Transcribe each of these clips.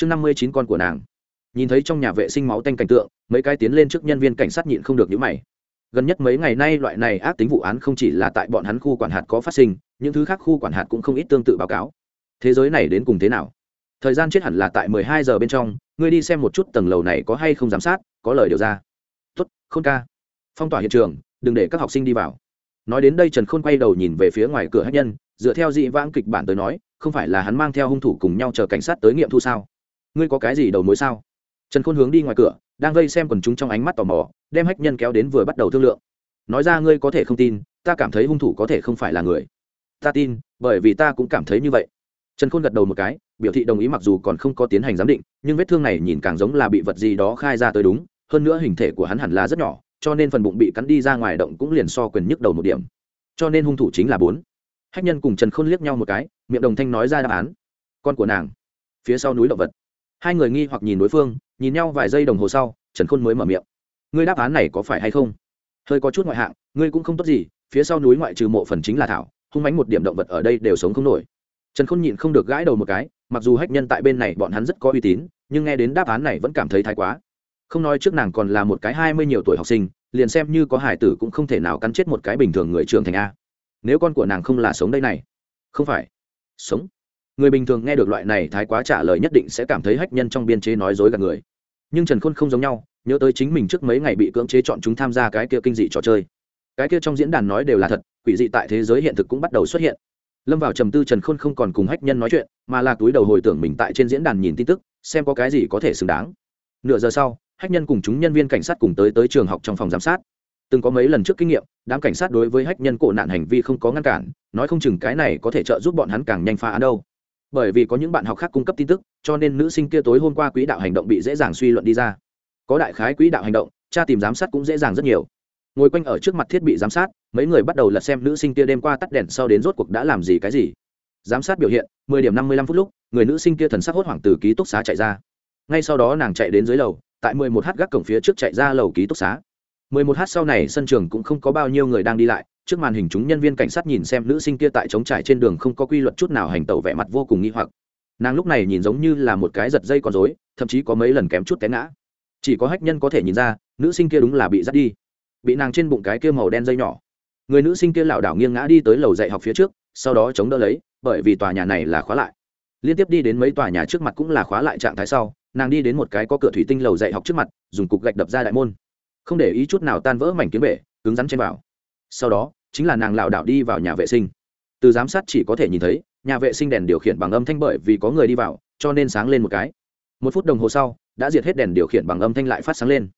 chương năm mươi chín con của nàng. Nhìn thấy trong nhà vệ sinh máu tanh cảnh tượng, mấy cái tiến lên trước nhân viên cảnh sát nhịn không được nhíu mày. Gần nhất mấy ngày nay loại này ác tính vụ án không chỉ là tại bọn hắn khu quản hạt có phát sinh, những thứ khác khu quản hạt cũng không ít tương tự báo cáo. Thế giới này đến cùng thế nào? Thời gian chết hẳn là tại mười hai giờ bên trong, ngươi đi xem một chút tầng lầu này có hay không giám sát, có lời điều ra. Tuất khôn ca. Phong tỏa hiện trường, đừng để các học sinh đi vào. Nói đến đây trần khôn quay đầu nhìn về phía ngoài cửa hát nhân, dựa theo dị vãng kịch bản tới nói, không phải là hắn mang theo hung thủ cùng nhau chờ cảnh sát tới nghiệm thu sao? Ngươi có cái gì đầu mối sao? Trần khôn hướng đi ngoài cửa, đang vây xem quần chúng trong ánh mắt tò mò, đem hách nhân kéo đến vừa bắt đầu thương lượng. Nói ra ngươi có thể không tin, ta cảm thấy hung thủ có thể không phải là người. Ta tin, bởi vì ta cũng cảm thấy như vậy. Trần khôn gật đầu một cái, biểu thị đồng ý mặc dù còn không có tiến hành giám định, nhưng vết thương này nhìn càng giống là bị vật gì đó khai ra tới đúng, hơn nữa hình thể của hắn hẳn là rất nhỏ, cho nên phần bụng bị cắn đi ra ngoài động cũng liền so quyền nhức đầu một điểm. Cho nên hung thủ chính là bốn. Hách nhân cùng trần khôn liếc nhau một cái, miệng đồng thanh nói ra đáp án. Con của nàng. Phía sau núi động vật hai người nghi hoặc nhìn đối phương, nhìn nhau vài giây đồng hồ sau, trần khôn mới mở miệng. Ngươi đáp án này có phải hay không? Hơi có chút ngoại hạng, ngươi cũng không tốt gì, phía sau núi ngoại trừ mộ phần chính là thảo, hung mánh một điểm động vật ở đây đều sống không nổi. Trần khôn nhịn không được gãi đầu một cái, mặc dù hách nhân tại bên này bọn hắn rất có uy tín, nhưng nghe đến đáp án này vẫn cảm thấy thái quá. Không nói trước nàng còn là một cái hai mươi nhiều tuổi học sinh, liền xem như có hải tử cũng không thể nào cắn chết một cái bình thường người trưởng thành a. Nếu con của nàng không là sống đây này. Không phải. Sống người bình thường nghe được loại này thái quá trả lời nhất định sẽ cảm thấy hách nhân trong biên chế nói dối gạt người. Nhưng trần khôn không giống nhau, nhớ tới chính mình trước mấy ngày bị cưỡng chế chọn chúng tham gia cái kia kinh dị trò chơi. Cái kia trong diễn đàn nói đều là thật, quỷ dị tại thế giới hiện thực cũng bắt đầu xuất hiện. Lâm vào trầm tư trần khôn không còn cùng hách nhân nói chuyện, mà là túi đầu hồi tưởng mình tại trên diễn đàn nhìn tin tức, xem có cái gì có thể xứng đáng. Nửa giờ sau, hách nhân cùng chúng nhân viên cảnh sát cùng tới tới trường học trong phòng giám sát. Từng có mấy lần trước kinh nghiệm, đám cảnh sát đối với hách nhân cổ nạn hành vi không có ngăn cản, nói không chừng cái này có thể trợ giúp bọn hắn càng nhanh phá án đâu bởi vì có những bạn học khác cung cấp tin tức, cho nên nữ sinh kia tối hôm qua quỹ đạo hành động bị dễ dàng suy luận đi ra. Có đại khái quỹ đạo hành động cha tìm giám sát cũng dễ dàng rất nhiều. Ngồi quanh ở trước mặt thiết bị giám sát, mấy người bắt đầu lật xem nữ sinh kia đêm qua tắt đèn sau đến rốt cuộc đã làm gì cái gì. Giám sát biểu hiện, mười điểm năm mươi lăm phút lúc, người nữ sinh kia thần sắc hốt hoảng từ ký túc xá chạy ra. Ngay sau đó nàng chạy đến dưới lầu, tại mười một h gác cổng phía trước chạy ra lầu ký túc xá. mười một h sau này sân trường cũng không có bao nhiêu người đang đi lại trước màn hình chúng nhân viên cảnh sát nhìn xem nữ sinh kia tại trống trải trên đường không có quy luật chút nào hành tẩu vẻ mặt vô cùng nghi hoặc. Nàng lúc này nhìn giống như là một cái giật dây còn dối thậm chí có mấy lần kém chút té ngã. Chỉ có hách nhân có thể nhìn ra, nữ sinh kia đúng là bị dắt đi. Bị nàng trên bụng cái kia màu đen dây nhỏ. Người nữ sinh kia lảo đảo nghiêng ngã đi tới lầu dạy học phía trước, sau đó chống đỡ lấy, bởi vì tòa nhà này là khóa lại. Liên tiếp đi đến mấy tòa nhà trước mặt cũng là khóa lại trạng thái sau, nàng đi đến một cái có cửa thủy tinh lầu dạy học trước mặt, dùng cục gạch đập ra đại môn. Không để ý chút nào tan vỡ mảnh kiếm bể, cứng rắn trên vào. Sau đó chính là nàng lảo đảo đi vào nhà vệ sinh. Từ giám sát chỉ có thể nhìn thấy, nhà vệ sinh đèn điều khiển bằng âm thanh bởi vì có người đi vào, cho nên sáng lên một cái. Một phút đồng hồ sau, đã diệt hết đèn điều khiển bằng âm thanh lại phát sáng lên.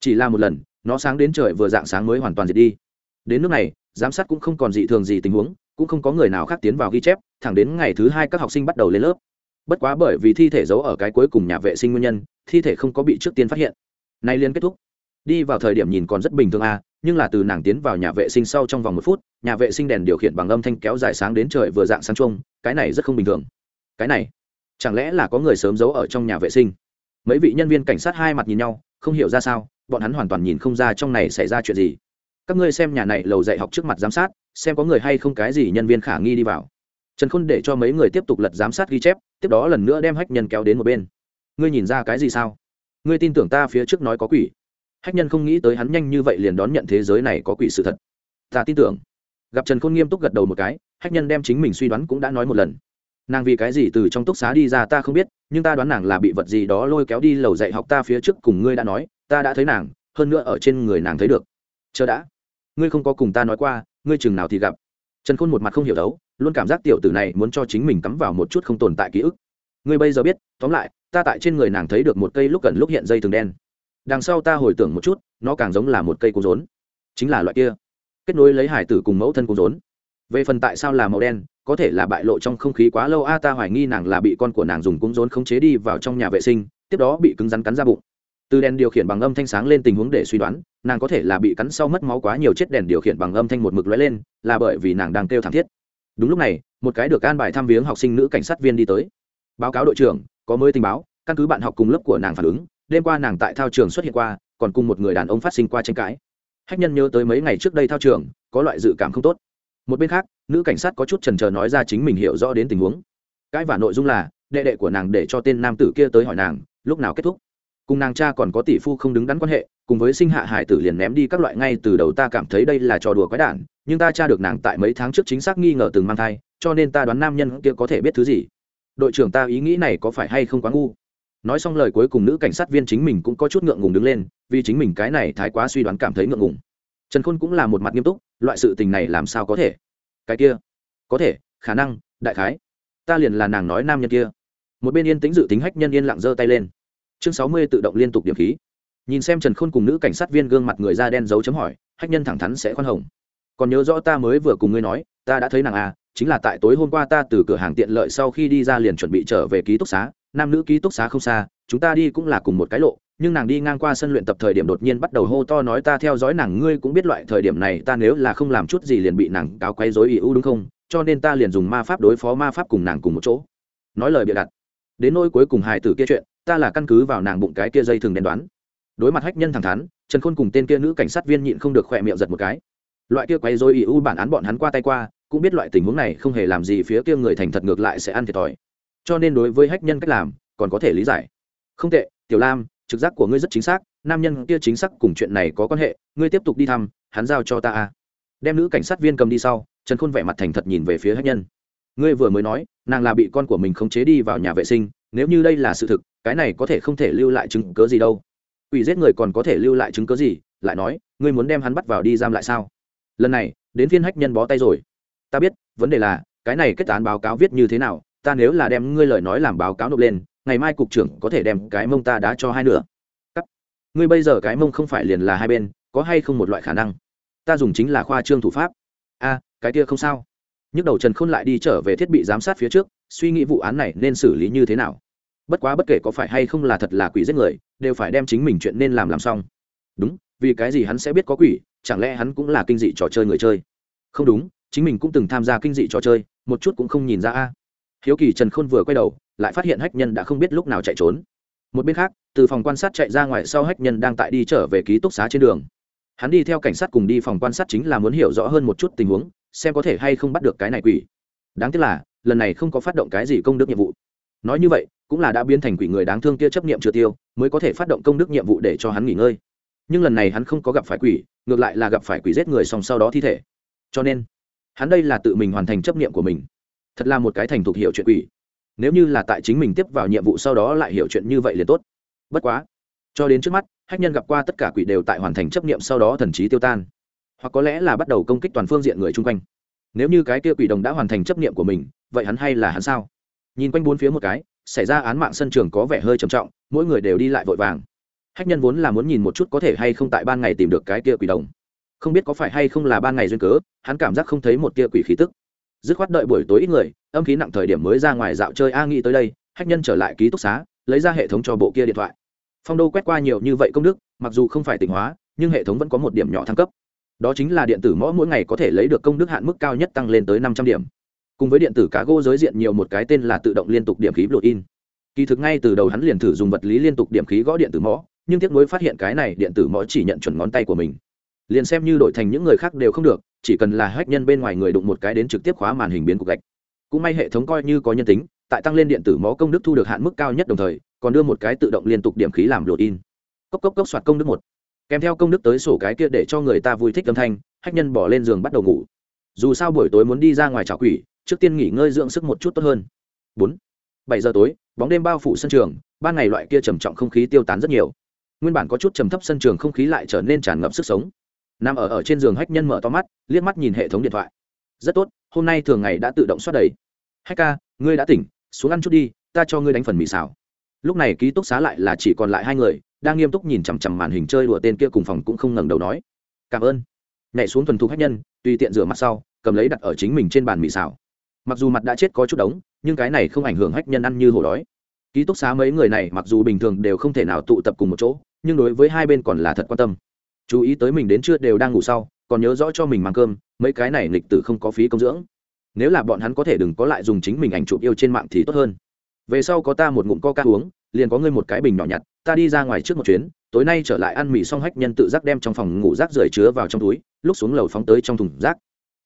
Chỉ là một lần, nó sáng đến trời vừa dạng sáng mới hoàn toàn diệt đi. Đến nước này, giám sát cũng không còn dị thường gì tình huống, cũng không có người nào khác tiến vào ghi chép, thẳng đến ngày thứ hai các học sinh bắt đầu lên lớp. Bất quá bởi vì thi thể giấu ở cái cuối cùng nhà vệ sinh nguyên nhân, thi thể không có bị trước tiên phát hiện. Nay liên kết thúc đi vào thời điểm nhìn còn rất bình thường à nhưng là từ nàng tiến vào nhà vệ sinh sau trong vòng một phút, nhà vệ sinh đèn điều khiển bằng âm thanh kéo dài sáng đến trời vừa dạng sáng trông cái này rất không bình thường. Cái này, chẳng lẽ là có người sớm giấu ở trong nhà vệ sinh? Mấy vị nhân viên cảnh sát hai mặt nhìn nhau, không hiểu ra sao, bọn hắn hoàn toàn nhìn không ra trong này xảy ra chuyện gì. Các ngươi xem nhà này lầu dạy học trước mặt giám sát, xem có người hay không cái gì nhân viên khả nghi đi vào. Trần khôn để cho mấy người tiếp tục lật giám sát ghi chép, tiếp đó lần nữa đem hách nhân kéo đến một bên. Ngươi nhìn ra cái gì sao? Ngươi tin tưởng ta phía trước nói có quỷ? Hách nhân không nghĩ tới hắn nhanh như vậy liền đón nhận thế giới này có quỷ sự thật. Ta tin tưởng. Gặp trần khôn nghiêm túc gật đầu một cái, hách nhân đem chính mình suy đoán cũng đã nói một lần. Nàng vì cái gì từ trong túc xá đi ra ta không biết, nhưng ta đoán nàng là bị vật gì đó lôi kéo đi lầu dạy học ta phía trước cùng ngươi đã nói, ta đã thấy nàng, hơn nữa ở trên người nàng thấy được. Chờ đã. Ngươi không có cùng ta nói qua, ngươi chừng nào thì gặp. Trần khôn một mặt không hiểu đấu, luôn cảm giác tiểu tử này muốn cho chính mình cắm vào một chút không tồn tại ký ức. Ngươi bây giờ biết, tóm lại, ta tại trên người nàng thấy được một cây lúc gần lúc hiện dây thường đen đằng sau ta hồi tưởng một chút, nó càng giống là một cây cung rốn. Chính là loại kia. Kết nối lấy hải tử cùng mẫu thân cung rốn. Về phần tại sao là màu đen, có thể là bại lộ trong không khí quá lâu, a, ta hoài nghi nàng là bị con của nàng dùng cung rốn khống chế đi vào trong nhà vệ sinh, tiếp đó bị cứng rắn cắn ra bụng. Từ đèn điều khiển bằng âm thanh sáng lên tình huống để suy đoán, nàng có thể là bị cắn sau mất máu quá nhiều chết đèn điều khiển bằng âm thanh một mực lóe lên, là bởi vì nàng đang kêu thảm thiết. Đúng lúc này, một cái được an bài thăm viếng học sinh nữ cảnh sát viên đi tới. Báo cáo đội trưởng, có mới tình báo, căn cứ bạn học cùng lớp của nàng phản ứng đêm qua nàng tại thao trường xuất hiện qua, còn cùng một người đàn ông phát sinh qua tranh cãi. Hách nhân nhớ tới mấy ngày trước đây thao trường, có loại dự cảm không tốt. Một bên khác, nữ cảnh sát có chút trần trờ nói ra chính mình hiểu rõ đến tình huống. Cãi và nội dung là, đệ đệ của nàng để cho tên nam tử kia tới hỏi nàng, lúc nào kết thúc? Cùng nàng cha còn có tỷ phu không đứng đắn quan hệ, cùng với sinh hạ hải tử liền ném đi các loại ngay từ đầu ta cảm thấy đây là trò đùa quái đản, nhưng ta tra được nàng tại mấy tháng trước chính xác nghi ngờ từng mang thai, cho nên ta đoán nam nhân kia có thể biết thứ gì. Đội trưởng ta ý nghĩ này có phải hay không quá ngu? Nói xong lời cuối cùng nữ cảnh sát viên chính mình cũng có chút ngượng ngùng đứng lên, vì chính mình cái này thái quá suy đoán cảm thấy ngượng ngùng. Trần khôn cũng là một mặt nghiêm túc, loại sự tình này làm sao có thể? Cái kia, có thể, khả năng, đại khái. Ta liền là nàng nói nam nhân kia. Một bên yên tĩnh dự tính hách nhân yên lặng giơ tay lên. Chương sáu mươi tự động liên tục điểm khí. Nhìn xem trần khôn cùng nữ cảnh sát viên gương mặt người da đen dấu chấm hỏi, hách nhân thẳng thắn sẽ khoan hồng. Còn nhớ rõ ta mới vừa cùng ngươi nói, ta đã thấy nàng à chính là tại tối hôm qua ta từ cửa hàng tiện lợi sau khi đi ra liền chuẩn bị trở về ký túc xá nam nữ ký túc xá không xa, chúng ta đi cũng là cùng một cái lộ, nhưng nàng đi ngang qua sân luyện tập thời điểm đột nhiên bắt đầu hô to nói ta theo dõi nàng, ngươi cũng biết loại thời điểm này ta nếu là không làm chút gì liền bị nàng cáo quấy dối ỷ ưu đúng không? Cho nên ta liền dùng ma pháp đối phó ma pháp cùng nàng cùng một chỗ. Nói lời bịa đặt. Đến nỗi cuối cùng hài tử kia chuyện, ta là căn cứ vào nàng bụng cái kia dây thường đen đoán. Đối mặt hách nhân thẳng thắn, trần khôn cùng tên kia nữ cảnh sát viên nhịn không được khỏe miệng giật một cái. Loại kia quấy dối ỷ ưu bản án bọn hắn qua tay qua, cũng biết loại tình huống này không hề làm gì phía kia người thành thật ngược lại sẽ ăn thiệt thòi cho nên đối với hách nhân cách làm, còn có thể lý giải. Không tệ, tiểu lam, trực giác của ngươi rất chính xác, nam nhân kia chính xác cùng chuyện này có quan hệ, ngươi tiếp tục đi thăm, hắn giao cho ta a. Đem nữ cảnh sát viên cầm đi sau, trần khôn vẻ mặt thành thật nhìn về phía hách nhân. Ngươi vừa mới nói, nàng là bị con của mình khống chế đi vào nhà vệ sinh, nếu như đây là sự thực, cái này có thể không thể lưu lại chứng cớ gì đâu. Ủy giết người còn có thể lưu lại chứng cớ gì? Lại nói, ngươi muốn đem hắn bắt vào đi giam lại sao? Lần này, đến phiên hách nhân bó tay rồi. Ta biết, vấn đề là, cái này kết án báo cáo viết như thế nào ta nếu là đem ngươi lời nói làm báo cáo nộp lên, ngày mai cục trưởng có thể đem cái mông ta đã cho hai nửa. Cắt. Ngươi bây giờ cái mông không phải liền là hai bên, có hay không một loại khả năng? Ta dùng chính là khoa trương thủ pháp. A, cái kia không sao. Nhức đầu trần khôn lại đi trở về thiết bị giám sát phía trước, suy nghĩ vụ án này nên xử lý như thế nào. Bất quá bất kể có phải hay không là thật là quỷ giết người, đều phải đem chính mình chuyện nên làm làm xong. Đúng, vì cái gì hắn sẽ biết có quỷ, chẳng lẽ hắn cũng là kinh dị trò chơi người chơi? Không đúng, chính mình cũng từng tham gia kinh dị trò chơi, một chút cũng không nhìn ra a hiếu kỳ trần khôn vừa quay đầu, lại phát hiện hách nhân đã không biết lúc nào chạy trốn. Một bên khác, từ phòng quan sát chạy ra ngoài sau hách nhân đang tại đi trở về ký túc xá trên đường. Hắn đi theo cảnh sát cùng đi phòng quan sát chính là muốn hiểu rõ hơn một chút tình huống, xem có thể hay không bắt được cái này quỷ. Đáng tiếc là, lần này không có phát động cái gì công đức nhiệm vụ. Nói như vậy, cũng là đã biến thành quỷ người đáng thương kia chấp nghiệm chưa tiêu, mới có thể phát động công đức nhiệm vụ để cho hắn nghỉ ngơi. Nhưng lần này hắn không có gặp phải quỷ, ngược lại là gặp phải quỷ giết người xong sau đó thi thể. Cho nên, hắn đây là tự mình hoàn thành chấp nghiệm của mình thật là một cái thành thục hiểu chuyện quỷ. Nếu như là tại chính mình tiếp vào nhiệm vụ sau đó lại hiểu chuyện như vậy liền tốt. Bất quá, cho đến trước mắt, hách nhân gặp qua tất cả quỷ đều tại hoàn thành chấp nghiệm sau đó thần trí tiêu tan. Hoặc có lẽ là bắt đầu công kích toàn phương diện người chung quanh. Nếu như cái kia quỷ đồng đã hoàn thành chấp nghiệm của mình, vậy hắn hay là hắn sao? Nhìn quanh bốn phía một cái, xảy ra án mạng sân trường có vẻ hơi trầm trọng, mỗi người đều đi lại vội vàng. Hách nhân vốn là muốn nhìn một chút có thể hay không tại ban ngày tìm được cái kia quỷ đồng. Không biết có phải hay không là ban ngày duyên cớ, hắn cảm giác không thấy một tia quỷ khí tức dứt khoát đợi buổi tối ít người, âm khí nặng thời điểm mới ra ngoài dạo chơi a nghĩ tới đây, hách nhân trở lại ký túc xá, lấy ra hệ thống cho bộ kia điện thoại. Phong đô quét qua nhiều như vậy công đức, mặc dù không phải tỉnh hóa, nhưng hệ thống vẫn có một điểm nhỏ thăng cấp. Đó chính là điện tử mõ mỗi ngày có thể lấy được công đức hạn mức cao nhất tăng lên tới năm trăm điểm. Cùng với điện tử cá gô giới diện nhiều một cái tên là tự động liên tục điểm khí blood in kỳ thực ngay từ đầu hắn liền thử dùng vật lý liên tục điểm khí gõ điện tử mõ, nhưng tiếc nuối phát hiện cái này điện tử mõ chỉ nhận chuẩn ngón tay của mình liền xem như đổi thành những người khác đều không được, chỉ cần là hách nhân bên ngoài người đụng một cái đến trực tiếp khóa màn hình biến cục gạch. Cũng may hệ thống coi như có nhân tính, tại tăng lên điện tử mó công đức thu được hạn mức cao nhất đồng thời, còn đưa một cái tự động liên tục điểm khí làm lột in. Cốc cốc cốc soạt công đức một. Kèm theo công đức tới sổ cái kia để cho người ta vui thích âm thanh, hách nhân bỏ lên giường bắt đầu ngủ. Dù sao buổi tối muốn đi ra ngoài trả quỷ, trước tiên nghỉ ngơi dưỡng sức một chút tốt hơn. Bốn. Bảy giờ tối, bóng đêm bao phủ sân trường, ban ngày loại kia trầm trọng không khí tiêu tán rất nhiều. Nguyên bản có chút trầm thấp sân trường không khí lại trở nên tràn ngập sức sống nằm ở ở trên giường hách nhân mở to mắt, liếc mắt nhìn hệ thống điện thoại. Rất tốt, hôm nay thường ngày đã tự động xoát đầy. Hách ca, ngươi đã tỉnh, xuống ăn chút đi, ta cho ngươi đánh phần mì xào. Lúc này ký túc xá lại là chỉ còn lại hai người, đang nghiêm túc nhìn chằm chằm màn hình chơi đùa tên kia cùng phòng cũng không ngẩng đầu nói. Cảm ơn. Nhảy xuống thuần thục hách nhân, tùy tiện rửa mặt sau, cầm lấy đặt ở chính mình trên bàn mì xào. Mặc dù mặt đã chết có chút đống, nhưng cái này không ảnh hưởng hách nhân ăn như hổ đói. Ký túc xá mấy người này mặc dù bình thường đều không thể nào tụ tập cùng một chỗ, nhưng đối với hai bên còn là thật quan tâm chú ý tới mình đến trưa đều đang ngủ sau, còn nhớ rõ cho mình mang cơm, mấy cái này lịch tử không có phí công dưỡng. Nếu là bọn hắn có thể đừng có lại dùng chính mình ảnh chụp yêu trên mạng thì tốt hơn. Về sau có ta một ngụm co ca uống, liền có ngươi một cái bình nhỏ nhặt, ta đi ra ngoài trước một chuyến, tối nay trở lại ăn mì xong hách nhân tự giác đem trong phòng ngủ rác rưởi chứa vào trong túi, lúc xuống lầu phóng tới trong thùng rác.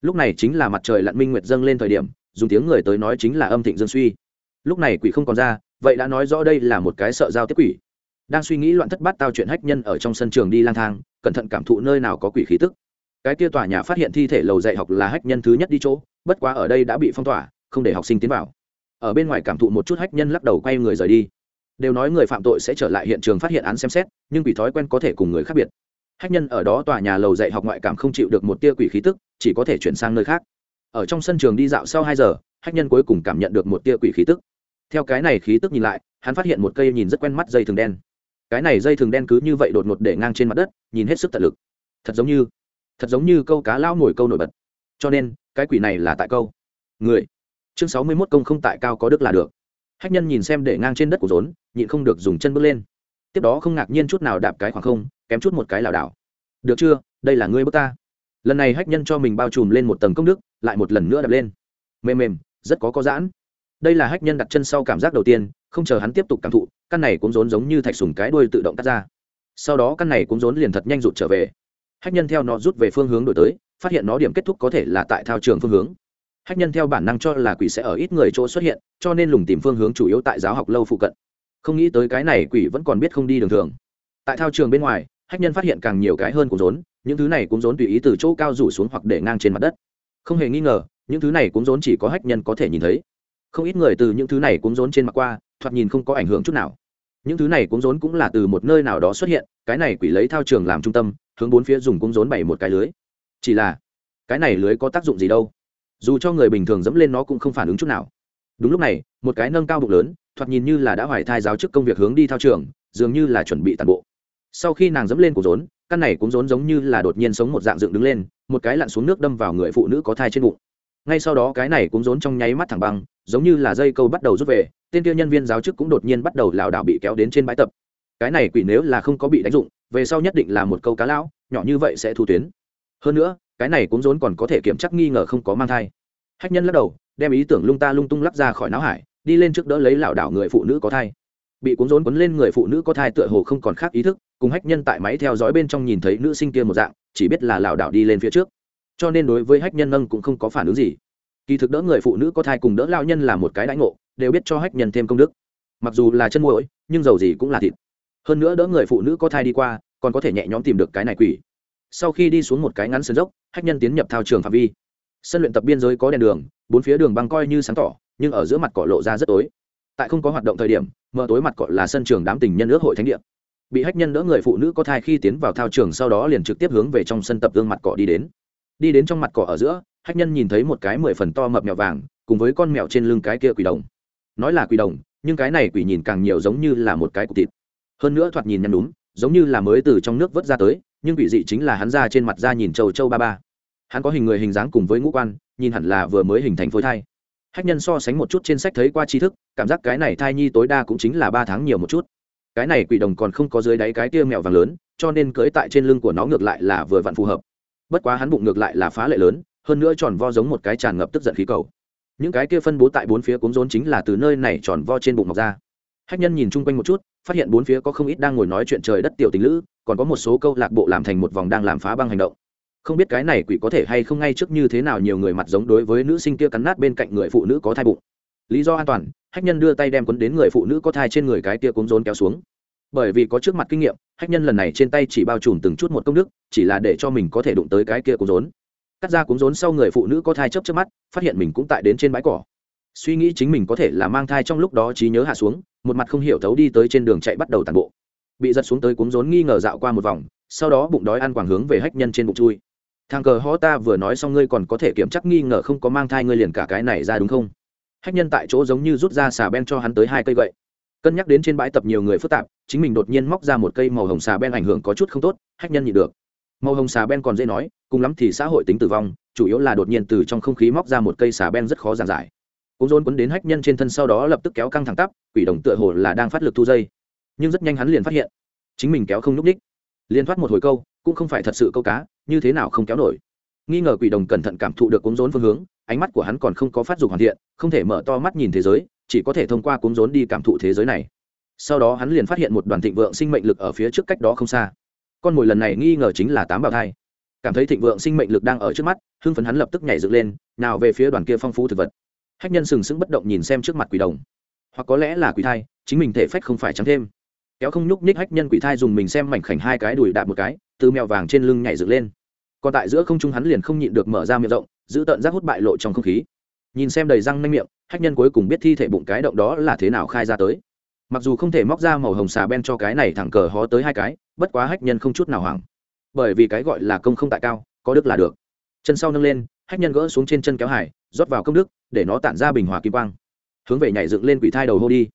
Lúc này chính là mặt trời lặn minh nguyệt dâng lên thời điểm, dùng tiếng người tới nói chính là âm thịnh dương suy. Lúc này quỷ không còn ra, vậy đã nói rõ đây là một cái sợ giao tiếp quỷ đang suy nghĩ loạn thất bát tao chuyện hách nhân ở trong sân trường đi lang thang, cẩn thận cảm thụ nơi nào có quỷ khí tức. Cái kia tòa nhà phát hiện thi thể lầu dạy học là hách nhân thứ nhất đi chỗ, bất quá ở đây đã bị phong tỏa, không để học sinh tiến vào. Ở bên ngoài cảm thụ một chút hách nhân lắc đầu quay người rời đi. Đều nói người phạm tội sẽ trở lại hiện trường phát hiện án xem xét, nhưng quỷ thói quen có thể cùng người khác biệt. Hách nhân ở đó tòa nhà lầu dạy học ngoại cảm không chịu được một tia quỷ khí tức, chỉ có thể chuyển sang nơi khác. Ở trong sân trường đi dạo sau hai giờ, hách nhân cuối cùng cảm nhận được một tia quỷ khí tức. Theo cái này khí tức nhìn lại, hắn phát hiện một cây nhìn rất quen mắt dây thừng đen cái này dây thường đen cứ như vậy đột ngột để ngang trên mặt đất, nhìn hết sức tận lực. Thật giống như, thật giống như câu cá lao nổi câu nổi bật. Cho nên, cái quỷ này là tại câu. Người. Chương sáu mươi mốt công không tại cao có đức là được. Hách nhân nhìn xem để ngang trên đất của rốn, nhịn không được dùng chân bước lên. Tiếp đó không ngạc nhiên chút nào đạp cái khoảng không, kém chút một cái lảo đảo. Được chưa, đây là ngươi bước ta. Lần này hách nhân cho mình bao trùm lên một tầng công đức, lại một lần nữa đập lên. Mềm mềm, rất có có giãn đây là hách nhân đặt chân sau cảm giác đầu tiên, không chờ hắn tiếp tục cảm thụ, căn này cũng rốn giống như thạch sùng cái đuôi tự động cắt ra. Sau đó căn này cũng rốn liền thật nhanh rụt trở về. Hách nhân theo nó rút về phương hướng đổi tới, phát hiện nó điểm kết thúc có thể là tại thao trường phương hướng. Hách nhân theo bản năng cho là quỷ sẽ ở ít người chỗ xuất hiện, cho nên lùng tìm phương hướng chủ yếu tại giáo học lâu phụ cận. Không nghĩ tới cái này quỷ vẫn còn biết không đi đường thường. Tại thao trường bên ngoài, hách nhân phát hiện càng nhiều cái hơn cũng rốn, những thứ này cũng rốn tùy ý từ chỗ cao rủ xuống hoặc để ngang trên mặt đất. Không hề nghi ngờ, những thứ này cũng rốn chỉ có hách nhân có thể nhìn thấy không ít người từ những thứ này cũng rốn trên mặt qua, thoạt nhìn không có ảnh hưởng chút nào. Những thứ này cũng rốn cũng là từ một nơi nào đó xuất hiện, cái này quỷ lấy thao trường làm trung tâm, hướng bốn phía dùng cũng rốn bày một cái lưới. Chỉ là, cái này lưới có tác dụng gì đâu? Dù cho người bình thường dẫm lên nó cũng không phản ứng chút nào. Đúng lúc này, một cái nâng cao bụng lớn, thoạt nhìn như là đã hoài thai giáo chức công việc hướng đi thao trường, dường như là chuẩn bị tàn bộ. Sau khi nàng dẫm lên cuốn rốn, căn này cũng rốn giống như là đột nhiên sống một dạng dựng đứng lên, một cái lặn xuống nước đâm vào người phụ nữ có thai trên bụng ngay sau đó cái này cũng rốn trong nháy mắt thẳng băng, giống như là dây câu bắt đầu rút về, tên kia nhân viên giáo chức cũng đột nhiên bắt đầu lảo đảo bị kéo đến trên bãi tập. Cái này quỷ nếu là không có bị đánh dụng, về sau nhất định là một câu cá lão, nhỏ như vậy sẽ thu tuyến. Hơn nữa, cái này cũng rốn còn có thể kiểm chắc nghi ngờ không có mang thai. Hách nhân lắc đầu, đem ý tưởng lung ta lung tung lắc ra khỏi não hải, đi lên trước đỡ lấy lảo đảo người phụ nữ có thai. Bị cuốn rốn quấn lên người phụ nữ có thai tựa hồ không còn khác ý thức, cùng hách nhân tại máy theo dõi bên trong nhìn thấy nữ sinh kia một dạng, chỉ biết là lảo đảo đi lên phía trước cho nên đối với hách nhân nâng cũng không có phản ứng gì. Kỳ thực đỡ người phụ nữ có thai cùng đỡ lao nhân là một cái đãi ngộ, đều biết cho hách nhân thêm công đức. Mặc dù là chân muỗi, nhưng dầu gì cũng là thịt. Hơn nữa đỡ người phụ nữ có thai đi qua, còn có thể nhẹ nhõm tìm được cái này quỷ. Sau khi đi xuống một cái ngắn sân dốc, hách nhân tiến nhập thao trường phạm vi. Sân luyện tập biên giới có đèn đường, bốn phía đường băng coi như sáng tỏ, nhưng ở giữa mặt cỏ lộ ra rất tối. Tại không có hoạt động thời điểm, mở tối mặt cỏ là sân trường đám tình nhân ước hội thánh địa. Bị hách nhân đỡ người phụ nữ có thai khi tiến vào thao trường sau đó liền trực tiếp hướng về trong sân tập gương mặt cỏ đi đến đi đến trong mặt cỏ ở giữa, hách nhân nhìn thấy một cái mười phần to mập mèo vàng, cùng với con mèo trên lưng cái kia quỷ đồng. Nói là quỷ đồng, nhưng cái này quỷ nhìn càng nhiều giống như là một cái cục thịt. Hơn nữa thoạt nhìn nhăn đúng giống như là mới từ trong nước vớt ra tới, nhưng quỷ dị chính là hắn ra trên mặt da nhìn trâu trâu ba ba. Hắn có hình người hình dáng cùng với ngũ quan, nhìn hẳn là vừa mới hình thành phôi thai. Hách nhân so sánh một chút trên sách thấy qua tri thức, cảm giác cái này thai nhi tối đa cũng chính là ba tháng nhiều một chút. Cái này quỷ đồng còn không có dưới đáy cái tia mèo vàng lớn, cho nên cưới tại trên lưng của nó ngược lại là vừa vặn phù hợp bất quá hắn bụng ngược lại là phá lệ lớn, hơn nữa tròn vo giống một cái tràn ngập tức giận khí cầu. Những cái kia phân bố tại bốn phía cuốn rốn chính là từ nơi này tròn vo trên bụng mọc ra. Hách nhân nhìn chung quanh một chút, phát hiện bốn phía có không ít đang ngồi nói chuyện trời đất tiểu tình lữ, còn có một số câu lạc bộ làm thành một vòng đang làm phá băng hành động. Không biết cái này quỷ có thể hay không ngay trước như thế nào nhiều người mặt giống đối với nữ sinh kia cắn nát bên cạnh người phụ nữ có thai bụng. Lý do an toàn, hách nhân đưa tay đem quấn đến người phụ nữ có thai trên người cái kia cuốn rốn kéo xuống. Bởi vì có trước mặt kinh nghiệm hách nhân lần này trên tay chỉ bao trùm từng chút một công đức, chỉ là để cho mình có thể đụng tới cái kia cúng rốn. Cắt ra cúng rốn sau người phụ nữ có thai chấp trước mắt, phát hiện mình cũng tại đến trên bãi cỏ. Suy nghĩ chính mình có thể là mang thai trong lúc đó trí nhớ hạ xuống, một mặt không hiểu thấu đi tới trên đường chạy bắt đầu tàn bộ. Bị giật xuống tới cúng rốn nghi ngờ dạo qua một vòng, sau đó bụng đói ăn quảng hướng về hách nhân trên bụng chui. Thằng cờ hó ta vừa nói xong ngươi còn có thể kiểm chắc nghi ngờ không có mang thai ngươi liền cả cái này ra đúng không? Hách nhân tại chỗ giống như rút ra xà ben cho hắn tới hai cây gậy cân nhắc đến trên bãi tập nhiều người phức tạp, chính mình đột nhiên móc ra một cây màu hồng xà ben ảnh hưởng có chút không tốt, hách nhân nhị được. Màu hồng xà ben còn dễ nói, cùng lắm thì xã hội tính tử vong, chủ yếu là đột nhiên từ trong không khí móc ra một cây xà ben rất khó giàn giải. Cũng rôn quấn đến hách nhân trên thân sau đó lập tức kéo căng thẳng tắp, quỷ đồng tựa hồ là đang phát lực thu dây. Nhưng rất nhanh hắn liền phát hiện, chính mình kéo không n ú c ních liền thoát một hồi câu, cũng không phải thật sự câu cá, như thế nào không kéo nổi. Nghi ngờ quỷ đồng cẩn thận cảm thụ được cúng rốn phương hướng ánh mắt của hắn còn không có phát dục hoàn thiện, không thể mở to mắt nhìn thế giới, chỉ có thể thông qua cúng rốn đi cảm thụ thế giới này. Sau đó hắn liền phát hiện một đoàn thịnh vượng sinh mệnh lực ở phía trước cách đó không xa. Con mồi lần này nghi ngờ chính là tám bào thai. Cảm thấy thịnh vượng sinh mệnh lực đang ở trước mắt, hưng phấn hắn lập tức nhảy dựng lên, nào về phía đoàn kia phong phú thực vật. Hách nhân sừng sững bất động nhìn xem trước mặt quỷ đồng. Hoặc có lẽ là quỷ thai, chính mình thể phách không phải trắng thêm. Kéo không nhúc nhích hách nhân quỷ thai dùng mình xem mảnh khảnh hai cái đùi đạp một cái, từ mèo vàng trên lưng nhảy dựng lên. Còn tại giữa không trung hắn liền không nhịn được mở ra miệng rộng giữ tận rác hút bại lộ trong không khí. Nhìn xem đầy răng nanh miệng, hách nhân cuối cùng biết thi thể bụng cái động đó là thế nào khai ra tới. Mặc dù không thể móc ra màu hồng xà ben cho cái này thẳng cờ hó tới hai cái, bất quá hách nhân không chút nào hoảng. Bởi vì cái gọi là công không tại cao, có đức là được. Chân sau nâng lên, hách nhân gỡ xuống trên chân kéo hải, rót vào công đức, để nó tản ra bình hòa kim quang. Hướng về nhảy dựng lên quỷ thai đầu hô đi.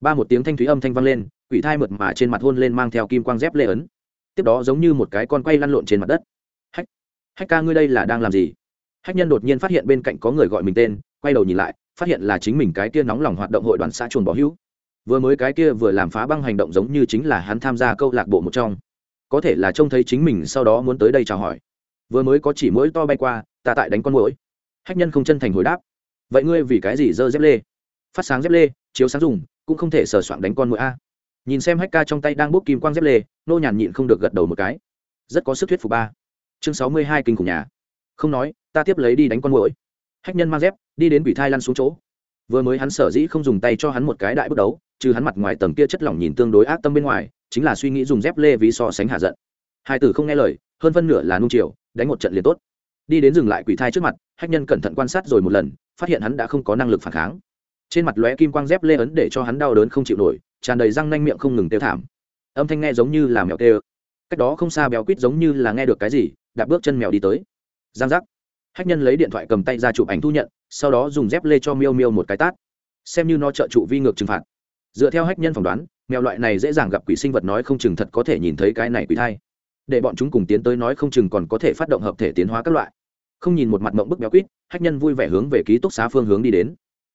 Ba một tiếng thanh thúy âm thanh vang lên, quỷ thai mượt mà trên mặt hôn lên mang theo kim quang dép lê ấn. Tiếp đó giống như một cái con quay lăn lộn trên mặt đất. Hách hách ca ngươi đây là đang làm gì? Hách nhân đột nhiên phát hiện bên cạnh có người gọi mình tên, quay đầu nhìn lại, phát hiện là chính mình cái kia nóng lòng hoạt động hội đoàn xã chuồn bỏ hữu. Vừa mới cái kia vừa làm phá băng hành động giống như chính là hắn tham gia câu lạc bộ một trong. Có thể là trông thấy chính mình sau đó muốn tới đây chào hỏi. Vừa mới có chỉ mũi to bay qua, ta tại đánh con mũi. Hách nhân không chân thành hồi đáp. Vậy ngươi vì cái gì dơ dép lê? Phát sáng dép lê, chiếu sáng dùng, cũng không thể sờ soạn đánh con mũi a. Nhìn xem hách ca trong tay đang bốc kim quang dép lê, nô nhàn nhịn không được gật đầu một cái. Rất có sức thuyết phục ba. Chương sáu mươi hai kinh khủng nhà. Không nói ta tiếp lấy đi đánh con mũi hách nhân mang dép, đi đến quỷ thai lăn xuống chỗ. Vừa mới hắn sở dĩ không dùng tay cho hắn một cái đại bước đấu, trừ hắn mặt ngoài tầng kia chất lỏng nhìn tương đối ác tâm bên ngoài, chính là suy nghĩ dùng dép lê vì so sánh hạ giận. Hai tử không nghe lời, hơn phân nửa là nung chiều, đánh một trận liền tốt. Đi đến dừng lại quỷ thai trước mặt, hách nhân cẩn thận quan sát rồi một lần, phát hiện hắn đã không có năng lực phản kháng. Trên mặt lóe kim quang dép lê ấn để cho hắn đau đớn không chịu nổi, tràn đầy răng nanh miệng không ngừng tiêu thảm. Âm thanh nghe giống như là mèo tê cách đó không xa béo quýt giống như là nghe được cái gì, đạp bước chân mèo đi tới. Giang giác hách nhân lấy điện thoại cầm tay ra chụp ảnh thu nhận, sau đó dùng dép lê cho miêu miêu một cái tát. Xem như nó trợ trụ vi ngược trừng phạt. Dựa theo hách nhân phỏng đoán, mèo loại này dễ dàng gặp quỷ sinh vật nói không chừng thật có thể nhìn thấy cái này quỷ thai. Để bọn chúng cùng tiến tới nói không chừng còn có thể phát động hợp thể tiến hóa các loại. Không nhìn một mặt mộng bức béo quýt, hách nhân vui vẻ hướng về ký túc xá phương hướng đi đến.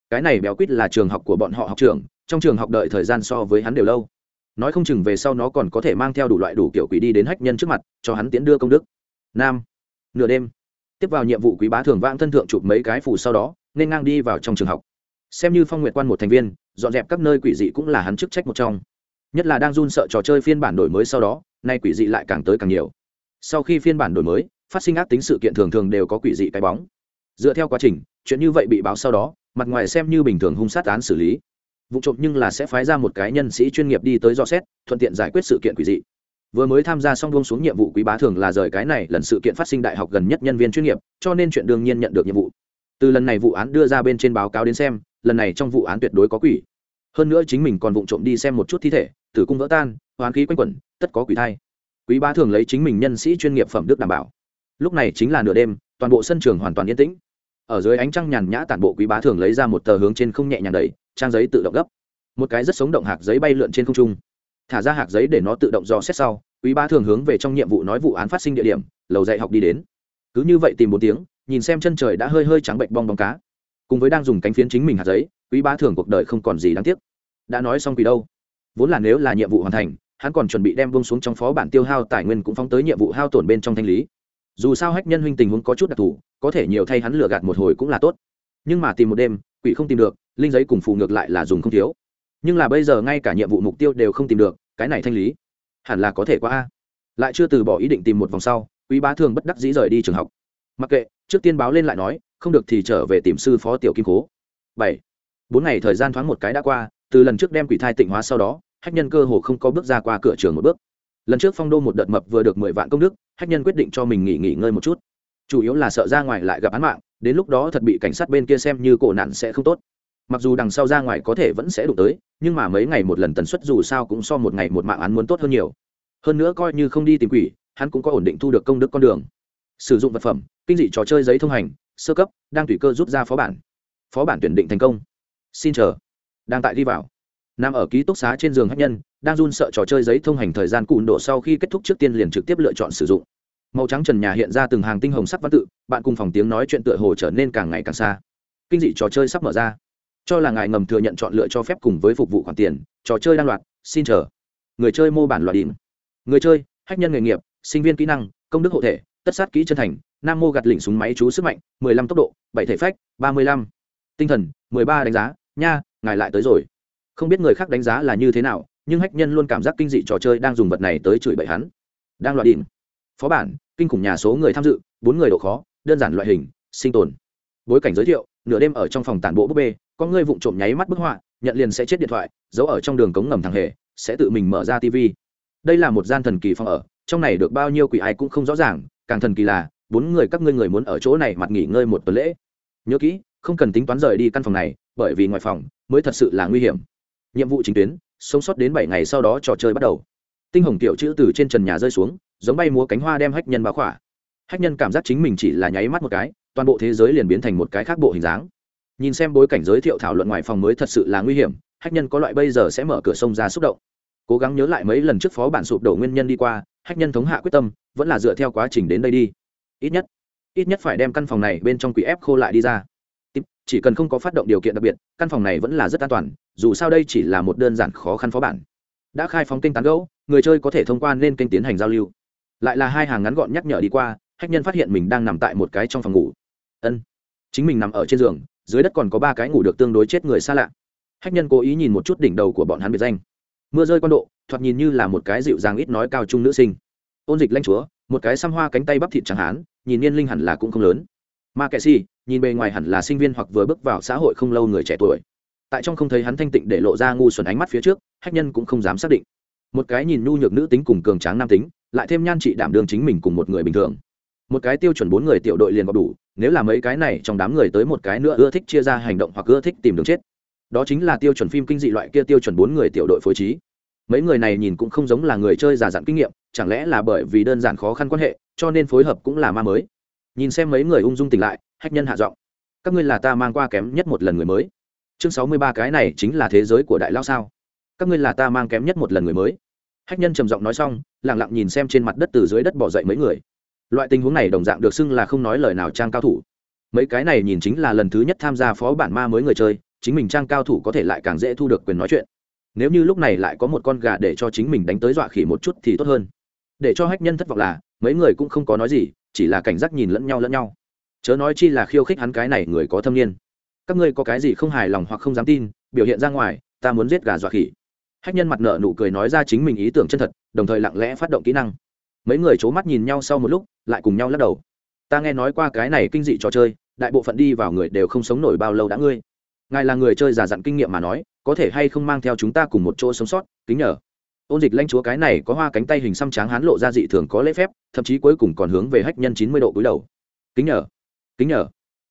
Cái này béo quýt là trường học của bọn họ học trường trong trường học đợi thời gian so với hắn đều lâu. Nói không chừng về sau nó còn có thể mang theo đủ loại đủ kiểu quỷ đi đến hách nhân trước mặt, cho hắn tiến đưa công đức. Nam, nửa đêm tiếp vào nhiệm vụ quý bá thường vãng thân thượng chụp mấy cái phủ sau đó, nên ngang đi vào trong trường học. Xem như phong nguyệt quan một thành viên, dọn dẹp các nơi quỷ dị cũng là hắn chức trách một trong. Nhất là đang run sợ trò chơi phiên bản đổi mới sau đó, nay quỷ dị lại càng tới càng nhiều. Sau khi phiên bản đổi mới, phát sinh ác tính sự kiện thường thường đều có quỷ dị cái bóng. Dựa theo quá trình, chuyện như vậy bị báo sau đó, mặt ngoài xem như bình thường hung sát án xử lý. Vụ trộm nhưng là sẽ phái ra một cái nhân sĩ chuyên nghiệp đi tới dò xét, thuận tiện giải quyết sự kiện quỷ dị vừa mới tham gia xong buông xuống nhiệm vụ quý bá thường là rời cái này, lần sự kiện phát sinh đại học gần nhất nhân viên chuyên nghiệp, cho nên chuyện đương nhiên nhận được nhiệm vụ. Từ lần này vụ án đưa ra bên trên báo cáo đến xem, lần này trong vụ án tuyệt đối có quỷ. Hơn nữa chính mình còn vụng trộm đi xem một chút thi thể, tử cung vỡ tan, hoán khí quanh quẩn, tất có quỷ thai. Quý bá thường lấy chính mình nhân sĩ chuyên nghiệp phẩm đức đảm bảo. Lúc này chính là nửa đêm, toàn bộ sân trường hoàn toàn yên tĩnh. Ở dưới ánh trăng nhàn nhã tản bộ quý bá thường lấy ra một tờ hướng trên không nhẹ nhàng đầy trang giấy tự động gấp. Một cái rất sống động hạt giấy bay lượn trên không trung thả ra hạt giấy để nó tự động dò xét sau, quý ba thường hướng về trong nhiệm vụ nói vụ án phát sinh địa điểm, lầu dạy học đi đến. Cứ như vậy tìm bốn tiếng, nhìn xem chân trời đã hơi hơi trắng bệnh bong bóng cá. Cùng với đang dùng cánh phiến chính mình hạt giấy, quý ba thường cuộc đời không còn gì đáng tiếc. Đã nói xong quỷ đâu? Vốn là nếu là nhiệm vụ hoàn thành, hắn còn chuẩn bị đem bông xuống trong phó bản tiêu hao tài nguyên cũng phóng tới nhiệm vụ hao tổn bên trong thanh lý. Dù sao hách nhân huynh tình huống có chút đặc thù, có thể nhiều thay hắn lừa gạt một hồi cũng là tốt. Nhưng mà tìm một đêm, quỷ không tìm được, linh giấy cùng phù ngược lại là dùng không thiếu nhưng là bây giờ ngay cả nhiệm vụ mục tiêu đều không tìm được, cái này thanh lý, hẳn là có thể qua a. Lại chưa từ bỏ ý định tìm một vòng sau, quý bá thường bất đắc dĩ rời đi trường học. Mặc kệ, trước tiên báo lên lại nói, không được thì trở về tìm sư phó tiểu kim cố bảy. Bốn ngày thời gian thoáng một cái đã qua, từ lần trước đem quỷ thai tịnh hóa sau đó, hách nhân cơ hồ không có bước ra qua cửa trường một bước. Lần trước phong đô một đợt mập vừa được mười vạn công đức, hách nhân quyết định cho mình nghỉ nghỉ ngơi một chút. Chủ yếu là sợ ra ngoài lại gặp án mạng, đến lúc đó thật bị cảnh sát bên kia xem như cổ nạn sẽ không tốt mặc dù đằng sau ra ngoài có thể vẫn sẽ đụng tới, nhưng mà mấy ngày một lần tần suất dù sao cũng so một ngày một mạng án muốn tốt hơn nhiều. Hơn nữa coi như không đi tìm quỷ, hắn cũng có ổn định thu được công đức con đường. Sử dụng vật phẩm, kinh dị trò chơi giấy thông hành, sơ cấp, đang tùy cơ rút ra phó bản. Phó bản tuyển định thành công. Xin chờ. Đang tại đi vào. Nằm ở ký túc xá trên giường hách nhân, đang run sợ trò chơi giấy thông hành thời gian cùn độ sau khi kết thúc trước tiên liền trực tiếp lựa chọn sử dụng. Màu trắng trần nhà hiện ra từng hàng tinh hồng sắc văn tự, bạn cùng phòng tiếng nói chuyện tựa hồ trở nên càng ngày càng xa. Kinh dị trò chơi sắp mở ra cho là ngài ngầm thừa nhận chọn lựa cho phép cùng với phục vụ khoản tiền, trò chơi đang loạt, xin chờ. Người chơi mô bản loạt đỉnh. Người chơi, hách nhân nghề nghiệp, sinh viên kỹ năng, công đức hộ thể, tất sát kỹ chân thành, nam mô gặt lỉnh súng máy chú sức mạnh, mười lăm tốc độ, bảy thể phách, ba mươi lăm. Tinh thần, mười ba đánh giá, nha, ngài lại tới rồi. Không biết người khác đánh giá là như thế nào, nhưng hách nhân luôn cảm giác kinh dị trò chơi đang dùng vật này tới chửi bậy hắn. Đang loại đỉnh. Phó bản, kinh khủng nhà số người tham dự, bốn người độ khó, đơn giản loại hình, sinh tồn. Bối cảnh giới thiệu, nửa đêm ở trong phòng tản bộ búp bê có ngươi vụng trộm nháy mắt bức họa, nhận liền sẽ chết điện thoại, giấu ở trong đường cống ngầm thằng hề, sẽ tự mình mở ra tv đây là một gian thần kỳ phòng ở, trong này được bao nhiêu quỷ ai cũng không rõ ràng, càng thần kỳ là, bốn người các ngươi người muốn ở chỗ này mặt nghỉ ngơi một tuần lễ. Nhớ kỹ, không cần tính toán rời đi căn phòng này, bởi vì ngoài phòng mới thật sự là nguy hiểm. Nhiệm vụ chính tuyến, sống sót đến bảy ngày sau đó trò chơi bắt đầu. Tinh hồng tiểu chữ từ trên trần nhà rơi xuống, giống bay múa cánh hoa đem hách nhân báo khỏa. Hách nhân cảm giác chính mình chỉ là nháy mắt một cái, toàn bộ thế giới liền biến thành một cái khác bộ hình dáng nhìn xem bối cảnh giới thiệu thảo luận ngoài phòng mới thật sự là nguy hiểm, hách nhân có loại bây giờ sẽ mở cửa sông ra xúc động. Cố gắng nhớ lại mấy lần trước phó bản sụp đổ nguyên nhân đi qua, hách nhân thống hạ quyết tâm, vẫn là dựa theo quá trình đến đây đi. Ít nhất ít nhất phải đem căn phòng này bên trong quỷ ép khô lại đi ra. Chỉ cần không có phát động điều kiện đặc biệt, căn phòng này vẫn là rất an toàn, dù sao đây chỉ là một đơn giản khó khăn phó bản. Đã khai phóng kênh tán gẫu, người chơi có thể thông qua nên kênh tiến hành giao lưu. Lại là hai hàng ngắn gọn nhắc nhở đi qua, hách nhân phát hiện mình đang nằm tại một cái trong phòng ngủ. Ân, chính mình nằm ở trên giường dưới đất còn có ba cái ngủ được tương đối chết người xa lạ. Hách nhân cố ý nhìn một chút đỉnh đầu của bọn hắn biệt danh. Mưa rơi quan độ, thoạt nhìn như là một cái dịu dàng ít nói cao trung nữ sinh. Ôn dịch lanh chúa, một cái xăm hoa cánh tay bắp thịt chẳng hán, nhìn niên linh hẳn là cũng không lớn. Ma kệ si, nhìn bề ngoài hẳn là sinh viên hoặc vừa bước vào xã hội không lâu người trẻ tuổi. Tại trong không thấy hắn thanh tịnh để lộ ra ngu xuẩn ánh mắt phía trước, hách nhân cũng không dám xác định. Một cái nhìn nhu nhược nữ tính cùng cường tráng nam tính, lại thêm nhan trị đảm đương chính mình cùng một người bình thường. Một cái tiêu chuẩn bốn người tiểu đội liền gặp đủ nếu là mấy cái này trong đám người tới một cái nữa ưa thích chia ra hành động hoặc ưa thích tìm đường chết. Đó chính là tiêu chuẩn phim kinh dị loại kia tiêu chuẩn bốn người tiểu đội phối trí. Mấy người này nhìn cũng không giống là người chơi già dặn kinh nghiệm, chẳng lẽ là bởi vì đơn giản khó khăn quan hệ, cho nên phối hợp cũng là ma mới. Nhìn xem mấy người ung dung tỉnh lại, hách nhân hạ giọng. Các ngươi là ta mang qua kém nhất một lần người mới. Chương sáu mươi ba cái này chính là thế giới của đại lao sao? Các ngươi là ta mang kém nhất một lần người mới. Hách nhân trầm giọng nói xong lẳng lặng nhìn xem trên mặt đất từ dưới đất bỏ dậy mấy người loại tình huống này đồng dạng được xưng là không nói lời nào trang cao thủ. Mấy cái này nhìn chính là lần thứ nhất tham gia phó bản ma mới người chơi, chính mình trang cao thủ có thể lại càng dễ thu được quyền nói chuyện. Nếu như lúc này lại có một con gà để cho chính mình đánh tới dọa khỉ một chút thì tốt hơn. Để cho hách nhân thất vọng là, mấy người cũng không có nói gì, chỉ là cảnh giác nhìn lẫn nhau lẫn nhau. Chớ nói chi là khiêu khích hắn cái này người có thâm niên. Các ngươi có cái gì không hài lòng hoặc không dám tin, biểu hiện ra ngoài, ta muốn giết gà dọa khỉ. Hách nhân mặt nợ nụ cười nói ra chính mình ý tưởng chân thật, đồng thời lặng lẽ phát động kỹ năng mấy người c h ố mắt nhìn nhau sau một lúc, lại cùng nhau lắc đầu. Ta nghe nói qua cái này kinh dị trò chơi, đại bộ phận đi vào người đều không sống nổi bao lâu đã ngươi. Ngài là người chơi già dặn kinh nghiệm mà nói, có thể hay không mang theo chúng ta cùng một chỗ sống sót, kính nhờ. Ôn dịch lanh chúa cái này có hoa cánh tay hình xăm tráng hán lộ ra dị thường có lễ phép, thậm chí cuối cùng còn hướng về hách nhân chín mươi độ cúi đầu. Kính nhờ. Kính nhờ.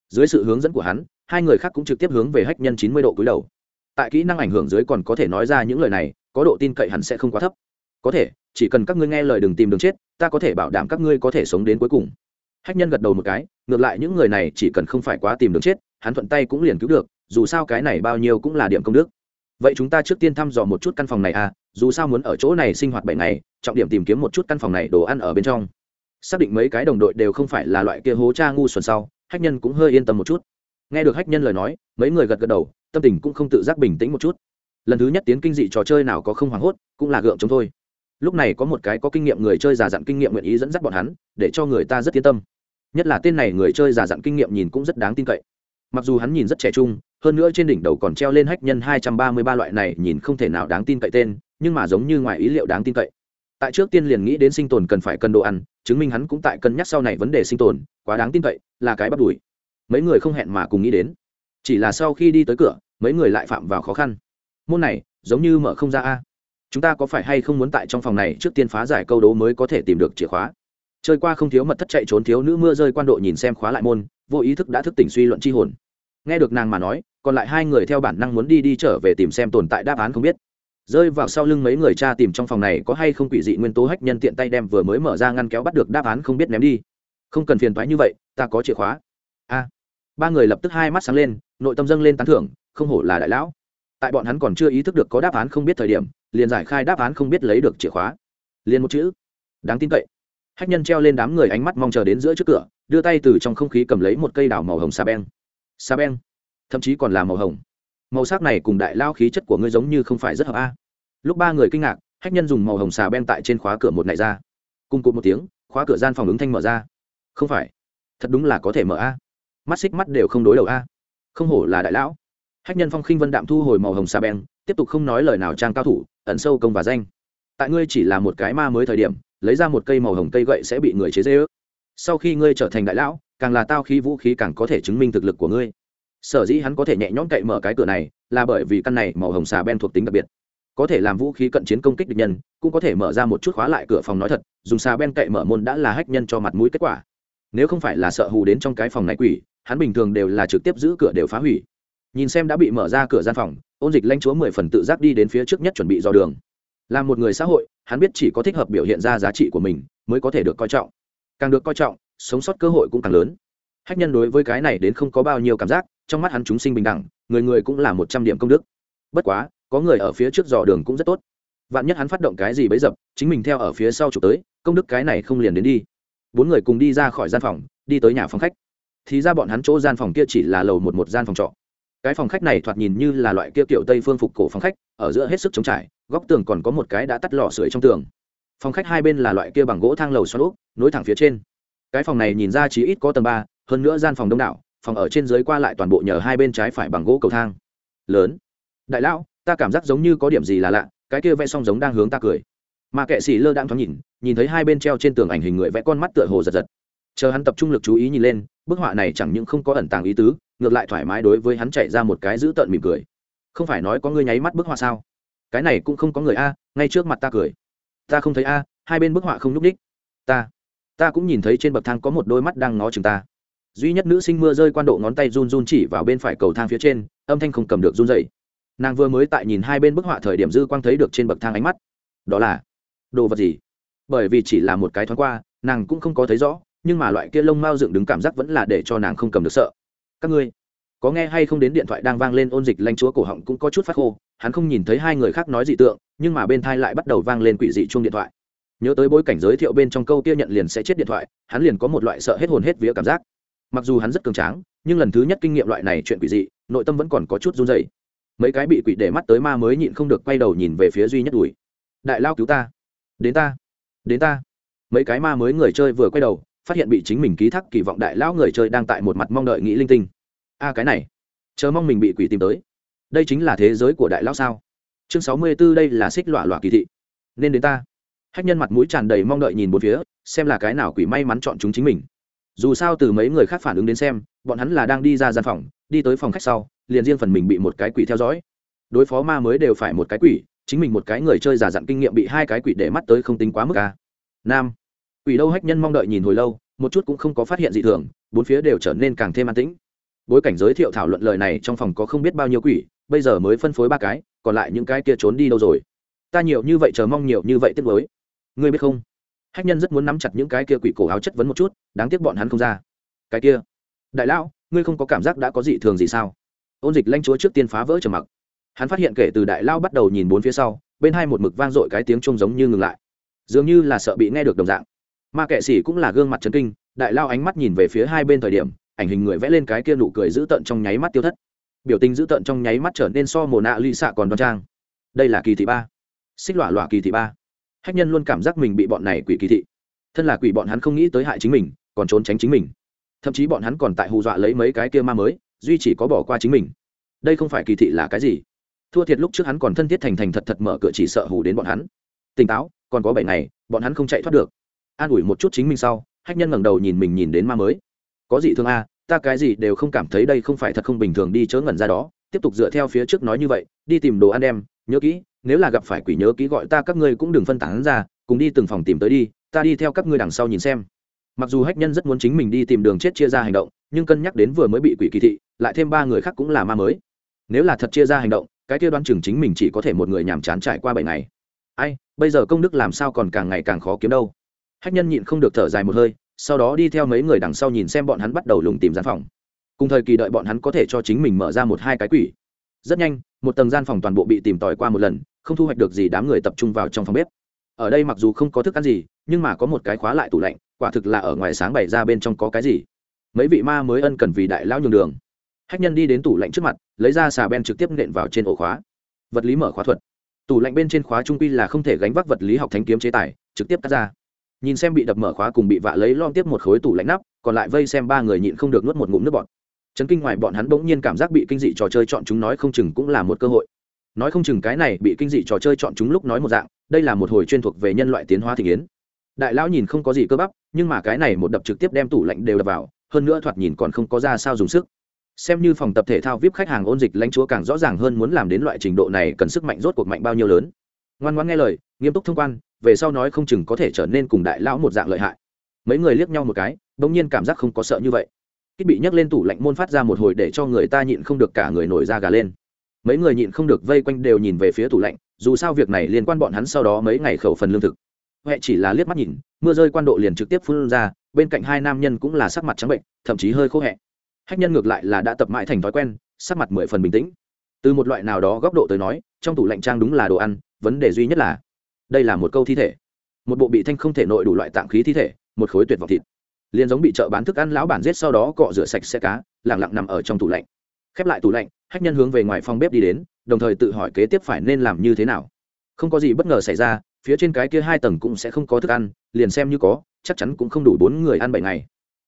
Dưới sự hướng dẫn của hắn, hai người khác cũng trực tiếp hướng về hách nhân chín mươi độ cúi đầu. Tại kỹ năng ảnh hưởng dưới còn có thể nói ra những lời này, có độ tin cậy hẳn sẽ không quá thấp. Có thể chỉ cần các ngươi nghe lời đừng tìm đường chết, ta có thể bảo đảm các ngươi có thể sống đến cuối cùng. Hách nhân gật đầu một cái, ngược lại những người này chỉ cần không phải quá tìm đường chết, hắn thuận tay cũng liền cứu được, dù sao cái này bao nhiêu cũng là điểm công đức. Vậy chúng ta trước tiên thăm dò một chút căn phòng này à dù sao muốn ở chỗ này sinh hoạt bảy ngày, trọng điểm tìm kiếm một chút căn phòng này đồ ăn ở bên trong. Xác định mấy cái đồng đội đều không phải là loại kia hố cha ngu xuẩn sau, hách nhân cũng hơi yên tâm một chút. Nghe được hách nhân lời nói, mấy người gật gật đầu, tâm tình cũng không tự giác bình tĩnh một chút. Lần thứ nhất tiến kinh dị trò chơi nào có không hoảng hốt, cũng là gượng chống thôi lúc này có một cái có kinh nghiệm người chơi già dặn kinh nghiệm nguyện ý dẫn dắt bọn hắn, để cho người ta rất yên tâm. Nhất là tên này người chơi già dặn kinh nghiệm nhìn cũng rất đáng tin cậy. Mặc dù hắn nhìn rất trẻ trung, hơn nữa trên đỉnh đầu còn treo lên hách nhân hai trăm ba mươi ba loại này nhìn không thể nào đáng tin cậy tên, nhưng mà giống như ngoài ý liệu đáng tin cậy. Tại trước tiên liền nghĩ đến sinh tồn cần phải cân đồ ăn, chứng minh hắn cũng tại cân nhắc sau này vấn đề sinh tồn, quá đáng tin cậy, là cái bắt đuổi. Mấy người không hẹn mà cùng nghĩ đến. Chỉ là sau khi đi tới cửa, mấy người lại phạm vào khó khăn. Môn này, giống như mở không ra a chúng ta có phải hay không muốn tại trong phòng này trước tiên phá giải câu đố mới có thể tìm được chìa khóa? Chơi qua không thiếu mật thất chạy trốn thiếu nữ mưa rơi quan độ nhìn xem khóa lại môn, vô ý thức đã thức tỉnh suy luận c h i hồn. Nghe được nàng mà nói, còn lại hai người theo bản năng muốn đi đi trở về tìm xem tồn tại đáp án không biết. Rơi vào sau lưng mấy người cha tìm trong phòng này có hay không quỷ dị nguyên tố hách nhân tiện tay đem vừa mới mở ra ngăn kéo bắt được đáp án không biết ném đi. Không cần phiền thoái như vậy, ta có chìa khóa. A. Ba người lập tức hai mắt sáng lên, nội tâm dâng lên tán thưởng, không hổ là đại lão. Tại bọn hắn còn chưa ý thức được có đáp án không biết thời điểm liền giải khai đáp án không biết lấy được chìa khóa. Liền một chữ. Đáng tin cậy. Hách nhân treo lên đám người ánh mắt mong chờ đến giữa trước cửa, đưa tay từ trong không khí cầm lấy một cây đào màu hồng xà beng. Xà beng. Thậm chí còn là màu hồng. Màu sắc này cùng đại lao khí chất của ngươi giống như không phải rất hợp a. Lúc ba người kinh ngạc, hách nhân dùng màu hồng xà beng tại trên khóa cửa một này ra. Cùng cụt một tiếng, khóa cửa gian phòng ứng thanh mở ra. Không phải. Thật đúng là có thể mở a. Mắt xích mắt đều không đối đầu a. Không hổ là đại lão. Hách nhân phong khinh vân đạm thu hồi màu hồng xà beng tiếp tục không nói lời nào trang cao thủ, ẩn sâu công và danh. Tại ngươi chỉ là một cái ma mới thời điểm, lấy ra một cây màu hồng cây gậy sẽ bị người chế dễ ước sau khi ngươi trở thành đại lão, càng là tao khí vũ khí càng có thể chứng minh thực lực của ngươi. Sở dĩ hắn có thể nhẹ nhõm cậy mở cái cửa này, là bởi vì căn này màu hồng xà ben thuộc tính đặc biệt. Có thể làm vũ khí cận chiến công kích địch nhân, cũng có thể mở ra một chút khóa lại cửa phòng nói thật, dùng xà ben cậy mở môn đã là hách nhân cho mặt mũi kết quả. Nếu không phải là sợ hù đến trong cái phòng này quỷ, hắn bình thường đều là trực tiếp giữ cửa đều phá hủy nhìn xem đã bị mở ra cửa gian phòng, ôn dịch lanh chúa mười phần tự giác đi đến phía trước nhất chuẩn bị dò đường. Là một người xã hội, hắn biết chỉ có thích hợp biểu hiện ra giá trị của mình mới có thể được coi trọng. Càng được coi trọng, sống sót cơ hội cũng càng lớn. Hách nhân đối với cái này đến không có bao nhiêu cảm giác, trong mắt hắn chúng sinh bình đẳng, người người cũng là một trăm điểm công đức. Bất quá, có người ở phía trước dò đường cũng rất tốt. Vạn nhất hắn phát động cái gì bấy dập, chính mình theo ở phía sau chụp tới, công đức cái này không liền đến đi. Bốn người cùng đi ra khỏi gian phòng, đi tới nhà phòng khách. Thì ra bọn hắn chỗ gian phòng kia chỉ là lầu một một gian phòng trọ cái phòng khách này thoạt nhìn như là loại kia kiểu tây phương phục cổ phòng khách, ở giữa hết sức chống trải, góc tường còn có một cái đã tắt lò sưởi trong tường. Phòng khách hai bên là loại kia bằng gỗ thang lầu xoắn úp, nối thẳng phía trên. Cái phòng này nhìn ra chỉ ít có tầng ba, hơn nữa gian phòng đông đảo, phòng ở trên dưới qua lại toàn bộ nhờ hai bên trái phải bằng gỗ cầu thang. Lớn. Đại lão, ta cảm giác giống như có điểm gì là lạ, cái kia vẽ song giống đang hướng ta cười. Mà kệ sĩ lơ đang thoáng nhìn nhìn thấy hai bên treo trên tường ảnh hình người vẽ con mắt tựa hồ giật giật. Chờ hắn tập trung lực chú ý nhìn lên, bức họa này chẳng những không có ẩn tàng ý tứ ngược lại thoải mái đối với hắn chạy ra một cái giữ tợn mỉm cười. Không phải nói có người nháy mắt bức họa sao? Cái này cũng không có người a, ngay trước mặt ta cười. Ta không thấy a, hai bên bức họa không nhúc đích. ta ta cũng nhìn thấy trên bậc thang có một đôi mắt đang ngó chừng ta. Duy nhất nữ sinh mưa rơi quan độ ngón tay run run chỉ vào bên phải cầu thang phía trên, âm thanh không cầm được run dậy nàng vừa mới tại nhìn hai bên bức họa thời điểm dư quang thấy được trên bậc thang ánh mắt. Đó là đồ vật gì? Bởi vì chỉ là một cái thoáng qua, nàng cũng không có thấy rõ, nhưng mà loại kia lông mao dựng đứng cảm giác vẫn là để cho nàng không cầm được sợ các ngươi, có nghe hay không đến điện thoại đang vang lên ôn dịch lanh chúa cổ họng cũng có chút phát khô, hắn không nhìn thấy hai người khác nói dị tượng, nhưng mà bên thai lại bắt đầu vang lên quỷ dị chuông điện thoại. Nhớ tới bối cảnh giới thiệu bên trong câu kia nhận liền sẽ chết điện thoại, hắn liền có một loại sợ hết hồn hết vía cảm giác. Mặc dù hắn rất cường tráng, nhưng lần thứ nhất kinh nghiệm loại này chuyện quỷ dị, nội tâm vẫn còn có chút run dày mấy cái bị quỷ để mắt tới ma mới nhịn không được quay đầu nhìn về phía duy nhất đùi. Đại lao cứu ta. Đến ta. Đến ta. Mấy cái ma mới người chơi vừa quay đầu phát hiện bị chính mình ký thác kỳ vọng đại lão người chơi đang tại một mặt mong đợi nghĩ linh tinh. A cái này, chờ mong mình bị quỷ tìm tới. Đây chính là thế giới của đại lão sao? Chương sáu mươi b ố đây là xích lọa lọa kỳ thị. Nên đến ta. Hách nhân mặt mũi tràn đầy mong đợi nhìn một phía, xem là cái nào quỷ may mắn chọn chúng chính mình. Dù sao từ mấy người khác phản ứng đến xem, bọn hắn là đang đi ra gian phòng, đi tới phòng khách sau, liền riêng phần mình bị một cái quỷ theo dõi. Đối phó ma mới đều phải một cái quỷ, chính mình một cái người chơi giả dặn kinh nghiệm bị hai cái quỷ để mắt tới không tính quá mức ca nam quỷ đâu hách nhân mong đợi nhìn hồi lâu, một chút cũng không có phát hiện gì thường, bốn phía đều trở nên càng thêm an tĩnh. Bối cảnh giới thiệu thảo luận lời này trong phòng có không biết bao nhiêu quỷ, bây giờ mới phân phối ba cái, còn lại những cái kia trốn đi đâu rồi? Ta nhiều như vậy chờ mong nhiều như vậy tiếc với ngươi biết không? Hách nhân rất muốn nắm chặt những cái kia quỷ cổ áo chất vấn một chút, đáng tiếc bọn hắn không ra. Cái kia. Đại lão, ngươi không có cảm giác đã có dị thường gì sao? Ôn dịch lanh chúa trước tiên phá vỡ trầm mặc. Hắn phát hiện kể từ đại lao bắt đầu nhìn bốn phía sau, bên hai một mực vang dội cái tiếng chuông giống như ngừng lại. Dường như là sợ bị nghe được đồng dạng ma kệ sĩ cũng là gương mặt chấn kinh, đại lao ánh mắt nhìn về phía hai bên thời điểm, ảnh hình người vẽ lên cái kia nụ cười dữ tận trong nháy mắt tiêu thất. Biểu tình dữ tận trong nháy mắt trở nên so mồ nạ ly xạ còn đoan trang. Đây là kỳ thị ba. Xích lọa lọa kỳ thị ba. Hách nhân luôn cảm giác mình bị bọn này quỷ kỳ thị. Thân là quỷ bọn hắn không nghĩ tới hại chính mình, còn trốn tránh chính mình. Thậm chí bọn hắn còn tại hù dọa lấy mấy cái kia ma mới, duy chỉ có bỏ qua chính mình. Đây không phải kỳ thị là cái gì? Thua thiệt lúc trước hắn còn thân thiết thành thành thật thật mở cửa chỉ sợ hù đến bọn hắn. Tỉnh táo, còn có bảy ngày, bọn hắn không chạy thoát được an ủi một chút chính mình sau, hách nhân ngẩng đầu nhìn mình nhìn đến ma mới. Có gì thương a, ta cái gì đều không cảm thấy đây không phải thật không bình thường đi chớ ngẩn ra đó, tiếp tục dựa theo phía trước nói như vậy, đi tìm đồ ăn đem, nhớ kỹ, nếu là gặp phải quỷ nhớ kỹ gọi ta các ngươi cũng đừng phân tán ra, cùng đi từng phòng tìm tới đi, ta đi theo các ngươi đằng sau nhìn xem. Mặc dù hách nhân rất muốn chính mình đi tìm đường chết chia ra hành động, nhưng cân nhắc đến vừa mới bị quỷ kỳ thị, lại thêm ba người khác cũng là ma mới. Nếu là thật chia ra hành động, cái kia đoán chừng chính mình chỉ có thể một người nhàm chán trải qua bảy ngày. Ai, bây giờ công đức làm sao còn càng ngày càng khó kiếm đâu hách nhân nhịn không được thở dài một hơi, sau đó đi theo mấy người đằng sau nhìn xem bọn hắn bắt đầu lùng tìm gian phòng. Cùng thời kỳ đợi bọn hắn có thể cho chính mình mở ra một hai cái quỷ. Rất nhanh, một tầng gian phòng toàn bộ bị tìm tòi qua một lần, không thu hoạch được gì đám người tập trung vào trong phòng bếp. Ở đây mặc dù không có thức ăn gì, nhưng mà có một cái khóa lại tủ lạnh, quả thực là ở ngoài sáng bày ra bên trong có cái gì. Mấy vị ma mới ân cần vì đại lão nhường đường. Hách nhân đi đến tủ lạnh trước mặt, lấy ra xà ben trực tiếp nện vào trên ổ khóa. Vật lý mở khóa thuật. Tủ lạnh bên trên khóa trung quy là không thể gánh vác vật lý học thánh kiếm chế tài, trực tiếp cắt ra nhìn xem bị đập mở khóa cùng bị vạ lấy lom tiếp một khối tủ lạnh nắp, còn lại vây xem ba người nhịn không được nuốt một ngụm nước bọt. Chấn kinh ngoài bọn hắn bỗng nhiên cảm giác bị kinh dị trò chơi chọn chúng nói không chừng cũng là một cơ hội. Nói không chừng cái này bị kinh dị trò chơi chọn chúng lúc nói một dạng, đây là một hồi chuyên thuộc về nhân loại tiến hóa thị kiến đại lão nhìn không có gì cơ bắp, nhưng mà cái này một đập trực tiếp đem tủ lạnh đều đập vào, hơn nữa thoạt nhìn còn không có ra sao dùng sức. Xem như phòng tập thể thao vip khách hàng ôn dịch lãnh chúa càng rõ ràng hơn muốn làm đến loại trình độ này cần sức mạnh rốt cuộc mạnh bao nhiêu lớn. Ngoan ngoãn nghe lời, nghiêm túc thông quan về sau nói không chừng có thể trở nên cùng đại lão một dạng lợi hại. Mấy người liếc nhau một cái, bỗng nhiên cảm giác không có sợ như vậy. Kích bị nhấc lên tủ lạnh môn phát ra một hồi để cho người ta nhịn không được cả người nổi da gà lên. Mấy người nhịn không được vây quanh đều nhìn về phía tủ lạnh, dù sao việc này liên quan bọn hắn sau đó mấy ngày khẩu phần lương thực. Huệ chỉ là liếc mắt nhìn, mưa rơi quan độ liền trực tiếp phun ra, bên cạnh hai nam nhân cũng là sắc mặt trắng bệnh, thậm chí hơi khô hẹ. Hách nhân ngược lại là đã tập mãi thành thói quen, sắc mặt mười phần bình tĩnh. Từ một loại nào đó góc độ tới nói, trong tủ lạnh trang đúng là đồ ăn, vấn đề duy nhất là đây là một câu thi thể. Một bộ bị thanh không thể nội đủ loại tạng khí thi thể, một khối tuyệt vọng thịt. Liền giống bị chợ bán thức ăn lão bản giết sau đó cọ rửa sạch xe cá, lẳng lặng nằm ở trong tủ lạnh. Khép lại tủ lạnh, hách nhân hướng về ngoài phòng bếp đi đến, đồng thời tự hỏi kế tiếp phải nên làm như thế nào. Không có gì bất ngờ xảy ra, phía trên cái kia hai tầng cũng sẽ không có thức ăn, liền xem như có, chắc chắn cũng không đủ bốn người ăn bảy ngày.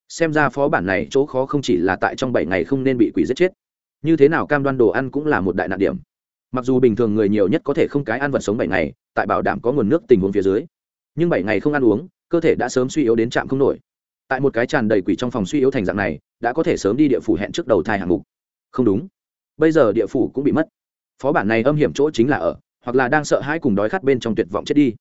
Xem ra phó bản này chỗ khó không chỉ là tại trong bảy ngày không nên bị quỷ giết chết. Như thế nào cam đoan đồ ăn cũng là một đại nạn điểm mặc dù bình thường người nhiều nhất có thể không cái ăn vật sống bảy ngày, tại bảo đảm có nguồn nước tình huống phía dưới, nhưng bảy ngày không ăn uống, cơ thể đã sớm suy yếu đến trạm không nổi. Tại một cái tràn đầy quỷ trong phòng suy yếu thành dạng này, đã có thể sớm đi địa phủ hẹn trước đầu thai hạng mục. Không đúng. Bây giờ địa phủ cũng bị mất. Phó bản này âm hiểm chỗ chính là ở, hoặc là đang sợ hãi cùng đói khát bên trong tuyệt vọng chết đi,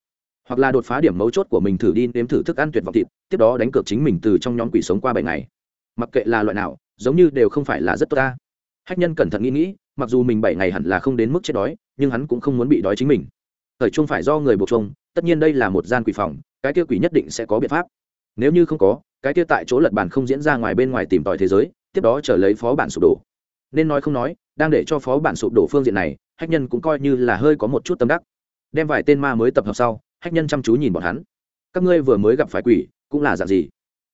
hoặc là đột phá điểm mấu chốt của mình thử đi nếm thử thức ăn tuyệt vọng thịt, tiếp đó đánh cược chính mình từ trong nhóm quỷ sống qua bảy ngày. Mặc kệ là loại nào, giống như đều không phải là rất tốt ta. Hách nhân cẩn thận nghĩ nghĩ mặc dù mình bảy ngày hẳn là không đến mức chết đói, nhưng hắn cũng không muốn bị đói chính mình. Thời chung phải do người buộc chung tất nhiên đây là một gian quỷ phòng, cái kia quỷ nhất định sẽ có biện pháp. Nếu như không có, cái kia tại chỗ lật bàn không diễn ra ngoài bên ngoài tìm tòi thế giới, tiếp đó trở lấy phó bản sụp đổ. Nên nói không nói, đang để cho phó bản sụp đổ phương diện này, hách nhân cũng coi như là hơi có một chút tâm đắc. Đem vài tên ma mới tập hợp sau, hách nhân chăm chú nhìn bọn hắn. Các ngươi vừa mới gặp phải quỷ, cũng là dạng gì?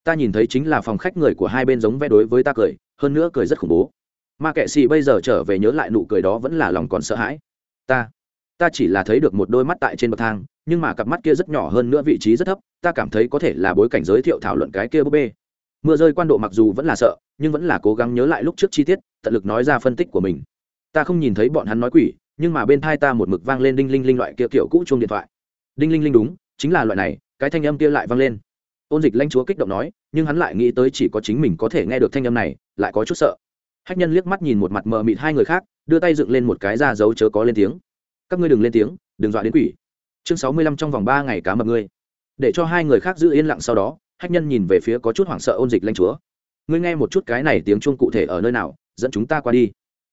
Ta nhìn thấy chính là phòng khách người của hai bên giống vẽ đối với ta cười, hơn nữa cười rất khủng bố ma kệ xì bây giờ trở về nhớ lại nụ cười đó vẫn là lòng còn sợ hãi. Ta ta chỉ là thấy được một đôi mắt tại trên bậc thang, nhưng mà cặp mắt kia rất nhỏ hơn nữa vị trí rất thấp, ta cảm thấy có thể là bối cảnh giới thiệu thảo luận cái kia búp bê. Mưa rơi quan độ mặc dù vẫn là sợ, nhưng vẫn là cố gắng nhớ lại lúc trước chi tiết, tận lực nói ra phân tích của mình. Ta không nhìn thấy bọn hắn nói quỷ, nhưng mà bên thai ta một mực vang lên đinh linh linh loại kia kiểu cũ chuông điện thoại. Đinh linh linh đúng, chính là loại này, cái thanh âm kia lại vang lên. Ôn dịch lanh chúa kích động nói, nhưng hắn lại nghĩ tới chỉ có chính mình có thể nghe được thanh âm này, lại có chút sợ hách nhân liếc mắt nhìn một mặt mờ mịt hai người khác, đưa tay dựng lên một cái ra dấu chớ có lên tiếng. Các ngươi đừng lên tiếng, đừng dọa đến quỷ. Chương sáu mươi lăm trong vòng ba ngày cá mập ngươi. Để cho hai người khác giữ yên lặng sau đó, hách nhân nhìn về phía có chút hoảng sợ ôn dịch lanh chúa. Ngươi nghe một chút cái này tiếng chuông cụ thể ở nơi nào, dẫn chúng ta qua đi.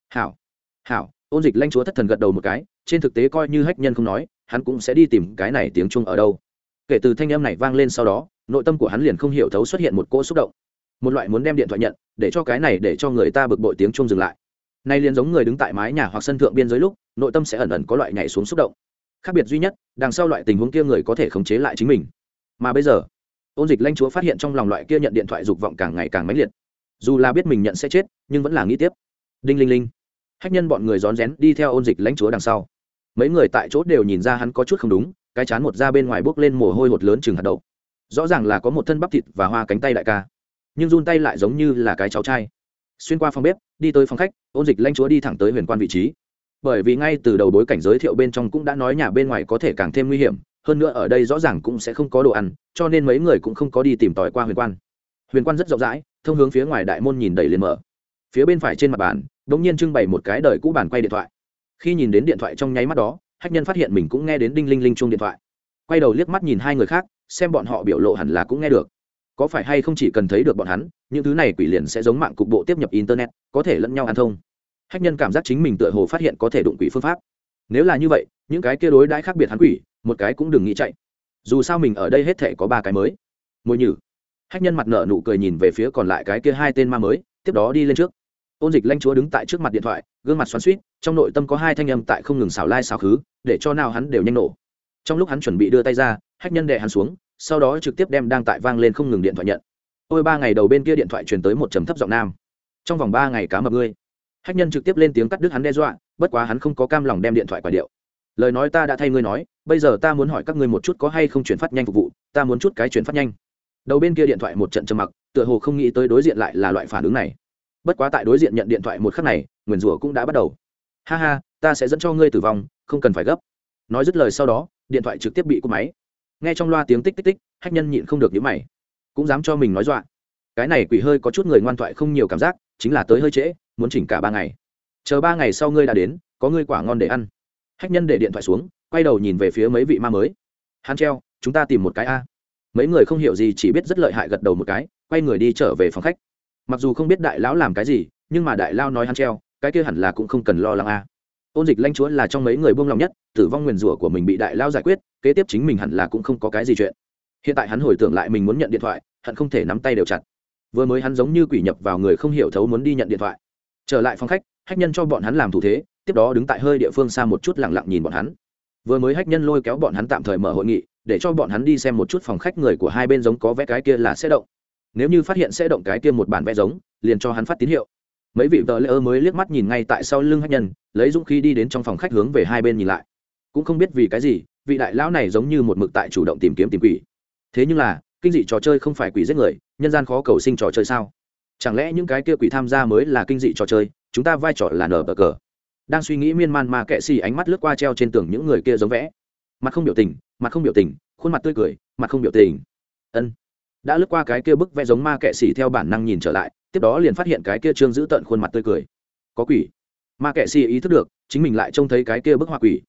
Hảo hảo, ôn dịch lanh chúa thất thần gật đầu một cái, trên thực tế coi như hách nhân không nói, hắn cũng sẽ đi tìm cái này tiếng chuông ở đâu. Kể từ thanh âm này vang lên sau đó, nội tâm của hắn liền không hiểu thấu xuất hiện một cỗ xúc động một loại muốn đem điện thoại nhận, để cho cái này để cho người ta bực bội tiếng chung dừng lại. Nay liền giống người đứng tại mái nhà hoặc sân thượng biên giới lúc, nội tâm sẽ ẩn ẩn có loại nhảy xuống xúc động. Khác biệt duy nhất, đằng sau loại tình huống kia người có thể khống chế lại chính mình. Mà bây giờ, ôn dịch lanh chúa phát hiện trong lòng loại kia nhận điện thoại dục vọng càng ngày càng mãnh liệt. Dù là biết mình nhận sẽ chết, nhưng vẫn là nghĩ tiếp. Đinh linh linh. Hách nhân bọn người rón rén đi theo ôn dịch lãnh chúa đằng sau. Mấy người tại chỗ đều nhìn ra hắn có chút không đúng, cái chán một da bên ngoài bước lên mồ hôi hột lớn chừng hạt đậu. Rõ ràng là có một thân bắp thịt và hoa cánh tay đại ca nhưng run tay lại giống như là cái cháu trai. Xuyên qua phòng bếp, đi tới phòng khách, ôn dịch lanh chúa đi thẳng tới huyền quan vị trí. Bởi vì ngay từ đầu bối cảnh giới thiệu bên trong cũng đã nói nhà bên ngoài có thể càng thêm nguy hiểm, hơn nữa ở đây rõ ràng cũng sẽ không có đồ ăn, cho nên mấy người cũng không có đi tìm tòi qua huyền quan. Huyền quan rất rộng rãi, thông hướng phía ngoài đại môn nhìn đầy liền mở. Phía bên phải trên mặt bàn đ ỗ n g nhiên trưng bày một cái đời cũ bàn quay điện thoại. Khi nhìn đến điện thoại trong nháy mắt đó, hách nhân phát hiện mình cũng nghe đến đinh linh linh chung điện thoại. Quay đầu liếc mắt nhìn hai người khác, xem bọn họ biểu lộ hẳn là cũng nghe được có phải hay không chỉ cần thấy được bọn hắn, những thứ này quỷ liền sẽ giống mạng cục bộ tiếp nhập internet, có thể lẫn nhau ăn thông. Hách nhân cảm giác chính mình tựa hồ phát hiện có thể đụng quỷ phương pháp. Nếu là như vậy, những cái kia đối đãi khác biệt hắn quỷ, một cái cũng đừng nghĩ chạy. Dù sao mình ở đây hết thể có ba cái mới. Mồi nhử. Hách nhân mặt nợ nụ cười nhìn về phía còn lại cái kia hai tên ma mới, tiếp đó đi lên trước. Ôn dịch lanh chúa đứng tại trước mặt điện thoại, gương mặt xoắn suýt trong nội tâm có hai thanh âm tại không ngừng xào lai xào khứ, để cho nào hắn đều nhanh nổ. Trong lúc hắn chuẩn bị đưa tay ra, hách nhân đè hắn xuống sau đó trực tiếp đem đang tại vang lên không ngừng điện thoại nhận. Ôi, ba ngày đầu bên kia điện thoại truyền tới một trầm thấp giọng nam. Trong vòng ba ngày cá mập ngươi. Hách nhân trực tiếp lên tiếng cắt đứt hắn đe dọa, bất quá hắn không có cam lòng đem điện thoại quả điệu. Lời nói ta đã thay ngươi nói, bây giờ ta muốn hỏi các ngươi một chút có hay không chuyển phát nhanh phục vụ, ta muốn chút cái chuyển phát nhanh. Đầu bên kia điện thoại một trận trầm mặc, tựa hồ không nghĩ tới đối diện lại là loại phản ứng này. Bất quá tại đối diện nhận điện thoại một khắc này, nguyền rủa cũng đã bắt đầu. Ha ha, ta sẽ dẫn cho ngươi tử vong, không cần phải gấp. Nói dứt lời sau đó, điện thoại trực tiếp bị cúp máy nghe trong loa tiếng tích tích tích, hách nhân nhịn không được nhíu mày. Cũng dám cho mình nói dọa. Cái này quỷ hơi có chút người ngoan thoại không nhiều cảm giác, chính là tới hơi trễ, muốn chỉnh cả ba ngày. Chờ ba ngày sau ngươi đã đến, có ngươi quả ngon để ăn. Hách nhân để điện thoại xuống, quay đầu nhìn về phía mấy vị ma mới. Hắn treo, chúng ta tìm một cái a. Mấy người không hiểu gì, chỉ biết rất lợi hại gật đầu một cái, quay người đi trở về phòng khách. Mặc dù không biết đại lão làm cái gì, nhưng mà đại lao nói hắn treo, cái kia hẳn là cũng không cần lo lắng a ôn dịch lanh chúa là trong mấy người buông lòng nhất, tử vong nguyền rủa của mình bị đại lao giải quyết, kế tiếp chính mình hẳn là cũng không có cái gì chuyện. Hiện tại hắn hồi tưởng lại mình muốn nhận điện thoại, hận không thể nắm tay đều chặt. Vừa mới hắn giống như quỷ nhập vào người không hiểu thấu muốn đi nhận điện thoại. Trở lại phòng khách, hách nhân cho bọn hắn làm thủ thế, tiếp đó đứng tại hơi địa phương xa một chút lẳng lặng nhìn bọn hắn. Vừa mới hách nhân lôi kéo bọn hắn tạm thời mở hội nghị, để cho bọn hắn đi xem một chút phòng khách người của hai bên giống có vẽ cái kia là sẽ động. Nếu như phát hiện sẽ động cái kia một bản vẽ giống, liền cho hắn phát tín hiệu mấy vị vợ ơ mới liếc mắt nhìn ngay tại sau lưng hát nhân, lấy dũng khí đi đến trong phòng khách hướng về hai bên nhìn lại. Cũng không biết vì cái gì, vị đại lão này giống như một mực tại chủ động tìm kiếm tìm quỷ. Thế nhưng là, kinh dị trò chơi không phải quỷ giết người, nhân gian khó cầu sinh trò chơi sao? Chẳng lẽ những cái kia quỷ tham gia mới là kinh dị trò chơi, chúng ta vai trò là nở bờ cờ? Đang suy nghĩ miên man mà kệ xì ánh mắt lướt qua treo trên tường những người kia giống vẽ. Mặt không biểu tình, mặt không biểu tình, khuôn mặt tươi cười, mặt không biểu tình. Ân. Đã lướt qua cái kia bức vẽ giống ma kệ xì theo bản năng nhìn trở lại tiếp đó liền phát hiện cái kia trương giữ tận khuôn mặt tươi cười. Có quỷ. Ma kệ xì ý thức được, chính mình lại trông thấy cái kia bức họa quỷ.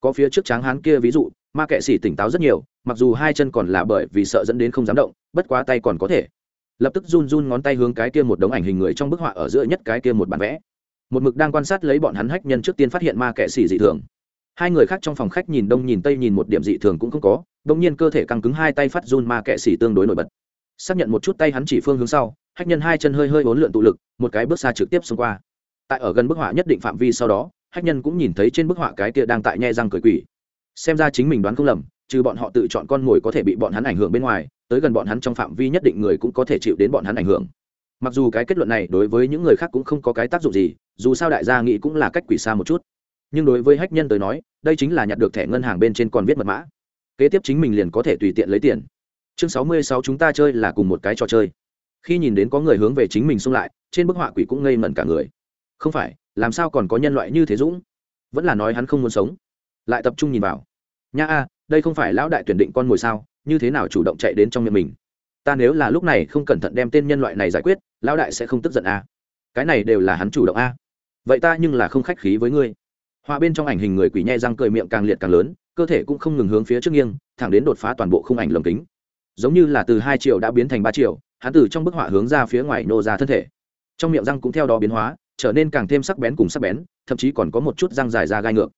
Có phía trước tráng hán kia ví dụ, ma kệ xì tỉnh táo rất nhiều, mặc dù hai chân còn là bởi vì sợ dẫn đến không dám động, bất quá tay còn có thể. Lập tức run run ngón tay hướng cái kia một đống ảnh hình người trong bức họa ở giữa nhất cái kia một bản vẽ. Một mực đang quan sát lấy bọn hắn hách nhân trước tiên phát hiện ma kệ xì dị thường. Hai người khác trong phòng khách nhìn đông nhìn tây nhìn một điểm dị thường cũng không có, đông nhiên cơ thể căng cứng hai tay phát run ma kệ xì tương đối nổi bật. Xác nhận một chút tay hắn chỉ phương hướng sau hách nhân hai chân hơi hơi bốn lượn tụ lực, một cái bước xa trực tiếp xông qua. Tại ở gần bức họa nhất định phạm vi sau đó, hách nhân cũng nhìn thấy trên bức họa cái kia đang tại nhe răng cười quỷ. Xem ra chính mình đoán không lầm, trừ bọn họ tự chọn con mồi có thể bị bọn hắn ảnh hưởng bên ngoài, tới gần bọn hắn trong phạm vi nhất định người cũng có thể chịu đến bọn hắn ảnh hưởng. Mặc dù cái kết luận này đối với những người khác cũng không có cái tác dụng gì, dù sao đại gia nghĩ cũng là cách quỷ xa một chút. Nhưng đối với hách nhân tới nói, đây chính là nhặt được thẻ ngân hàng bên trên còn viết mật mã. Kế tiếp chính mình liền có thể tùy tiện lấy tiền. Chương sáu mươi sáu chúng ta chơi là cùng một cái trò chơi khi nhìn đến có người hướng về chính mình xung lại, trên bức họa quỷ cũng ngây mẩn cả người. Không phải, làm sao còn có nhân loại như thế dũng? Vẫn là nói hắn không muốn sống. Lại tập trung nhìn vào. Nha a, đây không phải lão đại tuyển định con mồi sao, như thế nào chủ động chạy đến trong miệng mình? Ta nếu là lúc này không cẩn thận đem tên nhân loại này giải quyết, lão đại sẽ không tức giận a. Cái này đều là hắn chủ động a. Vậy ta nhưng là không khách khí với ngươi. Họa bên trong ảnh hình người quỷ nhai răng cười miệng càng liệt càng lớn, cơ thể cũng không ngừng hướng phía trước nghiêng, thẳng đến đột phá toàn bộ khung ảnh lồng kính. Giống như là từ hai triệu đã biến thành ba triệu hắn từ trong bức họa hướng ra phía ngoài nô ra thân thể. Trong miệng răng cũng theo đó biến hóa, trở nên càng thêm sắc bén cùng sắc bén, thậm chí còn có một chút răng dài ra gai ngược.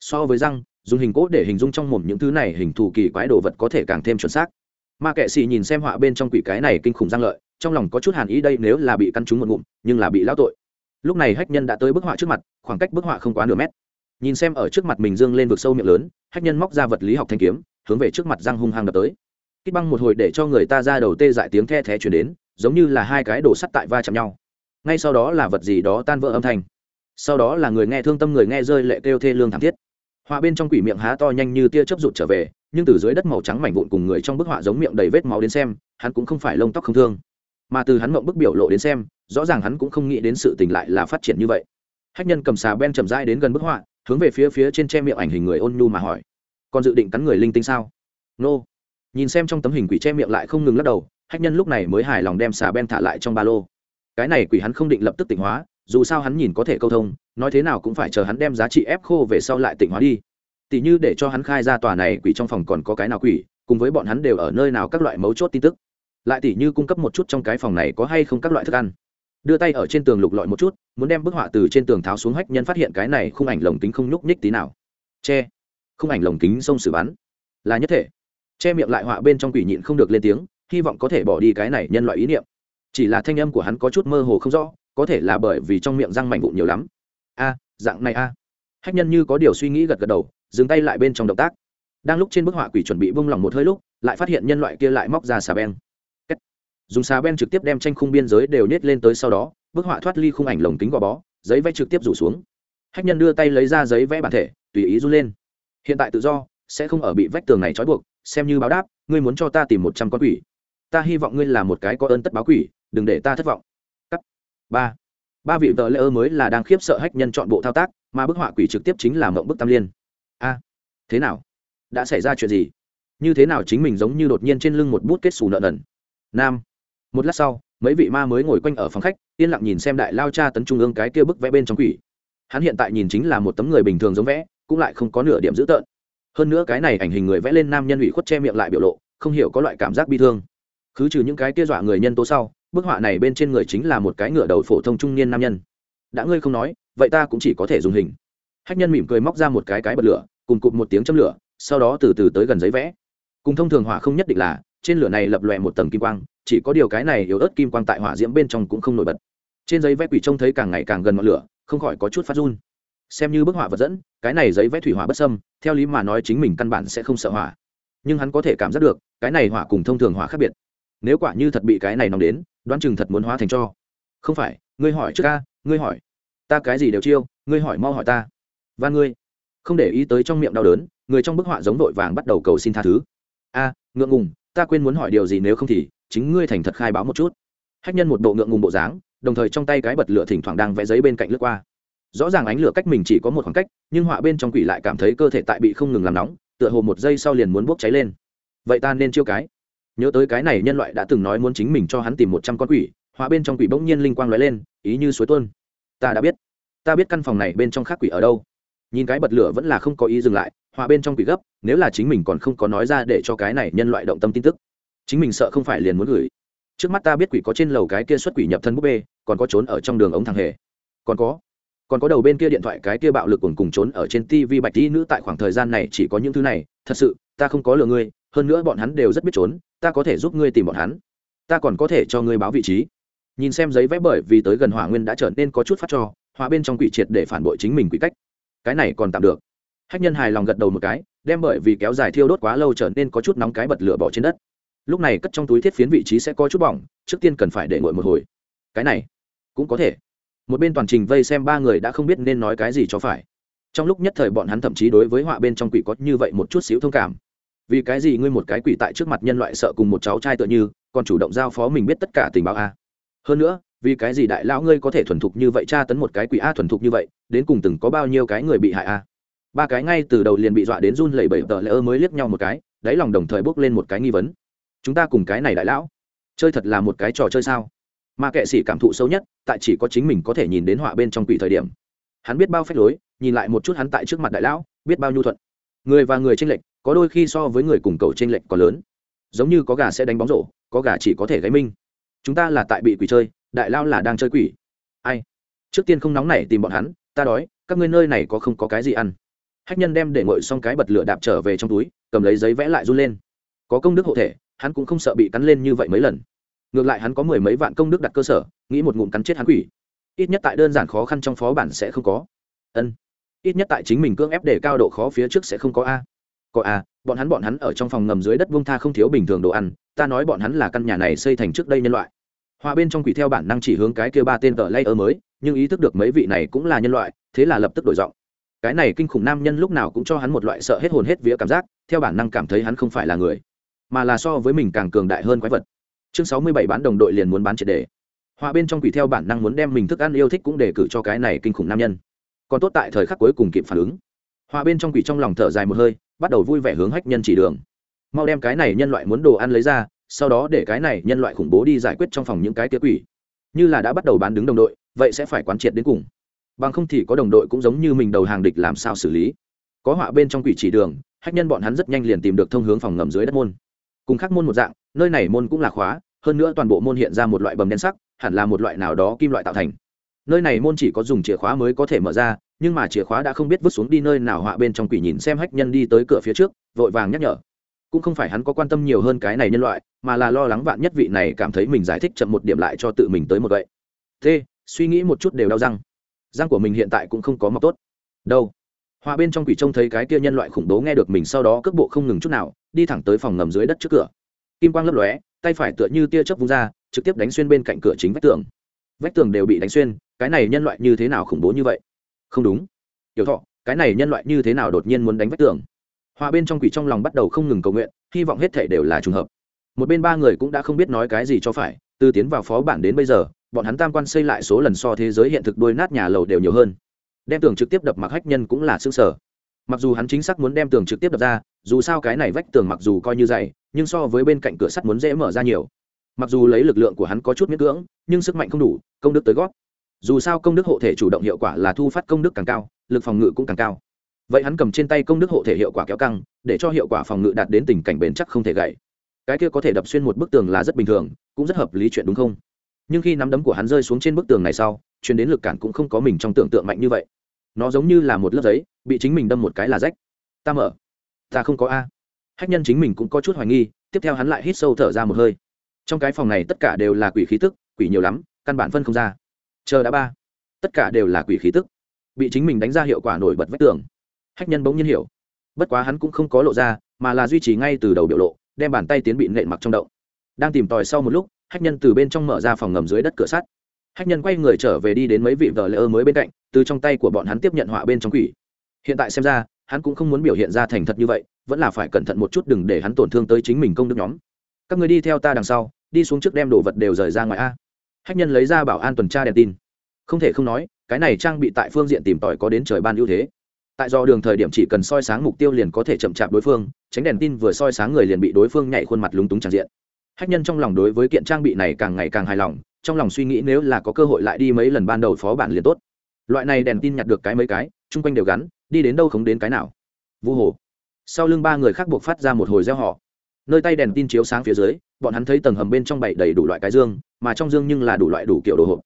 So với răng, dùng hình cốt để hình dung trong mồm những thứ này hình thù kỳ quái đồ vật có thể càng thêm chuẩn xác. Ma kệ xì nhìn xem họa bên trong quỷ cái này kinh khủng răng lợi, trong lòng có chút hàn ý đây nếu là bị căn trúng một ngụm, nhưng là bị lão tội. Lúc này hách nhân đã tới bức họa trước mặt, khoảng cách bức họa không quá nửa mét. Nhìn xem ở trước mặt mình dương lên vực sâu miệng lớn, hách nhân móc ra vật lý học thanh kiếm, hướng về trước mặt răng hung hăng đập tới kích băng một hồi để cho người ta ra đầu tê dại tiếng the thé chuyển đến, giống như là hai cái đổ sắt tại va chạm nhau. Ngay sau đó là vật gì đó tan vỡ âm thanh. Sau đó là người nghe thương tâm người nghe rơi lệ kêu thê lương thảm thiết. Họa bên trong quỷ miệng há to nhanh như tia chớp rụt trở về, nhưng từ dưới đất màu trắng mảnh vụn cùng người trong bức họa giống miệng đầy vết máu đến xem, hắn cũng không phải lông tóc không thương. Mà từ hắn mộng bức biểu lộ đến xem, rõ ràng hắn cũng không nghĩ đến sự tình lại là phát triển như vậy. Hách nhân cầm xà ben chầm dai đến gần bức họa, hướng về phía phía trên che miệng ảnh hình người ôn nhu mà hỏi, còn dự định cắn người linh tinh sao? Nô nhìn xem trong tấm hình quỷ che miệng lại không ngừng lắc đầu, hách nhân lúc này mới hài lòng đem xà ben thả lại trong ba lô. Cái này quỷ hắn không định lập tức tỉnh hóa, dù sao hắn nhìn có thể câu thông, nói thế nào cũng phải chờ hắn đem giá trị ép khô về sau lại tỉnh hóa đi. Tỉ như để cho hắn khai ra tòa này quỷ trong phòng còn có cái nào quỷ, cùng với bọn hắn đều ở nơi nào các loại mấu chốt tin tức. Lại tỉ như cung cấp một chút trong cái phòng này có hay không các loại thức ăn. Đưa tay ở trên tường lục lọi một chút, muốn đem bức họa từ trên tường tháo xuống hách nhân phát hiện cái này khung ảnh lồng kính không nhúc nhích tí nào. Che. Khung ảnh lồng kính sông xử bắn. Là nhất thể che miệng lại họa bên trong quỷ nhịn không được lên tiếng, hy vọng có thể bỏ đi cái này nhân loại ý niệm. Chỉ là thanh âm của hắn có chút mơ hồ không rõ, có thể là bởi vì trong miệng răng mảnh vụn nhiều lắm. A, dạng này a. À. hách nhân như có điều suy nghĩ gật gật đầu, dừng tay lại bên trong động tác. Đang lúc trên bức họa quỷ chuẩn bị bông lỏng một hơi lúc, lại phát hiện nhân loại kia lại móc ra xà beng. Dùng xà beng trực tiếp đem tranh khung biên giới đều nhét lên tới sau đó, bức họa thoát ly khung ảnh lồng kính gò bó, giấy vẽ trực tiếp rủ xuống. Hách nhân đưa tay lấy ra giấy vẽ bản thể, tùy ý run lên. Hiện tại tự do sẽ không ở bị vách tường này trói buộc, xem như báo đáp, ngươi muốn cho ta tìm một trăm con quỷ. Ta hy vọng ngươi là một cái có ơn tất báo quỷ, đừng để ta thất vọng. Cắt. ba. Ba vị vợ ơ mới là đang khiếp sợ hách nhân chọn bộ thao tác, mà bức họa quỷ trực tiếp chính là mộng bức tam liên. A. Thế nào? Đã xảy ra chuyện gì? Như thế nào chính mình giống như đột nhiên trên lưng một bút kết xù nợ nần? Nam. Một lát sau, mấy vị ma mới ngồi quanh ở phòng khách, yên lặng nhìn xem đại lao cha tấn trung ương cái kia bức vẽ bên trong quỷ. Hắn hiện tại nhìn chính là một tấm người bình thường giống vẽ, cũng lại không có nửa điểm dữ tợn hơn nữa cái này ảnh hình người vẽ lên nam nhân ủy khuất che miệng lại biểu lộ, không hiểu có loại cảm giác bi thương. Cứ trừ những cái kia dọa người nhân tố sau, bức họa này bên trên người chính là một cái ngựa đầu phổ thông trung niên nam nhân. Đã ngươi không nói, vậy ta cũng chỉ có thể dùng hình. Hách nhân mỉm cười móc ra một cái cái bật lửa, cùng cụt một tiếng châm lửa, sau đó từ từ tới gần giấy vẽ. Cùng thông thường hỏa không nhất định là, trên lửa này lập lòe một tầng kim quang, chỉ có điều cái này yếu ớt kim quang tại hỏa diễm bên trong cũng không nổi bật. Trên giấy vẽ quỷ trông thấy càng ngày càng gần ngọn lửa, không khỏi có chút phát run xem như bức họa vật dẫn, cái này giấy vẽ thủy hỏa bất sâm theo lý mà nói chính mình căn bản sẽ không sợ hỏa. Nhưng hắn có thể cảm giác được, cái này hỏa cùng thông thường hỏa khác biệt. Nếu quả như thật bị cái này nóng đến, đoán chừng thật muốn hóa thành cho. Không phải, ngươi hỏi trước ca, ngươi hỏi. Ta cái gì đều chiêu, ngươi hỏi mau hỏi ta. Và ngươi. Không để ý tới trong miệng đau đớn, người trong bức họa giống vội vàng bắt đầu cầu xin tha thứ. A, ngượng ngùng, ta quên muốn hỏi điều gì nếu không thì, chính ngươi thành thật khai báo một chút. Hách nhân một bộ ngượng ngùng bộ dáng, đồng thời trong tay cái bật lửa thỉnh thoảng đang vẽ giấy bên cạnh lướt qua rõ ràng ánh lửa cách mình chỉ có một khoảng cách, nhưng họa bên trong quỷ lại cảm thấy cơ thể tại bị không ngừng làm nóng, tựa hồ một giây sau liền muốn bốc cháy lên. Vậy ta nên chiêu cái. Nhớ tới cái này nhân loại đã từng nói muốn chính mình cho hắn tìm một trăm con quỷ, họa bên trong quỷ bỗng nhiên linh quang lóe lên, ý như suối tuôn. Ta đã biết. Ta biết căn phòng này bên trong khác quỷ ở đâu. Nhìn cái bật lửa vẫn là không có ý dừng lại, họa bên trong quỷ gấp, nếu là chính mình còn không có nói ra để cho cái này nhân loại động tâm tin tức. Chính mình sợ không phải liền muốn gửi. Trước mắt ta biết quỷ có trên lầu cái kia xuất quỷ nhập thân búp bê, còn có trốn ở trong đường ống thằng hề. Còn có còn có đầu bên kia điện thoại cái kia bạo lực cùng cùng trốn ở trên tv bạch tí nữ tại khoảng thời gian này chỉ có những thứ này, thật sự, ta không có lừa ngươi, hơn nữa bọn hắn đều rất biết trốn, ta có thể giúp ngươi tìm bọn hắn. Ta còn có thể cho ngươi báo vị trí. Nhìn xem giấy vẽ bởi vì tới gần hỏa nguyên đã trở nên có chút phát cho, hỏa bên trong quỷ triệt để phản bội chính mình quỷ cách. Cái này còn tạm được. Hách nhân hài lòng gật đầu một cái, đem bởi vì kéo dài thiêu đốt quá lâu trở nên có chút nóng cái bật lửa bỏ trên đất. Lúc này cất trong túi thiết phiến vị trí sẽ có chút bỏng, trước tiên cần phải để ngồi một hồi. Cái này cũng có thể một bên toàn trình vây xem ba người đã không biết nên nói cái gì cho phải. Trong lúc nhất thời bọn hắn thậm chí đối với họa bên trong quỷ có như vậy một chút xíu thông cảm. Vì cái gì ngươi một cái quỷ tại trước mặt nhân loại sợ cùng một cháu trai tựa như, còn chủ động giao phó mình biết tất cả tình báo a? Hơn nữa, vì cái gì đại lão ngươi có thể thuần thục như vậy tra tấn một cái quỷ a thuần thục như vậy, đến cùng từng có bao nhiêu cái người bị hại a? Ba cái ngay từ đầu liền bị dọa đến run lẩy bẩy tờ lỡ mới liếc nhau một cái, đáy lòng đồng thời bước lên một cái nghi vấn. Chúng ta cùng cái này đại lão, chơi thật là một cái trò chơi sao? Mà kệ sĩ cảm thụ sâu nhất, tại chỉ có chính mình có thể nhìn đến họa bên trong quỷ thời điểm. Hắn biết bao phép lối, nhìn lại một chút hắn tại trước mặt đại lão, biết bao nhu thuận. Người và người tranh lệch, có đôi khi so với người cùng cầu tranh lệch còn lớn. Giống như có gà sẽ đánh bóng rổ, có gà chỉ có thể gáy minh chúng ta là tại bị quỷ chơi, đại lao là đang chơi quỷ. Ai? Trước tiên không nóng này tìm bọn hắn, ta đói, các ngươi nơi này có không có cái gì ăn? Hách nhân đem để ngồi xong cái bật lửa đạp trở về trong túi, cầm lấy giấy vẽ lại run lên. Có công đức hộ thể, hắn cũng không sợ bị cắn lên như vậy mấy lần ngược lại hắn có mười mấy vạn công đức đặt cơ sở, nghĩ một ngụm cắn chết hắn quỷ. Ít nhất tại đơn giản khó khăn trong phó bản sẽ không có. Ân. Ít nhất tại chính mình cưỡng ép để cao độ khó phía trước sẽ không có a. Có a, bọn hắn bọn hắn ở trong phòng ngầm dưới đất vung tha không thiếu bình thường đồ ăn, ta nói bọn hắn là căn nhà này xây thành trước đây nhân loại. Hòa bên trong quỷ theo bản năng chỉ hướng cái kia ba tên tờ lay ở mới, nhưng ý thức được mấy vị này cũng là nhân loại, thế là lập tức đổi giọng. Cái này kinh khủng nam nhân lúc nào cũng cho hắn một loại sợ hết hồn hết vía cảm giác, theo bản năng cảm thấy hắn không phải là người, mà là so với mình càng cường đại hơn quái vật chương sáu mươi bảy bán đồng đội liền muốn bán triệt đề. Họa bên trong quỷ theo bản năng muốn đem mình thức ăn yêu thích cũng đề cử cho cái này kinh khủng nam nhân. Còn tốt tại thời khắc cuối cùng kịp phản ứng. Họa bên trong quỷ trong lòng thở dài một hơi, bắt đầu vui vẻ hướng hách nhân chỉ đường. Mau đem cái này nhân loại muốn đồ ăn lấy ra, sau đó để cái này nhân loại khủng bố đi giải quyết trong phòng những cái tía quỷ. Như là đã bắt đầu bán đứng đồng đội, vậy sẽ phải quán triệt đến cùng. Bằng không thì có đồng đội cũng giống như mình đầu hàng địch làm sao xử lý. Có họa bên trong quỷ chỉ đường, hách nhân bọn hắn rất nhanh liền tìm được thông hướng phòng ngầm dưới đất môn. Cùng khắc môn một dạng nơi này môn cũng là khóa, hơn nữa toàn bộ môn hiện ra một loại bầm đen sắc, hẳn là một loại nào đó kim loại tạo thành. Nơi này môn chỉ có dùng chìa khóa mới có thể mở ra, nhưng mà chìa khóa đã không biết vứt xuống đi nơi nào, họa bên trong quỷ nhìn xem hách nhân đi tới cửa phía trước, vội vàng nhắc nhở. Cũng không phải hắn có quan tâm nhiều hơn cái này nhân loại, mà là lo lắng vạn nhất vị này cảm thấy mình giải thích chậm một điểm lại cho tự mình tới một vậy t suy nghĩ một chút đều đau răng. Răng của mình hiện tại cũng không có mọc tốt. Đâu? Họa bên trong quỷ trông thấy cái kia nhân loại khủng bố nghe được mình sau đó cước bộ không ngừng chút nào, đi thẳng tới phòng ngầm dưới đất trước cửa kim quang lấp lóe, tay phải tựa như tia chớp vung ra, trực tiếp đánh xuyên bên cạnh cửa chính vách tường. Vách tường đều bị đánh xuyên, cái này nhân loại như thế nào khủng bố như vậy? Không đúng. Tiểu thọ, cái này nhân loại như thế nào đột nhiên muốn đánh vách tường? Hòa bên trong quỷ trong lòng bắt đầu không ngừng cầu nguyện, hy vọng hết thể đều là trùng hợp. Một bên ba người cũng đã không biết nói cái gì cho phải, từ tiến vào phó bản đến bây giờ, bọn hắn tam quan xây lại số lần so thế giới hiện thực đôi nát nhà lầu đều nhiều hơn. Đem tường trực tiếp đập mặc hách nhân cũng là xương sở mặc dù hắn chính xác muốn đem tường trực tiếp đập ra, dù sao cái này vách tường mặc dù coi như dày, nhưng so với bên cạnh cửa sắt muốn dễ mở ra nhiều. Mặc dù lấy lực lượng của hắn có chút miễn cưỡng, nhưng sức mạnh không đủ, công đức tới gót dù sao công đức hộ thể chủ động hiệu quả là thu phát công đức càng cao, lực phòng ngự cũng càng cao. Vậy hắn cầm trên tay công đức hộ thể hiệu quả kéo căng, để cho hiệu quả phòng ngự đạt đến tình cảnh bền chắc không thể gãy. Cái kia có thể đập xuyên một bức tường là rất bình thường, cũng rất hợp lý chuyện đúng không? Nhưng khi nắm đấm của hắn rơi xuống trên bức tường này sau, chuyển đến lực cản cũng không có mình trong tưởng tượng mạnh như vậy nó giống như là một lớp giấy, bị chính mình đâm một cái là rách. Ta mở. Ta không có a. Hách nhân chính mình cũng có chút hoài nghi, tiếp theo hắn lại hít sâu thở ra một hơi. Trong cái phòng này tất cả đều là quỷ khí tức, quỷ nhiều lắm, căn bản phân không ra. Chờ đã ba. Tất cả đều là quỷ khí tức. Bị chính mình đánh ra hiệu quả nổi bật vách tường. Hách nhân bỗng nhiên hiểu. Bất quá hắn cũng không có lộ ra, mà là duy trì ngay từ đầu biểu lộ, đem bàn tay tiến bị nện mặc trong đậu đang tìm tòi sau một lúc, hách nhân từ bên trong mở ra phòng ngầm dưới đất cửa sắt hách nhân quay người trở về đi đến mấy vị vợ lỡ mới bên cạnh, từ trong tay của bọn hắn tiếp nhận họa bên trong quỷ. Hiện tại xem ra, hắn cũng không muốn biểu hiện ra thành thật như vậy, vẫn là phải cẩn thận một chút đừng để hắn tổn thương tới chính mình công đức nhóm. Các người đi theo ta đằng sau, đi xuống trước đem đồ vật đều rời ra ngoài a. Hách nhân lấy ra bảo an tuần tra đèn tin. Không thể không nói, cái này trang bị tại phương diện tìm tòi có đến trời ban ưu thế. Tại do đường thời điểm chỉ cần soi sáng mục tiêu liền có thể chậm chạp đối phương, tránh đèn tin vừa soi sáng người liền bị đối phương nhảy khuôn mặt lúng túng tràn diện. Hách nhân trong lòng đối với kiện trang bị này càng ngày càng hài lòng trong lòng suy nghĩ nếu là có cơ hội lại đi mấy lần ban đầu phó bản liền tốt. Loại này đèn tin nhặt được cái mấy cái, chung quanh đều gắn, đi đến đâu không đến cái nào. Vu hồ. Sau lưng ba người khác buộc phát ra một hồi gieo họ nơi tay đèn tin chiếu sáng phía dưới, bọn hắn thấy tầng hầm bên trong bảy đầy đủ loại cái dương, mà trong dương nhưng là đủ loại đủ kiểu đồ hộp.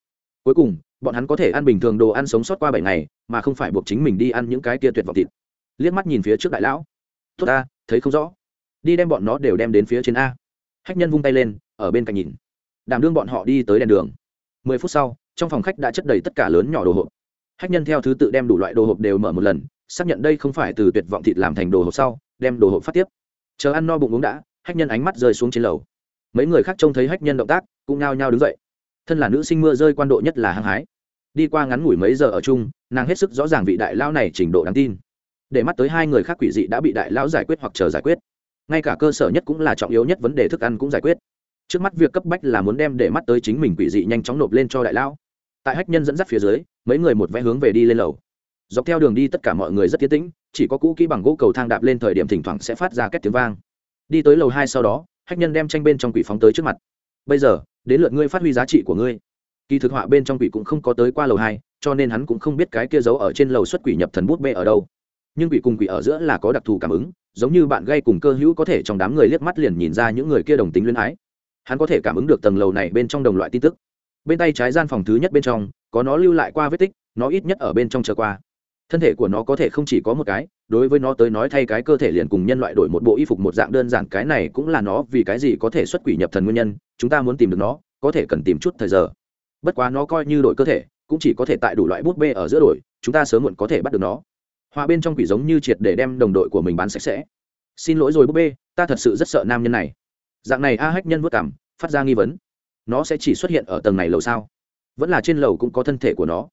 Cuối cùng, bọn hắn có thể ăn bình thường đồ ăn sống sót qua bảy ngày, mà không phải buộc chính mình đi ăn những cái kia tuyệt vọng thịt. Liếc mắt nhìn phía trước đại lão. Tốt ta, thấy không rõ. Đi đem bọn nó đều đem đến phía trên a. Hách nhân vung tay lên, ở bên cạnh nhìn đảm đương bọn họ đi tới đèn đường. Mười phút sau, trong phòng khách đã chất đầy tất cả lớn nhỏ đồ hộp. Hách nhân theo thứ tự đem đủ loại đồ hộp đều mở một lần, xác nhận đây không phải từ tuyệt vọng thịt làm thành đồ hộp sau, đem đồ hộp phát tiếp. Chờ ăn no bụng uống đã, hách nhân ánh mắt rơi xuống trên lầu. Mấy người khác trông thấy hách nhân động tác, cũng nao nhao đứng dậy. Thân là nữ sinh mưa rơi quan độ nhất là hăng hái. Đi qua ngắn ngủi mấy giờ ở chung, nàng hết sức rõ ràng vị đại lao này trình độ đáng tin. Để mắt tới hai người khác quỷ dị đã bị đại lão giải quyết hoặc chờ giải quyết. Ngay cả cơ sở nhất cũng là trọng yếu nhất vấn đề thức ăn cũng giải quyết trước mắt việc cấp bách là muốn đem để mắt tới chính mình quỷ dị nhanh chóng nộp lên cho đại lão. Tại hách nhân dẫn dắt phía dưới, mấy người một vẽ hướng về đi lên lầu. Dọc theo đường đi tất cả mọi người rất tiến tĩnh, chỉ có cũ kỹ bằng gỗ cầu thang đạp lên thời điểm thỉnh thoảng sẽ phát ra két tiếng vang. Đi tới lầu hai sau đó, hách nhân đem tranh bên trong quỷ phóng tới trước mặt. Bây giờ, đến lượt ngươi phát huy giá trị của ngươi. Kỳ thực họa bên trong quỷ cũng không có tới qua lầu hai, cho nên hắn cũng không biết cái kia giấu ở trên lầu xuất quỷ nhập thần bút bê ở đâu. Nhưng quỷ cùng quỷ ở giữa là có đặc thù cảm ứng, giống như bạn gây cùng cơ hữu có thể trong đám người liếc mắt liền nhìn ra những người kia đồng tính luyến ái hắn có thể cảm ứng được tầng lầu này bên trong đồng loại tin tức. Bên tay trái gian phòng thứ nhất bên trong, có nó lưu lại qua vết tích, nó ít nhất ở bên trong chờ qua. Thân thể của nó có thể không chỉ có một cái, đối với nó tới nói thay cái cơ thể liền cùng nhân loại đổi một bộ y phục một dạng đơn giản, cái này cũng là nó vì cái gì có thể xuất quỷ nhập thần nguyên nhân, chúng ta muốn tìm được nó, có thể cần tìm chút thời giờ. Bất quá nó coi như đổi cơ thể, cũng chỉ có thể tại đủ loại bút bê ở giữa đổi, chúng ta sớm muộn có thể bắt được nó. Hòa bên trong quỷ giống như triệt để đem đồng đội của mình bán sạch sẽ. Xin lỗi rồi bút bê, ta thật sự rất sợ nam nhân này dạng này a hách nhân vất cảm phát ra nghi vấn. Nó sẽ chỉ xuất hiện ở tầng này lầu sao? Vẫn là trên lầu cũng có thân thể của nó.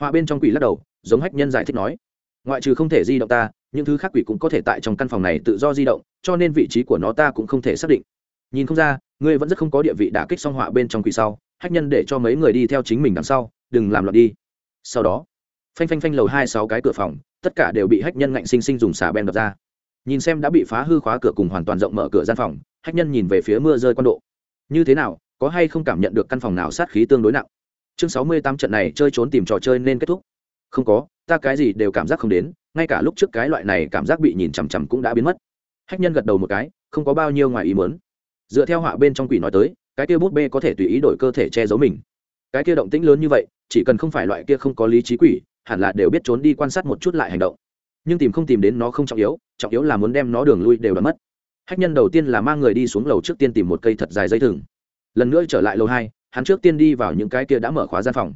Họa bên trong quỷ lắc đầu, giống hách nhân giải thích nói. Ngoại trừ không thể di động ta, những thứ khác quỷ cũng có thể tại trong căn phòng này tự do di động, cho nên vị trí của nó ta cũng không thể xác định. Nhìn không ra, ngươi vẫn rất không có địa vị đả kích song họa bên trong quỷ sau. Hách nhân để cho mấy người đi theo chính mình đằng sau, đừng làm loạn đi. Sau đó, phanh phanh phanh lầu hai sáu cái cửa phòng, tất cả đều bị hách nhân ngạnh sinh sinh dùng xà beng đập ra nhìn xem đã bị phá hư khóa cửa cùng hoàn toàn rộng mở cửa gian phòng, hách nhân nhìn về phía mưa rơi quan độ. Như thế nào, có hay không cảm nhận được căn phòng nào sát khí tương đối nặng? Chương sáu mươi tám trận này chơi trốn tìm trò chơi nên kết thúc. Không có, ta cái gì đều cảm giác không đến, ngay cả lúc trước cái loại này cảm giác bị nhìn chằm chằm cũng đã biến mất. Hách nhân gật đầu một cái, không có bao nhiêu ngoài ý muốn. Dựa theo họa bên trong quỷ nói tới, cái kia bút bê có thể tùy ý đổi cơ thể che giấu mình. Cái kia động tĩnh lớn như vậy, chỉ cần không phải loại kia không có lý trí quỷ, hẳn là đều biết trốn đi quan sát một chút lại hành động nhưng tìm không tìm đến nó không trọng yếu trọng yếu là muốn đem nó đường lui đều đã mất. Hách nhân đầu tiên là mang người đi xuống lầu trước tiên tìm một cây thật dài dây thừng. Lần nữa trở lại lầu hai, hắn trước tiên đi vào những cái kia đã mở khóa gian phòng.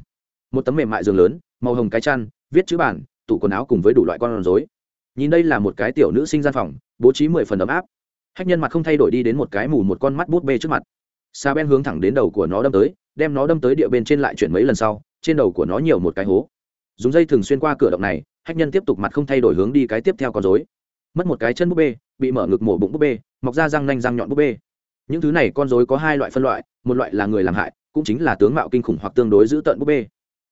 Một tấm mềm mại giường lớn, màu hồng cái chăn, viết chữ bản, tủ quần áo cùng với đủ loại con rối. Nhìn đây là một cái tiểu nữ sinh gian phòng, bố trí mười phần ấm áp. Hách nhân mặt không thay đổi đi đến một cái mù một con mắt bút bê trước mặt. Xa ben hướng thẳng đến đầu của nó đâm tới, đem nó đâm tới địa bên trên lại chuyển mấy lần sau, trên đầu của nó nhiều một cái hố. Dùng dây thường xuyên qua cửa động này hách nhân tiếp tục mặt không thay đổi hướng đi cái tiếp theo con dối mất một cái chân búp bê, bị mở ngực mổ bụng búp bê, mọc ra răng nanh răng nhọn búp bê. Những thứ này con dối có hai loại phân loại, một loại là người làm hại, cũng chính là tướng mạo kinh khủng hoặc tương đối giữ tợn búp bê.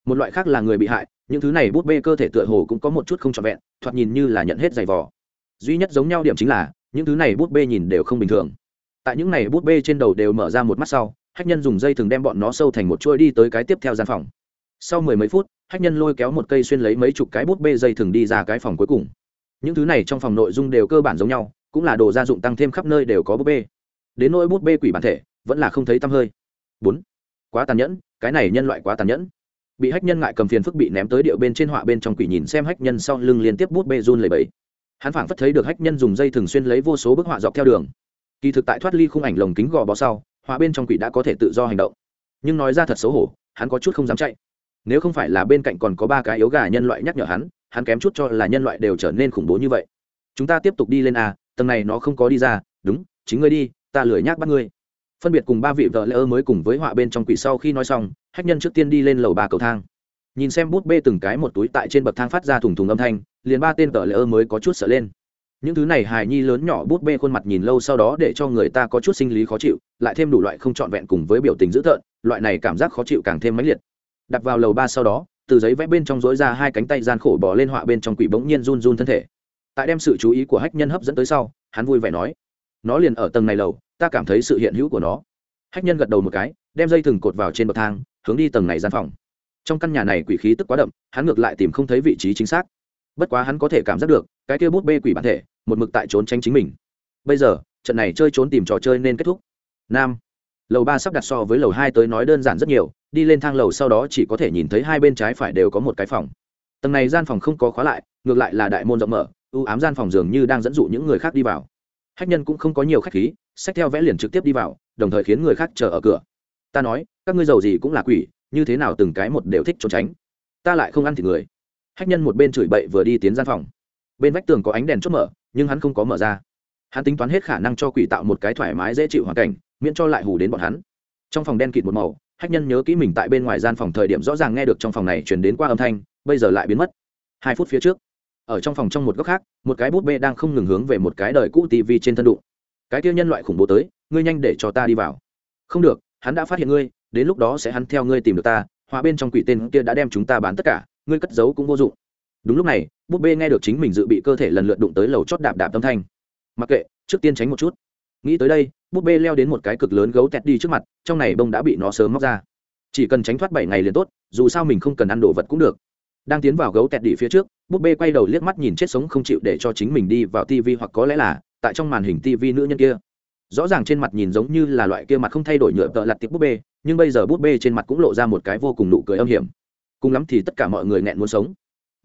Một loại khác là người bị hại, những thứ này búp bê cơ thể tựa hồ cũng có một chút không trọn vẹn, thoạt nhìn như là nhận hết giày vò. Duy nhất giống nhau điểm chính là, những thứ này búp bê nhìn đều không bình thường. Tại những này búp bê trên đầu đều mở ra một mắt sau, hách nhân dùng dây thừng đem bọn nó sâu thành một chuỗi đi tới cái tiếp theo gian phòng sau mười mấy phút, hách nhân lôi kéo một cây xuyên lấy mấy chục cái bút bê dây thừng đi ra cái phòng cuối cùng. Những thứ này trong phòng nội dung đều cơ bản giống nhau, cũng là đồ gia dụng tăng thêm khắp nơi đều có bút bê. Đến nỗi bút bê quỷ bản thể, vẫn là không thấy tăm hơi. Bốn, quá tàn nhẫn, cái này nhân loại quá tàn nhẫn. Bị hách nhân ngại cầm phiền phức bị ném tới điệu bên trên họa bên trong quỷ nhìn xem hách nhân sau lưng liên tiếp bút bê run lầy bẫy hắn phảng phất thấy được hách nhân dùng dây thường xuyên lấy vô số bức họa dọc theo đường. Kỳ thực tại thoát ly khung ảnh lồng kính gò bó sau, họa bên trong quỷ đã có thể tự do hành động. Nhưng nói ra thật xấu hổ, hắn có chút không dám chạy nếu không phải là bên cạnh còn có ba cái yếu gà nhân loại nhắc nhở hắn hắn kém chút cho là nhân loại đều trở nên khủng bố như vậy. Chúng ta tiếp tục đi lên a, tầng này nó không có đi ra, đúng, chính ngươi đi, ta lười nhác bắt ngươi. Phân biệt cùng ba vị vợ lỡ mới cùng với họa bên trong quỷ sau khi nói xong, hách nhân trước tiên đi lên lầu ba cầu thang. Nhìn xem bút bê từng cái một túi tại trên bậc thang phát ra thùng thùng âm thanh, liền ba tên vợ lỡ mới có chút sợ lên. Những thứ này hài nhi lớn nhỏ bút bê khuôn mặt nhìn lâu sau đó để cho người ta có chút sinh lý khó chịu, lại thêm đủ loại không trọn vẹn cùng với biểu tình dữ tợn, loại này cảm giác khó chịu càng thêm mãnh liệt đặt vào lầu ba sau đó, từ giấy vẽ bên trong dối ra hai cánh tay gian khổ bỏ lên họa bên trong quỷ bỗng nhiên run run thân thể. Tại đem sự chú ý của hách nhân hấp dẫn tới sau, hắn vui vẻ nói, nó liền ở tầng này lầu, ta cảm thấy sự hiện hữu của nó. Hách nhân gật đầu một cái, đem dây thừng cột vào trên bậc thang, hướng đi tầng này gian phòng. Trong căn nhà này quỷ khí tức quá đậm, hắn ngược lại tìm không thấy vị trí chính xác. Bất quá hắn có thể cảm giác được, cái kia bút bê quỷ bản thể, một mực tại trốn tránh chính mình. Bây giờ, trận này chơi trốn tìm trò chơi nên kết thúc. Nam lầu ba sắp đặt so với lầu hai tới nói đơn giản rất nhiều, đi lên thang lầu sau đó chỉ có thể nhìn thấy hai bên trái phải đều có một cái phòng. Tầng này gian phòng không có khóa lại, ngược lại là đại môn rộng mở ưu ám gian phòng dường như đang dẫn dụ những người khác đi vào. Hách nhân cũng không có nhiều khách khí sách theo vẽ liền trực tiếp đi vào, đồng thời khiến người khác chờ ở cửa. Ta nói, các ngươi giàu gì cũng là quỷ, như thế nào từng cái một đều thích trốn tránh. Ta lại không ăn thịt người. Hách nhân một bên chửi bậy vừa đi tiến gian phòng. Bên vách tường có ánh đèn chốt mở, nhưng hắn không có mở ra. Hắn tính toán hết khả năng cho quỷ tạo một cái thoải mái dễ chịu hoàn cảnh miễn cho lại hù đến bọn hắn. Trong phòng đen kịt một màu, hách nhân nhớ kỹ mình tại bên ngoài gian phòng thời điểm rõ ràng nghe được trong phòng này chuyển đến qua âm thanh, bây giờ lại biến mất. Hai phút phía trước, ở trong phòng trong một góc khác, một cái bút bê đang không ngừng hướng về một cái đời cũ tv trên thân đụng. Cái kia nhân loại khủng bố tới, ngươi nhanh để cho ta đi vào. Không được, hắn đã phát hiện ngươi, đến lúc đó sẽ hắn theo ngươi tìm được ta, hóa bên trong quỷ tên kia đã đem chúng ta bán tất cả, ngươi cất giấu cũng vô dụng. Đúng lúc này bút bê nghe được chính mình dự bị cơ thể lần lượt đụng tới lầu chót đạp đạp tâm thanh. Mặc kệ, trước tiên tránh một chút. Nghĩ tới đây búp bê leo đến một cái cực lớn gấu tẹt đi trước mặt, trong này bông đã bị nó sớm móc ra. Chỉ cần tránh thoát bảy ngày liền tốt, dù sao mình không cần ăn đồ vật cũng được. Đang tiến vào gấu tẹt đi phía trước, búp bê quay đầu liếc mắt nhìn chết sống không chịu để cho chính mình đi vào tv hoặc có lẽ là tại trong màn hình tv nữ nhân kia. Rõ ràng trên mặt nhìn giống như là loại kia mặt không thay đổi nhựa tợ lặt tiệp búp bê, nhưng bây giờ búp bê trên mặt cũng lộ ra một cái vô cùng nụ cười âm hiểm. Cùng lắm thì tất cả mọi người nghẹn muốn sống.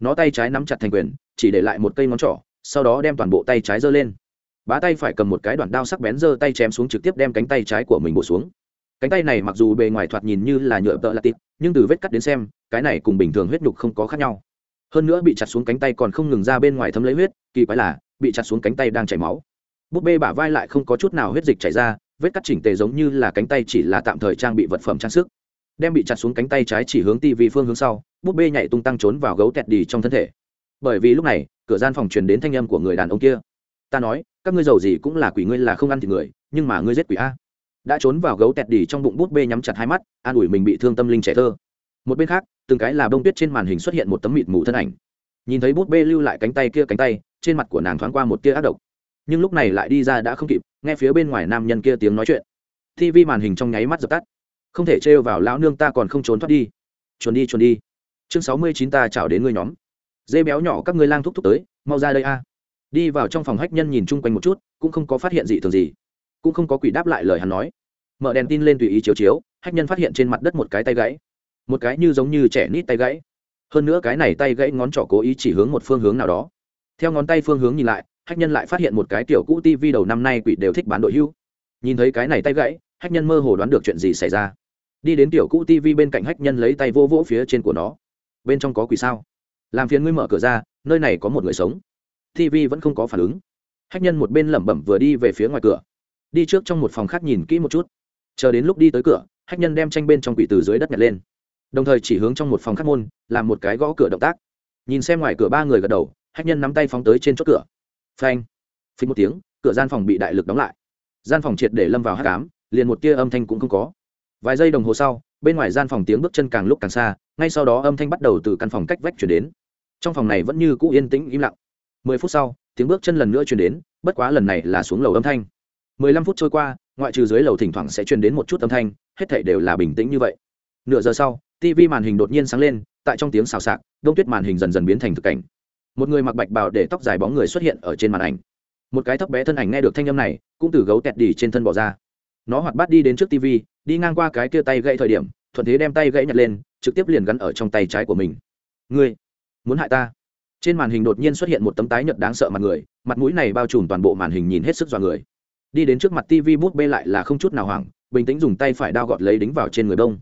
Nó tay trái nắm chặt thành quyền, chỉ để lại một cây ngón trỏ, sau đó đem toàn bộ tay trái giơ lên bá tay phải cầm một cái đoạn đao sắc bén giơ tay chém xuống trực tiếp đem cánh tay trái của mình bổ xuống. Cánh tay này mặc dù bề ngoài thoạt nhìn như là nhựa tợ là tịp nhưng từ vết cắt đến xem, cái này cùng bình thường huyết nhục không có khác nhau. Hơn nữa bị chặt xuống cánh tay còn không ngừng ra bên ngoài thấm lấy huyết, kỳ quái là, bị chặt xuống cánh tay đang chảy máu. Búp bê bả vai lại không có chút nào huyết dịch chảy ra, vết cắt chỉnh tề giống như là cánh tay chỉ là tạm thời trang bị vật phẩm trang sức. Đem bị chặt xuống cánh tay trái chỉ hướng tivi phương hướng sau, búp bê nhảy tung tăng trốn vào gấu tẹt đi trong thân thể. Bởi vì lúc này, cửa gian phòng truyền đến thanh âm của người đàn ông kia. Ta nói các ngươi giàu gì cũng là quỷ ngươi là không ăn thì người, nhưng mà ngươi giết quỷ a. Đã trốn vào gấu tẹt đỉ trong bụng bút bê nhắm chặt hai mắt, an ủi mình bị thương tâm linh trẻ thơ. Một bên khác, từng cái là bông tuyết trên màn hình xuất hiện một tấm mịt mù thân ảnh. Nhìn thấy bút bê lưu lại cánh tay kia cánh tay, trên mặt của nàng thoáng qua một tia ác độc. Nhưng lúc này lại đi ra đã không kịp, nghe phía bên ngoài nam nhân kia tiếng nói chuyện. Tv màn hình trong nháy mắt dập tắt. Không thể trêu vào lão nương ta còn không trốn thoát đi. Trốn đi trốn đi. Chương sáu mươi chín ta chào đến ngươi nhóm. Dê béo nhỏ các ngươi lang thúc thúc tới, mau ra đây a đi vào trong phòng hách nhân nhìn chung quanh một chút, cũng không có phát hiện gì thường gì. Cũng không có quỷ đáp lại lời hắn nói. Mở đèn tin lên tùy ý chiếu chiếu, hách nhân phát hiện trên mặt đất một cái tay gãy. Một cái như giống như trẻ nít tay gãy. Hơn nữa cái này tay gãy ngón trỏ cố ý chỉ hướng một phương hướng nào đó. Theo ngón tay phương hướng nhìn lại, hách nhân lại phát hiện một cái tiểu cũ tv đầu năm nay quỷ đều thích bán đội hưu. Nhìn thấy cái này tay gãy, hách nhân mơ hồ đoán được chuyện gì xảy ra. Đi đến tiểu cũ tv bên cạnh hách nhân lấy tay vô vỗ phía trên của nó. Bên trong có quỷ sao? Làm phiền ngươi mở cửa ra, nơi này có một người sống tv vẫn không có phản ứng. Hách nhân một bên lẩm bẩm vừa đi về phía ngoài cửa. Đi trước trong một phòng khác nhìn kỹ một chút. Chờ đến lúc đi tới cửa, hách nhân đem tranh bên trong quỷ từ dưới đất nhặt lên. Đồng thời chỉ hướng trong một phòng khác môn, làm một cái gõ cửa động tác. Nhìn xem ngoài cửa ba người gật đầu, hách nhân nắm tay phóng tới trên chốt cửa. Phanh. Phí một tiếng, cửa gian phòng bị đại lực đóng lại. Gian phòng triệt để lâm vào hát cám liền một tia âm thanh cũng không có. Vài giây đồng hồ sau, bên ngoài gian phòng tiếng bước chân càng lúc càng xa, ngay sau đó âm thanh bắt đầu từ căn phòng cách vách chuyển đến. Trong phòng này vẫn như cũ yên tĩnh im lặng mười phút sau, tiếng bước chân lần nữa chuyển đến, bất quá lần này là xuống lầu âm thanh. Mười lăm phút trôi qua, ngoại trừ dưới lầu thỉnh thoảng sẽ truyền đến một chút âm thanh, hết thảy đều là bình tĩnh như vậy. Nửa giờ sau tv màn hình đột nhiên sáng lên, tại trong tiếng xào xạc, đông tuyết màn hình dần dần biến thành thực cảnh. Một người mặc bạch bào để tóc dài bóng người xuất hiện ở trên màn ảnh. Một cái thấp bé thân ảnh nghe được thanh âm này, cũng từ gấu tẹt đỉ trên thân bỏ ra. Nó hoạt bát đi đến trước tv đi ngang qua cái kia tay gãy thời điểm, thuận thế đem tay gãy nhặt lên, trực tiếp liền gắn ở trong tay trái của mình. Ngươi, muốn hại ta? Trên màn hình đột nhiên xuất hiện một tấm tái nhợt đáng sợ mặt người, mặt mũi này bao trùm toàn bộ màn hình nhìn hết sức dọa người. Đi đến trước mặt tv bút bê lại là không chút nào hoảng, bình tĩnh dùng tay phải đao gọt lấy đính vào trên người đông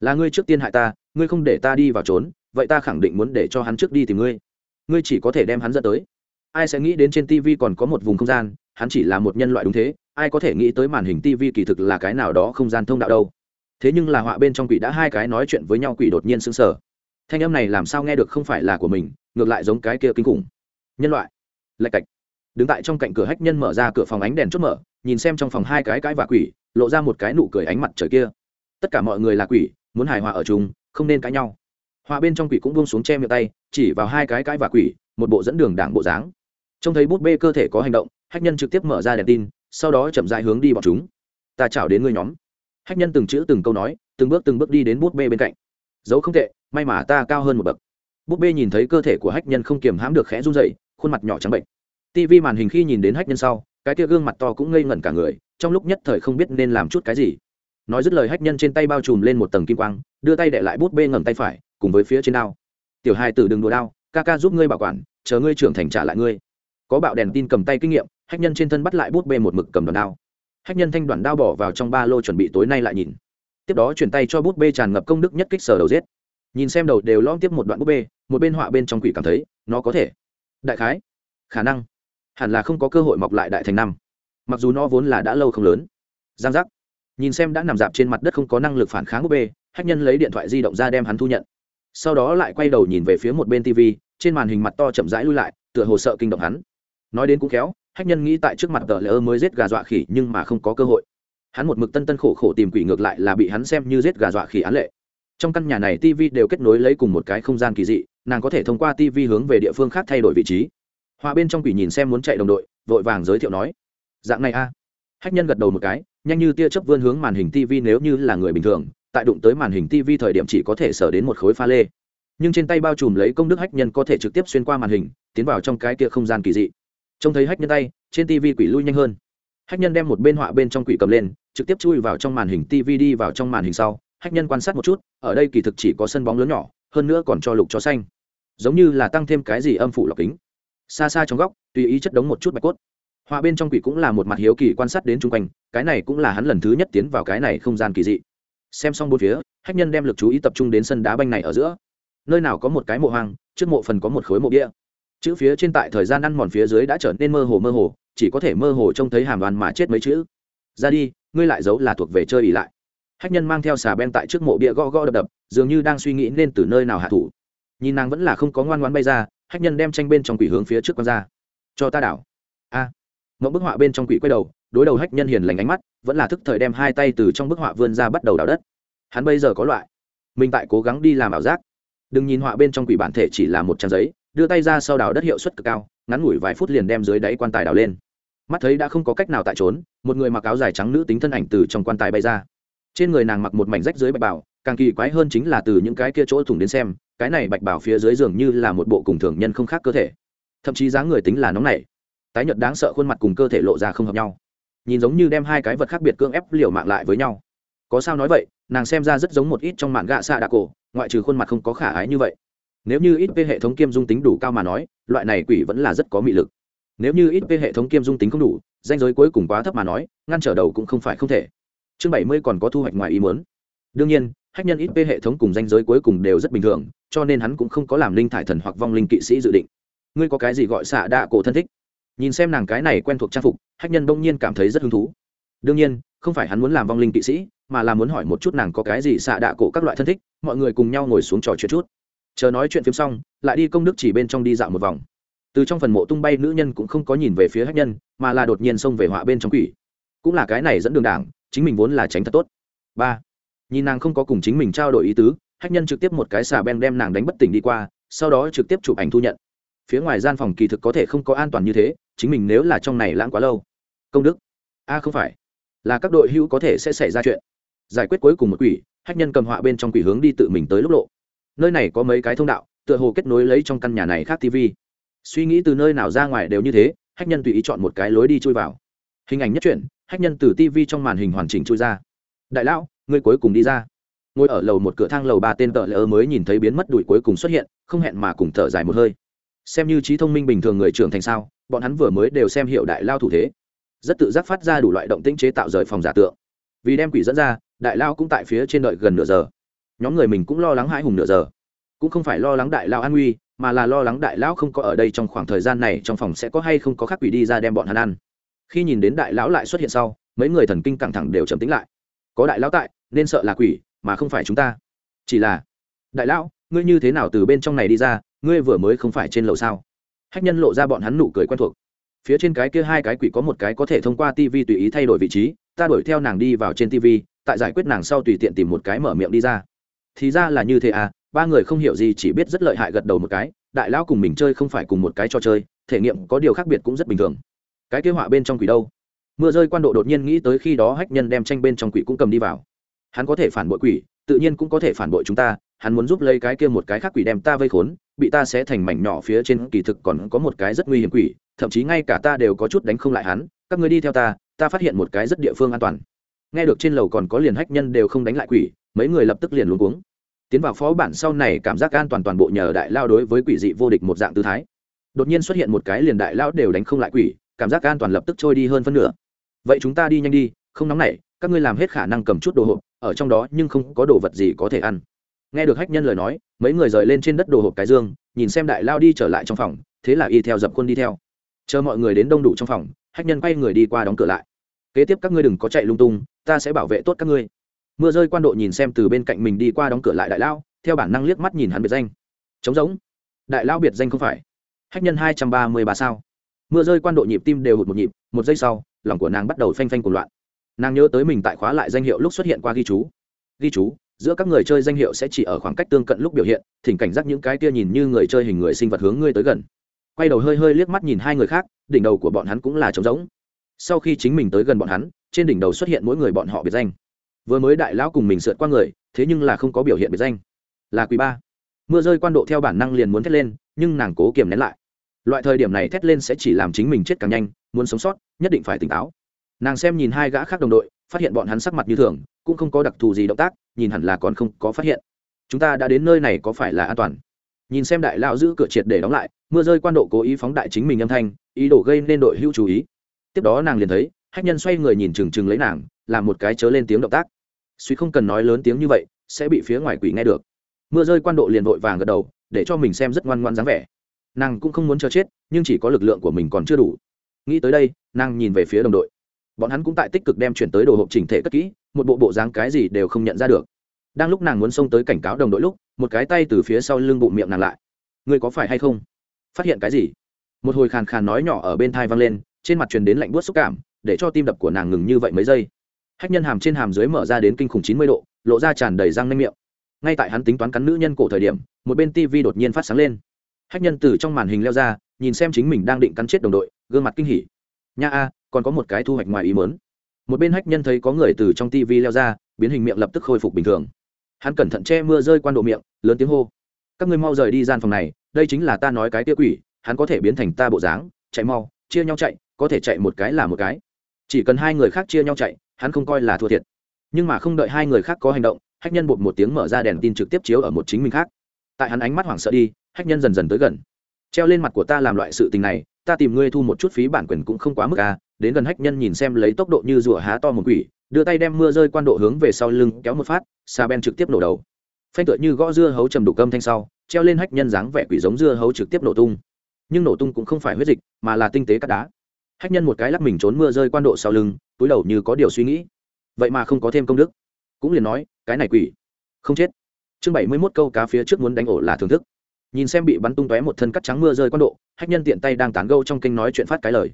là ngươi trước tiên hại ta, ngươi không để ta đi vào trốn, vậy ta khẳng định muốn để cho hắn trước đi tìm ngươi. Ngươi chỉ có thể đem hắn dẫn tới. Ai sẽ nghĩ đến trên tv còn có một vùng không gian, hắn chỉ là một nhân loại đúng thế, ai có thể nghĩ tới màn hình tv kỳ thực là cái nào đó không gian thông đạo đâu. Thế nhưng là họa bên trong quỷ đã hai cái nói chuyện với nhau quỷ đột nhiên sững sờ. Thanh âm này làm sao nghe được không phải là của mình ngược lại giống cái kia kinh khủng. Nhân loại. Lạch cạch. Đứng tại trong cạnh cửa hách nhân mở ra cửa phòng ánh đèn chốt mở, nhìn xem trong phòng hai cái cái và quỷ, lộ ra một cái nụ cười ánh mặt trời kia. Tất cả mọi người là quỷ, muốn hài hòa ở chúng không nên cãi nhau. Họa bên trong quỷ cũng buông xuống che miệng tay, chỉ vào hai cái cái và quỷ, một bộ dẫn đường đảng bộ dáng. Trông thấy bút bê cơ thể có hành động, hách nhân trực tiếp mở ra đèn tin, sau đó chậm dại hướng đi bọn chúng. Ta chào đến ngươi nhóm. Hách nhân từng chữ từng câu nói, từng bước từng bước đi đến bút bê bên cạnh. Dấu không tệ, may mà ta cao hơn một bậc bút bê nhìn thấy cơ thể của hách nhân không kiềm hãm được khẽ run dậy khuôn mặt nhỏ trắng bệnh. Tivi màn hình khi nhìn đến hách nhân sau, cái tia gương mặt to cũng ngây ngẩn cả người, trong lúc nhất thời không biết nên làm chút cái gì. Nói dứt lời hách nhân trên tay bao trùm lên một tầng kim quang, đưa tay đệ lại bút bê ngẩng tay phải, cùng với phía trên đao. Tiểu hai tử đừng đùa đao, ca ca giúp ngươi bảo quản, chờ ngươi trưởng thành trả lại ngươi. Có bạo đèn tin cầm tay kinh nghiệm, hách nhân trên thân bắt lại bút bê một mực cầm đòn đao. Hách nhân thanh đoàn đao bỏ vào trong ba lô chuẩn bị tối nay lại nhìn. Tiếp đó chuyển tay cho bút bê tràn ngập công đức nhất kích sở đầu giết. Nhìn xem đầu đều lom tiếp một đoạn bút bê một bên họa bên trong quỷ cảm thấy, nó có thể. Đại khái, khả năng, hẳn là không có cơ hội mọc lại đại thành năm. Mặc dù nó vốn là đã lâu không lớn. Giang giác. Nhìn xem đã nằm dạp trên mặt đất không có năng lực phản kháng búp bê, hách nhân lấy điện thoại di động ra đem hắn thu nhận. Sau đó lại quay đầu nhìn về phía một bên tv trên màn hình mặt to chậm rãi lui lại, tựa hồ sợ kinh động hắn. Nói đến cũng khéo, hách nhân nghĩ tại trước mặt tờ lỡ mới giết gà dọa khỉ nhưng mà không có cơ hội. Hắn một mực tân tân khổ khổ tìm quỷ ngược lại là bị hắn xem như giết gà dọa khỉ án lệ trong căn nhà này tv đều kết nối lấy cùng một cái không gian kỳ dị, nàng có thể thông qua tv hướng về địa phương khác thay đổi vị trí. Hòa bên trong quỷ nhìn xem muốn chạy đồng đội, vội vàng giới thiệu nói, dạng này a. À. hách nhân gật đầu một cái, nhanh như tia chớp vươn hướng màn hình tv nếu như là người bình thường, tại đụng tới màn hình tv thời điểm chỉ có thể sở đến một khối pha lê. Nhưng trên tay bao trùm lấy công đức hách nhân có thể trực tiếp xuyên qua màn hình, tiến vào trong cái tia không gian kỳ dị. Trông thấy hách nhân tay, trên tv quỷ lui nhanh hơn. Hách nhân đem một bên họa bên trong quỷ cầm lên, trực tiếp chui vào trong màn hình tv đi vào trong màn hình sau hách nhân quan sát một chút, ở đây kỳ thực chỉ có sân bóng lớn nhỏ, hơn nữa còn cho lục cho xanh. Giống như là tăng thêm cái gì âm phủ lọc kính. Xa xa trong góc, tùy ý chất đống một chút bạch cốt. Họa bên trong quỷ cũng là một mặt hiếu kỳ quan sát đến chung quanh, cái này cũng là hắn lần thứ nhất tiến vào cái này không gian kỳ dị. Xem xong bốn phía, hách nhân đem lực chú ý tập trung đến sân đá banh này ở giữa. Nơi nào có một cái mộ hoang, trước mộ phần có một khối mộ đĩa chữ phía trên tại thời gian ăn mòn phía dưới đã trở nên mơ hồ mơ hồ, chỉ có thể mơ hồ trông thấy hàm đoàn mà chết mấy chữ. Ra đi, ngươi lại giấu là thuộc về chơi ỉ lại hách nhân mang theo xà ben tại trước mộ bia gõ gõ đập đập, dường như đang suy nghĩ nên từ nơi nào hạ thủ. Nhìn nàng vẫn là không có ngoan ngoan bay ra, hách nhân đem tranh bên trong quỷ hướng phía trước con ra. Cho ta đảo. A. À. mẫu bức họa bên trong quỷ quay đầu, đối đầu hách nhân hiền lành ánh mắt, vẫn là thức thời đem hai tay từ trong bức họa vươn ra bắt đầu đào đất. Hắn bây giờ có loại, mình tại cố gắng đi làm ảo giác. Đừng nhìn họa bên trong quỷ bản thể chỉ là một trang giấy, đưa tay ra sau đào đất hiệu suất cực cao, ngắn ngủi vài phút liền đem dưới đáy quan tài đào lên. Mắt thấy đã không có cách nào tại trốn, một người mặc áo dài trắng nữ tính thân ảnh từ trong quan tài bay ra trên người nàng mặc một mảnh rách dưới bạch bảo càng kỳ quái hơn chính là từ những cái kia chỗ thủng đến xem, cái này bạch bảo phía dưới giường như là một bộ cùng thường nhân không khác cơ thể. Thậm chí dáng người tính là nóng nảy, tái nhợt đáng sợ khuôn mặt cùng cơ thể lộ ra không hợp nhau. Nhìn giống như đem hai cái vật khác biệt cưỡng ép liều mạng lại với nhau. Có sao nói vậy, nàng xem ra rất giống một ít trong mạn gạ xạ đạ cổ, ngoại trừ khuôn mặt không có khả ái như vậy. Nếu như ít về hệ thống kiêm dung tính đủ cao mà nói, loại này quỷ vẫn là rất có mị lực. Nếu như ít về hệ thống kiêm dung tính không đủ, danh giới cuối cùng quá thấp mà nói, ngăn trở đầu cũng không phải không thể chương bảy mươi còn có thu hoạch ngoài ý muốn. Đương nhiên, hách nhân ít p hệ thống cùng danh giới cuối cùng đều rất bình thường, cho nên hắn cũng không có làm linh thải thần hoặc vong linh kỵ sĩ dự định. Ngươi có cái gì gọi xạ đạ cổ thân thích? Nhìn xem nàng cái này quen thuộc trang phục, hách nhân đông nhiên cảm thấy rất hứng thú. Đương nhiên, không phải hắn muốn làm vong linh kỵ sĩ, mà là muốn hỏi một chút nàng có cái gì xạ đạ cổ các loại thân thích, mọi người cùng nhau ngồi xuống trò chuyện chút. Chờ nói chuyện phim xong, lại đi công đức chỉ bên trong đi dạo một vòng. Từ trong phần mộ tung bay nữ nhân cũng không có nhìn về phía hách nhân, mà là đột nhiên xông về họa bên trong quỷ. Cũng là cái này dẫn đường đảng chính mình vốn là tránh thật tốt. Ba, nhìn nàng không có cùng chính mình trao đổi ý tứ, hách nhân trực tiếp một cái xà ben đem nàng đánh bất tỉnh đi qua, sau đó trực tiếp chụp ảnh thu nhận. Phía ngoài gian phòng kỳ thực có thể không có an toàn như thế, chính mình nếu là trong này lãng quá lâu. Công đức. A, không phải. Là các đội hữu có thể sẽ xảy ra chuyện. Giải quyết cuối cùng một quỷ, hách nhân cầm họa bên trong quỷ hướng đi tự mình tới lúc lộ. Nơi này có mấy cái thông đạo, tựa hồ kết nối lấy trong căn nhà này khác tv suy nghĩ từ nơi nào ra ngoài đều như thế, hách nhân tùy ý chọn một cái lối đi chui vào hình ảnh nhất truyện hách nhân từ tv trong màn hình hoàn chỉnh chui ra. Đại lão, ngươi cuối cùng đi ra. Ngồi ở lầu một cửa thang lầu ba tên tợ lỡ mới nhìn thấy biến mất đuổi cuối cùng xuất hiện, không hẹn mà cùng thở dài một hơi. Xem như trí thông minh bình thường người trưởng thành sao, bọn hắn vừa mới đều xem hiệu đại lao thủ thế. Rất tự giác phát ra đủ loại động tĩnh chế tạo rời phòng giả tượng. Vì đem quỷ dẫn ra, đại lao cũng tại phía trên đợi gần nửa giờ. Nhóm người mình cũng lo lắng hai hùng nửa giờ. Cũng không phải lo lắng đại lao an nguy, mà là lo lắng đại lão không có ở đây trong khoảng thời gian này trong phòng sẽ có hay không có khác quỷ đi ra đem bọn hắn ăn khi nhìn đến đại lão lại xuất hiện sau, mấy người thần kinh căng thẳng đều trầm tính lại. Có đại lão tại, nên sợ là quỷ, mà không phải chúng ta. Chỉ là, đại lão, ngươi như thế nào từ bên trong này đi ra, ngươi vừa mới không phải trên lầu sao? Hách nhân lộ ra bọn hắn nụ cười quen thuộc. Phía trên cái kia hai cái quỷ có một cái có thể thông qua tv tùy ý thay đổi vị trí, ta đuổi theo nàng đi vào trên tv tại giải quyết nàng sau tùy tiện tìm một cái mở miệng đi ra. Thì ra là như thế à ba người không hiểu gì, chỉ biết rất lợi hại gật đầu một cái, đại lão cùng mình chơi không phải cùng một cái trò chơi, thể nghiệm có điều khác biệt cũng rất bình thường cái kế họa bên trong quỷ đâu? Mưa rơi quan độ đột nhiên nghĩ tới khi đó hách nhân đem tranh bên trong quỷ cũng cầm đi vào. Hắn có thể phản bội quỷ, tự nhiên cũng có thể phản bội chúng ta, hắn muốn giúp lấy cái kia một cái khác quỷ đem ta vây khốn, bị ta sẽ thành mảnh nhỏ phía trên, kỳ thực còn có một cái rất nguy hiểm quỷ, thậm chí ngay cả ta đều có chút đánh không lại hắn, các người đi theo ta ta phát hiện một cái rất địa phương an toàn. Nghe được trên lầu còn có liền hách nhân đều không đánh lại quỷ, mấy người lập tức liền luống cuống. Tiến vào phó bản sau này cảm giác an toàn toàn bộ nhờ đại lao đối với quỷ dị vô địch một dạng tư thái. Đột nhiên xuất hiện một cái liền đại lao đều đánh không lại quỷ cảm giác an toàn lập tức trôi đi hơn phân nửa. Vậy chúng ta đi nhanh đi, không nóng nảy, các ngươi làm hết khả năng cầm chút đồ hộp, ở trong đó nhưng không có đồ vật gì có thể ăn. Nghe được hách nhân lời nói, mấy người rời lên trên đất đồ hộp cái dương, nhìn xem đại lao đi trở lại trong phòng, thế là y theo dập khuôn đi theo. Chờ mọi người đến đông đủ trong phòng, hách nhân quay người đi qua đóng cửa lại. Kế tiếp các ngươi đừng có chạy lung tung, ta sẽ bảo vệ tốt các ngươi. Mưa rơi quan độ nhìn xem từ bên cạnh mình đi qua đóng cửa lại đại lao, theo bản năng liếc mắt nhìn hắn biệt danh. Trống giống đại lao biệt danh không phải. Hách nhân hai trăm ba mươi ba sao? Mưa rơi quan độ nhịp tim đều hụt một nhịp, một giây sau, lòng của nàng bắt đầu phanh phanh cùng loạn. Nàng nhớ tới mình tại khóa lại danh hiệu lúc xuất hiện qua ghi chú. Ghi chú, giữa các người chơi danh hiệu sẽ chỉ ở khoảng cách tương cận lúc biểu hiện, thỉnh cảnh giác những cái kia nhìn như người chơi hình người sinh vật hướng ngươi tới gần. Quay đầu hơi hơi liếc mắt nhìn hai người khác, đỉnh đầu của bọn hắn cũng là trống giống sau khi chính mình tới gần bọn hắn, trên đỉnh đầu xuất hiện mỗi người bọn họ biệt danh. Vừa mới đại lão cùng mình sượt qua người, thế nhưng là không có biểu hiện biệt danh. Là quý ba. Mưa rơi quan độ theo bản năng liền muốn thét lên, nhưng nàng cố kiềm nén lại loại thời điểm này thét lên sẽ chỉ làm chính mình chết càng nhanh, muốn sống sót, nhất định phải tỉnh táo. Nàng xem nhìn hai gã khác đồng đội, phát hiện bọn hắn sắc mặt như thường, cũng không có đặc thù gì động tác, nhìn hẳn là còn không có phát hiện. Chúng ta đã đến nơi này có phải là an toàn? Nhìn xem đại lão giữ cửa triệt để đóng lại, mưa rơi quan độ cố ý phóng đại chính mình âm thanh, ý đồ gây nên đội hữu chú ý. Tiếp đó nàng liền thấy, hách nhân xoay người nhìn trừng trừng lấy nàng, làm một cái chớ lên tiếng động tác. Suy không cần nói lớn tiếng như vậy, sẽ bị phía ngoài quỷ nghe được. Mưa rơi quan độ liền vội vàng gật đầu, để cho mình xem rất ngoan ngoan dáng vẻ nàng cũng không muốn cho chết, nhưng chỉ có lực lượng của mình còn chưa đủ. Nghĩ tới đây, nàng nhìn về phía đồng đội. Bọn hắn cũng tại tích cực đem chuyển tới đồ hộp chỉnh thể cất kỹ, một bộ bộ dáng cái gì đều không nhận ra được. Đang lúc nàng muốn xông tới cảnh cáo đồng đội lúc, một cái tay từ phía sau lưng bụng miệng nàng lại. Ngươi có phải hay không? Phát hiện cái gì? Một hồi khàn khàn nói nhỏ ở bên thai vang lên, trên mặt truyền đến lạnh buốt xúc cảm, để cho tim đập của nàng ngừng như vậy mấy giây. Hách nhân hàm trên hàm dưới mở ra đến kinh khủng chín mươi độ, lộ ra tràn đầy răng nanh miệng. Ngay tại hắn tính toán cắn nữ nhân cổ thời điểm, một bên tv đột nhiên phát sáng lên hách nhân từ trong màn hình leo ra, nhìn xem chính mình đang định cắn chết đồng đội, gương mặt kinh hỉ. Nha a, còn có một cái thu hoạch ngoài ý mớn một bên hách nhân thấy có người từ trong tv leo ra, biến hình miệng lập tức khôi phục bình thường. Hắn cẩn thận che mưa rơi quan độ miệng, lớn tiếng hô. Các ngươi mau rời đi gian phòng này, đây chính là ta nói cái tia quỷ, hắn có thể biến thành ta bộ dáng, chạy mau, chia nhau chạy, có thể chạy một cái là một cái. Chỉ cần hai người khác chia nhau chạy, hắn không coi là thua thiệt. Nhưng mà không đợi hai người khác có hành động, hách nhân bột một tiếng mở ra đèn tin trực tiếp chiếu ở một chính mình khác. Tại hắn ánh mắt hoảng sợ đi hách nhân dần dần tới gần. Treo lên mặt của ta làm loại sự tình này, ta tìm ngươi thu một chút phí bản quyền cũng không quá mức à đến gần hách nhân nhìn xem lấy tốc độ như rùa há to một quỷ, đưa tay đem mưa rơi quan độ hướng về sau lưng kéo một phát xa ben trực tiếp nổ đầu. Phanh tựa như gõ dưa hấu trầm đủ cơm thanh sau, treo lên hách nhân dáng vẻ quỷ giống dưa hấu trực tiếp nổ tung. Nhưng nổ tung cũng không phải huyết dịch, mà là tinh tế cắt đá. Hách nhân một cái lắc mình trốn mưa rơi quan độ sau lưng, túi đầu như có điều suy nghĩ. Vậy mà không có thêm công đức. Cũng liền nói, cái này quỷ, không chết. Chương bảy mươi mốt câu cá phía trước muốn đánh ổ là thưởng thức nhìn xem bị bắn tung tóe một thân cắt trắng mưa rơi quan độ, hách nhân tiện tay đang tán gâu trong kênh nói chuyện phát cái lời.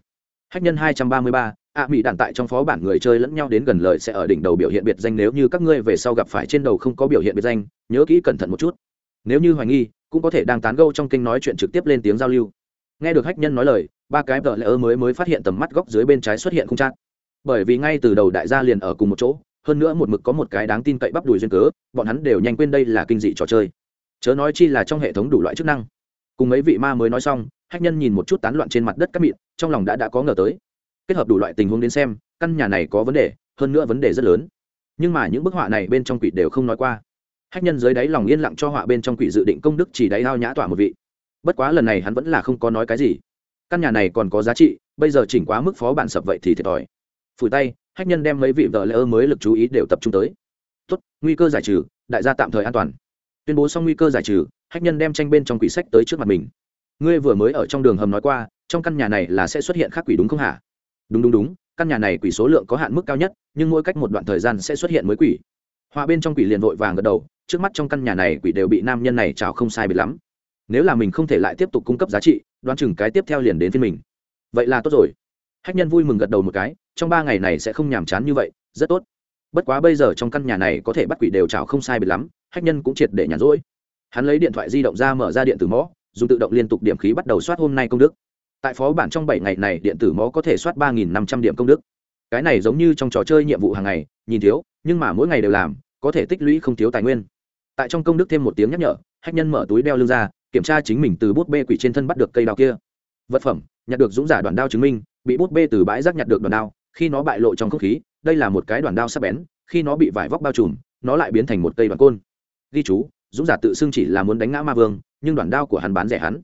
Hách nhân hai trăm ba mươi ba, ạ mỹ đạn tại trong phó bản người chơi lẫn nhau đến gần lời sẽ ở đỉnh đầu biểu hiện biệt danh nếu như các ngươi về sau gặp phải trên đầu không có biểu hiện biệt danh, nhớ kỹ cẩn thận một chút. Nếu như hoài nghi, cũng có thể đang tán gâu trong kênh nói chuyện trực tiếp lên tiếng giao lưu. Nghe được hách nhân nói lời, ba cái vợ lẽ mới mới phát hiện tầm mắt góc dưới bên trái xuất hiện không chắc bởi vì ngay từ đầu đại gia liền ở cùng một chỗ, hơn nữa một mực có một cái đáng tin cậy bắp đùi duyên cớ, bọn hắn đều nhanh quên đây là kinh dị trò chơi chớ nói chi là trong hệ thống đủ loại chức năng. Cùng mấy vị ma mới nói xong, hách nhân nhìn một chút tán loạn trên mặt đất cắt mịn, trong lòng đã đã có ngờ tới. Kết hợp đủ loại tình huống đến xem, căn nhà này có vấn đề, hơn nữa vấn đề rất lớn. Nhưng mà những bức họa này bên trong quỷ đều không nói qua. Hách nhân dưới đáy lòng yên lặng cho họa bên trong quỷ dự định công đức chỉ đáy lao nhã tỏa một vị. Bất quá lần này hắn vẫn là không có nói cái gì. Căn nhà này còn có giá trị, bây giờ chỉnh quá mức phó bản sập vậy thì thiệt thòi. Phủi tay, hách nhân đem mấy vị vợ lỡ mới lực chú ý đều tập trung tới. Tốt, nguy cơ giải trừ, đại gia tạm thời an toàn tuyên bố xong nguy cơ giải trừ, hách nhân đem tranh bên trong quỷ sách tới trước mặt mình. Ngươi vừa mới ở trong đường hầm nói qua, trong căn nhà này là sẽ xuất hiện khác quỷ đúng không hả? Đúng đúng đúng, căn nhà này quỷ số lượng có hạn mức cao nhất, nhưng mỗi cách một đoạn thời gian sẽ xuất hiện mới quỷ. Họa bên trong quỷ liền vội vàng gật đầu, trước mắt trong căn nhà này quỷ đều bị nam nhân này trào không sai biệt lắm. Nếu là mình không thể lại tiếp tục cung cấp giá trị, đoán chừng cái tiếp theo liền đến phiên mình. Vậy là tốt rồi. Hách nhân vui mừng gật đầu một cái, trong ba ngày này sẽ không nhàm chán như vậy, rất tốt. Bất quá bây giờ trong căn nhà này có thể bắt quỷ đều trào không sai biệt lắm hách nhân cũng triệt để nhàn rỗi. Hắn lấy điện thoại di động ra mở ra điện tử mõ, dùng tự động liên tục điểm khí bắt đầu soát hôm nay công đức. Tại phó bản trong bảy ngày này, điện tử mõ có thể soát ba nghìn năm trăm điểm công đức. Cái này giống như trong trò chơi nhiệm vụ hàng ngày, nhìn thiếu, nhưng mà mỗi ngày đều làm, có thể tích lũy không thiếu tài nguyên. Tại trong công đức thêm một tiếng nhắc nhở, hách nhân mở túi đeo lưng ra, kiểm tra chính mình từ bút bê quỷ trên thân bắt được cây đao kia. Vật phẩm, nhặt được dũng giả đoàn đao chứng minh, bị bút bê từ bãi rác nhặt được đoàn đao, khi nó bại lộ trong không khí, đây là một cái đoàn đao sắp bén, khi nó bị vải vóc bao trùm, nó lại biến thành một cây đoàn côn ghi chú, dũng giả tự xưng chỉ là muốn đánh ngã ma vương, nhưng đoạn đao của hắn bán rẻ hắn.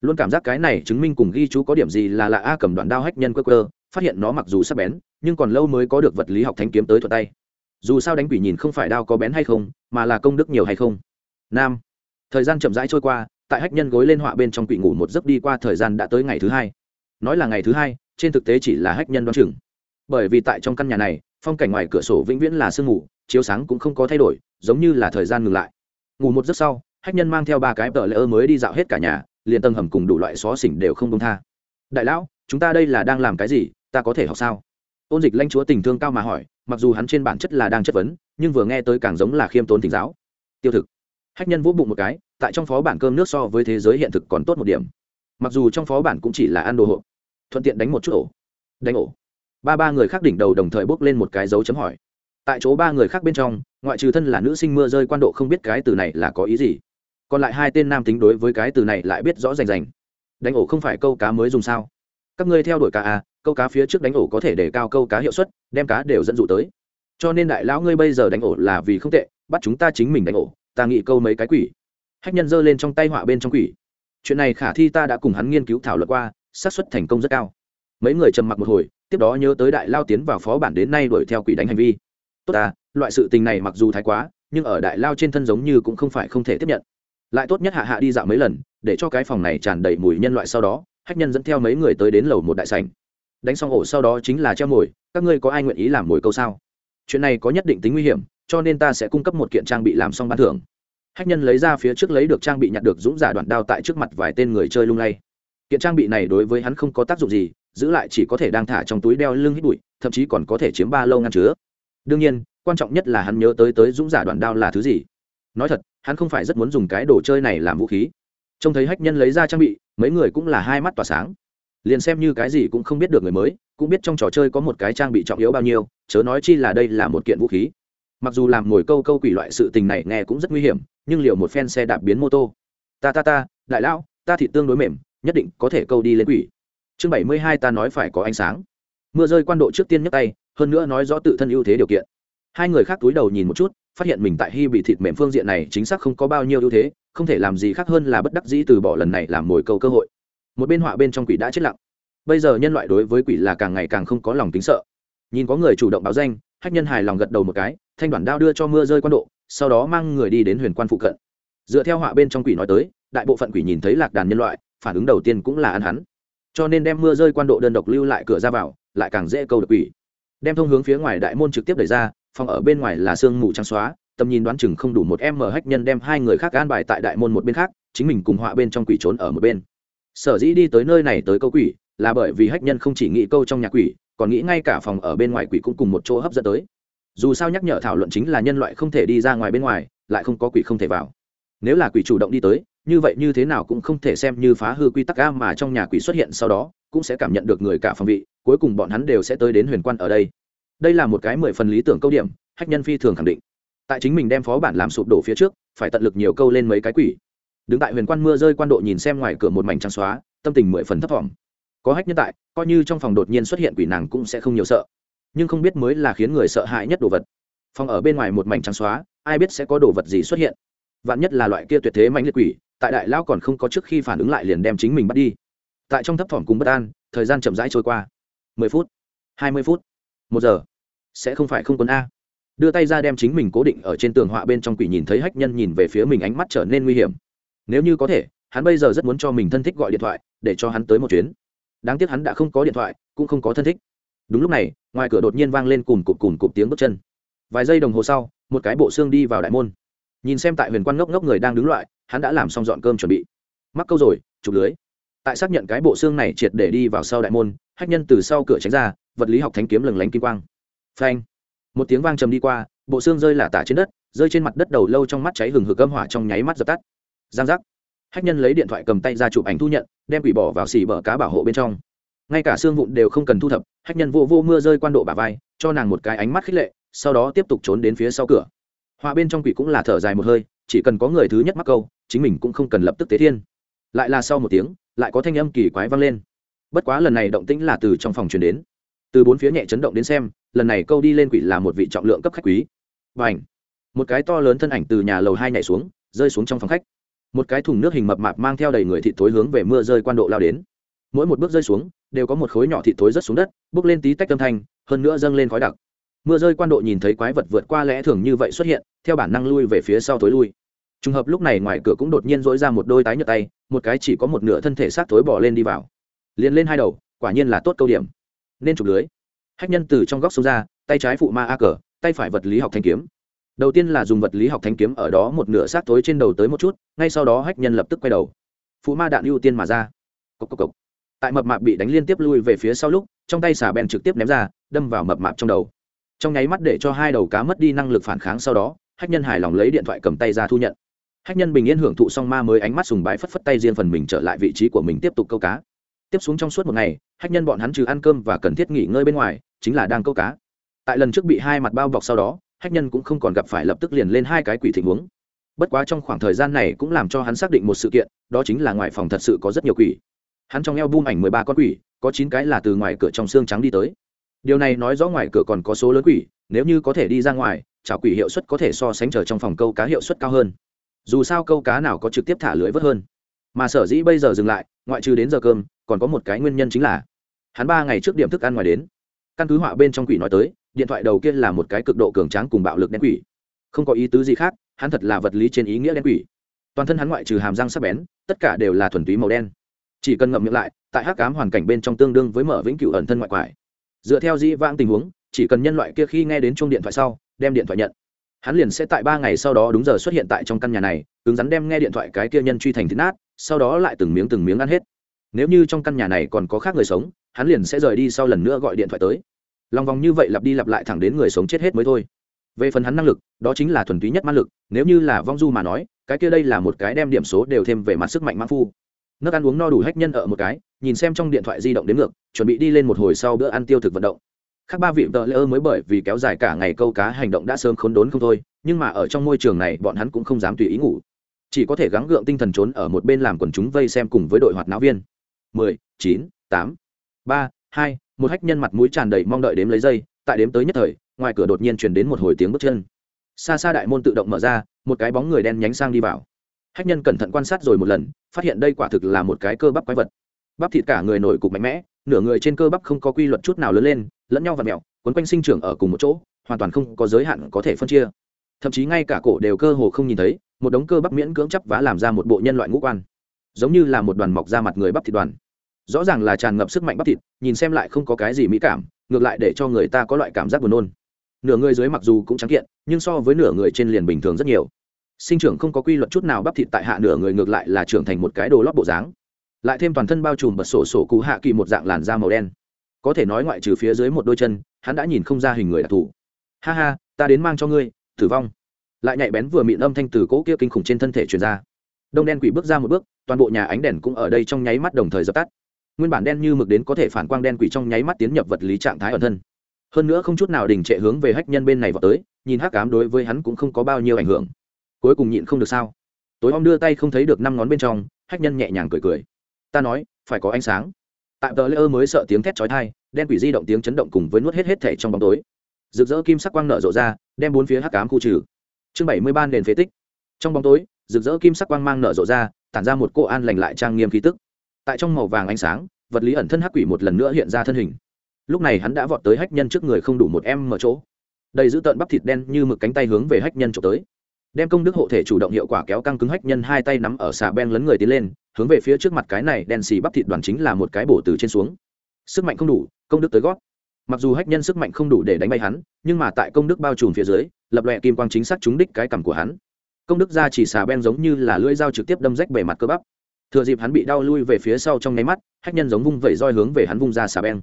Luôn cảm giác cái này chứng minh cùng ghi chú có điểm gì là lạ a cầm đoạn đao hách nhân quơ quơ, phát hiện nó mặc dù sắp bén, nhưng còn lâu mới có được vật lý học thanh kiếm tới thuật tay. Dù sao đánh quỷ nhìn không phải đao có bén hay không, mà là công đức nhiều hay không. Nam. Thời gian chậm rãi trôi qua, tại hách nhân gối lên họa bên trong quỷ ngủ một giấc đi qua thời gian đã tới ngày thứ hai. Nói là ngày thứ hai, trên thực tế chỉ là hách nhân đoán chừng. Bởi vì tại trong căn nhà này, phong cảnh ngoài cửa sổ vĩnh viễn là sương ngủ chiếu sáng cũng không có thay đổi giống như là thời gian ngừng lại. Ngủ một giấc sau, hách nhân mang theo ba cái tờ lỡ mới đi dạo hết cả nhà, liền tầng hầm cùng đủ loại xó xỉnh đều không công tha. Đại lão, chúng ta đây là đang làm cái gì? Ta có thể học sao? Ôn dịch lãnh chúa tình thương cao mà hỏi, mặc dù hắn trên bản chất là đang chất vấn, nhưng vừa nghe tới càng giống là khiêm tốn thỉnh giáo. Tiêu thực. Hách nhân vỗ bụng một cái, tại trong phó bản cơm nước so với thế giới hiện thực còn tốt một điểm. Mặc dù trong phó bản cũng chỉ là ăn đồ hộp, thuận tiện đánh một chút ổ. Đánh ổ. Ba ba người khác đỉnh đầu đồng thời bốc lên một cái dấu chấm hỏi. Tại chỗ ba người khác bên trong ngoại trừ thân là nữ sinh mưa rơi quan độ không biết cái từ này là có ý gì. Còn lại hai tên nam tính đối với cái từ này lại biết rõ rành rành. Đánh ổ không phải câu cá mới dùng sao? Các ngươi theo đuổi cá à câu cá phía trước đánh ổ có thể để cao câu cá hiệu suất, đem cá đều dẫn dụ tới. Cho nên đại lão ngươi bây giờ đánh ổ là vì không tệ, bắt chúng ta chính mình đánh ổ, ta nghĩ câu mấy cái quỷ. Hách nhân giơ lên trong tay họa bên trong quỷ. Chuyện này khả thi ta đã cùng hắn nghiên cứu thảo luận qua, xác suất thành công rất cao. Mấy người trầm mặc một hồi, tiếp đó nhớ tới đại lao tiến vào phó bản đến nay đuổi theo quỷ đánh hành vi. Tốt ta loại sự tình này mặc dù thái quá, nhưng ở đại lao trên thân giống như cũng không phải không thể tiếp nhận. Lại tốt nhất hạ hạ đi dạo mấy lần, để cho cái phòng này tràn đầy mùi nhân loại sau đó, hách nhân dẫn theo mấy người tới đến lầu một đại sảnh. Đánh xong ổ sau đó chính là treo mồi, các ngươi có ai nguyện ý làm mồi câu sao? Chuyện này có nhất định tính nguy hiểm, cho nên ta sẽ cung cấp một kiện trang bị làm xong ban thưởng. Hách nhân lấy ra phía trước lấy được trang bị nhặt được dũng giả đoạn đao tại trước mặt vài tên người chơi lung lay. Kiện trang bị này đối với hắn không có tác dụng gì, giữ lại chỉ có thể đang thả trong túi đeo lưng hít bụi, thậm chí còn có thể chiếm ba lâu ngăn chứa. Đương nhiên quan trọng nhất là hắn nhớ tới tới dũng giả đoạn đao là thứ gì. Nói thật, hắn không phải rất muốn dùng cái đồ chơi này làm vũ khí. Trông thấy hách nhân lấy ra trang bị, mấy người cũng là hai mắt tỏa sáng. Liền xem như cái gì cũng không biết được người mới, cũng biết trong trò chơi có một cái trang bị trọng yếu bao nhiêu, chớ nói chi là đây là một kiện vũ khí. Mặc dù làm ngồi câu câu quỷ loại sự tình này nghe cũng rất nguy hiểm, nhưng liệu một phen xe đạp biến mô tô? Ta ta ta, đại lão, ta thị tương đối mềm, nhất định có thể câu đi lên quỷ. Chương bảy mươi hai ta nói phải có ánh sáng. Mưa rơi quan độ trước tiên nhấc tay, hơn nữa nói rõ tự thân ưu thế điều kiện hai người khác túi đầu nhìn một chút, phát hiện mình tại hy bị thịt mềm phương diện này chính xác không có bao nhiêu ưu thế, không thể làm gì khác hơn là bất đắc dĩ từ bỏ lần này làm mồi câu cơ hội. Một bên họa bên trong quỷ đã chết lặng. Bây giờ nhân loại đối với quỷ là càng ngày càng không có lòng tính sợ. Nhìn có người chủ động báo danh, hách nhân hài lòng gật đầu một cái, thanh đoàn đao đưa cho mưa rơi quan độ, sau đó mang người đi đến huyền quan phụ cận. Dựa theo họa bên trong quỷ nói tới, đại bộ phận quỷ nhìn thấy lạc đàn nhân loại, phản ứng đầu tiên cũng là ăn hắn. Cho nên đem mưa rơi quan độ đơn độc lưu lại cửa ra vào, lại càng dễ câu được quỷ. Đem thông hướng phía ngoài đại môn trực tiếp đẩy ra phòng ở bên ngoài là sương mù trắng xóa, tầm nhìn đoán chừng không đủ một em mở hách nhân đem hai người khác an bài tại đại môn một bên khác, chính mình cùng họa bên trong quỷ trốn ở một bên. Sở dĩ đi tới nơi này tới câu quỷ, là bởi vì hách nhân không chỉ nghĩ câu trong nhà quỷ, còn nghĩ ngay cả phòng ở bên ngoài quỷ cũng cùng một chỗ hấp dẫn tới. Dù sao nhắc nhở thảo luận chính là nhân loại không thể đi ra ngoài bên ngoài, lại không có quỷ không thể vào. Nếu là quỷ chủ động đi tới, như vậy như thế nào cũng không thể xem như phá hư quy tắc ga mà trong nhà quỷ xuất hiện sau đó, cũng sẽ cảm nhận được người cả phòng vị, cuối cùng bọn hắn đều sẽ tới đến huyền quan ở đây đây là một cái mười phần lý tưởng câu điểm, hách nhân phi thường khẳng định. Tại chính mình đem phó bản làm sụp đổ phía trước, phải tận lực nhiều câu lên mấy cái quỷ. Đứng tại huyền quan mưa rơi quan độ nhìn xem ngoài cửa một mảnh trắng xóa, tâm tình mười phần thấp thỏm. Có hách nhân tại, coi như trong phòng đột nhiên xuất hiện quỷ nàng cũng sẽ không nhiều sợ. Nhưng không biết mới là khiến người sợ hãi nhất đồ vật. Phòng ở bên ngoài một mảnh trắng xóa, ai biết sẽ có đồ vật gì xuất hiện. Vạn nhất là loại kia tuyệt thế mạnh liệt quỷ, tại đại lão còn không có trước khi phản ứng lại liền đem chính mình bắt đi. Tại trong thấp thỏm cùng bất an, thời gian chậm rãi trôi qua. mười phút, hai mươi phút một giờ. Sẽ không phải không quân a. Đưa tay ra đem chính mình cố định ở trên tường họa bên trong quỷ nhìn thấy hách nhân nhìn về phía mình ánh mắt trở nên nguy hiểm. Nếu như có thể, hắn bây giờ rất muốn cho mình thân thích gọi điện thoại, để cho hắn tới một chuyến. Đáng tiếc hắn đã không có điện thoại, cũng không có thân thích. Đúng lúc này, ngoài cửa đột nhiên vang lên cùng cụp cùng cụp tiếng bước chân. Vài giây đồng hồ sau, một cái bộ xương đi vào đại môn. Nhìn xem tại huyền quan ngốc ngốc người đang đứng loại, hắn đã làm xong dọn cơm chuẩn bị. Mắc câu rồi, chụp lưới tại xác nhận cái bộ xương này triệt để đi vào sau đại môn, hách nhân từ sau cửa tránh ra, vật lý học thánh kiếm lừng lánh kim quang. Phanh! Một tiếng vang trầm đi qua, bộ xương rơi lả tả trên đất, rơi trên mặt đất đầu lâu trong mắt cháy hừng hực âm hỏa trong nháy mắt dập tắt. Giang giác! Hách nhân lấy điện thoại cầm tay ra chụp ảnh thu nhận, đem quỷ bỏ vào xì bờ cá bảo hộ bên trong. Ngay cả xương vụn đều không cần thu thập, hách nhân vô vô mưa rơi quan độ bà vai, cho nàng một cái ánh mắt khích lệ, sau đó tiếp tục trốn đến phía sau cửa. Họa bên trong quỷ cũng là thở dài một hơi, chỉ cần có người thứ nhất mắc câu, chính mình cũng không cần lập tức tế thiên. Lại là sau một tiếng lại có thanh âm kỳ quái vang lên. Bất quá lần này động tĩnh là từ trong phòng truyền đến. Từ bốn phía nhẹ chấn động đến xem, lần này câu đi lên quỷ là một vị trọng lượng cấp khách quý. Và ảnh một cái to lớn thân ảnh từ nhà lầu hai nhảy xuống, rơi xuống trong phòng khách. Một cái thùng nước hình mập mạp mang theo đầy người thịt thối hướng về mưa rơi quan độ lao đến. Mỗi một bước rơi xuống, đều có một khối nhỏ thịt thối rớt xuống đất, bước lên tí tách âm thanh, hơn nữa dâng lên khói đặc. Mưa rơi quan độ nhìn thấy quái vật vượt qua lẽ thường như vậy xuất hiện, theo bản năng lui về phía sau tối lui. Trùng hợp lúc này ngoài cửa cũng đột nhiên dỗi ra một đôi tái nhợt tay một cái chỉ có một nửa thân thể sát thối bỏ lên đi vào. Liền lên hai đầu, quả nhiên là tốt câu điểm. Nên chụp lưới. Hách nhân từ trong góc xông ra, tay trái phụ ma a cờ, tay phải vật lý học thanh kiếm. Đầu tiên là dùng vật lý học thanh kiếm ở đó một nửa sát thối trên đầu tới một chút, ngay sau đó hách nhân lập tức quay đầu. Phụ ma đạn ưu tiên mà ra. Cốc cốc cốc. tại mập mạp bị đánh liên tiếp lui về phía sau lúc, trong tay xả bèn trực tiếp ném ra, đâm vào mập mạp trong đầu. Trong nháy mắt để cho hai đầu cá mất đi năng lực phản kháng sau đó, hách nhân hài lòng lấy điện thoại cầm tay ra thu nhận hách nhân bình yên hưởng thụ xong ma mới ánh mắt sùng bái phất phất tay riêng phần mình trở lại vị trí của mình tiếp tục câu cá. Tiếp xuống trong suốt một ngày, hách nhân bọn hắn trừ ăn cơm và cần thiết nghỉ ngơi bên ngoài, chính là đang câu cá. Tại lần trước bị hai mặt bao bọc sau đó, hách nhân cũng không còn gặp phải lập tức liền lên hai cái quỷ tình huống. Bất quá trong khoảng thời gian này cũng làm cho hắn xác định một sự kiện, đó chính là ngoài phòng thật sự có rất nhiều quỷ. Hắn trong eo bum ảnh mười ba con quỷ, có chín cái là từ ngoài cửa trong xương trắng đi tới. Điều này nói rõ ngoài cửa còn có số lớn quỷ, nếu như có thể đi ra ngoài, chảo quỷ hiệu suất có thể so sánh chờ trong phòng câu cá hiệu suất cao hơn dù sao câu cá nào có trực tiếp thả lưới vớt hơn. Mà sở dĩ bây giờ dừng lại, ngoại trừ đến giờ cơm, còn có một cái nguyên nhân chính là, hắn ba ngày trước điểm thức ăn ngoài đến. Căn cứ họa bên trong quỷ nói tới, điện thoại đầu kia là một cái cực độ cường tráng cùng bạo lực đen quỷ. Không có ý tứ gì khác, hắn thật là vật lý trên ý nghĩa đen quỷ. Toàn thân hắn ngoại trừ hàm răng sắc bén, tất cả đều là thuần túy màu đen. Chỉ cần ngậm miệng lại, tại hắc cám hoàn cảnh bên trong tương đương với mở vĩnh cửu ẩn thân ngoại quải. Dựa theo dĩ vãng tình huống, chỉ cần nhân loại kia khi nghe đến chuông điện thoại sau, đem điện thoại nhận hắn liền sẽ tại ba ngày sau đó đúng giờ xuất hiện tại trong căn nhà này, cứng rắn đem nghe điện thoại cái kia nhân truy thành thịt nát, sau đó lại từng miếng từng miếng ăn hết. Nếu như trong căn nhà này còn có khác người sống, hắn liền sẽ rời đi sau lần nữa gọi điện thoại tới. Lòng vòng như vậy lặp đi lặp lại thẳng đến người sống chết hết mới thôi. Về phần hắn năng lực, đó chính là thuần túy nhất mã lực, nếu như là vong du mà nói, cái kia đây là một cái đem điểm số đều thêm về mặt sức mạnh mã phu. Nước ăn uống no đủ hách nhân ở một cái, nhìn xem trong điện thoại di động đến ngược, chuẩn bị đi lên một hồi sau bữa ăn tiêu thực vận động khác ba vị tờ lỡ mới bởi vì kéo dài cả ngày câu cá hành động đã sớm khốn đốn không thôi, nhưng mà ở trong môi trường này bọn hắn cũng không dám tùy ý ngủ. Chỉ có thể gắng gượng tinh thần trốn ở một bên làm quần chúng vây xem cùng với đội hoạt náo viên. Mười, chín, tám, ba, hai, một hách nhân mặt mũi tràn đầy mong đợi đếm lấy dây, tại đếm tới nhất thời, ngoài cửa đột nhiên chuyển đến một hồi tiếng bước chân. Xa xa đại môn tự động mở ra, một cái bóng người đen nhánh sang đi vào. Hách nhân cẩn thận quan sát rồi một lần, phát hiện đây quả thực là một cái cơ bắp quái vật bắp thịt cả người nổi cục mạnh mẽ, nửa người trên cơ bắp không có quy luật chút nào lớn lên, lẫn nhau và mẹo quấn quanh sinh trưởng ở cùng một chỗ, hoàn toàn không có giới hạn có thể phân chia. Thậm chí ngay cả cổ đều cơ hồ không nhìn thấy, một đống cơ bắp miễn cưỡng chấp và làm ra một bộ nhân loại ngũ quan. Giống như là một đoàn mọc ra mặt người bắp thịt đoàn. Rõ ràng là tràn ngập sức mạnh bắp thịt, nhìn xem lại không có cái gì mỹ cảm, ngược lại để cho người ta có loại cảm giác buồn nôn. Nửa người dưới mặc dù cũng trắng kiện, nhưng so với nửa người trên liền bình thường rất nhiều. Sinh trưởng không có quy luật chút nào bắp thịt tại hạ nửa người ngược lại là trưởng thành một cái đồ lót bộ dáng lại thêm toàn thân bao trùm bật sổ sổ cụ hạ kỳ một dạng làn da màu đen. Có thể nói ngoại trừ phía dưới một đôi chân, hắn đã nhìn không ra hình người đặc thù. Ha ha, ta đến mang cho ngươi, tử vong. Lại nhạy bén vừa mịn âm thanh từ cỗ kia kinh khủng trên thân thể truyền ra. Đông đen quỷ bước ra một bước, toàn bộ nhà ánh đèn cũng ở đây trong nháy mắt đồng thời dập tắt. Nguyên bản đen như mực đến có thể phản quang đen quỷ trong nháy mắt tiến nhập vật lý trạng thái ẩn thân. Hơn nữa không chút nào đình trệ hướng về hách nhân bên này vào tới, nhìn hắc cám đối với hắn cũng không có bao nhiêu ảnh hưởng. Cuối cùng nhịn không được sao? Tối om đưa tay không thấy được năm ngón bên trong, hách nhân nhẹ nhàng cười cười ta nói, phải có ánh sáng. Tại tờ lễ ơ mới sợ tiếng thét chói thai đen quỷ di động tiếng chấn động cùng với nuốt hết hết thể trong bóng tối. Rực rỡ kim sắc quang nở rộ ra, đem bốn phía hắc cám khu trừ. Chương bảy mươi ba nền phế tích. Trong bóng tối, rực rỡ kim sắc quang mang nở rộ ra, tản ra một cô an lành lại trang nghiêm khí tức. Tại trong màu vàng ánh sáng, vật lý ẩn thân hắc quỷ một lần nữa hiện ra thân hình. Lúc này hắn đã vọt tới hách nhân trước người không đủ một em mở chỗ. Đầy giữ tợn bắp thịt đen như mực cánh tay hướng về hách nhân trộm tới đem công đức hộ thể chủ động hiệu quả kéo căng cứng hách nhân hai tay nắm ở xà ben lấn người tiến lên, hướng về phía trước mặt cái này đen xì bắp thịt đoàn chính là một cái bổ từ trên xuống. Sức mạnh không đủ, công đức tới gót. Mặc dù hách nhân sức mạnh không đủ để đánh bay hắn, nhưng mà tại công đức bao trùm phía dưới, lập lòe kim quang chính xác trúng đích cái cằm của hắn. Công đức ra chỉ xà ben giống như là lưỡi dao trực tiếp đâm rách bề mặt cơ bắp. Thừa dịp hắn bị đau lui về phía sau trong nháy mắt, hách nhân giống vung vẩy roi hướng về hắn vung ra xà ben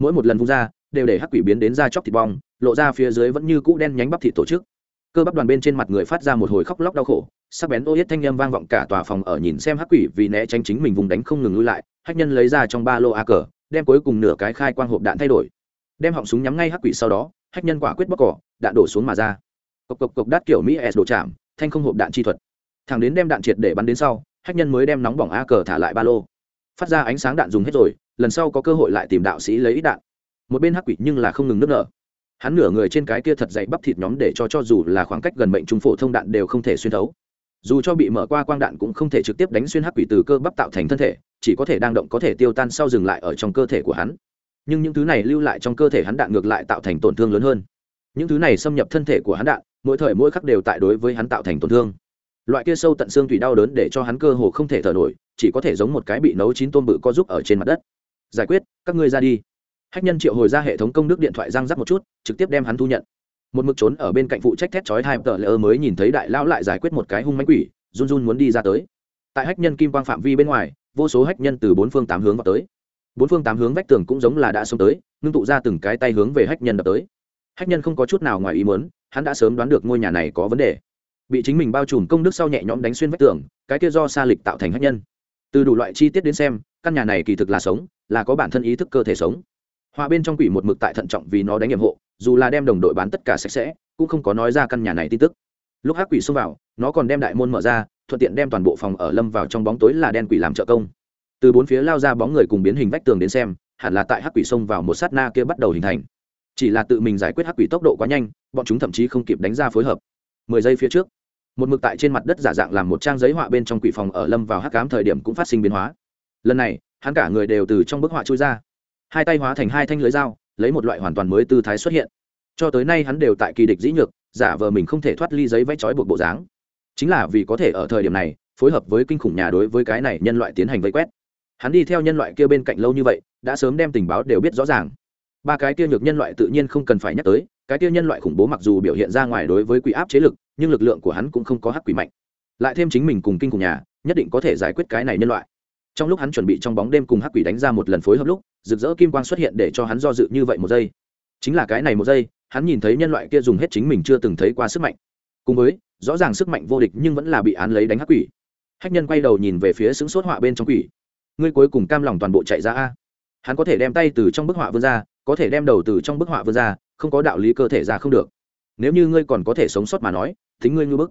mỗi một lần vung ra, đều để hắc quỷ biến đến da chóc thịt bong, lộ ra phía dưới vẫn như cũ đen nhánh bắp thịt tổ chức cơ bắp đoàn bên trên mặt người phát ra một hồi khóc lóc đau khổ, sắc bén ô yết thanh â m vang vọng cả tòa phòng ở nhìn xem hắc quỷ vì né tránh chính mình vùng đánh không ngừng lui lại hách nhân lấy ra trong ba lô a cờ, đem cuối cùng nửa cái khai quang hộp đạn thay đổi. Đem họng súng nhắm ngay hắc quỷ sau đó hách nhân quả quyết bóc cỏ, đạn đổ xuống mà ra. Cộc cộc cộc đát kiểu mỹ s đổ chạm, thanh không hộp đạn chi thuật. Thằng đến đem đạn triệt để bắn đến sau hách nhân mới đem nóng bỏng a cờ thả lại ba lô. Phát ra ánh sáng đạn dùng hết rồi, lần sau có cơ hội lại tìm đạo sĩ lấy ít đạn. Một bên hắc quỷ nhưng là không ngừng nước nở hắn nửa người trên cái kia thật dày bắp thịt nhóm để cho cho dù là khoảng cách gần bệnh trung phổ thông đạn đều không thể xuyên thấu. Dù cho bị mở qua quang đạn cũng không thể trực tiếp đánh xuyên hắc quỷ từ cơ bắp tạo thành thân thể, chỉ có thể đang động có thể tiêu tan sau dừng lại ở trong cơ thể của hắn. Nhưng những thứ này lưu lại trong cơ thể hắn đạn ngược lại tạo thành tổn thương lớn hơn. Những thứ này xâm nhập thân thể của hắn đạn, mỗi thời mỗi khắc đều tại đối với hắn tạo thành tổn thương. Loại kia sâu tận xương thủy đau đớn để cho hắn cơ hồ không thể thở nổi, chỉ có thể giống một cái bị nấu chín tôm bự co giúp ở trên mặt đất. Giải quyết, các ngươi ra đi hách nhân triệu hồi ra hệ thống công đức điện thoại răng rắc một chút, trực tiếp đem hắn thu nhận. Một mực trốn ở bên cạnh phụ trách thét chói hai tờ lỡ mới nhìn thấy đại lão lại giải quyết một cái hung mánh quỷ, run run muốn đi ra tới. Tại hách nhân kim quang phạm vi bên ngoài, vô số hách nhân từ bốn phương tám hướng vào tới. Bốn phương tám hướng vách tường cũng giống là đã xông tới, ngưng tụ ra từng cái tay hướng về hách nhân đập tới. Hách nhân không có chút nào ngoài ý muốn, hắn đã sớm đoán được ngôi nhà này có vấn đề. Bị chính mình bao trùm công đức sau nhẹ nhõm đánh xuyên vách tường, cái kia do xa lịch tạo thành hách nhân. Từ đủ loại chi tiết đến xem, căn nhà này kỳ thực là sống, là có bản thân ý thức cơ thể sống. Họa bên trong quỷ một mực tại thận trọng vì nó đánh nhiệm hộ, dù là đem đồng đội bán tất cả sạch sẽ, cũng không có nói ra căn nhà này tin tức. Lúc hắc quỷ xông vào, nó còn đem đại môn mở ra, thuận tiện đem toàn bộ phòng ở lâm vào trong bóng tối là đen quỷ làm trợ công. Từ bốn phía lao ra bóng người cùng biến hình vách tường đến xem, hẳn là tại hắc quỷ xông vào một sát na kia bắt đầu hình thành. Chỉ là tự mình giải quyết hắc quỷ tốc độ quá nhanh, bọn chúng thậm chí không kịp đánh ra phối hợp. Mười giây phía trước, một mực tại trên mặt đất giả dạng làm một trang giấy họa bên trong quỷ phòng ở lâm vào hắc cám thời điểm cũng phát sinh biến hóa. Lần này, hắn cả người đều từ trong bức họa trôi ra hai tay hóa thành hai thanh lưới dao, lấy một loại hoàn toàn mới tư thái xuất hiện. Cho tới nay hắn đều tại kỳ địch dĩ nhược, giả vờ mình không thể thoát ly giấy vẽ trói buộc bộ dáng. Chính là vì có thể ở thời điểm này, phối hợp với kinh khủng nhà đối với cái này nhân loại tiến hành vây quét. Hắn đi theo nhân loại kia bên cạnh lâu như vậy, đã sớm đem tình báo đều biết rõ ràng. Ba cái kia nhược nhân loại tự nhiên không cần phải nhắc tới, cái kia nhân loại khủng bố mặc dù biểu hiện ra ngoài đối với quỷ áp chế lực, nhưng lực lượng của hắn cũng không có hắc quỷ mạnh. Lại thêm chính mình cùng kinh khủng nhà, nhất định có thể giải quyết cái này nhân loại trong lúc hắn chuẩn bị trong bóng đêm cùng hắc quỷ đánh ra một lần phối hợp lúc, rực rỡ kim quang xuất hiện để cho hắn do dự như vậy một giây. Chính là cái này một giây, hắn nhìn thấy nhân loại kia dùng hết chính mình chưa từng thấy qua sức mạnh. Cùng với, rõ ràng sức mạnh vô địch nhưng vẫn là bị án lấy đánh hắc quỷ. Hách nhân quay đầu nhìn về phía xứng sốt họa bên trong quỷ. Ngươi cuối cùng cam lòng toàn bộ chạy ra a. Hắn có thể đem tay từ trong bức họa vươn ra, có thể đem đầu từ trong bức họa vươn ra, không có đạo lý cơ thể ra không được. Nếu như ngươi còn có thể sống sót mà nói, thính ngươi ngư bức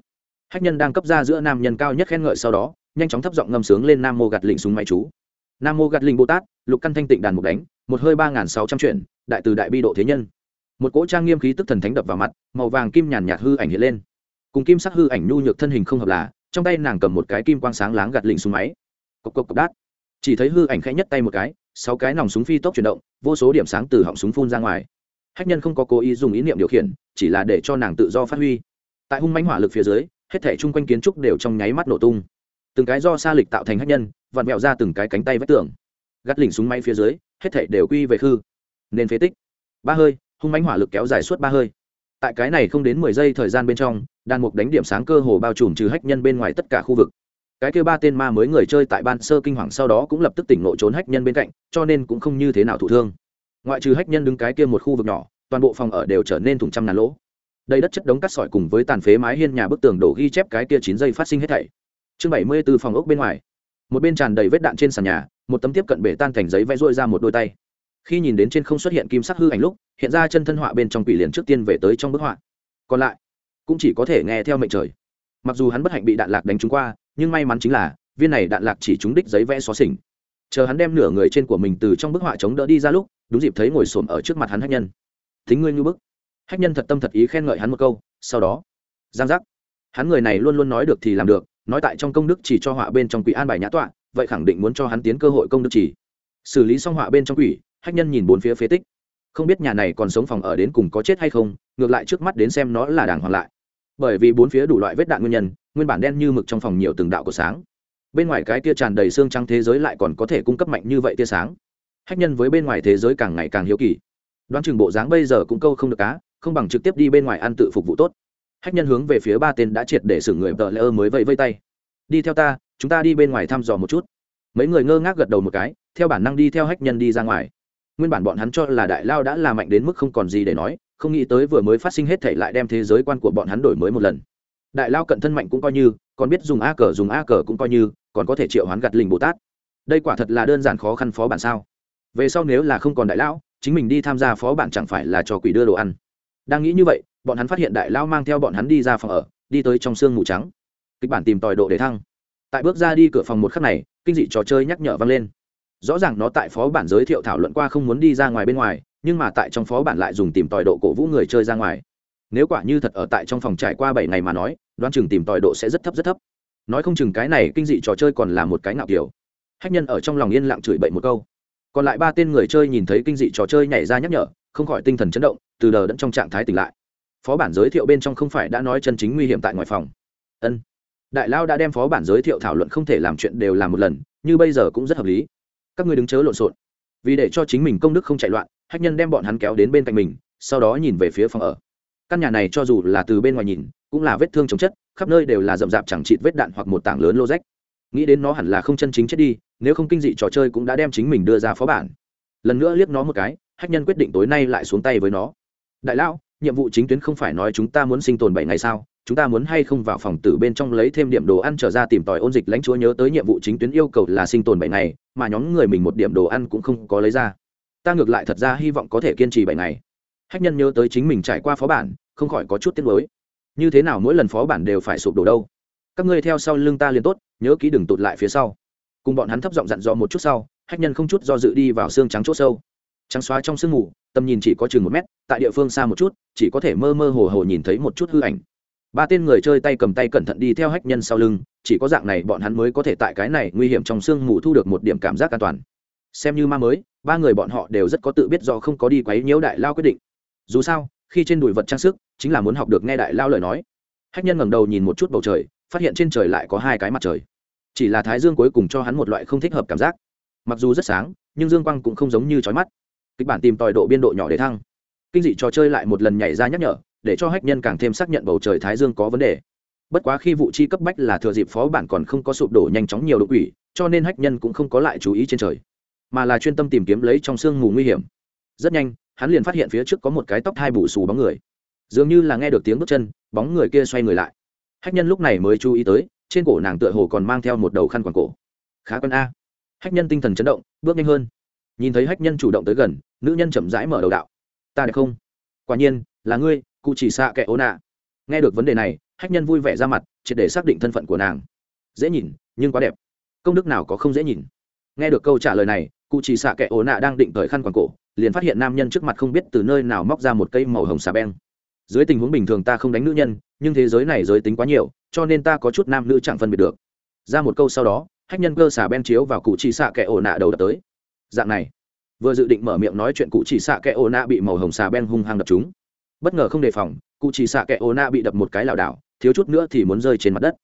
hách nhân đang cấp ra giữa nam nhân cao nhất khen ngợi sau đó, nhanh chóng thấp giọng ngâm sướng lên nam mô gạt lịnh súng máy chú. Nam mô gạt lịnh bồ tát, lục căn thanh tịnh đàn mục đánh, một hơi ba n sáu trăm chuyện đại từ đại bi độ thế nhân. Một cỗ trang nghiêm khí tức thần thánh đập vào mặt, màu vàng kim nhàn nhạt hư ảnh hiện lên. Cùng kim sắc hư ảnh nhu nhược thân hình không hợp là, trong tay nàng cầm một cái kim quang sáng láng gạt lịnh súng máy. Cộc cộc cộc đát. Chỉ thấy hư ảnh khẽ nhất tay một cái, sáu cái nòng súng phi tốc chuyển động, vô số điểm sáng từ họng súng phun ra ngoài. Hách nhân không có cố ý dùng ý niệm điều khiển, chỉ là để cho nàng tự do phát huy. Tại hung mánh hỏa lực phía dưới hết thể chung quanh kiến trúc đều trong nháy mắt nổ tung. Từng cái do xa lịch tạo thành hắc nhân, vặn vẹo ra từng cái cánh tay vách tường. Gắt lỉnh súng máy phía dưới, hết thảy đều quy về khư. Nên phế tích. Ba hơi, hung mánh hỏa lực kéo dài suốt ba hơi. Tại cái này không đến mười giây thời gian bên trong đàn mục đánh điểm sáng cơ hồ bao trùm trừ hách nhân bên ngoài tất cả khu vực. Cái kêu ba tên ma mới người chơi tại ban sơ kinh hoàng sau đó cũng lập tức tỉnh nội trốn hách nhân bên cạnh, cho nên cũng không như thế nào thụ thương. Ngoại trừ hách nhân đứng cái kia một khu vực nhỏ, toàn bộ phòng ở đều trở nên thùng trăm ngàn lỗ đây đất chất đống cát sỏi cùng với tàn phế mái hiên nhà bức tường đổ ghi chép cái kia chín giây phát sinh hết thảy. Chương bảy mươi từ phòng ốc bên ngoài. Một bên tràn đầy vết đạn trên sàn nhà, một tấm tiếp cận bể tan thành giấy vẽ rôi ra một đôi tay. Khi nhìn đến trên không xuất hiện kim sắc hư ảnh lúc, hiện ra chân thân họa bên trong quỷ liền trước tiên về tới trong bức họa. Còn lại, cũng chỉ có thể nghe theo mệnh trời. Mặc dù hắn bất hạnh bị đạn lạc đánh trúng qua, nhưng may mắn chính là, viên này đạn lạc chỉ trúng đích giấy vẽ xóa xỉnh. Chờ hắn đem nửa người trên của mình từ trong bức họa chống đỡ đi ra lúc, đúng dịp thấy ngồi xổm ở trước mặt hắn hách nhân. Thính ngươi như bức hách nhân thật tâm thật ý khen ngợi hắn một câu, sau đó, giang giác. Hắn người này luôn luôn nói được thì làm được, nói tại trong công đức chỉ cho họa bên trong quỷ an bài nhã tọa, vậy khẳng định muốn cho hắn tiến cơ hội công đức chỉ. Xử lý xong họa bên trong quỷ, hách nhân nhìn bốn phía phế tích. Không biết nhà này còn sống phòng ở đến cùng có chết hay không, ngược lại trước mắt đến xem nó là đàng hoàng lại. Bởi vì bốn phía đủ loại vết đạn nguyên nhân, nguyên bản đen như mực trong phòng nhiều từng đạo của sáng. Bên ngoài cái tia tràn đầy xương trắng thế giới lại còn có thể cung cấp mạnh như vậy tia sáng. Hách nhân với bên ngoài thế giới càng ngày càng hiếu kỳ. Đoán chừng bộ dáng bây giờ cũng câu không được cá không bằng trực tiếp đi bên ngoài ăn tự phục vụ tốt. Hách nhân hướng về phía ba tên đã triệt để xử người vợ lỡ mới vẫy vây tay. Đi theo ta, chúng ta đi bên ngoài thăm dò một chút. Mấy người ngơ ngác gật đầu một cái, theo bản năng đi theo hách nhân đi ra ngoài. Nguyên bản bọn hắn cho là đại lao đã là mạnh đến mức không còn gì để nói, không nghĩ tới vừa mới phát sinh hết thể lại đem thế giới quan của bọn hắn đổi mới một lần. Đại lao cận thân mạnh cũng coi như, còn biết dùng a cờ dùng a cờ cũng coi như, còn có thể triệu hoán gặt linh bồ tát. Đây quả thật là đơn giản khó khăn phó bản sao? Về sau nếu là không còn đại lão, chính mình đi tham gia phó bản chẳng phải là cho quỷ đưa đồ ăn? Đang nghĩ như vậy, bọn hắn phát hiện đại lão mang theo bọn hắn đi ra phòng ở, đi tới trong sương mù trắng. Kịch bản tìm tòi độ để thăng. Tại bước ra đi cửa phòng một khắc này, kinh dị trò chơi nhắc nhở vang lên. Rõ ràng nó tại phó bản giới thiệu thảo luận qua không muốn đi ra ngoài bên ngoài, nhưng mà tại trong phó bản lại dùng tìm tòi độ cổ vũ người chơi ra ngoài. Nếu quả như thật ở tại trong phòng trải qua bảy ngày mà nói, đoán chừng tìm tòi độ sẽ rất thấp rất thấp. Nói không chừng cái này kinh dị trò chơi còn là một cái ngạo kiểu. Hách nhân ở trong lòng yên lặng chửi bậy một câu. Còn lại ba tên người chơi nhìn thấy kinh dị trò chơi nhảy ra nhắc nhở, không khỏi tinh thần chấn động từ đờ đẫn trong trạng thái tỉnh lại. Phó bản giới thiệu bên trong không phải đã nói chân chính nguy hiểm tại ngoài phòng. Ân. Đại lao đã đem phó bản giới thiệu thảo luận không thể làm chuyện đều làm một lần, như bây giờ cũng rất hợp lý. Các người đứng chớ lộn xộn. Vì để cho chính mình công đức không chạy loạn, hách nhân đem bọn hắn kéo đến bên cạnh mình, sau đó nhìn về phía phòng ở. Căn nhà này cho dù là từ bên ngoài nhìn, cũng là vết thương chống chất, khắp nơi đều là rậm rạp chẳng chịt vết đạn hoặc một tảng lớn lô rách. Nghĩ đến nó hẳn là không chân chính chết đi, nếu không kinh dị trò chơi cũng đã đem chính mình đưa ra phó bản. Lần nữa liếc nó một cái, hách nhân quyết định tối nay lại xuống tay với nó đại lão, nhiệm vụ chính tuyến không phải nói chúng ta muốn sinh tồn bảy ngày sao? Chúng ta muốn hay không vào phòng tử bên trong lấy thêm điểm đồ ăn trở ra tìm tòi ôn dịch lãnh chúa nhớ tới nhiệm vụ chính tuyến yêu cầu là sinh tồn bảy ngày, mà nhóm người mình một điểm đồ ăn cũng không có lấy ra. Ta ngược lại thật ra hy vọng có thể kiên trì bảy ngày. Hách nhân nhớ tới chính mình trải qua phó bản, không khỏi có chút tiếc nuối. Như thế nào mỗi lần phó bản đều phải sụp đổ đâu? Các ngươi theo sau lưng ta liền tốt, nhớ kỹ đừng tụt lại phía sau. Cùng bọn hắn thấp giọng dặn dò một chút sau, hách nhân không chút do dự đi vào xương trắng chỗ sâu. Trắng xóa trong sương mù, tầm nhìn chỉ có chừng một mét tại địa phương xa một chút, chỉ có thể mơ mơ hồ hồ nhìn thấy một chút hư ảnh. Ba tên người chơi tay cầm tay cẩn thận đi theo hách nhân sau lưng, chỉ có dạng này bọn hắn mới có thể tại cái này nguy hiểm trong sương mù thu được một điểm cảm giác an toàn. Xem như ma mới, ba người bọn họ đều rất có tự biết do không có đi quấy nhiễu đại lao quyết định. Dù sao, khi trên đùi vật trang sức, chính là muốn học được nghe đại lao lời nói. Hách nhân ngẩng đầu nhìn một chút bầu trời, phát hiện trên trời lại có hai cái mặt trời. Chỉ là thái dương cuối cùng cho hắn một loại không thích hợp cảm giác. Mặc dù rất sáng, nhưng dương quang cũng không giống như trói mắt. Kịch bản tìm tòi độ biên độ nhỏ để thăng kinh dị trò chơi lại một lần nhảy ra nhắc nhở, để cho hách nhân càng thêm xác nhận bầu trời thái dương có vấn đề. Bất quá khi vụ chi cấp bách là thừa dịp phó bản còn không có sụp đổ nhanh chóng nhiều đột quỷ cho nên hách nhân cũng không có lại chú ý trên trời, mà là chuyên tâm tìm kiếm lấy trong sương mù nguy hiểm. Rất nhanh, hắn liền phát hiện phía trước có một cái tóc hai bù xù bóng người. Dường như là nghe được tiếng bước chân, bóng người kia xoay người lại. Hách nhân lúc này mới chú ý tới, trên cổ nàng tựa hồ còn mang theo một đầu khăn quàng cổ. Khá quân a. Hách nhân tinh thần chấn động, bước nhanh hơn. Nhìn thấy hách nhân chủ động tới gần, nữ nhân chậm rãi mở đầu đạo ta đẹp không? Quả nhiên, là ngươi, cụ chỉ xạ kẻ ố nạ. Nghe được vấn đề này, hách nhân vui vẻ ra mặt, triệt để xác định thân phận của nàng. Dễ nhìn, nhưng quá đẹp. Công đức nào có không dễ nhìn? Nghe được câu trả lời này, cụ chỉ xạ kẻ ố nạ đang định cởi khăn quàng cổ, liền phát hiện nam nhân trước mặt không biết từ nơi nào móc ra một cây màu hồng xà beng. Dưới tình huống bình thường ta không đánh nữ nhân, nhưng thế giới này giới tính quá nhiều, cho nên ta có chút nam nữ chẳng phân biệt được. Ra một câu sau đó, hách nhân cơ xà ben chiếu vào cụ chỉ xạ kẻ ổ nạ đầu đập tới. Dạng này vừa dự định mở miệng nói chuyện cụ chỉ xạ kẻ ô nạ bị màu hồng xà ben hung hăng đập chúng. Bất ngờ không đề phòng, cụ chỉ xạ kẻ ô nạ bị đập một cái lảo đảo, thiếu chút nữa thì muốn rơi trên mặt đất.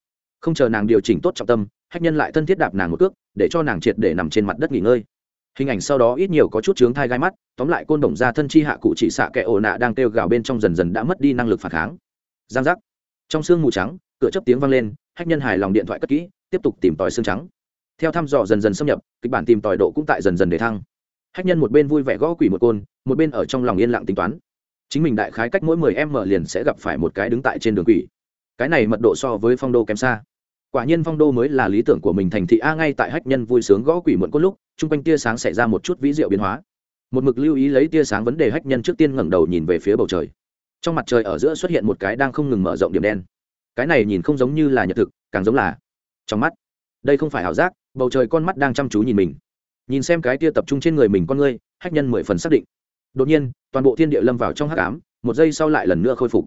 Không chờ nàng điều chỉnh tốt trọng tâm, hách nhân lại thân thiết đạp nàng một cước, để cho nàng triệt để nằm trên mặt đất nghỉ ngơi. Hình ảnh sau đó ít nhiều có chút chướng thai gai mắt, tóm lại côn đồng ra thân chi hạ cụ chỉ xạ kẻ ổ nạ đang kêu gào bên trong dần dần đã mất đi năng lực phản kháng. Giang giác. Trong sương mù trắng, cửa chấp tiếng vang lên, hách nhân hài lòng điện thoại cất kỹ, tiếp tục tìm tòi xương trắng. Theo thăm dò dần dần xâm nhập, kịch bản tìm tòi độ cũng tại dần dần để thăng hách nhân một bên vui vẻ gõ quỷ một côn, một bên ở trong lòng yên lặng tính toán. Chính mình đại khái cách mỗi mười em mở liền sẽ gặp phải một cái đứng tại trên đường quỷ. Cái này mật độ so với phong đô kém xa. Quả nhiên phong đô mới là lý tưởng của mình thành thị a ngay tại hách nhân vui sướng gõ quỷ muộn cốt lúc, chung quanh tia sáng xảy ra một chút vĩ diệu biến hóa. Một mực lưu ý lấy tia sáng vấn đề hách nhân trước tiên ngẩng đầu nhìn về phía bầu trời. Trong mặt trời ở giữa xuất hiện một cái đang không ngừng mở rộng điểm đen. Cái này nhìn không giống như là nhật thực, càng giống là trong mắt. Đây không phải ảo giác, bầu trời con mắt đang chăm chú nhìn mình nhìn xem cái tia tập trung trên người mình con ngươi, hách nhân mười phần xác định. Đột nhiên, toàn bộ thiên địa lâm vào trong hắc ám, một giây sau lại lần nữa khôi phục.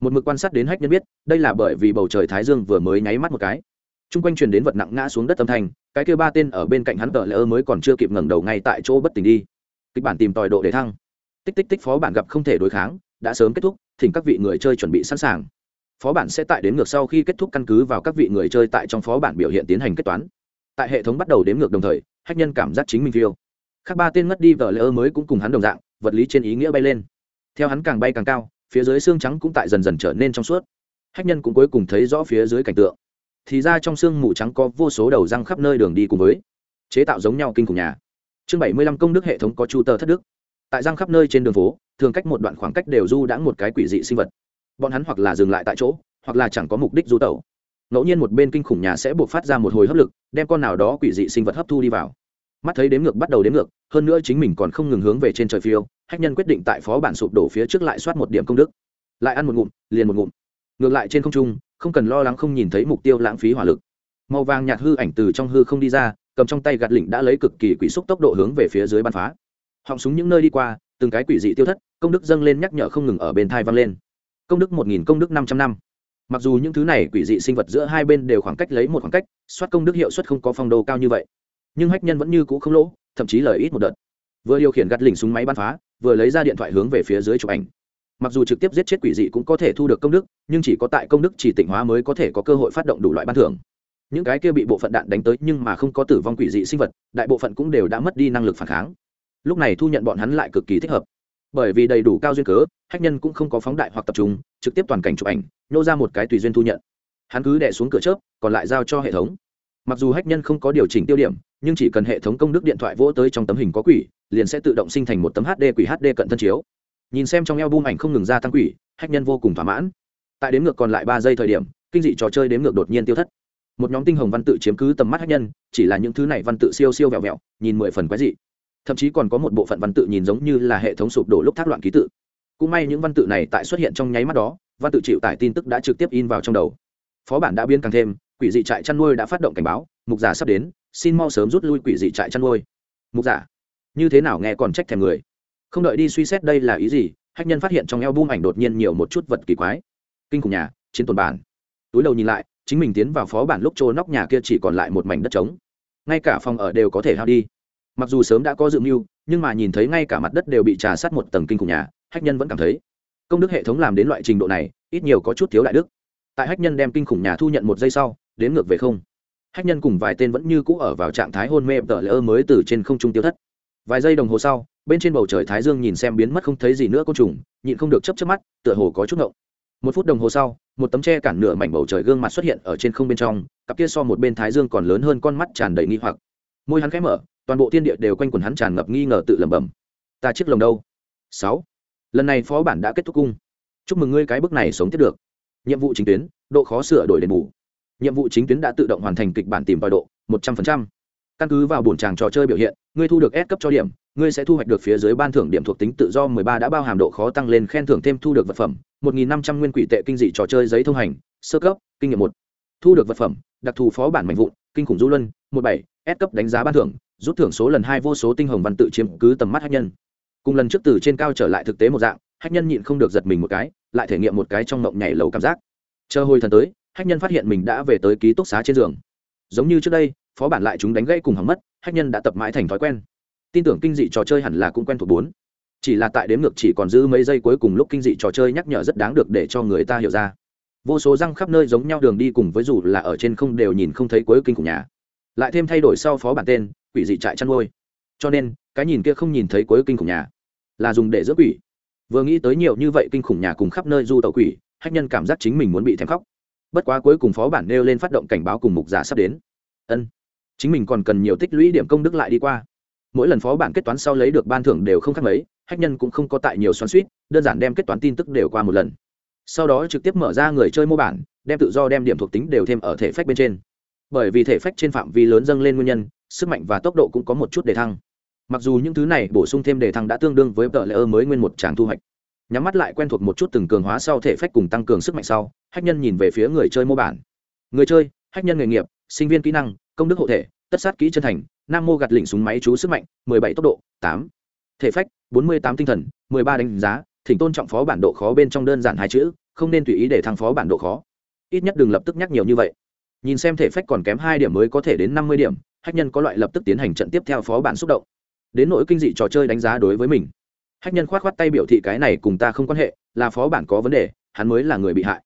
Một mực quan sát đến hách nhân biết, đây là bởi vì bầu trời thái dương vừa mới nháy mắt một cái. T r u n g quanh truyền đến vật nặng ngã xuống đất âm thanh, cái kêu ba tên ở bên cạnh hắn tờ lỡ mới còn chưa kịp ngẩng đầu ngay tại chỗ bất tỉnh đi. Kịch bản tìm tòi độ để thăng. Tích tích tích, phó bản gặp không thể đối kháng, đã sớm kết thúc, thỉnh các vị người chơi chuẩn bị sẵn sàng. Phó bản sẽ tại đến ngược sau khi kết thúc căn cứ vào các vị người chơi tại trong phó bản biểu hiện tiến hành kết toán. Tại hệ thống bắt đầu đếm ngược đồng thời hách nhân cảm giác chính mình phiêu. Khác ba tên ngất đi vờ lỡ mới cũng cùng hắn đồng dạng, vật lý trên ý nghĩa bay lên. Theo hắn càng bay càng cao, phía dưới xương trắng cũng tại dần dần trở nên trong suốt. Hách nhân cũng cuối cùng thấy rõ phía dưới cảnh tượng. Thì ra trong xương mù trắng có vô số đầu răng khắp nơi đường đi cùng với chế tạo giống nhau kinh khủng nhà. Chương bảy mươi lăm công đức hệ thống có chu tờ thất đức. Tại răng khắp nơi trên đường phố, thường cách một đoạn khoảng cách đều du đãng một cái quỷ dị sinh vật. Bọn hắn hoặc là dừng lại tại chỗ, hoặc là chẳng có mục đích du tẩu ngẫu nhiên một bên kinh khủng nhà sẽ buộc phát ra một hồi hấp lực, đem con nào đó quỷ dị sinh vật hấp thu đi vào. Mắt thấy đếm ngược bắt đầu đếm ngược, hơn nữa chính mình còn không ngừng hướng về trên trời phiêu, hách nhân quyết định tại phó bản sụp đổ phía trước lại soát một điểm công đức. Lại ăn một ngụm, liền một ngụm. Ngược lại trên không trung, không cần lo lắng không nhìn thấy mục tiêu lãng phí hỏa lực. Màu vàng nhạt hư ảnh từ trong hư không đi ra, cầm trong tay gạt lỉnh đã lấy cực kỳ quỷ xúc tốc độ hướng về phía dưới bắn phá. Họng súng những nơi đi qua, từng cái quỷ dị tiêu thất, công đức dâng lên nhắc nhở không ngừng ở bên thai vang lên. Công đức một nghìn, công đức năm trăm năm mặc dù những thứ này quỷ dị sinh vật giữa hai bên đều khoảng cách lấy một khoảng cách, soát công đức hiệu suất không có phong đồ cao như vậy. Nhưng hách nhân vẫn như cũ không lỗ, thậm chí lời ít một đợt. Vừa điều khiển gạt lỉnh súng máy bắn phá, vừa lấy ra điện thoại hướng về phía dưới chụp ảnh. Mặc dù trực tiếp giết chết quỷ dị cũng có thể thu được công đức, nhưng chỉ có tại công đức chỉ tỉnh hóa mới có thể có cơ hội phát động đủ loại ban thưởng. Những cái kia bị bộ phận đạn đánh tới nhưng mà không có tử vong quỷ dị sinh vật, đại bộ phận cũng đều đã mất đi năng lực phản kháng. Lúc này thu nhận bọn hắn lại cực kỳ thích hợp bởi vì đầy đủ cao duyên cớ, hách nhân cũng không có phóng đại hoặc tập trung, trực tiếp toàn cảnh chụp ảnh, nhô ra một cái tùy duyên thu nhận. Hắn cứ đẻ xuống cửa chớp, còn lại giao cho hệ thống. Mặc dù hách nhân không có điều chỉnh tiêu điểm, nhưng chỉ cần hệ thống công đức điện thoại vỗ tới trong tấm hình có quỷ, liền sẽ tự động sinh thành một tấm hd quỷ hd cận thân chiếu. Nhìn xem trong eo bung ảnh không ngừng ra tăng quỷ, hách nhân vô cùng thỏa mãn. Tại đếm ngược còn lại ba giây thời điểm, kinh dị trò chơi đếm ngược đột nhiên tiêu thất. Một nhóm tinh hồng văn tự chiếm cứ tầm mắt hách nhân, chỉ là những thứ này văn tự siêu siêu vẹo vẹo, nhìn mười phần quái dị thậm chí còn có một bộ phận văn tự nhìn giống như là hệ thống sụp đổ lúc thác loạn ký tự. Cũng may những văn tự này tại xuất hiện trong nháy mắt đó, văn tự chịu tải tin tức đã trực tiếp in vào trong đầu. Phó bản đã biên càng thêm, quỷ dị trại chăn nuôi đã phát động cảnh báo, mục giả sắp đến, xin mau sớm rút lui quỷ dị trại chăn nuôi. Mục giả, như thế nào nghe còn trách thèm người? Không đợi đi suy xét đây là ý gì, hách nhân phát hiện trong eo bung ảnh đột nhiên nhiều một chút vật kỳ quái. Kinh khủng nhà, chiến tồn bản. Túi đầu nhìn lại, chính mình tiến vào phó bản lúc trô nóc nhà kia chỉ còn lại một mảnh đất trống. Ngay cả phòng ở đều có thể hao đi mặc dù sớm đã có dự mưu, nhưng mà nhìn thấy ngay cả mặt đất đều bị trà sát một tầng kinh khủng nhà, hách nhân vẫn cảm thấy, công đức hệ thống làm đến loại trình độ này, ít nhiều có chút thiếu đại đức. Tại hách nhân đem kinh khủng nhà thu nhận một giây sau, đến ngược về không. Hách nhân cùng vài tên vẫn như cũ ở vào trạng thái hôn mê tờ lỡ mới từ trên không trung tiêu thất. Vài giây đồng hồ sau, bên trên bầu trời thái dương nhìn xem biến mất không thấy gì nữa côn trùng, nhịn không được chấp chấp mắt, tựa hồ có chút ngộng. Một phút đồng hồ sau, một tấm tre cản nửa mảnh bầu trời gương mặt xuất hiện ở trên không bên trong, cặp kia so một bên thái dương còn lớn hơn con mắt tràn đầy nghi hoặc. Môi hắn khẽ mở toàn bộ thiên địa đều quanh quần hắn tràn ngập nghi ngờ tự lẩm bẩm. Ta chiếc lồng đâu? Sáu. Lần này phó bản đã kết thúc cung. Chúc mừng ngươi cái bước này sống tiếp được. Nhiệm vụ chính tuyến, độ khó sửa đổi đền bù. Nhiệm vụ chính tuyến đã tự động hoàn thành kịch bản tìm tòi độ, một trăm linh căn cứ vào bổn tràng trò chơi biểu hiện, ngươi thu được S cấp cho điểm, ngươi sẽ thu hoạch được phía dưới ban thưởng điểm thuộc tính tự do 13 đã bao hàm độ khó tăng lên khen thưởng thêm thu được vật phẩm 1.500 nguyên quỷ tệ kinh dị trò chơi giấy thông hành, sơ cấp, kinh nghiệm một. Thu được vật phẩm, đặc thù phó bản mạnh vụn, kinh khủng du luân 17 S cấp đánh giá ban thưởng rút thưởng số lần hai vô số tinh hồng văn tự chiếm cứ tầm mắt hách nhân. Cùng lần trước từ trên cao trở lại thực tế một dạng, hách nhân nhịn không được giật mình một cái, lại thể nghiệm một cái trong mộng nhảy lầu cảm giác. Chờ hồi thần tới, hách nhân phát hiện mình đã về tới ký túc xá trên giường. Giống như trước đây, phó bản lại chúng đánh gãy cùng hỏng mất, hách nhân đã tập mãi thành thói quen. Tin tưởng kinh dị trò chơi hẳn là cũng quen thuộc bốn. Chỉ là tại đếm ngược chỉ còn giữ mấy giây cuối cùng lúc kinh dị trò chơi nhắc nhở rất đáng được để cho người ta hiểu ra. Vô số răng khắp nơi giống nhau đường đi cùng với dù là ở trên không đều nhìn không thấy cuối kinh khủng nhà. Lại thêm thay đổi sau phó bản tên quỷ dị trại chăn nuôi. Cho nên, cái nhìn kia không nhìn thấy cuối kinh khủng nhà, là dùng để giữ quỷ. Vừa nghĩ tới nhiều như vậy kinh khủng nhà cùng khắp nơi du tàu quỷ, hách nhân cảm giác chính mình muốn bị thèm khóc. Bất quá cuối cùng phó bản nêu lên phát động cảnh báo cùng mục giả sắp đến. Ân, chính mình còn cần nhiều tích lũy điểm công đức lại đi qua. Mỗi lần phó bản kết toán sau lấy được ban thưởng đều không khác mấy, hách nhân cũng không có tại nhiều xoắn suýt, đơn giản đem kết toán tin tức đều qua một lần. Sau đó trực tiếp mở ra người chơi mô bản, đem tự do đem điểm thuộc tính đều thêm ở thể phách bên trên. Bởi vì thể phách trên phạm vi lớn dâng lên nguyên nhân sức mạnh và tốc độ cũng có một chút đề thăng. Mặc dù những thứ này bổ sung thêm đề thăng đã tương đương với tờ lễ ơ mới nguyên một tràng thu hoạch. Nhắm mắt lại quen thuộc một chút từng cường hóa sau thể phách cùng tăng cường sức mạnh sau, hách nhân nhìn về phía người chơi mô bản. Người chơi, hách nhân nghề nghiệp, sinh viên kỹ năng, công đức hộ thể, tất sát kỹ chân thành, nam mô gạt lỉnh súng máy chú sức mạnh, mười bảy tốc độ, tám. Thể phách, bốn mươi tám tinh thần, mười ba đánh giá, thỉnh tôn trọng phó bản độ khó bên trong đơn giản hai chữ, không nên tùy ý để thăng phó bản độ khó. Ít nhất đừng lập tức nhắc nhiều như vậy. Nhìn xem thể phách còn kém hai điểm mới có thể đến năm mươi điểm hách nhân có loại lập tức tiến hành trận tiếp theo phó bản xúc động. Đến nỗi kinh dị trò chơi đánh giá đối với mình. Hách nhân k h o á t k h o á t tay biểu thị cái này cùng ta không quan hệ, là phó bản có vấn đề, hắn mới là người bị hại.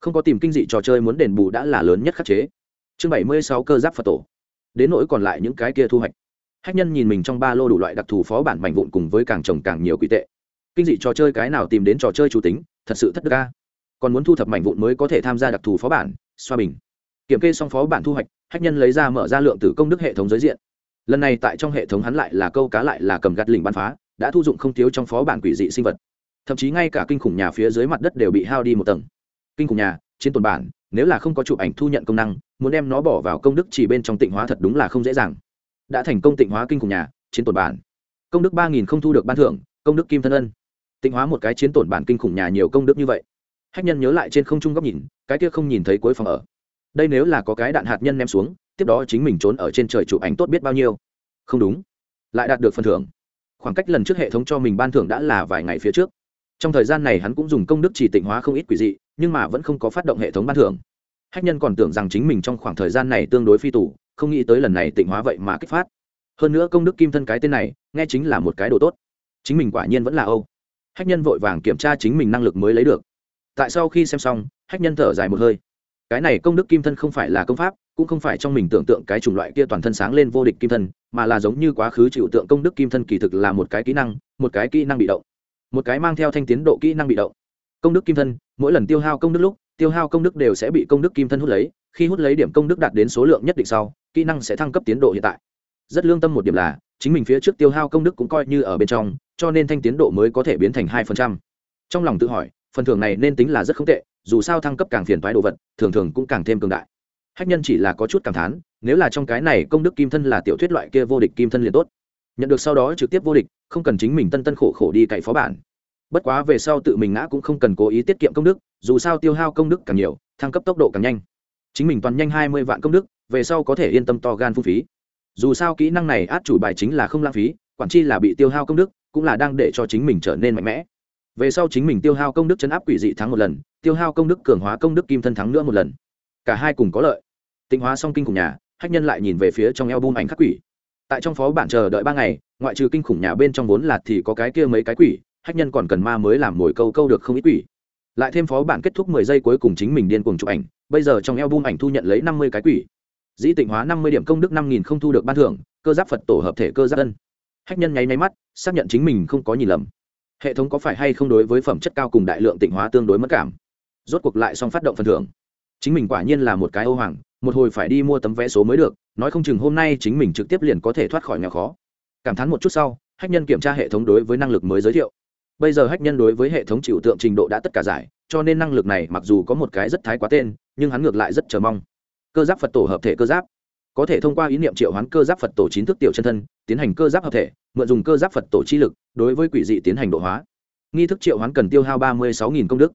Không có tìm kinh dị trò chơi muốn đền bù đã là lớn nhất khắc chế. Chương bảy mươi sáu cơ giáp phật tổ. Đến nỗi còn lại những cái kia thu hoạch. Hách nhân nhìn mình trong ba lô đủ loại đặc thù phó bản mạnh vụn cùng với càng trồng càng nhiều quỹ tệ. Kinh dị trò chơi cái nào tìm đến trò chơi chủ tính, thật sự thất đức ca còn muốn thu thập mảnh vụn mới có thể tham gia đặc thù phó bản, xoa bình kiểm kê xong phó bản thu hoạch, hách nhân lấy ra mở ra lượng tử công đức hệ thống giới diện. Lần này tại trong hệ thống hắn lại là câu cá lại là cầm gạt lình bắn phá, đã thu dụng không thiếu trong phó bản quỷ dị sinh vật. Thậm chí ngay cả kinh khủng nhà phía dưới mặt đất đều bị hao đi một tầng. Kinh khủng nhà, trên tồn bản, nếu là không có chụp ảnh thu nhận công năng, muốn đem nó bỏ vào công đức chỉ bên trong tịnh hóa thật đúng là không dễ dàng. Đã thành công tịnh hóa kinh khủng nhà chiến tồn bản. Công đức ba nghìn không thu được ban thưởng, công đức kim thân ân. Tịnh hóa một cái chiến tổn bản kinh khủng nhà nhiều công đức như vậy. Hách nhân nhớ lại trên không trung góc nhìn, cái kia không nhìn thấy cuối phòng ở đây nếu là có cái đạn hạt nhân ném xuống, tiếp đó chính mình trốn ở trên trời chụp ảnh tốt biết bao nhiêu. Không đúng. Lại đạt được phần thưởng. Khoảng cách lần trước hệ thống cho mình ban thưởng đã là vài ngày phía trước. Trong thời gian này hắn cũng dùng công đức chỉ tịnh hóa không ít quỷ dị, nhưng mà vẫn không có phát động hệ thống ban thưởng. Hách nhân còn tưởng rằng chính mình trong khoảng thời gian này tương đối phi tủ không nghĩ tới lần này tịnh hóa vậy mà kích phát. Hơn nữa công đức kim thân cái tên này, nghe chính là một cái đồ tốt. Chính mình quả nhiên vẫn là âu. Hách nhân vội vàng kiểm tra chính mình năng lực mới lấy được. Tại sau khi xem xong, hách nhân thở dài một hơi cái này công đức kim thân không phải là công pháp, cũng không phải trong mình tưởng tượng cái chủng loại kia toàn thân sáng lên vô địch kim thân, mà là giống như quá khứ chịu tượng công đức kim thân kỳ thực là một cái kỹ năng, một cái kỹ năng bị động. Một cái mang theo thanh tiến độ kỹ năng bị động. Công đức kim thân, mỗi lần tiêu hao công đức lúc, tiêu hao công đức đều sẽ bị công đức kim thân hút lấy, khi hút lấy điểm công đức đạt đến số lượng nhất định sau, kỹ năng sẽ thăng cấp tiến độ hiện tại. Rất lương tâm một điểm là, chính mình phía trước tiêu hao công đức cũng coi như ở bên trong, cho nên thanh tiến độ mới có thể biến thành hai phần trăm. Trong lòng tự hỏi, phần thưởng này nên tính là rất không tệ dù sao thăng cấp càng phiền toái đồ vật, thường thường cũng càng thêm cường đại. Hách nhân chỉ là có chút cảm thán, nếu là trong cái này công đức kim thân là tiểu thuyết loại kia vô địch kim thân liền tốt. Nhận được sau đó trực tiếp vô địch, không cần chính mình tân tân khổ khổ đi cậy phó bản. Bất quá về sau tự mình ngã cũng không cần cố ý tiết kiệm công đức, dù sao tiêu hao công đức càng nhiều, thăng cấp tốc độ càng nhanh. Chính mình toàn nhanh hai mươi vạn công đức, về sau có thể yên tâm to gan phung phí. Dù sao kỹ năng này át chủ bài chính là không lãng phí, quản chi là bị tiêu hao công đức, cũng là đang để cho chính mình trở nên mạnh mẽ về sau chính mình tiêu hao công đức chấn áp quỷ dị thắng một lần, tiêu hao công đức cường hóa công đức kim thân thắng nữa một lần. Cả hai cùng có lợi. Tịnh hóa xong kinh khủng nhà, hách nhân lại nhìn về phía trong eo bung ảnh khắc quỷ. Tại trong phó bản chờ đợi ba ngày, ngoại trừ kinh khủng nhà bên trong vốn là thì có cái kia mấy cái quỷ, hách nhân còn cần ma mới làm mồi câu câu được không ít quỷ. Lại thêm phó bản kết thúc mười giây cuối cùng chính mình điên cuồng chụp ảnh, bây giờ trong eo bung ảnh thu nhận lấy năm mươi cái quỷ. Dĩ tịnh hóa năm mươi điểm công đức năm nghìn không thu được ban thưởng, cơ giáp phật tổ hợp thể cơ giáp dân hách nhân nháy máy mắt, xác nhận chính mình không có nhìn lầm hệ thống có phải hay không đối với phẩm chất cao cùng đại lượng tịnh hóa tương đối mất cảm? Rốt cuộc lại xong phát động phần thưởng. Chính mình quả nhiên là một cái ô hoàng, một hồi phải đi mua tấm vé số mới được, nói không chừng hôm nay chính mình trực tiếp liền có thể thoát khỏi nghèo khó. Cảm thán một chút sau, hách nhân kiểm tra hệ thống đối với năng lực mới giới thiệu. Bây giờ hách nhân đối với hệ thống chịu tượng trình độ đã tất cả giải, cho nên năng lực này mặc dù có một cái rất thái quá tên, nhưng hắn ngược lại rất chờ mong. Cơ giáp phật tổ hợp thể cơ giáp. Có thể thông qua ý niệm triệu hoán cơ giáp phật tổ chín thức tiểu chân thân tiến hành cơ giáp hợp thể, mượn dùng cơ giáp phật tổ chi lực, đối với quỷ dị tiến hành độ hóa. Nghi thức triệu hoán cần tiêu hao ba mươi sáu công đức.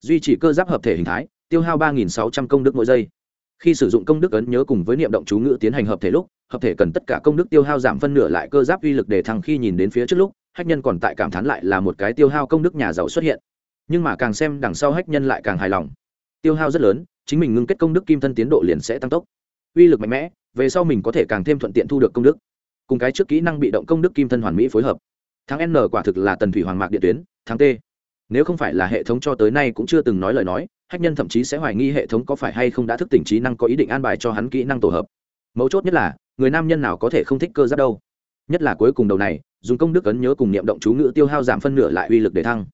Duy trì cơ giáp hợp thể hình thái, tiêu hao ba sáu trăm công đức mỗi giây. Khi sử dụng công đức ấn nhớ cùng với niệm động chú ngữ tiến hành hợp thể lúc, hợp thể cần tất cả công đức tiêu hao giảm phân nửa lại cơ giáp uy lực để thăng khi nhìn đến phía trước lúc, hách nhân còn tại cảm thán lại là một cái tiêu hao công đức nhà giàu xuất hiện. Nhưng mà càng xem đằng sau hách nhân lại càng hài lòng. Tiêu hao rất lớn, chính mình ngưng kết công đức kim thân tiến độ liền sẽ tăng tốc. Uy lực mạnh mẽ, về sau mình có thể càng thêm thuận tiện thu được công đức cùng cái trước kỹ năng bị động công đức kim thân hoàn mỹ phối hợp. Thắng n quả thực là tần thủy hoàng mạc điện tuyến thắng t. Nếu không phải là hệ thống cho tới nay cũng chưa từng nói lời nói, hách nhân thậm chí sẽ hoài nghi hệ thống có phải hay không đã thức tỉnh trí năng có ý định an bài cho hắn kỹ năng tổ hợp. Mấu chốt nhất là, người nam nhân nào có thể không thích cơ giáp đâu. Nhất là cuối cùng đầu này, dùng công đức ấn nhớ cùng niệm động chú ngữ tiêu hao giảm phân nửa lại uy lực để thăng.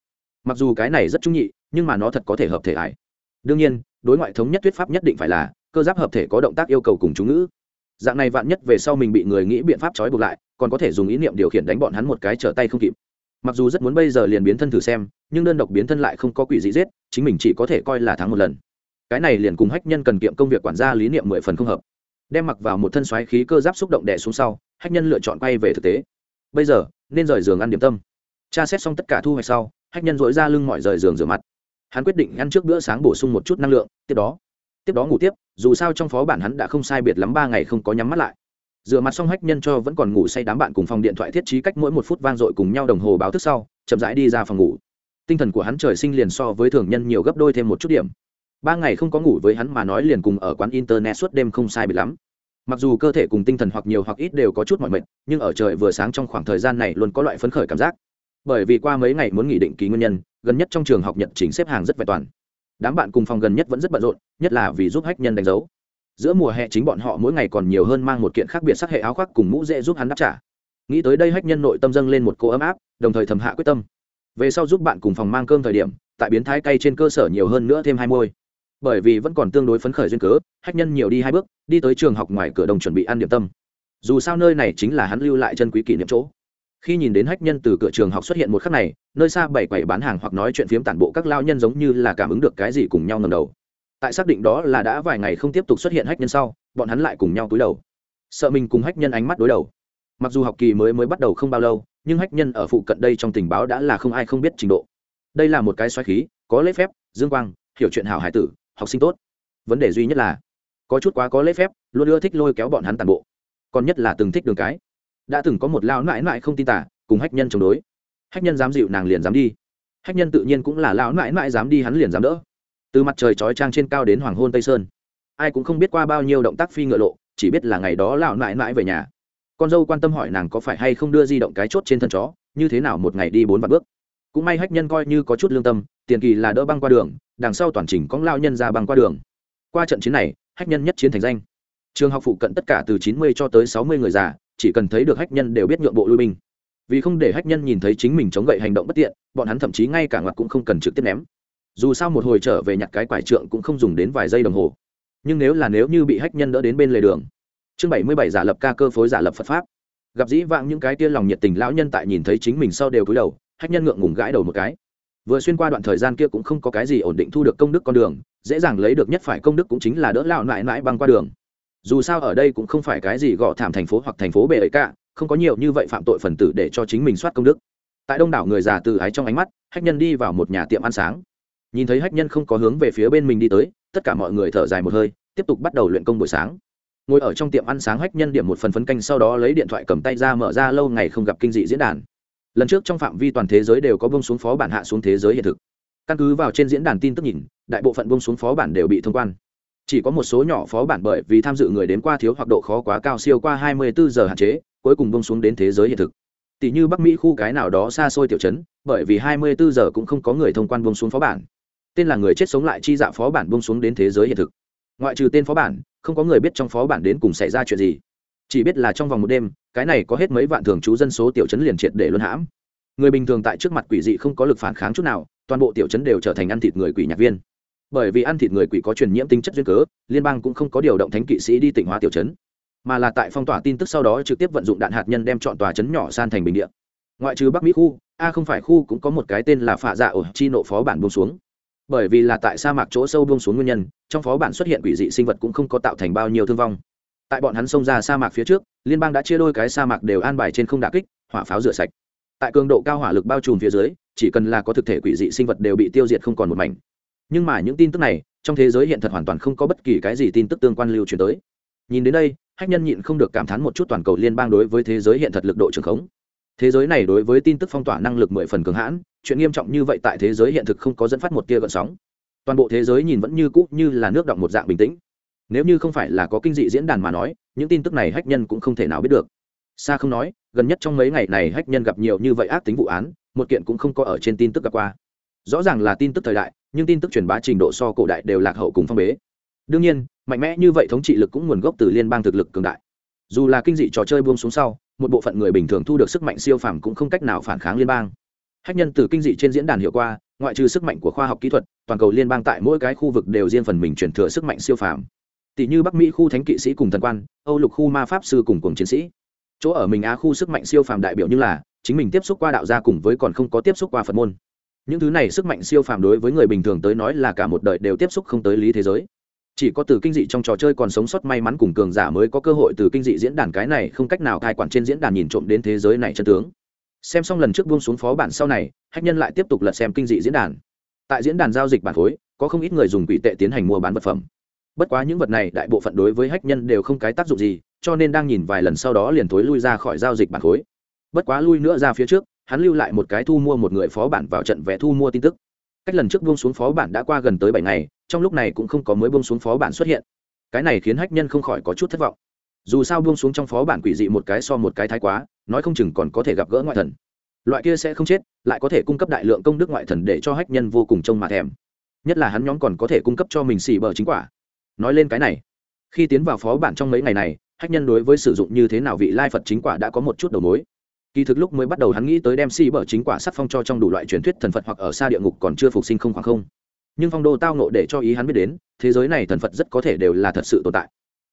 Mặc dù cái này rất trung nhị, nhưng mà nó thật có thể hợp thể ải. Đương nhiên, đối ngoại thống nhất thuyết pháp nhất định phải là, cơ giáp hợp thể có động tác yêu cầu cùng chú ngữ dạng này vạn nhất về sau mình bị người nghĩ biện pháp trói buộc lại, còn có thể dùng ý niệm điều khiển đánh bọn hắn một cái trở tay không kịp. Mặc dù rất muốn bây giờ liền biến thân thử xem, nhưng đơn độc biến thân lại không có quỷ gì giết, chính mình chỉ có thể coi là thắng một lần. Cái này liền cùng hách nhân cần kiệm công việc quản gia lý niệm mười phần không hợp. Đem mặc vào một thân xoáy khí cơ giáp xúc động đẻ xuống sau, hách nhân lựa chọn quay về thực tế. Bây giờ, nên rời giường ăn điểm tâm. Tra xét xong tất cả thu hoạch sau, hách nhân dỗi ra lưng mọi rời giường rửa mặt. Hắn quyết định ăn trước bữa sáng bổ sung một chút năng lượng, tiếp đó tiếp đó ngủ tiếp, dù sao trong phó bản hắn đã không sai biệt lắm ba ngày không có nhắm mắt lại. Rửa mặt xong hách nhân cho vẫn còn ngủ say đám bạn cùng phòng điện thoại thiết trí cách mỗi một phút vang dội cùng nhau đồng hồ báo thức sau, chậm rãi đi ra phòng ngủ. Tinh thần của hắn trời sinh liền so với thường nhân nhiều gấp đôi thêm một chút điểm. Ba ngày không có ngủ với hắn mà nói liền cùng ở quán internet suốt đêm không sai bị lắm. Mặc dù cơ thể cùng tinh thần hoặc nhiều hoặc ít đều có chút mọi mệt, nhưng ở trời vừa sáng trong khoảng thời gian này luôn có loại phấn khởi cảm giác. Bởi vì qua mấy ngày muốn nghỉ định ký nguyên nhân, gần nhất trong trường học nhật chính xếp hàng rất vẹn toàn đám bạn cùng phòng gần nhất vẫn rất bận rộn, nhất là vì giúp hách nhân đánh dấu. Giữa mùa hè chính bọn họ mỗi ngày còn nhiều hơn mang một kiện khác biệt sắc hệ áo khoác cùng mũ dễ giúp hắn đáp trả. Nghĩ tới đây hách nhân nội tâm dâng lên một cô ấm áp, đồng thời thầm hạ quyết tâm. Về sau giúp bạn cùng phòng mang cơm thời điểm, tại biến thái cay trên cơ sở nhiều hơn nữa thêm hai môi. Bởi vì vẫn còn tương đối phấn khởi duyên cớ, hách nhân nhiều đi hai bước, đi tới trường học ngoài cửa đồng chuẩn bị ăn điểm tâm. Dù sao nơi này chính là hắn lưu lại chân quý kỷ niệm chỗ khi nhìn đến hách nhân từ cửa trường học xuất hiện một khắc này, nơi xa bảy quầy bán hàng hoặc nói chuyện phiếm tản bộ các lao nhân giống như là cảm ứng được cái gì cùng nhau ngầm đầu. Tại xác định đó là đã vài ngày không tiếp tục xuất hiện hách nhân sau, bọn hắn lại cùng nhau túi đầu. Sợ mình cùng hách nhân ánh mắt đối đầu. Mặc dù học kỳ mới mới bắt đầu không bao lâu, nhưng hách nhân ở phụ cận đây trong tình báo đã là không ai không biết trình độ. Đây là một cái xoáy khí, có lễ phép, dương quang, hiểu chuyện hảo hải tử, học sinh tốt. Vấn đề duy nhất là, có chút quá có lễ phép, luôn ưa thích lôi kéo bọn hắn tàn bộ. Còn nhất là từng thích đường cái đã từng có một lao nãi nãi không tin tả, cùng hách nhân chống đối. Hách nhân dám dịu nàng liền dám đi. Hách nhân tự nhiên cũng là lão nãi nãi dám đi hắn liền dám đỡ. Từ mặt trời chói trang trên cao đến hoàng hôn tây sơn, ai cũng không biết qua bao nhiêu động tác phi ngựa lộ, chỉ biết là ngày đó lão nãi nãi về nhà. Con dâu quan tâm hỏi nàng có phải hay không đưa di động cái chốt trên thân chó, như thế nào một ngày đi bốn vạn bước. Cũng may hách nhân coi như có chút lương tâm, tiền kỳ là đỡ băng qua đường, đằng sau toàn trình có lao nhân ra băng qua đường. Qua trận chiến này, hách nhân nhất chiến thành danh trường học phụ cận tất cả từ chín mươi cho tới sáu mươi người già, chỉ cần thấy được hách nhân đều biết nhượng bộ lui binh. Vì không để hách nhân nhìn thấy chính mình chống gậy hành động bất tiện, bọn hắn thậm chí ngay cả ngoặt cũng không cần trực tiếp ném. Dù sao một hồi trở về nhặt cái quải trượng cũng không dùng đến vài giây đồng hồ. Nhưng nếu là nếu như bị hách nhân đỡ đến bên lề đường. Chương bảy mươi bảy giả lập ca cơ phối giả lập phật pháp. Gặp dĩ vãng những cái tia lòng nhiệt tình lão nhân tại nhìn thấy chính mình sau đều cúi đầu, hách nhân ngượng ngùng gãi đầu một cái. Vừa xuyên qua đoạn thời gian kia cũng không có cái gì ổn định thu được công đức con đường, dễ dàng lấy được nhất phải công đức cũng chính là đỡ lão nại nại băng qua đường dù sao ở đây cũng không phải cái gì gõ thảm thành phố hoặc thành phố bể ấy cả, không có nhiều như vậy phạm tội phần tử để cho chính mình soát công đức. Tại đông đảo người già từ ái trong ánh mắt, hách nhân đi vào một nhà tiệm ăn sáng. Nhìn thấy hách nhân không có hướng về phía bên mình đi tới, tất cả mọi người thở dài một hơi, tiếp tục bắt đầu luyện công buổi sáng. Ngồi ở trong tiệm ăn sáng, hách nhân điểm một phần phấn canh sau đó lấy điện thoại cầm tay ra mở ra lâu ngày không gặp kinh dị diễn đàn. Lần trước trong phạm vi toàn thế giới đều có bông xuống phó bản hạ xuống thế giới hiện thực. Căn cứ vào trên diễn đàn tin tức nhìn, đại bộ phận bông xuống phó bản đều bị thông quan chỉ có một số nhỏ phó bản bởi vì tham dự người đến qua thiếu hoặc độ khó quá cao siêu qua 24 giờ hạn chế, cuối cùng bông xuống đến thế giới hiện thực. Tỷ như bắc mỹ khu cái nào đó xa xôi tiểu chấn bởi vì 24 giờ cũng không có người thông quan bông xuống phó bản. Tên là người chết sống lại chi dạ phó bản bông xuống đến thế giới hiện thực. Ngoại trừ tên phó bản, không có người biết trong phó bản đến cùng xảy ra chuyện gì. Chỉ biết là trong vòng một đêm, cái này có hết mấy vạn thường trú dân số tiểu chấn liền triệt để luân hãm. Người bình thường tại trước mặt quỷ dị không có lực phản kháng chút nào, toàn bộ tiểu chấn đều trở thành ăn thịt người quỷ nhạc viên bởi vì ăn thịt người quỷ có truyền nhiễm tính chất duyên cớ, liên bang cũng không có điều động thánh kỵ sĩ đi tỉnh hóa tiểu chấn mà là tại phong tỏa tin tức sau đó trực tiếp vận dụng đạn hạt nhân đem chọn tòa chấn nhỏ san thành bình địa. Ngoại trừ bắc mỹ khu, a không phải khu cũng có một cái tên là phạ dạ ở chi nộ phó bản buông xuống. Bởi vì là tại sa mạc chỗ sâu buông xuống nguyên nhân, trong phó bản xuất hiện quỷ dị sinh vật cũng không có tạo thành bao nhiêu thương vong. Tại bọn hắn xông ra sa mạc phía trước, liên bang đã chia đôi cái sa mạc đều an bài trên không đà kích, hỏa pháo rửa sạch. Tại cường độ cao hỏa lực bao trùm phía dưới, chỉ cần là có thực thể quỷ dị sinh vật đều bị tiêu diệt không còn một mảnh nhưng mà những tin tức này, trong thế giới hiện thật hoàn toàn không có bất kỳ cái gì tin tức tương quan lưu truyền tới. Nhìn đến đây, hách nhân nhịn không được cảm thán một chút toàn cầu liên bang đối với thế giới hiện thật lực độ trường khống. Thế giới này đối với tin tức phong tỏa năng lực mười phần cường hãn, chuyện nghiêm trọng như vậy tại thế giới hiện thực không có dẫn phát một tia gợn sóng. Toàn bộ thế giới nhìn vẫn như cũ như là nước động một dạng bình tĩnh. Nếu như không phải là có kinh dị diễn đàn mà nói, những tin tức này hách nhân cũng không thể nào biết được. Xa không nói, gần nhất trong mấy ngày này hách nhân gặp nhiều như vậy ác tính vụ án, một kiện cũng không có ở trên tin tức gặp qua rõ ràng là tin tức thời đại, nhưng tin tức truyền bá trình độ so cổ đại đều lạc hậu cùng phong bế. Đương nhiên, mạnh mẽ như vậy thống trị lực cũng nguồn gốc từ liên bang thực lực cường đại. Dù là kinh dị trò chơi buông xuống sau, một bộ phận người bình thường thu được sức mạnh siêu phàm cũng không cách nào phản kháng liên bang. Hách nhân từ kinh dị trên diễn đàn hiệu qua, ngoại trừ sức mạnh của khoa học kỹ thuật, toàn cầu liên bang tại mỗi cái khu vực đều riêng phần mình chuyển thừa sức mạnh siêu phàm. Tỷ như bắc mỹ khu thánh kỵ sĩ cùng thần quan, âu lục khu ma pháp sư cùng cùng chiến sĩ. Chỗ ở mình á khu sức mạnh siêu phàm đại biểu như là, chính mình tiếp xúc qua đạo gia cùng với còn không có tiếp xúc qua phật môn những thứ này sức mạnh siêu phàm đối với người bình thường tới nói là cả một đời đều tiếp xúc không tới lý thế giới. Chỉ có từ kinh dị trong trò chơi còn sống sót may mắn cùng cường giả mới có cơ hội từ kinh dị diễn đàn cái này không cách nào cai quản trên diễn đàn nhìn trộm đến thế giới này chân tướng. Xem xong lần trước buông xuống phó bản sau này, hách nhân lại tiếp tục lật xem kinh dị diễn đàn. Tại diễn đàn giao dịch bản khối, có không ít người dùng quỷ tệ tiến hành mua bán vật phẩm. Bất quá những vật này đại bộ phận đối với hách nhân đều không cái tác dụng gì, cho nên đang nhìn vài lần sau đó liền thối lui ra khỏi giao dịch bản khối. Bất quá lui nữa ra phía trước hắn lưu lại một cái thu mua một người phó bản vào trận vé thu mua tin tức. Cách lần trước buông xuống phó bản đã qua gần tới bảy ngày, trong lúc này cũng không có mới buông xuống phó bản xuất hiện. Cái này khiến hách nhân không khỏi có chút thất vọng. Dù sao buông xuống trong phó bản quỷ dị một cái so một cái thái quá, nói không chừng còn có thể gặp gỡ ngoại thần. Loại kia sẽ không chết, lại có thể cung cấp đại lượng công đức ngoại thần để cho hách nhân vô cùng trông mà thèm. Nhất là hắn nhóm còn có thể cung cấp cho mình xì bờ chính quả. Nói lên cái này, khi tiến vào phó bản trong mấy ngày này, hách nhân đối với sử dụng như thế nào vị lai phật chính quả đã có một chút đầu mối kỳ thực lúc mới bắt đầu hắn nghĩ tới đem xì bờ chính quả sắc phong cho trong đủ loại truyền thuyết thần phật hoặc ở xa địa ngục còn chưa phục sinh không khoảng không. Nhưng phong đô tao nộ để cho ý hắn biết đến, thế giới này thần phật rất có thể đều là thật sự tồn tại.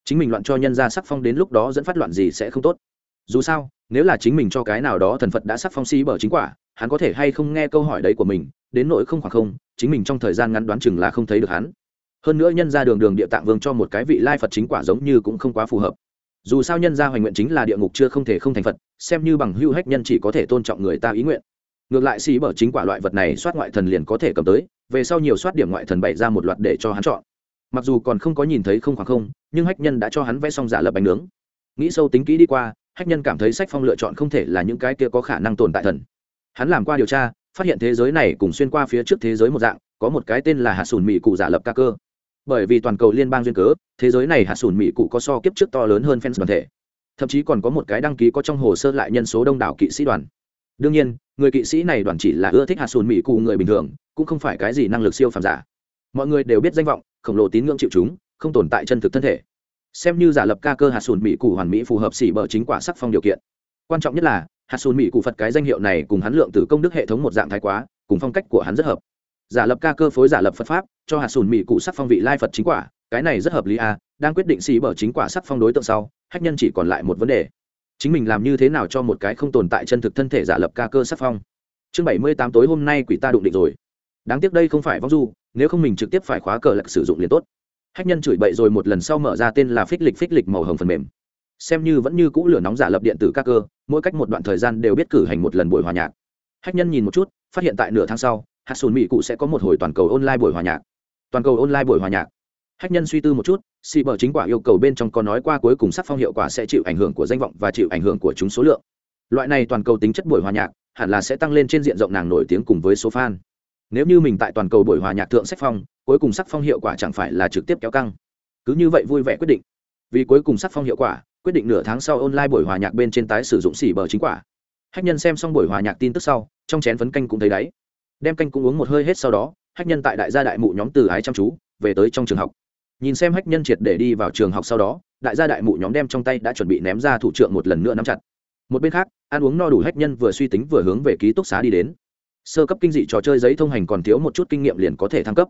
Chính mình loạn cho nhân ra sắc phong đến lúc đó dẫn phát loạn gì sẽ không tốt. Dù sao, nếu là chính mình cho cái nào đó thần phật đã sắc phong si bờ chính quả, hắn có thể hay không nghe câu hỏi đấy của mình, đến nỗi không khoảng không, chính mình trong thời gian ngắn đoán chừng là không thấy được hắn. Hơn nữa nhân ra đường đường địa tạng vương cho một cái vị lai phật chính quả giống như cũng không quá phù hợp dù sao nhân gia hoành nguyện chính là địa ngục chưa không thể không thành phật, xem như bằng hưu hách nhân chỉ có thể tôn trọng người ta ý nguyện. Ngược lại xì bở chính quả loại vật này soát ngoại thần liền có thể cầm tới, về sau nhiều soát điểm ngoại thần bày ra một loạt để cho hắn chọn. Mặc dù còn không có nhìn thấy không khoảng không, nhưng hách nhân đã cho hắn vẽ xong giả lập bánh nướng. Nghĩ sâu tính kỹ đi qua, hách nhân cảm thấy sách phong lựa chọn không thể là những cái kia có khả năng tồn tại thần. Hắn làm qua điều tra, phát hiện thế giới này cùng xuyên qua phía trước thế giới một dạng, có một cái tên là hạt sùn mỹ cụ giả lập ca cơ bởi vì toàn cầu liên bang duyên cớ, thế giới này hạ sùn mỹ cụ có so kiếp trước to lớn hơn fans đoàn thể. Thậm chí còn có một cái đăng ký có trong hồ sơ lại nhân số đông đảo kỵ sĩ đoàn. Đương nhiên, người kỵ sĩ này đoàn chỉ là ưa thích hạ sùn mỹ cụ người bình thường, cũng không phải cái gì năng lực siêu phàm giả. Mọi người đều biết danh vọng, khổng lồ tín ngưỡng chịu chúng, không tồn tại chân thực thân thể. Xem như giả lập ca cơ hạt sùn mỹ cụ hoàn mỹ phù hợp xỉ bở chính quả sắc phong điều kiện. Quan trọng nhất là, hạt sùn mỹ cụ phật cái danh hiệu này cùng hắn lượng từ công đức hệ thống một dạng thái quá, cùng phong cách của hắn rất hợp giả lập ca cơ phối giả lập phật pháp, cho hạt sùn mỹ cụ sắc phong vị lai phật chính quả, cái này rất hợp lý à đang quyết định xì bở chính quả sắc phong đối tượng sau, hách nhân chỉ còn lại một vấn đề. Chính mình làm như thế nào cho một cái không tồn tại chân thực thân thể giả lập ca cơ sắc phong. Chương bảy mươi tám tối hôm nay quỷ ta đụng định rồi. Đáng tiếc đây không phải vong du, nếu không mình trực tiếp phải khóa cờ lạc sử dụng liền tốt. Hách nhân chửi bậy rồi một lần sau mở ra tên là phích lịch phích lịch màu hồng phần mềm. Xem như vẫn như cũ lửa nóng giả lập điện tử ca cơ, mỗi cách một đoạn thời gian đều biết cử hành một lần buổi hòa nhạc. Hách nhân nhìn một chút, phát hiện tại nửa tháng sau hạt sùn mỹ cụ sẽ có một hồi toàn cầu online buổi hòa nhạc. Toàn cầu online buổi hòa nhạc. Hách nhân suy tư một chút, xì bờ chính quả yêu cầu bên trong có nói qua cuối cùng sắc phong hiệu quả sẽ chịu ảnh hưởng của danh vọng và chịu ảnh hưởng của chúng số lượng. Loại này toàn cầu tính chất buổi hòa nhạc hẳn là sẽ tăng lên trên diện rộng nàng nổi tiếng cùng với số fan. Nếu như mình tại toàn cầu buổi hòa nhạc thượng sách phong, cuối cùng sắc phong hiệu quả chẳng phải là trực tiếp kéo căng. Cứ như vậy vui vẻ quyết định. Vì cuối cùng sắc phong hiệu quả, quyết định nửa tháng sau online buổi hòa nhạc bên trên tái sử dụng xỉ bờ chính quả. Hách nhân xem xong buổi hòa nhạc tin tức sau, trong chén phấn canh cũng thấy đáy đem canh cũng uống một hơi hết sau đó, hách nhân tại đại gia đại mụ nhóm từ ái chăm chú, về tới trong trường học. Nhìn xem hách nhân triệt để đi vào trường học sau đó, đại gia đại mụ nhóm đem trong tay đã chuẩn bị ném ra thủ trưởng một lần nữa nắm chặt. Một bên khác, ăn uống no đủ hách nhân vừa suy tính vừa hướng về ký túc xá đi đến. Sơ cấp kinh dị trò chơi giấy thông hành còn thiếu một chút kinh nghiệm liền có thể thăng cấp.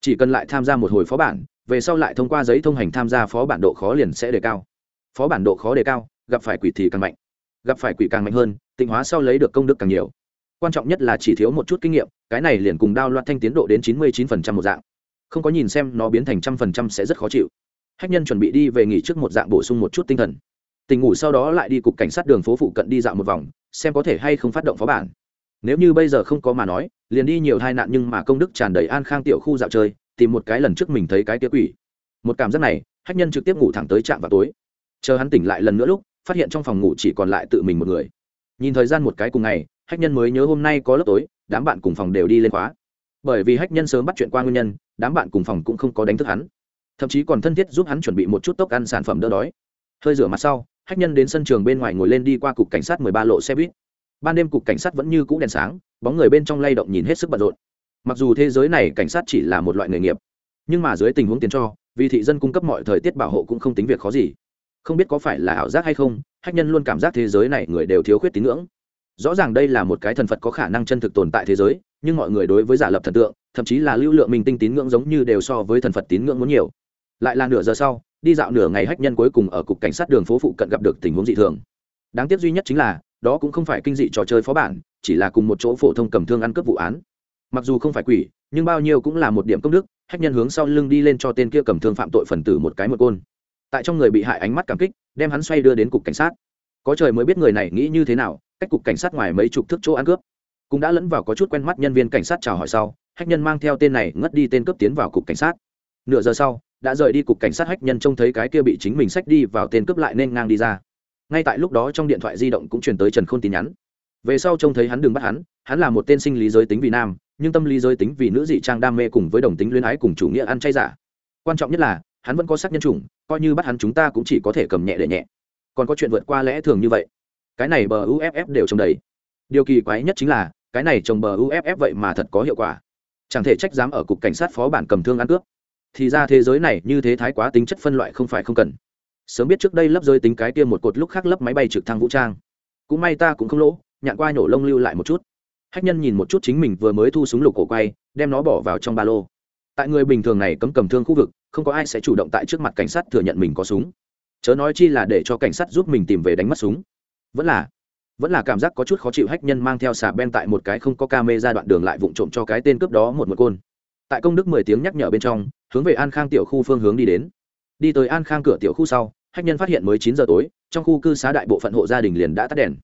Chỉ cần lại tham gia một hồi phó bản, về sau lại thông qua giấy thông hành tham gia phó bản độ khó liền sẽ đề cao. Phó bản độ khó đề cao, gặp phải quỷ thì càng mạnh. Gặp phải quỷ càng mạnh hơn, tịnh hóa sau lấy được công đức càng nhiều quan trọng nhất là chỉ thiếu một chút kinh nghiệm, cái này liền cùng đao loạt thanh tiến độ đến chín mươi chín phần trăm một dạng. Không có nhìn xem nó biến thành trăm phần trăm sẽ rất khó chịu. Hách nhân chuẩn bị đi về nghỉ trước một dạng bổ sung một chút tinh thần. Tình ngủ sau đó lại đi cục cảnh sát đường phố phụ cận đi dạo một vòng, xem có thể hay không phát động phó bản. Nếu như bây giờ không có mà nói, liền đi nhiều tai nạn nhưng mà công đức tràn đầy an khang tiểu khu dạo chơi, tìm một cái lần trước mình thấy cái kia quỷ. Một cảm giác này, hách nhân trực tiếp ngủ thẳng tới trạm vào tối. Chờ hắn tỉnh lại lần nữa lúc, phát hiện trong phòng ngủ chỉ còn lại tự mình một người. Nhìn thời gian một cái cùng ngày hách nhân mới nhớ hôm nay có lớp tối, đám bạn cùng phòng đều đi lên khóa. Bởi vì hách nhân sớm bắt chuyện qua nguyên nhân, đám bạn cùng phòng cũng không có đánh thức hắn. Thậm chí còn thân thiết giúp hắn chuẩn bị một chút tốc ăn sản phẩm đỡ đói. Hơi rửa mặt sau, hách nhân đến sân trường bên ngoài ngồi lên đi qua cục cảnh sát mười ba lộ xe buýt. Ban đêm cục cảnh sát vẫn như cũ đèn sáng, bóng người bên trong lay động nhìn hết sức bận rộn. Mặc dù thế giới này cảnh sát chỉ là một loại nghề nghiệp, nhưng mà dưới tình huống tiền cho, vì thị dân cung cấp mọi thời tiết bảo hộ cũng không tính việc khó gì. Không biết có phải là ảo giác hay không, hách nhân luôn cảm giác thế giới này người đều thiếu khuyết tín ngưỡng rõ ràng đây là một cái thần phật có khả năng chân thực tồn tại thế giới, nhưng mọi người đối với giả lập thần tượng, thậm chí là lưu lượng minh tinh tín ngưỡng giống như đều so với thần phật tín ngưỡng muốn nhiều. Lại là nửa giờ sau, đi dạo nửa ngày hách nhân cuối cùng ở cục cảnh sát đường phố phụ cận gặp được tình huống dị thường. Đáng tiếc duy nhất chính là, đó cũng không phải kinh dị trò chơi phó bản, chỉ là cùng một chỗ phổ thông cầm thương ăn cướp vụ án. Mặc dù không phải quỷ, nhưng bao nhiêu cũng là một điểm công đức, hách nhân hướng sau lưng đi lên cho tên kia cầm thương phạm tội phần tử một cái một côn. Tại trong người bị hại ánh mắt cảm kích, đem hắn xoay đưa đến cục cảnh sát. Có trời mới biết người này nghĩ như thế nào cách cục cảnh sát ngoài mấy chục thước chỗ ăn cướp. Cũng đã lẫn vào có chút quen mắt nhân viên cảnh sát chào hỏi sau, hách nhân mang theo tên này ngất đi tên cướp tiến vào cục cảnh sát. Nửa giờ sau, đã rời đi cục cảnh sát hách nhân trông thấy cái kia bị chính mình xách đi vào tên cướp lại nên ngang đi ra. Ngay tại lúc đó trong điện thoại di động cũng truyền tới trần khôn tin nhắn. Về sau trông thấy hắn đừng bắt hắn hắn là một tên sinh lý giới tính vì nam, nhưng tâm lý giới tính vì nữ dị trang đam mê cùng với đồng tính luyến ái cùng chủ nghĩa ăn chay giả. Quan trọng nhất là, hắn vẫn có sắc nhân chủng, coi như bắt hắn chúng ta cũng chỉ có thể cầm nhẹ để nhẹ. Còn có chuyện vượt qua lẽ thường như vậy cái này bờ uff đều trồng đầy. Điều kỳ quái nhất chính là, cái này trồng bờ uff vậy mà thật có hiệu quả. Chẳng thể trách dám ở cục cảnh sát phó bản cầm thương ăn cướp. Thì ra thế giới này như thế thái quá tính chất phân loại không phải không cần. Sớm biết trước đây lấp rơi tính cái kia một cột lúc khác lấp máy bay trực thăng vũ trang. Cũng may ta cũng không lỗ, nhạn qua nhổ lông lưu lại một chút. Hách nhân nhìn một chút chính mình vừa mới thu súng lục cổ quay, đem nó bỏ vào trong ba lô. Tại người bình thường này cấm cầm thương khu vực, không có ai sẽ chủ động tại trước mặt cảnh sát thừa nhận mình có súng. Chớ nói chi là để cho cảnh sát giúp mình tìm về đánh mất súng vẫn là vẫn là cảm giác có chút khó chịu hách nhân mang theo xà ben tại một cái không có ca mê ra đoạn đường lại vụng trộm cho cái tên cướp đó một một côn. Tại công đức mười tiếng nhắc nhở bên trong, hướng về an khang tiểu khu phương hướng đi đến. Đi tới an khang cửa tiểu khu sau, hách nhân phát hiện mới chín giờ tối, trong khu cư xá đại bộ phận hộ gia đình liền đã tắt đèn.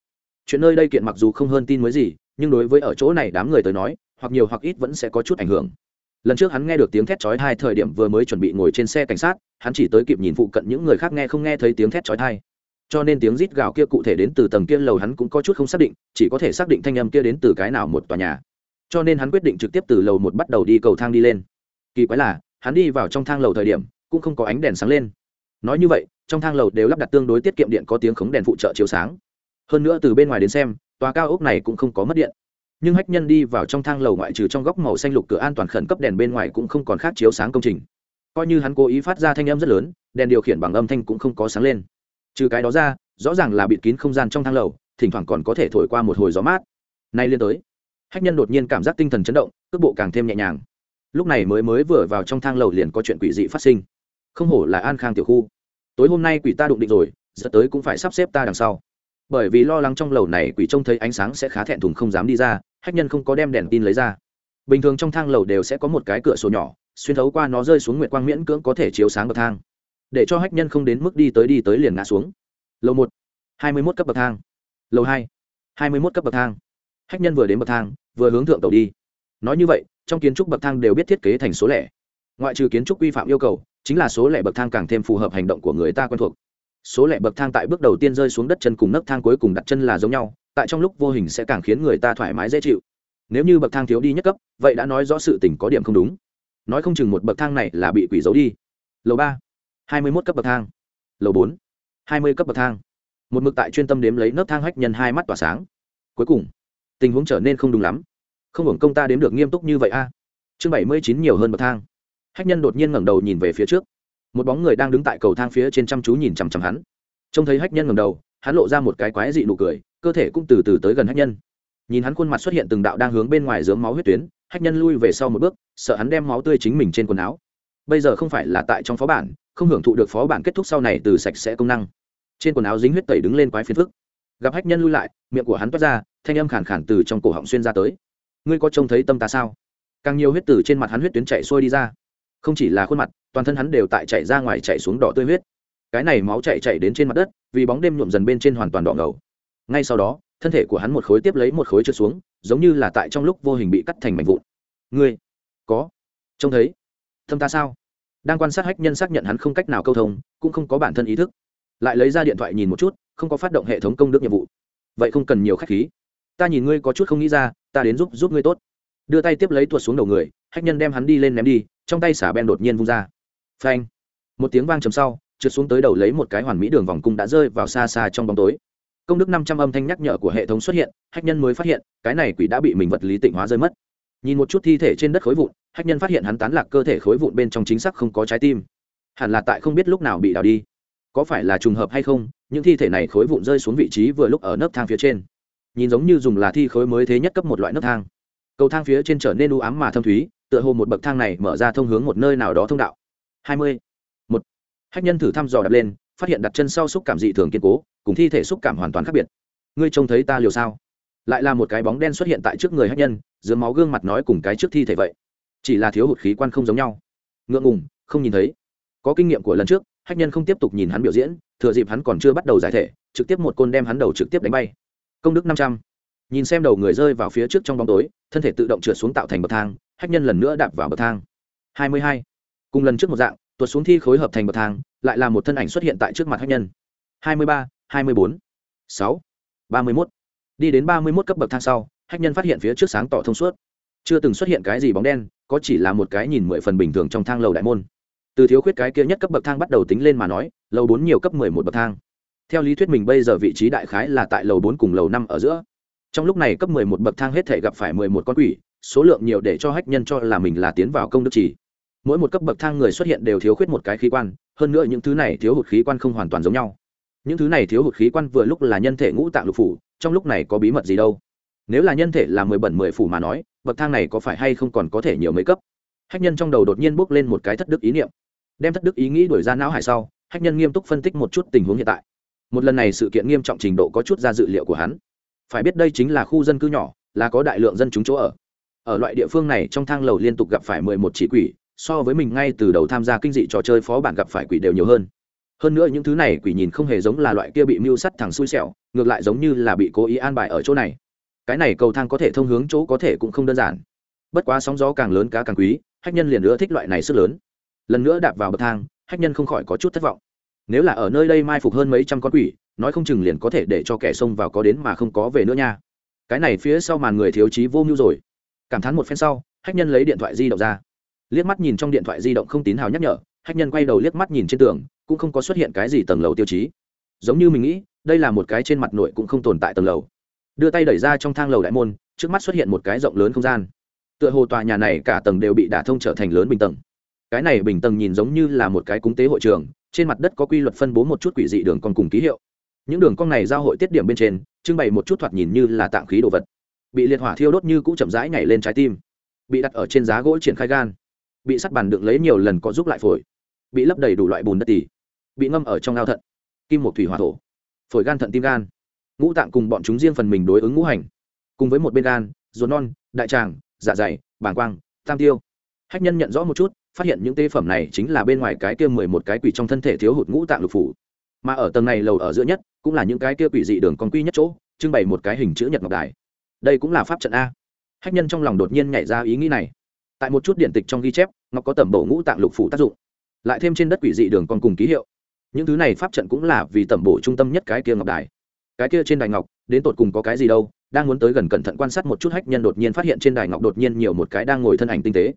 Chuyện nơi đây kiện mặc dù không hơn tin mới gì, nhưng đối với ở chỗ này đám người tới nói, hoặc nhiều hoặc ít vẫn sẽ có chút ảnh hưởng. Lần trước hắn nghe được tiếng thét chói hai thời điểm vừa mới chuẩn bị ngồi trên xe cảnh sát, hắn chỉ tới kịp nhìn phụ cận những người khác nghe không nghe thấy tiếng thét chói thai cho nên tiếng rít gào kia cụ thể đến từ tầng kia lầu hắn cũng có chút không xác định, chỉ có thể xác định thanh âm kia đến từ cái nào một tòa nhà. Cho nên hắn quyết định trực tiếp từ lầu một bắt đầu đi cầu thang đi lên. Kỳ quái là, hắn đi vào trong thang lầu thời điểm, cũng không có ánh đèn sáng lên. Nói như vậy, trong thang lầu đều lắp đặt tương đối tiết kiệm điện có tiếng khống đèn phụ trợ chiếu sáng. Hơn nữa từ bên ngoài đến xem, tòa cao ốc này cũng không có mất điện. Nhưng hách nhân đi vào trong thang lầu ngoại trừ trong góc màu xanh lục cửa an toàn khẩn cấp đèn bên ngoài cũng không còn khác chiếu sáng công trình. Coi như hắn cố ý phát ra thanh âm rất lớn, đèn điều khiển bằng âm thanh cũng không có sáng lên trừ cái đó ra, rõ ràng là bịt kín không gian trong thang lầu, thỉnh thoảng còn có thể thổi qua một hồi gió mát. Nay liên tới, hách nhân đột nhiên cảm giác tinh thần chấn động, cước bộ càng thêm nhẹ nhàng. Lúc này mới mới vừa vào trong thang lầu liền có chuyện quỷ dị phát sinh. Không hổ là an khang tiểu khu. Tối hôm nay quỷ ta đụng định rồi, giờ tới cũng phải sắp xếp ta đằng sau. Bởi vì lo lắng trong lầu này quỷ trông thấy ánh sáng sẽ khá thẹn thùng không dám đi ra, hách nhân không có đem đèn tin lấy ra. Bình thường trong thang lầu đều sẽ có một cái cửa sổ nhỏ, xuyên thấu qua nó rơi xuống nguyệt quang miễn cưỡng có thể chiếu sáng bậc thang để cho hách nhân không đến mức đi tới đi tới liền ngã xuống. Lầu một, hai mươi mốt cấp bậc thang. Lầu hai hai mươi mốt cấp bậc thang. Hách nhân vừa đến bậc thang, vừa hướng thượng tàu đi. Nói như vậy, trong kiến trúc bậc thang đều biết thiết kế thành số lẻ. Ngoại trừ kiến trúc quy phạm yêu cầu, chính là số lẻ bậc thang càng thêm phù hợp hành động của người ta quen thuộc. Số lẻ bậc thang tại bước đầu tiên rơi xuống đất chân cùng nấc thang cuối cùng đặt chân là giống nhau, tại trong lúc vô hình sẽ càng khiến người ta thoải mái dễ chịu. Nếu như bậc thang thiếu đi nhất cấp, vậy đã nói rõ sự tình có điểm không đúng. Nói không chừng một bậc thang này là bị quỷ giấu đi. Lầu ba hai mươi mốt cấp bậc thang. Lầu bốn, hai mươi cấp bậc thang. Một mực tại chuyên tâm đếm lấy nấc thang hách nhân hai mắt tỏa sáng. Cuối cùng, tình huống trở nên không đúng lắm. Không hưởng công ta đếm được nghiêm túc như vậy a. Chương bảy mươi chín nhiều hơn bậc thang. Hách nhân đột nhiên ngẩng đầu nhìn về phía trước. Một bóng người đang đứng tại cầu thang phía trên chăm chú nhìn chằm chằm hắn. Trông thấy hách nhân ngẩng đầu, hắn lộ ra một cái quái dị nụ cười, cơ thể cũng từ từ tới gần hách nhân. Nhìn hắn khuôn mặt xuất hiện từng đạo đang hướng bên ngoài dướng máu huyết tuyến, hách nhân lui về sau một bước, sợ hắn đem máu tươi chính mình trên quần áo bây giờ không phải là tại trong phó bản, không hưởng thụ được phó bản kết thúc sau này từ sạch sẽ công năng. Trên quần áo dính huyết tẩy đứng lên quái phiền phức. Gặp hách nhân lui lại, miệng của hắn toát ra, thanh âm khản khản từ trong cổ họng xuyên ra tới. Ngươi có trông thấy tâm ta sao? Càng nhiều huyết từ trên mặt hắn huyết tuyến chạy xuôi đi ra. Không chỉ là khuôn mặt, toàn thân hắn đều tại chạy ra ngoài chạy xuống đỏ tươi huyết. Cái này máu chạy chạy đến trên mặt đất, vì bóng đêm nhuộm dần bên trên hoàn toàn đỏ ngầu. Ngay sau đó, thân thể của hắn một khối tiếp lấy một khối trượt xuống, giống như là tại trong lúc vô hình bị cắt thành mảnh vụn. Ngươi, có trông thấy thâm ta sao? Đang quan sát hách nhân xác nhận hắn không cách nào câu thông, cũng không có bản thân ý thức. Lại lấy ra điện thoại nhìn một chút, không có phát động hệ thống công đức nhiệm vụ. Vậy không cần nhiều khách khí. Ta nhìn ngươi có chút không nghĩ ra, ta đến giúp giúp ngươi tốt. Đưa tay tiếp lấy tuột xuống đầu người, hách nhân đem hắn đi lên ném đi, trong tay xả ben đột nhiên vung ra. Phanh. Một tiếng vang chầm sau, trượt xuống tới đầu lấy một cái hoàn mỹ đường vòng cung đã rơi vào xa xa trong bóng tối. Công đức năm trăm âm thanh nhắc nhở của hệ thống xuất hiện, hách nhân mới phát hiện, cái này quỷ đã bị mình vật lý tịnh hóa rơi mất nhìn một chút thi thể trên đất khối vụn, hách nhân phát hiện hắn tán lạc cơ thể khối vụn bên trong chính xác không có trái tim. Hẳn là tại không biết lúc nào bị đào đi. Có phải là trùng hợp hay không, những thi thể này khối vụn rơi xuống vị trí vừa lúc ở nấc thang phía trên. Nhìn giống như dùng là thi khối mới thế nhất cấp một loại nấc thang. Cầu thang phía trên trở nên u ám mà thâm thúy, tựa hồ một bậc thang này mở ra thông hướng một nơi nào đó thông đạo. Hai mươi, một. Hách nhân thử thăm dò đập lên, phát hiện đặt chân sau xúc cảm dị thường kiên cố, cùng thi thể xúc cảm hoàn toàn khác biệt. Ngươi trông thấy ta liều sao? Lại là một cái bóng đen xuất hiện tại trước người hát nhân, dưới máu gương mặt nói cùng cái trước thi thể vậy. Chỉ là thiếu hụt khí quan không giống nhau. Ngượng ngùng, không nhìn thấy. Có kinh nghiệm của lần trước hách nhân không tiếp tục nhìn hắn biểu diễn, thừa dịp hắn còn chưa bắt đầu giải thể, trực tiếp một côn đem hắn đầu trực tiếp đánh bay. Công đức năm trăm. Nhìn xem đầu người rơi vào phía trước trong bóng tối, thân thể tự động trượt xuống tạo thành bậc thang hách nhân lần nữa đạp vào bậc thang. Hai mươi hai. Cùng lần trước một dạng, tuột xuống thi khối hợp thành bậc thang, lại là một thân ảnh xuất hiện tại trước mặt hách nhân. Hai mươi ba, hai mươi bốn, sáu, ba mươi mốt đi đến ba mươi mốt cấp bậc thang sau, hách nhân phát hiện phía trước sáng tỏ thông suốt. Chưa từng xuất hiện cái gì bóng đen, có chỉ là một cái nhìn mười phần bình thường trong thang lầu đại môn. Từ thiếu khuyết cái kia nhất cấp bậc thang bắt đầu tính lên mà nói, lầu bốn nhiều cấp mười một bậc thang. Theo lý thuyết mình bây giờ vị trí đại khái là tại lầu bốn cùng lầu năm ở giữa. Trong lúc này cấp mười một bậc thang hết thể gặp phải mười một con quỷ, số lượng nhiều để cho hách nhân cho là mình là tiến vào công đức chỉ mỗi một cấp bậc thang người xuất hiện đều thiếu khuyết một cái khí quan, hơn nữa những thứ này thiếu hụt khí quan không hoàn toàn giống nhau. Những thứ này thiếu hụt khí quan vừa lúc là nhân thể ngũ tạng lục phủ trong lúc này có bí mật gì đâu? Nếu là nhân thể là mười bẩn mười phủ mà nói, bậc thang này có phải hay không còn có thể nhiều mấy cấp? Hách nhân trong đầu đột nhiên bốc lên một cái thất đức ý niệm. Đem thất đức ý nghĩ đuổi ra não hải sau, hách nhân nghiêm túc phân tích một chút tình huống hiện tại. Một lần này sự kiện nghiêm trọng trình độ có chút ra dự liệu của hắn. Phải biết đây chính là khu dân cư nhỏ, là có đại lượng dân chúng chỗ ở. Ở loại địa phương này trong thang lầu liên tục gặp phải mười một chỉ quỷ, so với mình ngay từ đầu tham gia kinh dị trò chơi phó bản gặp phải quỷ đều nhiều hơn hơn nữa những thứ này quỷ nhìn không hề giống là loại kia bị mưu sắt thẳng xui xẻo, ngược lại giống như là bị cố ý an bài ở chỗ này. Cái này cầu thang có thể thông hướng chỗ có thể cũng không đơn giản. Bất quá sóng gió càng lớn cá càng quý, hách nhân liền nữa thích loại này sức lớn. Lần nữa đạp vào bậc thang, hách nhân không khỏi có chút thất vọng. Nếu là ở nơi đây mai phục hơn mấy trăm con quỷ, nói không chừng liền có thể để cho kẻ xông vào có đến mà không có về nữa nha. Cái này phía sau màn người thiếu trí vô mưu rồi. Cảm thán một phen sau, hách nhân lấy điện thoại di động ra. Liếc mắt nhìn trong điện thoại di động không tín hào nhắc nhở hách nhân quay đầu liếc mắt nhìn trên tường, cũng không có xuất hiện cái gì tầng lầu tiêu chí. Giống như mình nghĩ, đây là một cái trên mặt nội cũng không tồn tại tầng lầu. Đưa tay đẩy ra trong thang lầu đại môn, trước mắt xuất hiện một cái rộng lớn không gian. Tựa hồ tòa nhà này cả tầng đều bị đả thông trở thành lớn bình tầng. Cái này bình tầng nhìn giống như là một cái cúng tế hội trường, trên mặt đất có quy luật phân bố một chút quỷ dị đường con cùng ký hiệu. Những đường cong này giao hội tiết điểm bên trên, trưng bày một chút thoạt nhìn như là tạm khí đồ vật. Bị liệt hỏa thiêu đốt như cũ chậm rãi nhảy lên trái tim. Bị đặt ở trên giá gỗ triển khai gan. Bị sắt bàn đựng lấy nhiều lần có giúp lại phổi bị lấp đầy đủ loại bùn đất tỉ bị ngâm ở trong ao thận, kim một thủy hỏa thổ, phổi gan thận tim gan. Ngũ tạng cùng bọn chúng riêng phần mình đối ứng ngũ hành, cùng với một bên gan, ruột non, đại tràng dạ dày, bàng quang, tam tiêu. Hách nhân nhận rõ một chút, phát hiện những tế phẩm này chính là bên ngoài cái kia mười một cái quỷ trong thân thể thiếu hụt ngũ tạng lục phủ. Mà ở tầng này lầu ở giữa nhất, cũng là những cái kia quỷ dị đường còn quy nhất chỗ, trưng bày một cái hình chữ nhật ngọc đài. Đây cũng là pháp trận a. Hách nhân trong lòng đột nhiên nhảy ra ý nghĩ này. Tại một chút điện tịch trong ghi chép, ngọc có tẩm bổ ngũ tạng lục phủ tác dụng lại thêm trên đất quỷ dị đường còn cùng ký hiệu. Những thứ này pháp trận cũng là vì tẩm bổ trung tâm nhất cái kia ngọc đài. Cái kia trên đài ngọc, đến tột cùng có cái gì đâu, đang muốn tới gần cẩn thận quan sát một chút hách nhân đột nhiên phát hiện trên đài ngọc đột nhiên nhiều một cái đang ngồi thân ảnh tinh tế.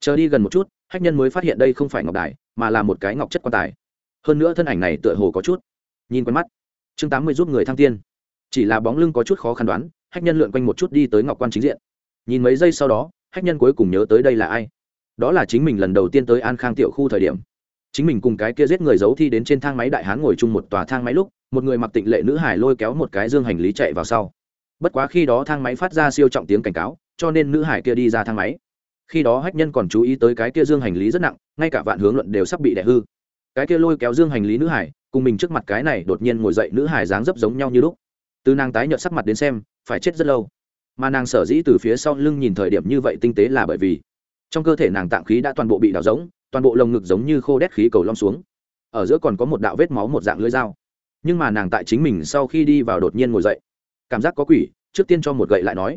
Chờ đi gần một chút, hách nhân mới phát hiện đây không phải ngọc đài, mà là một cái ngọc chất quan tài. Hơn nữa thân ảnh này tựa hồ có chút. Nhìn quen mắt. Chương tám mươi giúp người thăng tiên. Chỉ là bóng lưng có chút khó khăn đoán, hách nhân lượn quanh một chút đi tới ngọc quan chính diện. Nhìn mấy giây sau đó, hách nhân cuối cùng nhớ tới đây là ai đó là chính mình lần đầu tiên tới an khang tiểu khu thời điểm. Chính mình cùng cái kia giết người giấu thi đến trên thang máy đại hán ngồi chung một tòa thang máy lúc, một người mặc tịnh lệ nữ hải lôi kéo một cái dương hành lý chạy vào sau. Bất quá khi đó thang máy phát ra siêu trọng tiếng cảnh cáo, cho nên nữ hải kia đi ra thang máy. Khi đó hách nhân còn chú ý tới cái kia dương hành lý rất nặng, ngay cả vạn hướng luận đều sắp bị đẻ hư. Cái kia lôi kéo dương hành lý nữ hải cùng mình trước mặt cái này đột nhiên ngồi dậy nữ hải dáng dấp giống nhau như lúc. Từ nàng tái nhợt sắc mặt đến xem, phải chết rất lâu. Mà nàng sở dĩ từ phía sau lưng nhìn thời điểm như vậy tinh tế là bởi vì trong cơ thể nàng tạng khí đã toàn bộ bị đào giống toàn bộ lồng ngực giống như khô đét khí cầu long xuống. Ở giữa còn có một đạo vết máu một dạng lưỡi dao. Nhưng mà nàng tại chính mình sau khi đi vào đột nhiên ngồi dậy, cảm giác có quỷ, trước tiên cho một gậy lại nói.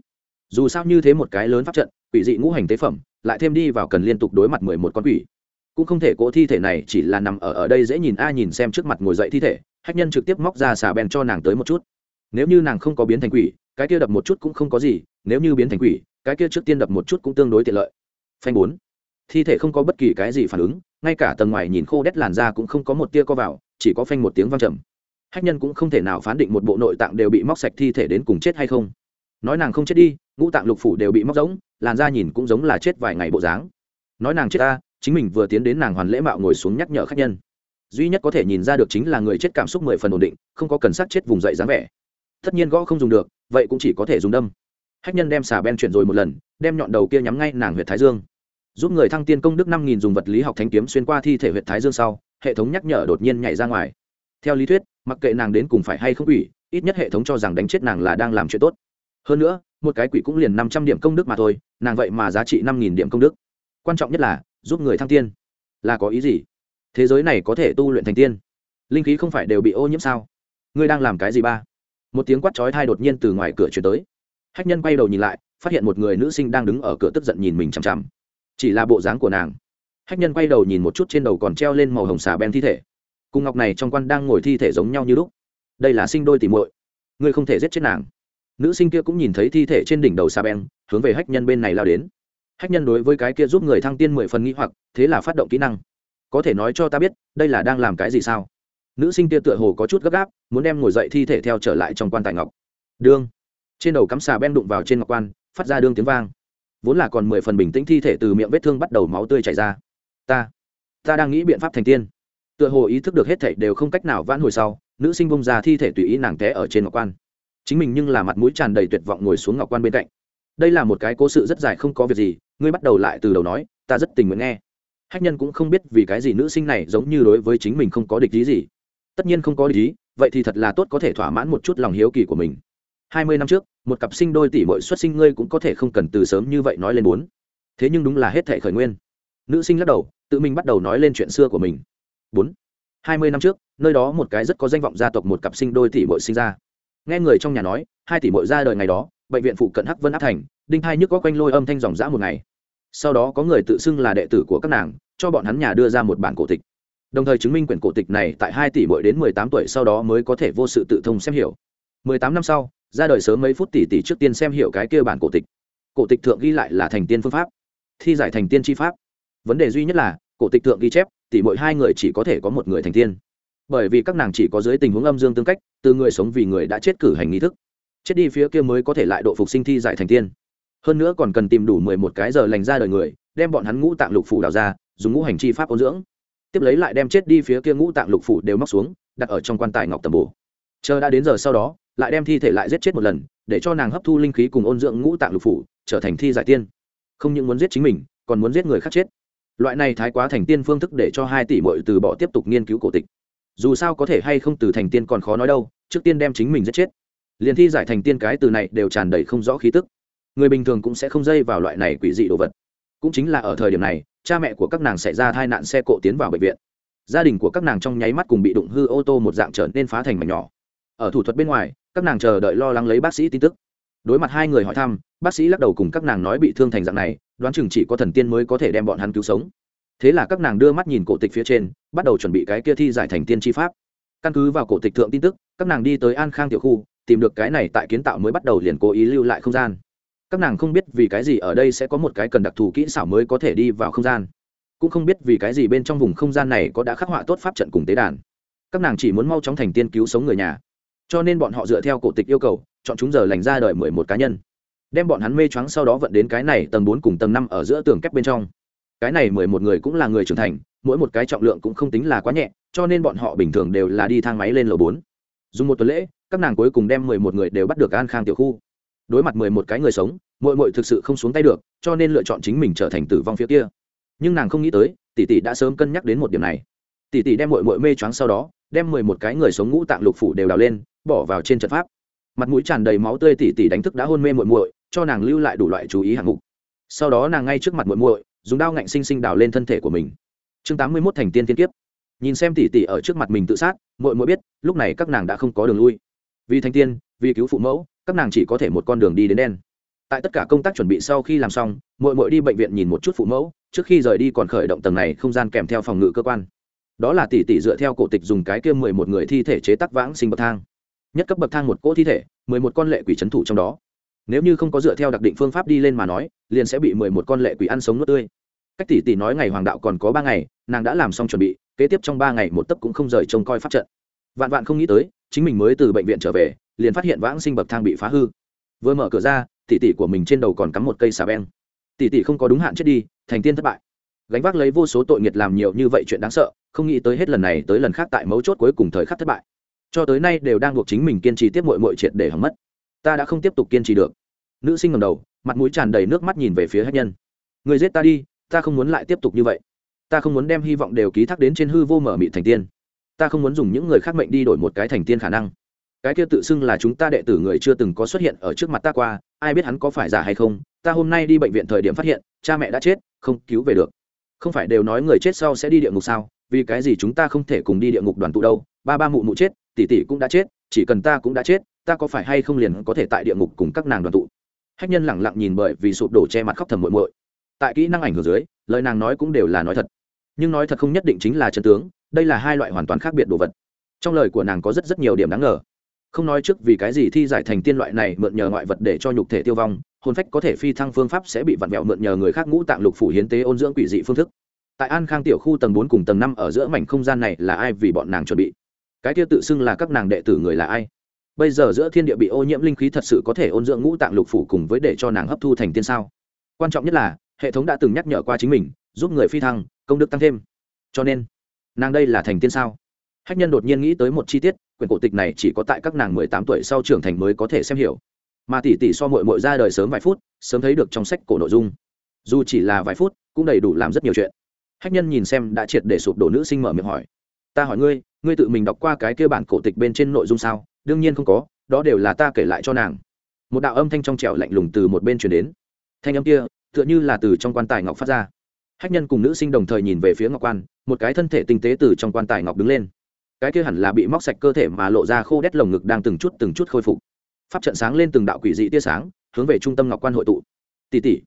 Dù sao như thế một cái lớn pháp trận, quỷ dị ngũ hành tế phẩm, lại thêm đi vào cần liên tục đối mặt mười một con quỷ. Cũng không thể cỗ thi thể này chỉ là nằm ở ở đây dễ nhìn a nhìn xem trước mặt ngồi dậy thi thể, hách nhân trực tiếp móc ra xà bèn cho nàng tới một chút. Nếu như nàng không có biến thành quỷ, cái kia đập một chút cũng không có gì, nếu như biến thành quỷ, cái kia trước tiên đập một chút cũng tương đối tiện lợi phanh bốn. Thi thể không có bất kỳ cái gì phản ứng, ngay cả tầng ngoài nhìn khô đét làn da cũng không có một tia co vào, chỉ có phanh một tiếng văng trầm. Hách nhân cũng không thể nào phán định một bộ nội tạng đều bị móc sạch thi thể đến cùng chết hay không. Nói nàng không chết đi, ngũ tạng lục phủ đều bị móc giống, làn da nhìn cũng giống là chết vài ngày bộ dáng. Nói nàng chết ta, chính mình vừa tiến đến nàng hoàn lễ mạo ngồi xuống nhắc nhở khách nhân. Duy nhất có thể nhìn ra được chính là người chết cảm xúc mười phần ổn định, không có cần sát chết vùng dậy dáng vẻ. Tất nhiên gõ không dùng được, vậy cũng chỉ có thể dùng đâm. Khách nhân đem xà ben chuyển rồi một lần đem nhọn đầu kia nhắm ngay nàng Huyệt thái dương. Giúp người thăng tiên công đức năm nghìn dùng vật lý học thanh kiếm xuyên qua thi thể Huyệt thái dương sau, hệ thống nhắc nhở đột nhiên nhảy ra ngoài. Theo lý thuyết, mặc kệ nàng đến cùng phải hay không quỷ, ít nhất hệ thống cho rằng đánh chết nàng là đang làm chuyện tốt. Hơn nữa, một cái quỷ cũng liền năm trăm điểm công đức mà thôi, nàng vậy mà giá trị năm nghìn điểm công đức. Quan trọng nhất là, giúp người thăng tiên. Là có ý gì? Thế giới này có thể tu luyện thành tiên? Linh khí không phải đều bị ô nhiễm sao? Ngươi đang làm cái gì ba? Một tiếng quát chói thai đột nhiên từ ngoài cửa chuyển tới. Hách nhân quay đầu nhìn lại phát hiện một người nữ sinh đang đứng ở cửa tức giận nhìn mình chằm chằm. Chỉ là bộ dáng của nàng. Hách nhân quay đầu nhìn một chút trên đầu còn treo lên màu hồng xà ben thi thể. Cùng ngọc này trong quan đang ngồi thi thể giống nhau như lúc. Đây là sinh đôi tìm muội. Ngươi không thể giết chết nàng. Nữ sinh kia cũng nhìn thấy thi thể trên đỉnh đầu xà ben hướng về hách nhân bên này lao đến. Hách nhân đối với cái kia giúp người thăng tiên mười phần nghĩ hoặc, thế là phát động kỹ năng. Có thể nói cho ta biết, đây là đang làm cái gì sao? Nữ sinh kia tựa hồ có chút gấp gáp, muốn đem ngồi dậy thi thể theo trở lại trong quan tài ngọc. Đương. Trên đầu cắm xà ben đụng vào trên ngọc quan phát ra đương tiếng vang. Vốn là còn mười phần bình tĩnh thi thể từ miệng vết thương bắt đầu máu tươi chảy ra. Ta ta đang nghĩ biện pháp thành tiên. Tựa hồ ý thức được hết thảy đều không cách nào vãn hồi sau, nữ sinh bông ra thi thể tùy ý nàng té ở trên ngọc quan. Chính mình nhưng là mặt mũi tràn đầy tuyệt vọng ngồi xuống ngọc quan bên cạnh. Đây là một cái cố sự rất dài không có việc gì, ngươi bắt đầu lại từ đầu nói, ta rất tình nguyện nghe. Hách nhân cũng không biết vì cái gì nữ sinh này giống như đối với chính mình không có địch ý gì. Tất nhiên không có địch ý, vậy thì thật là tốt có thể thỏa mãn một chút lòng hiếu kỳ của mình hai mươi năm trước, một cặp sinh đôi tỷ mỗi xuất sinh ngươi cũng có thể không cần từ sớm như vậy nói lên bốn thế nhưng đúng là hết thể khởi nguyên. Nữ sinh lắc đầu, tự mình bắt đầu nói lên chuyện xưa của mình. Bốn. Hai mươi năm trước, nơi đó một cái rất có danh vọng gia tộc một cặp sinh đôi tỷ muội sinh ra. Nghe người trong nhà nói, hai tỷ muội ra đời ngày đó, bệnh viện phụ cận hắc vân áp thành, đinh hai nhức có quanh lôi âm thanh dòng dã một ngày. Sau đó có người tự xưng là đệ tử của các nàng, cho bọn hắn nhà đưa ra một bản cổ tịch. Đồng thời chứng minh quyển cổ tịch này tại hai tỷ muội đến mười tám tuổi sau đó mới có thể vô sự tự thông xem hiểu. Mười tám năm sau ra đời sớm mấy phút tỷ tỷ trước tiên xem hiểu cái kia bản cổ tịch. Cổ tịch thượng ghi lại là thành tiên phương pháp, thi giải thành tiên tri pháp. Vấn đề duy nhất là, cổ tịch thượng ghi chép tỷ mỗi hai người chỉ có thể có một người thành tiên. Bởi vì các nàng chỉ có dưới tình huống âm dương tương cách, từ người sống vì người đã chết cử hành nghi thức. Chết đi phía kia mới có thể lại độ phục sinh thi giải thành tiên. Hơn nữa còn cần tìm đủ mười một cái giờ lành ra đời người, đem bọn hắn ngũ tạng lục phủ đào ra, dùng ngũ hành chi pháp ôn dưỡng. Tiếp lấy lại đem chết đi phía kia ngũ tạng lục phủ đều móc xuống, đặt ở trong quan tài ngọc tầm bổ chờ đã đến giờ sau đó lại đem thi thể lại giết chết một lần, để cho nàng hấp thu linh khí cùng ôn dưỡng ngũ tạng lục phủ, trở thành thi giải tiên. Không những muốn giết chính mình, còn muốn giết người khác chết. Loại này thái quá thành tiên phương thức để cho hai tỷ bội từ bỏ tiếp tục nghiên cứu cổ tịch. Dù sao có thể hay không từ thành tiên còn khó nói đâu, trước tiên đem chính mình giết chết. Liền thi giải thành tiên cái từ này đều tràn đầy không rõ khí tức. Người bình thường cũng sẽ không dây vào loại này quỷ dị đồ vật. Cũng chính là ở thời điểm này, cha mẹ của các nàng xảy ra tai nạn xe cộ tiến vào bệnh viện. Gia đình của các nàng trong nháy mắt cùng bị đụng hư ô tô một dạng trở nên phá thành mảnh nhỏ ở thủ thuật bên ngoài, các nàng chờ đợi lo lắng lấy bác sĩ tin tức. Đối mặt hai người hỏi thăm, bác sĩ lắc đầu cùng các nàng nói bị thương thành dạng này, đoán chừng chỉ có thần tiên mới có thể đem bọn hắn cứu sống. Thế là các nàng đưa mắt nhìn cổ tịch phía trên, bắt đầu chuẩn bị cái kia thi giải thành tiên tri pháp. Căn cứ vào cổ tịch thượng tin tức, các nàng đi tới an khang tiểu khu, tìm được cái này tại kiến tạo mới bắt đầu liền cố ý lưu lại không gian. Các nàng không biết vì cái gì ở đây sẽ có một cái cần đặc thù kỹ xảo mới có thể đi vào không gian. Cũng không biết vì cái gì bên trong vùng không gian này có đã khắc họa tốt pháp trận cùng tế đàn. Các nàng chỉ muốn mau chóng thành tiên cứu sống người nhà cho nên bọn họ dựa theo cổ tịch yêu cầu, chọn chúng giờ lành ra đời mười một cá nhân. Đem bọn hắn mê choáng sau đó vận đến cái này tầng bốn cùng tầng năm ở giữa tường kép bên trong. Cái này mười một người cũng là người trưởng thành, mỗi một cái trọng lượng cũng không tính là quá nhẹ, cho nên bọn họ bình thường đều là đi thang máy lên lầu bốn. Dùng một tuần lễ, các nàng cuối cùng đem mười một người đều bắt được an khang tiểu khu. Đối mặt mười một cái người sống mội mội thực sự không xuống tay được, cho nên lựa chọn chính mình trở thành tử vong phía kia. Nhưng nàng không nghĩ tới, tỷ tỷ đã sớm cân nhắc đến một điểm này tỷ tỷ đem mội mội mê choáng sau đó, đem mười một cái người sống ngũ tạng lục phủ đều đào lên, bỏ vào trên trận pháp. Mặt mũi tràn đầy máu tươi tỷ tỷ đánh thức đã hôn mê muội muội, cho nàng lưu lại đủ loại chú ý hạng mục. Sau đó nàng ngay trước mặt muội muội, dùng đao ngạnh sinh sinh đào lên thân thể của mình. Chương tám mươi 81 thành tiên tiên kiếp. Nhìn xem tỷ tỷ ở trước mặt mình tự sát, muội muội biết, lúc này các nàng đã không có đường lui. Vì thành tiên, vì cứu phụ mẫu, các nàng chỉ có thể một con đường đi đến đen. Tại tất cả công tác chuẩn bị sau khi làm xong, muội muội đi bệnh viện nhìn một chút phụ mẫu, trước khi rời đi còn khởi động tầng này không gian kèm theo phòng ngự cơ quan đó là tỷ tỷ dựa theo cổ tịch dùng cái kia mười một người thi thể chế tác vãng sinh bậc thang. Nhất cấp bậc thang một cỗ thi thể, mười một con lệ quỷ trấn thủ trong đó. Nếu như không có dựa theo đặc định phương pháp đi lên mà nói, liền sẽ bị mười một con lệ quỷ ăn sống nuốt tươi. Cách tỷ tỷ nói ngày hoàng đạo còn có ba ngày, nàng đã làm xong chuẩn bị, kế tiếp trong ba ngày một tấc cũng không rời trông coi pháp trận. Vạn vạn không nghĩ tới, chính mình mới từ bệnh viện trở về, liền phát hiện vãng sinh bậc thang bị phá hư. Vừa mở cửa ra tỷ tỷ của mình trên đầu còn cắm một cây xà beng. Tỷ tỷ không có đúng hạn chết đi, thành tiên thất bại gánh vác lấy vô số tội nghiệt làm nhiều như vậy chuyện đáng sợ, không nghĩ tới hết lần này tới lần khác tại mấu chốt cuối cùng thời khắc thất bại. Cho tới nay đều đang buộc chính mình kiên trì tiếp mội mội triệt để hỏng mất. Ta đã không tiếp tục kiên trì được. Nữ sinh ngầm đầu, mặt mũi tràn đầy nước mắt nhìn về phía hách nhân. Người giết ta đi, ta không muốn lại tiếp tục như vậy. Ta không muốn đem hy vọng đều ký thác đến trên hư vô mở mị thành tiên. Ta không muốn dùng những người khác mệnh đi đổi một cái thành tiên khả năng. Cái kia tự xưng là chúng ta đệ tử người chưa từng có xuất hiện ở trước mặt ta qua, ai biết hắn có phải giả hay không? Ta hôm nay đi bệnh viện thời điểm phát hiện, cha mẹ đã chết, không cứu về được không phải đều nói người chết sau sẽ đi địa ngục sao? Vì cái gì chúng ta không thể cùng đi địa ngục đoàn tụ đâu? Ba ba mụ mụ chết, tỷ tỷ cũng đã chết, chỉ cần ta cũng đã chết, ta có phải hay không liền có thể tại địa ngục cùng các nàng đoàn tụ? Hách nhân lẳng lặng nhìn bởi vì sụp đổ che mặt khóc thầm muội muội. Tại kỹ năng ảnh hưởng dưới, lời nàng nói cũng đều là nói thật. Nhưng nói thật không nhất định chính là chân tướng, đây là hai loại hoàn toàn khác biệt đồ vật. Trong lời của nàng có rất rất nhiều điểm đáng ngờ. Không nói trước vì cái gì thi giải thành tiên loại này mượn nhờ ngoại vật để cho nhục thể tiêu vong hồn phách có thể phi thăng phương pháp sẽ bị vặn vẹo mượn nhờ người khác ngũ tạng lục phủ hiến tế ôn dưỡng quỷ dị phương thức. Tại an khang tiểu khu tầng bốn cùng tầng năm ở giữa mảnh không gian này là ai vì bọn nàng chuẩn bị? Cái kia tự xưng là các nàng đệ tử người là ai? Bây giờ giữa thiên địa bị ô nhiễm linh khí thật sự có thể ôn dưỡng ngũ tạng lục phủ cùng với để cho nàng hấp thu thành tiên sao? Quan trọng nhất là, hệ thống đã từng nhắc nhở qua chính mình, giúp người phi thăng, công đức tăng thêm. Cho nên, nàng đây là thành tiên sao? Hách nhân đột nhiên nghĩ tới một chi tiết, quyển cổ tịch này chỉ có tại các nàng mười tám tuổi sau trưởng thành mới có thể xem hiểu mà tỷ tỷ so mội mội ra đời sớm vài phút, sớm thấy được trong sách cổ nội dung. Dù chỉ là vài phút, cũng đầy đủ làm rất nhiều chuyện. Hách nhân nhìn xem đã triệt để sụp đổ nữ sinh mở miệng hỏi. Ta hỏi ngươi ngươi tự mình đọc qua cái kia bản cổ tịch bên trên nội dung sao? Đương nhiên không có, đó đều là ta kể lại cho nàng. Một đạo âm thanh trong trẻo lạnh lùng từ một bên truyền đến. Thanh âm kia, tựa như là từ trong quan tài ngọc phát ra. Hách nhân cùng nữ sinh đồng thời nhìn về phía ngọc quan, một cái thân thể tinh tế từ trong quan tài ngọc đứng lên. Cái kia hẳn là bị móc sạch cơ thể mà lộ ra khô đét lồng ngực đang từng chút từng chút khôi phục pháp trận sáng lên từng đạo quỷ dị tia sáng, hướng về trung tâm ngọc quan hội tụ. Tỷ tỷ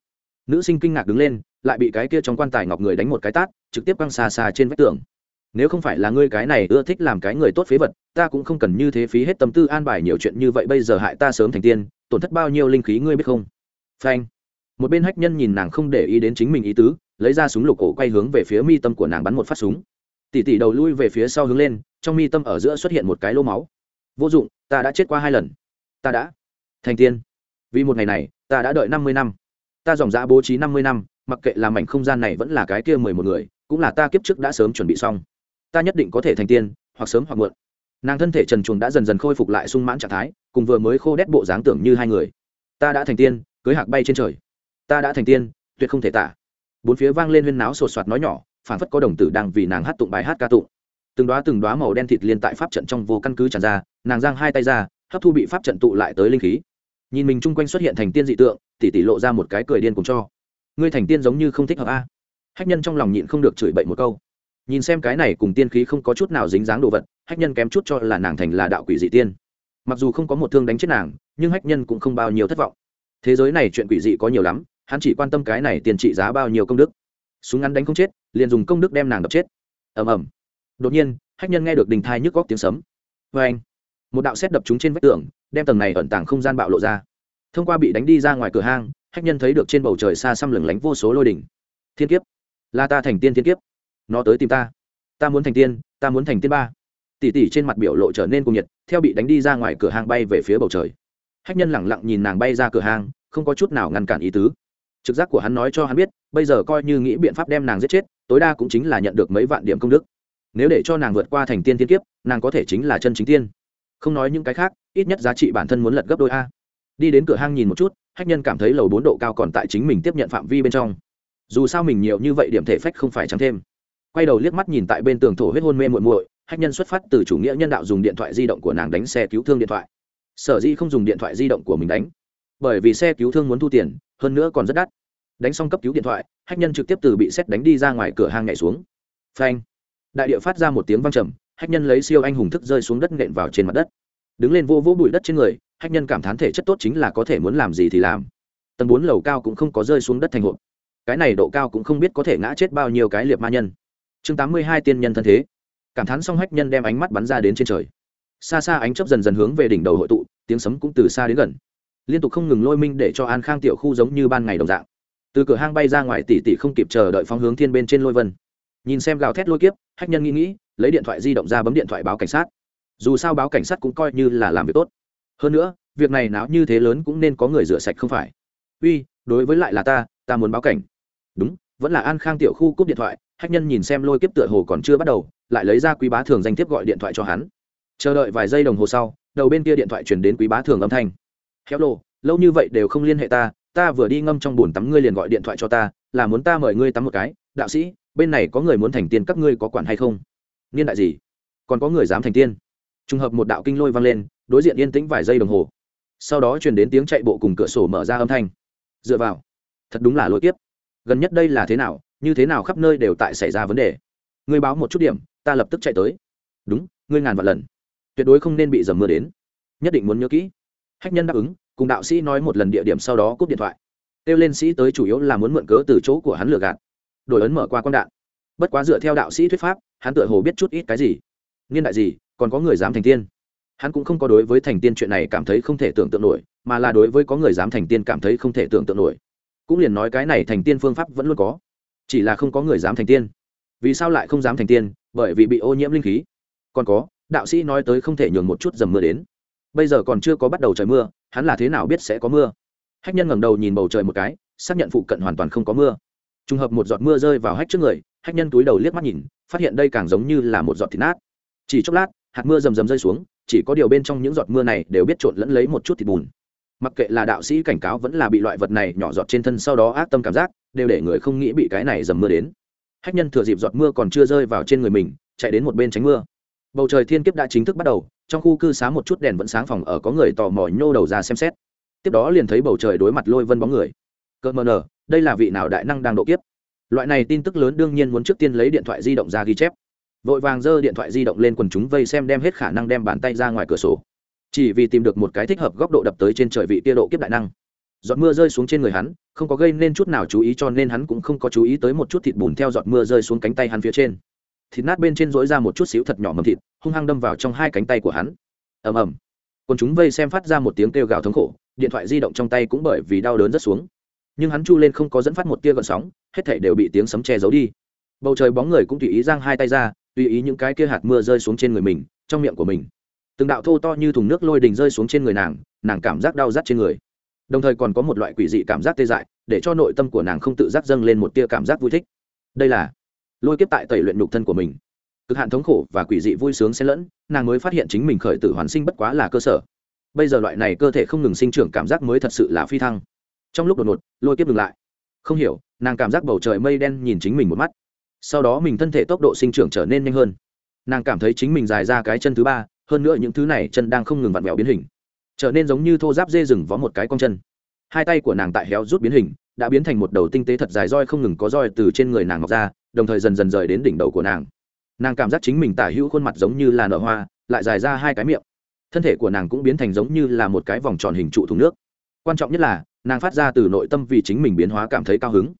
nữ sinh kinh ngạc đứng lên, lại bị cái kia trong quan tài ngọc người đánh một cái tát, trực tiếp quăng xa xa trên vách tường. Nếu không phải là ngươi cái này ưa thích làm cái người tốt phế vật, ta cũng không cần như thế phí hết tâm tư an bài nhiều chuyện như vậy bây giờ hại ta sớm thành tiên, tổn thất bao nhiêu linh khí ngươi biết không? Phanh. Một bên hách nhân nhìn nàng không để ý đến chính mình ý tứ, lấy ra súng lục cổ quay hướng về phía mi tâm của nàng bắn một phát súng. Tỉ tỉ đầu lui về phía sau hướng lên, trong mi tâm ở giữa xuất hiện một cái lô máu. Vô dụng, ta đã chết qua hai lần ta đã. Thành tiên. Vì một ngày này, ta đã đợi năm mươi năm. Ta dòng dã bố trí năm mươi năm, mặc kệ là mảnh không gian này vẫn là cái kia mười một người, cũng là ta kiếp trước đã sớm chuẩn bị xong. Ta nhất định có thể thành tiên, hoặc sớm hoặc muộn. Nàng thân thể trần chuồng đã dần dần khôi phục lại sung mãn trạng thái, cùng vừa mới khô đét bộ dáng tưởng như hai người. Ta đã thành tiên, cưới hạc bay trên trời. Ta đã thành tiên, tuyệt không thể tả. Bốn phía vang lên huyên náo sột soạt nói nhỏ phản phất có đồng tử đang vì nàng hát tụng bài hát ca tụng. Từng đoá từng đoá màu đen thịt liên tại pháp trận trong vô căn cứ tràn ra, nàng giang hai tay ra hấp thu bị pháp trận tụ lại tới linh khí. Nhìn mình chung quanh xuất hiện thành tiên dị tượng tỉ tỉ lộ ra một cái cười điên cùng cho. Ngươi thành tiên giống như không thích hợp a. Hách nhân trong lòng nhịn không được chửi bậy một câu. Nhìn xem cái này cùng tiên khí không có chút nào dính dáng đồ vật, hách nhân kém chút cho là nàng thành là đạo quỷ dị tiên. Mặc dù không có một thương đánh chết nàng, nhưng hách nhân cũng không bao nhiêu thất vọng. Thế giới này chuyện quỷ dị có nhiều lắm, hắn chỉ quan tâm cái này tiền trị giá bao nhiêu công đức. Súng ngắn đánh không chết, liền dùng công đức đem nàng đập chết. Ầm ầm. Đột nhiên, hách nhân nghe được đình thai nhức góc tiếng sấm. Vê anh một đạo xét đập chúng trên vách tường, đem tầng này ẩn tàng không gian bạo lộ ra. Thông qua bị đánh đi ra ngoài cửa hang, hách nhân thấy được trên bầu trời xa xăm lửng lánh vô số lôi đỉnh. Thiên kiếp! Là ta thành tiên thiên kiếp. Nó tới tìm ta. Ta muốn thành tiên, ta muốn thành tiên ba. Tỷ tỷ trên mặt biểu lộ trở nên cuồng nhiệt, theo bị đánh đi ra ngoài cửa hang bay về phía bầu trời. Hách nhân lẳng lặng nhìn nàng bay ra cửa hang, không có chút nào ngăn cản ý tứ. Trực giác của hắn nói cho hắn biết, bây giờ coi như nghĩ biện pháp đem nàng giết chết, tối đa cũng chính là nhận được mấy vạn điểm công đức. Nếu để cho nàng vượt qua thành tiên thiên kiếp, nàng có thể chính là chân chính tiên không nói những cái khác, ít nhất giá trị bản thân muốn lật gấp đôi a. Đi đến cửa hang nhìn một chút, hách nhân cảm thấy lầu bốn độ cao còn tại chính mình tiếp nhận phạm vi bên trong. Dù sao mình nhiều như vậy điểm thể phách không phải trắng thêm. Quay đầu liếc mắt nhìn tại bên tường thổ huyết hôn mê muội muội, hách nhân xuất phát từ chủ nghĩa nhân đạo dùng điện thoại di động của nàng đánh xe cứu thương điện thoại. Sở dĩ không dùng điện thoại di động của mình đánh, bởi vì xe cứu thương muốn thu tiền, hơn nữa còn rất đắt. Đánh xong cấp cứu điện thoại, hách nhân trực tiếp từ bị xét đánh đi ra ngoài cửa hang nhảy xuống. Phanh. Đại địa phát ra một tiếng vang trầm hách nhân lấy siêu anh hùng thức rơi xuống đất nện vào trên mặt đất. Đứng lên vô vỗ bụi đất trên người, hách nhân cảm thán thể chất tốt chính là có thể muốn làm gì thì làm. Tầng bốn lầu cao cũng không có rơi xuống đất thành hộp. Cái này độ cao cũng không biết có thể ngã chết bao nhiêu cái liệp ma nhân. Chương tám mươi hai tiên nhân thân thế. Cảm thán xong hách nhân đem ánh mắt bắn ra đến trên trời. Xa xa ánh chấp dần dần hướng về đỉnh đầu hội tụ, tiếng sấm cũng từ xa đến gần. Liên tục không ngừng lôi minh để cho an khang tiểu khu giống như ban ngày đồng dạng. Từ cửa hang bay ra ngoài tỉ tỉ không kịp chờ đợi phóng hướng thiên bên trên lôi vân. Nhìn xem gào thét lôi kiếp, hách nhân nghĩ nghĩ lấy điện thoại di động ra bấm điện thoại báo cảnh sát. Dù sao báo cảnh sát cũng coi như là làm việc tốt. Hơn nữa, việc này náo như thế lớn cũng nên có người rửa sạch không phải. Uy, đối với lại là ta ta muốn báo cảnh. Đúng, vẫn là an khang tiểu khu cúp điện thoại, hách nhân nhìn xem lôi kiếp tựa hồ còn chưa bắt đầu, lại lấy ra quý bá thường danh thiếp gọi điện thoại cho hắn. Chờ đợi vài giây đồng hồ sau, đầu bên kia điện thoại chuyển đến quý bá thường âm thanh. Khéo lô lâu như vậy đều không liên hệ ta ta vừa đi ngâm trong bồn tắm ngươi liền gọi điện thoại cho ta, là muốn ta mời ngươi tắm một cái. Đạo sĩ, bên này có người muốn thành tiên các ngươi có quản hay không? Niên đại gì? Còn có người dám thành tiên? Trùng hợp một đạo kinh lôi vang lên, đối diện yên tĩnh vài giây đồng hồ. Sau đó truyền đến tiếng chạy bộ cùng cửa sổ mở ra âm thanh. Dựa vào. Thật đúng là lôi tiếp gần nhất đây là thế nào, như thế nào khắp nơi đều tại xảy ra vấn đề. Ngươi báo một chút điểm, ta lập tức chạy tới. Đúng, ngươi ngàn vạn lần. Tuyệt đối không nên bị dầm mưa đến. Nhất định muốn nhớ kỹ. Hách nhân đáp ứng, cùng đạo sĩ nói một lần địa điểm sau đó cúp điện thoại. Kêu lên sĩ tới chủ yếu là muốn mượn cớ từ chỗ của hắn lừa gạt. Đổi ấn mở qua con đạn bất quá dựa theo đạo sĩ thuyết pháp, hắn tựa hồ biết chút ít cái gì. Niên đại gì, còn có người dám thành tiên? Hắn cũng không có đối với thành tiên chuyện này cảm thấy không thể tưởng tượng nổi, mà là đối với có người dám thành tiên cảm thấy không thể tưởng tượng nổi. Cũng liền nói cái này thành tiên phương pháp vẫn luôn có. Chỉ là không có người dám thành tiên. Vì sao lại không dám thành tiên? Bởi vì bị ô nhiễm linh khí. Còn có, đạo sĩ nói tới không thể nhường một chút dầm mưa đến. Bây giờ còn chưa có bắt đầu trời mưa, hắn là thế nào biết sẽ có mưa? Hách nhân ngẩng đầu nhìn bầu trời một cái, xác nhận phụ cận hoàn toàn không có mưa. Trùng hợp một giọt mưa rơi vào hách trước người hách nhân túi đầu liếc mắt nhìn, phát hiện đây càng giống như là một giọt thịt nát. Chỉ chốc lát, hạt mưa rầm rầm rơi xuống, chỉ có điều bên trong những giọt mưa này đều biết trộn lẫn lấy một chút thịt bùn. Mặc kệ là đạo sĩ cảnh cáo vẫn là bị loại vật này nhỏ giọt trên thân sau đó ác tâm cảm giác, đều để người không nghĩ bị cái này dầm mưa đến. Hách nhân thừa dịp giọt mưa còn chưa rơi vào trên người mình, chạy đến một bên tránh mưa. Bầu trời thiên kiếp đã chính thức bắt đầu, trong khu cư xá một chút đèn vẫn sáng phòng ở có người tò mò nhô đầu ra xem xét. Tiếp đó liền thấy bầu trời đối mặt lôi vân bóng người. Cơ mờ nờ đây là vị nào đại năng đang độ kiếp? Loại này tin tức lớn đương nhiên muốn trước tiên lấy điện thoại di động ra ghi chép. Vội vàng giơ điện thoại di động lên quần chúng vây xem đem hết khả năng đem bàn tay ra ngoài cửa sổ. Chỉ vì tìm được một cái thích hợp góc độ đập tới trên trời vị tia độ kiếp đại năng. Giọt mưa rơi xuống trên người hắn, không có gây nên chút nào chú ý cho nên hắn cũng không có chú ý tới một chút thịt bùn theo giọt mưa rơi xuống cánh tay hắn phía trên. Thịt nát bên trên dối ra một chút xíu thật nhỏ mầm thịt, hung hăng đâm vào trong hai cánh tay của hắn. Ầm ầm. Còn chúng vây xem phát ra một tiếng kêu gào thống khổ, điện thoại di động trong tay cũng bởi vì đau đớn rất xuống nhưng hắn chu lên không có dẫn phát một tia gợn sóng, hết thảy đều bị tiếng sấm che giấu đi. Bầu trời bóng người cũng tùy ý giang hai tay ra, tùy ý những cái kia hạt mưa rơi xuống trên người mình, trong miệng của mình. Từng đạo thô to như thùng nước lôi đình rơi xuống trên người nàng nàng cảm giác đau rát trên người. Đồng thời còn có một loại quỷ dị cảm giác tê dại, để cho nội tâm của nàng không tự giác dâng lên một tia cảm giác vui thích. Đây là lôi kiếp tại tẩy luyện nhục thân của mình. Cực hạn thống khổ và quỷ dị vui sướng xen lẫn, nàng mới phát hiện chính mình khởi tử hoàn sinh bất quá là cơ sở. Bây giờ loại này cơ thể không ngừng sinh trưởng cảm giác mới thật sự là phi thăng trong lúc đột ngột, lôi kiếp dừng lại. Không hiểu, nàng cảm giác bầu trời mây đen nhìn chính mình một mắt. Sau đó mình thân thể tốc độ sinh trưởng trở nên nhanh hơn. Nàng cảm thấy chính mình dài ra cái chân thứ ba, hơn nữa những thứ này chân đang không ngừng vặn vẹo biến hình. Trở nên giống như thô giáp dê rừng vó một cái con chân. Hai tay của nàng tại héo rút biến hình, đã biến thành một đầu tinh tế thật dài roi không ngừng có roi từ trên người nàng ngọc ra, đồng thời dần dần rời đến đỉnh đầu của nàng. Nàng cảm giác chính mình tả hữu khuôn mặt giống như là nở hoa, lại dài ra hai cái miệng. Thân thể của nàng cũng biến thành giống như là một cái vòng tròn hình trụ thùng nước. Quan trọng nhất là nàng phát ra từ nội tâm vì chính mình biến hóa cảm thấy cao hứng.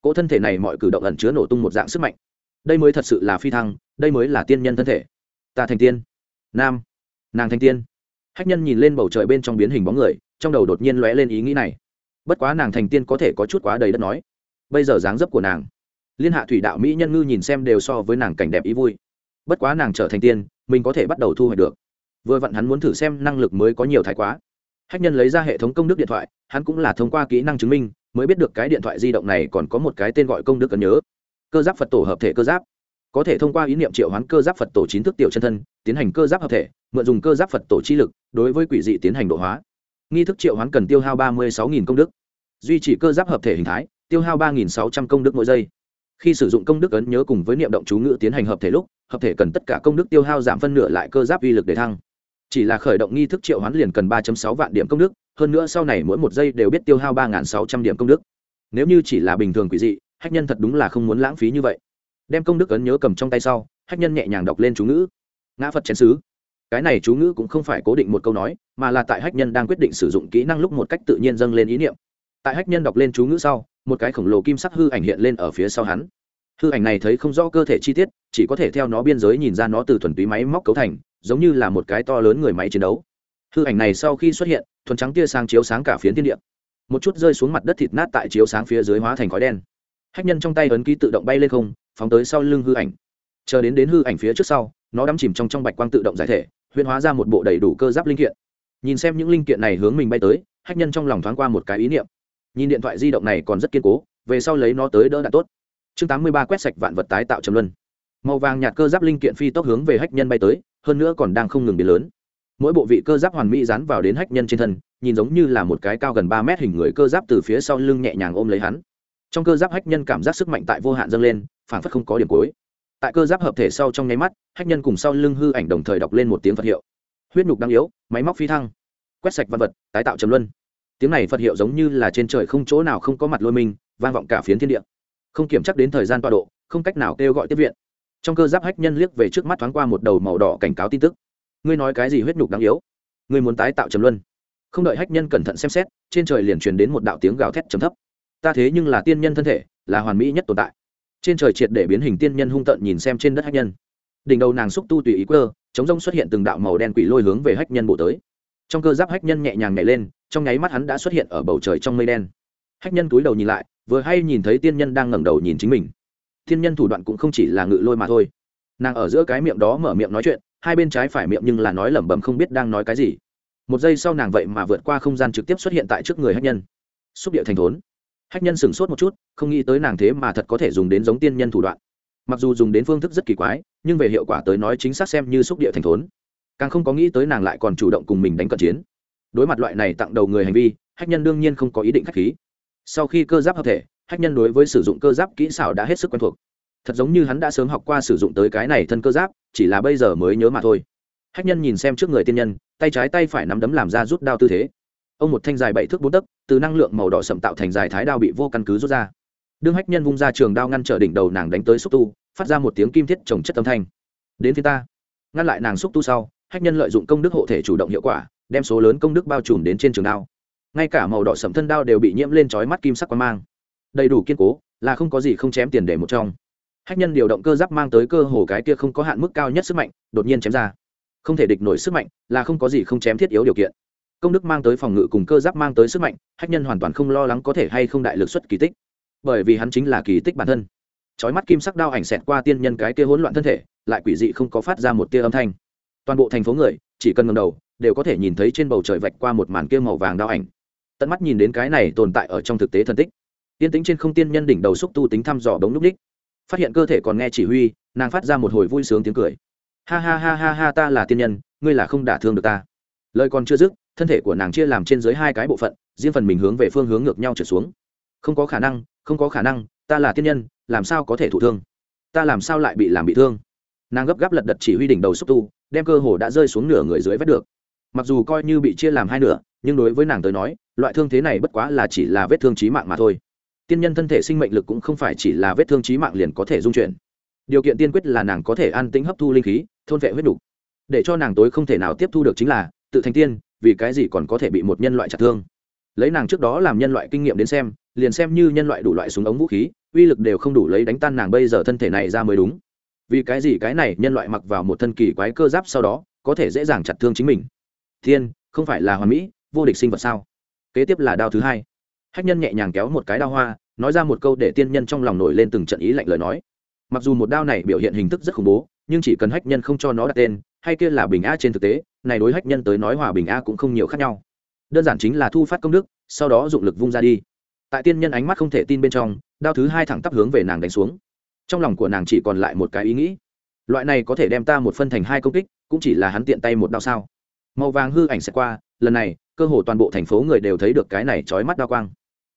Cỗ thân thể này mọi cử động ẩn chứa nổ tung một dạng sức mạnh. Đây mới thật sự là phi thăng, đây mới là tiên nhân thân thể. Ta thành tiên. Nam. Nàng thành tiên. Hách nhân nhìn lên bầu trời bên trong biến hình bóng người, trong đầu đột nhiên lóe lên ý nghĩ này. Bất quá nàng thành tiên có thể có chút quá đầy đất nói. Bây giờ dáng dấp của nàng, liên hạ thủy đạo mỹ nhân ngư nhìn xem đều so với nàng cảnh đẹp ý vui. Bất quá nàng trở thành tiên, mình có thể bắt đầu thu hoạch được. Vừa vặn hắn muốn thử xem năng lực mới có nhiều thái quá hách nhân lấy ra hệ thống công đức điện thoại, hắn cũng là thông qua kỹ năng chứng minh, mới biết được cái điện thoại di động này còn có một cái tên gọi công đức cần nhớ. Cơ giáp phật tổ hợp thể cơ giáp. Có thể thông qua ý niệm triệu hoán cơ giáp phật tổ chín thức tiểu chân thân, tiến hành cơ giáp hợp thể, mượn dùng cơ giáp phật tổ chi lực, đối với quỷ dị tiến hành độ hóa. Nghi thức triệu hoán cần tiêu hao ba mươi sáu công đức. Duy trì cơ giáp hợp thể hình thái, tiêu hao ba sáu trăm công đức mỗi giây. Khi sử dụng công đức ấn nhớ cùng với niệm động chú ngữ tiến hành hợp thể lúc, hợp thể cần tất cả công đức tiêu hao giảm phân nửa lại cơ giáp uy lực để thăng chỉ là khởi động nghi thức triệu hoán liền cần ba sáu vạn điểm công đức, hơn nữa sau này mỗi một giây đều biết tiêu hao ba sáu trăm điểm công đức. Nếu như chỉ là bình thường quỷ dị, hách nhân thật đúng là không muốn lãng phí như vậy. Đem công đức ấn nhớ cầm trong tay sau, hách nhân nhẹ nhàng đọc lên chú ngữ. Ngã phật chén sứ. cái này chú ngữ cũng không phải cố định một câu nói, mà là tại hách nhân đang quyết định sử dụng kỹ năng lúc một cách tự nhiên dâng lên ý niệm. Tại hách nhân đọc lên chú ngữ sau, một cái khổng lồ kim sắc hư ảnh hiện lên ở phía sau hắn. Hư ảnh này thấy không rõ cơ thể chi tiết, chỉ có thể theo nó biên giới nhìn ra nó từ thuần túy máy móc cấu thành giống như là một cái to lớn người máy chiến đấu. Hư ảnh này sau khi xuất hiện, thuần trắng tia sang chiếu sáng cả phiến thiên địa. Một chút rơi xuống mặt đất thịt nát tại chiếu sáng phía dưới hóa thành khói đen. Hách nhân trong tay ấn ký tự động bay lên không, phóng tới sau lưng hư ảnh. Chờ đến đến hư ảnh phía trước sau, nó đắm chìm trong trong bạch quang tự động giải thể huyên hóa ra một bộ đầy đủ cơ giáp linh kiện. Nhìn xem những linh kiện này hướng mình bay tới, hách nhân trong lòng thoáng qua một cái ý niệm. Nhìn điện thoại di động này còn rất kiên cố, về sau lấy nó tới đỡ đã tốt. Chương tám mươi ba quét sạch vạn vật tái tạo trầm luân. Màu vàng nhạt cơ giáp linh kiện phi tốc hướng về hách nhân bay tới hơn nữa còn đang không ngừng biến lớn. Mỗi bộ vị cơ giáp hoàn mỹ dán vào đến hách nhân trên thân, nhìn giống như là một cái cao gần ba mét hình người cơ giáp từ phía sau lưng nhẹ nhàng ôm lấy hắn. Trong cơ giáp hách nhân cảm giác sức mạnh tại vô hạn dâng lên phản phất không có điểm cuối. Tại cơ giáp hợp thể sau trong nháy mắt, hách nhân cùng sau lưng hư ảnh đồng thời đọc lên một tiếng phật hiệu. Huyết nhục đang yếu, máy móc phi thăng. Quét sạch văn vật, tái tạo trầm luân. Tiếng này phật hiệu giống như là trên trời không chỗ nào không có mặt lôi mình, vang vọng cả phiến thiên địa. Không kiểm chắc đến thời gian tọa độ, không cách nào kêu gọi tiếp viện trong cơ giáp hách nhân liếc về trước mắt thoáng qua một đầu màu đỏ cảnh cáo tin tức. Ngươi nói cái gì huyết nhục đáng yếu? Ngươi muốn tái tạo trầm luân. Không đợi hách nhân cẩn thận xem xét, trên trời liền truyền đến một đạo tiếng gào thét trầm thấp. Ta thế nhưng là tiên nhân thân thể, là hoàn mỹ nhất tồn tại. Trên trời triệt để biến hình tiên nhân hung tợn nhìn xem trên đất hách nhân. Đỉnh đầu nàng xúc tu tùy ý quơ, chống rông xuất hiện từng đạo màu đen quỷ lôi hướng về hách nhân bộ tới. Trong cơ giáp hách nhân nhẹ nhàng nhảy lên, trong nháy mắt hắn đã xuất hiện ở bầu trời trong mây đen. Hách nhân túi đầu nhìn lại, vừa hay nhìn thấy tiên nhân đang ngẩng đầu nhìn chính mình tiên nhân thủ đoạn cũng không chỉ là ngự lôi mà thôi. Nàng ở giữa cái miệng đó mở miệng nói chuyện, hai bên trái phải miệng nhưng là nói lẩm bẩm không biết đang nói cái gì. Một giây sau nàng vậy mà vượt qua không gian trực tiếp xuất hiện tại trước người hách nhân. Xúc địa thành thốn. Hách nhân sửng sốt một chút, không nghĩ tới nàng thế mà thật có thể dùng đến giống tiên nhân thủ đoạn. Mặc dù dùng đến phương thức rất kỳ quái, nhưng về hiệu quả tới nói chính xác xem như xúc địa thành thốn. Càng không có nghĩ tới nàng lại còn chủ động cùng mình đánh cận chiến. Đối mặt loại này tặng đầu người hành vi, hách nhân đương nhiên không có ý định k h á c h khí. Sau khi cơ giáp hợp thể hách nhân đối với sử dụng cơ giáp kỹ xảo đã hết sức quen thuộc. Thật giống như hắn đã sớm học qua sử dụng tới cái này thân cơ giáp, chỉ là bây giờ mới nhớ mà thôi. Hách nhân nhìn xem trước người tiên nhân, tay trái tay phải nắm đấm làm ra rút đao tư thế. Ông một thanh dài bảy thước bốn tấc, từ năng lượng màu đỏ sậm tạo thành dài thái đao bị vô căn cứ rút ra. Đương hách nhân vung ra trường đao ngăn trở đỉnh đầu nàng đánh tới xúc tu, phát ra một tiếng kim thiết trồng chất âm thanh. Đến phía ta. Ngăn lại nàng xúc tu sau, hách nhân lợi dụng công đức hộ thể chủ động hiệu quả, đem số lớn công đức bao trùm đến trên trường đao. Ngay cả màu đỏ sậm thân đao đều bị nhiễm lên trói mắt kim sắc quang mang đầy đủ kiên cố, là không có gì không chém tiền để một trong. Hách nhân điều động cơ giáp mang tới cơ hồ cái kia không có hạn mức cao nhất sức mạnh, đột nhiên chém ra. Không thể địch nổi sức mạnh, là không có gì không chém thiết yếu điều kiện. Công đức mang tới phòng ngự cùng cơ giáp mang tới sức mạnh, hách nhân hoàn toàn không lo lắng có thể hay không đại lực xuất kỳ tích. Bởi vì hắn chính là kỳ tích bản thân. Chói mắt kim sắc đao ảnh xẹt qua tiên nhân cái kia hỗn loạn thân thể, lại quỷ dị không có phát ra một tia âm thanh. Toàn bộ thành phố người, chỉ cần ngầm đầu, đều có thể nhìn thấy trên bầu trời vạch qua một màn kia màu vàng đao ảnh. Tận mắt nhìn đến cái này tồn tại ở trong thực tế thân tích tiên tính trên không tiên nhân đỉnh đầu xúc tu tính thăm dò đống núp đích. Phát hiện cơ thể còn nghe chỉ huy, nàng phát ra một hồi vui sướng tiếng cười. Ha ha ha ha ha, ta là tiên nhân, ngươi là không đả thương được ta. Lời còn chưa dứt, thân thể của nàng chia làm trên dưới hai cái bộ phận, riêng phần mình hướng về phương hướng ngược nhau trở xuống. Không có khả năng, không có khả năng, ta là tiên nhân, làm sao có thể thụ thương? Ta làm sao lại bị làm bị thương? Nàng gấp gáp lật đật chỉ huy đỉnh đầu xúc tu, đem cơ hồ đã rơi xuống nửa người dưới vết được. Mặc dù coi như bị chia làm hai nửa, nhưng đối với nàng tới nói, loại thương thế này bất quá là chỉ là vết thương trí mạng mà thôi tiên nhân thân thể sinh mệnh lực cũng không phải chỉ là vết thương trí mạng liền có thể dung chuyển. Điều kiện tiên quyết là nàng có thể an tĩnh hấp thu linh khí, thôn vệ huyết đủ. để cho nàng tối không thể nào tiếp thu được chính là, tự thành tiên, vì cái gì còn có thể bị một nhân loại chặt thương. Lấy nàng trước đó làm nhân loại kinh nghiệm đến xem, liền xem như nhân loại đủ loại súng ống vũ khí, uy lực đều không đủ lấy đánh tan nàng bây giờ thân thể này ra mới đúng. Vì cái gì cái này nhân loại mặc vào một thân kỳ quái cơ giáp sau đó, có thể dễ dàng chặt thương chính mình? Thiên, không phải là hoàn mỹ, vô địch sinh vật sao? Kế tiếp là đao thứ hai hách nhân nhẹ nhàng kéo một cái đao hoa, nói ra một câu để tiên nhân trong lòng nổi lên từng trận ý lạnh lời nói. Mặc dù một đao này biểu hiện hình thức rất khủng bố, nhưng chỉ cần hách nhân không cho nó đặt tên, hay kia là bình a trên thực tế, này đối hách nhân tới nói hòa bình a cũng không nhiều khác nhau. Đơn giản chính là thu phát công đức, sau đó dụng lực vung ra đi. Tại tiên nhân ánh mắt không thể tin bên trong, đao thứ hai thẳng tắp hướng về nàng đánh xuống. Trong lòng của nàng chỉ còn lại một cái ý nghĩ. Loại này có thể đem ta một phân thành hai công kích, cũng chỉ là hắn tiện tay một đao sao. Màu vàng hư ảnh sẽ qua, lần này, cơ hồ toàn bộ thành phố người đều thấy được cái này trói mắt đao quang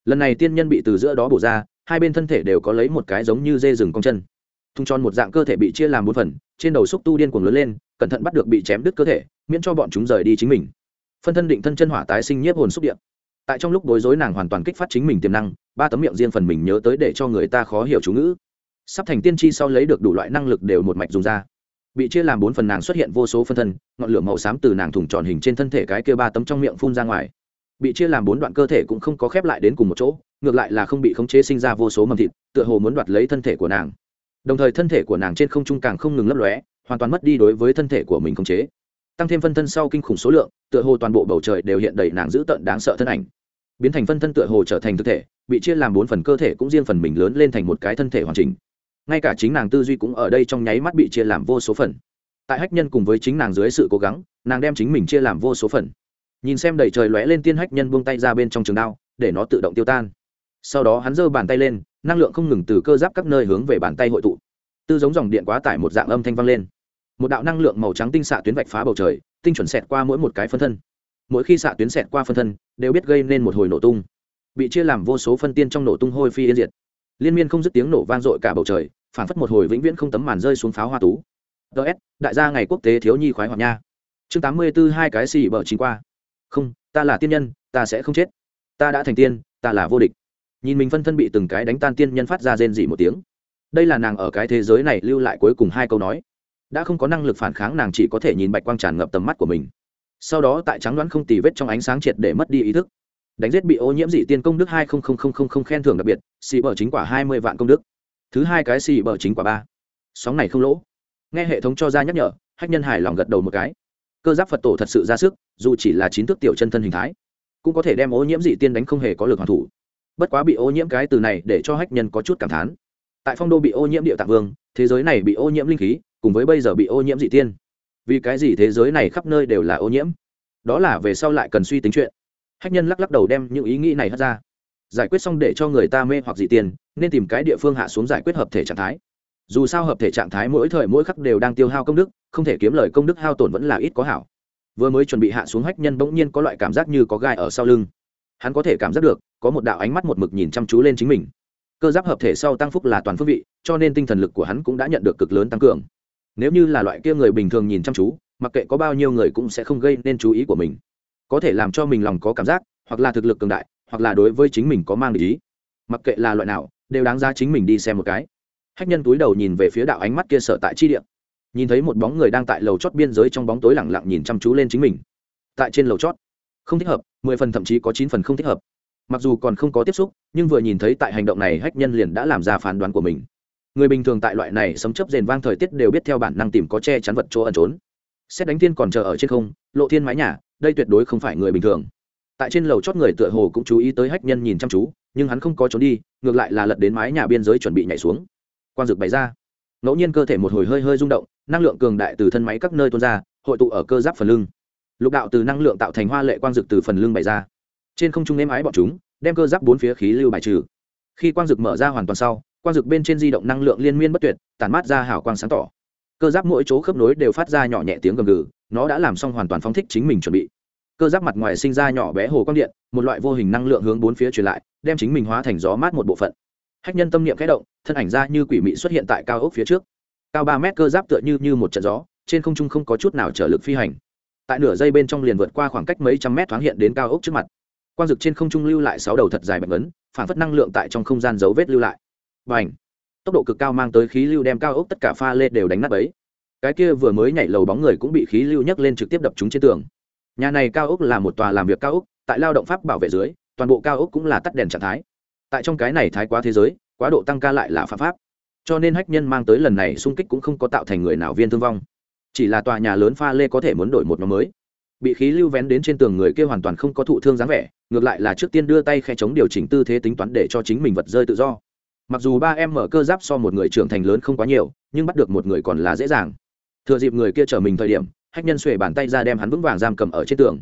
lần này tiên nhân bị từ giữa đó bổ ra, hai bên thân thể đều có lấy một cái giống như dê rừng cong chân. Thung tròn một dạng cơ thể bị chia làm bốn phần, trên đầu xúc tu điên cuồng lớn lên, cẩn thận bắt được bị chém đứt cơ thể, miễn cho bọn chúng rời đi chính mình. Phân thân định thân chân hỏa tái sinh nhiếp hồn xúc điện tại trong lúc bối rối nàng hoàn toàn kích phát chính mình tiềm năng, ba tấm miệng riêng phần mình nhớ tới để cho người ta khó hiểu chú ngữ. Sắp thành tiên tri sau lấy được đủ loại năng lực đều một mạch dùng ra. Bị chia làm bốn phần nàng xuất hiện vô số phân thân, ngọn lửa màu xám từ nàng thủng tròn hình trên thân thể cái kia ba tấm trong miệng phun ra ngoài bị chia làm bốn đoạn cơ thể cũng không có khép lại đến cùng một chỗ, ngược lại là không bị khống chế sinh ra vô số mầm thịt, tựa hồ muốn đoạt lấy thân thể của nàng. Đồng thời thân thể của nàng trên không trung càng không ngừng lấp lóe, hoàn toàn mất đi đối với thân thể của mình khống chế. Tăng thêm phân thân sau kinh khủng số lượng, tựa hồ toàn bộ bầu trời đều hiện đầy nàng dữ tợn đáng sợ thân ảnh. Biến thành phân thân tựa hồ trở thành thực thể, bị chia làm bốn phần cơ thể cũng riêng phần mình lớn lên thành một cái thân thể hoàn chỉnh. Ngay cả chính nàng tư duy cũng ở đây trong nháy mắt bị chia làm vô số phần. Tại hách nhân cùng với chính nàng dưới sự cố gắng, nàng đem chính mình chia làm vô số phần nhìn xem đầy trời lóe lên tiên hách nhân buông tay ra bên trong trường đao, để nó tự động tiêu tan. Sau đó hắn giơ bàn tay lên, năng lượng không ngừng từ cơ giáp các nơi hướng về bàn tay hội tụ. Tư giống dòng điện quá tải một dạng âm thanh vang lên. Một đạo năng lượng màu trắng tinh xạ tuyến vạch phá bầu trời, tinh chuẩn xẹt qua mỗi một cái phân thân. Mỗi khi xạ tuyến xẹt qua phân thân, đều biết gây nên một hồi nổ tung. Bị chia làm vô số phân tiên trong nổ tung hôi phi yên diệt. Liên miên không dứt tiếng nổ vang dội cả bầu trời phản phất một hồi vĩnh viễn không tấm màn rơi xuống pháo hoa tú. Ts đại gia ngày quốc tế thiếu nhi khoái hoạt nha. Chương tám mươi b ố hai cái xì bờ chín qua không, ta là tiên nhân, ta sẽ không chết. Ta đã thành tiên, ta là vô địch. Nhìn mình phân thân bị từng cái đánh tan tiên nhân phát ra rên dị một tiếng. Đây là nàng ở cái thế giới này lưu lại cuối cùng hai câu nói. Đã không có năng lực phản kháng, nàng chỉ có thể nhìn bạch quang tràn ngập tầm mắt của mình. Sau đó tại trắng đoán không tì vết trong ánh sáng triệt để mất đi ý thức. Đánh giết bị ô nhiễm dị tiên công đức hai khen thưởng đặc biệt, xì bờ chính quả hai mươi vạn công đức. Thứ hai cái xì bờ chính quả ba. Sóng này không lỗ. Nghe hệ thống cho ra nhắc nhở, hách nhân hài lòng gật đầu một cái cơ giáp phật tổ thật sự ra sức, dù chỉ là chín thước tiểu chân thân hình thái, cũng có thể đem ô nhiễm dị tiên đánh không hề có lực hoàn thủ. Bất quá bị ô nhiễm cái từ này để cho hách nhân có chút cảm thán. Tại phong đô bị ô nhiễm địa tạng vương, thế giới này bị ô nhiễm linh khí, cùng với bây giờ bị ô nhiễm dị tiên. Vì cái gì thế giới này khắp nơi đều là ô nhiễm? Đó là về sau lại cần suy tính chuyện. Hách nhân lắc lắc đầu đem những ý nghĩ này hất ra. Giải quyết xong để cho người ta mê hoặc dị tiền nên tìm cái địa phương hạ xuống giải quyết hợp thể trạng thái dù sao hợp thể trạng thái mỗi thời mỗi khắc đều đang tiêu hao công đức, không thể kiếm lời công đức hao tổn vẫn là ít có hảo. Vừa mới chuẩn bị hạ xuống hách nhân bỗng nhiên có loại cảm giác như có gai ở sau lưng. Hắn có thể cảm giác được, có một đạo ánh mắt một mực nhìn chăm chú lên chính mình. Cơ giáp hợp thể sau tăng phúc là toàn phương vị, cho nên tinh thần lực của hắn cũng đã nhận được cực lớn tăng cường. Nếu như là loại kia người bình thường nhìn chăm chú, mặc kệ có bao nhiêu người cũng sẽ không gây nên chú ý của mình. Có thể làm cho mình lòng có cảm giác, hoặc là thực lực cường đại, hoặc là đối với chính mình có mang ý. Mặc kệ là loại nào, đều đáng ra chính mình đi xem một cái hách nhân túi đầu nhìn về phía đạo ánh mắt kia sở tại chi địa. Nhìn thấy một bóng người đang tại lầu chót biên giới trong bóng tối lẳng lặng nhìn chăm chú lên chính mình. Tại trên lầu chót. Không thích hợp, mười phần thậm chí có chín phần không thích hợp. Mặc dù còn không có tiếp xúc, nhưng vừa nhìn thấy tại hành động này hách nhân liền đã làm ra phán đoán của mình. Người bình thường tại loại này sấm chấp rền vang thời tiết đều biết theo bản năng tìm có che chắn vật chỗ ẩn trốn. Xét đánh thiên còn chờ ở trên không, lộ thiên mái nhà, đây tuyệt đối không phải người bình thường. Tại trên lầu chót người tựa hồ cũng chú ý tới hách nhân nhìn chăm chú, nhưng hắn không có trốn đi, ngược lại là lật đến mái nhà biên giới chuẩn bị nhảy xuống quang dực bày ra. Ngẫu nhiên cơ thể một hồi hơi hơi rung động, năng lượng cường đại từ thân máy các nơi tuôn ra, hội tụ ở cơ giáp phần lưng. Lục đạo từ năng lượng tạo thành hoa lệ quang dực từ phần lưng bày ra. Trên không trung êm ái bọn chúng, đem cơ giáp bốn phía khí lưu bài trừ. Khi quang dực mở ra hoàn toàn sau, quang dực bên trên di động năng lượng liên miên bất tuyệt, tản mát ra hào quang sáng tỏ. Cơ giáp mỗi chỗ khớp nối đều phát ra nhỏ nhẹ tiếng gầm gừ, nó đã làm xong hoàn toàn phóng thích chính mình chuẩn bị. Cơ giáp mặt ngoài sinh ra nhỏ bé hồ quang điện, một loại vô hình năng lượng hướng bốn phía truyền lại, đem chính mình hóa thành gió mát một bộ phận hách nhân tâm niệm khẽ động, thân ảnh ra như quỷ mị xuất hiện tại cao ốc phía trước. Cao ba mét cơ giáp tựa như như một trận gió, trên không trung không có chút nào trở lực phi hành. Tại nửa giây bên trong liền vượt qua khoảng cách mấy trăm mét thoáng hiện đến cao ốc trước mặt. Quang dực trên không trung lưu lại sáu đầu thật dài bạch ấn phản phất năng lượng tại trong không gian dấu vết lưu lại. Và ảnh tốc độ cực cao mang tới khí lưu đem cao ốc tất cả pha lê đều đánh nát ấy cái kia vừa mới nhảy lầu bóng người cũng bị khí lưu nhấc lên trực tiếp đập chúng trên tường. Nhà này cao ốc là một tòa làm việc cao ốc, tại lao động pháp bảo vệ dưới, toàn bộ cao ốc cũng là tắt đèn trạng thái tại trong cái này thái quá thế giới, quá độ tăng ca lại là phạm pháp. Cho nên hách nhân mang tới lần này xung kích cũng không có tạo thành người nào viên thương vong. Chỉ là tòa nhà lớn pha lê có thể muốn đổi một nhóm mới. Bị khí lưu vén đến trên tường người kia hoàn toàn không có thụ thương dáng vẻ, ngược lại là trước tiên đưa tay khe chống điều chỉnh tư thế tính toán để cho chính mình vật rơi tự do. Mặc dù ba em mở cơ giáp so một người trưởng thành lớn không quá nhiều, nhưng bắt được một người còn là dễ dàng. Thừa dịp người kia chở mình thời điểm, hách nhân xuể bàn tay ra đem hắn vững vàng giam cầm ở trên tường.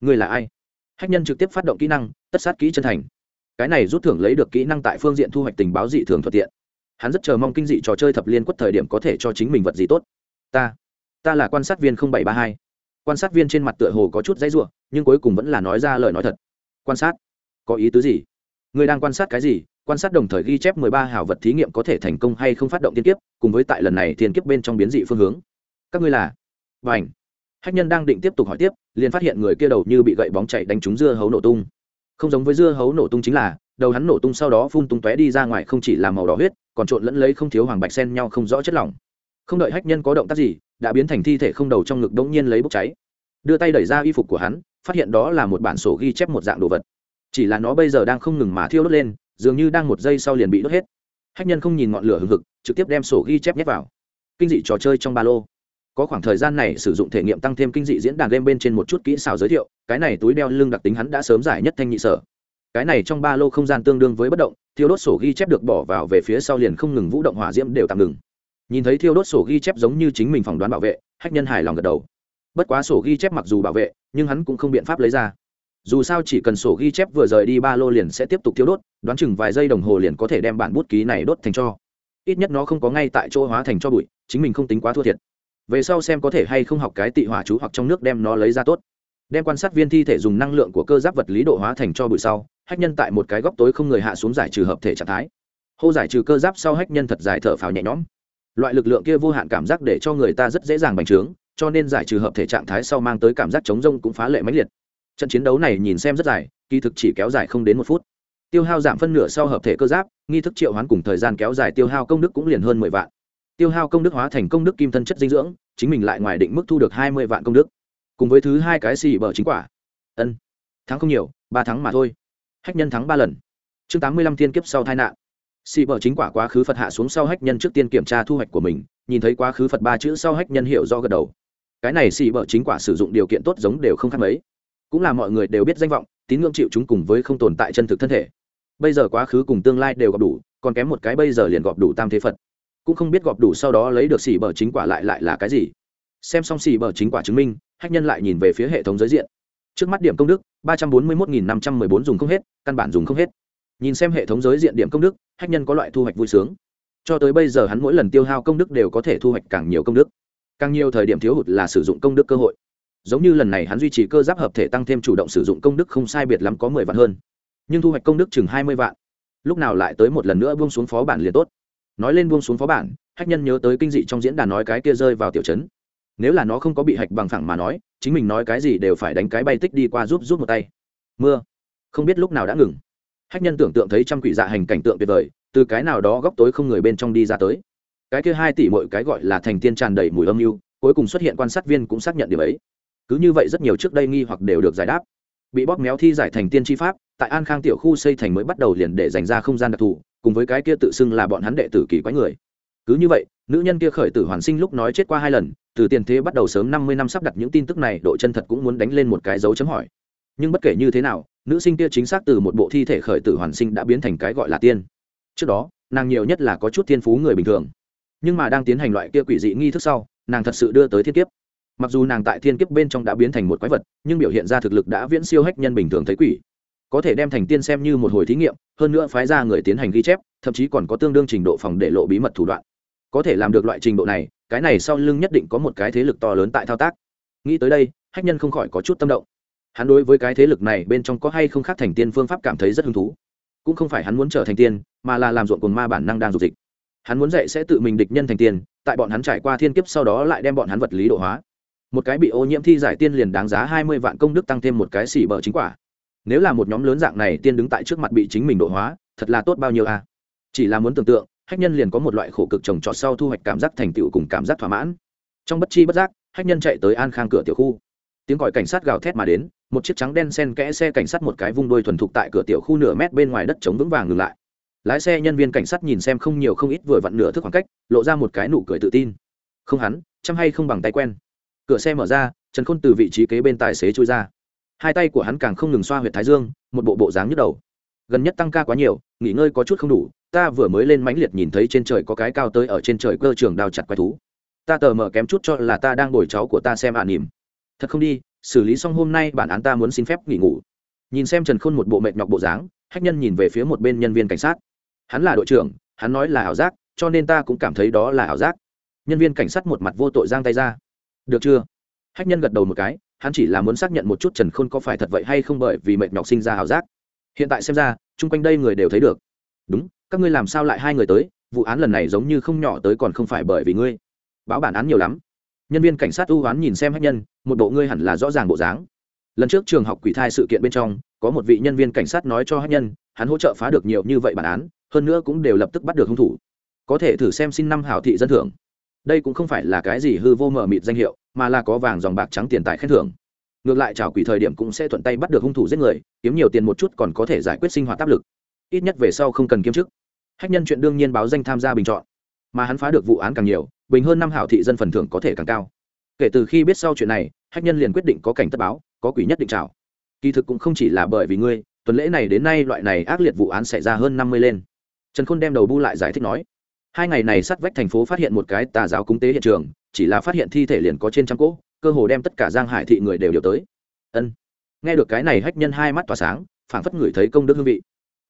Người là ai? Hách nhân trực tiếp phát động kỹ năng, tất sát kỹ chân thành cái này rút thưởng lấy được kỹ năng tại phương diện thu hoạch tình báo dị thường thuận tiện. Hắn rất chờ mong kinh dị trò chơi thập liên quất thời điểm có thể cho chính mình vật gì tốt. Ta ta là quan sát viên bảy ba hai. Quan sát viên trên mặt tựa hồ có chút dãy ruộng nhưng cuối cùng vẫn là nói ra lời nói thật. Quan sát? Có ý tứ gì? Người đang quan sát cái gì? Quan sát đồng thời ghi chép mười ba hào vật thí nghiệm có thể thành công hay không phát động tiên kiếp, cùng với tại lần này tiên kiếp bên trong biến dị phương hướng. Các ngươi là? Và ảnh hách nhân đang định tiếp tục hỏi tiếp, liền phát hiện người kia đầu như bị gậy bóng chạy đánh trúng dưa hấu nổ tung không giống với dưa hấu nổ tung chính là, đầu hắn nổ tung sau đó phun tung tóe đi ra ngoài không chỉ là màu đỏ huyết, còn trộn lẫn lấy không thiếu hoàng bạch sen nhau không rõ chất lỏng. Không đợi hách nhân có động tác gì, đã biến thành thi thể không đầu trong ngực đống nhiên lấy bốc cháy. Đưa tay đẩy ra y phục của hắn, phát hiện đó là một bản sổ ghi chép một dạng đồ vật. Chỉ là nó bây giờ đang không ngừng mà thiêu đốt lên, dường như đang một giây sau liền bị đốt hết. Hách nhân không nhìn ngọn lửa hừng hực, trực tiếp đem sổ ghi chép nhét vào. Kinh dị trò chơi trong ba lô có khoảng thời gian này sử dụng thể nghiệm tăng thêm kinh dị diễn đàn game bên trên một chút kỹ xảo giới thiệu, cái này túi đeo lưng đặc tính hắn đã sớm giải nhất thanh nhị sở. Cái này trong ba lô không gian tương đương với bất động, thiêu đốt sổ ghi chép được bỏ vào về phía sau liền không ngừng vũ động hỏa diễm đều tạm ngừng. Nhìn thấy thiêu đốt sổ ghi chép giống như chính mình phỏng đoán bảo vệ, hách nhân hài lòng gật đầu. Bất quá sổ ghi chép mặc dù bảo vệ, nhưng hắn cũng không biện pháp lấy ra. Dù sao chỉ cần sổ ghi chép vừa rời đi ba lô liền sẽ tiếp tục thiêu đốt, đoán chừng vài giây đồng hồ liền có thể đem bản bút ký này đốt thành cho. Ít nhất nó không có ngay tại chỗ hóa thành cho bụi, chính mình không tính quá thua thiệt về sau xem có thể hay không học cái tị hỏa chú hoặc trong nước đem nó lấy ra tốt. Đem quan sát viên thi thể dùng năng lượng của cơ giáp vật lý độ hóa thành cho bụi sau, hách nhân tại một cái góc tối không người hạ xuống giải trừ hợp thể trạng thái. Hô giải trừ cơ giáp sau hách nhân thật dài thở phào nhẹ nhõm. Loại lực lượng kia vô hạn cảm giác để cho người ta rất dễ dàng bành trướng, cho nên giải trừ hợp thể trạng thái sau mang tới cảm giác chống rông cũng phá lệ mãnh liệt. Trận chiến đấu này nhìn xem rất dài, kỳ thực chỉ kéo dài không đến một phút. Tiêu hao giảm phân nửa sau hợp thể cơ giáp, nghi thức triệu hoán cùng thời gian kéo dài tiêu hao công đức cũng liền hơn mười vạn tiêu hao công đức hóa thành công đức kim thân chất dinh dưỡng, chính mình lại ngoài định mức thu được hai mươi vạn công đức. Cùng với thứ hai cái xì bờ chính quả. Ân, thắng không nhiều, ba thắng mà thôi. Hách nhân thắng ba lần. Chương tám mươi lăm thiên kiếp sau tai nạn. Xì bờ chính quả quá khứ phật hạ xuống sau hách nhân trước tiên kiểm tra thu hoạch của mình, nhìn thấy quá khứ phật ba chữ sau hách nhân hiểu do gật đầu. Cái này xì bờ chính quả sử dụng điều kiện tốt giống đều không khác mấy. Cũng là mọi người đều biết danh vọng, tín ngưỡng chịu chúng cùng với không tồn tại chân thực thân thể. Bây giờ quá khứ cùng tương lai đều gặp đủ, còn kém một cái bây giờ liền gọp đủ tam thế phật cũng không biết gọp đủ sau đó lấy được xì bờ chính quả lại lại là cái gì. Xem xong xì bờ chính quả chứng minh, hách nhân lại nhìn về phía hệ thống giới diện. Trước mắt điểm công đức, ba trăm bốn mươi một năm trăm m ư ơ i bốn dùng không hết, căn bản dùng không hết. Nhìn xem hệ thống giới diện điểm công đức, hách nhân có loại thu hoạch vui sướng. Cho tới bây giờ hắn mỗi lần tiêu hao công đức đều có thể thu hoạch càng nhiều công đức. Càng nhiều thời điểm thiếu hụt là sử dụng công đức cơ hội. Giống như lần này hắn duy trì cơ giáp hợp thể tăng thêm chủ động sử dụng công đức không sai biệt lắm có mười vạn hơn. Nhưng thu hoạch công đức chừng hai mươi vạn. Lúc nào lại tới một lần nữa buông xuống phó bản liền tốt nói lên buông xuống phó bản, hách nhân nhớ tới kinh dị trong diễn đàn nói cái kia rơi vào tiểu chấn nếu là nó không có bị hạch bằng phẳng mà nói, chính mình nói cái gì đều phải đánh cái bay tích đi qua giúp giúp một tay. Mưa. Không biết lúc nào đã ngừng. Hách nhân tưởng tượng thấy trăm quỷ dạ hành cảnh tượng tuyệt vời, từ cái nào đó góc tối không người bên trong đi ra tới. Cái kia hai tỷ mọi cái gọi là thành tiên tràn đầy mùi âm mưu, cuối cùng xuất hiện quan sát viên cũng xác nhận điều ấy. Cứ như vậy rất nhiều trước đây nghi hoặc đều được giải đáp. Bị bóp méo thi giải thành tiên tri pháp, tại an khang tiểu khu xây thành mới bắt đầu liền để dành ra không gian đặc thù cùng với cái kia tự xưng là bọn hắn đệ tử kỳ quái người. Cứ như vậy, nữ nhân kia khởi tử hoàn sinh lúc nói chết qua hai lần, từ tiền thế bắt đầu sớm năm mươi năm sắp đặt những tin tức này, độ chân thật cũng muốn đánh lên một cái dấu chấm hỏi. Nhưng bất kể như thế nào, nữ sinh kia chính xác từ một bộ thi thể khởi tử hoàn sinh đã biến thành cái gọi là tiên. Trước đó, nàng nhiều nhất là có chút thiên phú người bình thường. Nhưng mà đang tiến hành loại kia quỷ dị nghi thức sau, nàng thật sự đưa tới thiên kiếp. Mặc dù nàng tại thiên kiếp bên trong đã biến thành một quái vật, nhưng biểu hiện ra thực lực đã viễn siêu hách nhân bình thường thấy quỷ có thể đem thành tiên xem như một hồi thí nghiệm, hơn nữa phái ra người tiến hành ghi chép, thậm chí còn có tương đương trình độ phòng để lộ bí mật thủ đoạn. Có thể làm được loại trình độ này, cái này sau lưng nhất định có một cái thế lực to lớn tại thao tác. Nghĩ tới đây, hách nhân không khỏi có chút tâm động. Hắn đối với cái thế lực này bên trong có hay không khác thành tiên phương pháp cảm thấy rất hứng thú. Cũng không phải hắn muốn trở thành tiên, mà là làm ruộng cồn ma bản năng đang dục dịch. Hắn muốn dạy sẽ tự mình địch nhân thành tiên, tại bọn hắn trải qua thiên kiếp sau đó lại đem bọn hắn vật lý độ hóa. Một cái bị ô nhiễm thi giải tiên liền đáng giá hai mươi vạn công đức tăng thêm một cái xỉ bờ chính quả nếu là một nhóm lớn dạng này tiên đứng tại trước mặt bị chính mình độ hóa, thật là tốt bao nhiêu à chỉ là muốn tưởng tượng, hách nhân liền có một loại khổ cực trồng trọt sau thu hoạch cảm giác thành tựu cùng cảm giác thỏa mãn. Trong bất chi bất giác, hách nhân chạy tới an khang cửa tiểu khu. Tiếng còi cảnh sát gào thét mà đến, một chiếc trắng đen sen kẽ xe cảnh sát một cái vung đuôi thuần thục tại cửa tiểu khu nửa mét bên ngoài đất chống vững vàng ngừng lại. Lái xe nhân viên cảnh sát nhìn xem không nhiều không ít vừa vặn nửa thức khoảng cách, lộ ra một cái nụ cười tự tin. Không hắn, chăm hay không bằng tay quen. Cửa xe mở ra, trần khôn từ vị trí kế bên tài xế trôi ra hai tay của hắn càng không ngừng xoa huyệt thái dương, một bộ bộ dáng nhức đầu. Gần nhất tăng ca quá nhiều, nghỉ ngơi có chút không đủ, ta vừa mới lên mãnh liệt nhìn thấy trên trời có cái cao tới ở trên trời cơ trường đào chặt quái thú. Ta tờ mở kém chút cho là ta đang đổi cháu của ta xem ả à nỉm thật không đi, xử lý xong hôm nay bản án ta muốn xin phép nghỉ ngủ. Nhìn xem trần khôn một bộ mệt nhọc bộ dáng, hách nhân nhìn về phía một bên nhân viên cảnh sát. Hắn là đội trưởng, hắn nói là ảo giác, cho nên ta cũng cảm thấy đó là ảo giác. Nhân viên cảnh sát một mặt vô tội giang tay ra. Được chưa? Hách nhân gật đầu một cái hắn chỉ là muốn xác nhận một chút trần khôn có phải thật vậy hay không bởi vì mệt nhọc sinh ra ảo giác. Hiện tại xem ra, chung quanh đây người đều thấy được. Đúng, các ngươi làm sao lại hai người tới? Vụ án lần này giống như không nhỏ tới còn không phải bởi vì ngươi. Báo bản án nhiều lắm. Nhân viên cảnh sát ưu oán nhìn xem hách nhân, một bộ ngươi hẳn là rõ ràng bộ dáng. Lần trước trường học quỷ thai sự kiện bên trong, có một vị nhân viên cảnh sát nói cho hách nhân, hắn hỗ trợ phá được nhiều như vậy bản án, hơn nữa cũng đều lập tức bắt được hung thủ. Có thể thử xem xin năm hảo thị dân thưởng. Đây cũng không phải là cái gì hư vô mờ mịt danh hiệu mà là có vàng dòng bạc trắng tiền tài khen thưởng. Ngược lại trào quỷ thời điểm cũng sẽ thuận tay bắt được hung thủ giết người, kiếm nhiều tiền một chút còn có thể giải quyết sinh hoạt áp lực. Ít nhất về sau không cần kiếm chức. Hách nhân chuyện đương nhiên báo danh tham gia bình chọn. Mà hắn phá được vụ án càng nhiều, bình hơn năm hảo thị dân phần thưởng có thể càng cao. Kể từ khi biết sau chuyện này, hách nhân liền quyết định có cảnh tất báo, có quỷ nhất định trào kỳ thực cũng không chỉ là bởi vì ngươi, tuần lễ này đến nay loại này ác liệt vụ án xảy ra hơn năm mươi lên. Trần khôn đem đầu bu lại giải thích nói, hai ngày này sát vách thành phố phát hiện một cái tà giáo cúng tế hiện trường chỉ là phát hiện thi thể liền có trên trăm cỗ, cơ hồ đem tất cả giang hải thị người đều điều tới. Ân. Nghe được cái này hách nhân hai mắt tỏa sáng, phảng phất ngửi thấy công đức hương vị.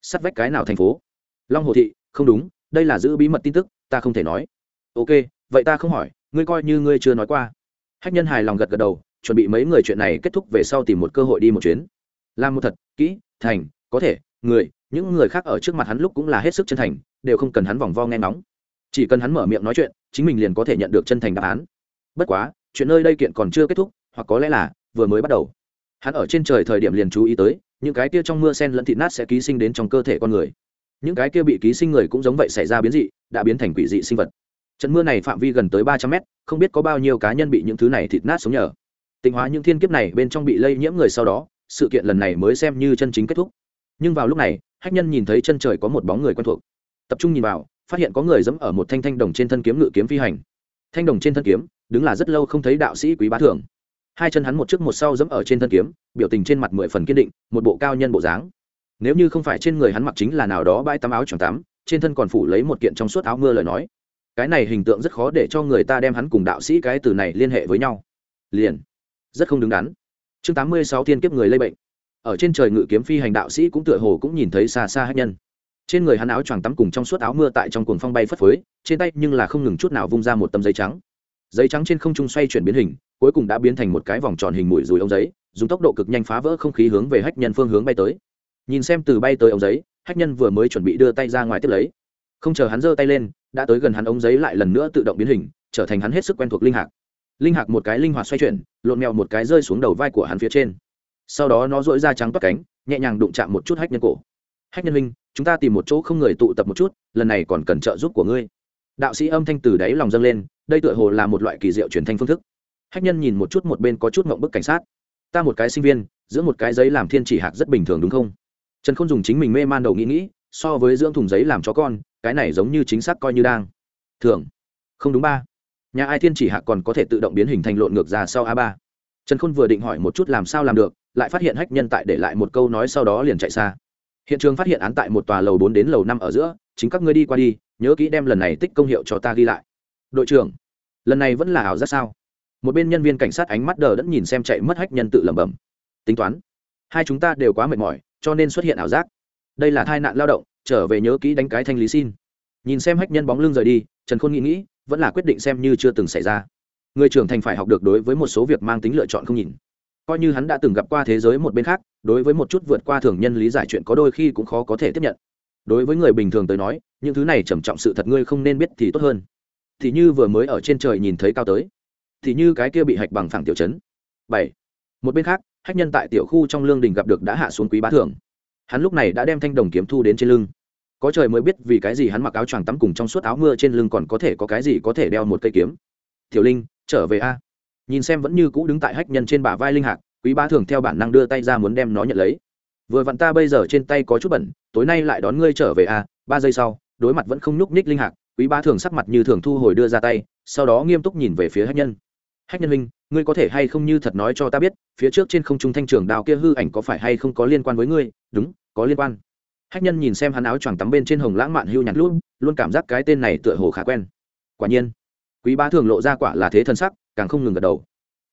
Sát vách cái nào thành phố? Long hồ thị, không đúng, đây là giữ bí mật tin tức, ta không thể nói. Ok, vậy ta không hỏi, ngươi coi như ngươi chưa nói qua. Hách nhân hài lòng gật gật đầu, chuẩn bị mấy người chuyện này kết thúc về sau tìm một cơ hội đi một chuyến. Làm một thật, kỹ, thành, có thể, người, những người khác ở trước mặt hắn lúc cũng là hết sức chân thành, đều không cần hắn vòng vo nghe ngóng chỉ cần hắn mở miệng nói chuyện, chính mình liền có thể nhận được chân thành đáp án. Bất quá, chuyện nơi đây kiện còn chưa kết thúc, hoặc có lẽ là vừa mới bắt đầu. Hắn ở trên trời thời điểm liền chú ý tới, những cái kia trong mưa sen lẫn thịt nát sẽ ký sinh đến trong cơ thể con người. Những cái kia bị ký sinh người cũng giống vậy xảy ra biến dị, đã biến thành quỷ dị sinh vật. Trận mưa này phạm vi gần tới ba trăm mét, không biết có bao nhiêu cá nhân bị những thứ này thịt nát sống nhờ. Tịnh hóa những thiên kiếp này bên trong bị lây nhiễm người sau đó, sự kiện lần này mới xem như chân chính kết thúc. Nhưng vào lúc này, hách nhân nhìn thấy chân trời có một bóng người quen thuộc. Tập trung nhìn vào phát hiện có người dẫm ở một thanh thanh đồng trên thân kiếm ngự kiếm phi hành. Thanh đồng trên thân kiếm, đứng là rất lâu không thấy đạo sĩ quý bá thường hai chân hắn một trước một sau dẫm ở trên thân kiếm, biểu tình trên mặt mười phần kiên định, một bộ cao nhân bộ dáng. Nếu như không phải trên người hắn mặc chính là nào đó bãi tắm áo choàng tắm, trên thân còn phủ lấy một kiện trong suốt áo mưa lời nói. Cái này hình tượng rất khó để cho người ta đem hắn cùng đạo sĩ cái từ này liên hệ với nhau. Liền, rất không đứng đắn. Chương tám mươi sáu thiên kiếp người lây bệnh. Ở trên trời ngự kiếm phi hành đạo sĩ cũng tựa hồ cũng nhìn thấy xa xa hát nhân trên người hắn áo choàng tắm cùng trong suốt áo mưa tại trong cuồng phong bay phất phới, trên tay nhưng là không ngừng chút nào vung ra một tấm giấy trắng. Giấy trắng trên không trung xoay chuyển biến hình, cuối cùng đã biến thành một cái vòng tròn hình mũi rùi ống giấy, dùng tốc độ cực nhanh phá vỡ không khí hướng về hách nhân phương hướng bay tới. Nhìn xem từ bay tới ống giấy, hách nhân vừa mới chuẩn bị đưa tay ra ngoài tiếp lấy. Không chờ hắn giơ tay lên, đã tới gần hắn ống giấy lại lần nữa tự động biến hình, trở thành hắn hết sức quen thuộc linh hạc. Linh hạc một cái linh hoạt xoay chuyển, lộn mèo một cái rơi xuống đầu vai của hắn phía trên. Sau đó nó dỗi ra trắng toát cánh, nhẹ nhàng đụng chạm một chút hách nhân cổ hách nhân Minh, chúng ta tìm một chỗ không người tụ tập một chút lần này còn cần trợ giúp của ngươi. Đạo sĩ âm thanh từ đáy lòng dâng lên đây tựa hồ là một loại kỳ diệu truyền thanh phương thức. Hách nhân nhìn một chút một bên có chút mộng bức cảnh sát. Ta một cái sinh viên giữa một cái giấy làm thiên chỉ hạt rất bình thường đúng không? Trần Khôn dùng chính mình mê man đầu nghĩ nghĩ so với dưỡng thùng giấy làm chó con cái này giống như chính xác coi như đang. Thường không đúng ba. Nhà ai thiên chỉ hạt còn có thể tự động biến hình thành lộn ngược ra sau a ba. Trần khôn vừa định hỏi một chút làm sao làm được lại phát hiện hách nhân tại để lại một câu nói sau đó liền chạy xa hiện trường phát hiện án tại một tòa lầu bốn đến lầu năm ở giữa, chính các ngươi đi qua đi, nhớ kỹ đem lần này tích công hiệu cho ta ghi lại. Đội trưởng, lần này vẫn là ảo giác sao? Một bên nhân viên cảnh sát ánh mắt đờ đẫn nhìn xem chạy mất hách nhân tự lẩm bẩm. Tính toán, hai chúng ta đều quá mệt mỏi, cho nên xuất hiện ảo giác. Đây là tai nạn lao động, trở về nhớ kỹ đánh cái thanh lý xin. Nhìn xem hách nhân bóng lưng rời đi, trần khôn nghĩ nghĩ, vẫn là quyết định xem như chưa từng xảy ra. Người trưởng thành phải học được đối với một số việc mang tính lựa chọn không nhìn. Coi như hắn đã từng gặp qua thế giới một bên khác đối với một chút vượt qua thường nhân lý giải chuyện có đôi khi cũng khó có thể tiếp nhận. Đối với người bình thường tới nói, những thứ này trầm trọng sự thật ngươi không nên biết thì tốt hơn. Thì như vừa mới ở trên trời nhìn thấy cao tới, thì như cái kia bị hạch bằng phẳng tiểu chấn bảy. Một bên khác, hách nhân tại tiểu khu trong lương đình gặp được đã hạ xuống quý bá thưởng. Hắn lúc này đã đem thanh đồng kiếm thu đến trên lưng. Có trời mới biết vì cái gì hắn mặc áo choàng tắm cùng trong suốt áo mưa trên lưng còn có thể có cái gì có thể đeo một cây kiếm. Tiểu linh, trở về a. Nhìn xem vẫn như cũ đứng tại hách nhân trên bả vai linh hạc quý bá thường theo bản năng đưa tay ra muốn đem nó nhận lấy. Vừa vặn ta bây giờ trên tay có chút bẩn, tối nay lại đón ngươi trở về a ba giây sau, đối mặt vẫn không nhúc nhích linh hạc, quý bá thường sắc mặt như thường thu hồi đưa ra tay, sau đó nghiêm túc nhìn về phía hách nhân. Hách nhân linh ngươi có thể hay không như thật nói cho ta biết, phía trước trên không trung thanh trường đào kia hư ảnh có phải hay không có liên quan với ngươi? Đúng, có liên quan. Hách nhân nhìn xem hắn áo choàng tắm bên trên hồng lãng mạn hưu nhạt luôn luôn cảm giác cái tên này tựa hồ khá quen. Quả nhiên, quý bá thường lộ ra quả là thế thân sắc, càng không ngừng gật đầu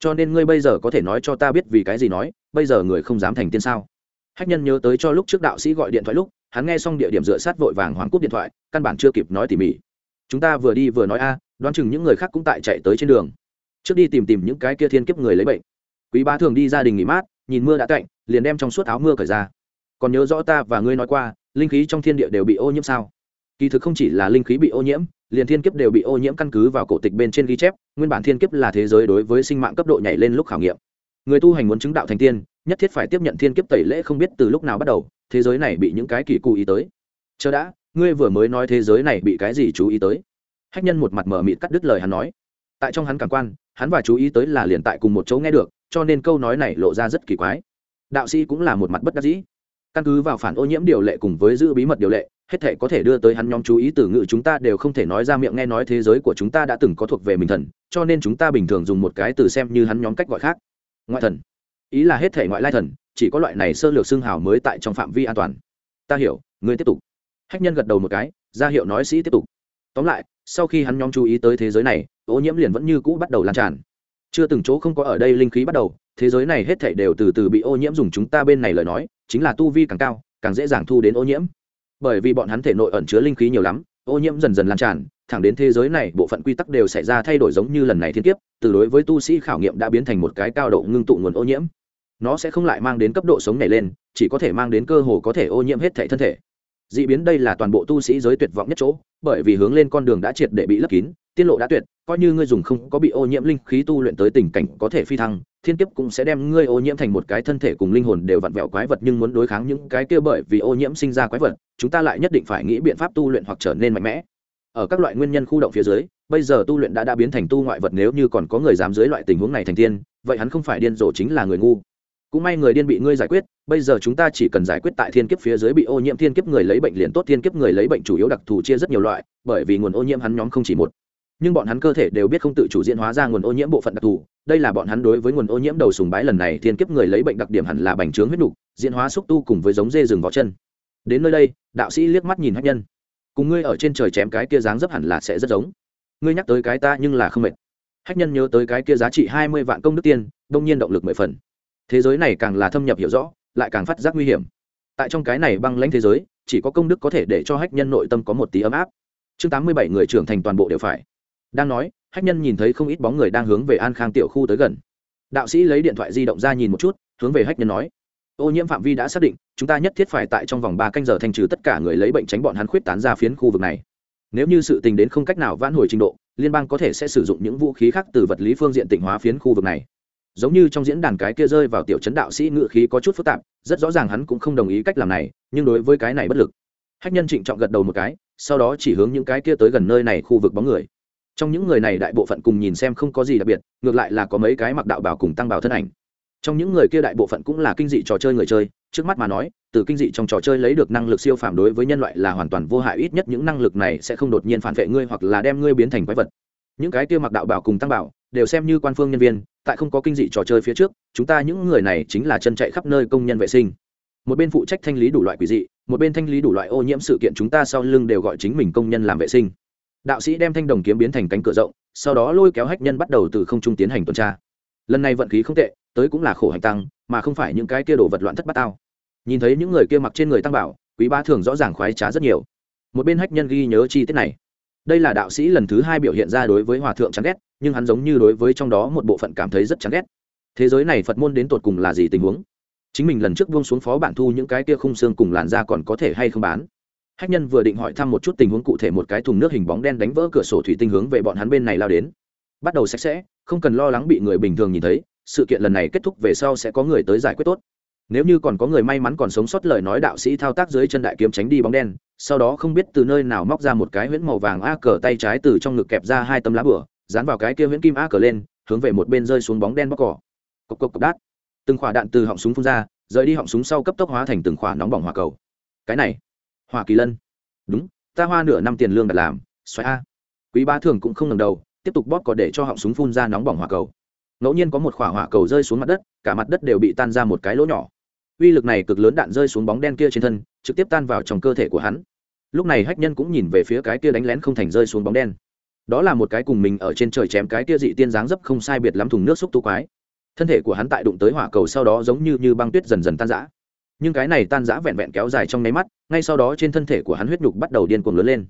cho nên ngươi bây giờ có thể nói cho ta biết vì cái gì nói, bây giờ người không dám thành tiên sao? Hách nhân nhớ tới cho lúc trước đạo sĩ gọi điện thoại lúc, hắn nghe xong địa điểm dựa sát vội vàng hoàng cúp điện thoại, căn bản chưa kịp nói tỉ mỉ. Chúng ta vừa đi vừa nói a, đoán chừng những người khác cũng tại chạy tới trên đường. Trước đi tìm tìm những cái kia thiên kiếp người lấy bệnh. Quý bá thường đi gia đình nghỉ mát, nhìn mưa đã cạnh liền đem trong suốt áo mưa cởi ra. Còn nhớ rõ ta và ngươi nói qua, linh khí trong thiên địa đều bị ô nhiễm sao? Kỳ thực không chỉ là linh khí bị ô nhiễm liền thiên kiếp đều bị ô nhiễm căn cứ vào cổ tịch bên trên ghi chép, nguyên bản thiên kiếp là thế giới đối với sinh mạng cấp độ nhảy lên lúc khảo nghiệm. Người tu hành muốn chứng đạo thành tiên, nhất thiết phải tiếp nhận thiên kiếp tẩy lễ không biết từ lúc nào bắt đầu, thế giới này bị những cái kỳ cụ ý tới. Chờ đã, ngươi vừa mới nói thế giới này bị cái gì chú ý tới? Hách nhân một mặt mở mịt cắt đứt lời hắn nói. Tại trong hắn cảm quan, hắn và chú ý tới là liền tại cùng một chỗ nghe được, cho nên câu nói này lộ ra rất kỳ quái. Đạo sĩ cũng là một mặt bất đắc dĩ. Căn cứ vào phản ô nhiễm điều lệ cùng với giữ bí mật điều lệ hết thể có thể đưa tới hắn nhóm chú ý từ ngữ chúng ta đều không thể nói ra miệng nghe nói thế giới của chúng ta đã từng có thuộc về mình thần, cho nên chúng ta bình thường dùng một cái từ xem như hắn nhóm cách gọi khác. Ngoại thần. Ý là hết thể ngoại lai thần, chỉ có loại này sơ lược xương hào mới tại trong phạm vi an toàn. Ta hiểu, ngươi tiếp tục. Hách nhân gật đầu một cái, ra hiệu nói sĩ tiếp tục. Tóm lại, sau khi hắn nhóm chú ý tới thế giới này, ô nhiễm liền vẫn như cũ bắt đầu lan tràn. Chưa từng chỗ không có ở đây linh khí bắt đầu, thế giới này hết thảy đều từ từ bị ô nhiễm dùng chúng ta bên này lời nói, chính là tu vi càng cao, càng dễ dàng thu đến ô nhiễm bởi vì bọn hắn thể nội ẩn chứa linh khí nhiều lắm, ô nhiễm dần dần lan tràn, thẳng đến thế giới này bộ phận quy tắc đều xảy ra thay đổi giống như lần này thiên kiếp, từ đối với tu sĩ khảo nghiệm đã biến thành một cái cao độ ngưng tụ nguồn ô nhiễm. Nó sẽ không lại mang đến cấp độ sống này lên, chỉ có thể mang đến cơ hồ có thể ô nhiễm hết thể thân thể. D ị biến đây là toàn bộ tu sĩ giới tuyệt vọng nhất chỗ, bởi vì hướng lên con đường đã triệt để bị lấp kín tiết lộ đã tuyệt, coi như ngươi dùng không có bị ô nhiễm linh khí tu luyện tới tình cảnh có thể phi thăng, thiên kiếp cũng sẽ đem ngươi ô nhiễm thành một cái thân thể cùng linh hồn đều vặn vẹo quái vật nhưng muốn đối kháng những cái kia bởi vì ô nhiễm sinh ra quái vật, chúng ta lại nhất định phải nghĩ biện pháp tu luyện hoặc trở nên mạnh mẽ. Ở các loại nguyên nhân khu động phía dưới, bây giờ tu luyện đã đã biến thành tu ngoại vật nếu như còn có người dám dưới loại tình huống này thành tiên, vậy hắn không phải điên rồ chính là người ngu. Cũng may người điên bị ngươi giải quyết, bây giờ chúng ta chỉ cần giải quyết tại thiên kiếp phía dưới bị ô nhiễm thiên kiếp người lấy bệnh liền tốt, thiên kiếp người lấy bệnh chủ yếu đặc thù chia rất nhiều loại, bởi vì nguồn ô nhiễm hắn nhóm không chỉ một nhưng bọn hắn cơ thể đều biết không tự chủ diễn hóa ra nguồn ô nhiễm bộ phận đặc thù. Đây là bọn hắn đối với nguồn ô nhiễm đầu sùng bái lần này thiên kiếp người lấy bệnh đặc điểm hẳn là bành trướng huyết nục, diễn hóa xúc tu cùng với giống dê rừng vỏ chân. Đến nơi đây, đạo sĩ liếc mắt nhìn hách nhân. Cùng ngươi ở trên trời chém cái kia dáng dấp hẳn là sẽ rất giống. Ngươi nhắc tới cái ta nhưng là không mệt. Hách nhân nhớ tới cái kia giá trị hai mươi vạn công đức tiên, đông nhiên động lực mười phần. Thế giới này càng là thâm nhập hiểu rõ, lại càng phát giác nguy hiểm. Tại trong cái này băng lãnh thế giới, chỉ có công đức có thể để cho hách nhân nội tâm có một tí ấm áp. Chương tám mươi bảy người trưởng thành toàn bộ đều phải đang nói, hách nhân nhìn thấy không ít bóng người đang hướng về an khang tiểu khu tới gần. Đạo sĩ lấy điện thoại di động ra nhìn một chút, hướng về hách nhân nói. Ô nhiễm phạm vi đã xác định, chúng ta nhất thiết phải tại trong vòng ba canh giờ thanh trừ tất cả người lấy bệnh tránh bọn hắn khuyết tán ra phiến khu vực này. Nếu như sự tình đến không cách nào vãn hồi trình độ, liên bang có thể sẽ sử dụng những vũ khí khác từ vật lý phương diện tỉnh hóa phiến khu vực này. Giống như trong diễn đàn cái kia rơi vào tiểu chấn đạo sĩ ngự khí có chút phức tạp, rất rõ ràng hắn cũng không đồng ý cách làm này, nhưng đối với cái này bất lực. Hách nhân trịnh trọng gật đầu một cái, sau đó chỉ hướng những cái kia tới gần nơi này khu vực bóng người trong những người này đại bộ phận cùng nhìn xem không có gì đặc biệt, ngược lại là có mấy cái mặc đạo bảo cùng tăng bảo thân ảnh. Trong những người kia đại bộ phận cũng là kinh dị trò chơi người chơi, trước mắt mà nói, từ kinh dị trong trò chơi lấy được năng lực siêu phàm đối với nhân loại là hoàn toàn vô hại, ít nhất những năng lực này sẽ không đột nhiên phản vệ ngươi hoặc là đem ngươi biến thành quái vật. Những cái kia mặc đạo bảo cùng tăng bảo, đều xem như quan phương nhân viên, tại không có kinh dị trò chơi phía trước, chúng ta những người này chính là chân chạy khắp nơi công nhân vệ sinh. Một bên phụ trách thanh lý đủ loại quỷ dị, một bên thanh lý đủ loại ô nhiễm sự kiện chúng ta sau lưng đều gọi chính mình công nhân làm vệ sinh đạo sĩ đem thanh đồng kiếm biến thành cánh cửa rộng, sau đó lôi kéo hách nhân bắt đầu từ không trung tiến hành tuần tra. Lần này vận khí không tệ, tới cũng là khổ hành tăng, mà không phải những cái kia đồ vật loạn thất bát tao. Nhìn thấy những người kia mặc trên người tăng bảo, quý ba thường rõ ràng khoái trá rất nhiều. Một bên hách nhân ghi nhớ chi tiết này. Đây là đạo sĩ lần thứ hai biểu hiện ra đối với hòa thượng chán ghét, nhưng hắn giống như đối với trong đó một bộ phận cảm thấy rất chán ghét. Thế giới này phật môn đến tột cùng là gì tình huống? Chính mình lần trước buông xuống phó bản thu những cái kia khung xương cùng làn da còn có thể hay không bán? Hách nhân vừa định hỏi thăm một chút tình huống cụ thể một cái thùng nước hình bóng đen đánh vỡ cửa sổ thủy tinh hướng về bọn hắn bên này lao đến. Bắt đầu sạch sẽ, không cần lo lắng bị người bình thường nhìn thấy, sự kiện lần này kết thúc về sau sẽ có người tới giải quyết tốt. Nếu như còn có người may mắn còn sống sót lời nói đạo sĩ thao tác dưới chân đại kiếm tránh đi bóng đen, sau đó không biết từ nơi nào móc ra một cái huyễn màu vàng a cờ tay trái từ trong ngực kẹp ra hai tấm lá bửa, dán vào cái kia huyễn kim a cờ lên, hướng về một bên rơi xuống bóng đen bóc cỏ. Cộc cộc cộc đát. Từng khỏa đạn từ họng súng phun ra, rời đi họng súng sau cấp tốc hóa thành từng khỏa nóng bỏng hỏa cầu. Cái này hoa kỳ lân. Đúng, ta hoa nửa năm tiền lương đặt làm xoáy a. Quý ba thường cũng không ngần đầu, tiếp tục bóp cỏ để cho họng súng phun ra nóng bỏng hỏa cầu. Ngẫu nhiên có một khỏa hỏa cầu rơi xuống mặt đất, cả mặt đất đều bị tan ra một cái lỗ nhỏ. Uy lực này cực lớn đạn rơi xuống bóng đen kia trên thân, trực tiếp tan vào trong cơ thể của hắn. Lúc này hách nhân cũng nhìn về phía cái kia đánh lén không thành rơi xuống bóng đen. Đó là một cái cùng mình ở trên trời chém cái kia dị tiên dáng dấp không sai biệt lắm thùng nước xúc tu quái. Thân thể của hắn tại đụng tới hỏa cầu sau đó giống như như băng tuyết dần dần tan rã nhưng cái này tan rã vẹn vẹn kéo dài trong nháy mắt, ngay sau đó trên thân thể của hắn huyết nhục bắt đầu điên cuồng lớn lên.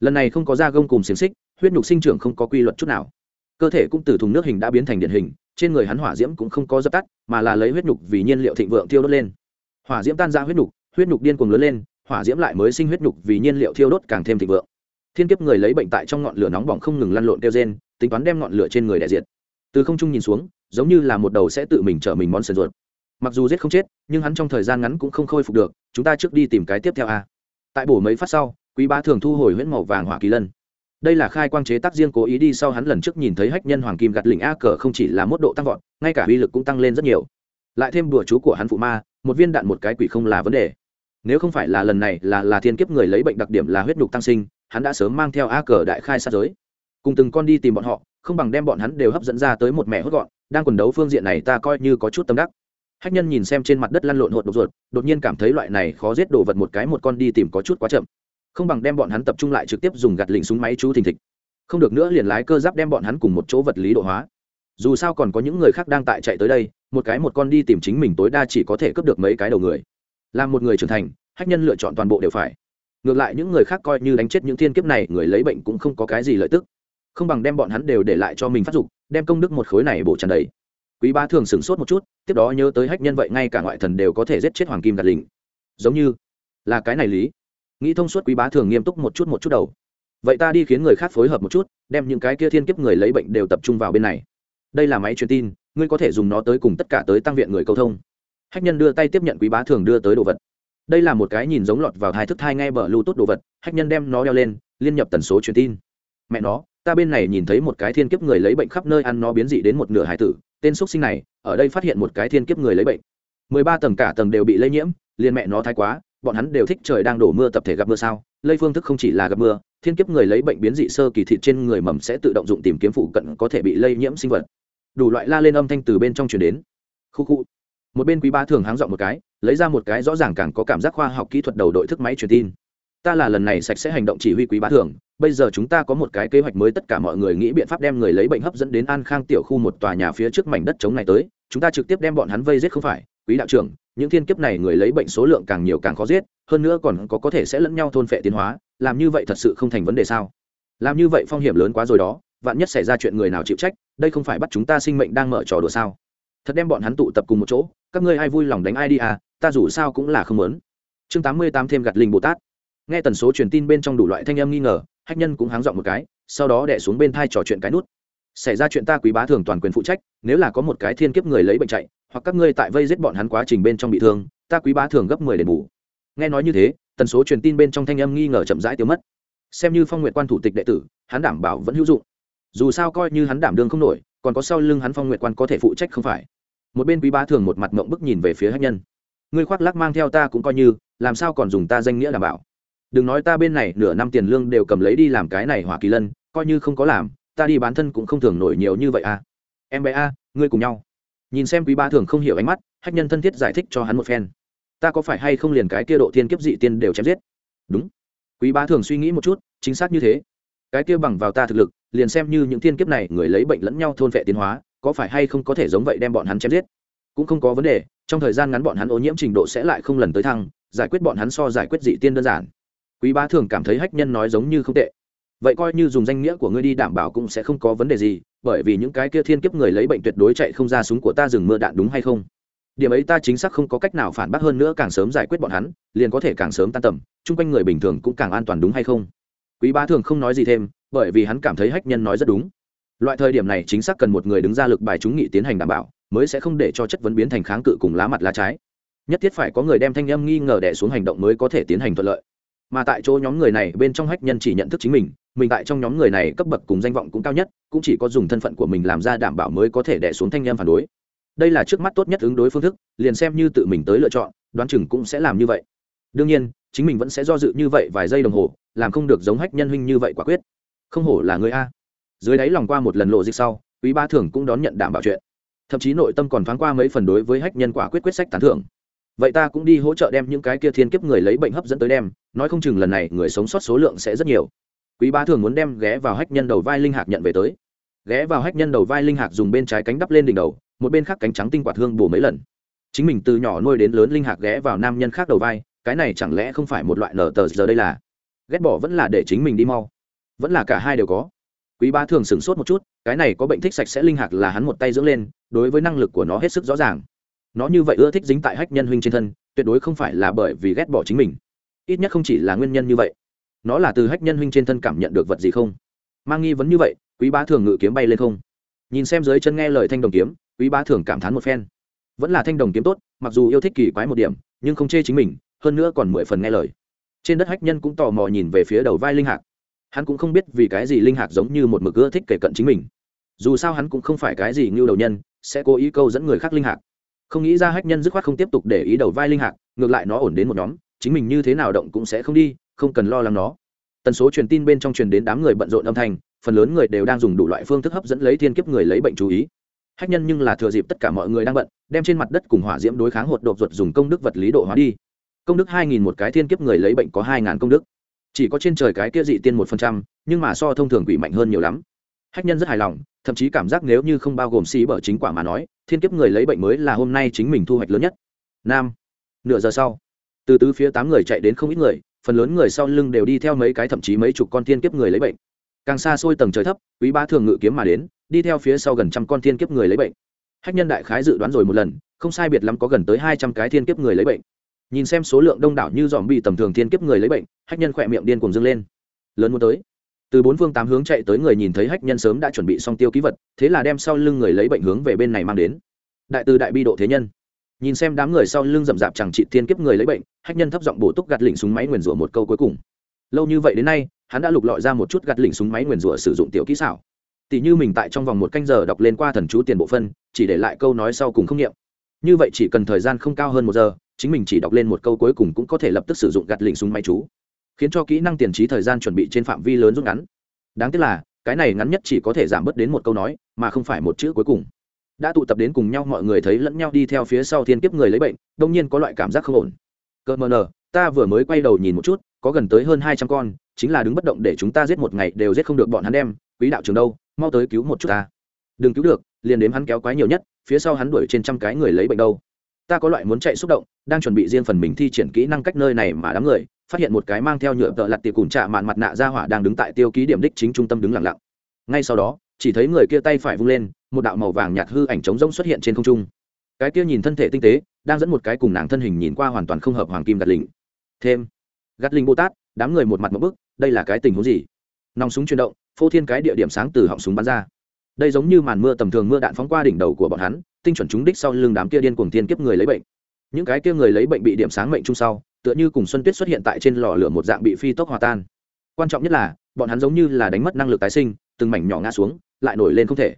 Lần này không có da gông cùng xiềng xích, huyết nhục sinh trưởng không có quy luật chút nào. Cơ thể cũng từ thùng nước hình đã biến thành điện hình, trên người hắn hỏa diễm cũng không có dập tắt, mà là lấy huyết nhục vì nhiên liệu thịnh vượng thiêu đốt lên. Hỏa diễm tan ra huyết nhục huyết nhục điên cuồng lớn lên, hỏa diễm lại mới sinh huyết nhục vì nhiên liệu thiêu đốt càng thêm thịnh vượng. Thiên kiếp người lấy bệnh tại trong ngọn lửa nóng bỏng không ngừng lăn lộn kêu rên, tính toán đem ngọn lửa trên người đại diệt. Từ không trung nhìn xuống, giống như là một đầu sẽ tự mình trở mình món sườn ruột mặc dù giết không chết, nhưng hắn trong thời gian ngắn cũng không khôi phục được, chúng ta trước đi tìm cái tiếp theo a. Tại bổ mấy phát sau, quý bá thường thu hồi huyễn màu vàng hỏa kỳ lân. Đây là khai quang chế tác riêng cố ý đi sau hắn lần trước nhìn thấy hách nhân hoàng kim gạt lỉnh a cờ không chỉ là mức độ tăng vọt, ngay cả uy lực cũng tăng lên rất nhiều. Lại thêm đùa chú của hắn phụ ma, một viên đạn một cái quỷ không là vấn đề. Nếu không phải là lần này là là thiên kiếp người lấy bệnh đặc điểm là huyết nhục tăng sinh, hắn đã sớm mang theo a cờ đại khai sát giới. Cùng từng con đi tìm bọn họ, không bằng đem bọn hắn đều hấp dẫn ra tới một mẹ hốt gọn, đang quần đấu phương diện này ta coi như có chút tâm đắc hách nhân nhìn xem trên mặt đất lăn lộn hột đột ruột, đột nhiên cảm thấy loại này khó giết đồ vật một cái một con đi tìm có chút quá chậm. Không bằng đem bọn hắn tập trung lại trực tiếp dùng gạt lịnh súng máy chú thình thịch. Không được nữa liền lái cơ giáp đem bọn hắn cùng một chỗ vật lý độ hóa. Dù sao còn có những người khác đang tại chạy tới đây, một cái một con đi tìm chính mình tối đa chỉ có thể cướp được mấy cái đầu người. Làm một người trưởng thành, hách nhân lựa chọn toàn bộ đều phải. Ngược lại những người khác coi như đánh chết những thiên kiếp này, người lấy bệnh cũng không có cái gì lợi tức. Không bằng đem bọn hắn đều để lại cho mình phát dục, đem công đức một khối này bổ tràn đầy quý ba thường sửng sốt một chút, tiếp đó nhớ tới hách nhân vậy ngay cả ngoại thần đều có thể giết chết hoàng kim gạt lình giống như là cái này lý. Nghĩ thông suốt quý bá thường nghiêm túc một chút một chút đầu. Vậy ta đi khiến người khác phối hợp một chút, đem những cái kia thiên kiếp người lấy bệnh đều tập trung vào bên này. Đây là máy truyền tin, ngươi có thể dùng nó tới cùng tất cả tới tăng viện người câu thông. Hách nhân đưa tay tiếp nhận quý bá thường đưa tới đồ vật. Đây là một cái nhìn giống lọt vào hai thức thai ngay bờ lưu tốt đồ vật, hách nhân đem nó đeo lên, liên nhập tần số truyền tin. Mẹ nó, ta bên này nhìn thấy một cái thiên kiếp người lấy bệnh khắp nơi ăn nó biến dị đến một nửa hải tử tên xuất sinh này, ở đây phát hiện một cái thiên kiếp người lấy bệnh. Mười ba tầng cả tầng đều bị lây nhiễm, liền mẹ nó thái quá, bọn hắn đều thích trời đang đổ mưa tập thể gặp mưa sao? Lây phương thức không chỉ là gặp mưa, thiên kiếp người lấy bệnh biến dị sơ kỳ thịt trên người mầm sẽ tự động dụng tìm kiếm phụ cận có thể bị lây nhiễm sinh vật. Đủ loại la lên âm thanh từ bên trong chuyển đến. Khu khu. Một bên quý ba thường háng dọn một cái, lấy ra một cái rõ ràng càng có cảm giác khoa học kỹ thuật đầu đội thức máy truyền tin ta là lần này sạch sẽ hành động chỉ huy quý bá thường bây giờ chúng ta có một cái kế hoạch mới, tất cả mọi người nghĩ biện pháp đem người lấy bệnh hấp dẫn đến an khang tiểu khu một tòa nhà phía trước mảnh đất trống này tới, chúng ta trực tiếp đem bọn hắn vây giết không phải, quý đạo trưởng, những thiên kiếp này người lấy bệnh số lượng càng nhiều càng khó giết, hơn nữa còn có có thể sẽ lẫn nhau thôn phệ tiến hóa, làm như vậy thật sự không thành vấn đề sao? Làm như vậy phong hiểm lớn quá rồi đó, vạn nhất xảy ra chuyện người nào chịu trách, đây không phải bắt chúng ta sinh mệnh đang mở trò đùa sao? Thật đem bọn hắn tụ tập cùng một chỗ, các ngươi ai vui lòng đánh ai đi à ta dù sao cũng là không lớn chương tám mươi tám thêm gặt linh bồ tát nghe tần số truyền tin bên trong đủ loại thanh âm nghi ngờ, hách nhân cũng háng dọn một cái, sau đó đẻ xuống bên thai trò chuyện cái nút. Xảy ra chuyện ta quý bá thường toàn quyền phụ trách, nếu là có một cái thiên kiếp người lấy bệnh chạy, hoặc các ngươi tại vây giết bọn hắn quá trình bên trong bị thương, ta quý bá thường gấp mười đền bù. Nghe nói như thế, tần số truyền tin bên trong thanh âm nghi ngờ chậm rãi tiêu mất. Xem như phong nguyện quan thủ tịch đệ tử, hắn đảm bảo vẫn hữu dụng. Dù sao coi như hắn đảm đương không nổi, còn có sau lưng hắn phong nguyện quan có thể phụ trách không phải? Một bên quý bá thường một mặt mộng bức nhìn về phía hách nhân. Ngươi khoác lắc mang theo ta cũng coi như, làm sao còn dùng ta danh nghĩa đảm bảo? Đừng nói ta bên này, nửa năm tiền lương đều cầm lấy đi làm cái này hỏa kỳ lân, coi như không có làm, ta đi bán thân cũng không thường nổi nhiều như vậy à. Em bé a, ngươi cùng nhau. Nhìn xem quý ba thường không hiểu ánh mắt, hách nhân thân thiết giải thích cho hắn một phen. Ta có phải hay không liền cái kia độ thiên kiếp dị tiên đều chém giết? Đúng. Quý ba thường suy nghĩ một chút, chính xác như thế. Cái kia bằng vào ta thực lực, liền xem như những thiên kiếp này, người lấy bệnh lẫn nhau thôn vệ tiến hóa, có phải hay không có thể giống vậy đem bọn hắn chém giết? Cũng không có vấn đề, trong thời gian ngắn bọn hắn ô nhiễm trình độ sẽ lại không lần tới thăng, giải quyết bọn hắn so giải quyết dị tiên đơn giản quý bá thường cảm thấy hách nhân nói giống như không tệ. Vậy coi như dùng danh nghĩa của ngươi đi đảm bảo cũng sẽ không có vấn đề gì, bởi vì những cái kia thiên kiếp người lấy bệnh tuyệt đối chạy không ra súng của ta dừng mưa đạn đúng hay không? Điểm ấy ta chính xác không có cách nào phản bác hơn nữa càng sớm giải quyết bọn hắn, liền có thể càng sớm tan tầm, chung quanh người bình thường cũng càng an toàn đúng hay không? Quý bá thường không nói gì thêm, bởi vì hắn cảm thấy hách nhân nói rất đúng. Loại thời điểm này chính xác cần một người đứng ra lực bài chúng nghị tiến hành đảm bảo, mới sẽ không để cho chất vấn biến thành kháng cự cùng lá mặt lá trái. Nhất thiết phải có người đem thanh âm nghi ngờ đẻ xuống hành động mới có thể tiến hành thuận lợi mà tại chỗ nhóm người này bên trong hách nhân chỉ nhận thức chính mình mình tại trong nhóm người này cấp bậc cùng danh vọng cũng cao nhất, cũng chỉ có dùng thân phận của mình làm ra đảm bảo mới có thể đẻ xuống thanh em phản đối. Đây là trước mắt tốt nhất ứng đối phương thức, liền xem như tự mình tới lựa chọn, đoán chừng cũng sẽ làm như vậy. Đương nhiên, chính mình vẫn sẽ do dự như vậy vài giây đồng hồ, làm không được giống hách nhân huynh như vậy quả quyết. Không hổ là người a. Dưới đáy lòng qua một lần lộ dịch sau, quý ba thường cũng đón nhận đảm bảo chuyện. Thậm chí nội tâm còn thoáng qua mấy phần đối với hách nhân quả quyết quyết sách tán thưởng vậy ta cũng đi hỗ trợ đem những cái kia thiên kiếp người lấy bệnh hấp dẫn tới đem, nói không chừng lần này người sống sót số lượng sẽ rất nhiều. Quý bá thường muốn đem ghé vào hách nhân đầu vai linh hạc nhận về tới. Ghé vào hách nhân đầu vai linh hạc dùng bên trái cánh đắp lên đỉnh đầu, một bên khác cánh trắng tinh quạt hương bổ mấy lần. Chính mình từ nhỏ nuôi đến lớn linh hạc ghé vào nam nhân khác đầu vai, cái này chẳng lẽ không phải một loại nở tờ giờ đây là? Ghét bỏ vẫn là để chính mình đi mau. Vẫn là cả hai đều có. Quý ba thường sửng sốt một chút, cái này có bệnh thích sạch sẽ linh hạc là hắn một tay dưỡng lên, đối với năng lực của nó hết sức rõ ràng nó như vậy ưa thích dính tại hách nhân huynh trên thân, tuyệt đối không phải là bởi vì ghét bỏ chính mình. Ít nhất không chỉ là nguyên nhân như vậy. Nó là từ hách nhân huynh trên thân cảm nhận được vật gì không? Mang nghi vấn như vậy, quý bá thường ngự kiếm bay lên không? Nhìn xem dưới chân nghe lời thanh đồng kiếm, quý bá thường cảm thán một phen. Vẫn là thanh đồng kiếm tốt, mặc dù yêu thích kỳ quái một điểm, nhưng không chê chính mình, hơn nữa còn mười phần nghe lời. Trên đất hách nhân cũng tò mò nhìn về phía đầu vai linh hạc. Hắn cũng không biết vì cái gì linh hạc giống như một mực ưa thích kể cận chính mình. Dù sao hắn cũng không phải cái gì ngưu đầu nhân, sẽ cố ý câu dẫn người khác linh hạc không nghĩ ra hách nhân dứt khoát không tiếp tục để ý đầu vai linh hạc, ngược lại nó ổn đến một nhóm, chính mình như thế nào động cũng sẽ không đi, không cần lo lắng nó. Tần số truyền tin bên trong truyền đến đám người bận rộn âm thanh, phần lớn người đều đang dùng đủ loại phương thức hấp dẫn lấy thiên kiếp người lấy bệnh chú ý. Hách nhân nhưng là thừa dịp tất cả mọi người đang bận, đem trên mặt đất cùng hỏa diễm đối kháng hột đột ruột dùng công đức vật lý độ hóa đi. Công đức hai nghìn một cái thiên kiếp người lấy bệnh có hai ngàn công đức. Chỉ có trên trời cái kia dị tiên một phần trăm, nhưng mà so thông thường quỷ mạnh hơn nhiều lắm hách nhân rất hài lòng, thậm chí cảm giác nếu như không bao gồm xí bở chính quả mà nói, thiên kiếp người lấy bệnh mới là hôm nay chính mình thu hoạch lớn nhất. Nam, nửa giờ sau, từ tứ phía tám người chạy đến không ít người, phần lớn người sau lưng đều đi theo mấy cái thậm chí mấy chục con thiên kiếp người lấy bệnh. Càng xa xôi tầng trời thấp, quý ba thường ngự kiếm mà đến, đi theo phía sau gần trăm con thiên kiếp người lấy bệnh. Hách nhân đại khái dự đoán rồi một lần, không sai biệt lắm có gần tới hai trăm cái thiên kiếp người lấy bệnh. Nhìn xem số lượng đông đảo như dòm bị tầm thường thiên kiếp người lấy bệnh, hách nhân khỏe miệng điên cuồng dâng lên. Lớn muốn tới từ bốn phương tám hướng chạy tới người nhìn thấy hách nhân sớm đã chuẩn bị xong tiêu ký vật, thế là đem sau lưng người lấy bệnh hướng về bên này mang đến. Đại từ đại bi độ thế nhân. Nhìn xem đám người sau lưng rậm rạp chẳng trị thiên kiếp người lấy bệnh, hách nhân thấp giọng bổ túc gạt lỉnh súng máy nguyền rủa một câu cuối cùng. Lâu như vậy đến nay, hắn đã lục lọi ra một chút gạt lỉnh súng máy nguyền rủa sử dụng tiểu kỹ xảo. Tỷ như mình tại trong vòng một canh giờ đọc lên qua thần chú tiền bộ phân, chỉ để lại câu nói sau cùng không nghiệm như vậy chỉ cần thời gian không cao hơn một giờ, chính mình chỉ đọc lên một câu cuối cùng cũng có thể lập tức sử dụng gạt lỉnh súng máy chú khiến cho kỹ năng tiền trí thời gian chuẩn bị trên phạm vi lớn rút ngắn. Đáng tiếc là, cái này ngắn nhất chỉ có thể giảm bớt đến một câu nói, mà không phải một chữ cuối cùng. Đã tụ tập đến cùng nhau, mọi người thấy lẫn nhau đi theo phía sau thiên kiếp người lấy bệnh, đông nhiên có loại cảm giác không ổn. Cơ mờ nờ, ta vừa mới quay đầu nhìn một chút, có gần tới hơn hai trăm con, chính là đứng bất động để chúng ta giết một ngày đều giết không được bọn hắn đem, quý đạo trường đâu, mau tới cứu một chút ta. Đừng cứu được, liền đếm hắn kéo quái nhiều nhất, phía sau hắn đuổi trên trăm cái người lấy bệnh đâu. Ta có loại muốn chạy xúc động, đang chuẩn bị riêng phần mình thi triển kỹ năng cách nơi này mà đám người phát hiện một cái mang theo nhựa tợ lặt tiệc cùn trạ mạn mặt nạ ra hỏa đang đứng tại tiêu ký điểm đích chính trung tâm đứng lặng lặng. Ngay sau đó, chỉ thấy người kia tay phải vung lên, một đạo màu vàng nhạt hư ảnh trống rỗng xuất hiện trên không trung. Cái kia nhìn thân thể tinh tế, đang dẫn một cái cùng nàng thân hình nhìn qua hoàn toàn không hợp hoàng kim gạt lình thêm, gạt linh bồ tát đám người một mặt một bức, đây là cái tình huống gì? Nòng súng chuyển động, phô thiên cái địa điểm sáng từ họng súng bắn ra. Đây giống như màn mưa tầm thường mưa đạn phóng qua đỉnh đầu của bọn hắn, tinh chuẩn trúng đích sau lưng đám kia điên cuồng tiên kiếp người lấy bệnh những cái kia người lấy bệnh bị điểm sáng mệnh chung sau, tựa như cùng xuân tuyết xuất hiện tại trên lò lửa một dạng bị phi tốc hòa tan. Quan trọng nhất là, bọn hắn giống như là đánh mất năng lực tái sinh, từng mảnh nhỏ ngã xuống, lại nổi lên không thể.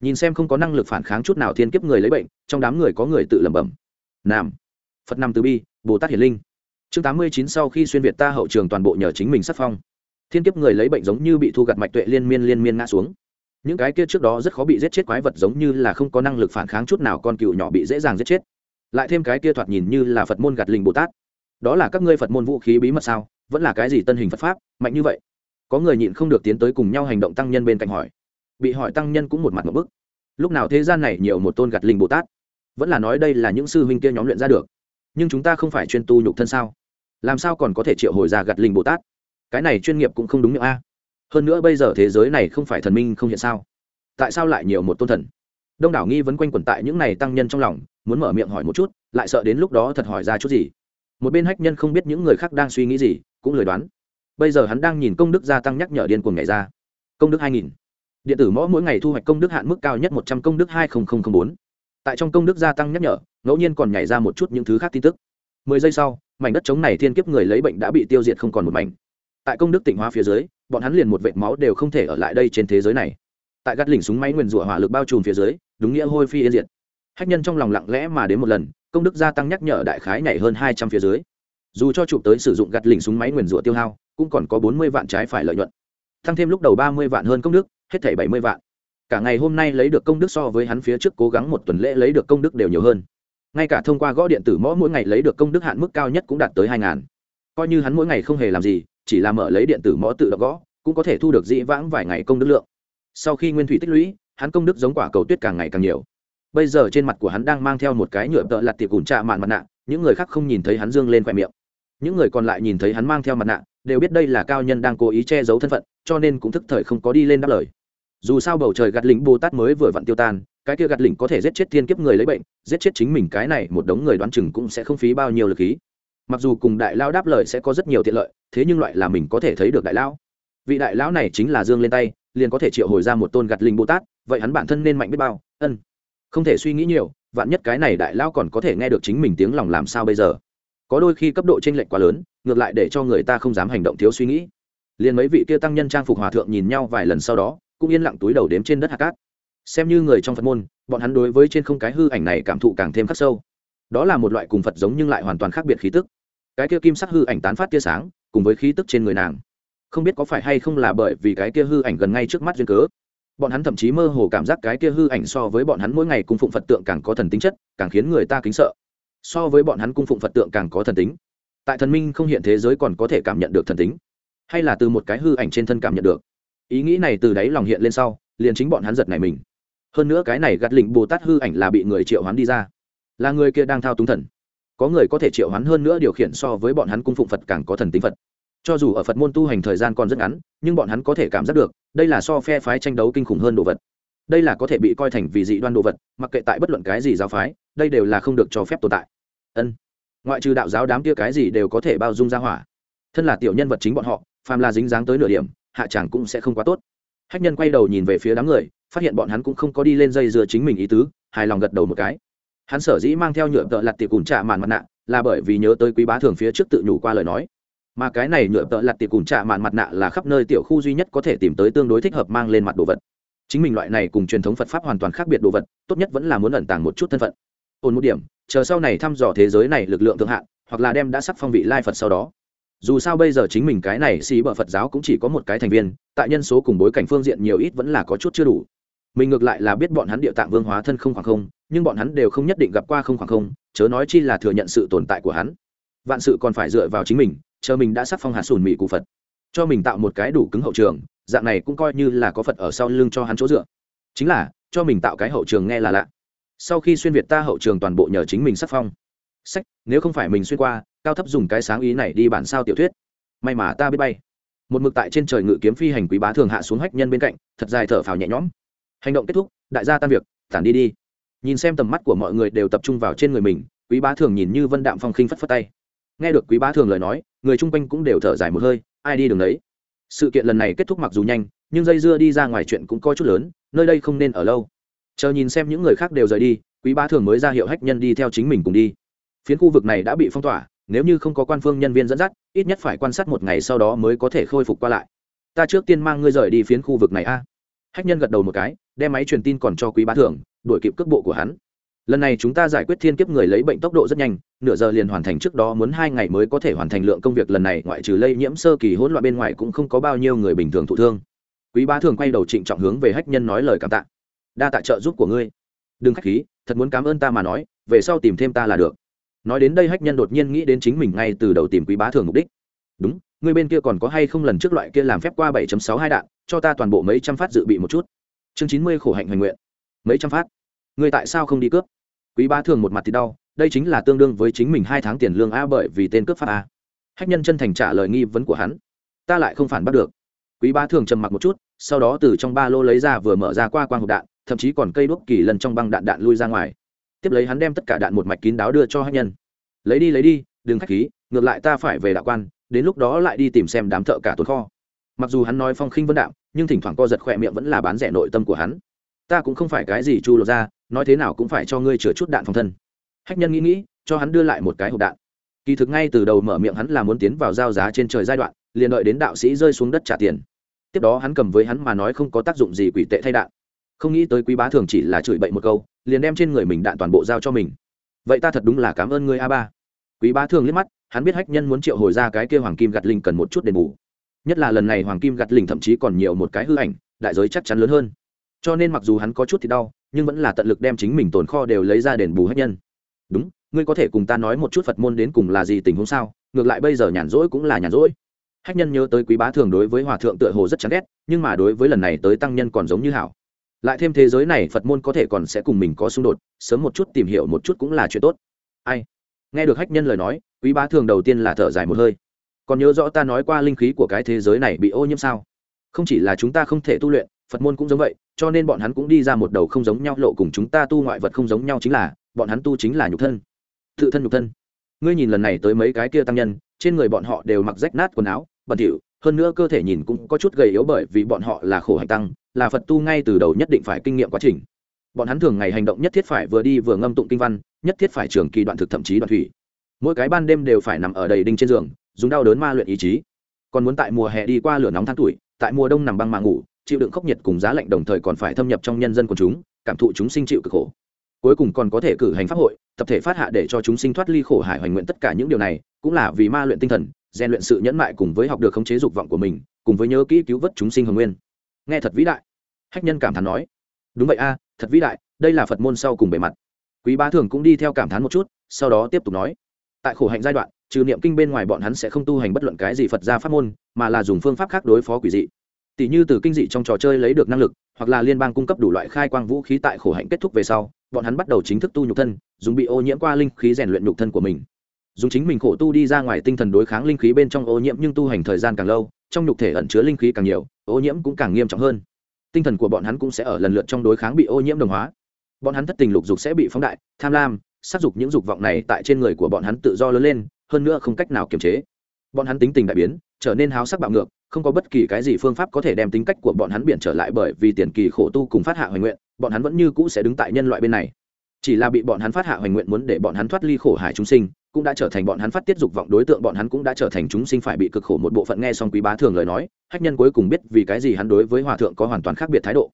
Nhìn xem không có năng lực phản kháng chút nào thiên kiếp người lấy bệnh, trong đám người có người tự lẩm bẩm. Nam. Phật nam từ bi, bồ tát hiển linh. Chương tám mươi chín sau khi xuyên việt ta hậu trường toàn bộ nhờ chính mình sắc phong. Thiên kiếp người lấy bệnh giống như bị thu gặt mạch tuệ liên miên liên miên ngã xuống. Những cái kia trước đó rất khó bị giết chết quái vật giống như là không có năng lực phản kháng chút nào con cựu nhỏ bị dễ dàng giết chết lại thêm cái kia thoạt nhìn như là phật môn gạt linh bồ tát. Đó là các ngươi phật môn vũ khí bí mật sao? Vẫn là cái gì tân hình phật pháp, mạnh như vậy? Có người nhịn không được tiến tới cùng nhau hành động tăng nhân bên cạnh hỏi. Bị hỏi tăng nhân cũng một mặt một bức. Lúc nào thế gian này nhiều một tôn gạt linh bồ tát? Vẫn là nói đây là những sư huynh kia nhóm luyện ra được. Nhưng chúng ta không phải chuyên tu nhục thân sao? Làm sao còn có thể triệu hồi ra gạt linh bồ tát? Cái này chuyên nghiệp cũng không đúng nữa a. Hơn nữa bây giờ thế giới này không phải thần minh không hiện sao? Tại sao lại nhiều một tôn thần? Đông đảo nghi vấn quanh quẩn tại những này tăng nhân trong lòng, muốn mở miệng hỏi một chút, lại sợ đến lúc đó thật hỏi ra chút gì. Một bên hách nhân không biết những người khác đang suy nghĩ gì, cũng lười đoán. Bây giờ hắn đang nhìn công đức gia tăng nhắc nhở điên cuồng ngày ra. Công đức hai nghìn. Điện tử mõ mỗi ngày thu hoạch công đức hạn mức cao nhất một trăm công đức hai bốn. Tại trong công đức gia tăng nhắc nhở, ngẫu nhiên còn nhảy ra một chút những thứ khác tin tức. Mười giây sau, mảnh đất chống này thiên kiếp người lấy bệnh đã bị tiêu diệt không còn một mảnh. Tại công đức tịnh hóa phía dưới, bọn hắn liền một vệt máu đều không thể ở lại đây trên thế giới này. Tại gắt lỉnh súng máy nguyền rủa hỏa lực bao trùm phía dưới đúng nghĩa hôi phi yên diệt. Hách nhân trong lòng lặng lẽ mà đến một lần, công đức gia tăng nhắc nhở đại khái nhảy hơn hai trăm phía dưới. Dù cho chụp tới sử dụng gạt lỉnh súng máy nguyền rủa tiêu hao, cũng còn có bốn mươi vạn trái phải lợi nhuận. Tăng thêm lúc đầu ba mươi vạn hơn công đức, hết thảy bảy mươi vạn. Cả ngày hôm nay lấy được công đức so với hắn phía trước cố gắng một tuần lễ lấy được công đức đều nhiều hơn. Ngay cả thông qua gõ điện tử mõ mỗi ngày lấy được công đức hạn mức cao nhất cũng đạt tới hai ngàn. Coi như hắn mỗi ngày không hề làm gì, chỉ là mở lấy điện tử mõ tự đọc gõ, cũng có thể thu được dĩ vãng vài ngày công đức lượng. Sau khi nguyên thủy tích lũy hắn công đức giống quả cầu tuyết càng ngày càng nhiều. Bây giờ trên mặt của hắn đang mang theo một cái nhựa tợ lặt tiệc ủn trạ mạn mặt nạ, những người khác không nhìn thấy hắn dương lên khoe miệng. Những người còn lại nhìn thấy hắn mang theo mặt nạ, đều biết đây là cao nhân đang cố ý che giấu thân phận, cho nên cũng thức thời không có đi lên đáp lời. Dù sao bầu trời gạt lính bồ tát mới vừa vặn tiêu tan, cái kia gạt lính có thể giết chết thiên kiếp người lấy bệnh, giết chết chính mình cái này một đống người đoán chừng cũng sẽ không phí bao nhiêu lực khí. Mặc dù cùng đại lao đáp lời sẽ có rất nhiều tiện lợi, thế nhưng loại là mình có thể thấy được đại lão vị đại lão này chính là dương lên tay, liền có thể triệu hồi ra một tôn gạt linh bồ tát vậy hắn bản thân nên mạnh biết bao, ân. Không thể suy nghĩ nhiều, vạn nhất cái này đại lao còn có thể nghe được chính mình tiếng lòng làm sao bây giờ. Có đôi khi cấp độ t r ê n lệch quá lớn, ngược lại để cho người ta không dám hành động thiếu suy nghĩ. Liền mấy vị kia tăng nhân trang phục hòa thượng nhìn nhau vài lần sau đó, cũng yên lặng túi đầu đếm trên đất hạt cát. Xem như người trong phật môn, bọn hắn đối với trên không cái hư ảnh này cảm thụ càng thêm khắc sâu. Đó là một loại cùng phật giống nhưng lại hoàn toàn khác biệt khí tức. Cái kia kim sắc hư ảnh tán phát tia sáng, cùng với khí tức trên người nàng. Không biết có phải hay không là bởi vì cái kia hư ảnh gần ngay trước mắt duyên cớ bọn hắn thậm chí mơ hồ cảm giác cái kia hư ảnh so với bọn hắn mỗi ngày cung phụng phật tượng càng có thần tính chất, càng khiến người ta kính sợ. So với bọn hắn cung phụng phật tượng càng có thần tính. Tại thần minh không hiện thế giới còn có thể cảm nhận được thần tính. Hay là từ một cái hư ảnh trên thân cảm nhận được. Ý nghĩ này từ đáy lòng hiện lên sau, liền chính bọn hắn giật này mình. Hơn nữa cái này gạt lịnh bồ tát hư ảnh là bị người triệu hoán đi ra. Là người kia đang thao túng thần. Có người có thể triệu hoán hơn nữa điều khiển so với bọn hắn cung phụng phật càng có thần tính phật cho dù ở phật môn tu hành thời gian còn rất ngắn, nhưng bọn hắn có thể cảm giác được, đây là so phe phái tranh đấu kinh khủng hơn đồ vật. Đây là có thể bị coi thành vì dị đoan đồ vật, mặc kệ tại bất luận cái gì giáo phái, đây đều là không được cho phép tồn tại. Ân. Ngoại trừ đạo giáo đám kia cái gì đều có thể bao dung ra hỏa. Thân là tiểu nhân vật chính bọn họ, phàm là dính dáng tới nửa điểm, hạ chẳng cũng sẽ không quá tốt. Hách nhân quay đầu nhìn về phía đám người, phát hiện bọn hắn cũng không có đi lên dây dưa chính mình ý tứ, hài lòng gật đầu một cái. Hắn sở dĩ mang theo nhựa tợ lặt tiệc cùn trạ màn mặt nạ, là bởi vì nhớ tới quý bá thường phía trước tự nhủ qua lời nói mà cái này nhựa tợ lặt tiệp cùng trạ mạn mặt nạ là khắp nơi tiểu khu duy nhất có thể tìm tới tương đối thích hợp mang lên mặt đồ vật. Chính mình loại này cùng truyền thống phật pháp hoàn toàn khác biệt đồ vật, tốt nhất vẫn là muốn ẩn tàng một chút thân phận. Ổn một điểm, chờ sau này thăm dò thế giới này lực lượng thượng hạn hoặc là đem đã sắc phong vị lai phật sau đó. Dù sao bây giờ chính mình cái này xì bờ phật giáo cũng chỉ có một cái thành viên, tại nhân số cùng bối cảnh phương diện nhiều ít vẫn là có chút chưa đủ. Mình ngược lại là biết bọn hắn địa tạng vương hóa thân không khoảng không, nhưng bọn hắn đều không nhất định gặp qua không khoảng không, chớ nói chi là thừa nhận sự tồn tại của hắn. Vạn sự còn phải dựa vào chính mình chờ mình đã sắc phong hạt sùn mỹ cụ phật. Cho mình tạo một cái đủ cứng hậu trường, dạng này cũng coi như là có phật ở sau lưng cho hắn chỗ dựa. Chính là, cho mình tạo cái hậu trường nghe là lạ. Sau khi xuyên việt ta hậu trường toàn bộ nhờ chính mình sắc phong. Sách, nếu không phải mình xuyên qua, cao thấp dùng cái sáng ý này đi bản sao tiểu thuyết. May mà ta biết bay. Một mực tại trên trời ngự kiếm phi hành quý bá thường hạ xuống hách nhân bên cạnh, thật dài thở phào nhẹ nhõm. Hành động kết thúc, đại gia tan việc, tản đi đi. Nhìn xem tầm mắt của mọi người đều tập trung vào trên người mình, quý bá thường nhìn như vân đạm phong khinh phất phất tay. Nghe được quý bá thường lời nói người chung quanh cũng đều thở dài một hơi, ai đi đường đấy? Sự kiện lần này kết thúc mặc dù nhanh, nhưng dây dưa đi ra ngoài chuyện cũng có chút lớn, nơi đây không nên ở lâu. Chờ nhìn xem những người khác đều rời đi, quý bá thường mới ra hiệu hách nhân đi theo chính mình cùng đi. Phiến khu vực này đã bị phong tỏa, nếu như không có quan phương nhân viên dẫn dắt, ít nhất phải quan sát một ngày sau đó mới có thể khôi phục qua lại. Ta trước tiên mang ngươi rời đi phiến khu vực này a. Hách nhân gật đầu một cái, đem máy truyền tin còn cho quý bá thường, đuổi kịp cước bộ của hắn lần này chúng ta giải quyết thiên kiếp người lấy bệnh tốc độ rất nhanh, nửa giờ liền hoàn thành trước đó muốn hai ngày mới có thể hoàn thành lượng công việc lần này, ngoại trừ lây nhiễm sơ kỳ hỗn loạn bên ngoài cũng không có bao nhiêu người bình thường thụ thương. Quý bá thường quay đầu trịnh trọng hướng về hách nhân nói lời cảm tạ. Đa tạ trợ giúp của ngươi. Đừng khách khí, thật muốn cảm ơn ta mà nói, về sau tìm thêm ta là được. Nói đến đây hách nhân đột nhiên nghĩ đến chính mình ngay từ đầu tìm quý bá thường mục đích. Đúng, ngươi bên kia còn có hay không lần trước loại kia làm phép qua 7.6 đạn, cho ta toàn bộ mấy trăm phát dự bị một chút. Chương chín mươi khổ hạnh hoành nguyện. Mấy trăm phát ngươi tại sao không đi cướp? Quý ba thường một mặt thì đau đây chính là tương đương với chính mình hai tháng tiền lương a bởi vì tên cướp pháp a. Hách nhân chân thành trả lời nghi vấn của hắn. Ta lại không phản bắt được. Quý ba thường trầm mặc một chút sau đó từ trong ba lô lấy ra vừa mở ra qua quang hộp đạn thậm chí còn cây đuốc kỳ lần trong băng đạn đạn lui ra ngoài. Tiếp lấy hắn đem tất cả đạn một mạch kín đáo đưa cho hách nhân. Lấy đi lấy đi đừng khách khí ngược lại ta phải về đạo quan đến lúc đó lại đi tìm xem đám thợ cả tồn kho. Mặc dù hắn nói phong khinh vân đạo, nhưng thỉnh thoảng co giật khỏe miệng vẫn là bán rẻ nội tâm của hắn ta cũng không phải cái gì chu lột ra, nói thế nào cũng phải cho ngươi chừa chút đạn phòng thân. Hách nhân nghĩ nghĩ, cho hắn đưa lại một cái hộp đạn. Kỳ thực ngay từ đầu mở miệng hắn là muốn tiến vào giao giá trên trời giai đoạn, liền đợi đến đạo sĩ rơi xuống đất trả tiền. Tiếp đó hắn cầm với hắn mà nói không có tác dụng gì quỷ tệ thay đạn. Không nghĩ tới quý bá thường chỉ là chửi bậy một câu, liền đem trên người mình đạn toàn bộ giao cho mình. Vậy ta thật đúng là cảm ơn ngươi a ba. Quý bá thường liếc mắt, hắn biết hách nhân muốn triệu hồi ra cái kia hoàng kim gạt linh cần một chút đền bù. Nhất là lần này hoàng kim gạt linh thậm chí còn nhiều một cái hư ảnh, đại giới chắc chắn lớn hơn cho nên mặc dù hắn có chút thì đau, nhưng vẫn là tận lực đem chính mình tồn kho đều lấy ra đền bù hết nhân. Đúng, ngươi có thể cùng ta nói một chút phật môn đến cùng là gì tình huống sao? Ngược lại bây giờ nhàn rỗi cũng là nhàn rỗi. Hách nhân nhớ tới quý bá thường đối với hòa thượng tựa hồ rất chán ghét, nhưng mà đối với lần này tới tăng nhân còn giống như hảo. Lại thêm thế giới này phật môn có thể còn sẽ cùng mình có xung đột, sớm một chút tìm hiểu một chút cũng là chuyện tốt. Ai? Nghe được hách nhân lời nói, quý bá thường đầu tiên là thở dài một hơi. Còn nhớ rõ ta nói qua linh khí của cái thế giới này bị ô nhiễm sao? Không chỉ là chúng ta không thể tu luyện, phật môn cũng giống vậy cho nên bọn hắn cũng đi ra một đầu không giống nhau lộ cùng chúng ta tu ngoại vật không giống nhau chính là, bọn hắn tu chính là nhục thân. Tự thân nhục thân. Ngươi nhìn lần này tới mấy cái kia tăng nhân, trên người bọn họ đều mặc rách nát quần áo, bẩn thỉu, hơn nữa cơ thể nhìn cũng có chút gầy yếu bởi vì bọn họ là khổ hạnh tăng, là phật tu ngay từ đầu nhất định phải kinh nghiệm quá trình. Bọn hắn thường ngày hành động nhất thiết phải vừa đi vừa ngâm tụng kinh văn, nhất thiết phải trường kỳ đoạn thực thậm chí đoạn thủy. Mỗi cái ban đêm đều phải nằm ở đầy đinh trên giường, dùng đau đớn ma luyện ý chí. Còn muốn tại mùa hè đi qua lửa nóng tháng tuổi, tại mùa đông nằm băng mà ngủ chịu đựng khốc nhiệt cùng giá lạnh đồng thời còn phải thâm nhập trong nhân dân của chúng, cảm thụ chúng sinh chịu cực khổ. Cuối cùng còn có thể cử hành pháp hội, tập thể phát hạ để cho chúng sinh thoát ly khổ hải hoành nguyện tất cả những điều này, cũng là vì ma luyện tinh thần, rèn luyện sự nhẫn mại cùng với học được khống chế dục vọng của mình, cùng với nhớ kỹ cứu vớt chúng sinh hồng nguyên. Nghe thật vĩ đại. Hách nhân cảm thán nói. Đúng vậy a, thật vĩ đại, đây là phật môn sau cùng bề mặt. Quý ba thường cũng đi theo cảm thán một chút, sau đó tiếp tục nói. Tại khổ hạnh giai đoạn, trừ niệm kinh bên ngoài bọn hắn sẽ không tu hành bất luận cái gì phật gia pháp môn, mà là dùng phương pháp khác đối phó quỷ dị tỷ như từ kinh dị trong trò chơi lấy được năng lực, hoặc là liên bang cung cấp đủ loại khai quang vũ khí tại khổ hạnh kết thúc về sau, bọn hắn bắt đầu chính thức tu nhục thân, dùng bị ô nhiễm qua linh khí rèn luyện nhục thân của mình. Dùng chính mình khổ tu đi ra ngoài tinh thần đối kháng linh khí bên trong ô nhiễm nhưng tu hành thời gian càng lâu, trong nhục thể ẩn chứa linh khí càng nhiều, ô nhiễm cũng càng nghiêm trọng hơn. Tinh thần của bọn hắn cũng sẽ ở lần lượt trong đối kháng bị ô nhiễm đồng hóa. Bọn hắn thất tình lục dục sẽ bị phóng đại, tham lam, sát dục những dục vọng này tại trên người của bọn hắn tự do lớn lên, hơn nữa không cách nào kiềm chế. Bọn hắn tính tình đại biến trở nên háo sắc bạo ngược, không có bất kỳ cái gì phương pháp có thể đem tính cách của bọn hắn biển trở lại bởi vì tiền kỳ khổ tu cùng phát hạ hoành nguyện, bọn hắn vẫn như cũ sẽ đứng tại nhân loại bên này. Chỉ là bị bọn hắn phát hạ hoành nguyện muốn để bọn hắn thoát ly khổ hải chúng sinh, cũng đã trở thành bọn hắn phát tiết dục vọng đối tượng, bọn hắn cũng đã trở thành chúng sinh phải bị cực khổ một bộ phận nghe xong quý bá thường lời nói, hách nhân cuối cùng biết vì cái gì hắn đối với hòa thượng có hoàn toàn khác biệt thái độ.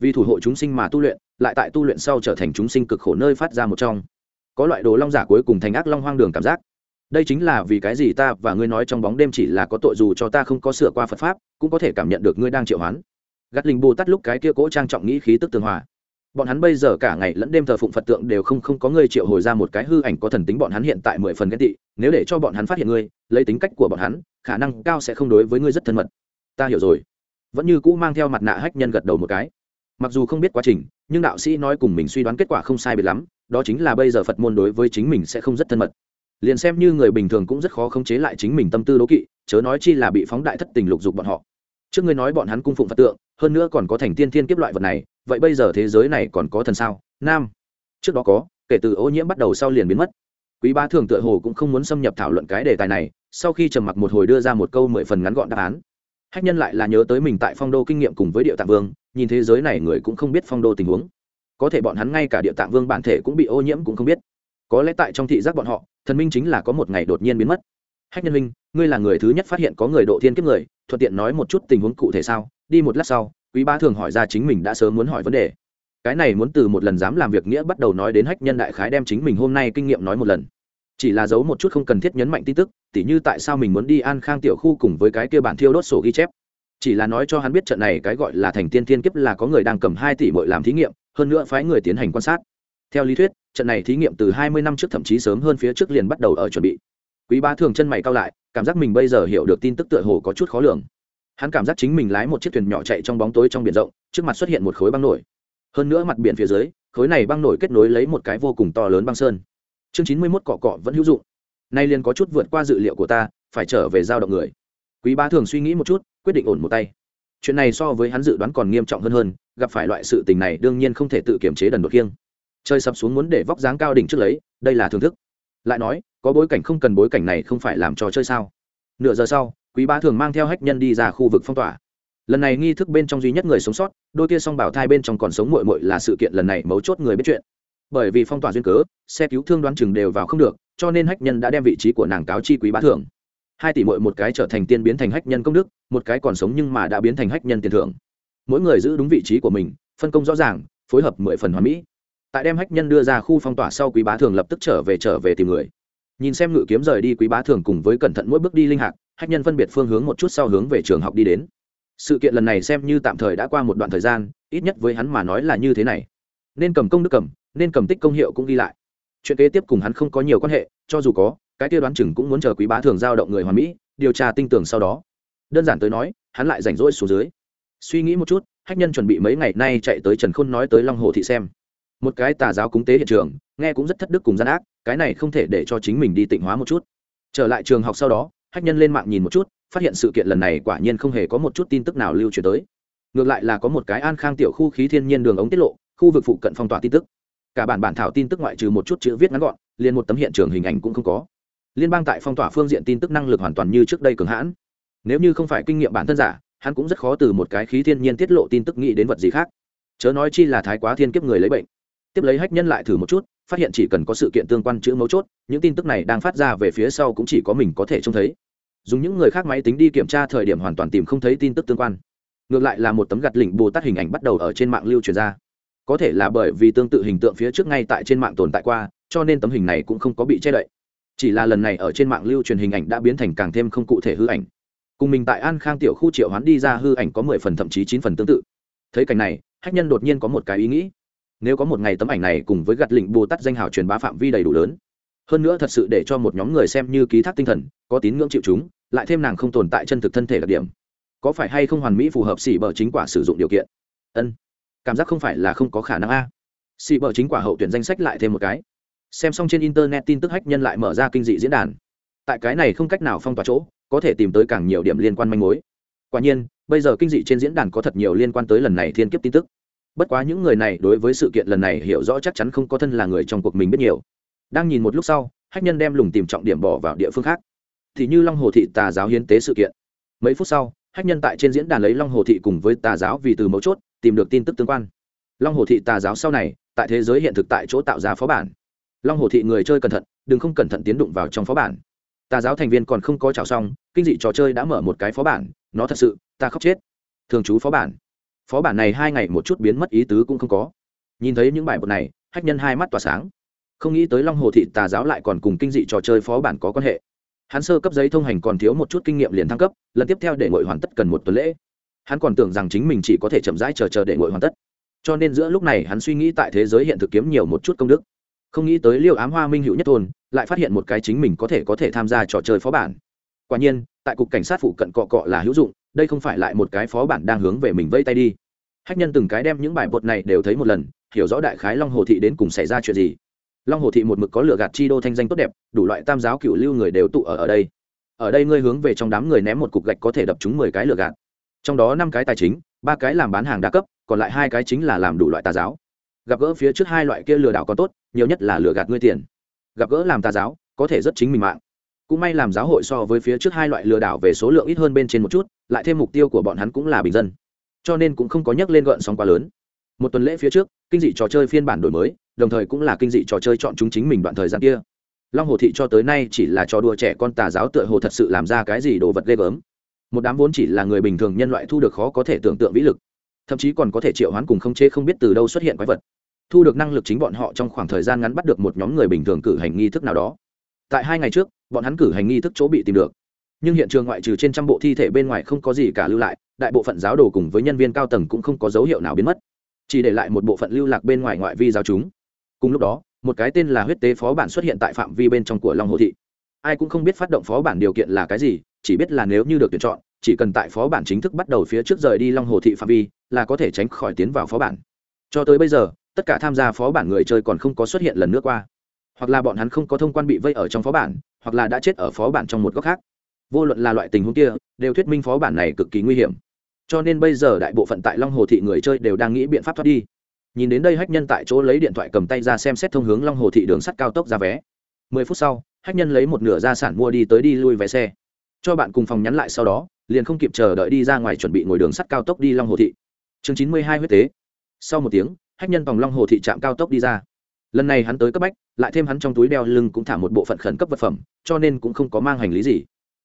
Vì thủ hộ chúng sinh mà tu luyện, lại tại tu luyện sau trở thành chúng sinh cực khổ nơi phát ra một trong. Có loại đồ long giả cuối cùng thành ác long hoang đường cảm giác đây chính là vì cái gì ta và ngươi nói trong bóng đêm chỉ là có tội dù cho ta không có sửa qua phật pháp, cũng có thể cảm nhận được ngươi đang triệu hoán. Gắt linh bồ tát lúc cái kia cỗ trang trọng nghĩ khí tức tường hòa. Bọn hắn bây giờ cả ngày lẫn đêm thờ phụng phật tượng đều không không có ngươi triệu hồi ra một cái hư ảnh có thần tính bọn hắn hiện tại mười phần ghen tị, nếu để cho bọn hắn phát hiện ngươi, lấy tính cách của bọn hắn, khả năng cao sẽ không đối với ngươi rất thân mật. Ta hiểu rồi. Vẫn như cũ mang theo mặt nạ hách nhân gật đầu một cái. Mặc dù không biết quá trình, nhưng đạo sĩ nói cùng mình suy đoán kết quả không sai biệt lắm, đó chính là bây giờ phật môn đối với chính mình sẽ không rất thân mật liền xem như người bình thường cũng rất khó khống chế lại chính mình tâm tư đố kỵ, chớ nói chi là bị phóng đại thất tình lục dục bọn họ. Trước ngươi nói bọn hắn cung phụng phật tượng, hơn nữa còn có thành tiên thiên kiếp loại vật này, vậy bây giờ thế giới này còn có thần sao? Nam. Trước đó có, kể từ ô nhiễm bắt đầu sau liền biến mất. Quý ba thường tựa hồ cũng không muốn xâm nhập thảo luận cái đề tài này, sau khi trầm mặc một hồi đưa ra một câu mười phần ngắn gọn đáp án. Hách nhân lại là nhớ tới mình tại phong đô kinh nghiệm cùng với địa tạng vương, nhìn thế giới này người cũng không biết phong đô tình huống. Có thể bọn hắn ngay cả địa tạng vương bản thể cũng bị ô nhiễm cũng không biết. Có lẽ tại trong thị giác bọn họ thần minh chính là có một ngày đột nhiên biến mất. Hách nhân minh ngươi là người thứ nhất phát hiện có người độ thiên kiếp người, thuận tiện nói một chút tình huống cụ thể sao? Đi một lát sau, quý bá thường hỏi ra chính mình đã sớm muốn hỏi vấn đề. Cái này muốn từ một lần dám làm việc nghĩa bắt đầu nói đến hách nhân đại khái đem chính mình hôm nay kinh nghiệm nói một lần. Chỉ là giấu một chút không cần thiết nhấn mạnh tin tức, tỉ như tại sao mình muốn đi an khang tiểu khu cùng với cái kia bản thiêu đốt sổ ghi chép. Chỉ là nói cho hắn biết trận này cái gọi là thành tiên thiên kiếp là có người đang cầm hai tỷ bội làm thí nghiệm, hơn nữa phái người tiến hành quan sát. Theo lý thuyết trận này thí nghiệm từ hai mươi năm trước thậm chí sớm hơn phía trước liền bắt đầu ở chuẩn bị. Quý ba thường chân mày cao lại, cảm giác mình bây giờ hiểu được tin tức tựa hồ có chút khó lường. Hắn cảm giác chính mình lái một chiếc thuyền nhỏ chạy trong bóng tối trong biển rộng, trước mặt xuất hiện một khối băng nổi. Hơn nữa mặt biển phía dưới, khối này băng nổi kết nối lấy một cái vô cùng to lớn băng sơn. Chương chín mươi mốt cọ cọ vẫn hữu dụng. Nay liền có chút vượt qua dự liệu của ta, phải trở về giao động người. Quý Ba thường suy nghĩ một chút, quyết định ổn một tay. Chuyện này so với hắn dự đoán còn nghiêm trọng hơn hơn, gặp phải loại sự tình này đương nhiên không thể tự kiềm chế đần đột kiêng chơi sập xuống muốn để vóc dáng cao đỉnh trước lấy, đây là thưởng thức. Lại nói, có bối cảnh không cần bối cảnh này không phải làm trò chơi sao? Nửa giờ sau, quý bá thường mang theo hách nhân đi ra khu vực phong tỏa. Lần này nghi thức bên trong duy nhất người sống sót, đôi kia song bảo thai bên trong còn sống mội mội là sự kiện lần này mấu chốt người biết chuyện. Bởi vì phong tỏa duyên cớ, xe cứu thương đoán chừng đều vào không được, cho nên hách nhân đã đem vị trí của nàng cáo chi quý bá thường. Hai tỷ mội một cái trở thành tiên biến thành hách nhân công đức, một cái còn sống nhưng mà đã biến thành hách nhân tiền thưởng. Mỗi người giữ đúng vị trí của mình, phân công rõ ràng, phối hợp mười phần hoàn mỹ tại đem hách nhân đưa ra khu phong tỏa sau, quý bá thường lập tức trở về trở về tìm người. Nhìn xem ngự kiếm rời đi, quý bá thường cùng với cẩn thận mỗi bước đi linh hạc, hách nhân phân biệt phương hướng một chút sau hướng về trường học đi đến. Sự kiện lần này xem như tạm thời đã qua một đoạn thời gian, ít nhất với hắn mà nói là như thế này. Nên cầm công đức cầm, nên cầm tích công hiệu cũng ghi lại. Chuyện kế tiếp cùng hắn không có nhiều quan hệ, cho dù có, cái kia đoán chừng cũng muốn chờ quý bá thường giao động người hoàn mỹ, điều tra tinh tưởng sau đó. Đơn giản tới nói, hắn lại rảnh rỗi xuống dưới. Suy nghĩ một chút, hách nhân chuẩn bị mấy ngày nay chạy tới trần khôn nói tới long hồ thị xem một cái tà giáo cúng tế hiện trường, nghe cũng rất thất đức cùng gian ác, cái này không thể để cho chính mình đi tịnh hóa một chút. Trở lại trường học sau đó, hách nhân lên mạng nhìn một chút, phát hiện sự kiện lần này quả nhiên không hề có một chút tin tức nào lưu truyền tới. Ngược lại là có một cái an khang tiểu khu khí thiên nhiên đường ống tiết lộ, khu vực phụ cận phong tỏa tin tức. Cả bản bản thảo tin tức ngoại trừ một chút chữ viết ngắn gọn, liền một tấm hiện trường hình ảnh cũng không có. Liên bang tại phong tỏa phương diện tin tức năng lực hoàn toàn như trước đây cường hãn. Nếu như không phải kinh nghiệm bản thân giả, hắn cũng rất khó từ một cái khí thiên nhiên tiết lộ tin tức nghĩ đến vật gì khác. Chớ nói chi là thái quá thiên kiếp người lấy bệnh tiếp lấy hách nhân lại thử một chút, phát hiện chỉ cần có sự kiện tương quan chữ mấu chốt, những tin tức này đang phát ra về phía sau cũng chỉ có mình có thể trông thấy. Dùng những người khác máy tính đi kiểm tra thời điểm hoàn toàn tìm không thấy tin tức tương quan. Ngược lại là một tấm gặt lỉnh bồ tát hình ảnh bắt đầu ở trên mạng lưu truyền ra. Có thể là bởi vì tương tự hình tượng phía trước ngay tại trên mạng tồn tại qua, cho nên tấm hình này cũng không có bị che đậy. Chỉ là lần này ở trên mạng lưu truyền hình ảnh đã biến thành càng thêm không cụ thể hư ảnh. Cùng mình tại an khang tiểu khu triệu hoán đi ra hư ảnh có mười phần, thậm chí chín phần tương tự. Thấy cảnh này, hách nhân đột nhiên có một cái ý nghĩ nếu có một ngày tấm ảnh này cùng với gặt lịnh bồ tát danh hào truyền bá phạm vi đầy đủ lớn. Hơn nữa thật sự để cho một nhóm người xem như ký thác tinh thần, có tín ngưỡng chịu chúng, lại thêm nàng không tồn tại chân thực thân thể đặc điểm. Có phải hay không hoàn mỹ phù hợp xỉ bờ chính quả sử dụng điều kiện? Ân, cảm giác không phải là không có khả năng a. Xỉ bờ chính quả hậu tuyển danh sách lại thêm một cái. Xem xong trên internet tin tức hách nhân lại mở ra kinh dị diễn đàn. Tại cái này không cách nào phong tỏa chỗ, có thể tìm tới càng nhiều điểm liên quan manh mối. Quả nhiên, bây giờ kinh dị trên diễn đàn có thật nhiều liên quan tới lần này thiên kiếp tin tức bất quá những người này đối với sự kiện lần này hiểu rõ chắc chắn không có thân là người trong cuộc mình biết nhiều. Đang nhìn một lúc sau, hách nhân đem lùng tìm trọng điểm bỏ vào địa phương khác. Thì như long hồ thị tà giáo hiến tế sự kiện. Mấy phút sau, hách nhân tại trên diễn đàn lấy long hồ thị cùng với tà giáo vì từ mấu chốt, tìm được tin tức tương quan. Long hồ thị tà giáo sau này, tại thế giới hiện thực tại chỗ tạo ra phó bản. Long hồ thị người chơi cẩn thận, đừng không cẩn thận tiến đụng vào trong phó bản. Tà giáo thành viên còn không có trào xong, kinh dị trò chơi đã mở một cái phó bản, nó thật sự, ta khóc chết. Thường trú phó bản phó bản này hai ngày một chút biến mất ý tứ cũng không có. Nhìn thấy những bài bột này, hách nhân hai mắt tỏa sáng. Không nghĩ tới long hồ thị tà giáo lại còn cùng kinh dị trò chơi phó bản có quan hệ. Hắn sơ cấp giấy thông hành còn thiếu một chút kinh nghiệm liền thăng cấp, lần tiếp theo để ngội hoàn tất cần một tuần lễ. Hắn còn tưởng rằng chính mình chỉ có thể chậm rãi chờ chờ để ngội hoàn tất. Cho nên giữa lúc này hắn suy nghĩ tại thế giới hiện thực kiếm nhiều một chút công đức. Không nghĩ tới liêu ám hoa minh hữu nhất thôn lại phát hiện một cái chính mình có thể có thể tham gia trò chơi phó bản. Quả nhiên, tại cục cảnh sát phụ cận cọ cọ là hữu dụng đây không phải lại một cái phó bản đang hướng về mình vây tay đi. Hách nhân từng cái đem những bài bột này đều thấy một lần, hiểu rõ đại khái long hồ thị đến cùng xảy ra chuyện gì. Long hồ thị một mực có lựa gạt chi đô thanh danh tốt đẹp, đủ loại tam giáo cựu lưu người đều tụ ở ở đây. Ở đây ngươi hướng về trong đám người ném một cục gạch có thể đập chúng mười cái lựa gạt. Trong đó năm cái tài chính, ba cái làm bán hàng đa cấp, còn lại hai cái chính là làm đủ loại tà giáo. Gặp gỡ phía trước hai loại kia lừa đảo còn tốt, nhiều nhất là lừa gạt ngươi tiền. Gặp gỡ làm tà giáo, có thể rất chính mình mạng cũng may làm giáo hội so với phía trước hai loại lừa đảo về số lượng ít hơn bên trên một chút, lại thêm mục tiêu của bọn hắn cũng là bình dân. Cho nên cũng không có nhắc lên gợn sóng quá lớn. Một tuần lễ phía trước, kinh dị trò chơi phiên bản đổi mới, đồng thời cũng là kinh dị trò chơi chọn chúng chính mình đoạn thời gian kia. Long hồ thị cho tới nay chỉ là trò đùa trẻ con tà giáo tựa hồ thật sự làm ra cái gì đồ vật ghê gớm. Một đám vốn chỉ là người bình thường nhân loại thu được khó có thể tưởng tượng vĩ lực, thậm chí còn có thể triệu hoán cùng không chế không biết từ đâu xuất hiện quái vật. Thu được năng lực chính bọn họ trong khoảng thời gian ngắn bắt được một nhóm người bình thường cử hành nghi thức nào đó. Tại hai ngày trước bọn hắn cử hành nghi thức chỗ bị tìm được. Nhưng hiện trường ngoại trừ trên trăm bộ thi thể bên ngoài không có gì cả lưu lại, đại bộ phận giáo đồ cùng với nhân viên cao tầng cũng không có dấu hiệu nào biến mất. Chỉ để lại một bộ phận lưu lạc bên ngoài ngoại vi giáo chúng. Cùng lúc đó, một cái tên là huyết tế phó bản xuất hiện tại phạm vi bên trong của long hồ thị. Ai cũng không biết phát động phó bản điều kiện là cái gì, chỉ biết là nếu như được tuyển chọn, chỉ cần tại phó bản chính thức bắt đầu phía trước rời đi long hồ thị phạm vi, là có thể tránh khỏi tiến vào phó bản. Cho tới bây giờ, tất cả tham gia phó bản người chơi còn không có xuất hiện lần nữa qua. Hoặc là bọn hắn không có thông quan bị vây ở trong phó bản hoặc là đã chết ở phó bản trong một góc khác. Vô luận là loại tình huống kia, đều thuyết minh phó bản này cực kỳ nguy hiểm. Cho nên bây giờ đại bộ phận tại long hồ thị người chơi đều đang nghĩ biện pháp thoát đi. Nhìn đến đây hách nhân tại chỗ lấy điện thoại cầm tay ra xem xét thông hướng long hồ thị đường sắt cao tốc ra vé. Mười phút sau, hách nhân lấy một nửa gia sản mua đi tới đi lui vé xe. Cho bạn cùng phòng nhắn lại sau đó, liền không kịp chờ đợi đi ra ngoài chuẩn bị ngồi đường sắt cao tốc đi long hồ thị. Chương chín mươi hai huyết tế. Sau một tiếng, hách nhân vòng long hồ thị trạm cao tốc đi ra lần này hắn tới cấp bách, lại thêm hắn trong túi đeo lưng cũng thả một bộ phận khẩn cấp vật phẩm, cho nên cũng không có mang hành lý gì.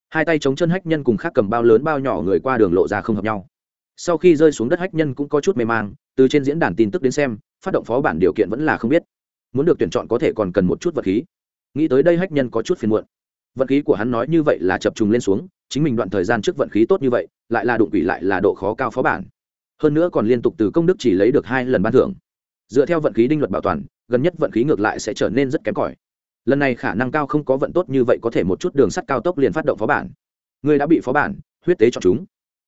Hai tay chống chân hách nhân cùng khác cầm bao lớn bao nhỏ người qua đường lộ ra không hợp nhau. Sau khi rơi xuống đất hách nhân cũng có chút mê mang, từ trên diễn đàn tin tức đến xem, phát động phó bản điều kiện vẫn là không biết. Muốn được tuyển chọn có thể còn cần một chút vật khí. Nghĩ tới đây hách nhân có chút phiền muộn. Vận khí của hắn nói như vậy là chập trùng lên xuống, chính mình đoạn thời gian trước vận khí tốt như vậy, lại là đụng quỷ lại là độ khó cao phó bản. Hơn nữa còn liên tục từ công đức chỉ lấy được hai lần ban thưởng. Dựa theo vận khí đinh luật bảo toàn gần nhất vận khí ngược lại sẽ trở nên rất kém cỏi. Lần này khả năng cao không có vận tốt như vậy có thể một chút đường sắt cao tốc liền phát động phó bản. Người đã bị phó bản, huyết tế chọn chúng.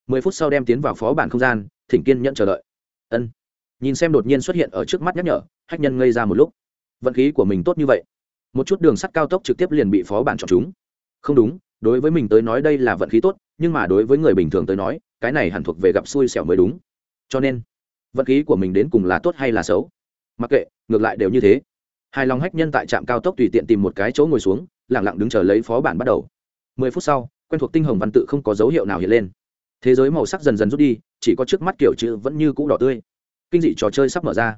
Mười phút sau đem tiến vào phó bản không gian, thỉnh kiên nhận chờ đợi. Ân. Nhìn xem đột nhiên xuất hiện ở trước mắt nhắc nhở, hách nhân ngây ra một lúc. Vận khí của mình tốt như vậy. Một chút đường sắt cao tốc trực tiếp liền bị phó bản chọn chúng. Không đúng, đối với mình tới nói đây là vận khí tốt, nhưng mà đối với người bình thường tới nói, cái này hẳn thuộc về gặp xui xẻo mới đúng. Cho nên, vận khí của mình đến cùng là tốt hay là xấu? Mặc kệ, ngược lại đều như thế. Hài lòng hách nhân tại trạm cao tốc tùy tiện tìm một cái chỗ ngồi xuống lẳng lặng đứng chờ lấy phó bản bắt đầu. Mười phút sau, quen thuộc tinh hồng văn tự không có dấu hiệu nào hiện lên. Thế giới màu sắc dần dần rút đi, chỉ có trước mắt kiểu chữ vẫn như cũ đỏ tươi. Kinh dị trò chơi sắp mở ra.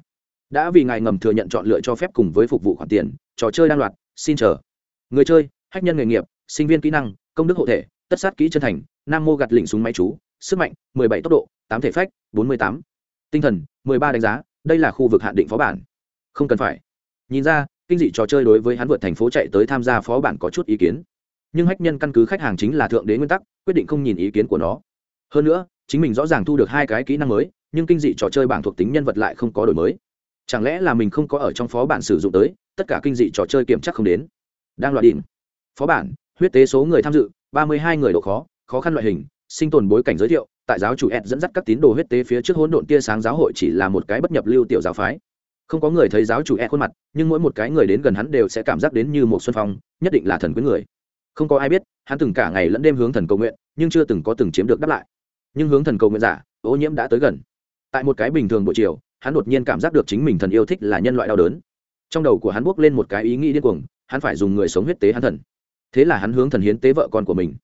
Đã vì ngài ngầm thừa nhận chọn lựa cho phép cùng với phục vụ khoản tiền, trò chơi đan loạt, xin chờ. Người chơi, hách nhân nghề nghiệp, sinh viên kỹ năng, công đức hộ thể, tất sát kỹ chân thành, nam mô gặt lỉnh súng máy chú, sức mạnh mười bảy tốc độ, tám thể phách, bốn mươi tám. Tinh thần, mười ba đánh giá đây là khu vực hạn định phó bản. Không cần phải. Nhìn ra, kinh dị trò chơi đối với hắn vượt thành phố chạy tới tham gia phó bản có chút ý kiến. Nhưng hách nhân căn cứ khách hàng chính là thượng đế nguyên tắc, quyết định không nhìn ý kiến của nó. Hơn nữa, chính mình rõ ràng thu được hai cái kỹ năng mới, nhưng kinh dị trò chơi bảng thuộc tính nhân vật lại không có đổi mới. Chẳng lẽ là mình không có ở trong phó bản sử dụng tới, tất cả kinh dị trò chơi kiểm chắc không đến? Đang loại đỉnh. Phó bản, huyết tế số người tham dự, ba mươi hai người độ khó khó khăn loại hình, sinh tồn bối cảnh giới thiệu tại giáo chủ ed dẫn dắt các tín đồ huyết tế phía trước hỗn độn tia sáng giáo hội chỉ là một cái bất nhập lưu tiểu giáo phái. Không có người thấy giáo chủ ed khuôn mặt, nhưng mỗi một cái người đến gần hắn đều sẽ cảm giác đến như một xuân phong, nhất định là thần quyến người. Không có ai biết, hắn từng cả ngày lẫn đêm hướng thần cầu nguyện, nhưng chưa từng có từng chiếm được đáp lại. Nhưng hướng thần cầu nguyện giả, ô nhiễm đã tới gần. Tại một cái bình thường buổi chiều, hắn đột nhiên cảm giác được chính mình thần yêu thích là nhân loại đau đớn. Trong đầu của hắn buốc lên một cái ý nghĩ điên cuồng, hắn phải dùng người sống huyết tế hắn thần. Thế là hắn hướng thần hiến tế vợ con của mình.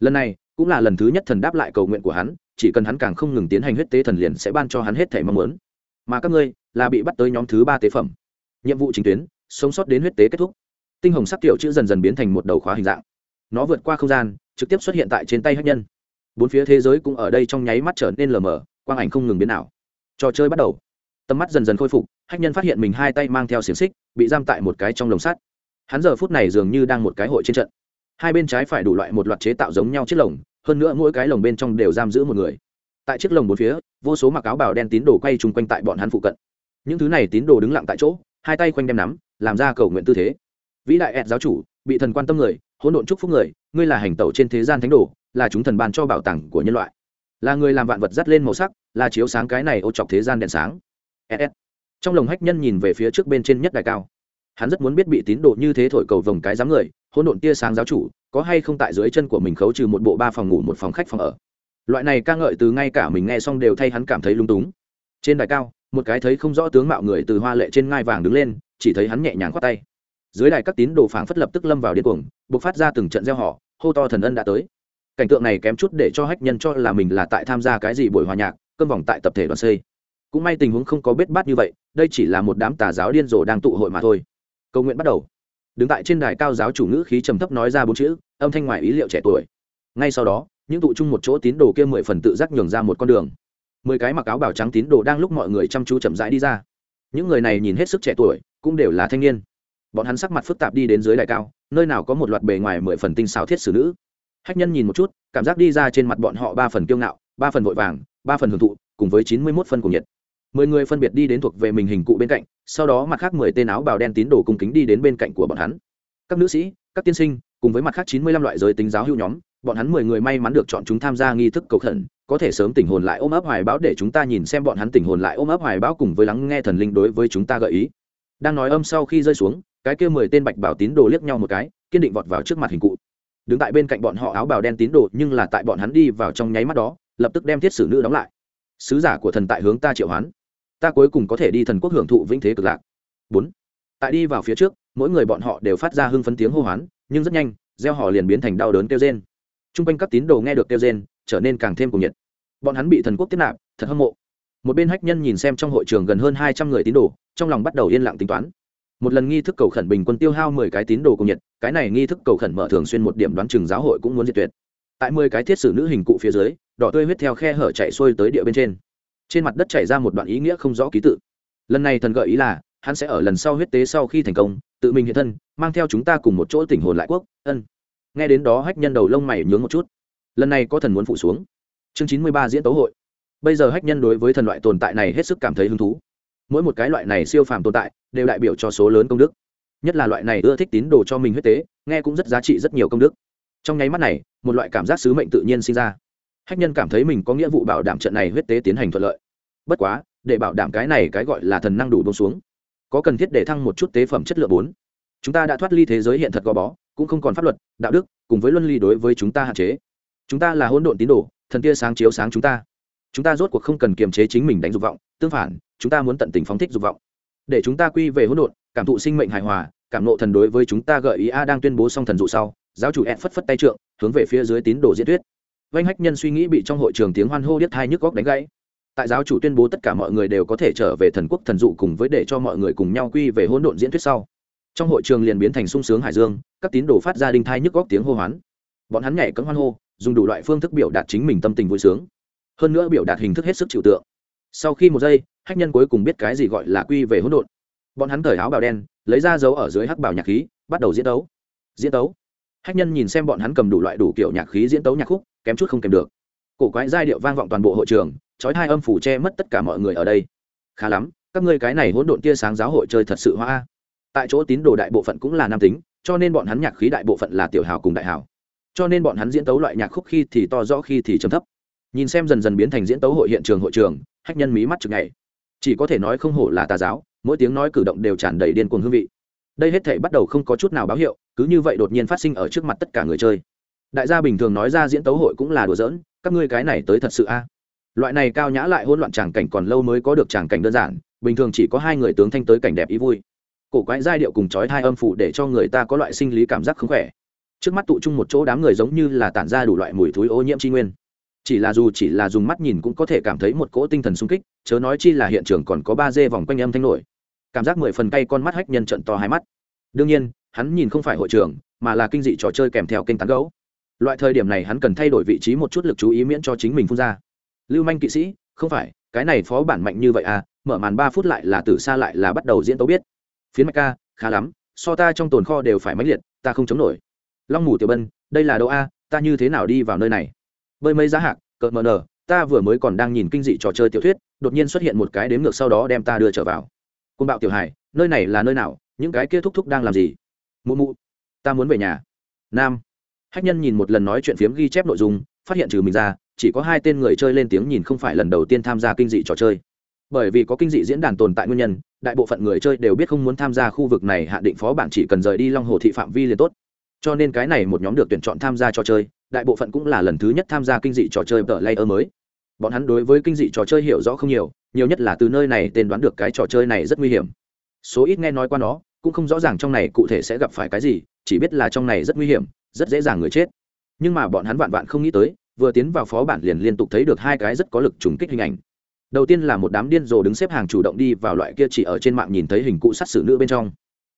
Lần này, cũng là lần thứ nhất thần đáp lại cầu nguyện của hắn chỉ cần hắn càng không ngừng tiến hành huyết tế thần liền sẽ ban cho hắn hết thể mong muốn. Mà các ngươi là bị bắt tới nhóm thứ ba tế phẩm. Nhiệm vụ chính tuyến, sống sót đến huyết tế kết thúc. Tinh hồng sắc tiểu chữ dần dần biến thành một đầu khóa hình dạng. Nó vượt qua không gian, trực tiếp xuất hiện tại trên tay hắc nhân. Bốn phía thế giới cũng ở đây trong nháy mắt trở nên lờ mờ, quang ảnh không ngừng biến ảo. Trò chơi bắt đầu. Tầm mắt dần dần khôi phục, hắc nhân phát hiện mình hai tay mang theo xiềng xích, bị giam tại một cái trong lồng sắt. Hắn giờ phút này dường như đang một cái hội trên trận. Hai bên trái phải đủ loại một loạt chế tạo giống nhau chiếc lồng hơn nữa mỗi cái lồng bên trong đều giam giữ một người. Tại chiếc lồng bốn phía, vô số mặc áo bào đen tín đồ quay chung quanh tại bọn hắn phụ cận. Những thứ này tín đồ đứng lặng tại chỗ, hai tay khoanh đem nắm, làm ra cầu nguyện tư thế. Vĩ đại ẹt giáo chủ, bị thần quan tâm người, hỗn độn chúc phúc người, ngươi là hành tẩu trên thế gian thánh đồ, là chúng thần ban cho bảo tàng của nhân loại. Là người làm vạn vật dắt lên màu sắc, là chiếu sáng cái này ô chọc thế gian đèn sáng. Ss trong lồng hách nhân nhìn về phía trước bên trên nhất đài cao. Hắn rất muốn biết bị tín đồ như thế thổi cầu vồng cái dám người hỗn độn tia sáng giáo chủ, có hay không tại dưới chân của mình khấu trừ một bộ ba phòng ngủ, một phòng khách phòng ở? Loại này ca ngợi từ ngay cả mình nghe xong đều thay hắn cảm thấy lung túng. Trên đài cao, một cái thấy không rõ tướng mạo người từ hoa lệ trên ngai vàng đứng lên, chỉ thấy hắn nhẹ nhàng khoát tay. Dưới đài các tín đồ phảng phất lập tức lâm vào điên cuồng buộc phát ra từng trận gieo họ hô to thần ân đã tới. Cảnh tượng này kém chút để cho hách nhân cho là mình là tại tham gia cái gì buổi hòa nhạc cơn vòng tại tập thể đoàn xây. Cũng may tình huống không có bết bát như vậy, đây chỉ là một đám tà giáo điên rồ đang tụ hội mà thôi. Cầu nguyện bắt đầu đứng tại trên đài cao giáo chủ ngữ khí trầm thấp nói ra bốn chữ, âm thanh ngoài ý liệu trẻ tuổi. Ngay sau đó, những tụ chung một chỗ tín đồ kia mười phần tự giác nhường ra một con đường. Mười cái mặc áo bảo trắng tín đồ đang lúc mọi người chăm chú chậm rãi đi ra. Những người này nhìn hết sức trẻ tuổi, cũng đều là thanh niên. Bọn hắn sắc mặt phức tạp đi đến dưới đài cao, nơi nào có một loạt bề ngoài mười phần tinh xào thiết xử nữ. Hách nhân nhìn một chút, cảm giác đi ra trên mặt bọn họ ba phần kiêu ngạo, ba phần vội vàng, ba phần hưởng thụ, cùng với chín mươi mốt phân cùng nhiệt mười người phân biệt đi đến thuộc về mình hình cụ bên cạnh, sau đó mặt khác mười tên áo bào đen tín đồ cung kính đi đến bên cạnh của bọn hắn. Các nữ sĩ, các tiên sinh, cùng với mặt khác chín mươi lăm loại giới tính giáo hữu nhóm, bọn hắn mười người may mắn được chọn chúng tham gia nghi thức cầu khẩn, có thể sớm tỉnh hồn lại ôm ấp hoài báo để chúng ta nhìn xem bọn hắn tỉnh hồn lại ôm ấp hoài báo cùng với lắng nghe thần linh đối với chúng ta gợi ý. Đang nói âm sau khi rơi xuống, cái kia mười tên bạch bảo tín đồ liếc nhau một cái, kiên định vọt vào trước mặt hình cụ. Đứng tại bên cạnh bọn họ áo bào đen tín đồ nhưng là tại bọn hắn đi vào trong nháy mắt đó, lập tức đem thiết sử nữ đóng lại sứ giả của thần tại hướng ta triệu hoán. Ta cuối cùng có thể đi thần quốc hưởng thụ vĩnh thế cực lạc. Bốn. Tại đi vào phía trước, mỗi người bọn họ đều phát ra hưng phấn tiếng hô hoán, nhưng rất nhanh, gieo họ liền biến thành đau đớn kêu rên. T r u n g quanh các tín đồ nghe được kêu rên, trở nên càng thêm cuồng nhiệt. Bọn hắn bị thần quốc tiếp nạp, thật hâm mộ. Một bên hách nhân nhìn xem trong hội trường gần hơn hai trăm người tín đồ, trong lòng bắt đầu yên lặng tính toán. Một lần nghi thức cầu khẩn bình quân tiêu hao mười cái tín đồ cùng nhiệt, cái này nghi thức cầu khẩn mở thường xuyên một điểm đoán chừng giáo hội cũng muốn diệt tuyệt. Tại mười cái thiết sử nữ hình cụ phía dưới đỏ tươi huyết theo khe hở chạy xuôi tới địa bên trên. Trên mặt đất chảy ra một đoạn ý nghĩa không rõ ký tự. Lần này thần gợi ý là, hắn sẽ ở lần sau huyết tế sau khi thành công, tự mình hiện thân, mang theo chúng ta cùng một chỗ tỉnh hồn lại quốc, ân. Nghe đến đó hách nhân đầu lông mày nhướng một chút. Lần này có thần muốn phụ xuống. Chương chín mươi ba diễn tấu hội. Bây giờ hách nhân đối với thần loại tồn tại này hết sức cảm thấy hứng thú. Mỗi một cái loại này siêu phàm tồn tại, đều đại biểu cho số lớn công đức. Nhất là loại này ưa thích tín đồ cho mình huyết tế, nghe cũng rất giá trị rất nhiều công đức. Trong nháy mắt này, một loại cảm giác sứ mệnh tự nhiên sinh ra hách nhân cảm thấy mình có nghĩa vụ bảo đảm trận này huyết tế tiến hành thuận lợi. Bất quá, để bảo đảm cái này cái gọi là thần năng đủ bông xuống, có cần thiết để thăng một chút tế phẩm chất lượng bốn. Chúng ta đã thoát ly thế giới hiện thật gò bó, cũng không còn pháp luật, đạo đức, cùng với luân ly đối với chúng ta hạn chế. Chúng ta là hỗn độn tín đồ, thần kia sáng chiếu sáng chúng ta. Chúng ta rốt cuộc không cần kiềm chế chính mình đánh dục vọng, tương phản, chúng ta muốn tận tình phóng thích dục vọng. Để chúng ta quy về hỗn độn, cảm thụ sinh mệnh hài hòa, cảm nộ thần đối với chúng ta gợi ý a đang tuyên bố xong thần dụ sau, giáo chủ ed phất phất tay trượng, hướng về phía dưới tín đồ diễn thuyết vanh hách nhân suy nghĩ bị trong hội trường tiếng hoan hô điếc thai nhức góc đánh gãy. Tại giáo chủ tuyên bố tất cả mọi người đều có thể trở về thần quốc thần dụ cùng với để cho mọi người cùng nhau quy về hỗn độn diễn thuyết sau. Trong hội trường liền biến thành sung sướng hải dương, các tín đồ phát ra đinh thai nhức góc tiếng hô hoán. Bọn hắn nhảy cấm hoan hô, dùng đủ loại phương thức biểu đạt chính mình tâm tình vui sướng. Hơn nữa biểu đạt hình thức hết sức chịu tượng. Sau khi một giây, hách nhân cuối cùng biết cái gì gọi là quy về hỗn độn. Bọn hắn cởi áo bào đen, lấy ra dấu ở dưới hắc bảo nhạc khí, bắt đầu diễn tấu. Diễn tấu. Hách nhân nhìn xem bọn hắn cầm đủ loại đủ kiểu nhạc khí diễn tấu nhạc khúc kém chút không kèm được. Cổ quái giai điệu vang vọng toàn bộ hội trường trói hai âm phủ che mất tất cả mọi người ở đây. Khá lắm, các ngươi cái này hỗn độn tia sáng giáo hội chơi thật sự hoa tại chỗ tín đồ đại bộ phận cũng là nam tính, cho nên bọn hắn nhạc khí đại bộ phận là tiểu hào cùng đại hào. Cho nên bọn hắn diễn tấu loại nhạc khúc khi thì to rõ, khi thì trầm thấp. Nhìn xem dần dần biến thành diễn tấu hội hiện trường hội trường, hách nhân mí mắt chực ngày chỉ có thể nói không hổ là tà giáo, mỗi tiếng nói cử động đều tràn đầy điên cuồng hương vị. Đây hết thể bắt đầu không có chút nào báo hiệu, cứ như vậy đột nhiên phát sinh ở trước mặt tất cả người chơi đại gia bình thường nói ra diễn tấu hội cũng là đùa giỡn, các ngươi cái này tới thật sự a? À? Loại này cao nhã lại hỗn loạn tràng cảnh còn lâu mới có được tràng cảnh đơn giản, bình thường chỉ có hai người tướng thanh tới cảnh đẹp ý vui. Cổ quái giai điệu cùng chói hai âm phụ để cho người ta có loại sinh lý cảm giác không khỏe. Trước mắt tụ chung một chỗ đám người giống như là tản ra đủ loại mùi thúi ô nhiễm tri nguyên. Chỉ là dù chỉ là dùng mắt nhìn cũng có thể cảm thấy một cỗ tinh thần sung kích, chớ nói chi là hiện trường còn có ba dê vòng quanh âm thanh nổi. Cảm giác mười phần cay con mắt hách nhân trận to hai mắt. Đương nhiên, hắn nhìn không phải hội trường mà là kinh dị trò chơi kèm theo kênh tán gấu loại thời điểm này hắn cần thay đổi vị trí một chút lực chú ý miễn cho chính mình phun ra. Lưu manh kỵ sĩ, không phải, cái này phó bản mạnh như vậy à mở màn ba phút lại là từ xa lại là bắt đầu diễn tấu biết. Phiến mạch ca, khá lắm, so ta trong tồn kho đều phải mãnh liệt, ta không chống nổi. Long mù tiểu bân, đây là đâu a, ta như thế nào đi vào nơi này? Bơi mây giá hạc, cợt mờ nờ ta vừa mới còn đang nhìn kinh dị trò chơi tiểu thuyết, đột nhiên xuất hiện một cái đếm ngược sau đó đem ta đưa trở vào. Côn bạo tiểu hải nơi này là nơi nào, những cái kia thúc thúc đang làm gì? Mụ mụ, ta muốn về nhà. Nam hách nhân nhìn một lần nói chuyện phiếm ghi chép nội dung, phát hiện trừ mình ra, chỉ có hai tên người chơi lên tiếng nhìn không phải lần đầu tiên tham gia kinh dị trò chơi. Bởi vì có kinh dị diễn đàn tồn tại nguyên nhân, đại bộ phận người chơi đều biết không muốn tham gia khu vực này, hạ định phó bản chỉ cần rời đi long hồ thị phạm vi liền tốt. Cho nên cái này một nhóm được tuyển chọn tham gia trò chơi, đại bộ phận cũng là lần thứ nhất tham gia kinh dị trò chơi tờ layer mới. Bọn hắn đối với kinh dị trò chơi hiểu rõ không nhiều nhiều nhất là từ nơi này tên đoán được cái trò chơi này rất nguy hiểm. Số ít nghe nói qua nó, cũng không rõ ràng trong này cụ thể sẽ gặp phải cái gì, chỉ biết là trong này rất nguy hiểm rất dễ dàng người chết. Nhưng mà bọn hắn vạn vạn không nghĩ tới, vừa tiến vào phó bản liền liên tục thấy được hai cái rất có lực trùng kích hình ảnh. Đầu tiên là một đám điên rồ đứng xếp hàng chủ động đi vào loại kia chỉ ở trên mạng nhìn thấy hình cụ sát xử nữ bên trong.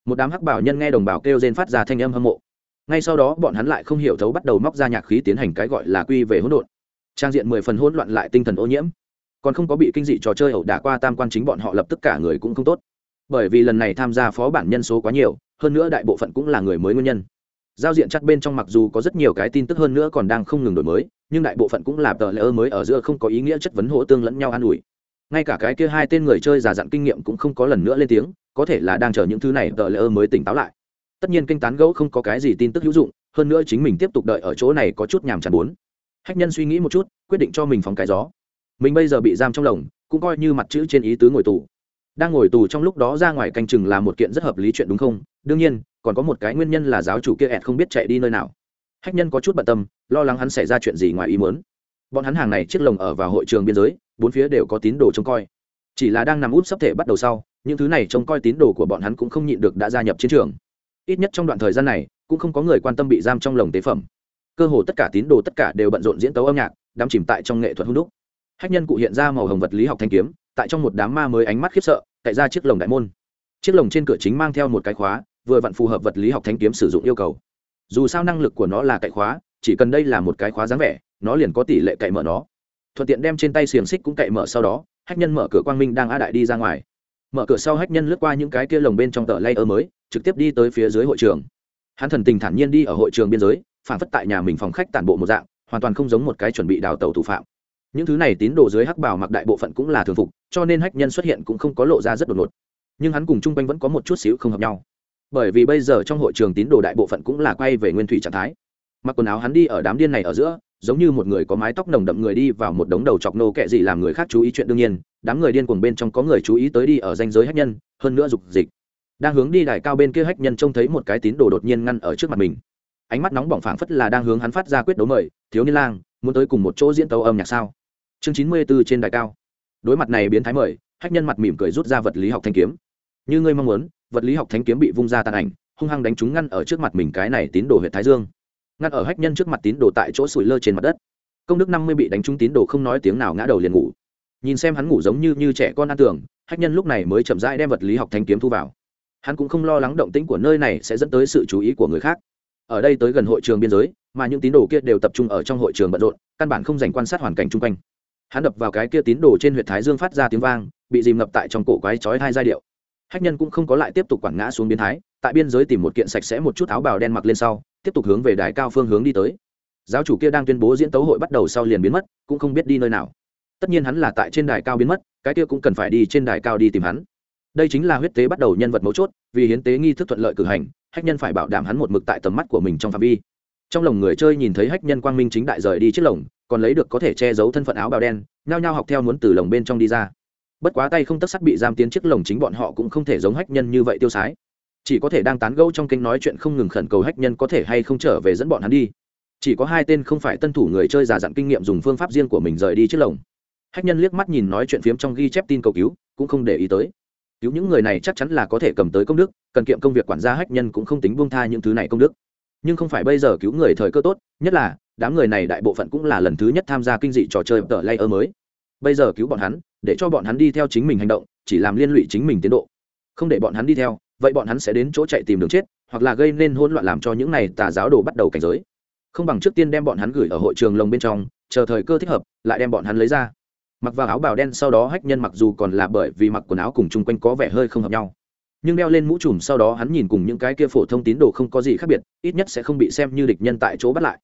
Một đám hắc bảo nhân nghe đồng bào kêu rên phát ra thanh âm hâm mộ. Ngay sau đó bọn hắn lại không hiểu thấu bắt đầu móc ra nhạc khí tiến hành cái gọi là quy về hỗn độn. Trang diện mười phần hỗn loạn lại tinh thần ô nhiễm. Còn không có bị kinh dị trò chơi ẩu đả qua tam quan chính bọn họ lập tức cả người cũng không tốt. Bởi vì lần này tham gia phó bản nhân số quá nhiều, hơn nữa đại bộ phận cũng là người mới nguyên nhân giao diện chắc bên trong mặc dù có rất nhiều cái tin tức hơn nữa còn đang không ngừng đổi mới, nhưng đại bộ phận cũng là tờ lỡ mới ở giữa không có ý nghĩa chất vấn hỗ tương lẫn nhau an ủi. Ngay cả cái kia hai tên người chơi già dặn kinh nghiệm cũng không có lần nữa lên tiếng, có thể là đang chờ những thứ này tờ lỡ mới tỉnh táo lại. Tất nhiên kinh tán gẫu không có cái gì tin tức hữu dụng, hơn nữa chính mình tiếp tục đợi ở chỗ này có chút nhàm chán bốn. Hách nhân suy nghĩ một chút, quyết định cho mình phóng cái gió. Mình bây giờ bị giam trong lồng, cũng coi như mặt chữ trên ý tứ ngồi tù. Đang ngồi tù trong lúc đó ra ngoài canh chừng là một kiện rất hợp lý chuyện đúng không? Đương nhiên còn có một cái nguyên nhân là giáo chủ kia ẹt không biết chạy đi nơi nào. Hách nhân có chút bận tâm, lo lắng hắn xảy ra chuyện gì ngoài ý muốn. Bọn hắn hàng này chiếc lồng ở vào hội trường biên giới, bốn phía đều có tín đồ trông coi. Chỉ là đang nằm út sắp thể bắt đầu sau, những thứ này trông coi tín đồ của bọn hắn cũng không nhịn được đã gia nhập chiến trường. Ít nhất trong đoạn thời gian này, cũng không có người quan tâm bị giam trong lồng tế phẩm. Cơ hồ tất cả tín đồ tất cả đều bận rộn diễn tấu âm nhạc, đắm chìm tại trong nghệ thuật hung đúc. Hách nhân cụ hiện ra màu hồng vật lý học thanh kiếm, tại trong một đám ma mới ánh mắt khiếp sợ, tại ra chiếc lồng đại môn. Chiếc lồng trên cửa chính mang theo một cái khóa vừa vặn phù hợp vật lý học thanh kiếm sử dụng yêu cầu. Dù sao năng lực của nó là cậy khóa, chỉ cần đây là một cái khóa dáng vẻ, nó liền có tỷ lệ cậy mở nó. Thuận tiện đem trên tay xiềng xích cũng cậy mở sau đó, hách nhân mở cửa quang minh đang a đại đi ra ngoài. Mở cửa sau hách nhân lướt qua những cái kia lồng bên trong tờ lay ơ mới, trực tiếp đi tới phía dưới hội trường. Hắn thần tình thản nhiên đi ở hội trường biên giới, phản phất tại nhà mình phòng khách tản bộ một dạng, hoàn toàn không giống một cái chuẩn bị đào tàu thủ phạm. Những thứ này tín đồ dưới hắc bảo mặc đại bộ phận cũng là thường phục, cho nên hách nhân xuất hiện cũng không có lộ ra rất đột ngột. Nhưng hắn cùng chung quanh vẫn có một chút xíu không hợp nhau bởi vì bây giờ trong hội trường tín đồ đại bộ phận cũng là quay về nguyên thủy trạng thái. Mặc quần áo hắn đi ở đám điên này ở giữa, giống như một người có mái tóc nồng đậm người đi vào một đống đầu chọc nô kệ gì làm người khác chú ý chuyện đương nhiên, đám người điên cuồng bên trong có người chú ý tới đi ở danh giới hách nhân, hơn nữa dục dịch. Đang hướng đi đài cao bên kia hách nhân trông thấy một cái tín đồ đột nhiên ngăn ở trước mặt mình. Ánh mắt nóng bỏng phảng phất là đang hướng hắn phát ra quyết đấu mời, thiếu niên lang, muốn tới cùng một chỗ diễn tấu âm nhạc sao? Chương chín mươi 94 trên đài cao. Đối mặt này biến thái mời, hách nhân mặt mỉm cười rút ra vật lý học thanh kiếm. Như ngươi mong muốn vật lý học Thánh kiếm bị vung ra tàn ảnh, hung hăng đánh trúng ngăn ở trước mặt mình cái này tín đồ huyện thái dương. Ngăn ở hách nhân trước mặt tín đồ tại chỗ sủi lơ trên mặt đất. Công đức năm mươi bị đánh trúng tín đồ không nói tiếng nào ngã đầu liền ngủ. Nhìn xem hắn ngủ giống như như trẻ con ăn tưởng hách nhân lúc này mới chậm rãi đem vật lý học thanh kiếm thu vào. Hắn cũng không lo lắng động tĩnh của nơi này sẽ dẫn tới sự chú ý của người khác. Ở đây tới gần hội trường biên giới, mà những tín đồ kia đều tập trung ở trong hội trường bận rộn, căn bản không dành quan sát hoàn cảnh chung quanh. Hắn đập vào cái kia tín đồ trên huyện thái dương phát ra tiếng vang, bị dìm ngập tại trong cổ quái chói hai giai điệu hách nhân cũng không có lại tiếp tục quảng ngã xuống biến thái, tại biên giới tìm một kiện sạch sẽ một chút áo bào đen mặc lên sau, tiếp tục hướng về đài cao phương hướng đi tới. Giáo chủ kia đang tuyên bố diễn tấu hội bắt đầu sau liền biến mất, cũng không biết đi nơi nào. Tất nhiên hắn là tại trên đài cao biến mất, cái kia cũng cần phải đi trên đài cao đi tìm hắn. Đây chính là huyết tế bắt đầu nhân vật mấu chốt, vì hiến tế nghi thức thuận lợi cử hành, hách nhân phải bảo đảm hắn một mực tại tầm mắt của mình trong phạm vi. Trong lồng người chơi nhìn thấy hách nhân quang minh chính đại rời đi chiếc lồng, còn lấy được có thể che giấu thân phận áo bào đen, nhao nhao học theo muốn từ lồng bên trong đi ra bất quá tay không tất sắt bị giam tiến chiếc lồng chính bọn họ cũng không thể giống hách nhân như vậy tiêu sái. Chỉ có thể đang tán gẫu trong kinh nói chuyện không ngừng khẩn cầu hách nhân có thể hay không trở về dẫn bọn hắn đi. Chỉ có hai tên không phải tân thủ người chơi già dặn kinh nghiệm dùng phương pháp riêng của mình rời đi chiếc lồng. Hách nhân liếc mắt nhìn nói chuyện phiếm trong ghi chép tin cầu cứu, cũng không để ý tới. Cứu những người này chắc chắn là có thể cầm tới công đức, cần kiệm công việc quản gia hách nhân cũng không tính buông tha những thứ này công đức. Nhưng không phải bây giờ cứu người thời cơ tốt, nhất là, đám người này đại bộ phận cũng là lần thứ nhất tham gia kinh dị trò chơi tờ layer mới bây giờ cứu bọn hắn, để cho bọn hắn đi theo chính mình hành động, chỉ làm liên lụy chính mình tiến độ. Không để bọn hắn đi theo, vậy bọn hắn sẽ đến chỗ chạy tìm đường chết, hoặc là gây nên hỗn loạn làm cho những này tà giáo đồ bắt đầu cảnh giới. Không bằng trước tiên đem bọn hắn gửi ở hội trường lồng bên trong, chờ thời cơ thích hợp, lại đem bọn hắn lấy ra. Mặc vào áo bào đen sau đó hách nhân mặc dù còn là bởi vì mặc quần áo cùng chung quanh có vẻ hơi không hợp nhau. Nhưng đeo lên mũ trùm sau đó hắn nhìn cùng những cái kia phổ thông tín đồ không có gì khác biệt, ít nhất sẽ không bị xem như địch nhân tại chỗ bắt lại.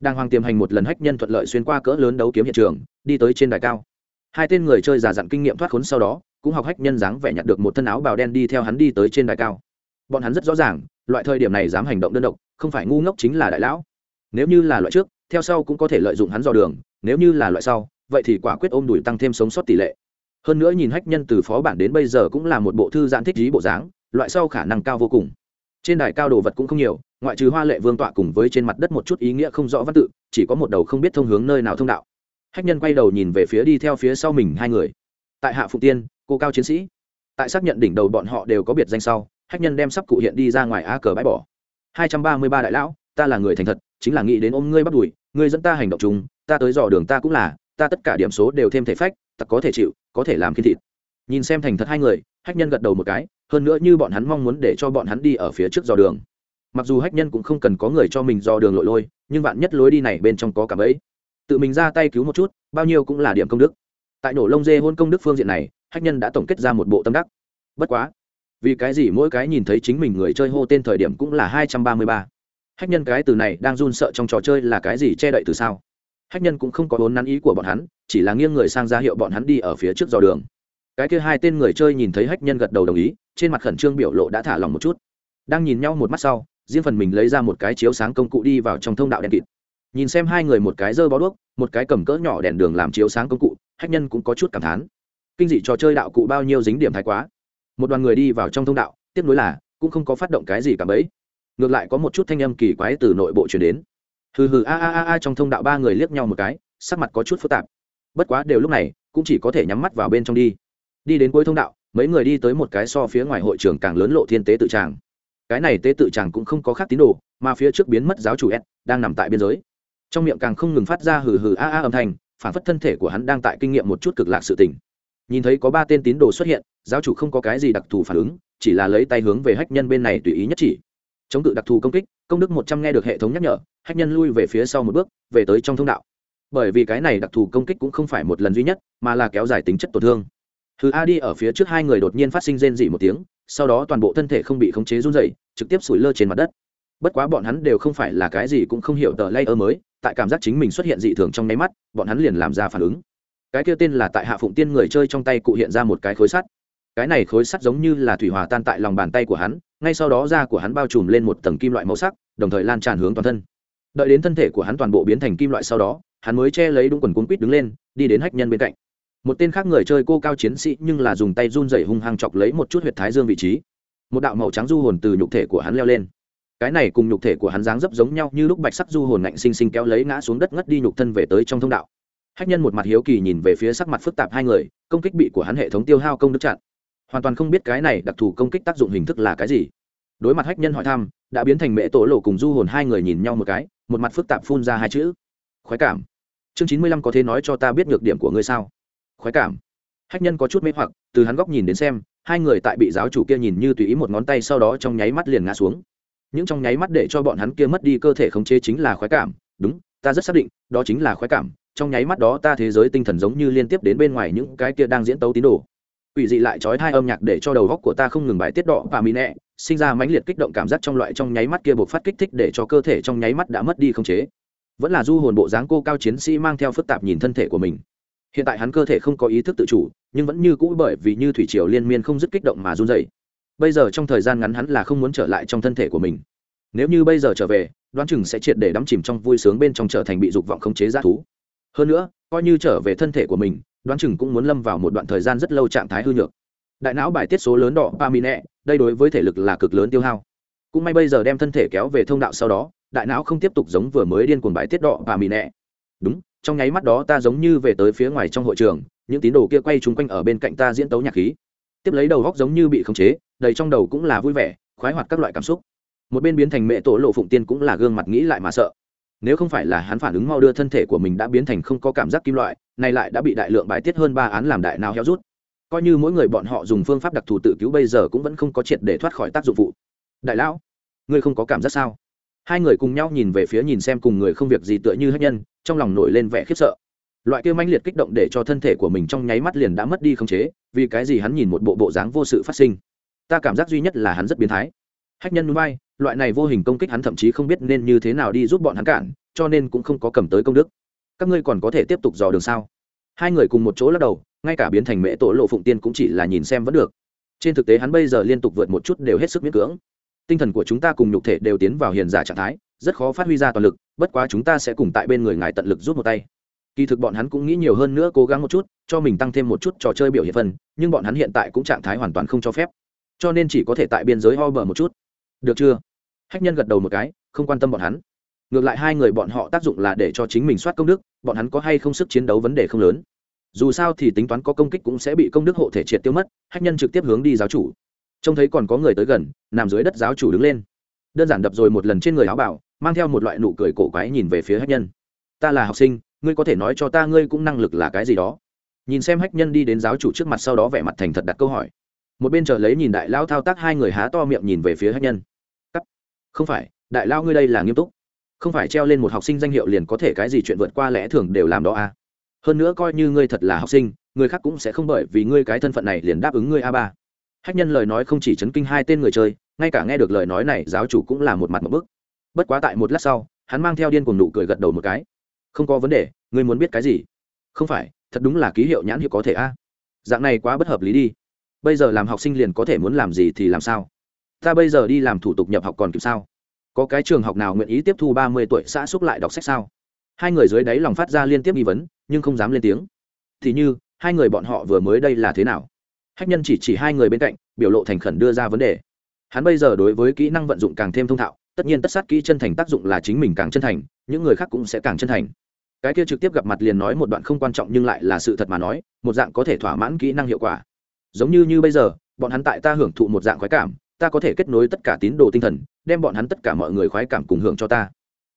Đang hoàng tiềm hành một lần hách nhân thuận lợi xuyên qua cỡ lớn đấu kiếm hiện trường, đi tới trên đài cao hai tên người chơi già dặn kinh nghiệm thoát khốn sau đó, cũng học hách nhân dáng vẻ nhặt được một thân áo bào đen đi theo hắn đi tới trên đài cao. Bọn hắn rất rõ ràng, loại thời điểm này dám hành động đơn độc, không phải ngu ngốc chính là đại lão. Nếu như là loại trước, theo sau cũng có thể lợi dụng hắn dò đường, nếu như là loại sau, vậy thì quả quyết ôm đùi tăng thêm sống sót tỷ lệ. Hơn nữa nhìn hách nhân từ phó bản đến bây giờ cũng là một bộ thư giãn thích dí bộ dáng, loại sau khả năng cao vô cùng. Trên đài cao đồ vật cũng không nhiều, ngoại trừ hoa lệ vương tọa cùng với trên mặt đất một chút ý nghĩa không rõ văn tự, chỉ có một đầu không biết thông hướng nơi nào thông đạo hách nhân quay đầu nhìn về phía đi theo phía sau mình hai người. Tại hạ phụ tiên, cô cao chiến sĩ. Tại xác nhận đỉnh đầu bọn họ đều có biệt danh sau, hách nhân đem sắp cụ hiện đi ra ngoài a cờ bãi bỏ. Hai trăm ba mươi ba đại lão, ta là người thành thật, chính là nghĩ đến ôm ngươi bắt đùi, ngươi dẫn ta hành động chung, ta tới dò đường ta cũng là, ta tất cả điểm số đều thêm thể phách, ta có thể chịu, có thể làm khiên thịt. Nhìn xem thành thật hai người, hách nhân gật đầu một cái, hơn nữa như bọn hắn mong muốn để cho bọn hắn đi ở phía trước dò đường. Mặc dù hách nhân cũng không cần có người cho mình dò đường lội lôi, nhưng bạn nhất lối đi này bên trong có cả bẫy tự mình ra tay cứu một chút, bao nhiêu cũng là điểm công đức. Tại nổ lông dê hôn công đức phương diện này, hách nhân đã tổng kết ra một bộ tâm đắc. Bất quá, vì cái gì mỗi cái nhìn thấy chính mình người chơi hô tên thời điểm cũng là hai trăm ba mươi ba? Hách nhân cái từ này đang run sợ trong trò chơi là cái gì che đậy từ sao? Hách nhân cũng không có vốn nắn ý của bọn hắn, chỉ là nghiêng người sang ra hiệu bọn hắn đi ở phía trước dò đường. Cái kia hai tên người chơi nhìn thấy hách nhân gật đầu đồng ý, trên mặt khẩn trương biểu lộ đã thả lòng một chút. Đang nhìn nhau một mắt sau, riêng phần mình lấy ra một cái chiếu sáng công cụ đi vào trong thông đạo đen kịt nhìn xem hai người một cái dơ bó đuốc, một cái cầm cỡ nhỏ đèn đường làm chiếu sáng công cụ hách nhân cũng có chút cảm thán. Kinh dị trò chơi đạo cụ bao nhiêu dính điểm thái quá. Một đoàn người đi vào trong thông đạo tiếp nối là cũng không có phát động cái gì cả bấy. Ngược lại có một chút thanh âm kỳ quái từ nội bộ chuyển đến. Hừ hừ a a a a trong thông đạo ba người liếc nhau một cái, sắc mặt có chút phức tạp. Bất quá đều lúc này cũng chỉ có thể nhắm mắt vào bên trong đi. Đi đến cuối thông đạo, mấy người đi tới một cái so phía ngoài hội trường càng lớn lộ thiên tế tự tràng. Cái này tế tự tràng cũng không có khác tín đồ, mà phía trước biến mất giáo chủ s, đang nằm tại biên giới trong miệng càng không ngừng phát ra hừ hừ a a âm thanh, phản phất thân thể của hắn đang tại kinh nghiệm một chút cực lạc sự tình. Nhìn thấy có ba tên tín đồ xuất hiện, giáo chủ không có cái gì đặc thù phản ứng, chỉ là lấy tay hướng về hách nhân bên này tùy ý nhất chỉ. Chống cự đặc thù công kích, công đức một trăm nghe được hệ thống nhắc nhở, hách nhân lui về phía sau một bước, về tới trong thông đạo. Bởi vì cái này đặc thù công kích cũng không phải một lần duy nhất, mà là kéo dài tính chất tổn thương. Thứ a đi ở phía trước hai người đột nhiên phát sinh rên dị một tiếng, sau đó toàn bộ thân thể không bị khống chế run dày trực tiếp sủi lơ trên mặt đất bất quá bọn hắn đều không phải là cái gì cũng không hiểu tờ lay ơ mới, tại cảm giác chính mình xuất hiện dị thường trong nháy mắt, bọn hắn liền làm ra phản ứng. Cái kia tên là tại hạ phụng tiên người chơi trong tay cụ hiện ra một cái khối sắt. Cái này khối sắt giống như là thủy hòa tan tại lòng bàn tay của hắn, ngay sau đó da của hắn bao trùm lên một tầng kim loại màu sắc, đồng thời lan tràn hướng toàn thân. Đợi đến thân thể của hắn toàn bộ biến thành kim loại sau đó, hắn mới che lấy đúng quần cuốn quýt đứng lên, đi đến hách nhân bên cạnh. Một tên khác người chơi cô cao chiến sĩ nhưng là dùng tay run dày hung hăng chọc lấy một chút huyệt thái dương vị trí. Một đạo màu trắng du hồn từ nhục thể của hắn leo lên cái này cùng nhục thể của hắn dáng dấp giống nhau như lúc bạch sắc du hồn ngạnh xinh xinh kéo lấy ngã xuống đất ngất đi nhục thân về tới trong thông đạo. Hách nhân một mặt hiếu kỳ nhìn về phía sắc mặt phức tạp hai người, công kích bị của hắn hệ thống tiêu hao công đức chặn. Hoàn toàn không biết cái này đặc thù công kích tác dụng hình thức là cái gì. Đối mặt hách nhân hỏi thăm, đã biến thành mẹ tổ lộ cùng du hồn hai người nhìn nhau một cái, một mặt phức tạp phun ra hai chữ. Khoái cảm. Chương chín mươi lăm có thể nói cho ta biết nhược điểm của ngươi sao? Khoái cảm. Hách nhân có chút mê hoặc, từ hắn góc nhìn đến xem, hai người tại bị giáo chủ kia nhìn như tùy ý một ngón tay sau đó trong nháy mắt liền ngã xuống những trong nháy mắt để cho bọn hắn kia mất đi cơ thể khống chế chính là khoái cảm. Đúng, ta rất xác định, đó chính là khoái cảm. Trong nháy mắt đó ta thế giới tinh thần giống như liên tiếp đến bên ngoài những cái kia đang diễn tấu tín đồ. Quỷ dị lại trói hai âm nhạc để cho đầu góc của ta không ngừng bài tiết đỏ và mì nẹ, sinh ra mãnh liệt kích động cảm giác trong loại trong nháy mắt kia buộc phát kích thích để cho cơ thể trong nháy mắt đã mất đi không chế. Vẫn là du hồn bộ dáng cô cao chiến sĩ mang theo phức tạp nhìn thân thể của mình. Hiện tại hắn cơ thể không có ý thức tự chủ, nhưng vẫn như cũ bởi vì như thủy triều liên miên không dứt kích động mà run dày bây giờ trong thời gian ngắn hắn là không muốn trở lại trong thân thể của mình. Nếu như bây giờ trở về, đoán chừng sẽ triệt để đắm chìm trong vui sướng bên trong trở thành bị dục vọng khống chế g thú. Hơn nữa, coi như trở về thân thể của mình, đoán chừng cũng muốn lâm vào một đoạn thời gian rất lâu trạng thái hư nhược. Đại não bài tiết số lớn đỏ pamine đây đối với thể lực là cực lớn tiêu hao. Cũng may bây giờ đem thân thể kéo về thông đạo sau đó, đại não không tiếp tục giống vừa mới điên cuồng bài tiết đỏ pamine đúng, trong nháy mắt đó ta giống như về tới phía ngoài trong hội trường, những tín đồ kia quay chung quanh ở bên cạnh ta diễn tấu nhạc khí tiếp lấy đầu góc giống như bị khống chế, đầy trong đầu cũng là vui vẻ, khoái hoạt các loại cảm xúc. Một bên biến thành mẹ tổ lộ phụng tiên cũng là gương mặt nghĩ lại mà sợ. Nếu không phải là hắn phản ứng mau đưa thân thể của mình đã biến thành không có cảm giác kim loại này lại đã bị đại lượng bài tiết hơn ba án làm đại nào héo rút. Coi như mỗi người bọn họ dùng phương pháp đặc thù tự cứu bây giờ cũng vẫn không có triệt để thoát khỏi tác dụng vụ. đại lão, ngươi không có cảm giác sao? Hai người cùng nhau nhìn về phía nhìn xem cùng người không việc gì tựa như hết nhân, trong lòng nổi lên vẻ khiếp sợ loại kia manh liệt kích động để cho thân thể của mình trong nháy mắt liền đã mất đi khống chế, vì cái gì hắn nhìn một bộ bộ dáng vô sự phát sinh? Ta cảm giác duy nhất là hắn rất biến thái. Hách nhân núi bay, loại này vô hình công kích hắn thậm chí không biết nên như thế nào đi giúp bọn hắn cản, cho nên cũng không có cầm tới công đức. Các ngươi còn có thể tiếp tục dò đường sao? Hai người cùng một chỗ lắc đầu, ngay cả biến thành mễ tổ lộ phụng tiên cũng chỉ là nhìn xem vẫn được. Trên thực tế hắn bây giờ liên tục vượt một chút đều hết sức miễn cưỡng. Tinh thần của chúng ta cùng nhục thể đều tiến vào hiền giả trạng thái, rất khó phát huy ra toàn lực, bất quá chúng ta sẽ cùng tại bên người ngài tận lực rút một tay kỳ thực bọn hắn cũng nghĩ nhiều hơn nữa cố gắng một chút, cho mình tăng thêm một chút trò chơi biểu hiện phần, nhưng bọn hắn hiện tại cũng trạng thái hoàn toàn không cho phép. Cho nên chỉ có thể tại biên giới ho bờ một chút. Được chưa? Hách nhân gật đầu một cái, không quan tâm bọn hắn. Ngược lại hai người bọn họ tác dụng là để cho chính mình soát công đức, bọn hắn có hay không sức chiến đấu vấn đề không lớn. Dù sao thì tính toán có công kích cũng sẽ bị công đức hộ thể triệt tiêu mất, hách nhân trực tiếp hướng đi giáo chủ. Trông thấy còn có người tới gần, nằm dưới đất giáo chủ đứng lên. Đơn giản đập rồi một lần trên người áo bảo, mang theo một loại nụ cười cổ quái nhìn về phía hách nhân. Ta là học sinh ngươi có thể nói cho ta ngươi cũng năng lực là cái gì đó. Nhìn xem hách nhân đi đến giáo chủ trước mặt sau đó vẻ mặt thành thật đặt câu hỏi. Một bên chờ lấy nhìn đại lao thao tác hai người há to miệng nhìn về phía hách nhân. Cắt. Không phải, đại lao ngươi đây là nghiêm túc. Không phải treo lên một học sinh danh hiệu liền có thể cái gì chuyện vượt qua lẽ thường đều làm đó à. Hơn nữa coi như ngươi thật là học sinh, người khác cũng sẽ không bởi vì ngươi cái thân phận này liền đáp ứng ngươi a ba. Hách nhân lời nói không chỉ chấn kinh hai tên người chơi, ngay cả nghe được lời nói này giáo chủ cũng là một mặt một bức. Bất quá tại một lát sau, hắn mang theo điên cùng nụ cười gật đầu một cái không có vấn đề, ngươi muốn biết cái gì? Không phải, thật đúng là ký hiệu nhãn hiệu có thể a. Dạng này quá bất hợp lý đi. Bây giờ làm học sinh liền có thể muốn làm gì thì làm sao? Ta bây giờ đi làm thủ tục nhập học còn kịp sao? Có cái trường học nào nguyện ý tiếp thu ba mươi tuổi xã xúc lại đọc sách sao? Hai người dưới đáy lòng phát ra liên tiếp nghi vấn, nhưng không dám lên tiếng. Thì như, hai người bọn họ vừa mới đây là thế nào? Hách nhân chỉ chỉ hai người bên cạnh, biểu lộ thành khẩn đưa ra vấn đề. Hắn bây giờ đối với kỹ năng vận dụng càng thêm thông thạo tất nhiên tất sát kỹ chân thành tác dụng là chính mình càng chân thành, những người khác cũng sẽ càng chân thành. Cái kia trực tiếp gặp mặt liền nói một đoạn không quan trọng nhưng lại là sự thật mà nói, một dạng có thể thỏa mãn kỹ năng hiệu quả. Giống như như bây giờ, bọn hắn tại ta hưởng thụ một dạng khoái cảm, ta có thể kết nối tất cả tín đồ tinh thần, đem bọn hắn tất cả mọi người khoái cảm cùng hưởng cho ta.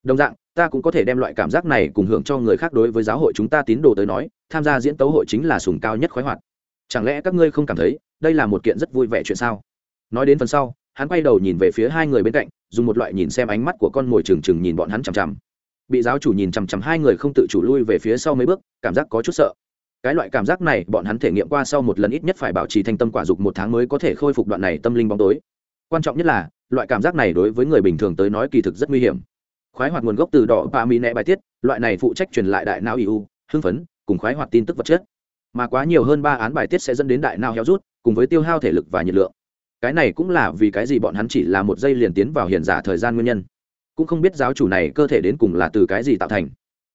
Đồng dạng, ta cũng có thể đem loại cảm giác này cùng hưởng cho người khác đối với giáo hội chúng ta tín đồ tới nói, tham gia diễn tấu hội chính là sùng cao nhất khoái hoạt. Chẳng lẽ các ngươi không cảm thấy, đây là một kiện rất vui vẻ chuyện sao? Nói đến phần sau hắn quay đầu nhìn về phía hai người bên cạnh, dùng một loại nhìn xem ánh mắt của con mồi trừng trừng nhìn bọn hắn chằm chằm. Bị giáo chủ nhìn chằm chằm hai người không tự chủ lui về phía sau mấy bước, cảm giác có chút sợ. Cái loại cảm giác này, bọn hắn thể nghiệm qua sau một lần ít nhất phải bảo trì thanh tâm quả dục một tháng mới có thể khôi phục đoạn này tâm linh bóng tối. Quan trọng nhất là, loại cảm giác này đối với người bình thường tới nói kỳ thực rất nguy hiểm. Khoái hoạt nguồn gốc từ đỏ pa mi nẹ bài tiết, loại này phụ trách truyền lại đại não eu hưng phấn, cùng khoái hoạt tin tức vật chất. Mà quá nhiều hơn ba án bài tiết sẽ dẫn đến đại não héo rút, cùng với tiêu hao thể lực và nhiệt lượng cái này cũng là vì cái gì bọn hắn chỉ là một giây liền tiến vào hiền giả thời gian nguyên nhân. Cũng không biết giáo chủ này cơ thể đến cùng là từ cái gì tạo thành.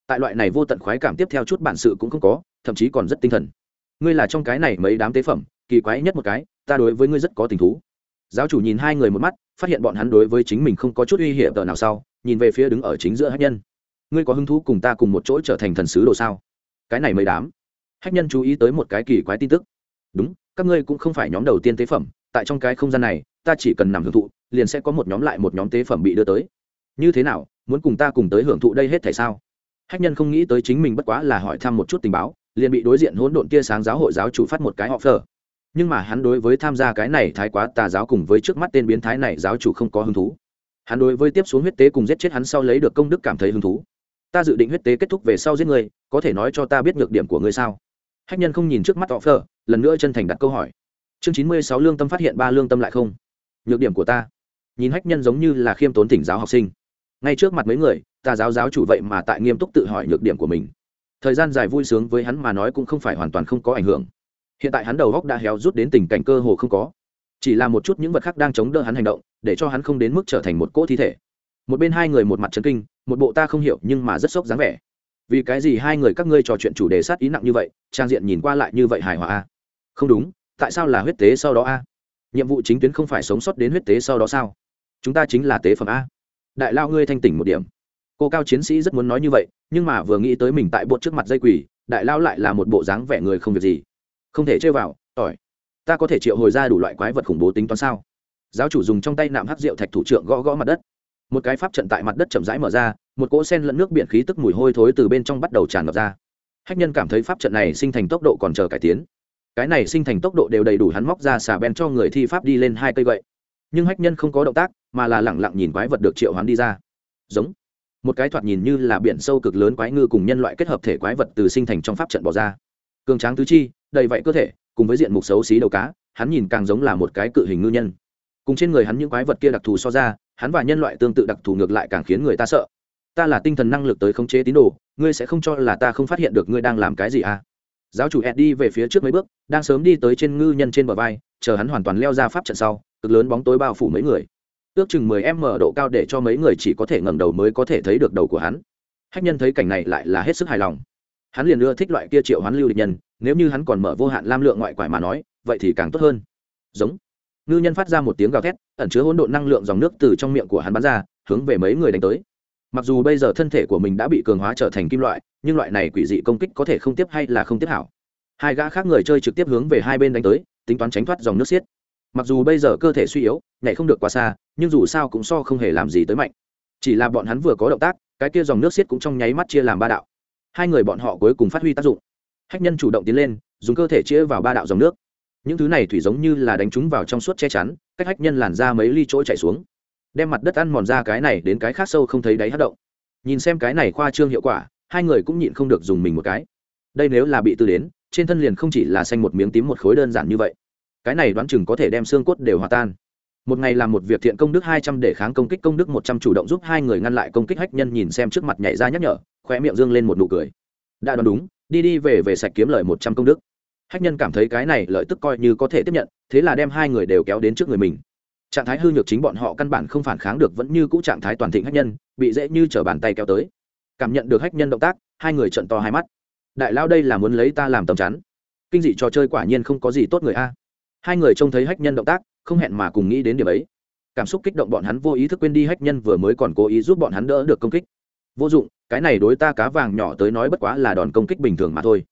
Tại loại này vô tận khoái cảm tiếp theo chút bản sự cũng không có, thậm chí còn rất tinh thần. Ngươi là trong cái này mấy đám tế phẩm, kỳ quái nhất một cái, ta đối với ngươi rất có tình thú. Giáo chủ nhìn hai người một mắt, phát hiện bọn hắn đối với chính mình không có chút uy hiểm tờ nào sau, nhìn về phía đứng ở chính giữa hách nhân. Ngươi có hứng thú cùng ta cùng một chỗ trở thành thần sứ đồ sao? Cái này mấy đám. Hách nhân chú ý tới một cái kỳ quái tin tức. Đúng, các ngươi cũng không phải nhóm đầu tiên tế phẩm tại trong cái không gian này, ta chỉ cần nằm hưởng thụ, liền sẽ có một nhóm lại một nhóm tế phẩm bị đưa tới. Như thế nào, muốn cùng ta cùng tới hưởng thụ đây hết thể sao? Hách nhân không nghĩ tới chính mình bất quá là hỏi thăm một chút tình báo, liền bị đối diện hỗn độn tia sáng giáo hội giáo chủ phát một cái họ phở nhưng mà hắn đối với tham gia cái này thái quá tà giáo cùng với trước mắt tên biến thái này giáo chủ không có hứng thú. Hắn đối với tiếp xuống huyết tế cùng giết chết hắn sau lấy được công đức cảm thấy hứng thú. Ta dự định huyết tế kết thúc về sau giết người, có thể nói cho ta biết nhược điểm của ngươi sao? Hách nhân không nhìn trước mắt họ phở lần nữa chân thành đặt câu hỏi chương chín mươi sáu lương tâm phát hiện ba lương tâm lại không. Nhược điểm của ta. Nhìn hách nhân giống như là khiêm tốn tỉnh giáo học sinh. Ngay trước mặt mấy người, ta giáo giáo chủ vậy mà tại nghiêm túc tự hỏi nhược điểm của mình. Thời gian dài vui sướng với hắn mà nói cũng không phải hoàn toàn không có ảnh hưởng. Hiện tại hắn đầu góc đã héo rút đến tình cảnh cơ hồ không có. Chỉ là một chút những vật khác đang chống đỡ hắn hành động, để cho hắn không đến mức trở thành một cỗ thi thể. Một bên hai người một mặt trấn kinh, một bộ ta không hiểu nhưng mà rất sốc dáng vẻ. Vì cái gì hai người các ngươi trò chuyện chủ đề sát ý nặng như vậy, trang diện nhìn qua lại như vậy hài hòa a không đúng tại sao là huyết tế sau đó a? Nhiệm vụ chính tuyến không phải sống sót đến huyết tế sau đó sao? Chúng ta chính là tế phẩm a. Đại lao ngươi thanh tỉnh một điểm. Cô cao chiến sĩ rất muốn nói như vậy, nhưng mà vừa nghĩ tới mình tại bột trước mặt dây quỳ, đại lao lại là một bộ dáng vẻ người không việc gì. Không thể chơi vào, tỏi. Ta có thể triệu hồi ra đủ loại quái vật khủng bố tính toán sao? Giáo chủ dùng trong tay nạm hắc rượu thạch thủ trưởng gõ gõ mặt đất. Một cái pháp trận tại mặt đất chậm rãi mở ra, một cỗ sen lẫn nước biển khí tức mùi hôi thối từ bên trong bắt đầu tràn ngập ra. Hách nhân cảm thấy pháp trận này sinh thành tốc độ còn chờ cải tiến cái này sinh thành tốc độ đều đầy đủ hắn móc ra xà ben cho người thi pháp đi lên hai cây gậy. Nhưng hách nhân không có động tác, mà là lẳng lặng nhìn quái vật được triệu hắn đi ra. Giống. Một cái thoạt nhìn như là biển sâu cực lớn quái ngư cùng nhân loại kết hợp thể quái vật từ sinh thành trong pháp trận bỏ ra. Cường tráng tứ chi, đầy vậy cơ thể, cùng với diện mục xấu xí đầu cá, hắn nhìn càng giống là một cái cự hình ngư nhân. Cùng trên người hắn những quái vật kia đặc thù so ra, hắn và nhân loại tương tự đặc thù ngược lại càng khiến người ta sợ. Ta là tinh thần năng lực tới khống chế tín đồ, ngươi sẽ không cho là ta không phát hiện được ngươi đang làm cái gì à? Giáo chủ ed đi về phía trước mấy bước, đang sớm đi tới trên ngư nhân trên bờ vai, chờ hắn hoàn toàn leo ra pháp trận sau, cực lớn bóng tối bao phủ mấy người. Ước chừng mười m độ cao để cho mấy người chỉ có thể ngẩng đầu mới có thể thấy được đầu của hắn. Hách nhân thấy cảnh này lại là hết sức hài lòng. Hắn liền ưa thích loại kia triệu hoán lưu địch nhân, nếu như hắn còn mở vô hạn lam lượng ngoại quải mà nói, vậy thì càng tốt hơn. Giống. Ngư nhân phát ra một tiếng gào thét, ẩn chứa hỗn độn năng lượng dòng nước từ trong miệng của hắn bắn ra, hướng về mấy người đánh tới mặc dù bây giờ thân thể của mình đã bị cường hóa trở thành kim loại, nhưng loại này quỷ dị công kích có thể không tiếp hay là không tiếp hảo. Hai gã khác người chơi trực tiếp hướng về hai bên đánh tới, tính toán tránh thoát dòng nước xiết. Mặc dù bây giờ cơ thể suy yếu, nhảy không được quá xa, nhưng dù sao cũng so không hề làm gì tới mạnh. Chỉ là bọn hắn vừa có động tác, cái kia dòng nước xiết cũng trong nháy mắt chia làm ba đạo. Hai người bọn họ cuối cùng phát huy tác dụng. Hách nhân chủ động tiến lên, dùng cơ thể chia vào ba đạo dòng nước. Những thứ này thủy giống như là đánh chúng vào trong suốt che chắn, cách hách nhân làn ra mấy ly chỗ chạy xuống đem mặt đất ăn mòn ra cái này đến cái khác sâu không thấy đáy hát động. Nhìn xem cái này khoa trương hiệu quả, hai người cũng nhịn không được dùng mình một cái. Đây nếu là bị tư đến, trên thân liền không chỉ là xanh một miếng tím một khối đơn giản như vậy. Cái này đoán chừng có thể đem xương cốt đều hòa tan. Một ngày làm một việc thiện công đức hai trăm để kháng công kích công đức một trăm chủ động giúp hai người ngăn lại công kích hách nhân nhìn xem trước mặt nhảy ra nhắc nhở khoe miệng dương lên một nụ cười. Đã đoán đúng, đi đi về về sạch kiếm lời một trăm công đức. Hách nhân cảm thấy cái này lợi tức coi như có thể tiếp nhận, thế là đem hai người đều kéo đến trước người mình trạng thái hư nhược chính bọn họ căn bản không phản kháng được vẫn như cũ trạng thái toàn thịnh hách nhân, bị dễ như t bàn tay kéo tới. Cảm nhận được hách nhân động tác, hai người trận to hai mắt. Đại lao đây là muốn lấy ta làm tầm chắn. Kinh dị trò chơi quả nhiên không có gì tốt người a. Hai người trông thấy hách nhân động tác, không hẹn mà cùng nghĩ đến điểm ấy. Cảm xúc kích động bọn hắn vô ý thức quên đi hách nhân vừa mới còn cố ý giúp bọn hắn đỡ được công kích. Vô dụng, cái này đối ta cá vàng nhỏ tới nói bất quá là đòn công kích bình thường mà thôi.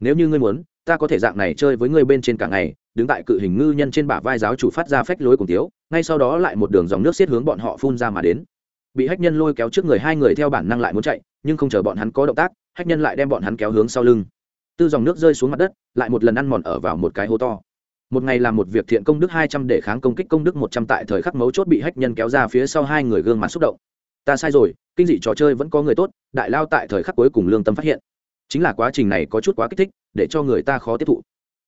Nếu như ngươi muốn, ta có thể dạng này chơi với ngươi bên trên cả ngày đứng tại cự hình ngư nhân trên bả vai giáo chủ phát ra phách lối cùng tiếu, ngay sau đó lại một đường dòng nước xiết hướng bọn họ phun ra mà đến. Bị hách nhân lôi kéo trước người hai người theo bản năng lại muốn chạy, nhưng không chờ bọn hắn có động tác, hách nhân lại đem bọn hắn kéo hướng sau lưng. Tư dòng nước rơi xuống mặt đất, lại một lần ăn mòn ở vào một cái hố to. Một ngày làm một việc thiện công đức hai trăm để kháng công kích công đức một trăm tại thời khắc mấu chốt bị hách nhân kéo ra phía sau hai người gương mặt xúc động. Ta sai rồi, kinh dị trò chơi vẫn có người tốt, đại lao tại thời khắc cuối cùng lương tâm phát hiện. Chính là quá trình này có chút quá kích thích, để cho người ta khó tiếp thụ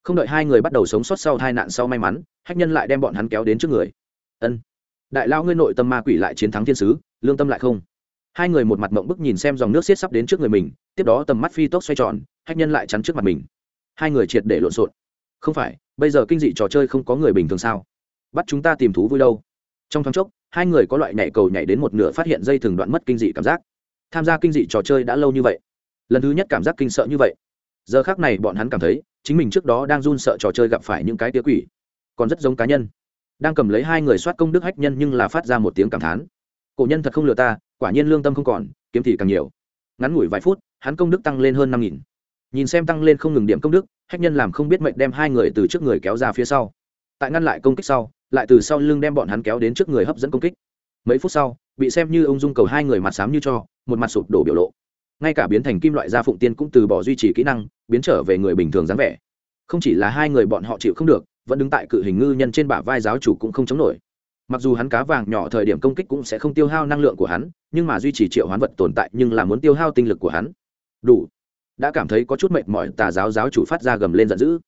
không đợi hai người bắt đầu sống sót sau hai nạn sau may mắn, hách nhân lại đem bọn hắn kéo đến trước người. Ân. Đại lao ngươi nội tâm ma quỷ lại chiến thắng thiên sứ, lương tâm lại không. Hai người một mặt mộng bức nhìn xem dòng nước xiết sắp đến trước người mình, tiếp đó tầm mắt phi tốc xoay tròn, hách nhân lại chắn trước mặt mình. Hai người triệt để lộn xộn. Không phải, bây giờ kinh dị trò chơi không có người bình thường sao? Bắt chúng ta tìm thú vui đâu? Trong thoáng chốc, hai người có loại nhảy cầu nhảy đến một nửa phát hiện dây thường đoạn mất kinh dị cảm giác. Tham gia kinh dị trò chơi đã lâu như vậy. Lần thứ nhất cảm giác kinh sợ như vậy. Giờ khác này bọn hắn cảm thấy chính mình trước đó đang run sợ trò chơi gặp phải những cái tía quỷ, còn rất giống cá nhân. Đang cầm lấy hai người soát công đức hách nhân nhưng là phát ra một tiếng cảm thán. Cổ nhân thật không lừa ta, quả nhiên lương tâm không còn, kiếm thì càng nhiều. Ngắn ngủi vài phút, hắn công đức tăng lên hơn năm nghìn. Nhìn xem tăng lên không ngừng điểm công đức, hách nhân làm không biết mệnh đem hai người từ trước người kéo ra phía sau. Tại ngăn lại công kích sau, lại từ sau lưng đem bọn hắn kéo đến trước người hấp dẫn công kích. Mấy phút sau, bị xem như ông dung cầu hai người mặt xám như cho, một mặt sụp đổ biểu lộ ngay cả biến thành kim loại gia phụng tiên cũng từ bỏ duy trì kỹ năng, biến trở về người bình thường dáng vẻ. Không chỉ là hai người bọn họ chịu không được, vẫn đứng tại cự hình ngư nhân trên bả vai giáo chủ cũng không chống nổi. Mặc dù hắn cá vàng nhỏ thời điểm công kích cũng sẽ không tiêu hao năng lượng của hắn, nhưng mà duy trì triệu hoán vật tồn tại nhưng là muốn tiêu hao tinh lực của hắn. Đủ. Đã cảm thấy có chút mệt mỏi, tà giáo giáo chủ phát ra gầm lên giận dữ.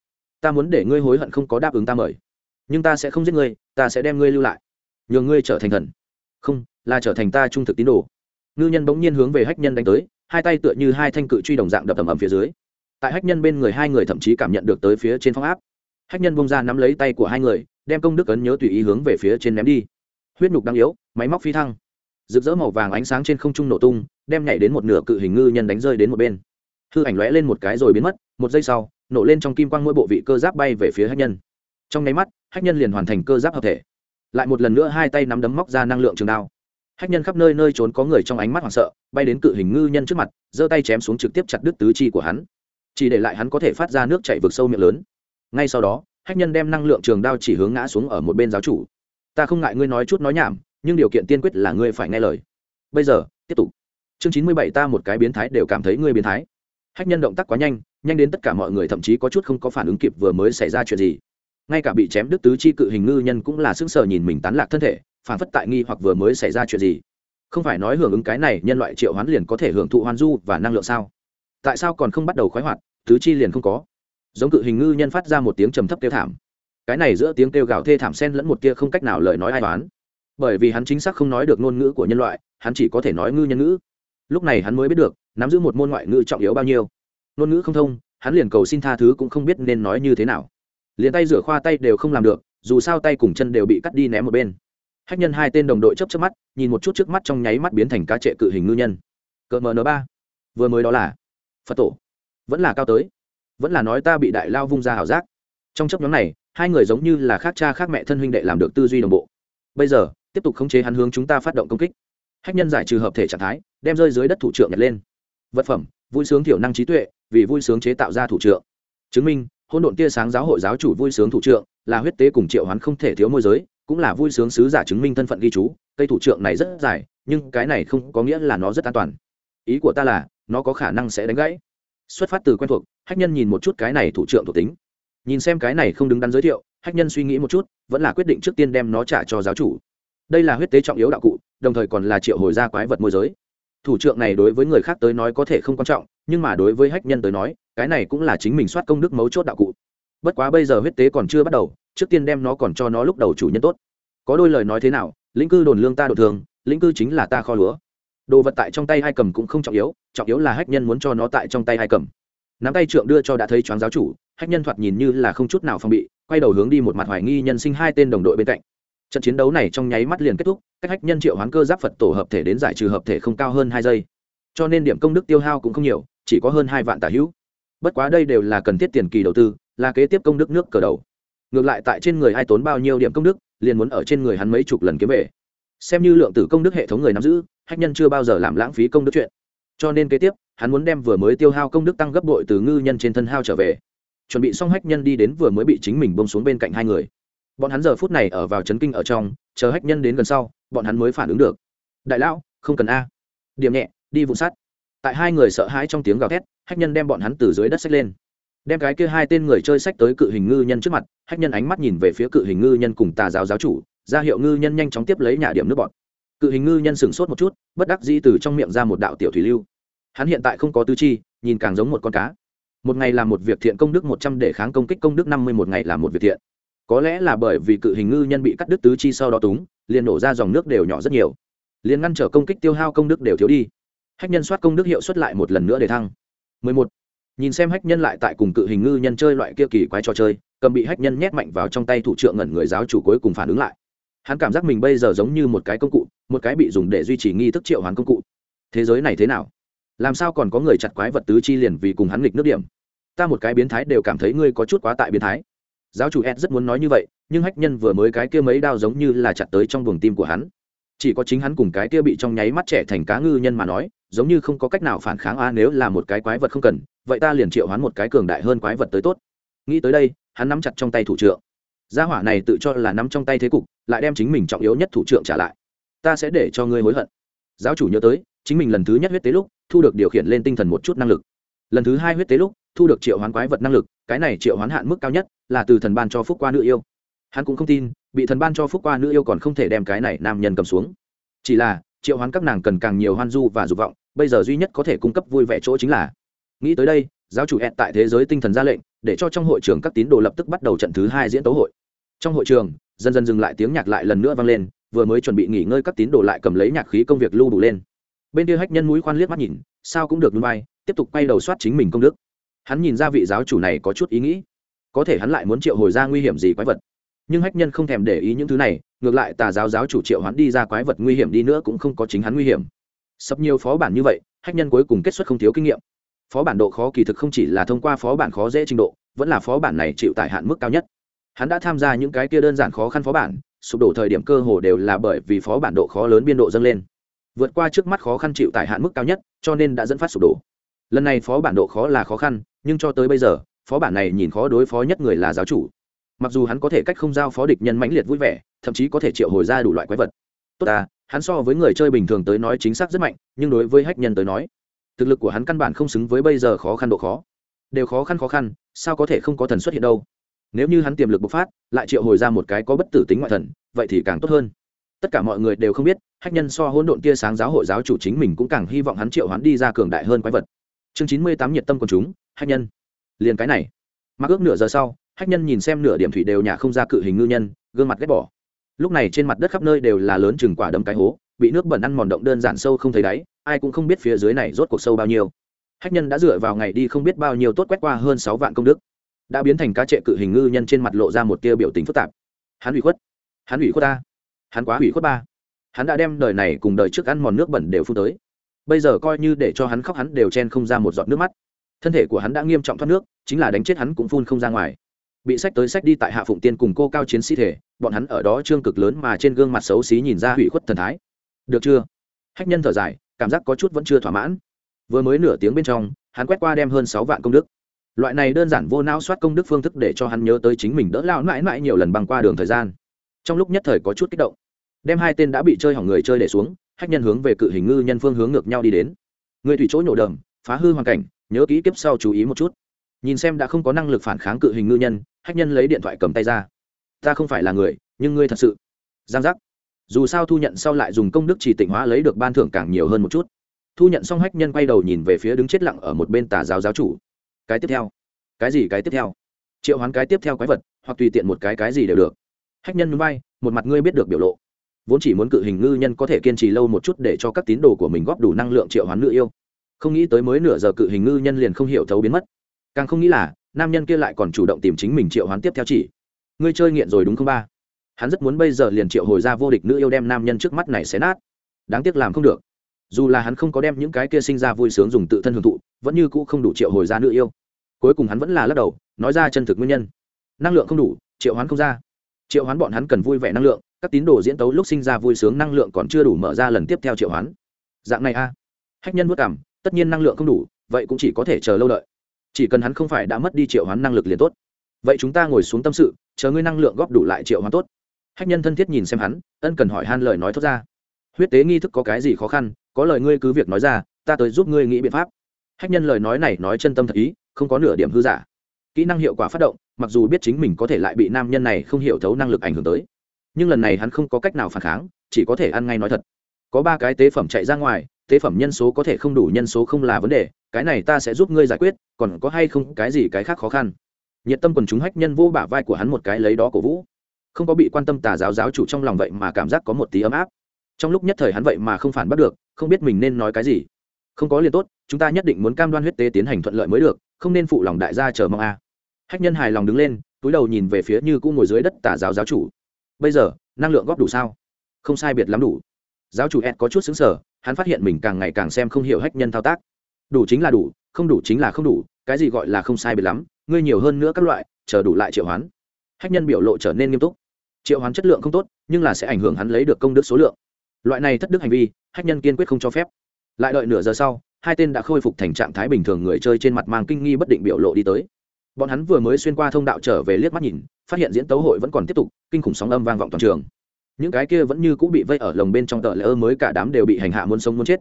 Ta muốn để ngươi hối hận không có đáp ứng ta mời. Nhưng ta sẽ không giết ngươi, ta sẽ đem ngươi lưu lại. Nhường ngươi trở thành thần. Không, là trở thành ta trung thực tín đồ. Ngư nhân bỗng nhiên hướng về hách nhân đánh tới hai tay tựa như hai thanh cự truy đồng dạng đập tầm ầm phía dưới. Tại hách nhân bên người hai người thậm chí cảm nhận được tới phía trên phong áp. Hách nhân bông ra nắm lấy tay của hai người, đem công đức ấn nhớ tùy ý hướng về phía trên ném đi. Huyết nhục đang yếu, máy móc phi thăng. Rực rỡ màu vàng ánh sáng trên không trung nổ tung, đem nhảy đến một nửa cự hình ngư nhân đánh rơi đến một bên. Hư ảnh lóe lên một cái rồi biến mất, một giây sau, nổ lên trong kim quang mỗi bộ vị cơ giáp bay về phía hách nhân. Trong nháy mắt, hách nhân liền hoàn thành cơ giáp hợp thể. Lại một lần nữa hai tay nắm đấm móc ra năng lượng trường đao hách nhân khắp nơi nơi trốn có người trong ánh mắt hoảng sợ, bay đến cự hình ngư nhân trước mặt, giơ tay chém xuống trực tiếp chặt đứt tứ chi của hắn. Chỉ để lại hắn có thể phát ra nước chảy vực sâu miệng lớn. Ngay sau đó, hách nhân đem năng lượng trường đao chỉ hướng ngã xuống ở một bên giáo chủ. Ta không ngại ngươi nói chút nói nhảm, nhưng điều kiện tiên quyết là ngươi phải nghe lời. Bây giờ, tiếp tục. Chương chín mươi bảy ta một cái biến thái đều cảm thấy ngươi biến thái. Hách nhân động tác quá nhanh nhanh đến tất cả mọi người thậm chí có chút không có phản ứng kịp vừa mới xảy ra chuyện gì. Ngay cả bị chém đứt tứ chi cự hình ngư nhân cũng là sững sờ nhìn mình tán lạc thân thể phản phất tại nghi hoặc vừa mới xảy ra chuyện gì. Không phải nói hưởng ứng cái này, nhân loại triệu hoán liền có thể hưởng thụ hoan du và năng lượng sao? Tại sao còn không bắt đầu khoái hoạt, tứ chi liền không có? Giống cự hình ngư nhân phát ra một tiếng trầm thấp kêu thảm. Cái này giữa tiếng kêu gào thê thảm sen lẫn một tia không cách nào lời nói ai toán bởi vì hắn chính xác không nói được ngôn ngữ của nhân loại, hắn chỉ có thể nói ngư nhân ngữ. Lúc này hắn mới biết được, nắm giữ một môn ngoại ngữ trọng yếu bao nhiêu. Ngôn ngữ không thông, hắn liền cầu xin tha thứ cũng không biết nên nói như thế nào. Liền tay rửa khoa tay đều không làm được, dù sao tay cùng chân đều bị cắt đi ném một bên hách nhân hai tên đồng đội chấp chấp mắt, nhìn một chút trước mắt trong nháy mắt biến thành cá trệ cự hình ngư nhân. Cỡ mn ba. Vừa mới đó là phật tổ. Vẫn là cao tới. Vẫn là nói ta bị đại lao vung ra ảo giác. Trong chấp nhóm này, hai người giống như là khác cha khác mẹ thân huynh đệ làm được tư duy đồng bộ. Bây giờ, tiếp tục khống chế hắn hướng chúng ta phát động công kích. Hách nhân giải trừ hợp thể trạng thái, đem rơi dưới đất thủ trưởng nhặt lên. Vật phẩm, vui sướng thiểu năng trí tuệ, vì vui sướng chế tạo ra thủ trưởng. Chứng minh hôn độn tia sáng giáo hội giáo chủ vui sướng thủ trưởng là huyết tế cùng triệu hoán không thể thiếu môi giới cũng là vui sướng sứ giả chứng minh thân phận ghi chú, cây thủ trưởng này rất dài, nhưng cái này không có nghĩa là nó rất an toàn. Ý của ta là, nó có khả năng sẽ đánh gãy. Xuất phát từ quen thuộc, hách nhân nhìn một chút cái này thủ trưởng thuộc tính. Nhìn xem cái này không đứng đắn giới thiệu, hách nhân suy nghĩ một chút, vẫn là quyết định trước tiên đem nó trả cho giáo chủ. Đây là huyết tế trọng yếu đạo cụ, đồng thời còn là triệu hồi ra quái vật môi giới. Thủ trưởng này đối với người khác tới nói có thể không quan trọng, nhưng mà đối với hách nhân tới nói, cái này cũng là chính mình soát công đức mấu chốt đạo cụ. Bất quá bây giờ huyết tế còn chưa bắt đầu trước tiên đem nó còn cho nó lúc đầu chủ nhân tốt. Có đôi lời nói thế nào, lĩnh cư đồn lương ta đột thường, lĩnh cư chính là ta kho lúa. Đồ vật tại trong tay hai cầm cũng không trọng yếu trọng yếu là hách nhân muốn cho nó tại trong tay hai cầm. Nắm tay trượng đưa cho đã thấy choáng giáo chủ, hách nhân thoạt nhìn như là không chút nào phòng bị, quay đầu hướng đi một mặt hoài nghi nhân sinh hai tên đồng đội bên cạnh. Trận chiến đấu này trong nháy mắt liền kết thúc, cách hách nhân triệu hoán cơ giáp phật tổ hợp thể đến giải trừ hợp thể không cao hơn hai giây. Cho nên điểm công đức tiêu hao cũng không nhiều, chỉ có hơn hai vạn tả hữu. Bất quá đây đều là cần thiết tiền kỳ đầu tư, là kế tiếp công đức nước cờ đầu ngược lại tại trên người ai tốn bao nhiêu điểm công đức, liền muốn ở trên người hắn mấy chục lần kiếm về. Xem như lượng tử công đức hệ thống người nắm giữ, hách nhân chưa bao giờ làm lãng phí công đức chuyện. Cho nên kế tiếp, hắn muốn đem vừa mới tiêu hao công đức tăng gấp bội từ ngư nhân trên thân hao trở về. Chuẩn bị xong hách nhân đi đến vừa mới bị chính mình bông xuống bên cạnh hai người. Bọn hắn giờ phút này ở vào chấn kinh ở trong, chờ hách nhân đến gần sau, bọn hắn mới phản ứng được. Đại lão, không cần a. Điểm nhẹ, đi vụ sát tại hai người sợ hãi trong tiếng gào thét, hách nhân đem bọn hắn từ dưới đất xách lên đem cái kia hai tên người chơi sách tới cự hình ngư nhân trước mặt, hách nhân ánh mắt nhìn về phía cự hình ngư nhân cùng tà giáo giáo chủ, ra hiệu ngư nhân nhanh chóng tiếp lấy nhà điểm nước bọn cự hình ngư nhân sửng sốt một chút, bất đắc dĩ từ trong miệng ra một đạo tiểu thủy lưu. Hắn hiện tại không có tư chi, nhìn càng giống một con cá. Một ngày làm một việc thiện công đức một trăm để kháng công kích công đức năm mươi, một ngày làm một việc thiện. Có lẽ là bởi vì cự hình ngư nhân bị cắt đứt tứ chi sau đó túng, liền nổ ra dòng nước đều nhỏ rất nhiều. Liền ngăn trở công kích tiêu hao công đức đều thiếu đi. Hách nhân soát công đức hiệu suất lại một lần nữa để thăng. 11 nhìn xem hách nhân lại tại cùng cự hình ngư nhân chơi loại kia kỳ quái trò chơi, cầm bị hách nhân nhét mạnh vào trong tay thủ trưởng ngẩn người giáo chủ cuối cùng phản ứng lại. Hắn cảm giác mình bây giờ giống như một cái công cụ, một cái bị dùng để duy trì nghi thức triệu hoán công cụ. Thế giới này thế nào? Làm sao còn có người chặt quái vật tứ chi liền vì cùng hắn nghịch nước điểm? Ta một cái biến thái đều cảm thấy ngươi có chút quá tại biến thái. Giáo chủ ed rất muốn nói như vậy, nhưng hách nhân vừa mới cái kia mấy đao giống như là chặt tới trong buồng tim của hắn. Chỉ có chính hắn cùng cái kia bị trong nháy mắt trẻ thành cá ngư nhân mà nói giống như không có cách nào phản kháng, a, nếu là một cái quái vật không cần, vậy ta liền triệu hoán một cái cường đại hơn quái vật tới tốt. Nghĩ tới đây, hắn nắm chặt trong tay thủ trưởng gia hỏa này tự cho là nắm trong tay thế cục, lại đem chính mình trọng yếu nhất thủ trưởng trả lại. Ta sẽ để cho ngươi hối hận. Giáo chủ nhớ tới, chính mình lần thứ nhất huyết tế lúc, thu được điều khiển lên tinh thần một chút năng lực. Lần thứ hai huyết tế lúc, thu được triệu hoán quái vật năng lực, cái này triệu hoán hạn mức cao nhất là từ thần ban cho phúc qua nữ yêu. Hắn cũng không tin, bị thần ban cho phúc qua nữ yêu còn không thể đem cái này nam nhân cầm xuống. Chỉ là triệu hoán các nàng cần càng nhiều hoan du và dục vọng, bây giờ duy nhất có thể cung cấp vui vẻ chỗ chính là, nghĩ tới đây, giáo chủ hẹn tại thế giới tinh thần ra lệnh, để cho trong hội trường các tín đồ lập tức bắt đầu trận thứ hai diễn tấu hội. Trong hội trường, dần dần dừng lại tiếng nhạc lại lần nữa vang lên, vừa mới chuẩn bị nghỉ ngơi các tín đồ lại cầm lấy nhạc khí công việc lưu đủ lên. Bên kia hách nhân mũi khoan liếc mắt nhìn, sao cũng được núi bay tiếp tục quay đầu soát chính mình công đức. Hắn nhìn ra vị giáo chủ này có chút ý nghĩ, có thể hắn lại muốn triệu hồi ra nguy hiểm gì quái vật. Nhưng hách nhân không thèm để ý những thứ này ngược lại tà giáo giáo chủ triệu hắn đi ra quái vật nguy hiểm đi nữa cũng không có chính hắn nguy hiểm. Sắp nhiều phó bản như vậy, hách nhân cuối cùng kết xuất không thiếu kinh nghiệm. Phó bản độ khó kỳ thực không chỉ là thông qua phó bản khó dễ trình độ, vẫn là phó bản này chịu tải hạn mức cao nhất. Hắn đã tham gia những cái kia đơn giản khó khăn phó bản, sụp đổ thời điểm cơ hồ đều là bởi vì phó bản độ khó lớn biên độ dâng lên. Vượt qua trước mắt khó khăn chịu tải hạn mức cao nhất, cho nên đã dẫn phát sụp đổ. Lần này phó bản độ khó là khó khăn, nhưng cho tới bây giờ, phó bản này nhìn khó đối phó nhất người là giáo chủ. Mặc dù hắn có thể cách không giao phó địch nhân mãnh liệt vui vẻ thậm chí có thể triệu hồi ra đủ loại quái vật. Tốt ta, hắn so với người chơi bình thường tới nói chính xác rất mạnh, nhưng đối với hách nhân tới nói, thực lực của hắn căn bản không xứng với bây giờ khó khăn độ khó. Đều khó khăn khó khăn, sao có thể không có thần xuất hiện đâu? Nếu như hắn tiềm lực bộc phát, lại triệu hồi ra một cái có bất tử tính ngoại thần, vậy thì càng tốt hơn. Tất cả mọi người đều không biết, hách nhân so hỗn độn tia sáng giáo hội giáo chủ chính mình cũng càng hy vọng hắn triệu hắn đi ra cường đại hơn quái vật. Chương chín mươi tám nhiệt tâm quần chúng, hách nhân. Liền cái này. Mặc ước nửa giờ sau, hách nhân nhìn xem nửa điểm thủy đều nhà không ra cự hình ngư nhân, gương mặt ghét bỏ lúc này trên mặt đất khắp nơi đều là lớn chừng quả đấm cái hố, bị nước bẩn ăn mòn động đơn giản sâu không thấy đáy, ai cũng không biết phía dưới này rốt cuộc sâu bao nhiêu. Hách nhân đã dựa vào ngày đi không biết bao nhiêu tốt quét qua hơn sáu vạn công đức. Đã biến thành cá trệ cự hình ngư nhân trên mặt lộ ra một tia biểu tình phức tạp. Hắn ủy khuất. Hắn ủy khuất ta. Hắn quá ủy khuất ba. Hắn đã đem đời này cùng đời trước ăn mòn nước bẩn đều phun tới. Bây giờ coi như để cho hắn khóc hắn đều chen không ra một giọt nước mắt. Thân thể của hắn đã nghiêm trọng thoát nước, chính là đánh chết hắn cũng phun không ra ngoài bị sách tới sách đi tại hạ phụng tiên cùng cô cao chiến sĩ thể, bọn hắn ở đó trương cực lớn mà trên gương mặt xấu xí nhìn ra hủy khuất thần thái. Được chưa? Hách nhân thở dài, cảm giác có chút vẫn chưa thỏa mãn. Vừa mới nửa tiếng bên trong, hắn quét qua đem hơn sáu vạn công đức. Loại này đơn giản vô não soát công đức phương thức để cho hắn nhớ tới chính mình đỡ lao mãi mãi nhiều lần băng qua đường thời gian. Trong lúc nhất thời có chút kích động. Đem hai tên đã bị chơi hỏng người chơi để xuống, hách nhân hướng về cự hình ngư nhân phương hướng ngược nhau đi đến. Người thủy chỗ nhổ đầm, phá hư hoàn cảnh, nhớ kỹ kiếp sau chú ý một chút. Nhìn xem đã không có năng lực phản kháng cự hình ngư nhân hách nhân lấy điện thoại cầm tay ra. Ta không phải là người, nhưng ngươi thật sự. Giang giác. Dù sao thu nhận sau lại dùng công đức chỉ tịnh hóa lấy được ban thưởng càng nhiều hơn một chút. Thu nhận xong hách nhân quay đầu nhìn về phía đứng chết lặng ở một bên tà giáo giáo chủ. Cái tiếp theo. Cái gì cái tiếp theo? Triệu hoán cái tiếp theo quái vật, hoặc tùy tiện một cái cái gì đều được. Hách nhân núi bay, một mặt ngươi biết được biểu lộ. Vốn chỉ muốn cự hình ngư nhân có thể kiên trì lâu một chút để cho các tín đồ của mình góp đủ năng lượng triệu hoán nữ yêu. Không nghĩ tới mới nửa giờ cự hình ngư nhân liền không hiểu thấu biến mất. Càng không nghĩ là nam nhân kia lại còn chủ động tìm chính mình triệu hoán tiếp theo chỉ. Ngươi chơi nghiện rồi đúng không ba? Hắn rất muốn bây giờ liền triệu hồi ra vô địch nữ yêu đem nam nhân trước mắt này xé nát. Đáng tiếc làm không được. Dù là hắn không có đem những cái kia sinh ra vui sướng dùng tự thân hưởng thụ, vẫn như cũ không đủ triệu hồi ra nữ yêu. Cuối cùng hắn vẫn là lắc đầu, nói ra chân thực nguyên nhân. Năng lượng không đủ, triệu hoán không ra. Triệu hoán bọn hắn cần vui vẻ năng lượng, các tín đồ diễn tấu lúc sinh ra vui sướng năng lượng còn chưa đủ mở ra lần tiếp theo triệu hoán. Dạng này a. Hách nhân vất cảm, tất nhiên năng lượng không đủ, vậy cũng chỉ có thể chờ lâu đợi chỉ cần hắn không phải đã mất đi triệu hoán năng lực liền tốt. Vậy chúng ta ngồi xuống tâm sự, chờ ngươi năng lượng góp đủ lại triệu hoán tốt. Hách nhân thân thiết nhìn xem hắn, ân cần hỏi han lời nói thốt ra. Huyết tế nghi thức có cái gì khó khăn, có lời ngươi cứ việc nói ra, ta tới giúp ngươi nghĩ biện pháp. Hách nhân lời nói này nói chân tâm thật ý, không có nửa điểm hư giả. Kỹ năng hiệu quả phát động, mặc dù biết chính mình có thể lại bị nam nhân này không hiểu thấu năng lực ảnh hưởng tới. Nhưng lần này hắn không có cách nào phản kháng, chỉ có thể ăn ngay nói thật. Có ba cái tế phẩm chạy ra ngoài, tế phẩm nhân số có thể không đủ, nhân số không là vấn đề cái này ta sẽ giúp ngươi giải quyết, còn có hay không cái gì cái khác khó khăn. Nhiệt tâm quần chúng hách nhân vô bả vai của hắn một cái lấy đó cổ vũ. Không có bị quan tâm tà giáo giáo chủ trong lòng vậy mà cảm giác có một tí ấm áp. Trong lúc nhất thời hắn vậy mà không phản bắt được, không biết mình nên nói cái gì. Không có liền tốt, chúng ta nhất định muốn cam đoan huyết tế tiến hành thuận lợi mới được, không nên phụ lòng đại gia chờ mong a. À. hách nhân hài lòng đứng lên, túi đầu nhìn về phía như cũ ngồi dưới đất tà giáo giáo chủ. Bây giờ, năng lượng góp đủ sao? Không sai biệt lắm đủ. Giáo chủ ed có chút xứng sở hắn phát hiện mình càng ngày càng xem không hiểu hách nhân thao tác đủ chính là đủ, không đủ chính là không đủ, cái gì gọi là không sai biệt lắm, ngươi nhiều hơn nữa các loại, chờ đủ lại triệu hoán. Hách nhân biểu lộ trở nên nghiêm túc. Triệu hoán chất lượng không tốt, nhưng là sẽ ảnh hưởng hắn lấy được công đức số lượng. Loại này thất đức hành vi, hách nhân kiên quyết không cho phép. Lại đợi nửa giờ sau, hai tên đã khôi phục thành trạng thái bình thường người chơi trên mặt mang kinh nghi bất định biểu lộ đi tới. Bọn hắn vừa mới xuyên qua thông đạo trở về liếc mắt nhìn, phát hiện diễn tấu hội vẫn còn tiếp tục, kinh khủng sóng âm vang vọng toàn trường. Những cái kia vẫn như cũng bị vây ở lồng bên trong tờ lễ ơ mới cả đám đều bị hành hạ muốn sống muốn chết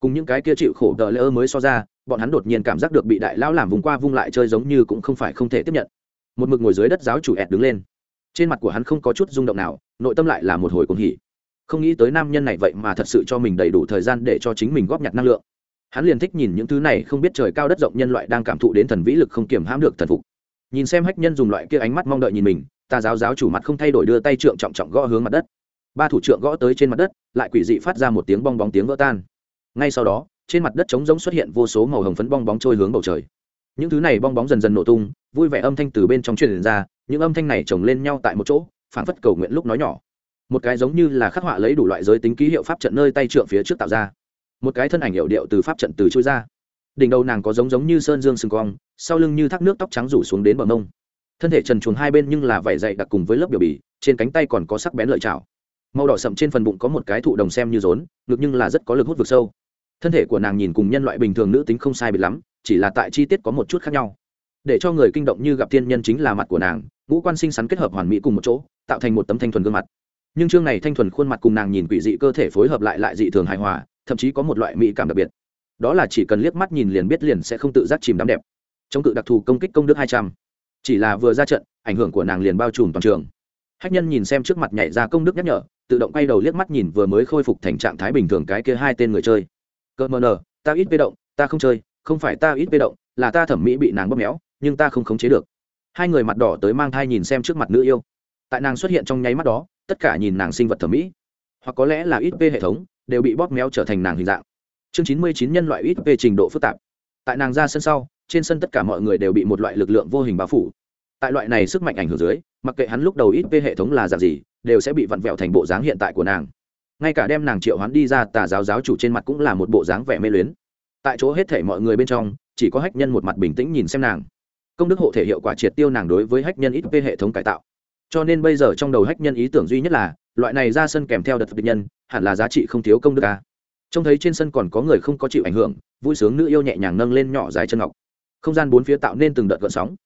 cùng những cái kia chịu khổ đờ lỡ mới so ra, bọn hắn đột nhiên cảm giác được bị đại lão làm vùng qua vung lại chơi giống như cũng không phải không thể tiếp nhận. Một mực ngồi dưới đất giáo chủ ẹt đứng lên. Trên mặt của hắn không có chút rung động nào, nội tâm lại là một hồi cuồng hỉ. Không nghĩ tới nam nhân này vậy mà thật sự cho mình đầy đủ thời gian để cho chính mình góp nhặt năng lượng. Hắn liền thích nhìn những thứ này không biết trời cao đất rộng nhân loại đang cảm thụ đến thần vĩ lực không kiểm hãm được thần phục. Nhìn xem hách nhân dùng loại kia ánh mắt mong đợi nhìn mình, ta giáo giáo chủ mặt không thay đổi đưa tay trượng trọng trọng gõ hướng mặt đất. Ba thủ trượng gõ tới trên mặt đất, lại quỷ dị phát ra một tiếng bong bóng tiếng vỡ tan ngay sau đó, trên mặt đất trống rỗng xuất hiện vô số màu hồng phấn bong bóng trôi hướng bầu trời. Những thứ này bong bóng dần dần nổ tung, vui vẻ âm thanh từ bên trong truyền ra, những âm thanh này chồng lên nhau tại một chỗ phản phất cầu nguyện lúc nói nhỏ. Một cái giống như là khắc họa lấy đủ loại giới tính ký hiệu pháp trận nơi tay trượng phía trước tạo ra. Một cái thân ảnh hiệu điệu từ pháp trận từ trôi ra. Đỉnh đầu nàng có giống giống như sơn dương sừng cong, sau lưng như thác nước tóc trắng rủ xuống đến bờ mông. Thân thể trần chuồng hai bên nhưng là vảy dậy đặc cùng với lớp biểu bì, trên cánh tay còn có sắc bén lợi chảo màu đỏ sậm trên phần bụng có một cái thụ đồng xem như rốn, ngực nhưng là rất có lực hút vực sâu. Thân thể của nàng nhìn cùng nhân loại bình thường nữ tính không sai biệt lắm, chỉ là tại chi tiết có một chút khác nhau. Để cho người kinh động như gặp thiên nhân chính là mặt của nàng, ngũ quan sinh sắn kết hợp hoàn mỹ cùng một chỗ, tạo thành một tấm thanh thuần gương mặt. Nhưng chương này thanh thuần khuôn mặt cùng nàng nhìn quỷ dị cơ thể phối hợp lại lại dị thường hài hòa, thậm chí có một loại mỹ cảm đặc biệt. Đó là chỉ cần liếc mắt nhìn liền biết liền sẽ không tự giác chìm đắm đẹp. Trong cự đặc thù công kích công đức hai trăm. Chỉ là vừa ra trận, ảnh hưởng của nàng liền bao trùm toàn trường. Hách nhân nhìn xem trước mặt nhảy ra công đức nhắc nhở tự động quay đầu liếc mắt nhìn vừa mới khôi phục thành trạng thái bình thường cái kia hai tên người chơi. Cơ mờ nờ, ta ít bê động, ta không chơi, không phải ta ít bê động, là ta thẩm mỹ bị nàng bóp méo, nhưng ta không khống chế được. Hai người mặt đỏ tới mang thai nhìn xem trước mặt nữ yêu. Tại nàng xuất hiện trong nháy mắt đó, tất cả nhìn nàng sinh vật thẩm mỹ. Hoặc có lẽ là ít p hệ thống, đều bị bóp méo trở thành nàng hình dạng. Chương chín mươi chín nhân loại ít p trình độ phức tạp. Tại nàng ra sân sau, trên sân tất cả mọi người đều bị một loại lực lượng vô hình bao phủ. Tại loại này sức mạnh ảnh hưởng dưới, mặc kệ hắn lúc đầu ít p hệ thống là dạng gì đều sẽ bị vặn vẹo thành bộ dáng hiện tại của nàng. Ngay cả đem nàng triệu hoán đi ra, tà giáo giáo chủ trên mặt cũng là một bộ dáng vẻ mê luyến. Tại chỗ hết thể mọi người bên trong, chỉ có hách nhân một mặt bình tĩnh nhìn xem nàng. Công đức hộ thể hiệu quả triệt tiêu nàng đối với hách nhân ít về hệ thống cải tạo. Cho nên bây giờ trong đầu hách nhân ý tưởng duy nhất là, loại này ra sân kèm theo đợt bệnh nhân, hẳn là giá trị không thiếu công đức ca trông thấy trên sân còn có người không có chịu ảnh hưởng, vui sướng nữ yêu nhẹ nhàng nâng lên nhỏ dài chân ngọc. Không gian bốn phía tạo nên từng đợt gợn sóng.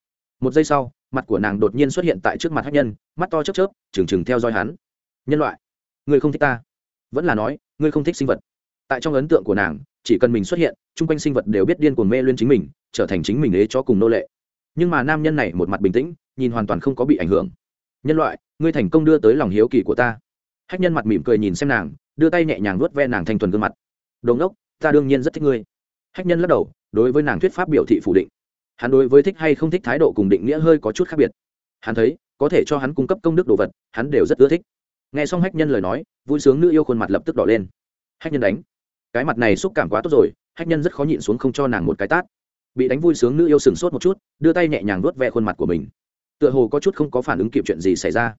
Một giây sau mặt của nàng đột nhiên xuất hiện tại trước mặt hách nhân, mắt to chớp chớp, trừng trừng theo dõi hắn. Nhân loại người không thích ta. Vẫn là nói, ngươi không thích sinh vật. Tại trong ấn tượng của nàng, chỉ cần mình xuất hiện, chung quanh sinh vật đều biết điên cuồng mê lên chính mình, trở thành chính mình ế cho cùng nô lệ. Nhưng mà nam nhân này một mặt bình tĩnh, nhìn hoàn toàn không có bị ảnh hưởng. Nhân loại, ngươi thành công đưa tới lòng hiếu kỳ của ta. Hách nhân mặt mỉm cười nhìn xem nàng, đưa tay nhẹ nhàng vuốt ve nàng thanh thuần gương mặt. Đồn đốc ta đương nhiên rất thích ngươi. Hách nhân lắc đầu, đối với nàng thuyết pháp biểu thị phủ định hắn đối với thích hay không thích thái độ cùng định nghĩa hơi có chút khác biệt. Hắn thấy, có thể cho hắn cung cấp công đức đồ vật, hắn đều rất ưa thích. Nghe xong hách nhân lời nói, vui sướng nữ yêu khuôn mặt lập tức đỏ lên. Hách nhân đánh. Cái mặt này xúc cảm quá tốt rồi, hách nhân rất khó nhịn xuống không cho nàng một cái tát. Bị đánh vui sướng nữ yêu sừng sốt một chút, đưa tay nhẹ nhàng vuốt ve khuôn mặt của mình. Tựa hồ có chút không có phản ứng kịp chuyện gì xảy ra.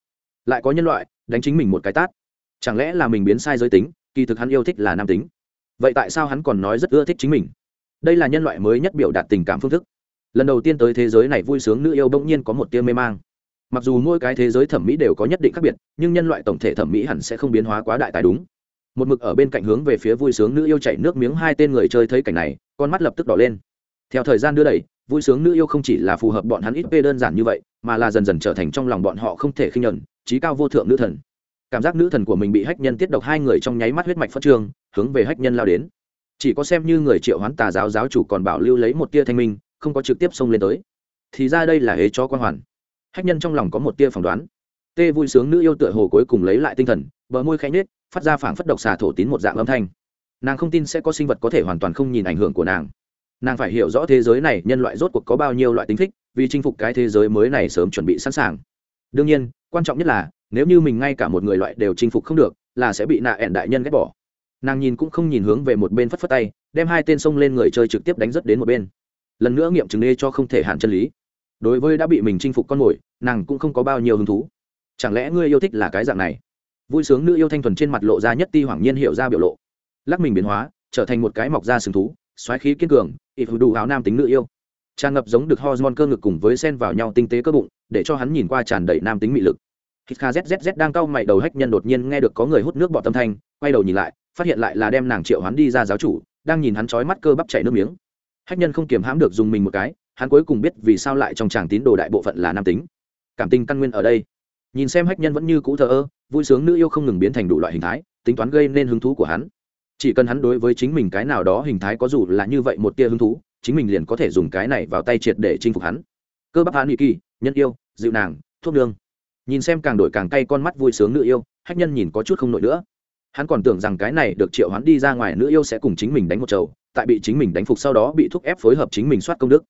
Lại có nhân loại, đánh chính mình một cái tát. Chẳng lẽ là mình biến sai giới tính, kỳ thực hắn yêu thích là nam tính. Vậy tại sao hắn còn nói rất ưa thích chính mình? Đây là nhân loại mới nhất biểu đạt tình cảm phương thức lần đầu tiên tới thế giới này vui sướng nữ yêu bỗng nhiên có một tia mê mang. Mặc dù mỗi cái thế giới thẩm mỹ đều có nhất định khác biệt, nhưng nhân loại tổng thể thẩm mỹ hẳn sẽ không biến hóa quá đại tài đúng. Một mực ở bên cạnh hướng về phía vui sướng nữ yêu chạy nước miếng hai tên người chơi thấy cảnh này, con mắt lập tức đỏ lên. Theo thời gian đưa đẩy, vui sướng nữ yêu không chỉ là phù hợp bọn hắn ít p đơn giản như vậy, mà là dần dần trở thành trong lòng bọn họ không thể khinh nhuận trí cao vô thượng nữ thần. Cảm giác nữ thần của mình bị hách nhân tiết độc hai người trong nháy mắt huyết mạch phát trương, hướng về hách nhân lao đến. Chỉ có xem như người triệu hoán tà giáo giáo chủ còn bảo lưu lấy một tia thanh minh không có trực tiếp xông lên tới. Thì ra đây là hế cho quan hoàn. Hách nhân trong lòng có một tia phỏng đoán. Tê vui sướng nữ yêu tựa hồ cuối cùng lấy lại tinh thần, bờ môi khẽ nhết phát ra phảng phất độc xà thổ tín một dạng âm thanh. Nàng không tin sẽ có sinh vật có thể hoàn toàn không nhìn ảnh hưởng của nàng. Nàng phải hiểu rõ thế giới này nhân loại rốt cuộc có bao nhiêu loại tính thích, vì chinh phục cái thế giới mới này sớm chuẩn bị sẵn sàng. Đương nhiên, quan trọng nhất là, nếu như mình ngay cả một người loại đều chinh phục không được, là sẽ bị nạ ẹn đại nhân ghét bỏ. Nàng nhìn cũng không nhìn hướng về một bên phất phất tay, đem hai tên sông lên người chơi trực tiếp đánh rất đến một bên lần nữa nghiệm chứng đê cho không thể hạn chân lý. Đối với đã bị mình chinh phục con mồi, nàng cũng không có bao nhiêu hứng thú. Chẳng lẽ ngươi yêu thích là cái dạng này? Vui sướng nữ yêu thanh thuần trên mặt lộ ra nhất ti hoảng nhiên hiểu ra biểu lộ. Lắc mình biến hóa, trở thành một cái mọc da sừng thú xoáy khí kiên cường ịp đủ áo nam tính nữ yêu. Tràn ngập giống được hormone cơ ngực cùng với sen vào nhau tinh tế cơ bụng, để cho hắn nhìn qua tràn đầy nam tính mị lực. Khi kha zzz đang cau mày đầu hách nhân đột nhiên nghe được có người hút nước bọt tâm thanh, quay đầu nhìn lại, phát hiện lại là đem nàng triệu hắn đi ra giáo chủ, đang nhìn hắn trói mắt cơ bắp chảy nước miếng hách nhân không kiềm hãm được dùng mình một cái, hắn cuối cùng biết vì sao lại trong tràng tín đồ đại bộ phận là nam tính. Cảm tình căn nguyên ở đây. Nhìn xem hách nhân vẫn như cũ thờ ơ, vui sướng nữ yêu không ngừng biến thành đủ loại hình thái, tính toán gây nên hứng thú của hắn. Chỉ cần hắn đối với chính mình cái nào đó hình thái có dù là như vậy một tia hứng thú, chính mình liền có thể dùng cái này vào tay triệt để chinh phục hắn. Cơ bắp hắn nghị kỳ, nhân yêu, dịu nàng, thuốc nương. Nhìn xem càng đổi càng cay con mắt vui sướng nữ yêu, hách nhân nhìn có chút không nổi nữa hắn còn tưởng rằng cái này được triệu hắn đi ra ngoài nữ yêu sẽ cùng chính mình đánh một chầu, tại bị chính mình đánh phục sau đó bị thúc ép phối hợp chính mình soát công đức.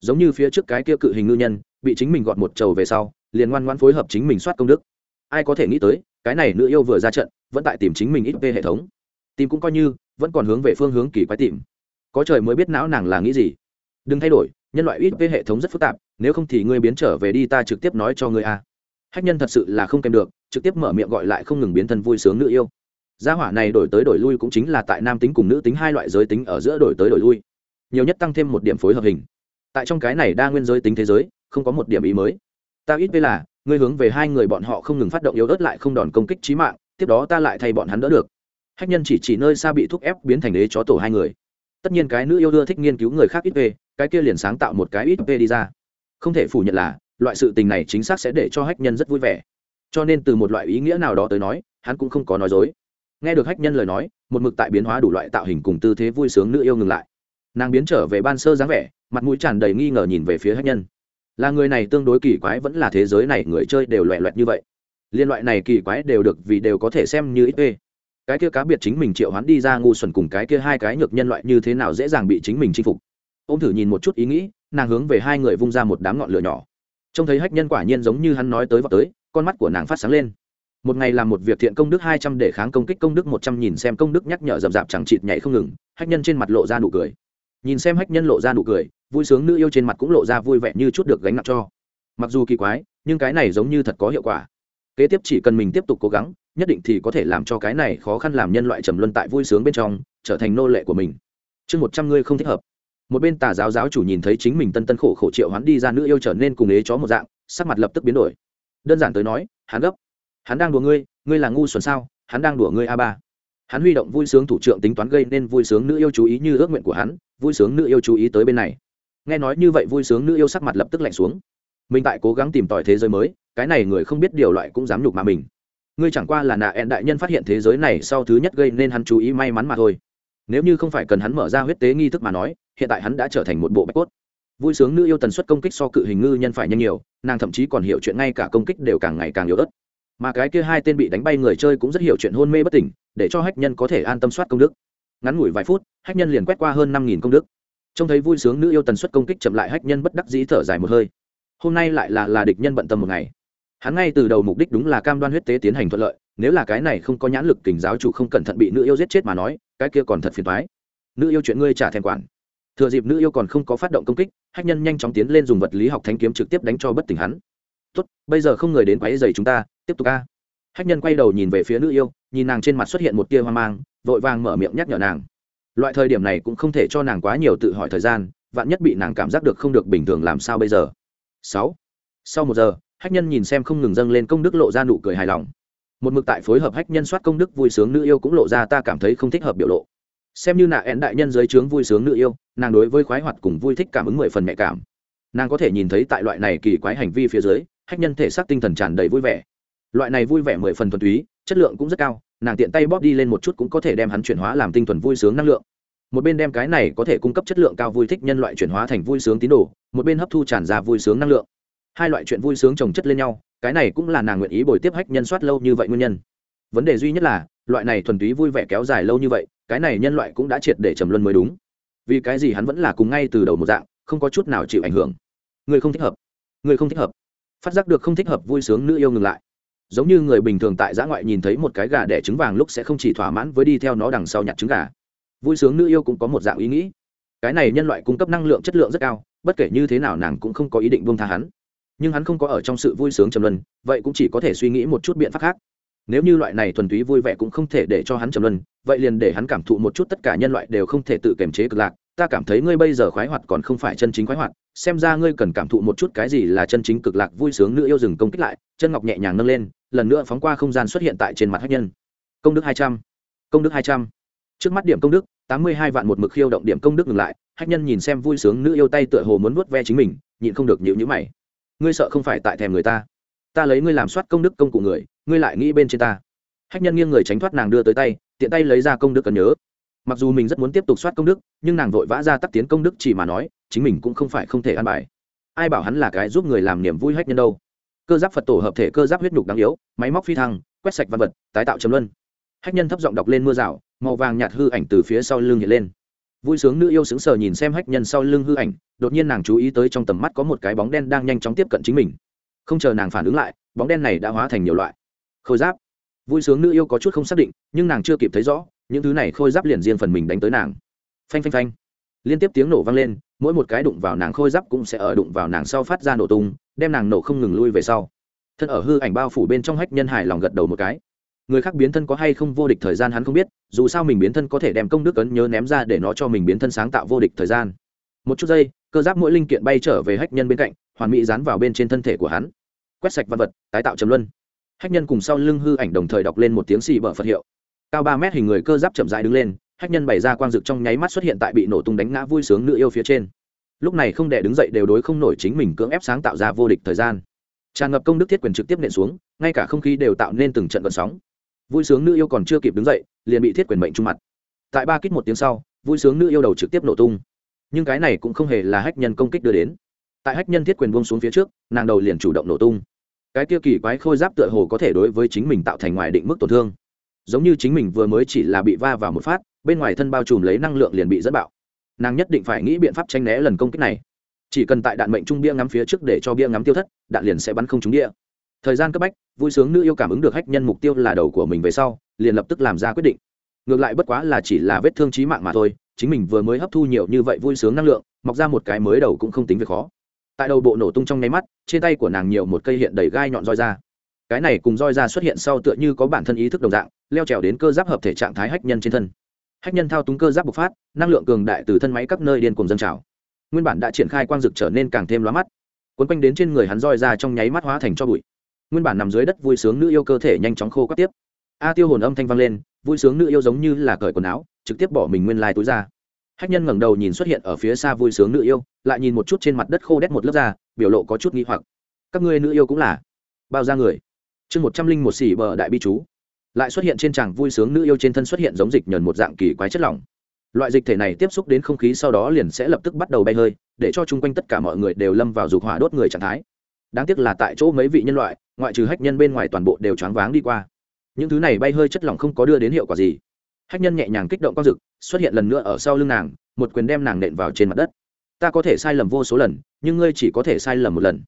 Giống như phía trước cái kia cự hình ngư nhân, bị chính mình gọt một trầu về sau, liền ngoan ngoan phối hợp chính mình soát công đức. Ai có thể nghĩ tới, cái này nữ yêu vừa ra trận, vẫn tại tìm chính mình ít về hệ thống. Tìm cũng coi như, vẫn còn hướng về phương hướng kỳ quái tìm. Có trời mới biết não nàng là nghĩ gì. Đừng thay đổi, nhân loại ít về hệ thống rất phức tạp, nếu không thì ngươi biến trở về đi ta trực tiếp nói cho ngươi a. À. hách nhân thật sự là không kèm được, trực tiếp mở miệng gọi lại không ngừng biến thân vui sướng nữ yêu gia hỏa này đổi tới đổi lui cũng chính là tại nam tính cùng nữ tính hai loại giới tính ở giữa đổi tới đổi lui. Nhiều nhất tăng thêm một điểm phối hợp hình. Tại trong cái này đa nguyên giới tính thế giới, không có một điểm ý mới. Ta ít với là, ngươi hướng về hai người bọn họ không ngừng phát động yếu ớt lại không đòn công kích trí mạng, tiếp đó ta lại thay bọn hắn đỡ được. Hách nhân chỉ chỉ nơi xa bị thúc ép biến thành đế chó tổ hai người. Tất nhiên cái nữ yêu đưa thích nghiên cứu người khác ít về, cái kia liền sáng tạo một cái ít về đi ra. Không thể phủ nhận là, loại sự tình này chính xác sẽ để cho hách nhân rất vui vẻ. Cho nên từ một loại ý nghĩa nào đó tới nói, hắn cũng không có nói dối nghe được hách nhân lời nói, một mực tại biến hóa đủ loại tạo hình cùng tư thế vui sướng nữ yêu ngừng lại. Nàng biến trở về ban sơ dáng vẻ, mặt mũi tràn đầy nghi ngờ nhìn về phía hách nhân. Là người này tương đối kỳ quái vẫn là thế giới này người chơi đều loẹ loẹt như vậy. Liên loại này kỳ quái đều được vì đều có thể xem như ít ê. Cái kia cá biệt chính mình triệu hoán đi ra ngu xuẩn cùng cái kia hai cái nhược nhân loại như thế nào dễ dàng bị chính mình chinh phục. Ô m thử nhìn một chút ý nghĩ, nàng hướng về hai người vung ra một đám ngọn lửa nhỏ. Trông thấy hách nhân quả nhiên giống như hắn nói tới vào tới, con mắt của nàng phát sáng lên một ngày làm một việc thiện công đức hai trăm để kháng công kích công đức một trăm nhìn xem công đức nhắc nhở rậm rạp chẳng chịt nhảy không ngừng, hách nhân trên mặt lộ ra nụ cười. Nhìn xem hách nhân lộ ra nụ cười, vui sướng nữ yêu trên mặt cũng lộ ra vui vẻ như chút được gánh nặng cho. Mặc dù kỳ quái, nhưng cái này giống như thật có hiệu quả. Kế tiếp chỉ cần mình tiếp tục cố gắng, nhất định thì có thể làm cho cái này khó khăn làm nhân loại trầm luân tại vui sướng bên trong, trở thành nô lệ của mình. Chương một trăm ngươi không thích hợp. Một bên tà giáo giáo chủ nhìn thấy chính mình tân tân khổ khổ triệu hắn đi ra nữ yêu trở nên cùng ế chó một dạng, sắc mặt lập tức biến đổi. Đơn giản tới nói, hắn gấp hắn đang đùa ngươi ngươi là ngu xuẩn sao? Hắn đang đùa ngươi a ba. Hắn huy động vui sướng thủ trưởng tính toán gây nên vui sướng nữ yêu chú ý như ước nguyện của hắn, vui sướng nữ yêu chú ý tới bên này. Nghe nói như vậy vui sướng nữ yêu sắc mặt lập tức lạnh xuống. Mình tại cố gắng tìm tòi thế giới mới, cái này người không biết điều loại cũng dám nhục mà mình. Ngươi chẳng qua là nạ ẹn đại nhân phát hiện thế giới này sau thứ nhất gây nên hắn chú ý may mắn mà thôi. Nếu như không phải cần hắn mở ra huyết tế nghi thức mà nói, hiện tại hắn đã trở thành một bộ bạch cốt. Vui sướng nữ yêu tần suất công kích so cự hình ngư nhân phải nhanh nhiều, nàng thậm chí còn hiểu chuyện ngay cả công kích đều càng ngày càng yếu ớt mà cái kia hai tên bị đánh bay người chơi cũng rất hiểu chuyện hôn mê bất tỉnh, để cho hách nhân có thể an tâm soát công đức. Ngắn ngủi vài phút, hách nhân liền quét qua hơn năm nghìn công đức. Trông thấy vui sướng nữ yêu tần suất công kích chậm lại, hách nhân bất đắc dĩ thở dài một hơi. Hôm nay lại là là địch nhân bận tâm một ngày. Hắn ngay từ đầu mục đích đúng là cam đoan huyết tế tiến hành thuận lợi, nếu là cái này không có nhãn lực kình giáo chủ không cẩn thận bị nữ yêu giết chết mà nói, cái kia còn thật phiền thoái nữ yêu chuyện ngươi trả thèm quản. Thừa dịp nữ yêu còn không có phát động công kích, hách nhân nhanh chóng tiến lên dùng vật lý học thanh kiếm trực tiếp đánh cho bất tỉnh hắn. Tốt, bây giờ không người đến quáy dày chúng ta tiếp tục ca. Hách nhân quay đầu nhìn về phía nữ yêu, nhìn nàng trên mặt xuất hiện một tia hoang mang, vội vàng mở miệng nhắc nhở nàng. Loại thời điểm này cũng không thể cho nàng quá nhiều tự hỏi thời gian, vạn nhất bị nàng cảm giác được không được bình thường làm sao bây giờ? Sáu. Sau một giờ, hách nhân nhìn xem không ngừng dâng lên công đức lộ ra nụ cười hài lòng. Một mực tại phối hợp hách nhân soát công đức vui sướng nữ yêu cũng lộ ra ta cảm thấy không thích hợp biểu lộ. Xem như nạ ẹn đại nhân dưới trướng vui sướng nữ yêu, nàng đối với khoái hoạt cùng vui thích cảm ứng mười phần mẹ cảm. Nàng có thể nhìn thấy tại loại này kỳ quái hành vi phía dưới, hách nhân thể xác tinh thần tràn đầy vui vẻ loại này vui vẻ mười phần thuần túy, chất lượng cũng rất cao, nàng tiện tay bóp đi lên một chút cũng có thể đem hắn chuyển hóa làm tinh thuần vui sướng năng lượng. Một bên đem cái này có thể cung cấp chất lượng cao vui thích nhân loại chuyển hóa thành vui sướng tín đồ, một bên hấp thu tràn ra vui sướng năng lượng. Hai loại chuyện vui sướng chồng chất lên nhau, cái này cũng là nàng nguyện ý bồi tiếp hách nhân soát lâu như vậy nguyên nhân. Vấn đề duy nhất là, loại này thuần túy vui vẻ kéo dài lâu như vậy, cái này nhân loại cũng đã triệt để trầm luân mới đúng. Vì cái gì hắn vẫn là cùng ngay từ đầu một dạng, không có chút nào chịu ảnh hưởng. Người không thích hợp. Người không thích hợp. Phát giác được không thích hợp vui sướng nữ yêu ngừng lại giống như người bình thường tại giã ngoại nhìn thấy một cái gà đẻ trứng vàng lúc sẽ không chỉ thỏa mãn với đi theo nó đằng sau nhặt trứng gà. Vui sướng nữ yêu cũng có một dạng ý nghĩ. Cái này nhân loại cung cấp năng lượng chất lượng rất cao, bất kể như thế nào nàng cũng không có ý định buông tha hắn. Nhưng hắn không có ở trong sự vui sướng trầm luân, vậy cũng chỉ có thể suy nghĩ một chút biện pháp khác. Nếu như loại này thuần túy vui vẻ cũng không thể để cho hắn trầm luân, vậy liền để hắn cảm thụ một chút tất cả nhân loại đều không thể tự kiềm chế cực lạc ta cảm thấy ngươi bây giờ khoái hoạt còn không phải chân chính khoái hoạt, xem ra ngươi cần cảm thụ một chút cái gì là chân chính cực lạc vui sướng nữ yêu rừng công kích lại, chân ngọc nhẹ nhàng nâng lên, lần nữa phóng qua không gian xuất hiện tại trên mặt hách nhân. Công đức hai trăm, công đức hai trăm. Trước mắt điểm công đức, tám mươi hai vạn một mực khiêu động điểm công đức ngừng lại, hách nhân nhìn xem vui sướng nữ yêu tay tựa hồ muốn vuốt ve chính mình, nhịn không được nhịu nhữ mày. Ngươi sợ không phải tại thèm người ta. Ta lấy ngươi làm soát công đức công cụ người, ngươi lại nghĩ bên trên ta. Hách nhân nghiêng người tránh thoát nàng đưa tới tay, tiện tay lấy ra công đức cần nhớ mặc dù mình rất muốn tiếp tục soát công đức, nhưng nàng vội vã ra tắc tiến công đức chỉ mà nói, chính mình cũng không phải không thể ăn bài. Ai bảo hắn là cái giúp người làm niềm vui hách nhân đâu. Cơ giáp phật tổ hợp thể cơ giáp huyết nhục đáng yếu, máy móc phi thăng, quét sạch văn vật, tái tạo chấm luân. Hách nhân thấp giọng đọc lên mưa rào, màu vàng nhạt hư ảnh từ phía sau lưng hiện lên. Vui sướng nữ yêu sững sờ nhìn xem hách nhân sau lưng hư ảnh, đột nhiên nàng chú ý tới trong tầm mắt có một cái bóng đen đang nhanh chóng tiếp cận chính mình. Không chờ nàng phản ứng lại, bóng đen này đã hóa thành nhiều loại. Khôi giáp. Vui sướng nữ yêu có chút không xác định, nhưng nàng chưa kịp thấy rõ những thứ này khôi giáp liền riêng phần mình đánh tới nàng. Phanh phanh phanh. Liên tiếp tiếng nổ vang lên, mỗi một cái đụng vào nàng khôi giáp cũng sẽ ở đụng vào nàng sau phát ra nổ tung, đem nàng nổ không ngừng lui về sau. Thân ở hư ảnh bao phủ bên trong hách nhân hài lòng gật đầu một cái. Người khác biến thân có hay không vô địch thời gian hắn không biết, dù sao mình biến thân có thể đem công đức ấn nhớ ném ra để nó cho mình biến thân sáng tạo vô địch thời gian. Một chút giây, cơ giáp mỗi linh kiện bay trở về hách nhân bên cạnh, hoàn mỹ dán vào bên trên thân thể của hắn. Quét sạch văn vật, tái tạo trầm luân. Hách nhân cùng sau lưng hư ảnh đồng thời đọc lên một tiếng xì bở phật hiệu cao ba mét hình người cơ giáp chậm rãi đứng lên, hách nhân bày ra quang dực trong nháy mắt xuất hiện tại bị nổ tung đánh ngã vui sướng nữ yêu phía trên. Lúc này không để đứng dậy đều đối không nổi chính mình cưỡng ép sáng tạo ra vô địch thời gian. Tràn ngập công đức thiết quyền trực tiếp nện xuống, ngay cả không khí đều tạo nên từng trận vận sóng. Vui sướng nữ yêu còn chưa kịp đứng dậy, liền bị thiết quyền mệnh trung mặt. Tại ba kích một tiếng sau, vui sướng nữ yêu đầu trực tiếp nổ tung. Nhưng cái này cũng không hề là hách nhân công kích đưa đến. Tại hách nhân thiết quyền buông xuống phía trước, nàng đầu liền chủ động nổ tung. Cái kia kỳ quái khôi giáp tựa hồ có thể đối với chính mình tạo thành ngoài định mức tổn thương giống như chính mình vừa mới chỉ là bị va vào một phát, bên ngoài thân bao trùm lấy năng lượng liền bị dẫn bạo. Nàng nhất định phải nghĩ biện pháp tranh né lần công kích này. Chỉ cần tại đạn mệnh trung bia ngắm phía trước để cho bia ngắm tiêu thất, đạn liền sẽ bắn không trúng địa thời gian cấp bách, vui sướng nữ yêu cảm ứng được hách nhân mục tiêu là đầu của mình về sau, liền lập tức làm ra quyết định. Ngược lại bất quá là chỉ là vết thương trí mạng mà thôi, chính mình vừa mới hấp thu nhiều như vậy vui sướng năng lượng, mọc ra một cái mới đầu cũng không tính việc khó. Tại đầu bộ nổ tung trong nháy mắt, trên tay của nàng nhiều một cây hiện đầy gai nhọn roi ra cái này cùng roi ra xuất hiện sau tựa như có bản thân ý thức đồng dạng, leo trèo đến cơ giáp hợp thể trạng thái hách nhân trên thân. Hách nhân thao túng cơ giáp bộc phát, năng lượng cường đại từ thân máy các nơi điên cùng dân trào. Nguyên bản đã triển khai quang dực trở nên càng thêm lóa mắt. Quấn quanh đến trên người hắn roi ra trong nháy mắt hóa thành cho bụi. Nguyên bản nằm dưới đất vui sướng nữ yêu cơ thể nhanh chóng khô quát tiếp. A tiêu hồn âm thanh vang lên, vui sướng nữ yêu giống như là cởi quần áo, trực tiếp bỏ mình nguyên lai túi ra. Hách nhân ngẩng đầu nhìn xuất hiện ở phía xa vui sướng nữ yêu, lại nhìn một chút trên mặt đất khô đét một lớp da, biểu lộ có chút nghi hoặc. Các ngươi nữ yêu cũng là bao ra người? Chương một trăm linh một xỉ bờ đại bi chú. Lại xuất hiện trên tràng vui sướng nữ yêu trên thân xuất hiện giống dịch nhờn một dạng kỳ quái chất lỏng. Loại dịch thể này tiếp xúc đến không khí sau đó liền sẽ lập tức bắt đầu bay hơi, để cho chung quanh tất cả mọi người đều lâm vào dục hỏa đốt người trạng thái. Đáng tiếc là tại chỗ mấy vị nhân loại, ngoại trừ hách nhân bên ngoài toàn bộ đều choáng váng đi qua. Những thứ này bay hơi chất lỏng không có đưa đến hiệu quả gì. Hách nhân nhẹ nhàng kích động quang dực, xuất hiện lần nữa ở sau lưng nàng, một quyền đem nàng nện vào trên mặt đất. Ta có thể sai lầm vô số lần, nhưng ngươi chỉ có thể sai lầm một lần.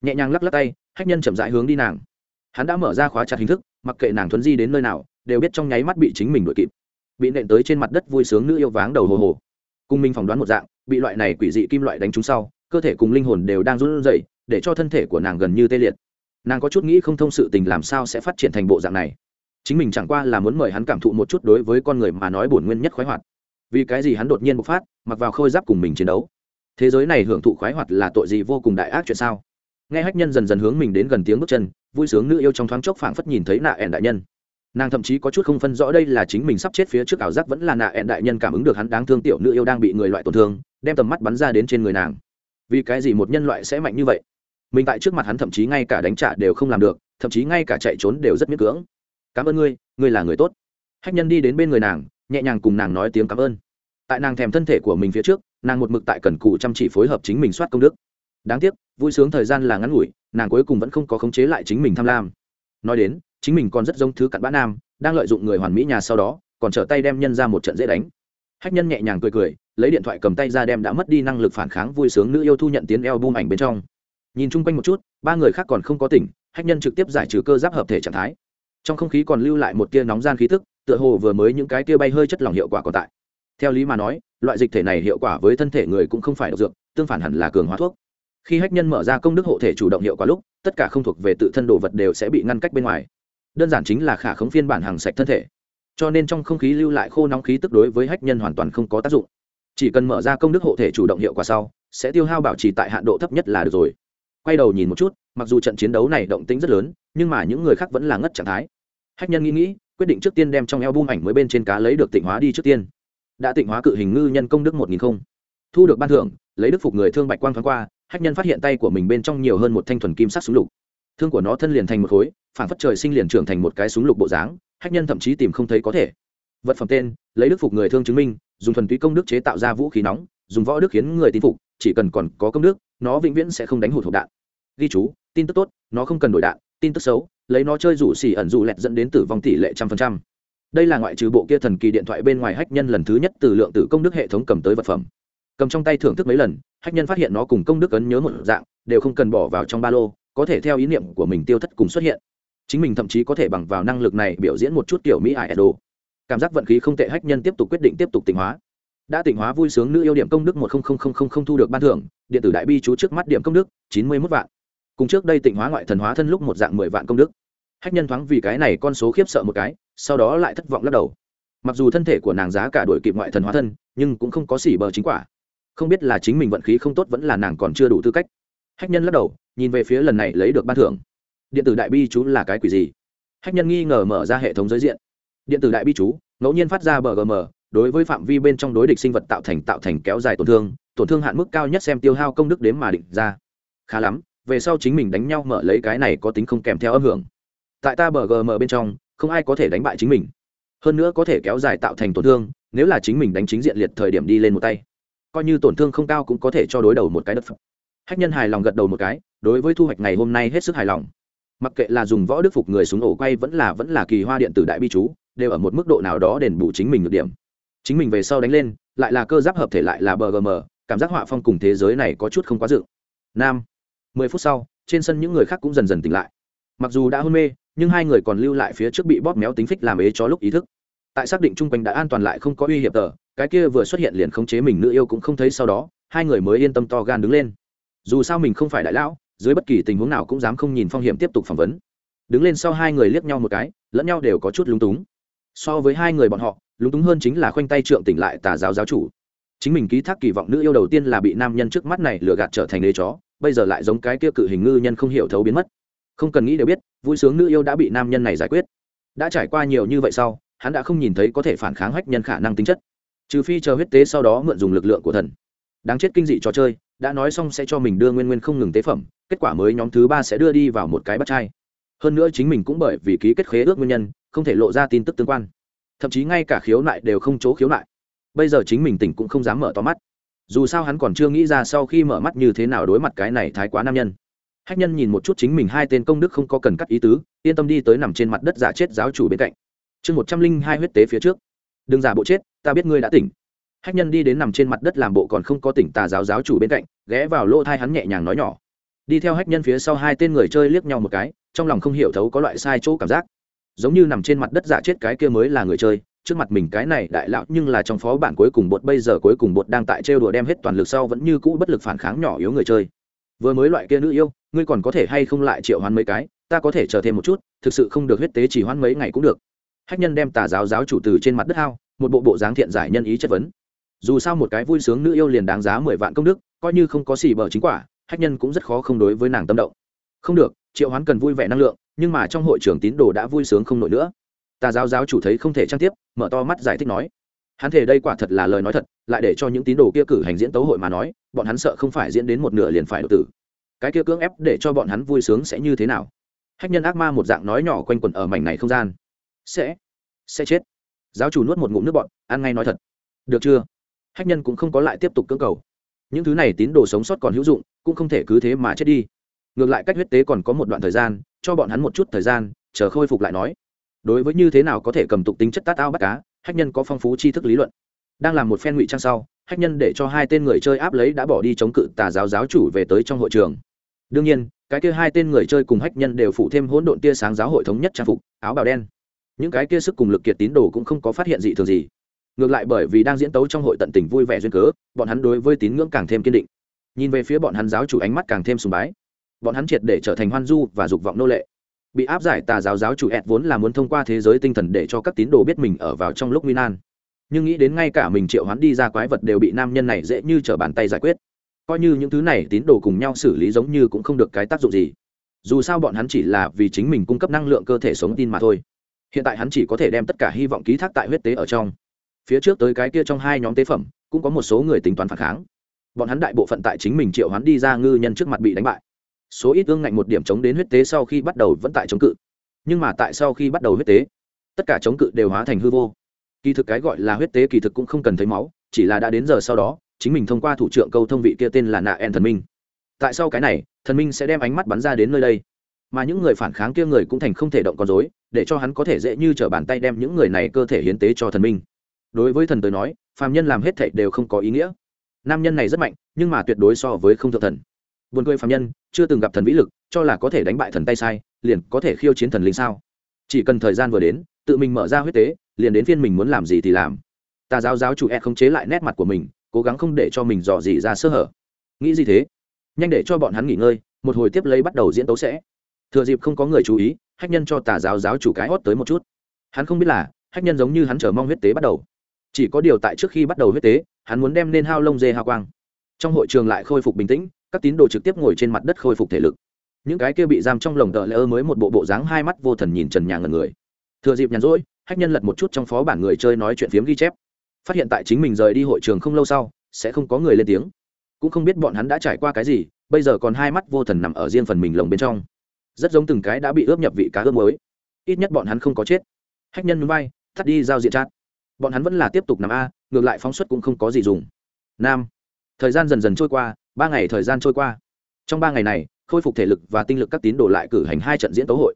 Nhẹ nhàng lắc lắc tay, hách nhân chậm rãi hướng đi nàng hắn đã mở ra khóa chặt hình thức, mặc kệ nàng thuấn di đến nơi nào, đều biết trong nháy mắt bị chính mình đuổi kịp. Bị nện tới trên mặt đất vui sướng nữ yêu váng đầu hồ hồ. Cùng minh phỏng đoán một dạng, bị loại này quỷ dị kim loại đánh trúng sau, cơ thể cùng linh hồn đều đang run rẩy, để cho thân thể của nàng gần như tê liệt. Nàng có chút nghĩ không thông sự tình làm sao sẽ phát triển thành bộ dạng này. Chính mình chẳng qua là muốn mời hắn cảm thụ một chút đối với con người mà nói bổn nguyên nhất khoái hoạt. Vì cái gì hắn đột nhiên bộc phát, mặc vào khôi giáp cùng mình chiến đấu. Thế giới này hưởng thụ khoái hoạt là tội gì vô cùng đại ác chuyện sao? Nghe hách nhân dần dần hướng mình đến gần tiếng bước chân, vui sướng nữ yêu trong thoáng chốc phảng phất nhìn thấy nạ ẻn đại nhân. Nàng thậm chí có chút không phân rõ đây là chính mình sắp chết phía trước ảo giác vẫn là nạ ẻn đại nhân cảm ứng được hắn đáng thương tiểu nữ yêu đang bị người loại tổn thương, đem tầm mắt bắn ra đến trên người nàng. Vì cái gì một nhân loại sẽ mạnh như vậy? Mình tại trước mặt hắn thậm chí ngay cả đánh trả đều không làm được, thậm chí ngay cả chạy trốn đều rất miễn cưỡng. Cảm ơn ngươi ngươi là người tốt. Hách nhân đi đến bên người nàng, nhẹ nhàng cùng nàng nói tiếng cảm ơn. Tại nàng thèm thân thể của mình phía trước, nàng một mực tại cần cù chăm chỉ phối hợp chính mình soát công đức đáng tiếc, vui sướng thời gian là ngắn ngủi, nàng cuối cùng vẫn không có khống chế lại chính mình tham lam. Nói đến, chính mình còn rất giống thứ cặn bã nam, đang lợi dụng người hoàn mỹ nhà sau đó, còn trở tay đem nhân ra một trận dễ đánh. Hách nhân nhẹ nhàng cười cười, lấy điện thoại cầm tay ra đem đã mất đi năng lực phản kháng vui sướng nữ yêu thu nhận tiến eo bum ảnh bên trong. Nhìn chung quanh một chút, ba người khác còn không có tỉnh, hách nhân trực tiếp giải trừ cơ giáp hợp thể trạng thái. Trong không khí còn lưu lại một tia nóng gian khí tức, tựa hồ vừa mới những cái tia bay hơi chất lỏng hiệu quả còn tại. Theo lý mà nói, loại dịch thể này hiệu quả với thân thể người cũng không phải độc dược, tương phản hẳn là cường hóa thuốc khi hách nhân mở ra công đức hộ thể chủ động hiệu quả lúc, tất cả không thuộc về tự thân đồ vật đều sẽ bị ngăn cách bên ngoài. Đơn giản chính là khả khống phiên bản hàng sạch thân thể. Cho nên trong không khí lưu lại khô nóng khí tức đối với hách nhân hoàn toàn không có tác dụng. Chỉ cần mở ra công đức hộ thể chủ động hiệu quả sau, sẽ tiêu hao bảo trì tại hạn độ thấp nhất là được rồi. Quay đầu nhìn một chút, mặc dù trận chiến đấu này động tĩnh rất lớn, nhưng mà những người khác vẫn là ngất trạng thái. Hách nhân nghĩ nghĩ, quyết định trước tiên đem trong eo bung ảnh mới bên trên cá lấy được tịnh hóa đi trước tiên. Đã tịnh hóa cự hình ngư nhân công đức một nghìn không. Thu được ban thưởng, lấy đức phục người thương bạch quang thoáng qua hách nhân phát hiện tay của mình bên trong nhiều hơn một thanh thuần kim sắc súng lục. Thương của nó thân liền thành một khối phản phất trời sinh liền trưởng thành một cái súng lục bộ dáng, hách nhân thậm chí tìm không thấy có thể. Vật phẩm tên, lấy đức phục người thương chứng minh, dùng thuần túy công đức chế tạo ra vũ khí nóng, dùng võ đức khiến người tin phục, chỉ cần còn có công đức, nó vĩnh viễn sẽ không đánh hụt hộp đạn. Ghi chú, tin tức tốt, nó không cần đổi đạn, tin tức xấu, lấy nó chơi rủ xỉ ẩn rủ lẹt dẫn đến tử vong tỷ lệ trăm phần trăm. Đây là ngoại trừ bộ kia thần kỳ điện thoại bên ngoài hách nhân lần thứ nhất từ lượng tử công đức hệ thống cầm tới vật phẩm cầm trong tay thưởng thức mấy lần, hách nhân phát hiện nó cùng công đức ấn nhớ một dạng, đều không cần bỏ vào trong ba lô, có thể theo ý niệm của mình tiêu thất cùng xuất hiện. Chính mình thậm chí có thể bằng vào năng lực này biểu diễn một chút kiểu mỹ ải đồ cảm giác vận khí không tệ, hách nhân tiếp tục quyết định tiếp tục tỉnh hóa. Đã tỉnh hóa vui sướng nữ yêu điểm công đức một không thu được ban thưởng, điện tử đại bi chú trước mắt điểm công đức, chín mươi mốt vạn. Cùng trước đây tỉnh hóa ngoại thần hóa thân lúc một dạng mười vạn công đức. Hách nhân thoáng vì cái này con số khiếp sợ một cái, sau đó lại thất vọng lắc đầu. Mặc dù thân thể của nàng giá cả đổi kịp ngoại thần hóa thân, nhưng cũng không có xỉ bờ chính quả không biết là chính mình vận khí không tốt vẫn là nàng còn chưa đủ tư cách. Hách nhân lắc đầu, nhìn về phía lần này lấy được ban thưởng. Điện tử đại bi chú là cái quỷ gì? Hách nhân nghi ngờ mở ra hệ thống giới diện. Điện tử đại bi chú, ngẫu nhiên phát ra bgm đối với phạm vi bên trong đối địch sinh vật tạo thành tạo thành kéo dài tổn thương tổn thương hạn mức cao nhất xem tiêu hao công đức đếm mà định ra. Khá lắm, về sau chính mình đánh nhau mở lấy cái này có tính không kèm theo âm hưởng. Tại ta bgm bên trong, không ai có thể đánh bại chính mình. Hơn nữa có thể kéo dài tạo thành tổn thương, nếu là chính mình đánh chính diện liệt thời điểm đi lên một tay coi như tổn thương không cao cũng có thể cho đối đầu một cái đất phẩm hách nhân hài lòng gật đầu một cái, đối với thu hoạch ngày hôm nay hết sức hài lòng. Mặc kệ là dùng võ đức phục người súng ổ quay vẫn là vẫn là kỳ hoa điện tử đại bi chú, đều ở một mức độ nào đó đền bù chính mình được điểm. Chính mình về sau đánh lên, lại là cơ giáp hợp thể lại là bgm cảm giác họa phong cùng thế giới này có chút không quá dự. Nam, mười phút sau, trên sân những người khác cũng dần dần tỉnh lại. Mặc dù đã hôn mê, nhưng hai người còn lưu lại phía trước bị bóp méo tính phích làm ế cho lúc ý thức. Tại xác định chung quanh đã an toàn lại không có uy hiểm tờ cái kia vừa xuất hiện liền khống chế mình nữ yêu cũng không thấy sau đó, hai người mới yên tâm to gan đứng lên. Dù sao mình không phải đại lão, dưới bất kỳ tình huống nào cũng dám không nhìn phong hiểm tiếp tục phỏng vấn. Đứng lên sau hai người liếc nhau một cái, lẫn nhau đều có chút lúng túng. So với hai người bọn họ, lúng túng hơn chính là khoanh tay trượng tỉnh lại tà giáo giáo chủ. Chính mình ký thác kỳ vọng nữ yêu đầu tiên là bị nam nhân trước mắt này lừa gạt trở thành đế chó, bây giờ lại giống cái kia cự hình ngư nhân không hiểu thấu biến mất. Không cần nghĩ đều biết, vui sướng nữ yêu đã bị nam nhân này giải quyết. Đã trải qua nhiều như vậy sau, hắn đã không nhìn thấy có thể phản kháng hách nhân khả năng tính chất trừ phi chờ huyết tế sau đó mượn dùng lực lượng của thần. Đáng chết kinh dị trò chơi, đã nói xong sẽ cho mình đưa nguyên nguyên không ngừng tế phẩm, kết quả mới nhóm thứ ba sẽ đưa đi vào một cái bắt chai. Hơn nữa chính mình cũng bởi vì ký kết khế ước nguyên nhân, không thể lộ ra tin tức tương quan. Thậm chí ngay cả khiếu nại đều không chỗ khiếu nại. Bây giờ chính mình tỉnh cũng không dám mở to mắt. Dù sao hắn còn chưa nghĩ ra sau khi mở mắt như thế nào đối mặt cái này thái quá nam nhân. Hách nhân nhìn một chút chính mình hai tên công đức không có cần cắt ý tứ, yên tâm đi tới nằm trên mặt đất giả chết giáo chủ bên cạnh. Chương một trăm linh hai huyết tế phía trước đừng giả bộ chết, ta biết ngươi đã tỉnh. Hách nhân đi đến nằm trên mặt đất làm bộ còn không có tỉnh tà giáo giáo chủ bên cạnh, ghé vào lỗ thai hắn nhẹ nhàng nói nhỏ. Đi theo hách nhân phía sau hai tên người chơi liếc nhau một cái, trong lòng không hiểu thấu có loại sai chỗ cảm giác. Giống như nằm trên mặt đất giả chết cái kia mới là người chơi, trước mặt mình cái này đại lão nhưng là trong phó bản cuối cùng bột, bây giờ cuối cùng bột đang tại trêu đùa đem hết toàn lực sau vẫn như cũ bất lực phản kháng nhỏ yếu người chơi. Vừa mới loại kia nữ yêu, ngươi còn có thể hay không lại triệu hoán mấy cái, ta có thể chờ thêm một chút, thực sự không được huyết tế chỉ hoán mấy ngày cũng được hách nhân đem tà giáo giáo chủ từ trên mặt đất hao, một bộ bộ dáng thiện giải nhân ý chất vấn. Dù sao một cái vui sướng nữ yêu liền đáng giá mười vạn công đức, coi như không có xì bờ chính quả, hách nhân cũng rất khó không đối với nàng tâm động. Không được, triệu hoán cần vui vẻ năng lượng, nhưng mà trong hội trưởng tín đồ đã vui sướng không nổi nữa. Tà giáo giáo chủ thấy không thể trang tiếp, mở to mắt giải thích nói. Hắn thể đây quả thật là lời nói thật, lại để cho những tín đồ kia cử hành diễn tấu hội mà nói, bọn hắn sợ không phải diễn đến một nửa liền phải đột tử. Cái kia cưỡng ép để cho bọn hắn vui sướng sẽ như thế nào? Hách nhân ác ma một dạng nói nhỏ quanh quẩn ở mảnh này không gian sẽ. Sẽ chết. Giáo chủ nuốt một ngụm nước bọn ăn ngay nói thật. Được chưa? Hách nhân cũng không có lại tiếp tục cưỡng cầu. Những thứ này tín đồ sống sót còn hữu dụng, cũng không thể cứ thế mà chết đi. Ngược lại cách huyết tế còn có một đoạn thời gian, cho bọn hắn một chút thời gian, chờ khôi phục lại nói. Đối với như thế nào có thể cầm tục tính chất tát ao bắt cá, hách nhân có phong phú tri thức lý luận. Đang làm một phen ngụy trang sau, hách nhân để cho hai tên người chơi áp lấy đã bỏ đi chống cự tà giáo giáo chủ về tới trong hội trường. Đương nhiên, cái kia hai tên người chơi cùng hách nhân đều phụ thêm hỗn độn tia sáng giáo hội thống nhất trang phục, áo bào đen những cái kia sức cùng lực kiệt tín đồ cũng không có phát hiện gì thường gì. Ngược lại bởi vì đang diễn tấu trong hội tận tình vui vẻ duyên cớ, bọn hắn đối với tín ngưỡng càng thêm kiên định. Nhìn về phía bọn hắn giáo chủ ánh mắt càng thêm sùng bái. Bọn hắn triệt để trở thành hoan du và dục vọng nô lệ. Bị áp giải tà giáo giáo chủ ed vốn là muốn thông qua thế giới tinh thần để cho các tín đồ biết mình ở vào trong lúc nguy nan. Nhưng nghĩ đến ngay cả mình triệu hoán đi ra quái vật đều bị nam nhân này dễ như t bàn tay giải quyết. Coi như những thứ này tín đồ cùng nhau xử lý giống như cũng không được cái tác dụng gì. Dù sao bọn hắn chỉ là vì chính mình cung cấp năng lượng cơ thể sống tin mà thôi hiện tại hắn chỉ có thể đem tất cả hy vọng ký thác tại huyết tế ở trong. Phía trước tới cái kia trong hai nhóm tế phẩm, cũng có một số người tính toán phản kháng. Bọn hắn đại bộ phận tại chính mình triệu hắn đi ra ngư nhân trước mặt bị đánh bại. Số ít ương ngạnh một điểm chống đến huyết tế sau khi bắt đầu vẫn tại chống cự. Nhưng mà tại sau khi bắt đầu huyết tế, tất cả chống cự đều hóa thành hư vô. Kỳ thực cái gọi là huyết tế kỳ thực cũng không cần thấy máu, chỉ là đã đến giờ sau đó, chính mình thông qua thủ trưởng câu thông vị kia tên là nạ en thần minh. Tại sau cái này, thần minh sẽ đem ánh mắt bắn ra đến nơi đây. Mà những người phản kháng kia người cũng thành không thể động con dối để cho hắn có thể dễ như t r ở bàn tay đem những người này cơ thể hiến tế cho thần minh. Đối với thần tới nói, phàm nhân làm hết thệ đều không có ý nghĩa. Nam nhân này rất mạnh, nhưng mà tuyệt đối so với không thượng thần. Buồn cười phàm nhân, chưa từng gặp thần vĩ lực, cho là có thể đánh bại thần tay sai, liền có thể khiêu chiến thần linh sao? Chỉ cần thời gian vừa đến, tự mình mở ra huyết tế, liền đến phiên mình muốn làm gì thì làm. Tà giáo giáo chủ ed không chế lại nét mặt của mình, cố gắng không để cho mình dò gì ra sơ hở. Nghĩ gì thế? Nhanh để cho bọn hắn nghỉ ngơi, một hồi tiếp lấy bắt đầu diễn tấu sẽ. Thừa dịp không có người chú ý hách nhân cho tà giáo giáo chủ cái hót tới một chút. Hắn không biết là, hách nhân giống như hắn chờ mong huyết tế bắt đầu. Chỉ có điều tại trước khi bắt đầu huyết tế, hắn muốn đem nên hao lông dê hao quang. Trong hội trường lại khôi phục bình tĩnh, các tín đồ trực tiếp ngồi trên mặt đất khôi phục thể lực. Những cái kia bị giam trong lồng tợ lỡ mới một bộ bộ dáng hai mắt vô thần nhìn trần nhà ngần người. Thừa dịp nhàn rỗi, hách nhân lật một chút trong phó bản người chơi nói chuyện phiếm ghi chép. Phát hiện tại chính mình rời đi hội trường không lâu sau, sẽ không có người lên tiếng. Cũng không biết bọn hắn đã trải qua cái gì, bây giờ còn hai mắt vô thần nằm ở riêng phần mình lồng bên trong rất giống từng cái đã bị ướp nhập vị cá ướp mới ít nhất bọn hắn không có chết. Hách nhân núi bay, thắt đi giao diện chat. Bọn hắn vẫn là tiếp tục nằm a, ngược lại phóng xuất cũng không có gì dùng. Nam. Thời gian dần dần trôi qua, ba ngày thời gian trôi qua. Trong ba ngày này, khôi phục thể lực và tinh lực các tín đồ lại cử hành hai trận diễn tấu hội.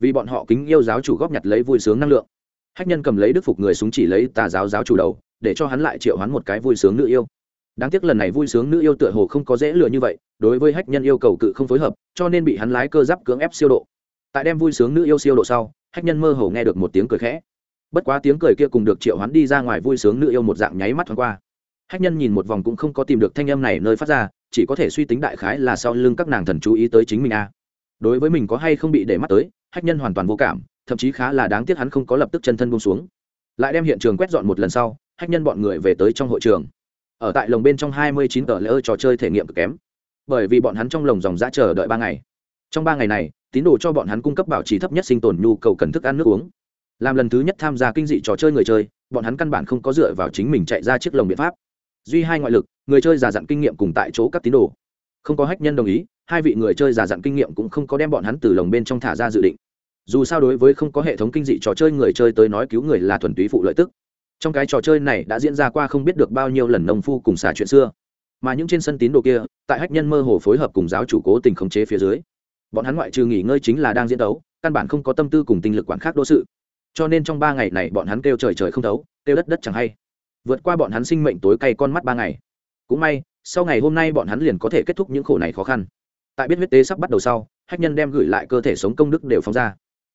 Vì bọn họ kính yêu giáo chủ góp nhặt lấy vui sướng năng lượng. Hách nhân cầm lấy đức phục người súng chỉ lấy tà giáo giáo chủ đầu, để cho hắn lại triệu hắn một cái vui sướng nữ yêu đáng tiếc lần này vui sướng nữ yêu tựa hồ không có dễ lừa như vậy, đối với hách nhân yêu cầu cự không phối hợp, cho nên bị hắn lái cơ giáp cưỡng ép siêu độ. Tại đem vui sướng nữ yêu siêu độ sau, hách nhân mơ hồ nghe được một tiếng cười khẽ. Bất quá tiếng cười kia cùng được triệu hắn đi ra ngoài vui sướng nữ yêu một dạng nháy mắt thoáng qua. Hách nhân nhìn một vòng cũng không có tìm được thanh âm này nơi phát ra, chỉ có thể suy tính đại khái là sau lưng các nàng thần chú ý tới chính mình a. Đối với mình có hay không bị để mắt tới, hách nhân hoàn toàn vô cảm, thậm chí khá là đáng tiếc hắn không có lập tức chân thân buông xuống. Lại đem hiện trường quét dọn một lần sau, hách nhân bọn người về tới trong hội trường ở tại lồng bên trong hai mươi chín tờ lỡ trò chơi thể nghiệm cực kém. Bởi vì bọn hắn trong lồng dòng giã chờ đợi ba ngày. Trong ba ngày này, tín đồ cho bọn hắn cung cấp bảo trì thấp nhất sinh tồn nhu cầu cần thức ăn nước uống. Làm lần thứ nhất tham gia kinh dị trò chơi người chơi, bọn hắn căn bản không có dựa vào chính mình chạy ra chiếc lồng biện pháp. Duy hai ngoại lực, người chơi già dặn kinh nghiệm cùng tại chỗ các tín đồ. Không có hách nhân đồng ý, hai vị người chơi già dặn kinh nghiệm cũng không có đem bọn hắn từ lồng bên trong thả ra dự định. Dù sao đối với không có hệ thống kinh dị trò chơi người chơi tới nói cứu người là thuần túy phụ lợi tức trong cái trò chơi này đã diễn ra qua không biết được bao nhiêu lần nông phu cùng xả chuyện xưa. Mà những trên sân tín đồ kia, tại hách nhân mơ hồ phối hợp cùng giáo chủ cố tình khống chế phía dưới. Bọn hắn ngoại trừ nghỉ ngơi chính là đang diễn đấu, căn bản không có tâm tư cùng tinh lực quản khác đô sự. Cho nên trong ba ngày này bọn hắn kêu trời trời không thấu kêu đất đất chẳng hay. Vượt qua bọn hắn sinh mệnh tối cay con mắt ba ngày. Cũng may, sau ngày hôm nay bọn hắn liền có thể kết thúc những khổ này khó khăn. Tại biết huyết tế sắp bắt đầu sau, hách nhân đem gửi lại cơ thể sống công đức đều phóng ra.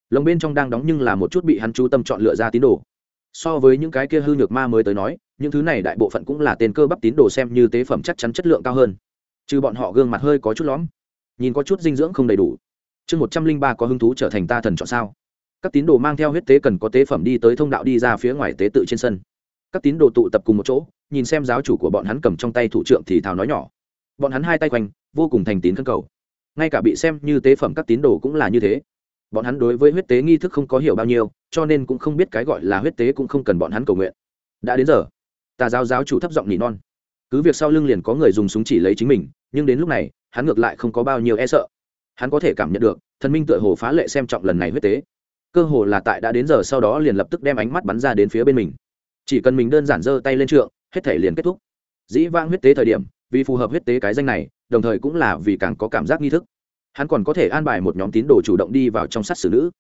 Lồng bên trong đang đóng nhưng là một chút bị hắn chú tâm chọn lựa ra tín đồ so với những cái kia hư nhược ma mới tới nói, những thứ này đại bộ phận cũng là tên cơ bắp tín đồ xem như tế phẩm chắc chắn chất lượng cao hơn. Trừ bọn họ gương mặt hơi có chút lõm, nhìn có chút dinh dưỡng không đầy đủ. Chương một trăm linh ba có hứng thú trở thành ta thần chọn sao? Các tín đồ mang theo huyết tế cần có tế phẩm đi tới thông đạo đi ra phía ngoài tế tự trên sân. Các tín đồ tụ tập cùng một chỗ, nhìn xem giáo chủ của bọn hắn cầm trong tay thủ trưởng thì thào nói nhỏ. Bọn hắn hai tay quanh, vô cùng thành tín khân cầu. Ngay cả bị xem như tế phẩm các tín đồ cũng là như thế bọn hắn đối với huyết tế nghi thức không có hiểu bao nhiêu, cho nên cũng không biết cái gọi là huyết tế cũng không cần bọn hắn cầu nguyện. Đã đến giờ, tà giáo giáo chủ thấp giọng nỉ non. Cứ việc sau lưng liền có người dùng súng chỉ lấy chính mình, nhưng đến lúc này, hắn ngược lại không có bao nhiêu e sợ. Hắn có thể cảm nhận được, thần minh tựa hồ phá lệ xem trọng lần này huyết tế. Cơ hồ là tại đã đến giờ sau đó liền lập tức đem ánh mắt bắn ra đến phía bên mình. Chỉ cần mình đơn giản giơ tay lên trượng, hết thể liền kết thúc. Dĩ vãng huyết tế thời điểm, vì phù hợp huyết tế cái danh này, đồng thời cũng là vì càng có cảm giác nghi thức hắn còn có thể an bài một nhóm tín đồ chủ động đi vào trong sát xử nữ.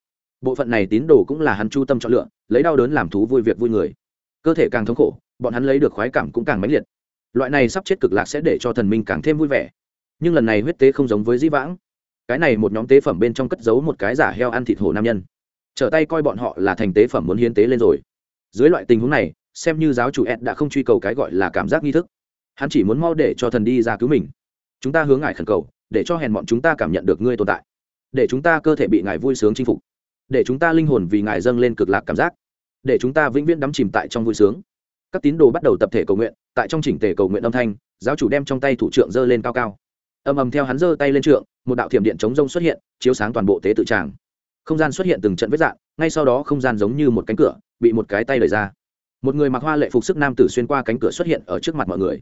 Bộ phận này tín đồ cũng là hắn chu tâm chọn lựa, lấy đau đớn làm thú vui việc vui người. Cơ thể càng thống khổ, bọn hắn lấy được khoái cảm cũng càng mãnh liệt. Loại này sắp chết cực lạc sẽ để cho thần minh càng thêm vui vẻ. Nhưng lần này huyết tế không giống với dĩ vãng. Cái này một nhóm tế phẩm bên trong cất giấu một cái giả heo ăn thịt hổ nam nhân. Trở tay coi bọn họ là thành tế phẩm muốn hiến tế lên rồi. Dưới loại tình huống này, xem như giáo chủ ed đã không truy cầu cái gọi là cảm giác nghi thức. Hắn chỉ muốn mau để cho thần đi ra cứu mình. Chúng ta hướng ngài khẩn cầu để cho hèn bọn chúng ta cảm nhận được ngươi tồn tại, để chúng ta cơ thể bị ngài vui sướng chinh phục, để chúng ta linh hồn vì ngài dâng lên cực lạc cảm giác, để chúng ta vĩnh viễn đắm chìm tại trong vui sướng. Các tín đồ bắt đầu tập thể cầu nguyện, tại trong chỉnh thể cầu nguyện âm thanh, giáo chủ đem trong tay thủ trượng giơ lên cao cao. Âm ầm theo hắn giơ tay lên trượng, một đạo thiểm điện chống rông xuất hiện, chiếu sáng toàn bộ tế tự tràng. Không gian xuất hiện từng trận vết dạng ngay sau đó không gian giống như một cánh cửa, bị một cái tay đẩy ra. Một người mặc hoa lệ phục sức nam tử xuyên qua cánh cửa xuất hiện ở trước mặt mọi người.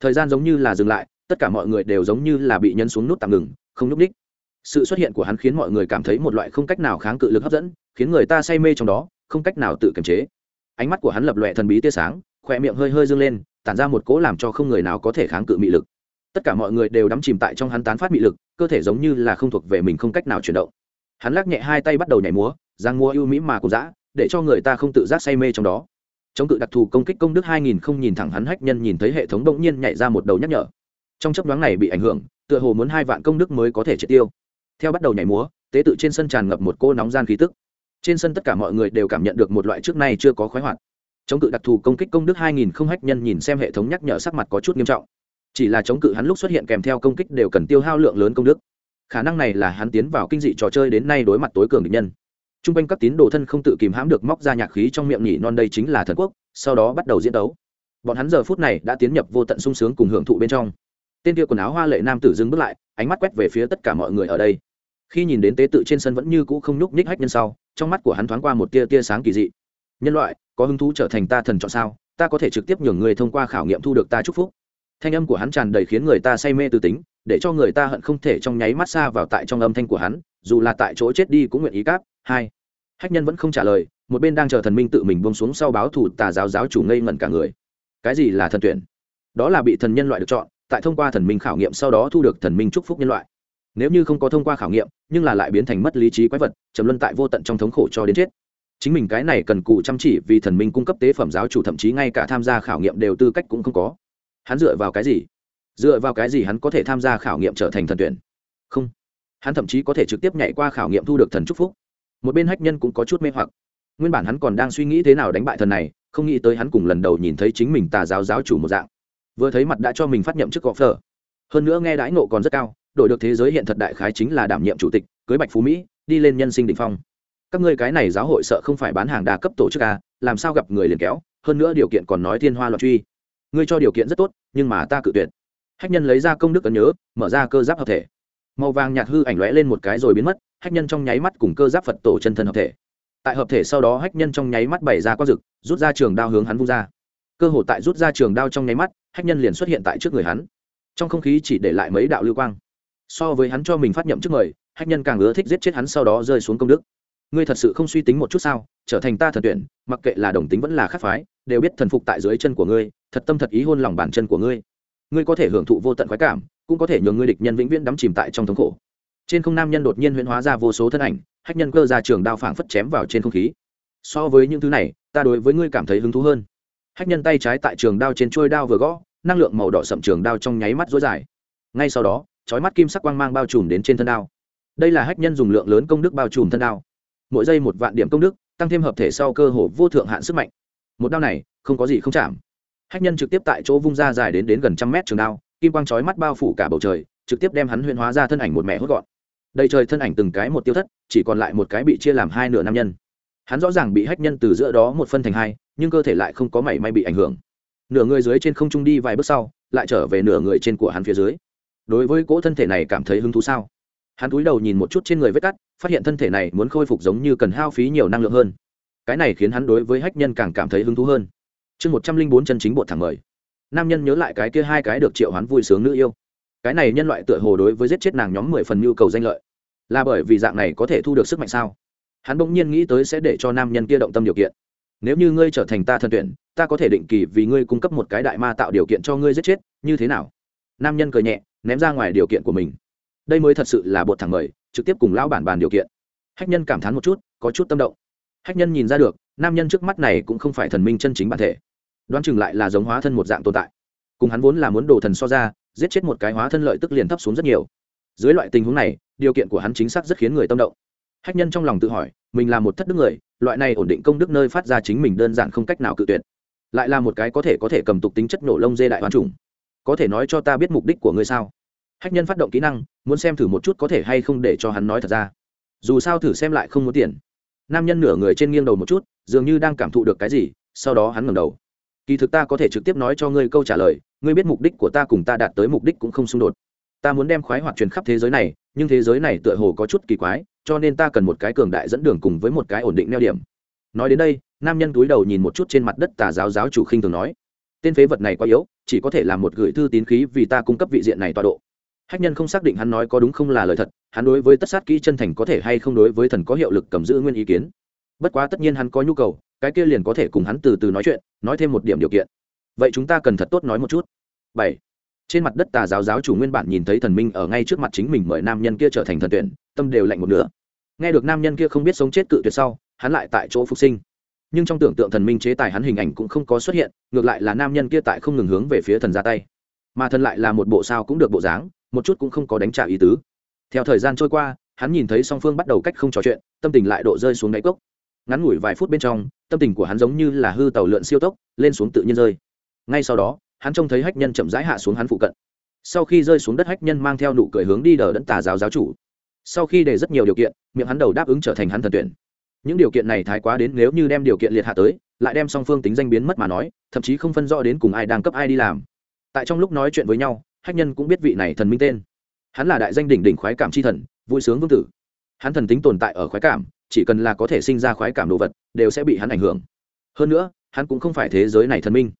Thời gian giống như là dừng lại tất cả mọi người đều giống như là bị nhấn xuống nút tạm ngừng, không nhúc ních sự xuất hiện của hắn khiến mọi người cảm thấy một loại không cách nào kháng cự lực hấp dẫn, khiến người ta say mê trong đó, không cách nào tự kiềm chế. Ánh mắt của hắn lập lòe thần bí tia sáng, khỏe miệng hơi hơi dâng lên, tản ra một cỗ làm cho không người nào có thể kháng cự mị lực. Tất cả mọi người đều đắm chìm tại trong hắn tán phát mị lực, cơ thể giống như là không thuộc về mình không cách nào chuyển động. Hắn lắc nhẹ hai tay bắt đầu nhảy múa, giang múa ưu mỹ mà cũng dã, để cho người ta không tự giác say mê trong đó. Chống cự đặc thù công kích công đức hai nghìn không nhìn thẳng hắn hách nhân nhìn thấy hệ thống đông nhiên nhảy ra một đầu nhắc nhở trong chấp đoán này bị ảnh hưởng, tựa hồ muốn hai vạn công đức mới có thể triệt tiêu. Theo bắt đầu nhảy múa, tế tự trên sân tràn ngập một cô nóng gian khí tức. Trên sân tất cả mọi người đều cảm nhận được một loại trước nay chưa có khoái hoạt. Chống cự đặc thù công kích công đức hai nghìn không hách nhân nhìn xem hệ thống nhắc nhở sắc mặt có chút nghiêm trọng. Chỉ là chống cự hắn lúc xuất hiện kèm theo công kích đều cần tiêu hao lượng lớn công đức. Khả năng này là hắn tiến vào kinh dị trò chơi đến nay đối mặt tối cường địch nhân. T r u n g quanh các tín đồ thân không tự kìm hãm được móc ra nhạc khí trong miệng nhỉ non đây chính là thần quốc, sau đó bắt đầu diễn đấu. bọn hắn giờ phút này đã tiến nhập vô tận sung sướng cùng hưởng thụ bên trong tên kia quần áo hoa lệ nam tử dừng bước lại, ánh mắt quét về phía tất cả mọi người ở đây. Khi nhìn đến tế tự trên sân vẫn như cũ không nhúc nhích hách nhân sau, trong mắt của hắn thoáng qua một tia tia sáng kỳ dị. Nhân loại, có hứng thú trở thành ta thần chọn sao? Ta có thể trực tiếp nhường người thông qua khảo nghiệm thu được ta chúc phúc. Thanh âm của hắn tràn đầy khiến người ta say mê tư tính, để cho người ta hận không thể trong nháy mắt xa vào tại trong âm thanh của hắn, dù là tại chỗ chết đi cũng nguyện ý cáp. Hai. Hách nhân vẫn không trả lời, một bên đang chờ thần minh tự mình buông xuống sau báo thủ tà giáo giáo chủ ngây ngẩn cả người. Cái gì là thần tuyển? Đó là bị thần nhân loại được chọn tại thông qua thần minh khảo nghiệm sau đó thu được thần minh chúc phúc nhân loại. Nếu như không có thông qua khảo nghiệm, nhưng là lại biến thành mất lý trí quái vật, trầm luân tại vô tận trong thống khổ cho đến chết. Chính mình cái này cần cù chăm chỉ vì thần minh cung cấp tế phẩm giáo chủ thậm chí ngay cả tham gia khảo nghiệm đều tư cách cũng không có. Hắn dựa vào cái gì? Dựa vào cái gì hắn có thể tham gia khảo nghiệm trở thành thần tuyển? Không. Hắn thậm chí có thể trực tiếp nhảy qua khảo nghiệm thu được thần chúc phúc. Một bên hách nhân cũng có chút mê hoặc. Nguyên bản hắn còn đang suy nghĩ thế nào đánh bại thần này, không nghĩ tới hắn cùng lần đầu nhìn thấy chính mình tà giáo giáo chủ một dạng vừa thấy mặt đã cho mình phát nhậm chức gọ phở. Hơn nữa nghe đãi ngộ còn rất cao đổi được thế giới hiện thật đại khái chính là đảm nhiệm chủ tịch cưới bạch phú mỹ đi lên nhân sinh đ ỉ n h phong. Các ngươi cái này giáo hội sợ không phải bán hàng đa cấp tổ chức à, làm sao gặp người liền kéo hơn nữa điều kiện còn nói thiên hoa loạn truy. Ngươi cho điều kiện rất tốt nhưng mà ta cự tuyệt. Hách nhân lấy ra công đức ấn nhớ mở ra cơ giáp hợp thể. Màu vàng nhạt hư ảnh lóe lên một cái rồi biến mất hách nhân trong nháy mắt cùng cơ giáp phật tổ chân thân hợp thể. Tại hợp thể sau đó hách nhân trong nháy mắt bày ra quang rực rút ra trường đao hướng hắn vung ra cơ hội tại rút ra trường đao trong nháy mắt, hách nhân liền xuất hiện tại trước người hắn. Trong không khí chỉ để lại mấy đạo lưu quang. So với hắn cho mình phát nhậm trước mời, hách nhân càng ưa thích giết chết hắn sau đó rơi xuống công đức. Ngươi thật sự không suy tính một chút sao? Trở thành ta thần tuyển, mặc kệ là đồng tính vẫn là khắc phái, đều biết thần phục tại dưới chân của ngươi, thật tâm thật ý hôn lòng bàn chân của ngươi. Ngươi có thể hưởng thụ vô tận khoái cảm, cũng có thể nhường ngươi địch nhân vĩnh viễn đắm chìm tại trong thống khổ. Trên không nam nhân đột nhiên huyễn hóa ra vô số thân ảnh, hách nhân cơ ra trường đao phảng phất chém vào trên không khí. So với những thứ này, ta đối với ngươi cảm thấy hứng thú hơn hách nhân tay trái tại trường đao trên trôi đao vừa gõ, năng lượng màu đỏ sậm trường đao trong nháy mắt dối dài. Ngay sau đó, chói mắt kim sắc quang mang bao trùm đến trên thân đao. Đây là hách nhân dùng lượng lớn công đức bao trùm thân đao. Mỗi giây một vạn điểm công đức, tăng thêm hợp thể sau cơ hồ vô thượng hạn sức mạnh. Một đao này, không có gì không chạm. Hách nhân trực tiếp tại chỗ vung ra dài đến đến gần trăm mét trường đao, kim quang chói mắt bao phủ cả bầu trời, trực tiếp đem hắn huyễn hóa ra thân ảnh một mẹ hốt gọn. Đầy trời thân ảnh từng cái một tiêu thất, chỉ còn lại một cái bị chia làm hai nửa nam nhân hắn rõ ràng bị hách nhân từ giữa đó một phân thành hai, nhưng cơ thể lại không có mảy may bị ảnh hưởng. Nửa người dưới trên không trung đi vài bước sau, lại trở về nửa người trên của hắn phía dưới. Đối với cỗ thân thể này cảm thấy hứng thú sao? Hắn cúi đầu nhìn một chút trên người vết cắt, phát hiện thân thể này muốn khôi phục giống như cần hao phí nhiều năng lượng hơn. Cái này khiến hắn đối với hách nhân càng cảm thấy hứng thú hơn. Chương một trăm linh bốn chân chính bột thẳng mời. Nam nhân nhớ lại cái kia hai cái được triệu hắn vui sướng nữ yêu. Cái này nhân loại tựa hồ đối với giết chết nàng nhóm mười phần nhu cầu danh lợi. Là bởi vì dạng này có thể thu được sức mạnh sao? Hắn bỗng nhiên nghĩ tới sẽ để cho nam nhân kia động tâm điều kiện. Nếu như ngươi trở thành ta thân tuyển, ta có thể định kỳ vì ngươi cung cấp một cái đại ma tạo điều kiện cho ngươi giết chết, như thế nào? Nam nhân cười nhẹ, ném ra ngoài điều kiện của mình. Đây mới thật sự là bột thẳng mời, trực tiếp cùng lão bản bàn điều kiện. Hách nhân cảm thán một chút, có chút tâm động. Hách nhân nhìn ra được, nam nhân trước mắt này cũng không phải thần minh chân chính bản thể. Đoán chừng lại là giống hóa thân một dạng tồn tại. Cùng hắn vốn là muốn đồ thần so ra, giết chết một cái hóa thân lợi tức liền thấp xuống rất nhiều. Dưới loại tình huống này, điều kiện của hắn chính xác rất khiến người tâm động. Hách nhân trong lòng tự hỏi mình là một thất đức người, loại này ổn định công đức nơi phát ra chính mình đơn giản không cách nào cự tuyệt. Lại là một cái có thể có thể cầm tục tính chất nổ lông dê đại hoàn trùng có thể nói cho ta biết mục đích của ngươi sao? Hách nhân phát động kỹ năng, muốn xem thử một chút có thể hay không để cho hắn nói thật ra. Dù sao thử xem lại không muốn tiền. Nam nhân nửa người trên nghiêng đầu một chút, dường như đang cảm thụ được cái gì, sau đó hắn ngẩng đầu. Kỳ thực ta có thể trực tiếp nói cho ngươi câu trả lời, ngươi biết mục đích của ta cùng ta đạt tới mục đích cũng không xung đột. Ta muốn đem khoái hoạt truyền khắp thế giới này, nhưng thế giới này tựa hồ có chút kỳ quái cho nên ta cần một cái cường đại dẫn đường cùng với một cái ổn định neo điểm. Nói đến đây, nam nhân túi đầu nhìn một chút trên mặt đất tà giáo giáo chủ khinh thường nói, tên phế vật này quá yếu, chỉ có thể là một gửi thư tín khí vì ta cung cấp vị diện này tọa độ. Hách nhân không xác định hắn nói có đúng không là lời thật, hắn đối với tất sát kỹ chân thành có thể hay không đối với thần có hiệu lực cầm giữ nguyên ý kiến. Bất quá tất nhiên hắn có nhu cầu, cái kia liền có thể cùng hắn từ từ nói chuyện, nói thêm một điểm điều kiện. Vậy chúng ta cần thật tốt nói một chút. Bảy. Trên mặt đất tà giáo giáo chủ nguyên bản nhìn thấy thần minh ở ngay trước mặt chính mình mời nam nhân kia trở thành thần tuyển, tâm đều lạnh một nửa nghe được nam nhân kia không biết sống chết cự tuyệt sau, hắn lại tại chỗ phục sinh. Nhưng trong tưởng tượng thần minh chế tài hắn hình ảnh cũng không có xuất hiện, ngược lại là nam nhân kia tại không ngừng hướng về phía thần ra tay. Mà thần lại là một bộ sao cũng được bộ dáng, một chút cũng không có đánh trả ý tứ. Theo thời gian trôi qua, hắn nhìn thấy song phương bắt đầu cách không trò chuyện, tâm tình lại độ rơi xuống đáy cốc. Ngắn ngủi vài phút bên trong, tâm tình của hắn giống như là hư tàu lượn siêu tốc, lên xuống tự nhiên rơi. Ngay sau đó, hắn trông thấy hách nhân chậm rãi hạ xuống hắn phụ cận. Sau khi rơi xuống đất, hách nhân mang theo nụ cười hướng đi đờ đẫn tà giáo giáo chủ sau khi để rất nhiều điều kiện, miệng hắn đầu đáp ứng trở thành hắn thần tuyển. Những điều kiện này thái quá đến nếu như đem điều kiện liệt hạ tới, lại đem song phương tính danh biến mất mà nói, thậm chí không phân rõ đến cùng ai đang cấp ai đi làm. Tại trong lúc nói chuyện với nhau, hách nhân cũng biết vị này thần minh tên. Hắn là đại danh đỉnh đỉnh khoái cảm c h i thần, vui sướng vương tử. Hắn thần tính tồn tại ở khoái cảm, chỉ cần là có thể sinh ra khoái cảm đồ vật, đều sẽ bị hắn ảnh hưởng. Hơn nữa, hắn cũng không phải thế giới này thần minh.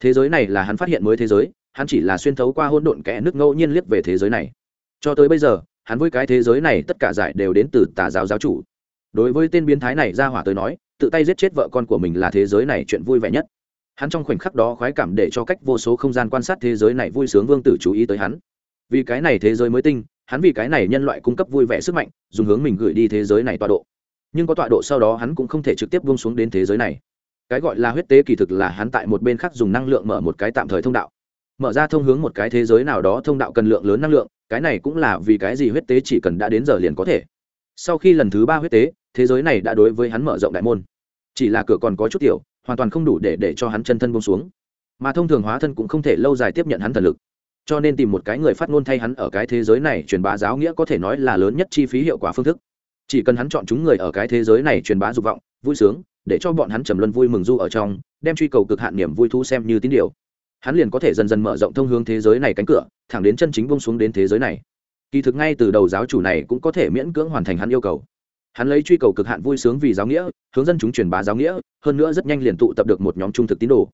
Thế giới này là hắn phát hiện mới thế giới, hắn chỉ là xuyên thấu qua hôn độn kẽ nước ngẫu nhiên liếc về thế giới này. Cho tới bây giờ hắn với cái thế giới này tất cả giải đều đến từ tà giáo giáo chủ. Đối với tên biến thái này ra hỏa tới nói, tự tay giết chết vợ con của mình là thế giới này chuyện vui vẻ nhất. Hắn trong khoảnh khắc đó khoái cảm để cho cách vô số không gian quan sát thế giới này vui sướng vương tử chú ý tới hắn. Vì cái này thế giới mới tinh, hắn vì cái này nhân loại cung cấp vui vẻ sức mạnh, dùng hướng mình gửi đi thế giới này tọa độ. Nhưng có tọa độ sau đó hắn cũng không thể trực tiếp buông xuống đến thế giới này. Cái gọi là huyết tế kỳ thực là hắn tại một bên khác dùng năng lượng mở một cái tạm thời thông đạo. Mở ra thông hướng một cái thế giới nào đó thông đạo cần lượng lớn năng lượng cái này cũng là vì cái gì huyết tế chỉ cần đã đến giờ liền có thể. Sau khi lần thứ ba huyết tế, thế giới này đã đối với hắn mở rộng đại môn. Chỉ là cửa còn có chút tiểu, hoàn toàn không đủ để để cho hắn chân thân bông xuống. Mà thông thường hóa thân cũng không thể lâu dài tiếp nhận hắn thần lực. Cho nên tìm một cái người phát ngôn thay hắn ở cái thế giới này truyền bá giáo nghĩa có thể nói là lớn nhất chi phí hiệu quả phương thức. Chỉ cần hắn chọn chúng người ở cái thế giới này truyền bá dục vọng, vui sướng, để cho bọn hắn trầm luân vui mừng du ở trong, đem truy cầu cực hạn niềm vui thu xem như tín điều hắn liền có thể dần dần mở rộng thông hướng thế giới này cánh cửa, thẳng đến chân chính bông xuống đến thế giới này. Kỳ thực ngay từ đầu giáo chủ này cũng có thể miễn cưỡng hoàn thành hắn yêu cầu. Hắn lấy truy cầu cực hạn vui sướng vì giáo nghĩa, hướng dân chúng truyền bá giáo nghĩa, hơn nữa rất nhanh liền tụ tập được một nhóm trung thực tín đồ.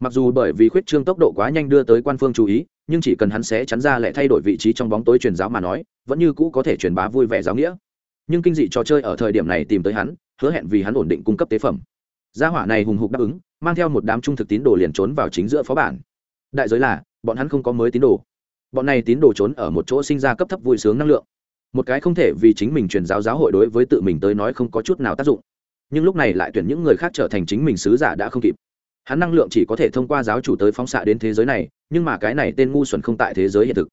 Mặc dù bởi vì khuyết trương tốc độ quá nhanh đưa tới quan phương chú ý, nhưng chỉ cần hắn sẽ chắn ra lại thay đổi vị trí trong bóng tối truyền giáo mà nói, vẫn như cũ có thể truyền bá vui vẻ giáo nghĩa. Nhưng kinh dị trò chơi ở thời điểm này tìm tới hắn, hứa hẹn vì hắn ổn định cung cấp tế phẩm. Gia hỏa này hùng hục đáp ứng, mang theo một đám trung thực tín đồ liền trốn vào chính giữa phó bản đại giới là, bọn hắn không có mới tín đồ. Bọn này tín đồ trốn ở một chỗ sinh ra cấp thấp vui sướng năng lượng. Một cái không thể vì chính mình truyền giáo giáo hội đối với tự mình tới nói không có chút nào tác dụng. Nhưng lúc này lại tuyển những người khác trở thành chính mình sứ giả đã không kịp. Hắn năng lượng chỉ có thể thông qua giáo chủ tới phóng xạ đến thế giới này, nhưng mà cái này tên ngu xuẩn không tại thế giới hiện thực.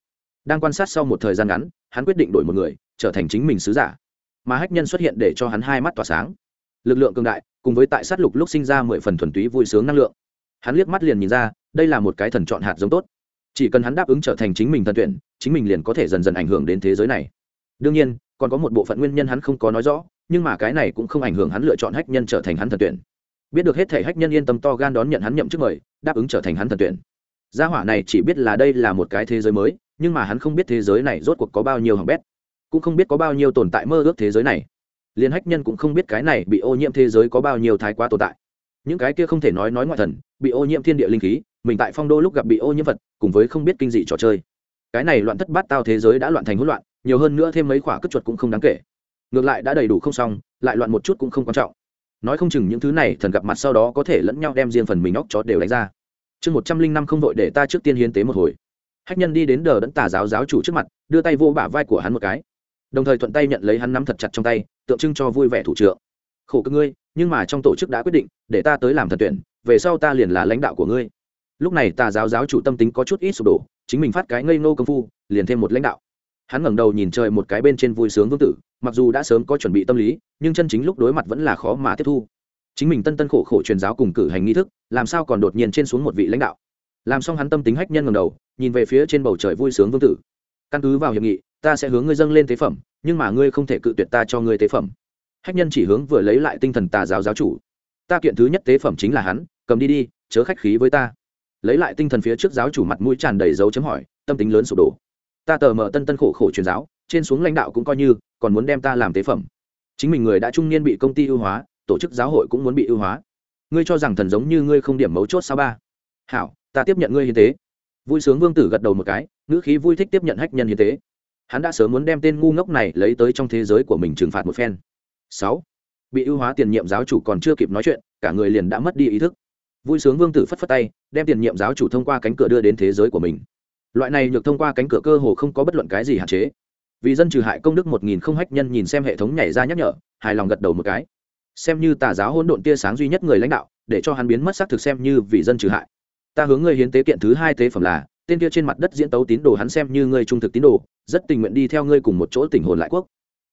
Đang quan sát sau một thời gian ngắn, hắn quyết định đổi một người, trở thành chính mình sứ giả. Mà hách nhân xuất hiện để cho hắn hai mắt tỏa sáng. Lực lượng cường đại, cùng với tại sát lục lúc sinh ra mười phần thuần túy vui sướng năng lượng. Hắn liếc mắt liền nhìn ra đây là một cái thần chọn hạt giống tốt. Chỉ cần hắn đáp ứng trở thành chính mình thần tuyển, chính mình liền có thể dần dần ảnh hưởng đến thế giới này. Đương nhiên, còn có một bộ phận nguyên nhân hắn không có nói rõ, nhưng mà cái này cũng không ảnh hưởng hắn lựa chọn hách nhân trở thành hắn thần tuyển. Biết được hết thể hách nhân yên tâm to gan đón nhận hắn nhậm chức mời, đáp ứng trở thành hắn thần tuyển. Gia hỏa này chỉ biết là đây là một cái thế giới mới, nhưng mà hắn không biết thế giới này rốt cuộc có bao nhiêu hỏng bét, cũng không biết có bao nhiêu tồn tại mơ ước thế giới này. Liền hách nhân cũng không biết cái này bị ô nhiễm thế giới có bao nhiêu thái quá tồn tại những cái kia không thể nói nói ngoại thần, bị ô nhiễm thiên địa linh khí, mình tại phong đô lúc gặp bị ô nhiễm vật cùng với không biết kinh dị trò chơi. Cái này loạn thất bát tao thế giới đã loạn thành hỗn loạn, nhiều hơn nữa thêm mấy khoả cất chuột cũng không đáng kể. Ngược lại đã đầy đủ không xong, lại loạn một chút cũng không quan trọng. Nói không chừng những thứ này thần gặp mặt sau đó có thể lẫn nhau đem riêng phần mình óc chó đều đánh ra. Chương một trăm linh năm không vội để ta trước tiên hiến tế một hồi. Hách nhân đi đến đờ đẫn tà giáo giáo chủ trước mặt, đưa tay vô bả vai của hắn một cái. Đồng thời thuận tay nhận lấy hắn nắm thật chặt trong tay, tượng trưng cho vui vẻ thủ trưởng khổ cơ ngươi nhưng mà trong tổ chức đã quyết định, để ta tới làm thần tuyển, về sau ta liền là lãnh đạo của ngươi. Lúc này tà giáo giáo chủ tâm tính có chút ít sụp đổ, chính mình phát cái ngây ngô công phu, liền thêm một lãnh đạo. Hắn ngẩng đầu nhìn trời một cái bên trên vui sướng vương tử, mặc dù đã sớm có chuẩn bị tâm lý, nhưng chân chính lúc đối mặt vẫn là khó mà tiếp thu. Chính mình tân tân khổ khổ truyền giáo cùng cử hành nghi thức, làm sao còn đột nhiên trên xuống một vị lãnh đạo? Làm xong hắn tâm tính hách nhân ngầm đầu, nhìn về phía trên bầu trời vui sướng vương tử. Căn cứ vào hiệp nghị, ta sẽ hướng ngươi dâng lên tế phẩm, nhưng mà ngươi không thể cự tuyệt ta cho ngươi tế phẩm hách nhân chỉ hướng vừa lấy lại tinh thần tà giáo giáo chủ. Ta kiện thứ nhất tế phẩm chính là hắn, cầm đi đi, chớ khách khí với ta. Lấy lại tinh thần phía trước giáo chủ mặt mũi tràn đầy dấu chấm hỏi, tâm tính lớn sụp đổ. Ta tờ mờ tân tân khổ khổ truyền giáo, trên xuống lãnh đạo cũng coi như, còn muốn đem ta làm tế phẩm. Chính mình người đã trung niên bị công ty ưu hóa, tổ chức giáo hội cũng muốn bị ưu hóa. Ngươi cho rằng thần giống như ngươi không điểm mấu chốt sao ba? Hảo, ta tiếp nhận ngươi hiến tế. Vui sướng vương tử gật đầu một cái, ngữ khí vui thích tiếp nhận hách nhân hiến tế. Hắn đã sớm muốn đem tên ngu ngốc này lấy tới trong thế giới của mình trừng phạt một phen sáu. Bị ưu hóa tiền nhiệm giáo chủ còn chưa kịp nói chuyện, cả người liền đã mất đi ý thức. Vui sướng vương tử phất phất tay, đem tiền nhiệm giáo chủ thông qua cánh cửa đưa đến thế giới của mình. Loại này nhược thông qua cánh cửa cơ hồ không có bất luận cái gì hạn chế. Vì dân trừ hại công đức một nghìn không hách nhân nhìn xem hệ thống nhảy ra nhắc nhở, hài lòng gật đầu một cái. Xem như tà giáo hỗn độn tia sáng duy nhất người lãnh đạo, để cho hắn biến mất xác thực xem như vì dân trừ hại. Ta hướng ngươi hiến tế kiện thứ hai tế phẩm là, tên kia trên mặt đất diễn tấu tín đồ hắn xem như ngươi trung thực tín đồ, rất tình nguyện đi theo ngươi cùng một chỗ tình hồn lại quốc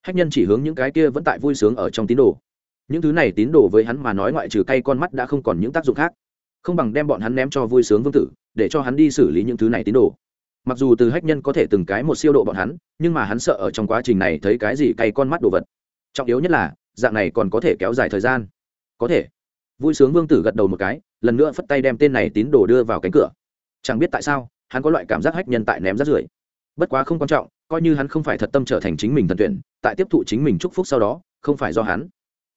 hách nhân chỉ hướng những cái kia vẫn tại vui sướng ở trong tín đồ. Những thứ này tín đồ với hắn mà nói ngoại trừ cay con mắt đã không còn những tác dụng khác. Không bằng đem bọn hắn ném cho vui sướng vương tử, để cho hắn đi xử lý những thứ này tín đồ. Mặc dù từ hách nhân có thể từng cái một siêu độ bọn hắn, nhưng mà hắn sợ ở trong quá trình này thấy cái gì cay con mắt đồ vật. Trọng yếu nhất là, dạng này còn có thể kéo dài thời gian. Có thể. Vui sướng vương tử gật đầu một cái, lần nữa phất tay đem tên này tín đồ đưa vào cánh cửa. Chẳng biết tại sao, hắn có loại cảm giác hách nhân tại ném rất rưởi bất quá không quan trọng, coi như hắn không phải thật tâm trở thành chính mình thần tuyển, tại tiếp thụ chính mình chúc phúc sau đó, không phải do hắn.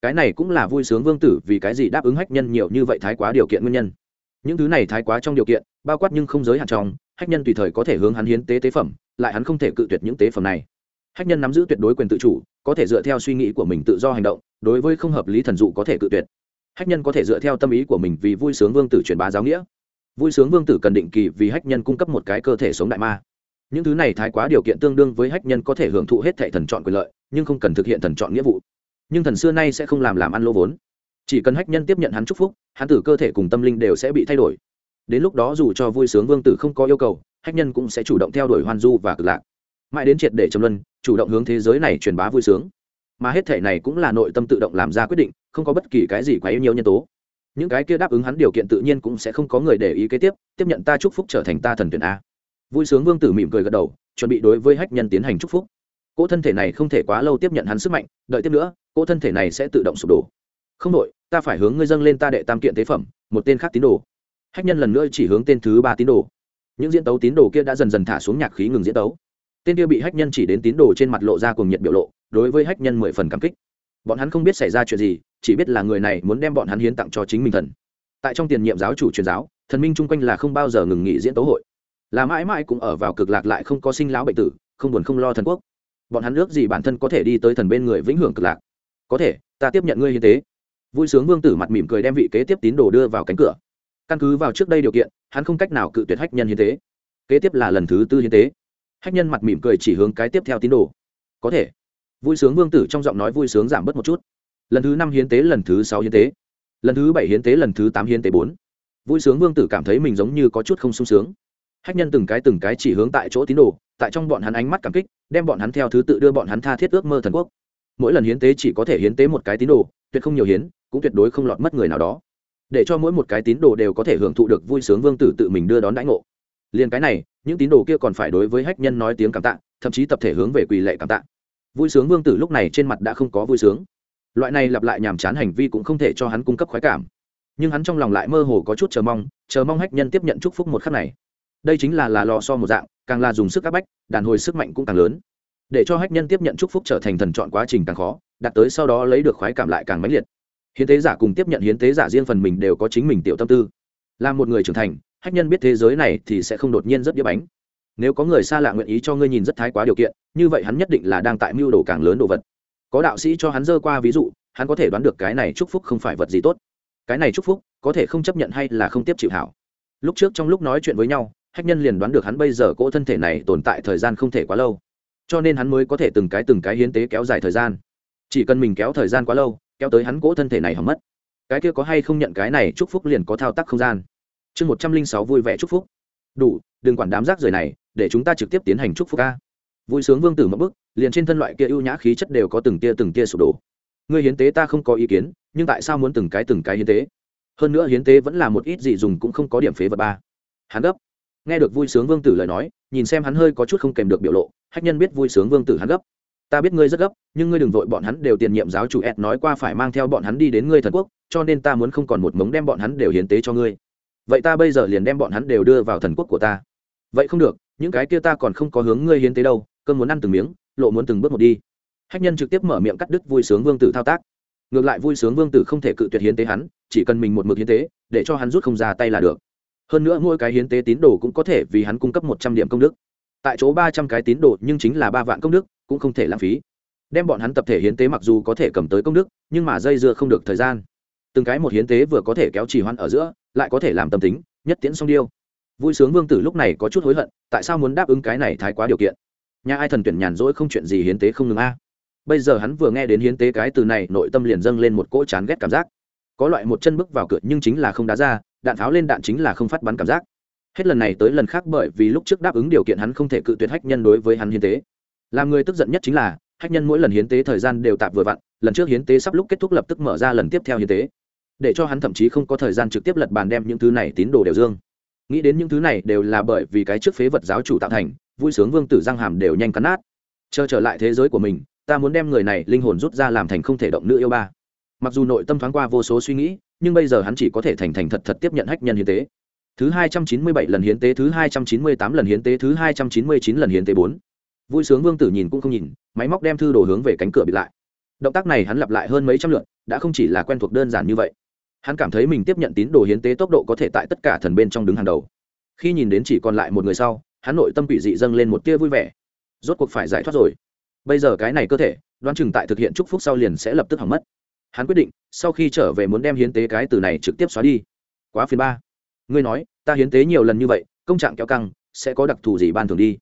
Cái này cũng là vui sướng vương tử vì cái gì đáp ứng hách nhân nhiều như vậy thái quá điều kiện nguyên nhân. Những thứ này thái quá trong điều kiện, bao quát nhưng không giới hạn trong, hách nhân tùy thời có thể hướng hắn hiến tế tế phẩm, lại hắn không thể cự tuyệt những tế phẩm này. Hách nhân nắm giữ tuyệt đối quyền tự chủ, có thể dựa theo suy nghĩ của mình tự do hành động, đối với không hợp lý thần dụ có thể cự tuyệt. Hách nhân có thể dựa theo tâm ý của mình vì vui sướng vương tử truyền bá giáo nghĩa. Vui sướng vương tử cần định kỳ vì hách nhân cung cấp một cái cơ thể sống đại ma những thứ này thái quá điều kiện tương đương với hách nhân có thể hưởng thụ hết thệ thần chọn quyền lợi, nhưng không cần thực hiện thần chọn nghĩa vụ. Nhưng thần xưa nay sẽ không làm làm ăn lỗ vốn. Chỉ cần hách nhân tiếp nhận hắn chúc phúc, hắn tử cơ thể cùng tâm linh đều sẽ bị thay đổi. Đến lúc đó dù cho vui sướng vương tử không có yêu cầu, hách nhân cũng sẽ chủ động theo đuổi hoan du và cực lạc. Mãi đến triệt để trầm luân, chủ động hướng thế giới này truyền bá vui sướng. Mà hết thể này cũng là nội tâm tự động làm ra quyết định, không có bất kỳ cái gì quá yêu nhiều nhân tố. Những cái kia đáp ứng hắn điều kiện tự nhiên cũng sẽ không có người để ý kế tiếp tiếp nhận ta chúc phúc trở thành ta thần tuyển a vui sướng vương tử mỉm cười gật đầu, chuẩn bị đối với hách nhân tiến hành chúc phúc. Cỗ thân thể này không thể quá lâu tiếp nhận hắn sức mạnh, đợi tiếp nữa, cỗ thân thể này sẽ tự động sụp đổ. Không đội ta phải hướng ngươi dâng lên ta đệ tam kiện tế phẩm, một tên khác tín đồ. Hách nhân lần nữa chỉ hướng tên thứ ba tín đồ. Những diễn tấu tín đồ kia đã dần dần thả xuống nhạc khí ngừng diễn tấu. Tên kia bị hách nhân chỉ đến tín đồ trên mặt lộ ra cùng nhiệt biểu lộ, đối với hách nhân mười phần cảm kích. Bọn hắn không biết xảy ra chuyện gì, chỉ biết là người này muốn đem bọn hắn hiến tặng cho chính mình thần. Tại trong tiền nhiệm giáo chủ truyền giáo, thần minh chung quanh là không bao giờ ngừng nghỉ diễn tấu hội là mãi mãi cũng ở vào cực lạc lại không có sinh lão bệnh tử, không buồn không lo thần quốc. Bọn hắn ước gì bản thân có thể đi tới thần bên người vĩnh hưởng cực lạc. Có thể, ta tiếp nhận ngươi hiến tế. Vui sướng vương tử mặt mỉm cười đem vị kế tiếp tín đồ đưa vào cánh cửa. Căn cứ vào trước đây điều kiện, hắn không cách nào cự tuyệt hách nhân hiến tế. Kế tiếp là lần thứ tư hiến tế. Hách nhân mặt mỉm cười chỉ hướng cái tiếp theo tín đồ. Có thể. Vui sướng vương tử trong giọng nói vui sướng giảm bớt một chút. Lần thứ năm hiến tế, lần thứ sáu hiến tế. Lần thứ bảy hiến tế, lần thứ tám hiến tế bốn. Vui sướng vương tử cảm thấy mình giống như có chút không sung sướng hách nhân từng cái từng cái chỉ hướng tại chỗ tín đồ, tại trong bọn hắn ánh mắt cảm kích, đem bọn hắn theo thứ tự đưa bọn hắn tha thiết ước mơ thần quốc. Mỗi lần hiến tế chỉ có thể hiến tế một cái tín đồ, tuyệt không nhiều hiến, cũng tuyệt đối không lọt mất người nào đó. Để cho mỗi một cái tín đồ đều có thể hưởng thụ được vui sướng vương tử tự mình đưa đón đãi ngộ. Liền cái này, những tín đồ kia còn phải đối với hách nhân nói tiếng cảm tạ, thậm chí tập thể hướng về quỳ lệ cảm tạ. Vui sướng vương tử lúc này trên mặt đã không có vui sướng. Loại này lặp lại nhàm chán hành vi cũng không thể cho hắn cung cấp khoái cảm. Nhưng hắn trong lòng lại mơ hồ có chút chờ mong chờ mong hách nhân tiếp nhận chúc phúc một khắc này đây chính là là lò so một dạng, càng là dùng sức áp bách, đàn hồi sức mạnh cũng càng lớn. Để cho hách nhân tiếp nhận chúc phúc trở thành thần chọn quá trình càng khó, đạt tới sau đó lấy được khoái cảm lại càng mãnh liệt. Hiến tế giả cùng tiếp nhận hiến tế giả riêng phần mình đều có chính mình tiểu tâm tư. Là một người trưởng thành, hách nhân biết thế giới này thì sẽ không đột nhiên rất đĩa bánh. Nếu có người xa lạ nguyện ý cho ngươi nhìn rất thái quá điều kiện, như vậy hắn nhất định là đang tại mưu đồ càng lớn đồ vật. Có đạo sĩ cho hắn dơ qua ví dụ, hắn có thể đoán được cái này chúc phúc không phải vật gì tốt. Cái này chúc phúc, có thể không chấp nhận hay là không tiếp chịu hảo. Lúc trước trong lúc nói chuyện với nhau hách nhân liền đoán được hắn bây giờ cỗ thân thể này tồn tại thời gian không thể quá lâu. Cho nên hắn mới có thể từng cái từng cái hiến tế kéo dài thời gian. Chỉ cần mình kéo thời gian quá lâu, kéo tới hắn cỗ thân thể này hỏng mất. Cái kia có hay không nhận cái này chúc phúc liền có thao tác không gian. Chương một trăm linh sáu vui vẻ chúc phúc. Đủ, đừng quản đám rác rời này, để chúng ta trực tiếp tiến hành chúc phúc ca vui sướng vương tử mất bức liền trên thân loại kia ưu nhã khí chất đều có từng tia từng tia sụp đổ. Ngươi hiến tế ta không có ý kiến, nhưng tại sao muốn từng cái từng cái hiến tế? Hơn nữa hiến tế vẫn là một ít gì dùng cũng không có điểm phế vật ba. Hắn gấp nghe được vui sướng vương tử lời nói, nhìn xem hắn hơi có chút không kèm được biểu lộ, hách nhân biết vui sướng vương tử hắn gấp. Ta biết ngươi rất gấp, nhưng ngươi đừng vội, bọn hắn đều tiền nhiệm giáo chủ ed nói qua phải mang theo bọn hắn đi đến ngươi thần quốc, cho nên ta muốn không còn một mống đem bọn hắn đều hiến tế cho ngươi. Vậy ta bây giờ liền đem bọn hắn đều đưa vào thần quốc của ta. Vậy không được, những cái kia ta còn không có hướng ngươi hiến tế đâu cơn muốn ăn từng miếng, lộ muốn từng bước một đi. Hách nhân trực tiếp mở miệng cắt đứt vui sướng vương tử thao tác. Ngược lại vui sướng vương tử không thể cự tuyệt hiến tế hắn, chỉ cần mình một mực hiến tế, để cho hắn rút không ra tay là được hơn nữa mỗi cái hiến tế tín đồ cũng có thể vì hắn cung cấp một trăm điểm công đức. Tại chỗ ba trăm cái tín đồ nhưng chính là ba vạn công đức, cũng không thể lãng phí. Đem bọn hắn tập thể hiến tế mặc dù có thể cầm tới công đức, nhưng mà dây dưa không được thời gian. Từng cái một hiến tế vừa có thể kéo trì hoãn ở giữa, lại có thể làm tâm tính, nhất tiễn song điêu. Vui sướng vương tử lúc này có chút hối hận, tại sao muốn đáp ứng cái này thái quá điều kiện? Nhà ai thần tuyển nhàn rỗi không chuyện gì hiến tế không ngừng a. Bây giờ hắn vừa nghe đến hiến tế cái từ này, nội tâm liền dâng lên một cỗ chán ghét cảm giác. Có loại một chân bước vào cửa nhưng chính là không đá ra đạn pháo lên đạn chính là không phát bắn cảm giác. Hết lần này tới lần khác bởi vì lúc trước đáp ứng điều kiện hắn không thể cự tuyệt hách nhân đối với hắn hiến tế. Làm người tức giận nhất chính là, hách nhân mỗi lần hiến tế thời gian đều tạp vừa vặn, lần trước hiến tế sắp lúc kết thúc lập tức mở ra lần tiếp theo hiến tế. Để cho hắn thậm chí không có thời gian trực tiếp lật bàn đem những thứ này tín đồ đều dương. Nghĩ đến những thứ này đều là bởi vì cái trước phế vật giáo chủ tạo thành, vui sướng vương tử giang hàm đều nhanh cắn nát. Chờ trở lại thế giới của mình, ta muốn đem người này linh hồn rút ra làm thành không thể động nữ yêu ba mặc dù nội tâm thoáng qua vô số suy nghĩ, nhưng bây giờ hắn chỉ có thể thành thành thật thật tiếp nhận hách nhân hiến tế. Thứ hai trăm chín mươi bảy lần hiến tế, thứ hai trăm chín mươi tám lần hiến tế, thứ hai trăm chín mươi chín lần hiến tế bốn. Vui sướng vương tử nhìn cũng không nhìn, máy móc đem thư đồ hướng về cánh cửa bịt lại. Động tác này hắn lặp lại hơn mấy trăm lượt, đã không chỉ là quen thuộc đơn giản như vậy. Hắn cảm thấy mình tiếp nhận tín đồ hiến tế tốc độ có thể tại tất cả thần bên trong đứng hàng đầu. Khi nhìn đến chỉ còn lại một người sau, hắn nội tâm bị dị dâng lên một tia vui vẻ. Rốt cuộc phải giải thoát rồi. Bây giờ cái này cơ thể, đoán chừng tại thực hiện chúc phúc sau liền sẽ lập tức hỏng mất hắn quyết định, sau khi trở về muốn đem hiến tế cái từ này trực tiếp xóa đi. Quá phiền ba. Ngươi nói, ta hiến tế nhiều lần như vậy, công trạng kéo căng, sẽ có đặc thù gì ban thường đi?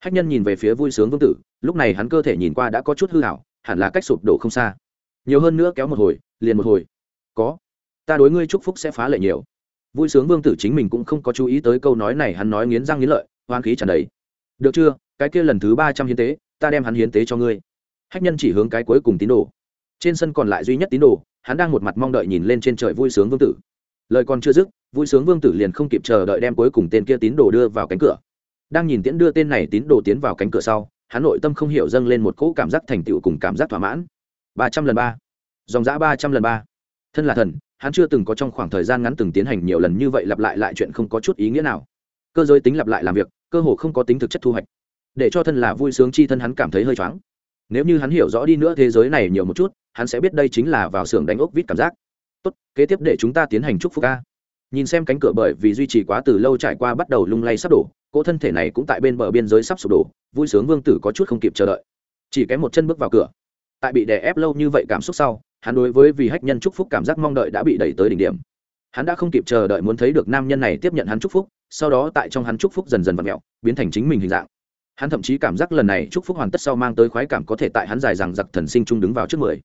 Hách nhân nhìn về phía vui sướng vương tử, lúc này hắn cơ thể nhìn qua đã có chút hư hảo hẳn là cách sụp đổ không xa. Nhiều hơn nữa kéo một hồi, liền một hồi. Có. Ta đối ngươi chúc phúc sẽ phá lệ nhiều. Vui sướng vương tử chính mình cũng không có chú ý tới câu nói này, hắn nói nghiến răng nghiến lợi hoan khí tràn đầy. Được chưa? Cái kia lần thứ ba trăm hiến tế, ta đem hắn hiến tế cho ngươi. Hách nhân chỉ hướng cái cuối cùng tín đồ trên sân còn lại duy nhất tín đồ, hắn đang một mặt mong đợi nhìn lên trên trời vui sướng vương tử. Lời còn chưa dứt, vui sướng vương tử liền không kịp chờ đợi đem cuối cùng tên kia tín đồ đưa vào cánh cửa. Đang nhìn tiễn đưa tên này tín đồ tiến vào cánh cửa sau, hắn nội tâm không hiểu dâng lên một cỗ cảm giác thành tựu cùng cảm giác thỏa mãn. Ba trăm lần ba. Dòng giã ba trăm lần ba. Thân là thần, hắn chưa từng có trong khoảng thời gian ngắn từng tiến hành nhiều lần như vậy lặp lại lại chuyện không có chút ý nghĩa nào. Cơ giới tính lặp lại làm việc, cơ hồ không có tính thực chất thu hoạch. Để cho thân là vui sướng chi thân hắn cảm thấy hơi choáng nếu như hắn hiểu rõ đi nữa thế giới này nhiều một chút, hắn sẽ biết đây chính là vào xưởng đánh ốc vít cảm giác. Tốt, kế tiếp để chúng ta tiến hành chúc phúc ca nhìn xem cánh cửa bởi vì duy trì quá từ lâu trải qua bắt đầu lung lay sắp đổ, cỗ thân thể này cũng tại bên bờ biên giới sắp sụp đổ, vui sướng vương tử có chút không kịp chờ đợi. Chỉ kém một chân bước vào cửa. Tại bị đè ép lâu như vậy cảm xúc sau, hắn đối với vì hách nhân chúc phúc cảm giác mong đợi đã bị đẩy tới đỉnh điểm. Hắn đã không kịp chờ đợi muốn thấy được nam nhân này tiếp nhận hắn chúc phúc, sau đó tại trong hắn chúc phúc dần dần v ặ mẹo biến thành chính mình hình dạng hắn thậm chí cảm giác lần này chúc phúc hoàn tất sau mang tới khoái cảm có thể tại hắn dài rằng giặc thần sinh trung đứng vào trước mười.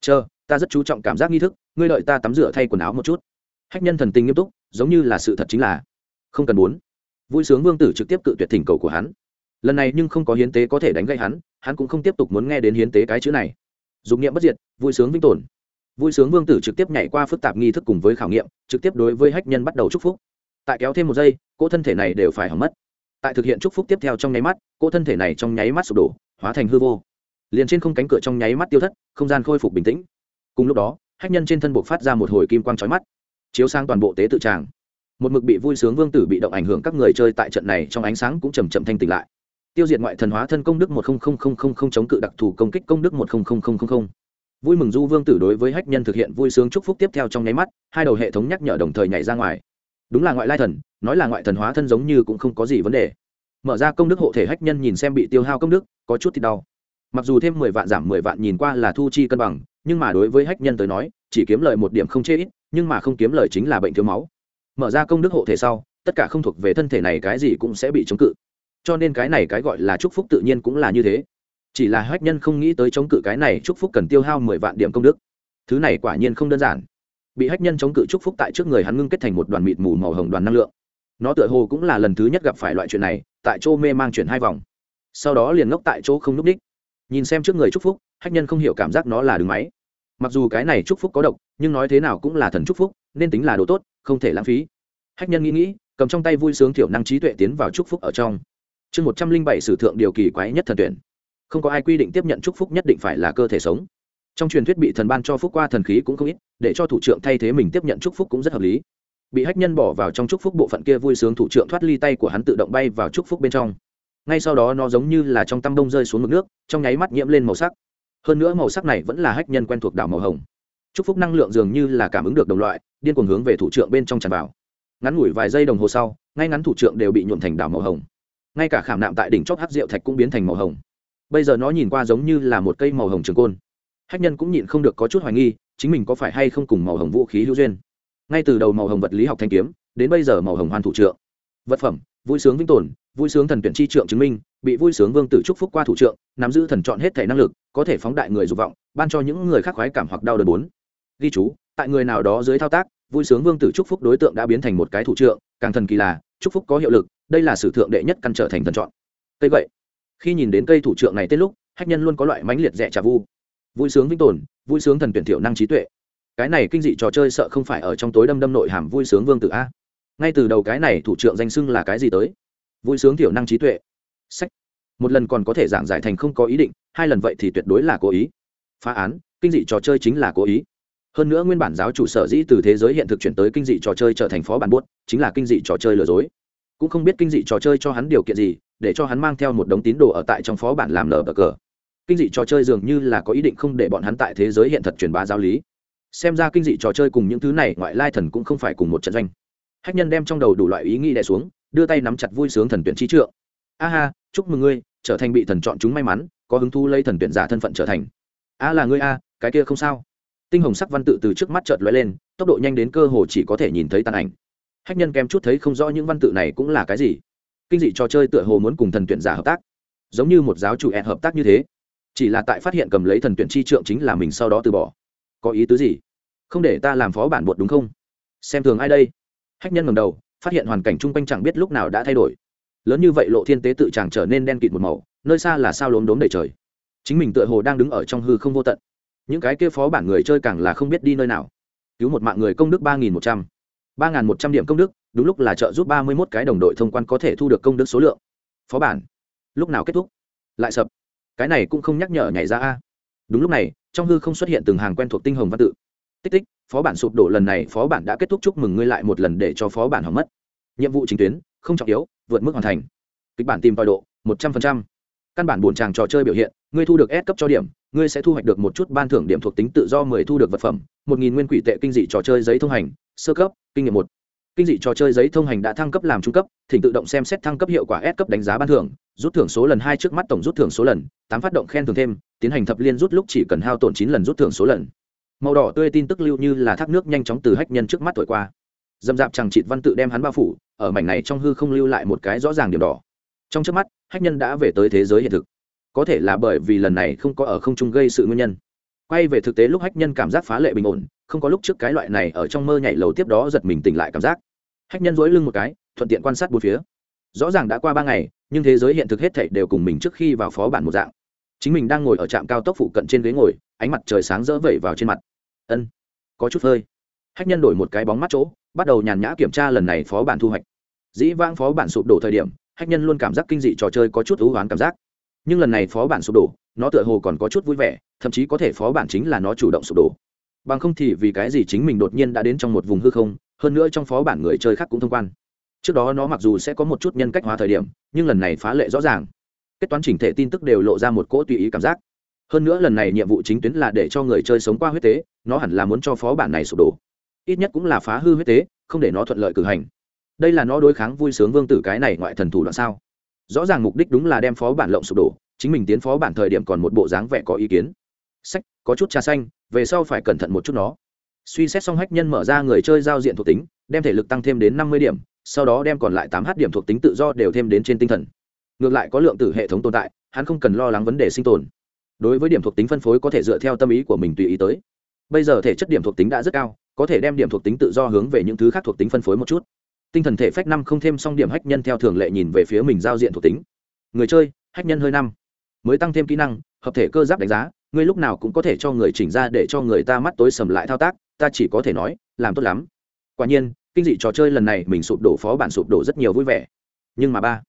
Chờ, ta rất chú trọng cảm giác nghi thức, ngươi đợi ta tắm rửa thay quần áo một chút. Hách nhân thần tình nghiêm túc, giống như là sự thật chính là không cần muốn. Vui sướng vương tử trực tiếp cự tuyệt thỉnh cầu của hắn. Lần này nhưng không có hiến tế có thể đánh gây hắn hắn cũng không tiếp tục muốn nghe đến hiến tế cái chữ này. Dục nghiệm bất diệt, vui sướng vĩnh tồn. Vui sướng vương tử trực tiếp nhảy qua phức tạp nghi thức cùng với khảo nghiệm, trực tiếp đối với hách nhân bắt đầu chúc phúc. Tại kéo thêm một giây, cỗ thân thể này đều phải hỏng mất tại thực hiện chúc phúc tiếp theo trong nháy mắt, cỗ thân thể này trong nháy mắt sụp đổ, hóa thành hư vô. Liền trên không cánh cửa trong nháy mắt tiêu thất, không gian khôi phục bình tĩnh. Cùng lúc đó, hách nhân trên thân buộc phát ra một hồi kim quang trói mắt, chiếu sang toàn bộ tế tự tràng. Một mực bị vui sướng vương tử bị động ảnh hưởng các người chơi tại trận này trong ánh sáng cũng chầm chậm thanh tỉnh lại. Tiêu diệt ngoại thần hóa thân công đức một chống cự đặc thù công kích công đức một vui mừng du vương tử đối với hách nhân thực hiện vui sướng chúc phúc tiếp theo trong nháy mắt, hai đầu hệ thống nhắc nhở đồng thời nhảy ra ngoài đúng là ngoại lai thần, nói là ngoại thần hóa thân giống như cũng không có gì vấn đề. Mở ra công đức hộ thể hách nhân nhìn xem bị tiêu hao công đức, có chút thì đau. Mặc dù thêm mười vạn giảm mười vạn nhìn qua là thu chi cân bằng, nhưng mà đối với hách nhân tới nói, chỉ kiếm lời một điểm không chê ít, nhưng mà không kiếm lời chính là bệnh thiếu máu. Mở ra công đức hộ thể sau, tất cả không thuộc về thân thể này cái gì cũng sẽ bị chống cự. Cho nên cái này cái gọi là chúc phúc tự nhiên cũng là như thế. Chỉ là hách nhân không nghĩ tới chống cự cái này chúc phúc cần tiêu hao mười vạn điểm công đức. Thứ này quả nhiên không đơn giản bị hách nhân chống cự chúc phúc tại trước người hắn ngưng kết thành một đoàn mịt mù màu hồng đoàn năng lượng. Nó tựa hồ cũng là lần thứ nhất gặp phải loại chuyện này, tại chỗ mê mang chuyển hai vòng. Sau đó liền ngốc tại chỗ không núp đích nhìn xem trước người chúc phúc, hách nhân không hiểu cảm giác nó là đứng máy. Mặc dù cái này chúc phúc có độc, nhưng nói thế nào cũng là thần chúc phúc, nên tính là đồ tốt, không thể lãng phí. Hách nhân nghĩ nghĩ, cầm trong tay vui sướng thiểu năng trí tuệ tiến vào chúc phúc ở trong. Chương một trăm linh bảy sử thượng điều kỳ quái nhất thần tuyển. Không có ai quy định tiếp nhận chúc phúc nhất định phải là cơ thể sống trong truyền thuyết bị thần ban cho phúc qua thần khí cũng không ít, để cho thủ trưởng thay thế mình tiếp nhận chúc phúc cũng rất hợp lý. Bị hách nhân bỏ vào trong chúc phúc bộ phận kia vui sướng thủ trưởng thoát ly tay của hắn tự động bay vào chúc phúc bên trong. Ngay sau đó nó giống như là trong tăm đông rơi xuống mực nước, trong nháy mắt nhiễm lên màu sắc. Hơn nữa màu sắc này vẫn là hách nhân quen thuộc đảo màu hồng. Chúc phúc năng lượng dường như là cảm ứng được đồng loại, điên cuồng hướng về thủ trưởng bên trong tràn vào. Ngắn ngủi vài giây đồng hồ sau, ngay ngắn thủ trưởng đều bị nhuộn thành đảo màu hồng. Ngay cả khảm nạm tại đỉnh chóp hát rượu thạch cũng biến thành màu hồng. Bây giờ nó nhìn qua giống như là một cây màu hồng trường côn hách nhân cũng nhịn không được có chút hoài nghi, chính mình có phải hay không cùng màu hồng vũ khí hữu duyên? Ngay từ đầu màu hồng vật lý học thanh kiếm, đến bây giờ màu hồng hoàn thủ trượng. Vật phẩm, vui sướng vĩnh tồn, vui sướng thần tuyển chi trượng chứng minh, bị vui sướng vương tử trúc phúc qua thủ trượng, nắm giữ thần chọn hết thể năng lực, có thể phóng đại người dục vọng, ban cho những người khác khoái cảm hoặc đau đớn bốn. Ghi chú, tại người nào đó dưới thao tác, vui sướng vương tử trúc phúc đối tượng đã biến thành một cái thủ trượng, càng thần kỳ là trúc phúc có hiệu lực, đây là sử thượng đệ nhất căn trở thành thần chọn. Cây vậy khi nhìn đến cây thủ trượng này tên lúc, hách nhân luôn có loại mãnh liệt rẻ trà vu vui sướng vĩnh tồn, vui sướng thần tuyển thiểu năng trí tuệ. Cái này kinh dị trò chơi sợ không phải ở trong tối đâm đâm nội hàm vui sướng vương tử a. Ngay từ đầu cái này thủ trưởng danh xưng là cái gì tới? Vui sướng thiểu năng trí tuệ. Sách. Một lần còn có thể giảng giải thành không có ý định, hai lần vậy thì tuyệt đối là cố ý. Phá án, kinh dị trò chơi chính là cố ý. Hơn nữa nguyên bản giáo chủ sở dĩ từ thế giới hiện thực chuyển tới kinh dị trò chơi trở thành phó bản buốt, chính là kinh dị trò chơi lừa dối. Cũng không biết kinh dị trò chơi cho hắn điều kiện gì, để cho hắn mang theo một đống tín đồ ở tại trong phó bản làm lờ bờ cờ kinh dị trò chơi dường như là có ý định không để bọn hắn tại thế giới hiện thật truyền bá giáo lý. Xem ra kinh dị trò chơi cùng những thứ này ngoại lai thần cũng không phải cùng một trận doanh. Hách nhân đem trong đầu đủ loại ý nghĩ đè xuống, đưa tay nắm chặt vui sướng thần tuyển trí trượng. A ha, chúc mừng ngươi, trở thành bị thần chọn chúng may mắn, có hứng thu lấy thần tuyển giả thân phận trở thành. A là ngươi a, cái kia không sao. Tinh hồng sắc văn tự từ trước mắt chợt lóe lên, tốc độ nhanh đến cơ hồ chỉ có thể nhìn thấy tàn ảnh. Hách nhân kém chút thấy không rõ những văn tự này cũng là cái gì. Kinh dị trò chơi tựa hồ muốn cùng thần tuyển giả hợp tác. Giống như một giáo chủ ẹn hợp tác như thế chỉ là tại phát hiện cầm lấy thần tuyển chi trượng chính là mình sau đó từ bỏ. Có ý tứ gì? Không để ta làm phó bản bột đúng không? Xem thường ai đây? Hách nhân ngầm đầu, phát hiện hoàn cảnh chung quanh chẳng biết lúc nào đã thay đổi. Lớn như vậy lộ thiên tế tự chàng trở nên đen kịt một màu, nơi xa là sao lốm đốm đầy trời. Chính mình tựa hồ đang đứng ở trong hư không vô tận. Những cái kia phó bản người chơi càng là không biết đi nơi nào. Cứu một mạng người công đức ba nghìn một trăm. ba nghìn một trăm điểm công đức, đúng lúc là trợ giúp ba mươi mốt cái đồng đội thông quan có thể thu được công đức số lượng. Phó bản. Lúc nào kết thúc? Lại sập cái này cũng không nhắc nhở nhảy ra a. Đúng lúc này, trong hư không xuất hiện từng hàng quen thuộc tinh hồng văn tự. Tích tích, phó bản sụp đổ lần này, phó bản đã kết thúc, chúc mừng ngươi lại một lần để cho phó bản hỏng mất. Nhiệm vụ chính tuyến, không trọng yếu, vượt mức hoàn thành. Kịch bản tìm tòi độ, một trăm phần trăm. Căn bản buồn tràng trò chơi biểu hiện, ngươi thu được S cấp cho điểm, ngươi sẽ thu hoạch được một chút ban thưởng điểm thuộc tính tự do mười thu được vật phẩm, một nghìn nguyên quỷ tệ kinh dị trò chơi giấy thông hành, sơ cấp, kinh nghiệm một. Kinh dị trò chơi giấy thông hành đã thăng cấp làm trung cấp, thỉnh tự động xem xét thăng cấp hiệu quả S cấp đánh giá ban thưởng rút thưởng số lần hai trước mắt tổng rút thưởng số lần, tám phát động khen thưởng thêm, tiến hành thập liên rút lúc chỉ cần hao tổn chín lần rút thưởng số lần. Màu đỏ tươi tin tức lưu như là thác nước nhanh chóng từ hách nhân trước mắt thổi qua. Dầm dạp chẳng trịt văn tự đem hắn bao phủ, ở mảnh này trong hư không lưu lại một cái rõ ràng điểm đỏ. Trong trước mắt, hách nhân đã về tới thế giới hiện thực. Có thể là bởi vì lần này không có ở không trung gây sự nguyên nhân. Quay về thực tế lúc hách nhân cảm giác phá lệ bình ổn, không có lúc trước cái loại này ở trong mơ nhảy lầu tiếp đó giật mình tỉnh lại cảm giác. Hách nhân dối lưng một cái, thuận tiện quan sát bốn phía rõ ràng đã qua ba ngày, nhưng thế giới hiện thực hết thảy đều cùng mình trước khi vào phó bản một dạng. Chính mình đang ngồi ở trạm cao tốc phụ cận trên ghế ngồi, ánh mặt trời sáng rỡ vẩy vào trên mặt. Ân, có chút hơi. Hách nhân đổi một cái bóng mắt chỗ, bắt đầu nhàn nhã kiểm tra lần này phó bản thu hoạch. Dĩ vãng phó bản sụp đổ thời điểm, hách nhân luôn cảm giác kinh dị trò chơi có chút ưu hoán cảm giác. Nhưng lần này phó bản sụp đổ, nó tựa hồ còn có chút vui vẻ, thậm chí có thể phó bản chính là nó chủ động sụp đổ. Bằng không thì vì cái gì chính mình đột nhiên đã đến trong một vùng hư không, hơn nữa trong phó bản người chơi khác cũng thông quan trước đó nó mặc dù sẽ có một chút nhân cách hóa thời điểm, nhưng lần này phá lệ rõ ràng. Kết toán chỉnh thể tin tức đều lộ ra một cỗ tùy ý cảm giác. Hơn nữa lần này nhiệm vụ chính tuyến là để cho người chơi sống qua huyết tế, nó hẳn là muốn cho phó bản này sụp đổ. Ít nhất cũng là phá hư huyết tế, không để nó thuận lợi cử hành. Đây là nó đối kháng vui sướng vương tử cái này ngoại thần thủ đoạn sao? Rõ ràng mục đích đúng là đem phó bản lộng sụp đổ, chính mình tiến phó bản thời điểm còn một bộ dáng vẻ có ý kiến. Sách, có chút trà xanh, về sau phải cẩn thận một chút nó. Suy xét xong hách nhân mở ra người chơi giao diện thuộc tính, đem thể lực tăng thêm đến năm mươi điểm sau đó đem còn lại tám h điểm thuộc tính tự do đều thêm đến trên tinh thần. Ngược lại có lượng tử hệ thống tồn tại, hắn không cần lo lắng vấn đề sinh tồn. Đối với điểm thuộc tính phân phối có thể dựa theo tâm ý của mình tùy ý tới. Bây giờ thể chất điểm thuộc tính đã rất cao, có thể đem điểm thuộc tính tự do hướng về những thứ khác thuộc tính phân phối một chút. Tinh thần thể phách năm không thêm xong điểm hách nhân theo thường lệ nhìn về phía mình giao diện thuộc tính. Người chơi, hách nhân hơi năm. Mới tăng thêm kỹ năng, hợp thể cơ giáp đánh giá, ngươi lúc nào cũng có thể cho người chỉnh ra để cho người ta mắt tối sầm lại thao tác, ta chỉ có thể nói, làm tốt lắm. Quả nhiên kinh dị trò chơi lần này mình sụp đổ phó bản sụp đổ rất nhiều vui vẻ. Nhưng mà ba,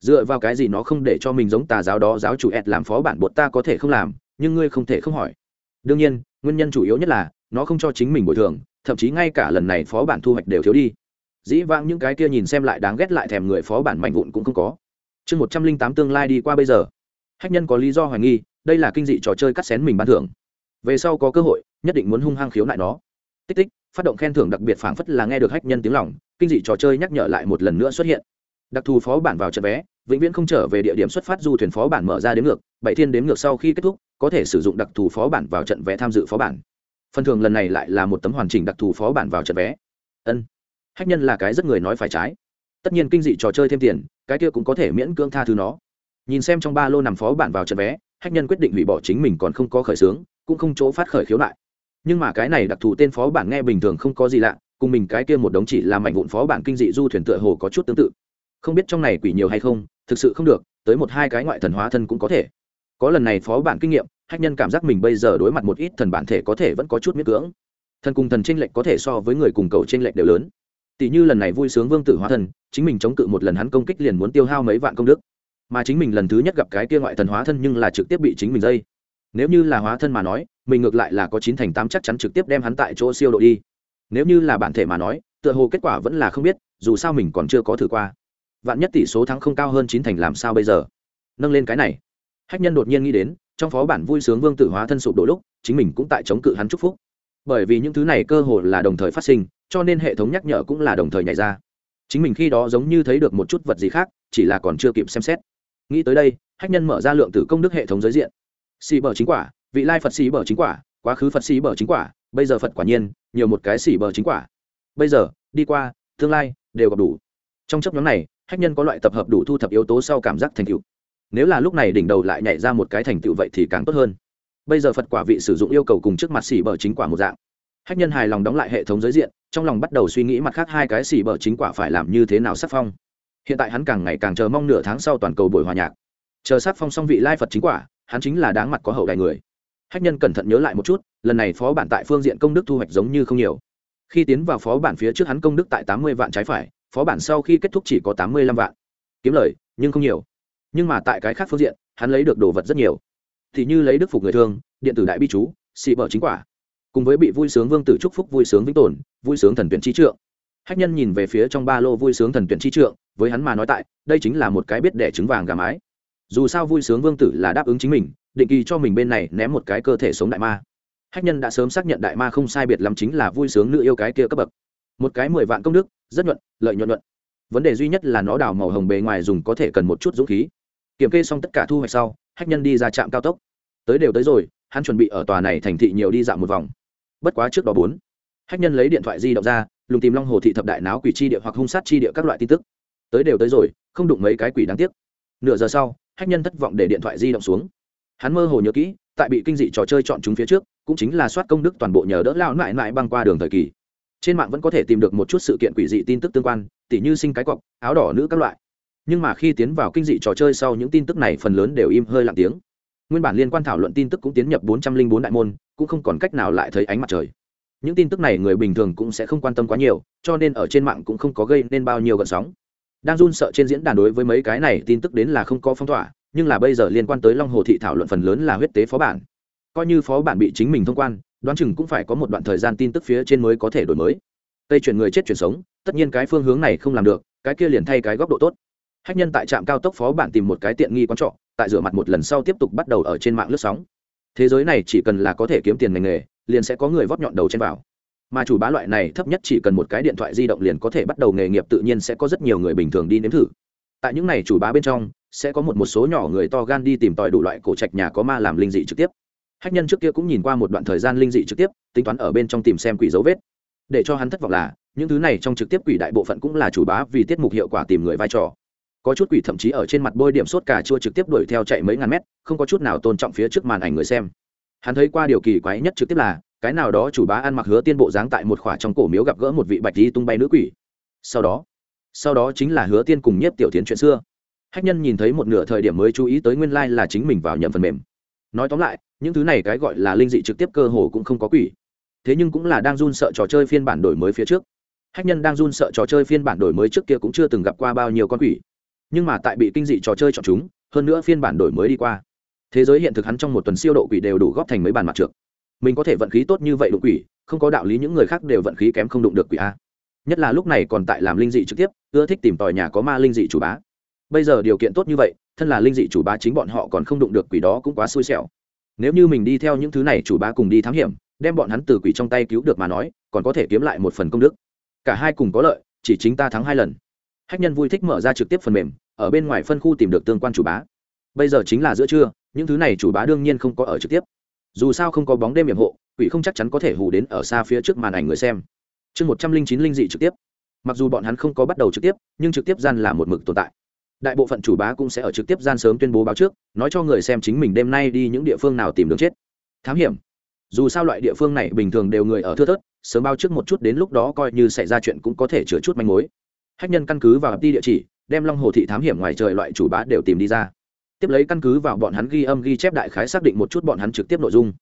dựa vào cái gì nó không để cho mình giống tà giáo đó giáo chủ ẹt làm phó bản bột ta có thể không làm, nhưng ngươi không thể không hỏi. Đương nhiên, nguyên nhân chủ yếu nhất là, nó không cho chính mình bồi thường, thậm chí ngay cả lần này phó bản thu hoạch đều thiếu đi. Dĩ vãng những cái kia nhìn xem lại đáng ghét lại thèm người phó bản mạnh vụn cũng không có. Chương một trăm linh tám tương lai đi qua bây giờ. Hách nhân có lý do hoài nghi, đây là kinh dị trò chơi cắt xén mình ban thưởng. Về sau có cơ hội, nhất định muốn hung hăng khiếu nại nó. Tích tích phát động khen thưởng đặc biệt phảng phất là nghe được hách nhân tiếng lòng, kinh dị trò chơi nhắc nhở lại một lần nữa xuất hiện. Đặc thù phó bản vào trận vé, vĩnh viễn không trở về địa điểm xuất phát du thuyền phó bản mở ra đến ngược, bảy thiên đến ngược sau khi kết thúc, có thể sử dụng đặc thù phó bản vào trận vé tham dự phó bản. Phần thưởng lần này lại là một tấm hoàn chỉnh đặc thù phó bản vào trận vé. Ân, hách nhân là cái rất người nói phải trái. Tất nhiên kinh dị trò chơi thêm tiền, cái kia cũng có thể miễn cưỡng tha thứ nó. Nhìn xem trong ba lô nằm phó bản vào trận vé, hách nhân quyết định hủy bỏ chính mình còn không có khởi xướng, cũng không chỗ phát khởi khiếu nại nhưng mà cái này đặc thù tên phó bản nghe bình thường không có gì lạ, cùng mình cái kia một đống chỉ là mạnh vụn phó bản kinh dị du thuyền tựa hồ có chút tương tự. Không biết trong này quỷ nhiều hay không, thực sự không được, tới một hai cái ngoại thần hóa thân cũng có thể. Có lần này phó bản kinh nghiệm, hách nhân cảm giác mình bây giờ đối mặt một ít thần bản thể có thể vẫn có chút miễn cưỡng. Thần cùng thần tranh lệch có thể so với người cùng cầu tranh lệch đều lớn. Tỷ như lần này vui sướng vương tử hóa thân, chính mình chống cự một lần hắn công kích liền muốn tiêu hao mấy vạn công đức. Mà chính mình lần thứ nhất gặp cái kia ngoại thần hóa thân nhưng là trực tiếp bị chính mình dây. Nếu như là hóa thân mà nói mình ngược lại là có chín thành tám chắc chắn trực tiếp đem hắn tại chỗ siêu độ đi. Nếu như là bản thể mà nói, tựa hồ kết quả vẫn là không biết, dù sao mình còn chưa có thử qua. Vạn nhất tỷ số thắng không cao hơn chín thành làm sao bây giờ? Nâng lên cái này. Hách nhân đột nhiên nghĩ đến, trong phó bản vui sướng vương tử hóa thân sụp đổ lúc, chính mình cũng tại chống cự hắn chúc phúc. Bởi vì những thứ này cơ hồ là đồng thời phát sinh, cho nên hệ thống nhắc nhở cũng là đồng thời nhảy ra. Chính mình khi đó giống như thấy được một chút vật gì khác, chỉ là còn chưa kịp xem xét. Nghĩ tới đây, hách nhân mở ra lượng tử công đức hệ thống giới diện. Xì bờ chính quả vị lai phật xì bờ chính quả, quá khứ phật xì bờ chính quả, bây giờ phật quả nhiên, nhiều một cái xì bờ chính quả. Bây giờ, đi qua, tương lai, đều gặp đủ. Trong chấp nhóm này, hách nhân có loại tập hợp đủ thu thập yếu tố sau cảm giác thành tựu. Nếu là lúc này đỉnh đầu lại nhảy ra một cái thành tựu vậy thì càng tốt hơn. Bây giờ phật quả vị sử dụng yêu cầu cùng trước mặt xỉ bờ chính quả một dạng. Hách nhân hài lòng đóng lại hệ thống giới diện, trong lòng bắt đầu suy nghĩ mặt khác hai cái xỉ bờ chính quả phải làm như thế nào sắc phong. Hiện tại hắn càng ngày càng chờ mong nửa tháng sau toàn cầu buổi hòa nhạc. Chờ sắc phong xong vị lai phật chính quả, hắn chính là đáng mặt có hậu đại người hách nhân cẩn thận nhớ lại một chút, lần này phó bản tại phương diện công đức thu hoạch giống như không nhiều. Khi tiến vào phó bản phía trước hắn công đức tại tám mươi vạn trái phải, phó bản sau khi kết thúc chỉ có tám mươi lăm vạn. Kiếm lời, nhưng không nhiều. Nhưng mà tại cái khác phương diện, hắn lấy được đồ vật rất nhiều. Thì như lấy đức phục người thương điện tử đại bi chú xị bở chính quả. Cùng với bị vui sướng vương tử chúc phúc vui sướng vĩnh tồn, vui sướng thần tuyển trí trượng. Hách nhân nhìn về phía trong ba lô vui sướng thần tuyển trí trượng, với hắn mà nói tại, đây chính là một cái biết đẻ trứng vàng gà mái. Dù sao vui sướng vương tử là đáp ứng chính mình định kỳ cho mình bên này ném một cái cơ thể sống đại ma. Hách nhân đã sớm xác nhận đại ma không sai biệt lắm chính là vui sướng nữ yêu cái kia cấp bậc. Một cái mười vạn công đức, rất nhuận, lợi nhuận nhuận. Vấn đề duy nhất là nó đào màu hồng bề ngoài dùng có thể cần một chút dũng khí. Kiểm kê xong tất cả thu hoạch sau, hách nhân đi ra trạm cao tốc. Tới đều tới rồi, hắn chuẩn bị ở tòa này thành thị nhiều đi dạo một vòng. Bất quá trước đó bốn, hách nhân lấy điện thoại di động ra, lùng tìm long hồ thị thập đại náo quỷ chi địa hoặc hung sát chi địa các loại tin tức. Tới đều tới rồi, không đụng mấy cái quỷ đáng tiếc. Nửa giờ sau, hách nhân thất vọng để điện thoại di động xuống hắn mơ hồ nhớ kỹ, tại bị kinh dị trò chơi chọn chúng phía trước, cũng chính là soát công đức toàn bộ nhờ đỡ lao mãi mãi băng qua đường thời kỳ. Trên mạng vẫn có thể tìm được một chút sự kiện quỷ dị tin tức tương quan, tỉ như sinh cái cọc, áo đỏ nữ các loại. Nhưng mà khi tiến vào kinh dị trò chơi sau những tin tức này phần lớn đều im hơi lặng tiếng. Nguyên bản liên quan thảo luận tin tức cũng tiến nhập bốn trăm linh bốn đại môn, cũng không còn cách nào lại thấy ánh mặt trời. Những tin tức này người bình thường cũng sẽ không quan tâm quá nhiều, cho nên ở trên mạng cũng không có gây nên bao nhiêu gợn sóng. Đang run sợ trên diễn đàn đối với mấy cái này tin tức đến là không có phong tỏa nhưng là bây giờ liên quan tới long hồ thị thảo luận phần lớn là huyết tế phó bản. Coi như phó bản bị chính mình thông quan, đoán chừng cũng phải có một đoạn thời gian tin tức phía trên mới có thể đổi mới. Tây chuyển người chết chuyển sống, tất nhiên cái phương hướng này không làm được, cái kia liền thay cái góc độ tốt. Hách nhân tại trạm cao tốc phó bản tìm một cái tiện nghi quán trọ, tại rửa mặt một lần sau tiếp tục bắt đầu ở trên mạng lướt sóng. Thế giới này chỉ cần là có thể kiếm tiền ngành nghề, liền sẽ có người vót nhọn đầu trên vào. Mà chủ bá loại này thấp nhất chỉ cần một cái điện thoại di động liền có thể bắt đầu nghề nghiệp tự nhiên sẽ có rất nhiều người bình thường đi nếm thử. Tại những này chủ bá bên trong sẽ có một một số nhỏ người to gan đi tìm tòi đủ loại cổ trạch nhà có ma làm linh dị trực tiếp. Hách nhân trước kia cũng nhìn qua một đoạn thời gian linh dị trực tiếp, tính toán ở bên trong tìm xem quỷ dấu vết. Để cho hắn thất vọng là, những thứ này trong trực tiếp quỷ đại bộ phận cũng là chủ bá vì tiết mục hiệu quả tìm người vai trò. Có chút quỷ thậm chí ở trên mặt bôi điểm sốt cà chua trực tiếp đuổi theo chạy mấy ngàn mét, không có chút nào tôn trọng phía trước màn ảnh người xem. Hắn thấy qua điều kỳ quái nhất trực tiếp là, cái nào đó chủ bá ăn mặc hứa tiên bộ dáng tại một khỏa trong cổ miếu gặp gỡ một vị bạch đi tung bay nữ quỷ. Sau đó sau đó chính là hứa tiên cùng nhiếp tiểu tiến chuyện xưa hách nhân nhìn thấy một nửa thời điểm mới chú ý tới nguyên lai、like、là chính mình vào nhầm phần mềm. Nói tóm lại, những thứ này cái gọi là linh dị trực tiếp cơ hồ cũng không có quỷ. Thế nhưng cũng là đang run sợ trò chơi phiên bản đổi mới phía trước. Hách nhân đang run sợ trò chơi phiên bản đổi mới trước kia cũng chưa từng gặp qua bao nhiêu con quỷ. Nhưng mà tại bị kinh dị trò chơi chọn chúng, hơn nữa phiên bản đổi mới đi qua. Thế giới hiện thực hắn trong một tuần siêu độ quỷ đều đủ góp thành mấy bàn mặt trượt mình có thể vận khí tốt như vậy đụng quỷ, không có đạo lý những người khác đều vận khí kém không đụng được quỷ a. Nhất là lúc này còn tại làm linh dị trực tiếp, ưa thích tìm tòi nhà có ma linh dị chủ bá bây giờ điều kiện tốt như vậy, thân là linh dị chủ bá chính bọn họ còn không đụng được quỷ đó cũng quá xui xẻo. Nếu như mình đi theo những thứ này chủ bá cùng đi thám hiểm, đem bọn hắn từ quỷ trong tay cứu được mà nói, còn có thể kiếm lại một phần công đức. Cả hai cùng có lợi, chỉ chính ta thắng hai lần. Hách nhân vui thích mở ra trực tiếp phần mềm, ở bên ngoài phân khu tìm được tương quan chủ bá. Bây giờ chính là giữa trưa, những thứ này chủ bá đương nhiên không có ở trực tiếp. Dù sao không có bóng đêm hiểm hộ, quỷ không chắc chắn có thể hù đến ở xa phía trước màn ảnh người xem. Chương một trăm linh chín linh dị trực tiếp. Mặc dù bọn hắn không có bắt đầu trực tiếp, nhưng trực tiếp gian là một mực tồn tại đại bộ phận chủ bá cũng sẽ ở trực tiếp gian sớm tuyên bố báo trước, nói cho người xem chính mình đêm nay đi những địa phương nào tìm đường chết. Thám hiểm. Dù sao loại địa phương này bình thường đều người ở thưa thớt, sớm báo trước một chút đến lúc đó coi như xảy ra chuyện cũng có thể chữa chút manh mối. Hách nhân căn cứ vào đi địa chỉ, đem long hồ thị thám hiểm ngoài trời loại chủ bá đều tìm đi ra. Tiếp lấy căn cứ vào bọn hắn ghi âm ghi chép đại khái xác định một chút bọn hắn trực tiếp nội dung.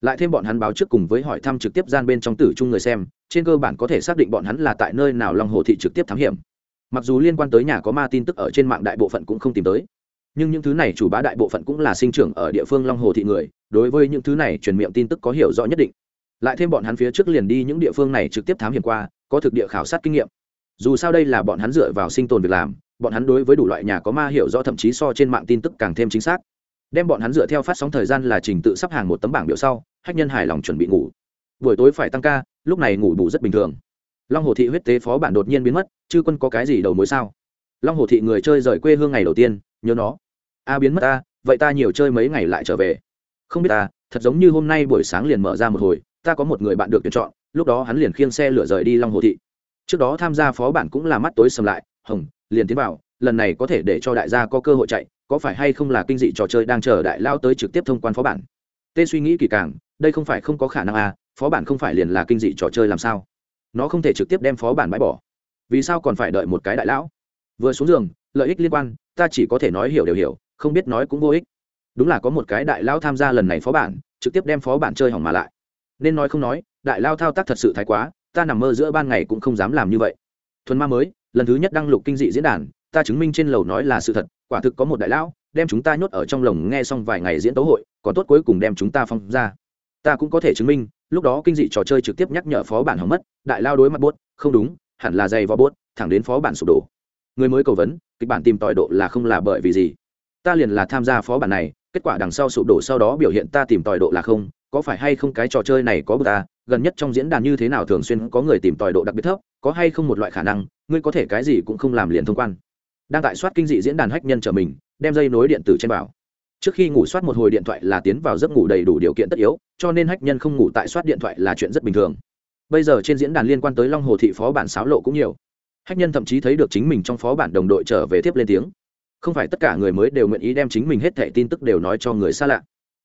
Lại thêm bọn hắn báo trước cùng với hỏi thăm trực tiếp gian bên trong tử chung người xem, trên cơ bản có thể xác định bọn hắn là tại nơi nào long hồ thị trực tiếp thám hiểm mặc dù liên quan tới nhà có ma tin tức ở trên mạng đại bộ phận cũng không tìm tới, nhưng những thứ này chủ bá đại bộ phận cũng là sinh trưởng ở địa phương long hồ thị người, đối với những thứ này truyền miệng tin tức có hiểu rõ nhất định. Lại thêm bọn hắn phía trước liền đi những địa phương này trực tiếp thám hiểm qua, có thực địa khảo sát kinh nghiệm. Dù sao đây là bọn hắn dựa vào sinh tồn việc làm, bọn hắn đối với đủ loại nhà có ma hiểu rõ thậm chí so trên mạng tin tức càng thêm chính xác. Đem bọn hắn dựa theo phát sóng thời gian là trình tự sắp hàng một tấm bảng biểu sau, hách nhân hài lòng chuẩn bị ngủ. Buổi tối phải tăng ca, lúc này ngủ bù rất bình thường long hồ thị huyết tế phó bản đột nhiên biến mất chứ quân có cái gì đầu mối sao? Long hồ thị người chơi rời quê hương ngày đầu tiên, nhớ nó. A biến mất ta, vậy ta nhiều chơi mấy ngày lại trở về. Không biết ta, thật giống như hôm nay buổi sáng liền mở ra một hồi, ta có một người bạn được tuyển chọn, lúc đó hắn liền khiêng xe lửa rời đi long hồ thị. Trước đó tham gia phó bản cũng là mắt tối sầm lại, hồng, liền tiến vào, lần này có thể để cho đại gia có cơ hội chạy, có phải hay không là kinh dị trò chơi đang chờ đại lao tới trực tiếp thông quan phó bản? Tê suy nghĩ kỳ càng, đây không phải không có khả năng à phó bản không phải liền là kinh dị trò chơi làm sao? Nó không thể trực tiếp đem phó bản bãi bỏ. Vì sao còn phải đợi một cái đại lão? Vừa xuống giường, lợi ích liên quan, ta chỉ có thể nói hiểu đều hiểu, không biết nói cũng vô ích. Đúng là có một cái đại lao tham gia lần này phó bản, trực tiếp đem phó bản chơi hỏng mà lại. Nên nói không nói, đại lao thao tác thật sự thái quá, ta nằm mơ giữa ban ngày cũng không dám làm như vậy. Thuần ma mới, lần thứ nhất đăng lục kinh dị diễn đàn, ta chứng minh trên lầu nói là sự thật, quả thực có một đại lão, đem chúng ta nhốt ở trong lồng nghe xong vài ngày diễn tấu hội, còn tốt cuối cùng đem chúng ta phong ra. Ta cũng có thể chứng minh lúc đó kinh dị trò chơi trực tiếp nhắc nhở phó bản hỏng mất, đại lao đối mặt bốt không đúng, hẳn là dày vào bốt thẳng đến phó bản sụp đổ. Người mới cầu vấn, kịch bản tìm tòi độ là không là bởi vì gì? Ta liền là tham gia phó bản này, kết quả đằng sau sụp đổ sau đó biểu hiện ta tìm tòi độ là không, có phải hay không cái trò chơi này có bờ ta à? gần nhất trong diễn đàn như thế nào thường xuyên có người tìm tòi độ đặc biệt thấp, có hay không một loại khả năng, ngươi có thể cái gì cũng không làm liền thông quan. Đang tại soát kinh dị diễn đàn hách nhân trở mình, đem dây nối điện tử trên bảo trước khi ngủ soát một hồi điện thoại là tiến vào giấc ngủ đầy đủ điều kiện tất yếu, cho nên hách nhân không ngủ tại soát điện thoại là chuyện rất bình thường. Bây giờ trên diễn đàn liên quan tới long hồ thị phó bản sáo lộ cũng nhiều. Hách nhân thậm chí thấy được chính mình trong phó bản đồng đội trở về tiếp lên tiếng. Không phải tất cả người mới đều nguyện ý đem chính mình hết thẻ tin tức đều nói cho người xa lạ.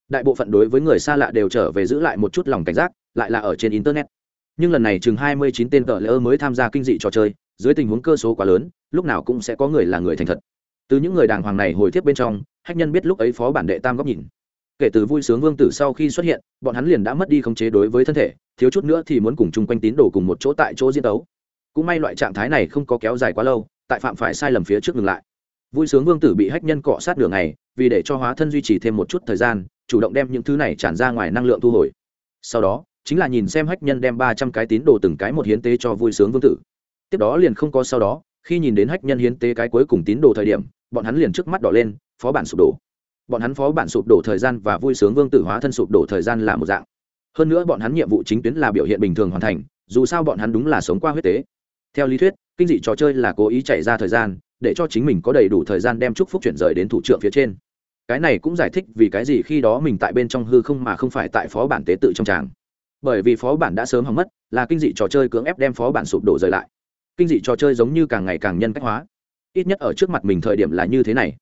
Đại bộ phận đối với người xa lạ đều trở về giữ lại một chút lòng cảnh giác, lại là ở trên internet. Nhưng lần này chừng hai mươi chín tên cờ lỡ mới tham gia kinh dị trò chơi, dưới tình huống cơ số quá lớn, lúc nào cũng sẽ có người là người thành thật. Từ những người đàng hoàng này hồi tiếp bên trong hách nhân biết lúc ấy phó bản đệ tam góc nhìn. Kể từ vui sướng vương tử sau khi xuất hiện, bọn hắn liền đã mất đi khống chế đối với thân thể, thiếu chút nữa thì muốn cùng chung quanh tín đồ cùng một chỗ tại chỗ diễn đấu. Cũng may loại trạng thái này không có kéo dài quá lâu, tại phạm phải sai lầm phía trước ngừng lại. Vui sướng vương tử bị hách nhân cọ sát đường này vì để cho hóa thân duy trì thêm một chút thời gian, chủ động đem những thứ này tràn ra ngoài năng lượng thu hồi. Sau đó, chính là nhìn xem hách nhân đem ba trăm cái tín đồ từng cái một hiến tế cho vui sướng vương tử. Tiếp đó liền không có sau đó, khi nhìn đến hách nhân hiến tế cái cuối cùng tín đồ thời điểm, bọn hắn liền trước mắt đỏ lên phó bản sụp đổ. Bọn hắn phó bản sụp đổ thời gian và vui sướng vương tử hóa thân sụp đổ thời gian là một dạng. Hơn nữa bọn hắn nhiệm vụ chính tuyến là biểu hiện bình thường hoàn thành, dù sao bọn hắn đúng là sống qua huyết tế. Theo lý thuyết, kinh dị trò chơi là cố ý chạy ra thời gian, để cho chính mình có đầy đủ thời gian đem chúc phúc chuyển rời đến thủ trưởng phía trên. Cái này cũng giải thích vì cái gì khi đó mình tại bên trong hư không mà không phải tại phó bản tế tự trong tràng. Bởi vì phó bản đã sớm hỏng mất, là kinh dị trò chơi cưỡng ép đem phó bản sụp đổ rời lại. Kinh dị trò chơi giống như càng ngày càng nhân cách hóa. Ít nhất ở trước mặt mình thời điểm là như thế này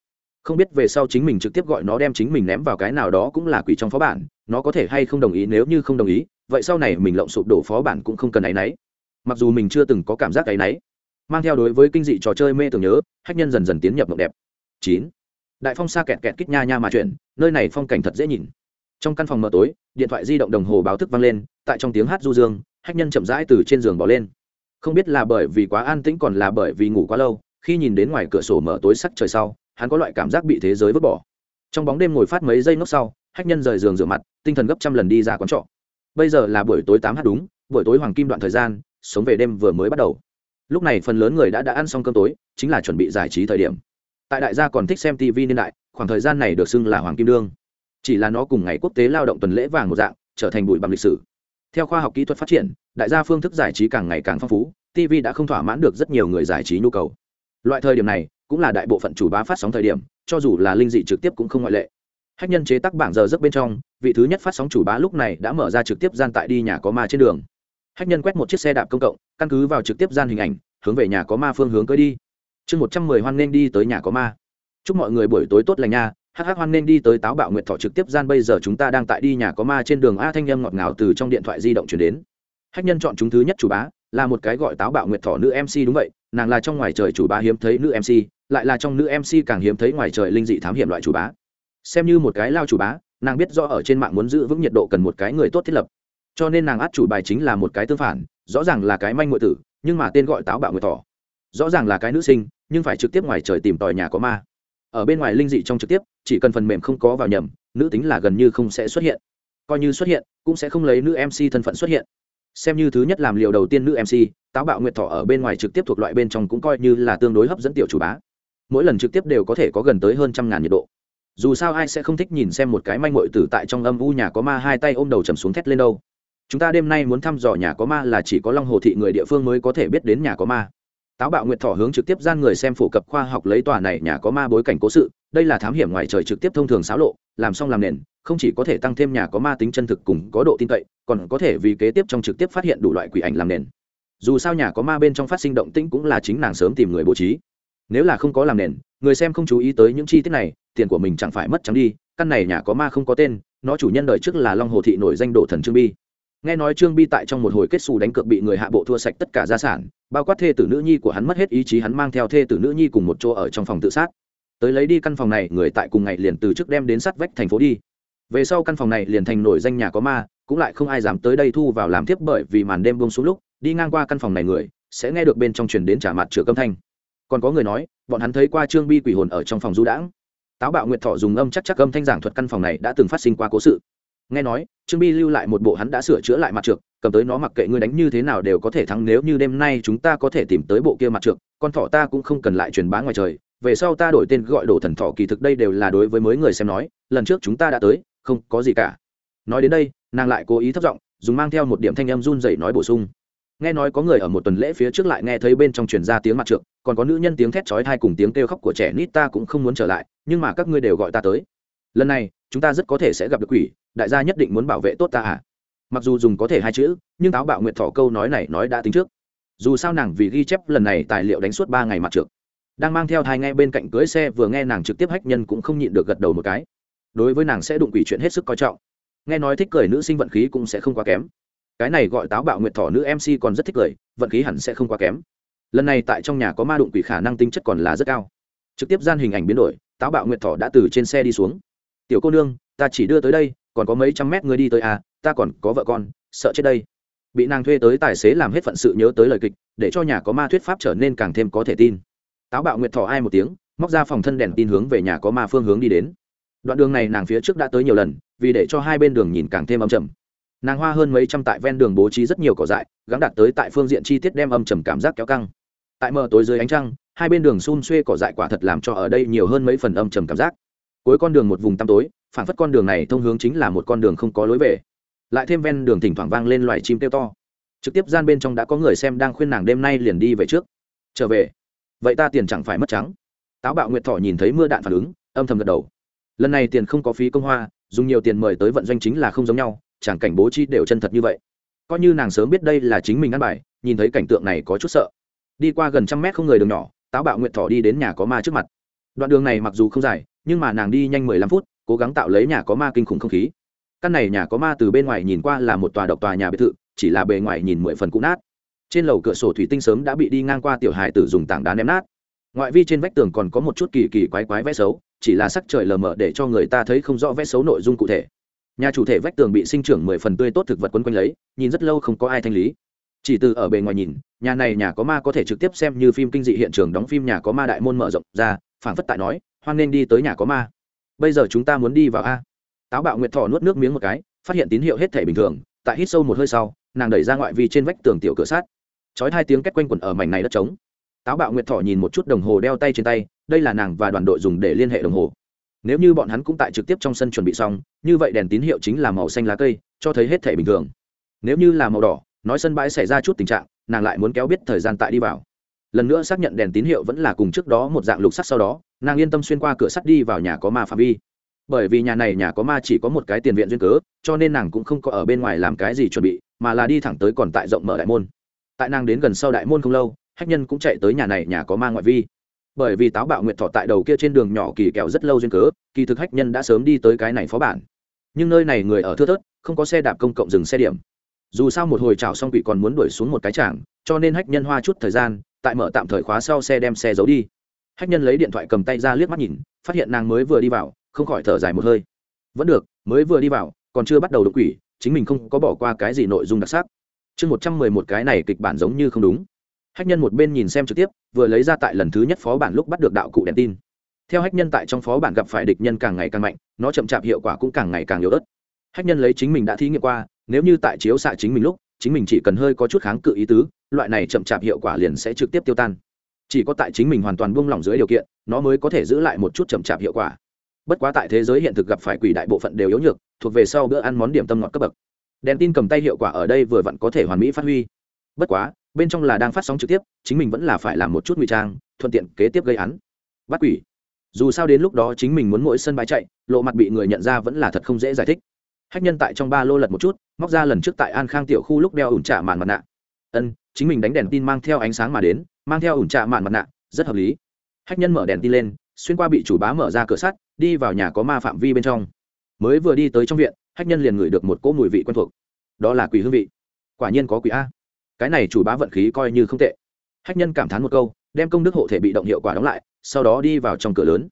không biết về sau chính mình trực tiếp gọi nó đem chính mình ném vào cái nào đó cũng là quỷ trong phó bản, nó có thể hay không đồng ý nếu như không đồng ý, vậy sau này mình lộng sụp đổ phó bản cũng không cần áy náy. Mặc dù mình chưa từng có cảm giác áy náy, mang theo đối với kinh dị trò chơi mê tưởng nhớ, hách nhân dần dần tiến nhập mộng đẹp. Chín. Đại phong xa kẹt kẹt kích nha nha mà chuyển nơi này phong cảnh thật dễ nhìn. Trong căn phòng mờ tối, điện thoại di động đồng hồ báo thức vang lên, tại trong tiếng hát du dương, hách nhân chậm rãi từ trên giường bỏ lên. Không biết là bởi vì quá an tĩnh còn là bởi vì ngủ quá lâu, khi nhìn đến ngoài cửa sổ mở tối sắc trời sau hắn có loại cảm giác bị thế giới vứt bỏ. Trong bóng đêm ngồi phát mấy giây nốt sau, hách nhân rời giường rửa mặt, tinh thần gấp trăm lần đi ra quán trọ. Bây giờ là buổi tối tám h đúng, buổi tối hoàng kim đoạn thời gian, sống về đêm vừa mới bắt đầu. Lúc này phần lớn người đã đã ăn xong cơm tối, chính là chuẩn bị giải trí thời điểm. Tại đại gia còn thích xem tv niên đại, khoảng thời gian này được xưng là hoàng kim đương. Chỉ là nó cùng ngày quốc tế lao động tuần lễ vàng một dạng, trở thành bụi bằng lịch sử. Theo khoa học kỹ thuật phát triển, đại gia phương thức giải trí càng ngày càng phong phú tv đã không thỏa mãn được rất nhiều người giải trí nhu cầu. Loại thời điểm này cũng là đại bộ phận chủ bá phát sóng thời điểm, cho dù là linh dị trực tiếp cũng không ngoại lệ. Hách nhân chế tác bảng giờ giấc bên trong, vị thứ nhất phát sóng chủ bá lúc này đã mở ra trực tiếp gian tại đi nhà có ma trên đường. Hách nhân quét một chiếc xe đạp công cộng, căn cứ vào trực tiếp gian hình ảnh, hướng về nhà có ma phương hướng cưới đi. Chương một trăm mười hoan nên đi tới nhà có ma. Chúc mọi người buổi tối tốt lành nha. Hắc hắc hoan nên đi tới táo bạo nguyệt thọ trực tiếp gian bây giờ chúng ta đang tại đi nhà có ma trên đường a thanh â ngọt ngào từ trong điện thoại di động chuyển đến. Hách nhân chọn chúng thứ nhất chủ bá, là một cái gọi táo bạo nguyệt thọ nữ mc đúng vậy, nàng là trong ngoài trời chủ bá hiếm thấy nữ mc lại là trong nữ mc càng hiếm thấy ngoài trời linh dị thám hiểm loại chủ bá. Xem như một cái lao chủ bá, nàng biết rõ ở trên mạng muốn giữ vững nhiệt độ cần một cái người tốt thiết lập. Cho nên nàng át chủ bài chính là một cái tương phản, rõ ràng là cái manh ngụy tử, nhưng mà tên gọi táo bạo nguyệt thọ rõ ràng là cái nữ sinh, nhưng phải trực tiếp ngoài trời tìm tòi nhà có ma. Ở bên ngoài linh dị trong trực tiếp, chỉ cần phần mềm không có vào nhầm, nữ tính là gần như không sẽ xuất hiện. Coi như xuất hiện, cũng sẽ không lấy nữ mc thân phận xuất hiện. Xem như thứ nhất làm liều đầu tiên nữ mc táo bạo nguyệt thọ ở bên ngoài trực tiếp thuộc loại bên trong cũng coi như là tương đối hấp dẫn tiểu chủ bá mỗi lần trực tiếp đều có thể có gần tới hơn trăm ngàn nhiệt độ. Dù sao ai sẽ không thích nhìn xem một cái manh mội tử tại trong âm u nhà có ma hai tay ôm đầu trầm xuống thét lên đâu. Chúng ta đêm nay muốn thăm dò nhà có ma là chỉ có long hồ thị người địa phương mới có thể biết đến nhà có ma. Táo bạo nguyệt thọ hướng trực tiếp gian người xem phổ cập khoa học lấy tòa này nhà có ma bối cảnh cố sự, đây là thám hiểm ngoài trời trực tiếp thông thường xáo lộ, làm xong làm nền, không chỉ có thể tăng thêm nhà có ma tính chân thực cùng có độ tin cậy, còn có thể vì kế tiếp trong trực tiếp phát hiện đủ loại quỷ ảnh làm nền. Dù sao nhà có ma bên trong phát sinh động tĩnh cũng là chính nàng sớm tìm người bố trí nếu là không có làm nền, người xem không chú ý tới những chi tiết này, tiền của mình chẳng phải mất trắng đi, căn này nhà có ma không có tên, nó chủ nhân đời trước là long hồ thị nổi danh đổ thần trương bi. Nghe nói trương bi tại trong một hồi kết xù đánh cược bị người hạ bộ thua sạch tất cả gia sản, bao quát thê tử nữ nhi của hắn mất hết ý chí hắn mang theo thê tử nữ nhi cùng một chỗ ở trong phòng tự sát. Tới lấy đi căn phòng này, người tại cùng ngày liền từ trước đem đến sát vách thành phố đi. Về sau căn phòng này liền thành nổi danh nhà có ma, cũng lại không ai dám tới đây thu vào làm tiếp bởi vì màn đêm bông xuống lúc, đi ngang qua căn phòng này người, sẽ nghe được bên trong truyền đến trả mặt chữa câm thanh còn có người nói, bọn hắn thấy qua trương bi quỷ hồn ở trong phòng du đãng. Táo bạo nguyệt thọ dùng âm chắc chắc âm thanh giảng thuật căn phòng này đã từng phát sinh qua cố sự. Nghe nói, trương bi lưu lại một bộ hắn đã sửa chữa lại mặt trượt cầm tới nó mặc kệ ngươi đánh như thế nào đều có thể thắng nếu như đêm nay chúng ta có thể tìm tới bộ kia mặt trượt con thọ ta cũng không cần lại truyền bá ngoài trời. Về sau ta đổi tên gọi đồ thần thọ kỳ thực đây đều là đối với mới người xem nói, lần trước chúng ta đã tới, không có gì cả. Nói đến đây, nàng lại cố ý thất giọng, dùng mang theo một điểm thanh âm run dậy nói bổ sung nghe nói có người ở một tuần lễ phía trước lại nghe thấy bên trong truyền ra tiếng mặt trượng, còn có nữ nhân tiếng thét chói thai cùng tiếng kêu khóc của trẻ nít ta cũng không muốn trở lại, nhưng mà các ngươi đều gọi ta tới. Lần này, chúng ta rất có thể sẽ gặp được quỷ, đại gia nhất định muốn bảo vệ tốt ta à. Mặc dù dùng có thể hai chữ, nhưng táo bạo nguyệt Thỏ câu nói này nói đã tính trước. Dù sao nàng vì ghi chép lần này tài liệu đánh suốt ba ngày mặt trượt đang mang theo thai ngay bên cạnh cưới xe vừa nghe nàng trực tiếp hách nhân cũng không nhịn được gật đầu một cái. Đối với nàng sẽ đụng quỷ chuyện hết sức coi trọng. Nghe nói thích cười nữ sinh vận khí cũng sẽ không quá kém cái này gọi táo bạo nguyệt thỏ nữ mc còn rất thích cười vận khí hẳn sẽ không quá kém. Lần này tại trong nhà có ma đụng quỷ khả năng tinh chất còn là rất cao. Trực tiếp gian hình ảnh biến đổi, táo bạo nguyệt thỏ đã từ trên xe đi xuống. Tiểu cô nương, ta chỉ đưa tới đây, còn có mấy trăm mét người đi tới à ta còn có vợ con, sợ chết đây. Bị nàng thuê tới tài xế làm hết phận sự nhớ tới lời kịch, để cho nhà có ma thuyết pháp trở nên càng thêm có thể tin. Táo bạo nguyệt thỏ ai một tiếng, móc ra phòng thân đèn tin hướng về nhà có ma phương hướng đi đến. Đoạn đường này nàng phía trước đã tới nhiều lần, vì để cho hai bên đường nhìn càng thêm âm trầm nàng hoa hơn mấy trăm tại ven đường bố trí rất nhiều cỏ dại gắn đặt tới tại phương diện chi tiết đem âm trầm cảm giác kéo căng. Tại mờ tối dưới ánh trăng, hai bên đường xun xuê cỏ dại quả thật làm cho ở đây nhiều hơn mấy phần âm trầm cảm giác. Cuối con đường một vùng tăm tối phản phất con đường này thông hướng chính là một con đường không có lối về. Lại thêm ven đường thỉnh thoảng vang lên loài chim kêu to. Trực tiếp gian bên trong đã có người xem đang khuyên nàng đêm nay liền đi về trước. Trở về. Vậy ta tiền chẳng phải mất trắng. Táo bạo nguyệt thọ nhìn thấy mưa đạn phản ứng, âm thầm gật đầu. Lần này tiền không có phí công hoa, dùng nhiều tiền mời tới vận doanh chính là không giống nhau chẳng cảnh bố trí đều chân thật như vậy. Coi như nàng sớm biết đây là chính mình ăn bài, nhìn thấy cảnh tượng này có chút sợ. Đi qua gần trăm mét không người đường nhỏ, táo bạo nguyện thỏ đi đến nhà có ma trước mặt. Đoạn đường này mặc dù không dài, nhưng mà nàng đi nhanh mười lăm phút, cố gắng tạo lấy nhà có ma kinh khủng không khí. Căn này nhà có ma từ bên ngoài nhìn qua là một tòa độc tòa nhà biệt thự, chỉ là bề ngoài nhìn mười phần cũ nát. Trên lầu cửa sổ thủy tinh sớm đã bị đi ngang qua tiểu hài tử dùng tảng đá ném nát. Ngoại vi trên vách tường còn có một chút kỳ kỳ quái quái vẽ xấu, chỉ là sắc trời lờ mờ để cho người ta thấy không rõ vẽ xấu nội dung cụ thể nhà chủ thể vách tường bị sinh trưởng mười phần tươi tốt thực vật quấn quanh lấy, nhìn rất lâu không có ai thanh lý. Chỉ từ ở bề ngoài nhìn, nhà này nhà có ma có thể trực tiếp xem như phim kinh dị hiện trường đóng phim nhà có ma đại môn mở rộng ra, phảng phất tại nói, hoan nên đi tới nhà có ma. Bây giờ chúng ta muốn đi vào a. Táo bạo nguyệt thọ nuốt nước miếng một cái, phát hiện tín hiệu hết thể bình thường, tại hít sâu một hơi sau, nàng đẩy ra ngoại vi trên vách tường tiểu cửa sát chói hai tiếng cách quanh quẩn ở mảnh này đất trống. Táo bạo nguyệt thọ nhìn một chút đồng hồ đeo tay trên tay, đây là nàng và đoàn đội dùng để liên hệ đồng hồ nếu như bọn hắn cũng tại trực tiếp trong sân chuẩn bị xong, như vậy đèn tín hiệu chính là màu xanh lá cây, cho thấy hết thể bình thường. Nếu như là màu đỏ, nói sân bãi xảy ra chút tình trạng, nàng lại muốn kéo biết thời gian tại đi vào. Lần nữa xác nhận đèn tín hiệu vẫn là cùng trước đó một dạng lục sắt sau đó, nàng yên tâm xuyên qua cửa sắt đi vào nhà có ma phạm vi. Bởi vì nhà này nhà có ma chỉ có một cái tiền viện duyên cớ, cho nên nàng cũng không có ở bên ngoài làm cái gì chuẩn bị, mà là đi thẳng tới còn tại rộng mở đại môn. Tại nàng đến gần sau đại môn không lâu, hách nhân cũng chạy tới nhà này nhà có ma ngoại vi bởi vì táo bạo nguyệt thọ tại đầu kia trên đường nhỏ kỳ kẹo rất lâu duyên cớ, kỳ thực hách nhân đã sớm đi tới cái này phó bản. Nhưng nơi này người ở thưa thớt, không có xe đạp công cộng dừng xe điểm. Dù sao một hồi chảo xong quỷ còn muốn đuổi xuống một cái trảng cho nên hách nhân hoa chút thời gian, tại mở tạm thời khóa sau xe đem xe giấu đi. Hách nhân lấy điện thoại cầm tay ra liếc mắt nhìn, phát hiện nàng mới vừa đi vào, không khỏi thở dài một hơi. Vẫn được, mới vừa đi vào, còn chưa bắt đầu đột quỷ, chính mình không có bỏ qua cái gì nội dung đặc sắc. Chương một trăm mười một cái này kịch bản giống như không đúng hách nhân một bên nhìn xem trực tiếp, vừa lấy ra tại lần thứ nhất phó bản lúc bắt được đạo cụ đèn tin. Theo hách nhân tại trong phó bản gặp phải địch nhân càng ngày càng mạnh, nó chậm chạp hiệu quả cũng càng ngày càng yếu ớt. Hách nhân lấy chính mình đã thí nghiệm qua, nếu như tại chiếu xạ chính mình lúc, chính mình chỉ cần hơi có chút kháng cự ý tứ, loại này chậm chạp hiệu quả liền sẽ trực tiếp tiêu tan. Chỉ có tại chính mình hoàn toàn buông lỏng dưới điều kiện, nó mới có thể giữ lại một chút chậm chạp hiệu quả. Bất quá tại thế giới hiện thực gặp phải quỷ đại bộ phận đều yếu nhược, thuộc về sau bữa ăn món điểm tâm ngọt cấp bậc. Đèn tin cầm tay hiệu quả ở đây vừa vặn có thể hoàn mỹ phát huy. Bất quá bên trong là đang phát sóng trực tiếp, chính mình vẫn là phải làm một chút ngụy trang, thuận tiện kế tiếp gây án. Bắt quỷ. Dù sao đến lúc đó chính mình muốn mỗi sân bãi chạy, lộ mặt bị người nhận ra vẫn là thật không dễ giải thích. Hách nhân tại trong ba lô lật một chút, móc ra lần trước tại an khang tiểu khu lúc đeo ủn trả màn mặt nạ. Ân, chính mình đánh đèn tin mang theo ánh sáng mà đến, mang theo ủn trạ màn mặt nạ, rất hợp lý. Hách nhân mở đèn tin lên, xuyên qua bị chủ bá mở ra cửa sắt, đi vào nhà có ma phạm vi bên trong. Mới vừa đi tới trong viện, hách nhân liền ngửi được một cỗ mùi vị quen thuộc. Đó là quỷ hương vị. Quả nhiên có quỷ a cái này chủ bá vận khí coi như không tệ. Hách nhân cảm thán một câu, đem công đức hộ thể bị động hiệu quả đóng lại, sau đó đi vào trong cửa lớn.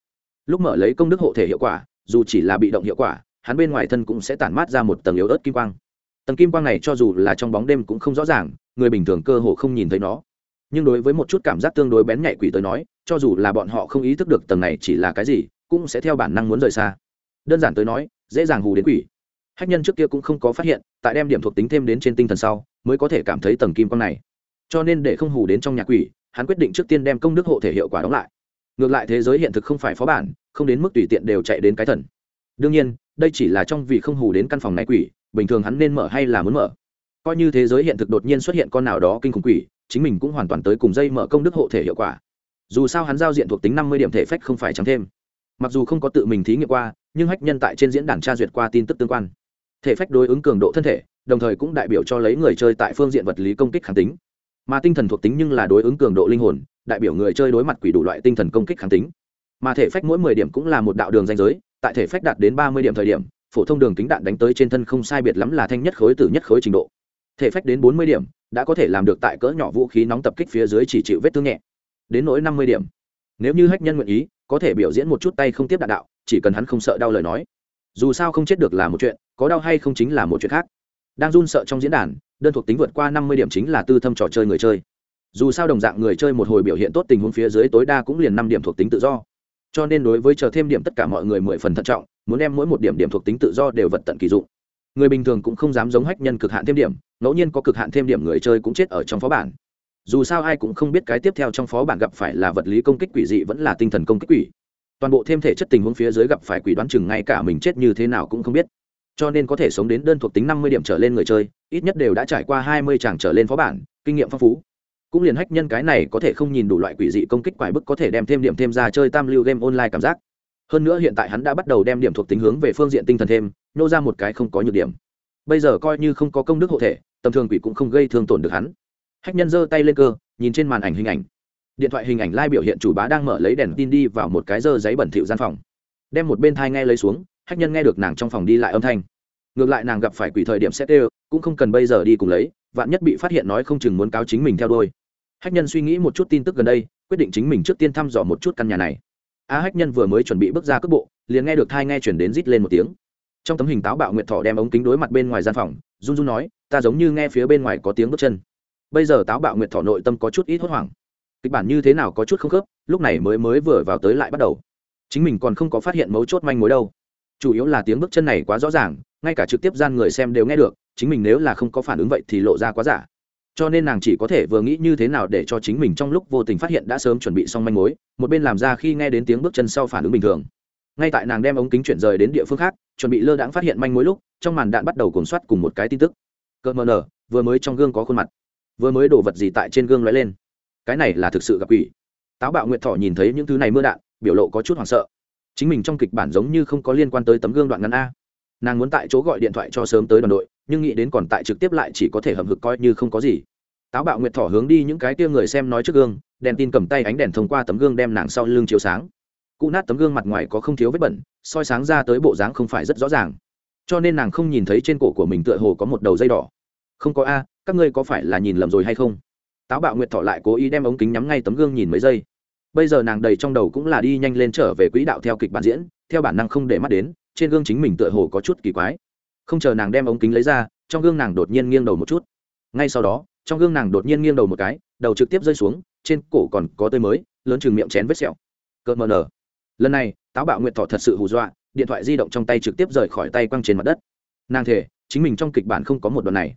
Lúc mở lấy công đức hộ thể hiệu quả, dù chỉ là bị động hiệu quả, hắn bên ngoài thân cũng sẽ tản mát ra một tầng yếu ớt kim quang. Tầng kim quang này cho dù là trong bóng đêm cũng không rõ ràng, người bình thường cơ hồ không nhìn thấy nó. Nhưng đối với một chút cảm giác tương đối bén nhạy quỷ tới nói, cho dù là bọn họ không ý thức được tầng này chỉ là cái gì, cũng sẽ theo bản năng muốn rời xa. Đơn giản tới nói, dễ dàng hù đến quỷ. Hách nhân trước kia cũng không có phát hiện, tại đem điểm thuộc tính thêm đến trên tinh thần sau mới có thể cảm thấy tầng kim quang này. Cho nên để không hù đến trong nhà quỷ, hắn quyết định trước tiên đem công đức hộ thể hiệu quả đóng lại. Ngược lại thế giới hiện thực không phải phó bản, không đến mức tùy tiện đều chạy đến cái thần. Đương nhiên, đây chỉ là trong vì không hù đến căn phòng này quỷ, bình thường hắn nên mở hay là muốn mở? Coi như thế giới hiện thực đột nhiên xuất hiện con nào đó kinh khủng quỷ, chính mình cũng hoàn toàn tới cùng dây mở công đức hộ thể hiệu quả. Dù sao hắn giao diện thuộc tính năm mươi điểm thể phách không phải trắng thêm. Mặc dù không có tự mình thí nghiệm qua, nhưng hách nhân tại trên diễn đàn tra duyệt qua tin tức tương quan. Thể phách đối ứng cường độ thân thể đồng thời cũng đại biểu cho lấy người chơi tại phương diện vật lý công kích kháng tính. Mà tinh thần thuộc tính nhưng là đối ứng cường độ linh hồn, đại biểu người chơi đối mặt quỷ đủ loại tinh thần công kích kháng tính. Mà thể phách mỗi mười điểm cũng là một đạo đường danh giới, tại thể phách đạt đến ba mươi điểm thời điểm, phổ thông đường kính đạn đánh tới trên thân không sai biệt lắm là thanh nhất khối từ nhất khối trình độ. Thể phách đến bốn mươi điểm, đã có thể làm được tại cỡ nhỏ vũ khí nóng tập kích phía dưới chỉ chịu vết thương nhẹ. Đến nỗi năm mươi điểm, nếu như hách nhân nguyện ý, có thể biểu diễn một chút tay không tiếp đạn đạo, chỉ cần hắn không sợ đau lời nói. Dù sao không chết được là một chuyện, có đau hay không chính là một chuyện khác đang run sợ trong diễn đàn, đơn thuộc tính vượt qua năm mươi điểm chính là tư thâm trò chơi người chơi. Dù sao đồng dạng người chơi một hồi biểu hiện tốt tình huống phía dưới tối đa cũng liền năm điểm thuộc tính tự do. Cho nên đối với chờ thêm điểm tất cả mọi người mười phần thận trọng, muốn đem mỗi một điểm điểm thuộc tính tự do đều vật tận kỳ dụng. Người bình thường cũng không dám giống hách nhân cực hạn thêm điểm, ngẫu nhiên có cực hạn thêm điểm người chơi cũng chết ở trong phó bản. Dù sao ai cũng không biết cái tiếp theo trong phó bản gặp phải là vật lý công kích quỷ dị vẫn là tinh thần công kích quỷ. Toàn bộ thêm thể chất tình huống phía dưới gặp phải quỷ đoán chừng ngay cả mình chết như thế nào cũng không biết cho nên có thể sống đến đơn thuộc tính năm mươi điểm trở lên người chơi, ít nhất đều đã trải qua hai mươi tràng trở lên phó bản, kinh nghiệm phong phú. Cũng liền hách nhân cái này có thể không nhìn đủ loại quỷ dị công kích quái bức có thể đem thêm điểm thêm ra chơi tam lưu game online cảm giác. Hơn nữa hiện tại hắn đã bắt đầu đem điểm thuộc tính hướng về phương diện tinh thần thêm, nô ra một cái không có nhược điểm. Bây giờ coi như không có công đức hộ thể, tầm thường quỷ cũng không gây thương tổn được hắn. Hách nhân giơ tay lên cơ, nhìn trên màn ảnh hình ảnh. Điện thoại hình ảnh lai biểu hiện chủ bá đang mở lấy đèn tin đi vào một cái dơ giấy bẩn thỉu gian phòng. Đem một bên thai nghe lấy xuống hách nhân nghe được nàng trong phòng đi lại âm thanh. Ngược lại nàng gặp phải quỷ thời điểm xét đều cũng không cần bây giờ đi cùng lấy, vạn nhất bị phát hiện nói không chừng muốn cáo chính mình theo đôi hách nhân suy nghĩ một chút tin tức gần đây, quyết định chính mình trước tiên thăm dò một chút căn nhà này. A hách nhân vừa mới chuẩn bị bước ra cước bộ, liền nghe được thai nghe chuyển đến rít lên một tiếng. Trong tấm hình táo bạo nguyệt thọ đem ống kính đối mặt bên ngoài gian phòng, run run nói, ta giống như nghe phía bên ngoài có tiếng bước chân. Bây giờ táo bạo nguyệt thọ nội tâm có chút ít hốt hoảng. Kịch bản như thế nào có chút không khớp, lúc này mới mới vừa vào tới lại bắt đầu. Chính mình còn không có phát hiện mấu chốt manh mối đâu chủ yếu là tiếng bước chân này quá rõ ràng, ngay cả trực tiếp gian người xem đều nghe được, chính mình nếu là không có phản ứng vậy thì lộ ra quá giả. Cho nên nàng chỉ có thể vừa nghĩ như thế nào để cho chính mình trong lúc vô tình phát hiện đã sớm chuẩn bị xong manh mối, một bên làm ra khi nghe đến tiếng bước chân sau phản ứng bình thường. Ngay tại nàng đem ống kính chuyển rời đến địa phương khác, chuẩn bị lơ đãng phát hiện manh mối lúc, trong màn đạn bắt đầu cồn soát cùng một cái tin tức. Cợt mờ nở, vừa mới trong gương có khuôn mặt. Vừa mới đổ vật gì tại trên gương lóe lên? Cái này là thực sự gặp quỷ. Táo bạo nguyệt thọ nhìn thấy những thứ này mưa đạn, biểu lộ có chút hoảng sợ chính mình trong kịch bản giống như không có liên quan tới tấm gương đoạn ngắn a. Nàng muốn tại chỗ gọi điện thoại cho sớm tới đoàn đội, nhưng nghĩ đến còn tại trực tiếp lại chỉ có thể hầm hực coi như không có gì. Táo bạo nguyệt thỏ hướng đi những cái tia người xem nói trước gương, đèn tin cầm tay ánh đèn thông qua tấm gương đem nàng sau lưng chiếu sáng. Cụ nát tấm gương mặt ngoài có không thiếu vết bẩn, soi sáng ra tới bộ dáng không phải rất rõ ràng. Cho nên nàng không nhìn thấy trên cổ của mình tựa hồ có một đầu dây đỏ. Không có a, các ngươi có phải là nhìn lầm rồi hay không? Táo bạo nguyệt thọ lại cố ý đem ống kính nhắm ngay tấm gương nhìn mấy giây bây giờ nàng đầy trong đầu cũng là đi nhanh lên trở về quỹ đạo theo kịch bản diễn, theo bản năng không để mắt đến, trên gương chính mình tựa hồ có chút kỳ quái. Không chờ nàng đem ống kính lấy ra, trong gương nàng đột nhiên nghiêng đầu một chút. Ngay sau đó, trong gương nàng đột nhiên nghiêng đầu một cái, đầu trực tiếp rơi xuống, trên cổ còn có tơi mới, lớn chừng miệng chén vết sẹo. Cợt mờ nở. Lần này, táo bạo nguyện thọ thật sự hù dọa, điện thoại di động trong tay trực tiếp rời khỏi tay quăng trên mặt đất. Nàng thể chính mình trong kịch bản không có một đoạn này.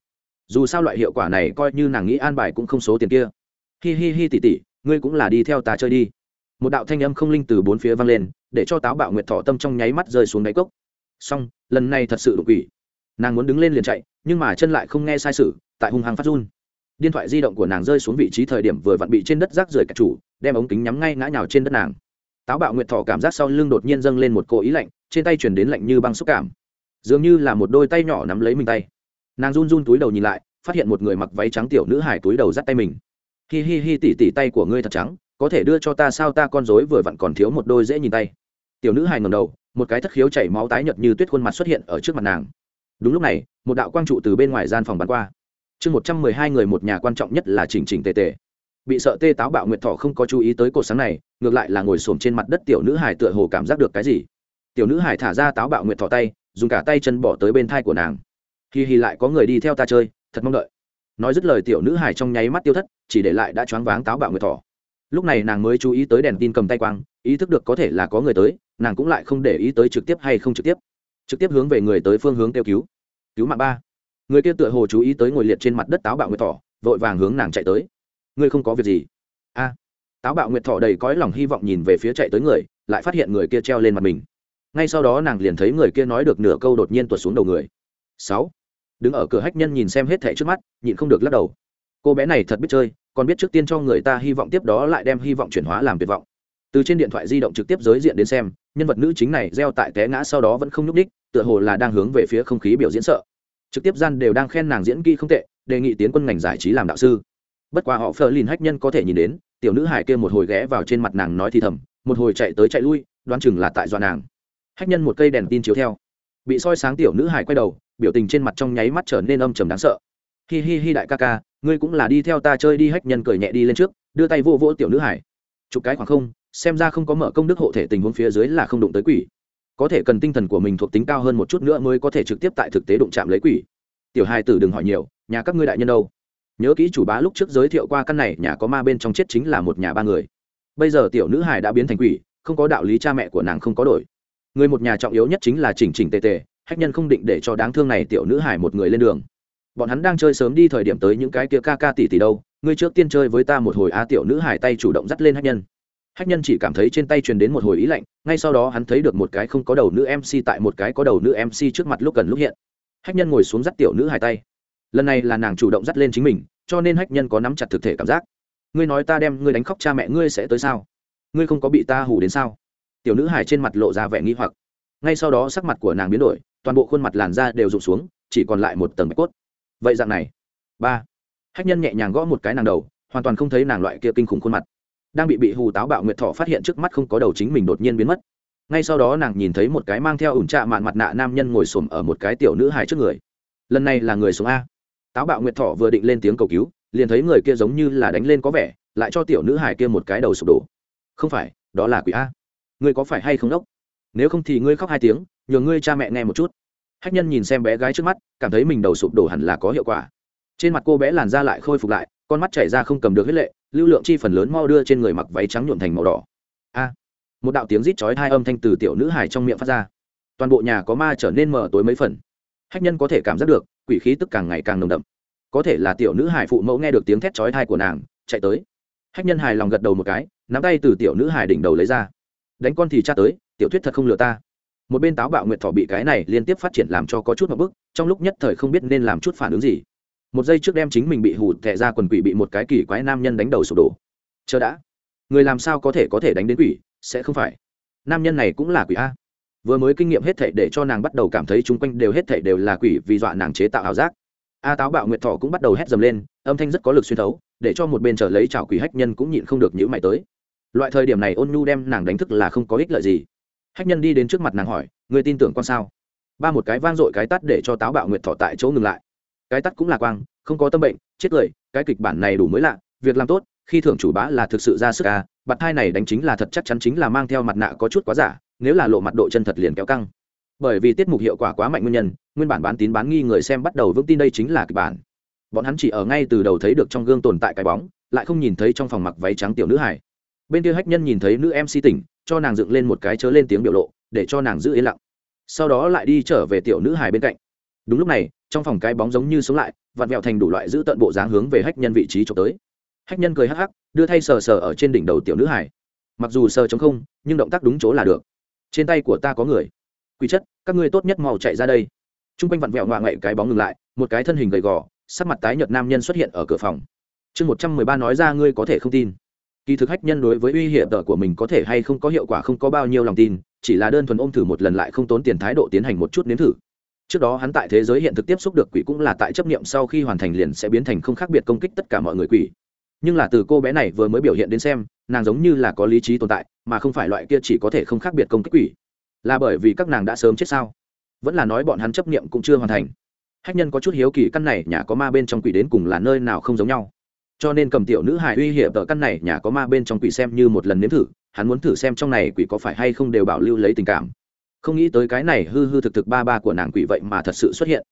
Dù sao loại hiệu quả này coi như nàng nghĩ an bài cũng không số tiền kia. Hi hi hi tỉ tỉ ngươi cũng là đi theo ta chơi đi. Một đạo thanh âm không linh từ bốn phía vang lên, để cho táo bạo nguyệt thọ tâm trong nháy mắt rơi xuống đáy cốc. Xong, lần này thật sự đột quỷ. Nàng muốn đứng lên liền chạy, nhưng mà chân lại không nghe sai sự, tại hung hăng phát run. Điện thoại di động của nàng rơi xuống vị trí thời điểm vừa vặn bị trên đất rác rưởi cả chủ, đem ống kính nhắm ngay ngã nhào trên đất nàng. Táo bạo nguyệt thọ cảm giác sau lưng đột nhiên dâng lên một cỗ ý lạnh, trên tay chuyển đến lạnh như băng xúc cảm. Dường như là một đôi tay nhỏ nắm lấy mình tay. Nàng run run túi đầu nhìn lại, phát hiện một người mặc váy trắng tiểu nữ hải túi đầu dắt tay mình hi hi hi tỉ tỉ tay của ngươi thật trắng, có thể đưa cho ta sao? Ta con dối vừa vặn còn thiếu một đôi dễ nhìn tay. Tiểu nữ hài ngầm đầu, một cái thất khiếu chảy máu tái nhợt như tuyết khuôn mặt xuất hiện ở trước mặt nàng. Đúng lúc này, một đạo quang trụ từ bên ngoài gian phòng bắn qua. Chương một trăm mười hai người một nhà quan trọng nhất là chỉnh chỉnh tề tề. Bị sợ tê táo bạo nguyệt thọ không có chú ý tới cột sáng này, ngược lại là ngồi xổm trên mặt đất tiểu nữ hải tựa hồ cảm giác được cái gì. Tiểu nữ hải thả ra táo bạo nguyệt thọ tay, dùng cả tay chân bỏ tới bên thai của nàng. Hi hi lại có người đi theo ta chơi, thật mong đợi nói dứt lời tiểu nữ hải trong nháy mắt tiêu thất, chỉ để lại đã choáng váng táo bạo nguyệt thọ lúc này nàng mới chú ý tới đèn tin cầm tay quang, ý thức được có thể là có người tới, nàng cũng lại không để ý tới trực tiếp hay không trực tiếp. Trực tiếp hướng về người tới phương hướng kêu cứu. Cứu mạng ba. Người kia tựa hồ chú ý tới ngồi liệt trên mặt đất táo bạo nguyệt thỏ, vội vàng hướng nàng chạy tới. Ngươi không có việc gì? A. Táo bạo nguyệt thỏ đầy cõi lòng hy vọng nhìn về phía chạy tới người, lại phát hiện người kia treo lên mặt mình. Ngay sau đó nàng liền thấy người kia nói được nửa câu đột nhiên tuột xuống đầu người. Sáu đứng ở cửa hách nhân nhìn xem hết thẻ trước mắt, nhịn không được lắc đầu. Cô bé này thật biết chơi, còn biết trước tiên cho người ta hy vọng tiếp đó lại đem hy vọng chuyển hóa làm tuyệt vọng. Từ trên điện thoại di động trực tiếp giới diện đến xem, nhân vật nữ chính này gieo tại té ngã sau đó vẫn không nhúc đích tựa hồ là đang hướng về phía không khí biểu diễn sợ. Trực tiếp gian đều đang khen nàng diễn kỹ không tệ, đề nghị tiến quân ngành giải trí làm đạo sư. Bất quá họ phờ lìn hách nhân có thể nhìn đến, tiểu nữ hải kia một hồi ghé vào trên mặt nàng nói thì thầm, một hồi chạy tới chạy lui, đoán chừng là tại do nàng. Hách nhân một cây đèn tin chiếu theo. Bị soi sáng tiểu nữ hải quay đầu biểu tình trên mặt trong nháy mắt trở nên âm trầm đáng sợ. Hi hi hi đại ca ca, ngươi cũng là đi theo ta chơi đi, hách nhân cười nhẹ đi lên trước, đưa tay vô vỗ tiểu nữ hải. Chụp cái khoảng không, xem ra không có mở công đức hộ thể tình huống phía dưới là không đụng tới quỷ. Có thể cần tinh thần của mình thuộc tính cao hơn một chút nữa mới có thể trực tiếp tại thực tế đụng chạm lấy quỷ. Tiểu hai tử đừng hỏi nhiều, nhà các ngươi đại nhân đâu? Nhớ kỹ chủ bá lúc trước giới thiệu qua căn này, nhà có ma bên trong chết chính là một nhà ba người. Bây giờ tiểu nữ hải đã biến thành quỷ, không có đạo lý cha mẹ của nàng không có đổi. Người một nhà trọng yếu nhất chính là chỉnh chỉnh tề tề hách nhân không định để cho đáng thương này tiểu nữ hải một người lên đường. Bọn hắn đang chơi sớm đi thời điểm tới những cái kia ca ca tỷ tỷ đâu, ngươi trước tiên chơi với ta một hồi a, tiểu nữ hải tay chủ động dắt lên hách nhân. Hách nhân chỉ cảm thấy trên tay truyền đến một hồi ý lạnh, ngay sau đó hắn thấy được một cái không có đầu nữ mc tại một cái có đầu nữ mc trước mặt lúc cần lúc hiện. Hách nhân ngồi xuống dắt tiểu nữ hải tay. Lần này là nàng chủ động dắt lên chính mình, cho nên hách nhân có nắm chặt thực thể cảm giác. Ngươi nói ta đem ngươi đánh khóc cha mẹ ngươi sẽ tới sao? Ngươi không có bị ta hù đến sao? Tiểu nữ hải trên mặt lộ ra vẻ nghi hoặc ngay sau đó sắc mặt của nàng biến đổi, toàn bộ khuôn mặt làn da đều rụng xuống, chỉ còn lại một tầng bạch cốt. Vậy dạng này. Ba. Hách nhân nhẹ nhàng gõ một cái nàng đầu, hoàn toàn không thấy nàng loại kia kinh khủng khuôn mặt. Đang bị bị hù táo bạo nguyệt thọ phát hiện trước mắt không có đầu chính mình đột nhiên biến mất. Ngay sau đó nàng nhìn thấy một cái mang theo ủn trạ mạn mặt nạ nam nhân ngồi xổm ở một cái tiểu nữ hài trước người. Lần này là người sống a. Táo bạo nguyệt thọ vừa định lên tiếng cầu cứu, liền thấy người kia giống như là đánh lên có vẻ, lại cho tiểu nữ hài kia một cái đầu sụp đổ. Không phải, đó là quỷ a. Người có phải hay không đốc? Nếu không thì ngươi khóc hai tiếng nhờ ngươi cha mẹ nghe một chút. Hách nhân nhìn xem bé gái trước mắt, cảm thấy mình đầu sụp đổ hẳn là có hiệu quả. Trên mặt cô bé làn da lại khôi phục lại, con mắt chảy ra không cầm được huyết lệ, lưu lượng chi phần lớn mau đưa trên người mặc váy trắng nhuộm thành màu đỏ. A! Một đạo tiếng rít chói hai âm thanh từ tiểu nữ hải trong miệng phát ra. Toàn bộ nhà có ma trở nên mờ tối mấy phần. Hách nhân có thể cảm giác được, quỷ khí tức càng ngày càng nồng đậm. Có thể là tiểu nữ hải phụ mẫu nghe được tiếng thét chói thai của nàng, chạy tới. Hách nhân hài lòng gật đầu một cái, nắm tay từ tiểu nữ hải đỉnh đầu lấy ra. Đánh con thì cha tới tiểu thuyết thật không lừa ta. Một bên táo bạo nguyệt thỏ bị cái này liên tiếp phát triển làm cho có chút một bức, trong lúc nhất thời không biết nên làm chút phản ứng gì. Một giây trước đem chính mình bị hụt thẹ ra quần quỷ bị một cái kỳ quái nam nhân đánh đầu sụp đổ. Chờ đã. Người làm sao có thể có thể đánh đến quỷ? Sẽ không phải. Nam nhân này cũng là quỷ a. Vừa mới kinh nghiệm hết thảy để cho nàng bắt đầu cảm thấy chung quanh đều hết thảy đều là quỷ vì dọa nàng chế tạo ảo giác. A táo bạo nguyệt Thỏ cũng bắt đầu hét dầm lên, âm thanh rất có lực xuyên thấu, để cho một bên trở lấy chảo quỷ hách nhân cũng nhịn không được nhữ mày tới. Loại thời điểm này ôn nhu đem nàng đánh thức là không có ích lợi gì hách nhân đi đến trước mặt nàng hỏi người tin tưởng con sao? Ba một cái vang dội cái tắt để cho táo bạo nguyệt thọ tại chỗ ngừng lại. Cái tắt cũng là quang, không có tâm bệnh, chết cười cái kịch bản này đủ mới lạ, việc làm tốt, khi thưởng chủ bá là thực sự ra sức à bạt thai này đánh chính là thật chắc chắn chính là mang theo mặt nạ có chút quá giả, nếu là lộ mặt độ chân thật liền kéo căng. Bởi vì tiết mục hiệu quả quá mạnh nguyên nhân, nguyên bản bán tín bán nghi người xem bắt đầu vững tin đây chính là kịch bản. Bọn hắn chỉ ở ngay từ đầu thấy được trong gương tồn tại cái bóng, lại không nhìn thấy trong phòng mặc váy trắng tiểu nữ hải bên kia hách nhân nhìn thấy nữ mc tỉnh cho nàng dựng lên một cái chớ lên tiếng biểu lộ, để cho nàng giữ yên lặng. Sau đó lại đi trở về tiểu nữ hài bên cạnh. Đúng lúc này, trong phòng cái bóng giống như sống lại, vặn vẹo thành đủ loại giữ tận bộ dáng hướng về hách nhân vị trí trộm tới. Hách nhân cười hắc hắc, đưa thay sờ sờ ở trên đỉnh đầu tiểu nữ hải mặc dù sờ chống không, nhưng động tác đúng chỗ là được. Trên tay của ta có người. Quy chất, các ngươi tốt nhất mau chạy ra đây. T r u n g quanh vặn vẹo ngoạ ngậy cái bóng ngừng lại, một cái thân hình gầy gò, sắc mặt tái nhợt nam nhân xuất hiện ở cửa phòng. Chương một trăm mười ba nói ra ngươi có thể không tin kỳ thực hách nhân đối với uy hiểm tợ của mình có thể hay không có hiệu quả không có bao nhiêu lòng tin, chỉ là đơn thuần ôm thử một lần lại không tốn tiền thái độ tiến hành một chút nếm thử. Trước đó hắn tại thế giới hiện thực tiếp xúc được quỷ cũng là tại chấp niệm sau khi hoàn thành liền sẽ biến thành không khác biệt công kích tất cả mọi người quỷ. Nhưng là từ cô bé này vừa mới biểu hiện đến xem, nàng giống như là có lý trí tồn tại, mà không phải loại kia chỉ có thể không khác biệt công kích quỷ. Là bởi vì các nàng đã sớm chết sao? Vẫn là nói bọn hắn chấp niệm cũng chưa hoàn thành. Hách nhân có chút hiếu kỳ căn này, nhà có ma bên trong quỷ đến cùng là nơi nào không giống nhau? Cho nên cầm tiểu nữ hài uy hiểm ở căn này nhà có ma bên trong quỷ xem như một lần nếm thử, hắn muốn thử xem trong này quỷ có phải hay không đều bảo lưu lấy tình cảm. Không nghĩ tới cái này hư hư thực thực ba ba của nàng quỷ vậy mà thật sự xuất hiện.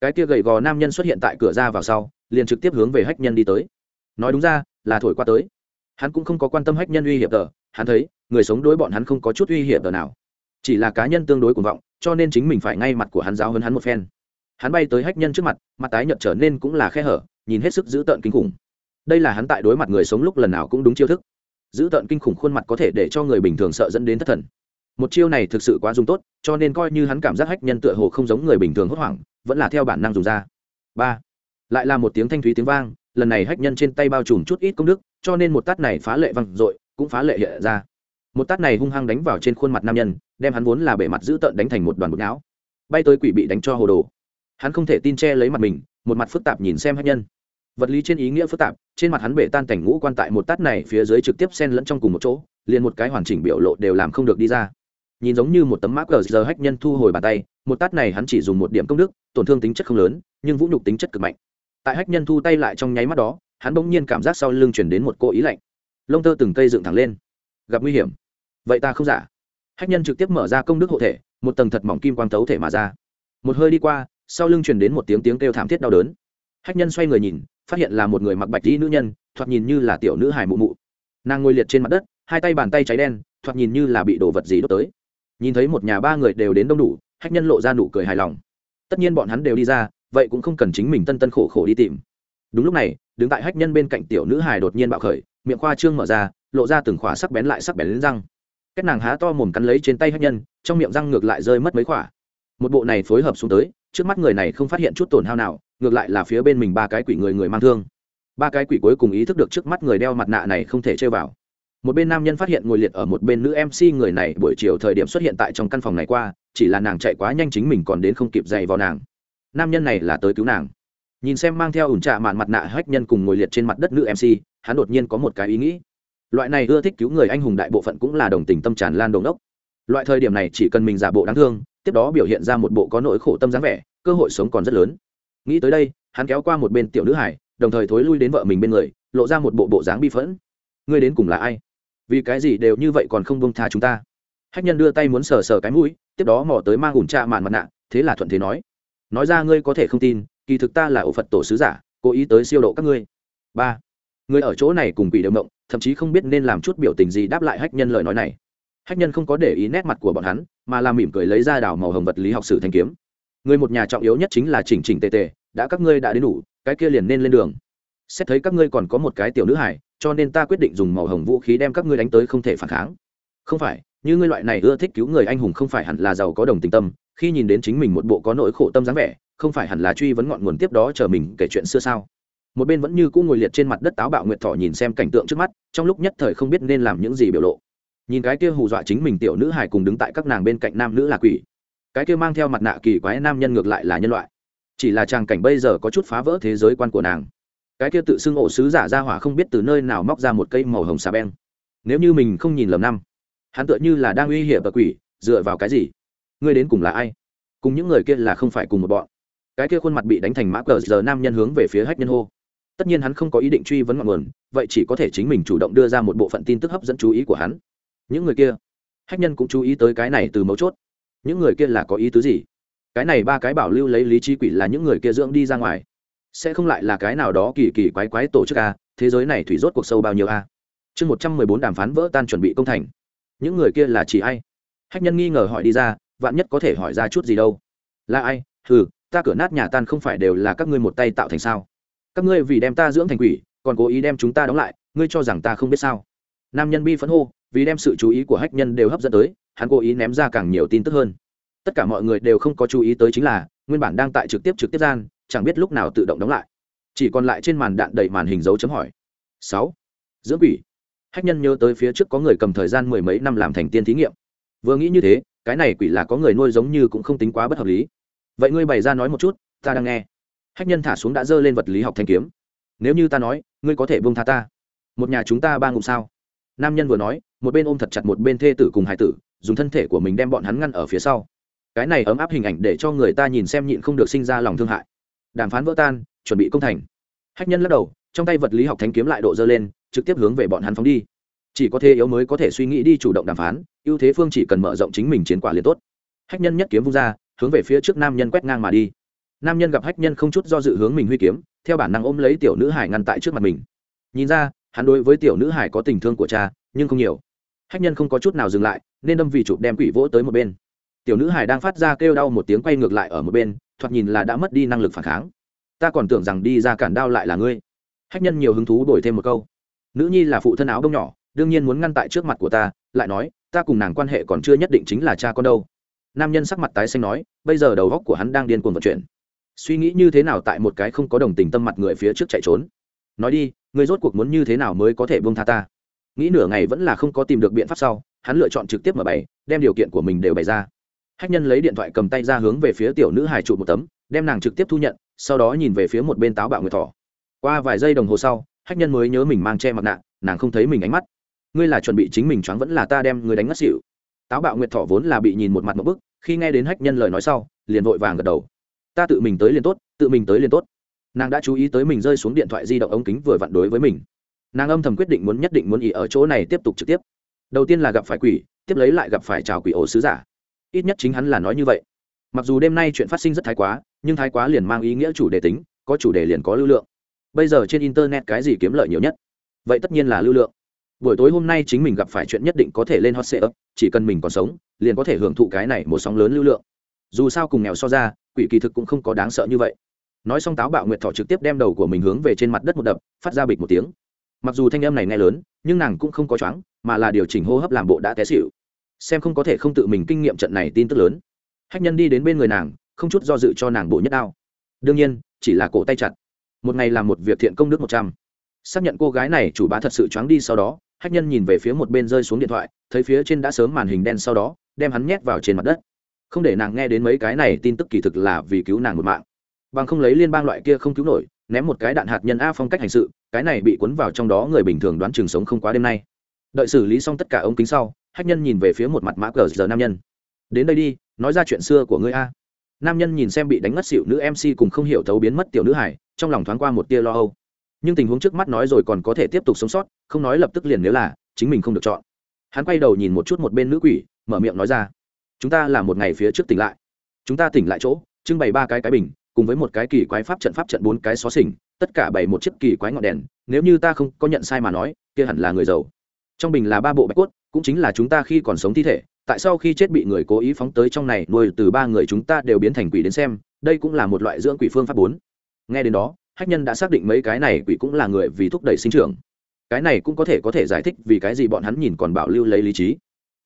Cái kia gầy gò nam nhân xuất hiện tại cửa ra vào sau, liền trực tiếp hướng về hách nhân đi tới. Nói đúng ra, là thổi qua tới. Hắn cũng không có quan tâm hách nhân uy hiểm tờ hắn thấy, người sống đối bọn hắn không có chút uy hiểm tờ nào. Chỉ là cá nhân tương đối cuồng vọng, cho nên chính mình phải ngay mặt của hắn giáo hơn hắn một phen. Hắn bay tới hách nhân trước mặt mặt tái nhợt trở nên cũng là khe hở, nhìn hết sức dữ tợn kinh khủng đây là hắn tại đối mặt người sống lúc lần nào cũng đúng chiêu thức. Giữ tợn kinh khủng khuôn mặt có thể để cho người bình thường sợ dẫn đến thất thần. Một chiêu này thực sự quá dùng tốt, cho nên coi như hắn cảm giác hách nhân tựa hồ không giống người bình thường hốt hoảng, vẫn là theo bản năng dùng ra. Ba. Lại là một tiếng thanh thúy tiếng vang, lần này hách nhân trên tay bao trùm chút ít công đức, cho nên một tát này phá lệ văng r cũng phá lệ hiện ra. Một tát này hung hăng đánh vào trên khuôn mặt nam nhân, đem hắn vốn là bề mặt dữ tợn đánh thành một đoàn bột não. Bay tới quỷ bị đánh cho hồ đồ. Hắn không thể tin che lấy mặt mình, một mặt phức tạp nhìn xem hách nhân vật lý trên ý nghĩa phức tạp, trên mặt hắn bể tan cảnh ngũ quan tại một tát này phía dưới trực tiếp xen lẫn trong cùng một chỗ, liền một cái hoàn chỉnh biểu lộ đều làm không được đi ra. Nhìn giống như một tấm mác cờ giờ hách nhân thu hồi bàn tay, một tát này hắn chỉ dùng một điểm công đức, tổn thương tính chất không lớn, nhưng vũ nhục tính chất cực mạnh. Tại hách nhân thu tay lại trong nháy mắt đó, hắn bỗng nhiên cảm giác sau lưng chuyển đến một cô ý lạnh. Lông tơ từng cây dựng thẳng lên. Gặp nguy hiểm. Vậy ta không giả. Hách nhân trực tiếp mở ra công đức hộ thể, một tầng thật mỏng kim quang tấu thể mà ra. Một hơi đi qua, sau lưng truyền đến một tiếng tiếng kêu thảm thiết đau đớn hách nhân xoay người nhìn, phát hiện là một người mặc bạch dĩ nữ nhân, thoạt nhìn như là tiểu nữ hải mụ mụ. Nàng ngồi liệt trên mặt đất, hai tay bàn tay cháy đen, thoạt nhìn như là bị đổ vật gì đốt tới. Nhìn thấy một nhà ba người đều đến đông đủ, hách nhân lộ ra nụ cười hài lòng. Tất nhiên bọn hắn đều đi ra, vậy cũng không cần chính mình tân tân khổ khổ đi tìm. Đúng lúc này, đứng tại hách nhân bên cạnh tiểu nữ hài đột nhiên bạo khởi, miệng khoa trương mở ra, lộ ra từng khỏa sắc bén lại sắc bén lên răng. Cách nàng há to mồm cắn lấy trên tay hách nhân, trong miệng răng ngược lại rơi mất mấy khỏa. Một bộ này phối hợp xuống tới trước mắt người này không phát hiện chút tổn hao nào, ngược lại là phía bên mình ba cái quỷ người người mang thương. Ba cái quỷ cuối cùng ý thức được trước mắt người đeo mặt nạ này không thể chơi vào. Một bên nam nhân phát hiện ngồi liệt ở một bên nữ mc người này buổi chiều thời điểm xuất hiện tại trong căn phòng này qua, chỉ là nàng chạy quá nhanh chính mình còn đến không kịp dày vào nàng. Nam nhân này là tới cứu nàng. Nhìn xem mang theo ủn trạ mạn mặt nạ hách nhân cùng ngồi liệt trên mặt đất nữ mc hắn đột nhiên có một cái ý nghĩ. Loại này ưa thích cứu người anh hùng đại bộ phận cũng là đồng tình tâm tràn lan đồn đốc loại thời điểm này chỉ cần mình giả bộ đáng thương, tiếp đó biểu hiện ra một bộ có nỗi khổ tâm dáng vẻ, cơ hội sống còn rất lớn. Nghĩ tới đây, hắn kéo qua một bên tiểu nữ hải, đồng thời thối lui đến vợ mình bên người, lộ ra một bộ bộ dáng bi phẫn. Ngươi đến cùng là ai? Vì cái gì đều như vậy còn không bông tha chúng ta? Hách nhân đưa tay muốn sờ sờ cái mũi, tiếp đó mò tới mang ủn trạ màn mặt nạ, thế là thuận thế nói. Nói ra ngươi có thể không tin, kỳ thực ta là ổ phật tổ sứ giả, cố ý tới siêu độ các ngươi. Ba. Người ở chỗ này cùng quỷ đều mộng, thậm chí không biết nên làm chút biểu tình gì đáp lại hách nhân lời nói này hách nhân không có để ý nét mặt của bọn hắn, mà làm mỉm cười lấy ra đảo màu hồng vật lý học sử thanh kiếm. Người một nhà trọng yếu nhất chính là chỉnh chỉnh tề tề, đã các ngươi đã đến đủ, cái kia liền nên lên đường. Xét thấy các ngươi còn có một cái tiểu nữ hải cho nên ta quyết định dùng màu hồng vũ khí đem các ngươi đánh tới không thể phản kháng. Không phải, như ngươi loại này ưa thích cứu người anh hùng không phải hẳn là giàu có đồng tình tâm, khi nhìn đến chính mình một bộ có nỗi khổ tâm dáng vẻ, không phải hẳn là truy vấn ngọn nguồn tiếp đó chờ mình kể chuyện xưa sao? Một bên vẫn như cũ ngồi liệt trên mặt đất táo bạo nguyệt thọ nhìn xem cảnh tượng trước mắt, trong lúc nhất thời không biết nên làm những gì biểu lộ nhìn cái kia hù dọa chính mình tiểu nữ hải cùng đứng tại các nàng bên cạnh nam nữ là quỷ. Cái kia mang theo mặt nạ kỳ quái nam nhân ngược lại là nhân loại. Chỉ là tràng cảnh bây giờ có chút phá vỡ thế giới quan của nàng. Cái kia tự xưng ổ sứ giả ra hỏa không biết từ nơi nào móc ra một cây màu hồng xà beng. Nếu như mình không nhìn lầm năm, hắn tựa như là đang uy hiểm và quỷ, dựa vào cái gì? Ngươi đến cùng là ai? Cùng những người kia là không phải cùng một bọn. Cái kia khuôn mặt bị đánh thành mã cờ giờ nam nhân hướng về phía hách nhân hô. Tất nhiên hắn không có ý định truy vấn ngọn nguồn, vậy chỉ có thể chính mình chủ động đưa ra một bộ phận tin tức hấp dẫn chú ý của hắn những người kia, hách nhân cũng chú ý tới cái này từ mấu chốt. Những người kia là có ý tứ gì? Cái này ba cái bảo lưu lấy lý trí quỷ là những người kia dưỡng đi ra ngoài. Sẽ không lại là cái nào đó kỳ kỳ quái quái tổ chức a? Thế giới này thủy rốt cuộc sâu bao nhiêu a? Chương một trăm mười bốn đàm phán vỡ tan chuẩn bị công thành. Những người kia là chỉ ai? Hách nhân nghi ngờ hỏi đi ra, vạn nhất có thể hỏi ra chút gì đâu. Là ai? Ừ ta cửa nát nhà tan không phải đều là các ngươi một tay tạo thành sao? Các ngươi vì đem ta dưỡng thành quỷ, còn cố ý đem chúng ta đóng lại, ngươi cho rằng ta không biết sao? Nam nhân bi phẫn hô vì đem sự chú ý của hách nhân đều hấp dẫn tới, hắn cố ý ném ra càng nhiều tin tức hơn. Tất cả mọi người đều không có chú ý tới chính là, nguyên bản đang tại trực tiếp trực tiếp gian, chẳng biết lúc nào tự động đóng lại. Chỉ còn lại trên màn đạn đầy màn hình dấu chấm hỏi. Sáu. Dưỡng quỷ. Hách nhân nhớ tới phía trước có người cầm thời gian mười mấy năm làm thành tiên thí nghiệm. Vừa nghĩ như thế, cái này quỷ là có người nuôi giống như cũng không tính quá bất hợp lý. Vậy ngươi bày ra nói một chút, ta đang nghe. Hách nhân thả xuống đã dơ lên vật lý học thanh kiếm. Nếu như ta nói, ngươi có thể buông tha ta. Một nhà chúng ta ba ngụm sao? Nam nhân vừa nói, một bên ôm thật chặt một bên thê tử cùng hải tử, dùng thân thể của mình đem bọn hắn ngăn ở phía sau. Cái này ấm áp hình ảnh để cho người ta nhìn xem nhịn không được sinh ra lòng thương hại. Đàm phán vỡ tan, chuẩn bị công thành. Hách nhân lắc đầu, trong tay vật lý học thánh kiếm lại độ dơ lên, trực tiếp hướng về bọn hắn phóng đi. Chỉ có thế yếu mới có thể suy nghĩ đi chủ động đàm phán, ưu thế phương chỉ cần mở rộng chính mình chiến quả liền tốt. Hách nhân nhất kiếm vung ra, hướng về phía trước nam nhân quét ngang mà đi. Nam nhân gặp hách nhân không chút do dự hướng mình huy kiếm, theo bản năng ôm lấy tiểu nữ hải ngăn tại trước mặt mình. Nhìn ra hắn đối với tiểu nữ hải có tình thương của cha, nhưng không nhiều. Hách nhân không có chút nào dừng lại, nên đâm vì chụp đem quỷ vỗ tới một bên. Tiểu nữ hải đang phát ra kêu đau một tiếng quay ngược lại ở một bên, thoạt nhìn là đã mất đi năng lực phản kháng. Ta còn tưởng rằng đi ra cản đao lại là ngươi. Hách nhân nhiều hứng thú đổi thêm một câu. Nữ nhi là phụ thân áo đông nhỏ, đương nhiên muốn ngăn tại trước mặt của ta, lại nói, ta cùng nàng quan hệ còn chưa nhất định chính là cha con đâu. Nam nhân sắc mặt tái xanh nói, bây giờ đầu góc của hắn đang điên cuồng vận chuyển. Suy nghĩ như thế nào tại một cái không có đồng tình tâm mặt người phía trước chạy trốn nói đi người rốt cuộc muốn như thế nào mới có thể buông tha ta? Nghĩ nửa ngày vẫn là không có tìm được biện pháp sau, hắn lựa chọn trực tiếp mở bày, đem điều kiện của mình đều bày ra. Hách nhân lấy điện thoại cầm tay ra hướng về phía tiểu nữ hải trụ một tấm, đem nàng trực tiếp thu nhận, sau đó nhìn về phía một bên táo bạo người thỏ. Qua vài giây đồng hồ sau, hách nhân mới nhớ mình mang che mặt nạ, nàng không thấy mình ánh mắt. Ngươi là chuẩn bị chính mình choáng vẫn là ta đem người đánh ngất xỉu. Táo bạo nguyệt thọ vốn là bị nhìn một mặt một bức, khi nghe đến hách nhân lời nói sau, liền vội vàng gật đầu. Ta tự mình tới liền tốt, tự mình tới liền tốt nàng đã chú ý tới mình rơi xuống điện thoại di động ống kính vừa vặn đối với mình. Nàng âm thầm quyết định muốn nhất định muốn ý ở chỗ này tiếp tục trực tiếp. Đầu tiên là gặp phải quỷ, tiếp lấy lại gặp phải chào quỷ ổ sứ giả. Ít nhất chính hắn là nói như vậy. Mặc dù đêm nay chuyện phát sinh rất thái quá, nhưng thái quá liền mang ý nghĩa chủ đề tính, có chủ đề liền có lưu lượng. Bây giờ trên internet cái gì kiếm lợi nhiều nhất? Vậy tất nhiên là lưu lượng. Buổi tối hôm nay chính mình gặp phải chuyện nhất định có thể lên hot sale chỉ cần mình còn sống, liền có thể hưởng thụ cái này một sóng lớn lưu lượng. Dù sao cùng nghèo so ra, quỷ kỳ thực cũng không có đáng sợ như vậy nói xong táo bạo nguyệt thọ trực tiếp đem đầu của mình hướng về trên mặt đất một đập, phát ra bịch một tiếng. Mặc dù thanh âm này nghe lớn, nhưng nàng cũng không có choáng, mà là điều chỉnh hô hấp làm bộ đã té xịu xem không có thể không tự mình kinh nghiệm trận này tin tức lớn. Hách nhân đi đến bên người nàng, không chút do dự cho nàng bộ nhất đao. Đương nhiên, chỉ là cổ tay chặt. Một ngày làm một việc thiện công đức một trăm. Xác nhận cô gái này chủ bá thật sự choáng đi sau đó, hách nhân nhìn về phía một bên rơi xuống điện thoại, thấy phía trên đã sớm màn hình đen sau đó, đem hắn nhét vào trên mặt đất. Không để nàng nghe đến mấy cái này tin tức kỳ thực là vì cứu nàng một mạng bằng không lấy liên bang loại kia không cứu nổi, ném một cái đạn hạt nhân a phong cách hành sự, cái này bị cuốn vào trong đó người bình thường đoán chừng sống không quá đêm nay. Đợi xử lý xong tất cả ống kính sau, hách nhân nhìn về phía một mặt mã cờ giờ nam nhân. Đến đây đi, nói ra chuyện xưa của ngươi a. Nam nhân nhìn xem bị đánh ngất xịu nữ mc cùng không hiểu thấu biến mất tiểu nữ hải trong lòng thoáng qua một tia lo âu. Nhưng tình huống trước mắt nói rồi còn có thể tiếp tục sống sót, không nói lập tức liền nếu là, chính mình không được chọn. Hắn quay đầu nhìn một chút một bên nữ quỷ, mở miệng nói ra, chúng ta là một ngày phía trước tỉnh lại. Chúng ta tỉnh lại chỗ, trưng bày ba cái cái bình cùng với một cái kỳ quái pháp trận pháp trận bốn cái xó xỉnh, tất cả bảy một chiếc kỳ quái ngọn đèn, nếu như ta không có nhận sai mà nói, kia hẳn là người giàu. Trong bình là ba bộ bạch cốt, cũng chính là chúng ta khi còn sống thi thể, tại sao khi chết bị người cố ý phóng tới trong này nuôi từ ba người chúng ta đều biến thành quỷ đến xem, đây cũng là một loại dưỡng quỷ phương pháp bốn. Nghe đến đó, hách nhân đã xác định mấy cái này quỷ cũng là người vì thúc đẩy sinh trưởng. Cái này cũng có thể có thể giải thích vì cái gì bọn hắn nhìn còn bảo lưu lấy lý trí.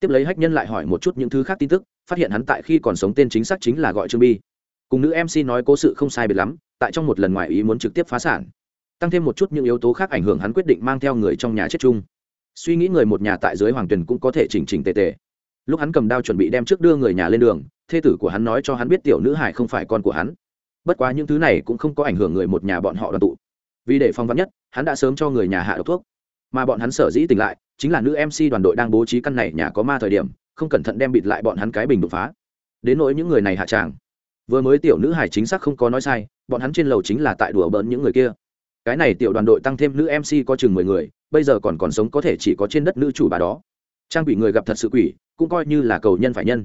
Tiếp lấy hách nhân lại hỏi một chút những thứ khác tin tức, phát hiện hắn tại khi còn sống tên chính xác chính là gọi trương bi cùng nữ mc nói cố sự không sai biệt lắm, tại trong một lần ngoài ý muốn trực tiếp phá sản. Tăng thêm một chút những yếu tố khác ảnh hưởng hắn quyết định mang theo người trong nhà chết chung. Suy nghĩ người một nhà tại dưới hoàng tuyền cũng có thể chỉnh chỉnh tề tề. Lúc hắn cầm đao chuẩn bị đem trước đưa người nhà lên đường, thê tử của hắn nói cho hắn biết tiểu nữ hải không phải con của hắn. Bất quá những thứ này cũng không có ảnh hưởng người một nhà bọn họ đoàn tụ. Vì để phong vắn nhất, hắn đã sớm cho người nhà hạ độc thuốc. Mà bọn hắn sở dĩ tỉnh lại, chính là nữ mc đoàn đội đang bố trí căn này nhà có ma thời điểm, không cẩn thận đem bịt lại bọn hắn cái bình đột phá. Đến nỗi những người này hạ tràng vừa mới tiểu nữ hải chính xác không có nói sai, bọn hắn trên lầu chính là tại đùa bỡn những người kia. Cái này tiểu đoàn đội tăng thêm nữ mc có chừng mười người, bây giờ còn còn sống có thể chỉ có trên đất nữ chủ bà đó. Trang bị người gặp thật sự quỷ, cũng coi như là cầu nhân phải nhân.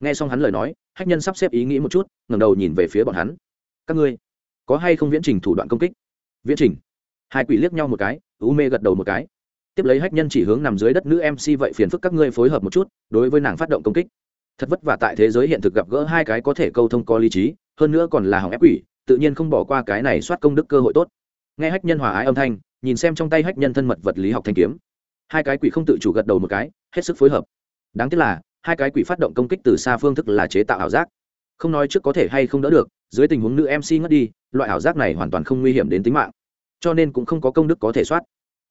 Nghe xong hắn lời nói hách nhân sắp xếp ý nghĩ một chút, ngẩng đầu nhìn về phía bọn hắn. Các ngươi, có hay không viễn trình thủ đoạn công kích? Viễn trình. Hai quỷ liếc nhau một cái u mê gật đầu một cái. Tiếp lấy hách nhân chỉ hướng nằm dưới đất nữ mc vậy phiền phức các ngươi phối hợp một chút, đối với nàng phát động công kích thật vất vả tại thế giới hiện thực gặp gỡ hai cái có thể câu thông có lý trí, hơn nữa còn là hỏng ép quỷ, tự nhiên không bỏ qua cái này soát công đức cơ hội tốt. Nghe hách nhân hòa ái âm thanh, nhìn xem trong tay hách nhân thân mật vật lý học thanh kiếm. Hai cái quỷ không tự chủ gật đầu một cái, hết sức phối hợp. Đáng tiếc là, hai cái quỷ phát động công kích từ xa phương thức là chế tạo ảo giác. Không nói trước có thể hay không đỡ được, dưới tình huống nữ mc ngất đi, loại ảo giác này hoàn toàn không nguy hiểm đến tính mạng. Cho nên cũng không có công đức có thể soát.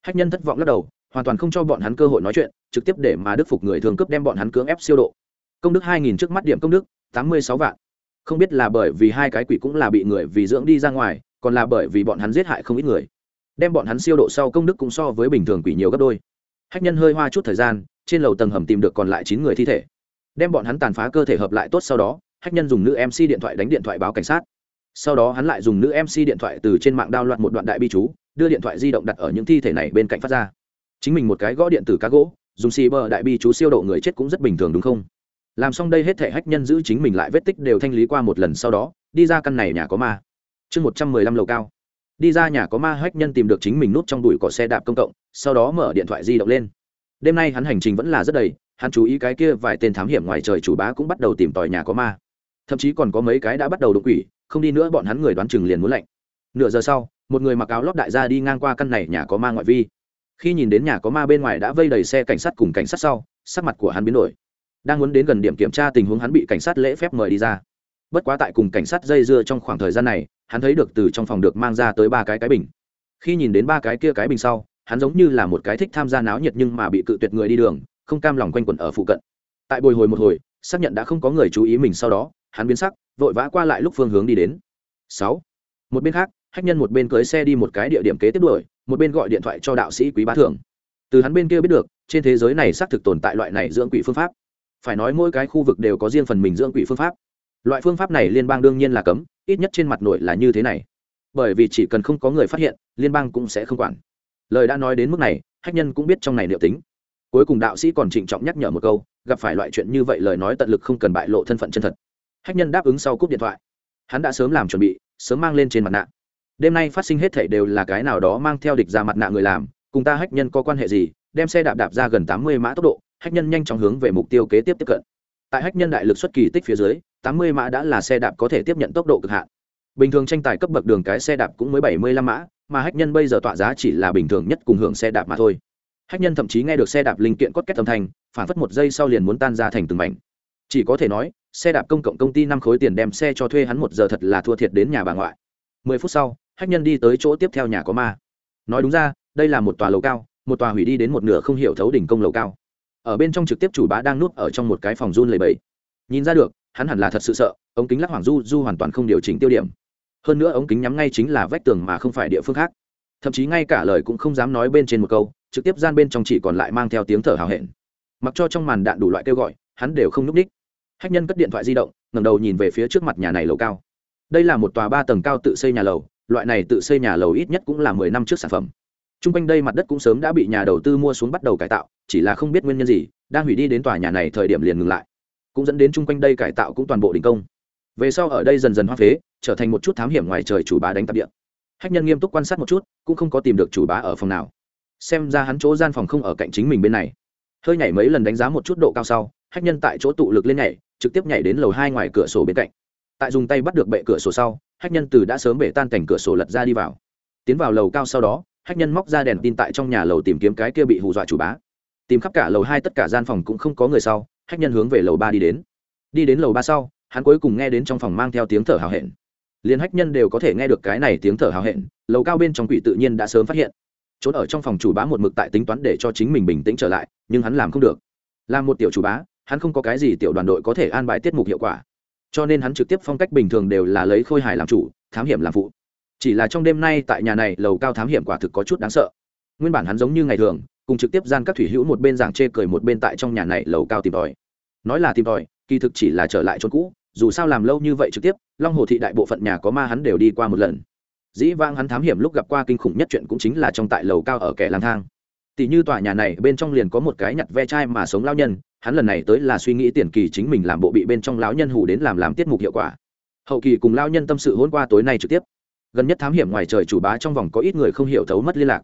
Hách nhân thất vọng lắc đầu, hoàn toàn không cho bọn hắn cơ hội nói chuyện, trực tiếp để mà đức phục người thường cướp đem bọn hắn cưỡng ép siêu độ công đức hai nghìn trước mắt điểm công đức, tám mươi sáu vạn. Không biết là bởi vì hai cái quỷ cũng là bị người vì dưỡng đi ra ngoài, còn là bởi vì bọn hắn giết hại không ít người. Đem bọn hắn siêu độ sau công đức cũng so với bình thường quỷ nhiều gấp đôi. Hách nhân hơi hoa chút thời gian, trên lầu tầng hầm tìm được còn lại chín người thi thể. Đem bọn hắn tàn phá cơ thể hợp lại tốt sau đó, hách nhân dùng nữ mc điện thoại đánh điện thoại báo cảnh sát. Sau đó hắn lại dùng nữ mc điện thoại từ trên mạng đao loạn một đoạn đại bi chú, đưa điện thoại di động đặt ở những thi thể này bên cạnh phát ra. Chính mình một cái gõ điện tử cá gỗ, dùng xì bờ đại bi chú siêu độ người chết cũng rất bình thường đúng không? Làm xong đây hết thể hách nhân giữ chính mình lại vết tích đều thanh lý qua một lần sau đó, đi ra căn này nhà có ma. Chương một trăm mười lăm lầu cao. Đi ra nhà có ma hách nhân tìm được chính mình nút trong đùi cỏ xe đạp công cộng, sau đó mở điện thoại di động lên. Đêm nay hắn hành trình vẫn là rất đầy, hắn chú ý cái kia vài tên thám hiểm ngoài trời chủ bá cũng bắt đầu tìm tòi nhà có ma. Thậm chí còn có mấy cái đã bắt đầu đột quỷ, không đi nữa bọn hắn người đoán chừng liền muốn lạnh. Nửa giờ sau, một người mặc áo lót đại gia đi ngang qua căn này nhà có ma ngoại vi. Khi nhìn đến nhà có ma bên ngoài đã vây đầy xe cảnh sát cùng cảnh sát sau, sắc mặt của hắn biến đổi đang muốn đến gần điểm kiểm tra tình huống hắn bị cảnh sát lễ phép mời đi ra. Bất quá tại cùng cảnh sát dây dưa trong khoảng thời gian này, hắn thấy được từ trong phòng được mang ra tới ba cái cái bình. Khi nhìn đến ba cái kia cái bình sau, hắn giống như là một cái thích tham gia náo nhiệt nhưng mà bị cự tuyệt người đi đường, không cam lòng quanh quẩn ở phụ cận. Tại bồi hồi một hồi, xác nhận đã không có người chú ý mình sau đó, hắn biến sắc, vội vã qua lại lúc phương hướng đi đến. Sáu. Một bên khác hách nhân một bên cưới xe đi một cái địa điểm kế tiếp đuổi, một bên gọi điện thoại cho đạo sĩ quý bá thường từ hắn bên kia biết được, trên thế giới này xác thực tồn tại loại này dưỡng quỷ phương pháp phải nói mỗi cái khu vực đều có riêng phần mình dưỡng quỷ phương pháp. Loại phương pháp này liên bang đương nhiên là cấm, ít nhất trên mặt nội là như thế này. Bởi vì chỉ cần không có người phát hiện, liên bang cũng sẽ không quản. Lời đã nói đến mức này hách nhân cũng biết trong này liệu tính. Cuối cùng đạo sĩ còn trịnh trọng nhắc nhở một câu, gặp phải loại chuyện như vậy lời nói tận lực không cần bại lộ thân phận chân thật. Hách nhân đáp ứng sau cúp điện thoại. Hắn đã sớm làm chuẩn bị, sớm mang lên trên mặt nạ. Đêm nay phát sinh hết thảy đều là cái nào đó mang theo địch ra mặt nạ người làm, cùng ta hách nhân có quan hệ gì, đem xe đạp đạp ra gần tám mươi mã tốc độ hách nhân nhanh chóng hướng về mục tiêu kế tiếp tiếp cận. Tại hách nhân đại lực xuất kỳ tích phía dưới, tám mươi mã đã là xe đạp có thể tiếp nhận tốc độ cực hạn. Bình thường tranh tài cấp bậc đường cái xe đạp cũng mới bảy mươi lăm mã, mà hách nhân bây giờ tọa giá chỉ là bình thường nhất cùng hưởng xe đạp mà thôi. Hách nhân thậm chí nghe được xe đạp linh kiện cốt kết âm thanh, phản phất một giây sau liền muốn tan ra thành từng mảnh. Chỉ có thể nói, xe đạp công cộng công ty năm khối tiền đem xe cho thuê hắn một giờ thật là thua thiệt đến nhà bà ngoại. Mười phút sau, hách nhân đi tới chỗ tiếp theo nhà có ma. Nói đúng ra, đây là một tòa lầu cao, một tòa hủy đi đến một nửa không hiểu thấu đỉnh công lầu cao ở bên trong trực tiếp chủ bá đang nuốt ở trong một cái phòng run lầy bầy. Nhìn ra được, hắn hẳn là thật sự sợ, ống kính lắc hoàng du du hoàn toàn không điều chỉnh tiêu điểm. Hơn nữa ống kính nhắm ngay chính là vách tường mà không phải địa phương khác. Thậm chí ngay cả lời cũng không dám nói bên trên một câu, trực tiếp gian bên trong chỉ còn lại mang theo tiếng thở hào hẹn. Mặc cho trong màn đạn đủ loại kêu gọi, hắn đều không n ú c ních hách nhân cất điện thoại di động ngầm đầu nhìn về phía trước mặt nhà này lầu cao. Đây là một tòa ba tầng cao tự xây nhà lầu, loại này tự xây nhà lầu ít nhất cũng là mười năm trước sản phẩm t r u n g quanh đây mặt đất cũng sớm đã bị nhà đầu tư mua xuống bắt đầu cải tạo, chỉ là không biết nguyên nhân gì, đang hủy đi đến tòa nhà này thời điểm liền ngừng lại. Cũng dẫn đến chung quanh đây cải tạo cũng toàn bộ đình công. Về sau ở đây dần dần hoa phế, trở thành một chút thám hiểm ngoài trời chủ bá đánh tập điện hách nhân nghiêm túc quan sát một chút, cũng không có tìm được chủ bá ở phòng nào. Xem ra hắn chỗ gian phòng không ở cạnh chính mình bên này. Hơi nhảy mấy lần đánh giá một chút độ cao sau, hách nhân tại chỗ tụ lực lên nhảy, trực tiếp nhảy đến lầu hai ngoài cửa sổ bên cạnh. Tại dùng tay bắt được bệ cửa sổ sau, hách nhân từ đã sớm bể tan cảnh cửa sổ lật ra đi vào. Tiến vào lầu cao sau đó hách nhân móc ra đèn tin tại trong nhà lầu tìm kiếm cái kia bị hù dọa chủ bá. Tìm khắp cả lầu hai tất cả gian phòng cũng không có người sau, hách nhân hướng về lầu ba đi đến. Đi đến lầu ba sau, hắn cuối cùng nghe đến trong phòng mang theo tiếng thở hào hẹn. Liền hách nhân đều có thể nghe được cái này tiếng thở hào hẹn, lầu cao bên trong quỷ tự nhiên đã sớm phát hiện. Trốn ở trong phòng chủ bá một mực tại tính toán để cho chính mình bình tĩnh trở lại, nhưng hắn làm không được. Làm một tiểu chủ bá, hắn không có cái gì tiểu đoàn đội có thể an bài tiết mục hiệu quả. Cho nên hắn trực tiếp phong cách bình thường đều là lấy khôi hài làm chủ, thám hiểm làm phụ chỉ là trong đêm nay tại nhà này, lầu cao thám hiểm quả thực có chút đáng sợ. Nguyên bản hắn giống như ngày thường, cùng trực tiếp gian các thủy hữu một bên giảng chê cười một bên tại trong nhà này, lầu cao tìm tòi. Nói là tìm tòi, kỳ thực chỉ là trở lại chỗ cũ, dù sao làm lâu như vậy trực tiếp, long hồ thị đại bộ phận nhà có ma hắn đều đi qua một lần. Dĩ vang hắn thám hiểm lúc gặp qua kinh khủng nhất chuyện cũng chính là trong tại lầu cao ở kẻ lang thang. Tỷ như tòa nhà này, bên trong liền có một cái nhặt ve chai mà sống lao nhân, hắn lần này tới là suy nghĩ tiền kỳ chính mình làm bộ bị bên trong lão nhân hủ đến làm làm tiết mục hiệu quả. Hậu kỳ cùng lao nhân tâm sự hôn qua tối nay trực tiếp gần nhất thám hiểm ngoài trời chủ bá trong vòng có ít người không hiểu thấu mất liên lạc.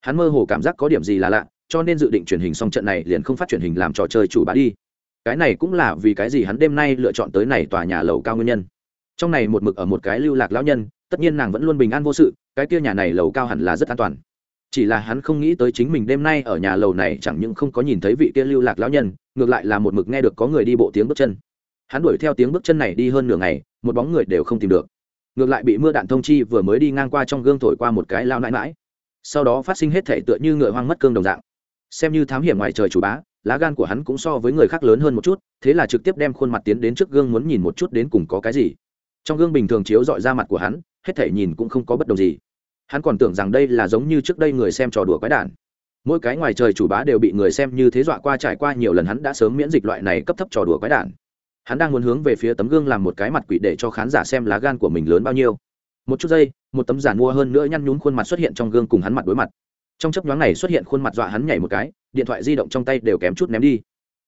Hắn mơ hồ cảm giác có điểm gì là lạ, cho nên dự định truyền hình xong trận này liền không phát truyền hình làm trò chơi chủ bá đi. Cái này cũng là vì cái gì hắn đêm nay lựa chọn tới này tòa nhà lầu cao nguyên nhân. Trong này một mực ở một cái lưu lạc lão nhân, tất nhiên nàng vẫn luôn bình an vô sự, cái kia nhà này lầu cao hẳn là rất an toàn. Chỉ là hắn không nghĩ tới chính mình đêm nay ở nhà lầu này chẳng những không có nhìn thấy vị kia lưu lạc lão nhân, ngược lại là một mực nghe được có người đi bộ tiếng bước chân. Hắn đuổi theo tiếng bước chân này đi hơn nửa ngày, một bóng người đều không tìm được ngược lại bị mưa đạn thông chi vừa mới đi ngang qua trong gương thổi qua một cái lao nãi mãi sau đó phát sinh hết thể tựa như ngựa hoang mất cương đồng dạng. Xem như thám hiểm ngoài trời chủ bá, lá gan của hắn cũng so với người khác lớn hơn một chút, thế là trực tiếp đem khuôn mặt tiến đến trước gương muốn nhìn một chút đến cùng có cái gì. Trong gương bình thường chiếu dọi ra mặt của hắn, hết thể nhìn cũng không có bất đồng gì. Hắn còn tưởng rằng đây là giống như trước đây người xem trò đùa quái đản. Mỗi cái ngoài trời chủ bá đều bị người xem như thế dọa qua trải qua nhiều lần hắn đã sớm miễn dịch loại này cấp thấp trò đùa quái đản hắn đang muốn hướng về phía tấm gương làm một cái mặt quỷ để cho khán giả xem lá gan của mình lớn bao nhiêu. Một chút giây, một tấm giản mua hơn nữa nhăn nhún khuôn mặt xuất hiện trong gương cùng hắn mặt đối mặt. Trong chấp nhoáng này xuất hiện khuôn mặt dọa hắn nhảy một cái, điện thoại di động trong tay đều kém chút ném đi.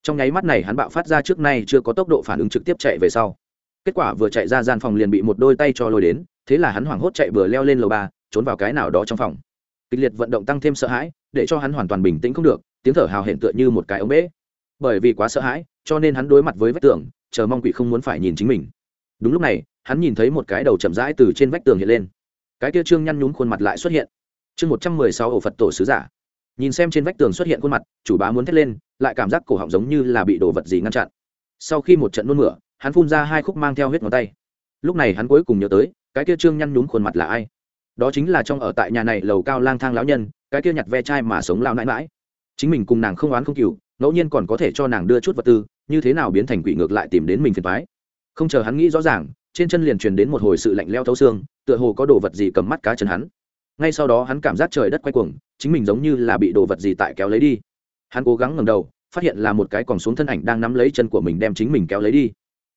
Trong nháy mắt này hắn bạo phát ra trước nay chưa có tốc độ phản ứng trực tiếp chạy về sau. Kết quả vừa chạy ra gian phòng liền bị một đôi tay cho lôi đến, thế là hắn hoảng hốt chạy vừa leo lên lầu ba, trốn vào cái nào đó trong phòng. Kịch liệt vận động tăng thêm sợ hãi, để cho hắn hoàn toàn bình tĩnh không được, tiếng thở hào hẹn tựa như một cái ống bể bởi vì quá sợ hãi, cho nên hắn đối mặt với vách tường chờ mong quỷ không muốn phải nhìn chính mình. Đúng lúc này, hắn nhìn thấy một cái đầu chậm rãi từ trên vách tường hiện lên. Cái kia trương nhăn nhún khuôn mặt lại xuất hiện. Chương một trăm mười sáu ổ phật tổ sứ giả. Nhìn xem trên vách tường xuất hiện khuôn mặt, chủ bá muốn thét lên, lại cảm giác cổ họng giống như là bị đồ vật gì ngăn chặn. Sau khi một trận nôn mửa, hắn phun ra hai khúc mang theo huyết ngón tay. Lúc này hắn cuối cùng nhớ tới, cái kia trương nhăn nhún khuôn mặt là ai? Đó chính là trong ở tại nhà này lầu cao lang thang lão nhân, cái kia nhặt ve chai mà sống lao nãi mãi chính mình cùng nàng không oán không cừu, ngẫu nhiên còn có thể cho nàng đưa chút vật tư như thế nào biến thành quỷ ngược lại tìm đến mình phiền toái? Không chờ hắn nghĩ rõ ràng, trên chân liền truyền đến một hồi sự lạnh leo thấu xương, tựa hồ có đồ vật gì cầm mắt cá chân hắn. Ngay sau đó hắn cảm giác trời đất quay cuồng, chính mình giống như là bị đồ vật gì tại kéo lấy đi. Hắn cố gắng ngầm đầu, phát hiện là một cái còn xuống thân ảnh đang nắm lấy chân của mình đem chính mình kéo lấy đi.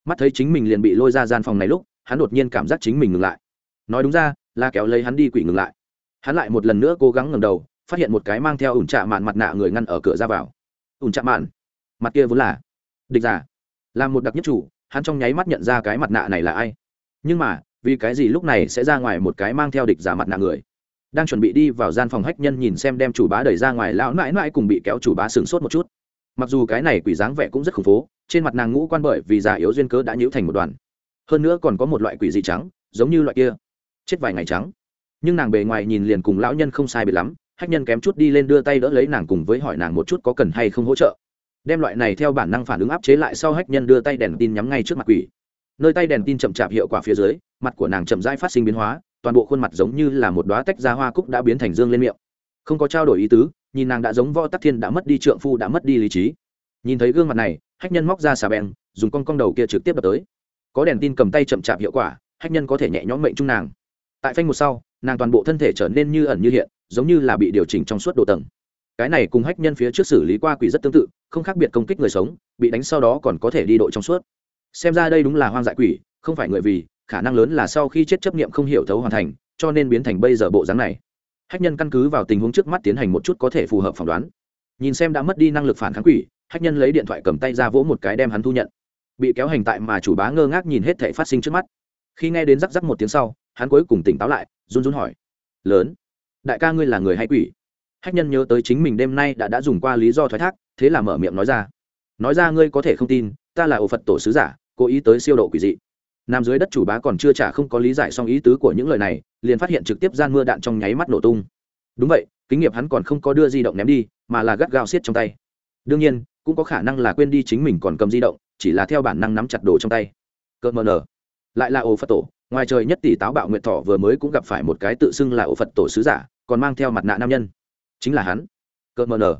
Mắt thấy chính mình liền bị lôi ra gian phòng này lúc, hắn đột nhiên cảm giác chính mình ngừng lại. Nói đúng ra, là kéo lấy hắn đi quỷ ngừng lại. Hắn lại một lần nữa cố gắng ngầm đầu, phát hiện một cái mang theo ủn trạ mạn mặt nạ người ngăn ở cửa ra vào. Ủn trạ mạn? Mặt kia vốn là địch giả. Là một đặc nhất chủ, hắn trong nháy mắt nhận ra cái mặt nạ này là ai. Nhưng mà, vì cái gì lúc này sẽ ra ngoài một cái mang theo địch giả mặt nạ người? Đang chuẩn bị đi vào gian phòng hách nhân nhìn xem đem chủ bá đẩy ra ngoài, lão mãi mãi cùng bị kéo chủ bá sửng sốt một chút. Mặc dù cái này quỷ dáng vẻ cũng rất khủng phố, trên mặt nàng ngũ quan bởi vì già yếu duyên cớ đã nhíu thành một đoàn. Hơn nữa còn có một loại quỷ dị trắng, giống như loại kia, chết vài ngày trắng. Nhưng nàng bề ngoài nhìn liền cùng lão nhân không sai biệt lắm, hách nhân kém chút đi lên đưa tay đỡ lấy nàng cùng với hỏi nàng một chút có cần hay không hỗ trợ đem loại này theo bản năng phản ứng áp chế lại sau hách nhân đưa tay đèn tin nhắm ngay trước mặt quỷ. Nơi tay đèn tin chậm chạp hiệu quả phía dưới mặt của nàng chậm rãi phát sinh biến hóa toàn bộ khuôn mặt giống như là một đoá tách ra hoa cúc đã biến thành dương lên miệng. Không có trao đổi ý tứ nhìn nàng đã giống võ tắc thiên đã mất đi trượng phu đã mất đi lý trí. Nhìn thấy gương mặt này hách nhân móc ra xà bèn, dùng con con đầu kia trực tiếp đập tới. Có đèn tin cầm tay chậm chạp hiệu quả hách nhân có thể nhẹ nhõm mệnh chung nàng. Tại phanh một sau nàng toàn bộ thân thể trở nên như ẩn như hiện giống như là bị điều chỉnh trong suốt độ tầng cái này cùng hách nhân phía trước xử lý qua quỷ rất tương tự, không khác biệt công kích người sống, bị đánh sau đó còn có thể đi độ trong suốt. Xem ra đây đúng là hoang dại quỷ, không phải người vì, khả năng lớn là sau khi chết chấp nghiệm không hiểu thấu hoàn thành, cho nên biến thành bây giờ bộ dáng này. Hách nhân căn cứ vào tình huống trước mắt tiến hành một chút có thể phù hợp phỏng đoán. Nhìn xem đã mất đi năng lực phản kháng quỷ, hách nhân lấy điện thoại cầm tay ra vỗ một cái đem hắn thu nhận. Bị kéo hành tại mà chủ bá ngơ ngác nhìn hết thể phát sinh trước mắt. Khi nghe đến rắc rắc một tiếng sau, hắn cuối cùng tỉnh táo lại, run run hỏi, lớn, đại ca ngươi là người hay quỷ? Hách nhân nhớ tới chính mình đêm nay đã đã dùng qua lý do thoái thác, thế là mở miệng nói ra. Nói ra ngươi có thể không tin, ta là ổ phật tổ sứ giả, cố ý tới siêu độ quỷ dị. Nam dưới đất chủ bá còn chưa trả không có lý giải xong ý tứ của những lời này, liền phát hiện trực tiếp gian mưa đạn trong nháy mắt nổ tung. Đúng vậy kinh nghiệm hắn còn không có đưa di động ném đi, mà là gắt gao xiết trong tay. Đương nhiên, cũng có khả năng là quên đi chính mình còn cầm di động, chỉ là theo bản năng nắm chặt đồ trong tay. Cơ mờ nở lại là ổ phật tổ, ngoài trời nhất tỷ táo bạo nguyệt thọ vừa mới cũng gặp phải một cái tự xưng là ổ phật tổ sứ giả, còn mang theo mặt nạ nam nhân chính là hắn. Cợt mờ nở.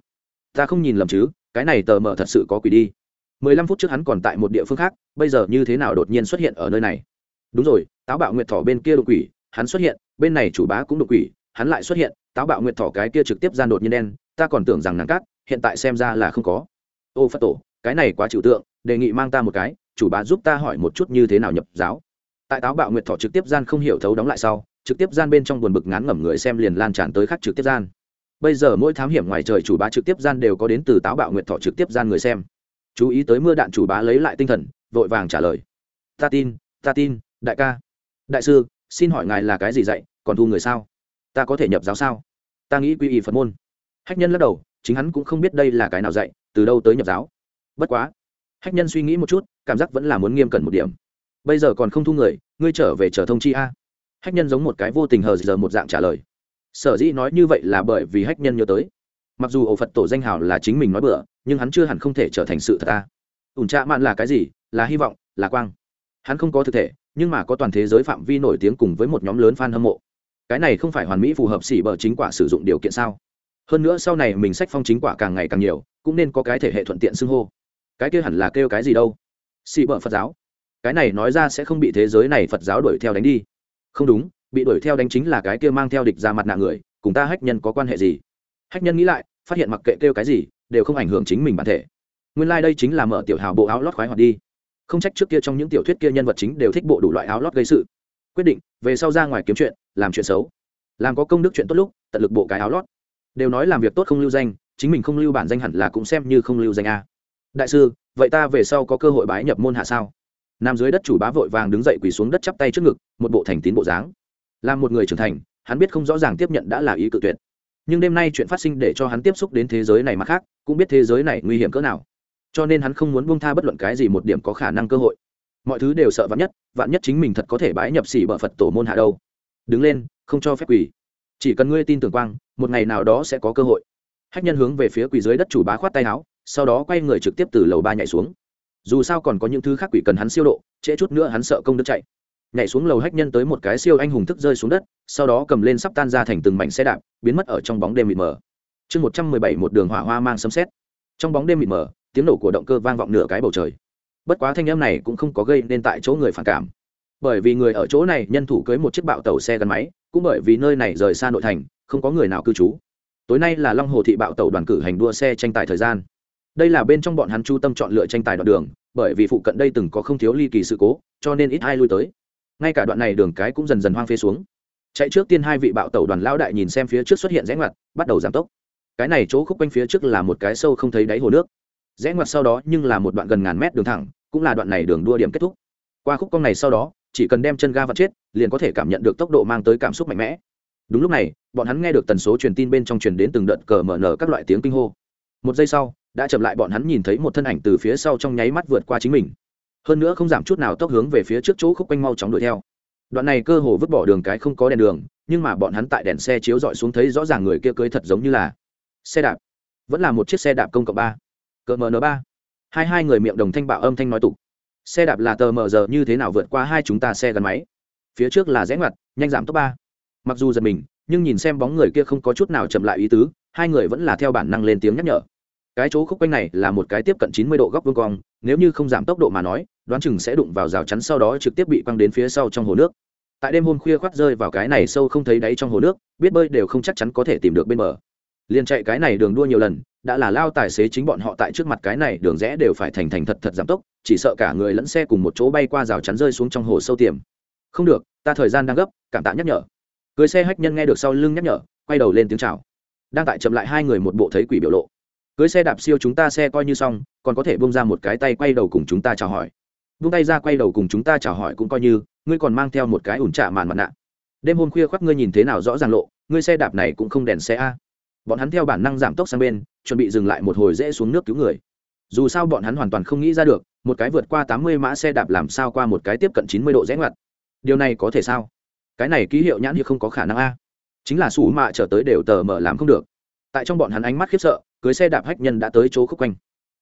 Ta không nhìn lầm chứ, cái này tờ mờ thật sự có quỷ đi. Mười lăm phút trước hắn còn tại một địa phương khác, bây giờ như thế nào đột nhiên xuất hiện ở nơi này? Đúng rồi, táo bạo nguyệt thỏ bên kia đột quỷ, hắn xuất hiện, bên này chủ bá cũng đột quỷ, hắn lại xuất hiện, táo bạo nguyệt thỏ cái kia trực tiếp gian đột nhiên đen, ta còn tưởng rằng nàng cát, hiện tại xem ra là không có. Ô phật tổ, cái này quá trừu tượng, đề nghị mang ta một cái, chủ bá giúp ta hỏi một chút như thế nào nhập giáo. Tại táo bạo nguyệt thọ trực tiếp gian không hiểu thấu đóng lại sau, trực tiếp gian bên trong buồn bực ngán ngẩm người xem liền lan tràn tới khắc trực tiếp gian bây giờ mỗi thám hiểm ngoài trời chủ bá trực tiếp gian đều có đến từ táo bạo nguyệt thọ trực tiếp gian người xem. Chú ý tới mưa đạn chủ bá lấy lại tinh thần, vội vàng trả lời. Ta tin ta tin, đại ca. Đại sư, xin hỏi ngài là cái gì dạy, còn thu người sao? Ta có thể nhập giáo sao? Ta nghĩ quy y phật môn. Hách nhân lắc đầu, chính hắn cũng không biết đây là cái nào dạy, từ đâu tới nhập giáo. Bất quá, hách nhân suy nghĩ một chút, cảm giác vẫn là muốn nghiêm cẩn một điểm. Bây giờ còn không thu người, ngươi trở về chờ thông chi a. Hách nhân giống một cái vô tình hờ giờ một dạng trả lời sở dĩ nói như vậy là bởi vì hách nhân nhớ tới. Mặc dù ổ phật tổ danh hào là chính mình nói bừa, nhưng hắn chưa hẳn không thể trở thành sự thật ta. Ủn trạ mạn là cái gì? Là hy vọng, là quang. Hắn không có thực thể, nhưng mà có toàn thế giới phạm vi nổi tiếng cùng với một nhóm lớn f a n hâm mộ. Cái này không phải hoàn mỹ phù hợp xỉ bờ chính quả sử dụng điều kiện sao? Hơn nữa sau này mình sách phong chính quả càng ngày càng nhiều, cũng nên có cái thể hệ thuận tiện xưng hô. Cái kia hẳn là kêu cái gì đâu? Xỉ bờ phật giáo. Cái này nói ra sẽ không bị thế giới này phật giáo đuổi theo đánh đi. Không đúng bị đuổi theo đánh chính là cái kia mang theo địch ra mặt nạ người, cùng ta hách nhân có quan hệ gì? Hách nhân nghĩ lại, phát hiện mặc kệ kêu cái gì, đều không ảnh hưởng chính mình bản thể. Nguyên lai、like、đây chính là mở tiểu hào bộ áo lót khoái hoạt đi. Không trách trước kia trong những tiểu thuyết kia nhân vật chính đều thích bộ đủ loại áo lót gây sự. Quyết định, về sau ra ngoài kiếm chuyện, làm chuyện xấu. Làm có công đức chuyện tốt lúc, tận lực bộ cái áo lót. Đều nói làm việc tốt không lưu danh, chính mình không lưu bản danh hẳn là cũng xem như không lưu danh a. Đại sư, vậy ta về sau có cơ hội bái nhập môn hạ sao? Nam dưới đất chủ bá vội vàng đứng dậy quỳ xuống đất chắp tay trước ngực, một bộ thành tín bộ dáng làm một người trưởng thành, hắn biết không rõ ràng tiếp nhận đã là ý cự tuyệt. Nhưng đêm nay chuyện phát sinh để cho hắn tiếp xúc đến thế giới này mà khác, cũng biết thế giới này nguy hiểm cỡ nào. Cho nên hắn không muốn buông tha bất luận cái gì một điểm có khả năng cơ hội. Mọi thứ đều sợ vạn nhất vạn nhất chính mình thật có thể bái nhập xỉ bợ phật tổ môn hạ đâu. Đứng lên, không cho phép quỳ. Chỉ cần ngươi tin tưởng quang, một ngày nào đó sẽ có cơ hội. Hách nhân hướng về phía quỳ dưới đất chủ bá khoát tay áo, sau đó quay người trực tiếp từ lầu ba nhảy xuống. Dù sao còn có những thứ khác quỷ cần hắn siêu độ, trễ chút nữa hắn sợ công đức chạy nhảy xuống lầu hách nhân tới một cái siêu anh hùng thức rơi xuống đất, sau đó cầm lên sắp tan ra thành từng mảnh xe đạp, biến mất ở trong bóng đêm mịt mờ. Chương một trăm mười bảy, một đường hỏa hoa mang sấm xét trong bóng đêm mịt mờ, tiếng nổ của động cơ vang vọng nửa cái bầu trời. Bất quá thanh âm này cũng không có gây nên tại chỗ người phản cảm. Bởi vì người ở chỗ này nhân thủ cưới một chiếc bạo tàu xe gắn máy, cũng bởi vì nơi này rời xa nội thành, không có người nào cư trú. Tối nay là long hồ thị bạo tàu đoàn cử hành đua xe tranh tài thời gian. Đây là bên trong bọn hắn chu tâm chọn lựa tranh tài đoạn đường, bởi vì phụ cận đây từng có không thiếu ly kỳ sự cố, cho nên ít ai lui tới ngay cả đoạn này đường cái cũng dần dần hoang phế xuống. Chạy trước tiên hai vị bạo tàu đoàn lão đại nhìn xem phía trước xuất hiện rẽ ngoặt, bắt đầu giảm tốc. Cái này chỗ khúc quanh phía trước là một cái sâu không thấy đáy hồ nước. Rẽ ngoặt sau đó nhưng là một đoạn gần ngàn mét đường thẳng, cũng là đoạn này đường đua điểm kết thúc. Qua khúc cong này sau đó, chỉ cần đem chân ga vặt chết, liền có thể cảm nhận được tốc độ mang tới cảm xúc mạnh mẽ. Đúng lúc này, bọn hắn nghe được tần số truyền tin bên trong truyền đến từng đợt cờ mở nở các loại tiếng kinh hô. Một giây sau, đã chậm lại bọn hắn nhìn thấy một thân ảnh từ phía sau trong nháy mắt vượt qua chính mình hơn nữa không giảm chút nào tốc hướng về phía trước chỗ khúc quanh mau chóng đuổi theo. Đoạn này cơ hồ vứt bỏ đường cái không có đèn đường, nhưng mà bọn hắn tại đèn xe chiếu dọi xuống thấy rõ ràng người kia cưới thật giống như là xe đạp. Vẫn là một chiếc xe đạp công cộng ba. Cỡ mn ba. Hai hai người miệng đồng thanh bạo âm thanh nói tục. Xe đạp là tờ mờ giờ như thế nào vượt qua hai chúng ta xe gắn máy? Phía trước là rẽ ngoặt, nhanh giảm tốc ba. Mặc dù giật mình, nhưng nhìn xem bóng người kia không có chút nào chậm lại ý tứ, hai người vẫn là theo bản năng lên tiếng nhắc nhở cái chỗ khúc quanh này là một cái tiếp cận chín mươi độ góc vương cong, nếu như không giảm tốc độ mà nói, đoán chừng sẽ đụng vào rào chắn sau đó trực tiếp bị quăng đến phía sau trong hồ nước. Tại đêm hôm khuya khoác rơi vào cái này sâu không thấy đáy trong hồ nước, biết bơi đều không chắc chắn có thể tìm được bên bờ. Liền chạy cái này đường đua nhiều lần, đã là lao tài xế chính bọn họ tại trước mặt cái này đường rẽ đều phải thành thành thật thật giảm tốc, chỉ sợ cả người lẫn xe cùng một chỗ bay qua rào chắn rơi xuống trong hồ sâu tiềm. Không được, ta thời gian đang gấp, cảm tạ nhắc nhở. Cưới xe hách nhân nghe được sau lưng nhắc nhở, quay đầu lên tiếng chào. Đang tại chậm lại hai người một bộ thấy quỷ biểu lộ cưới xe đạp siêu chúng ta xe coi như xong, còn có thể bông ra một cái tay quay đầu cùng chúng ta chào hỏi. Bung tay ra quay đầu cùng chúng ta chào hỏi cũng coi như, ngươi còn mang theo một cái ủn trả màn mặt nạ đêm hôm khuya khoác ngươi nhìn thế nào rõ ràng lộ, ngươi xe đạp này cũng không đèn xe a. Bọn hắn theo bản năng giảm tốc sang bên, chuẩn bị dừng lại một hồi dễ xuống nước cứu người. Dù sao bọn hắn hoàn toàn không nghĩ ra được, một cái vượt qua tám mươi mã xe đạp làm sao qua một cái tiếp cận chín mươi độ rẽ ngoặt. Điều này có thể sao? Cái này ký hiệu nhãn hiệu không có khả năng a. Chính là sủ mạ trở tới đều tờ mở làm không được. Tại trong bọn hắn ánh mắt khiếp sợ cưới xe đạp hách nhân đã tới chỗ khúc quanh.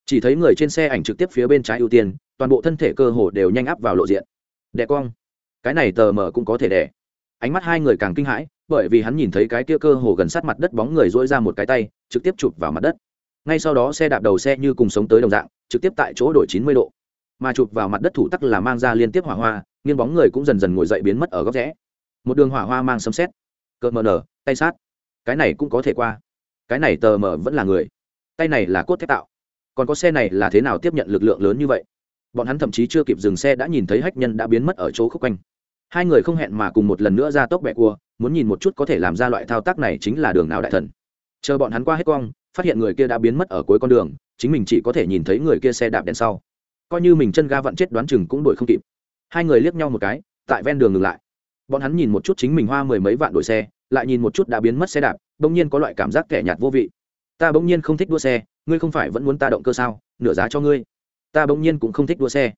Chỉ thấy người trên xe ảnh trực tiếp phía bên trái ưu tiên, toàn bộ thân thể cơ hồ đều nhanh áp vào lộ diện. Đẻ cong. Cái này tờ mở cũng có thể đẻ. Ánh mắt hai người càng kinh hãi, bởi vì hắn nhìn thấy cái kia cơ hồ gần sát mặt đất bóng người dỗi ra một cái tay, trực tiếp chụp vào mặt đất. Ngay sau đó xe đạp đầu xe như cùng sống tới đồng dạng, trực tiếp tại chỗ đổi chín mươi độ. Mà chụp vào mặt đất thủ tắc là mang ra liên tiếp hỏa hoa, nghiêng bóng người cũng dần dần ngồi dậy biến mất ở góc rẽ. Một đường hỏa hoa mang sấm xét cỡ mờ nở, tay sát. Cái này cũng có thể qua cái này tờ mờ vẫn là người. Tay này là cốt thép tạo. Còn có xe này là thế nào tiếp nhận lực lượng lớn như vậy? Bọn hắn thậm chí chưa kịp dừng xe đã nhìn thấy hách nhân đã biến mất ở chỗ khúc quanh. Hai người không hẹn mà cùng một lần nữa ra tốc bẹ cua, muốn nhìn một chút có thể làm ra loại thao tác này chính là đường nào đại thần. Chờ bọn hắn qua hết quang, phát hiện người kia đã biến mất ở cuối con đường, chính mình chỉ có thể nhìn thấy người kia xe đạp đèn sau. Coi như mình chân ga vặn chết đoán chừng cũng đuổi không kịp. Hai người liếc nhau một cái, tại ven đường ngừng lại. Bọn hắn nhìn một chút chính mình hoa mười mấy vạn đổi xe, lại nhìn một chút đã biến mất xe đạp bỗng nhiên có loại cảm giác kẻ nhạt vô vị. Ta bỗng nhiên không thích đua xe, ngươi không phải vẫn muốn ta động cơ sao? Nửa giá cho ngươi. Ta bỗng nhiên cũng không thích đua xe.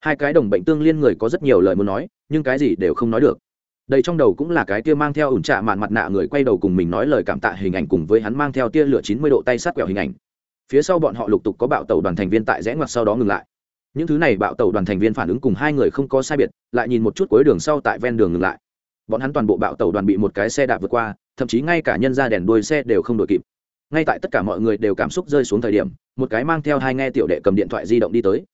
Hai cái đồng bệnh tương liên người có rất nhiều lời muốn nói, nhưng cái gì đều không nói được. Đây trong đầu cũng là cái tia mang theo ủn trạ mạn mặt nạ người quay đầu cùng mình nói lời cảm tạ hình ảnh cùng với hắn mang theo tia lửa chín mươi độ tay sát quẹo hình ảnh. Phía sau bọn họ lục tục có bạo tàu đoàn thành viên tại rẽ ngoặt sau đó ngừng lại. Những thứ này bạo tàu đoàn thành viên phản ứng cùng hai người không có sai biệt, lại nhìn một chút cuối đường sau tại ven đường ngừng lại. Bọn hắn toàn bộ bạo tàu đoàn bị một cái xe đạp vượt qua thậm chí ngay cả nhân ra đèn đuôi xe đều không đổi kịp. Ngay tại tất cả mọi người đều cảm xúc rơi xuống thời điểm, một cái mang theo hai nghe tiểu đệ cầm điện thoại di động đi tới.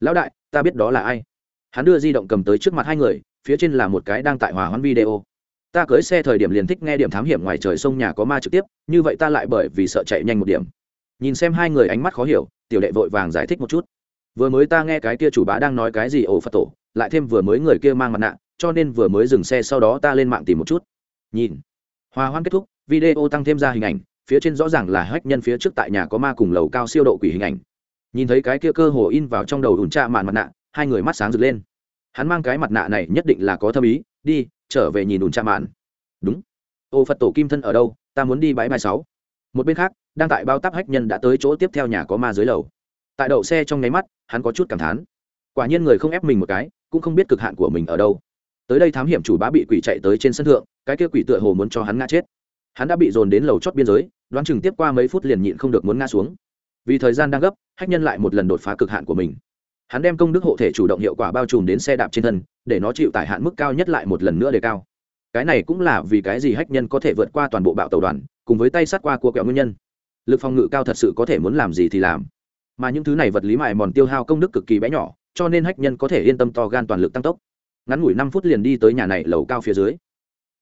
Lão đại, ta biết đó là ai. Hắn đưa di động cầm tới trước mặt hai người, phía trên là một cái đang tại hòa hoãn video. Ta cưới xe thời điểm liền thích nghe điểm thám hiểm ngoài trời sông nhà có ma trực tiếp, như vậy ta lại bởi vì sợ chạy nhanh một điểm. Nhìn xem hai người ánh mắt khó hiểu, tiểu đệ vội vàng giải thích một chút. Vừa mới ta nghe cái kia chủ bá đang nói cái gì ổ phật tổ, lại thêm vừa mới người kia mang mặt nạ, cho nên vừa mới dừng xe sau đó ta lên mạng tìm một chút. Nhìn hòa hoan kết thúc, video tăng thêm ra hình ảnh, phía trên rõ ràng là hách nhân phía trước tại nhà có ma cùng lầu cao siêu độ quỷ hình ảnh. Nhìn thấy cái kia cơ hồ in vào trong đầu ủn trạ màn mặt nạ, hai người mắt sáng rực lên. Hắn mang cái mặt nạ này nhất định là có thâm ý, đi, trở về nhìn ủn trạ màn đúng. Ô phật tổ kim thân ở đâu? Ta muốn đi bãi bài sáu. Một bên khác, đang tại bao tắp hách nhân đã tới chỗ tiếp theo nhà có ma dưới lầu. Tại đậu xe trong nháy mắt, hắn có chút cảm thán. Quả nhiên người không ép mình một cái, cũng không biết cực hạn của mình ở đâu tới đây thám hiểm chủ bá bị quỷ chạy tới trên sân thượng, cái kia quỷ tựa hồ muốn cho hắn ngã chết. Hắn đã bị dồn đến lầu chót biên giới, đoán chừng tiếp qua mấy phút liền nhịn không được muốn ngã xuống. Vì thời gian đang gấp, hách nhân lại một lần đột phá cực hạn của mình. Hắn đem công đức hộ thể chủ động hiệu quả bao trùm đến xe đạp trên thân, để nó chịu tải hạn mức cao nhất lại một lần nữa đề cao. Cái này cũng là vì cái gì hách nhân có thể vượt qua toàn bộ bạo tàu đoàn, cùng với tay sát qua cua kẹo nguyên nhân. Lực phòng ngự cao thật sự có thể muốn làm gì thì làm. Mà những thứ này vật lý mài mòn tiêu hao công đức cực kỳ bé nhỏ, cho nên hách nhân có thể yên tâm to gan toàn lực tăng tốc ngắn ngủi năm phút liền đi tới nhà này lầu cao phía dưới.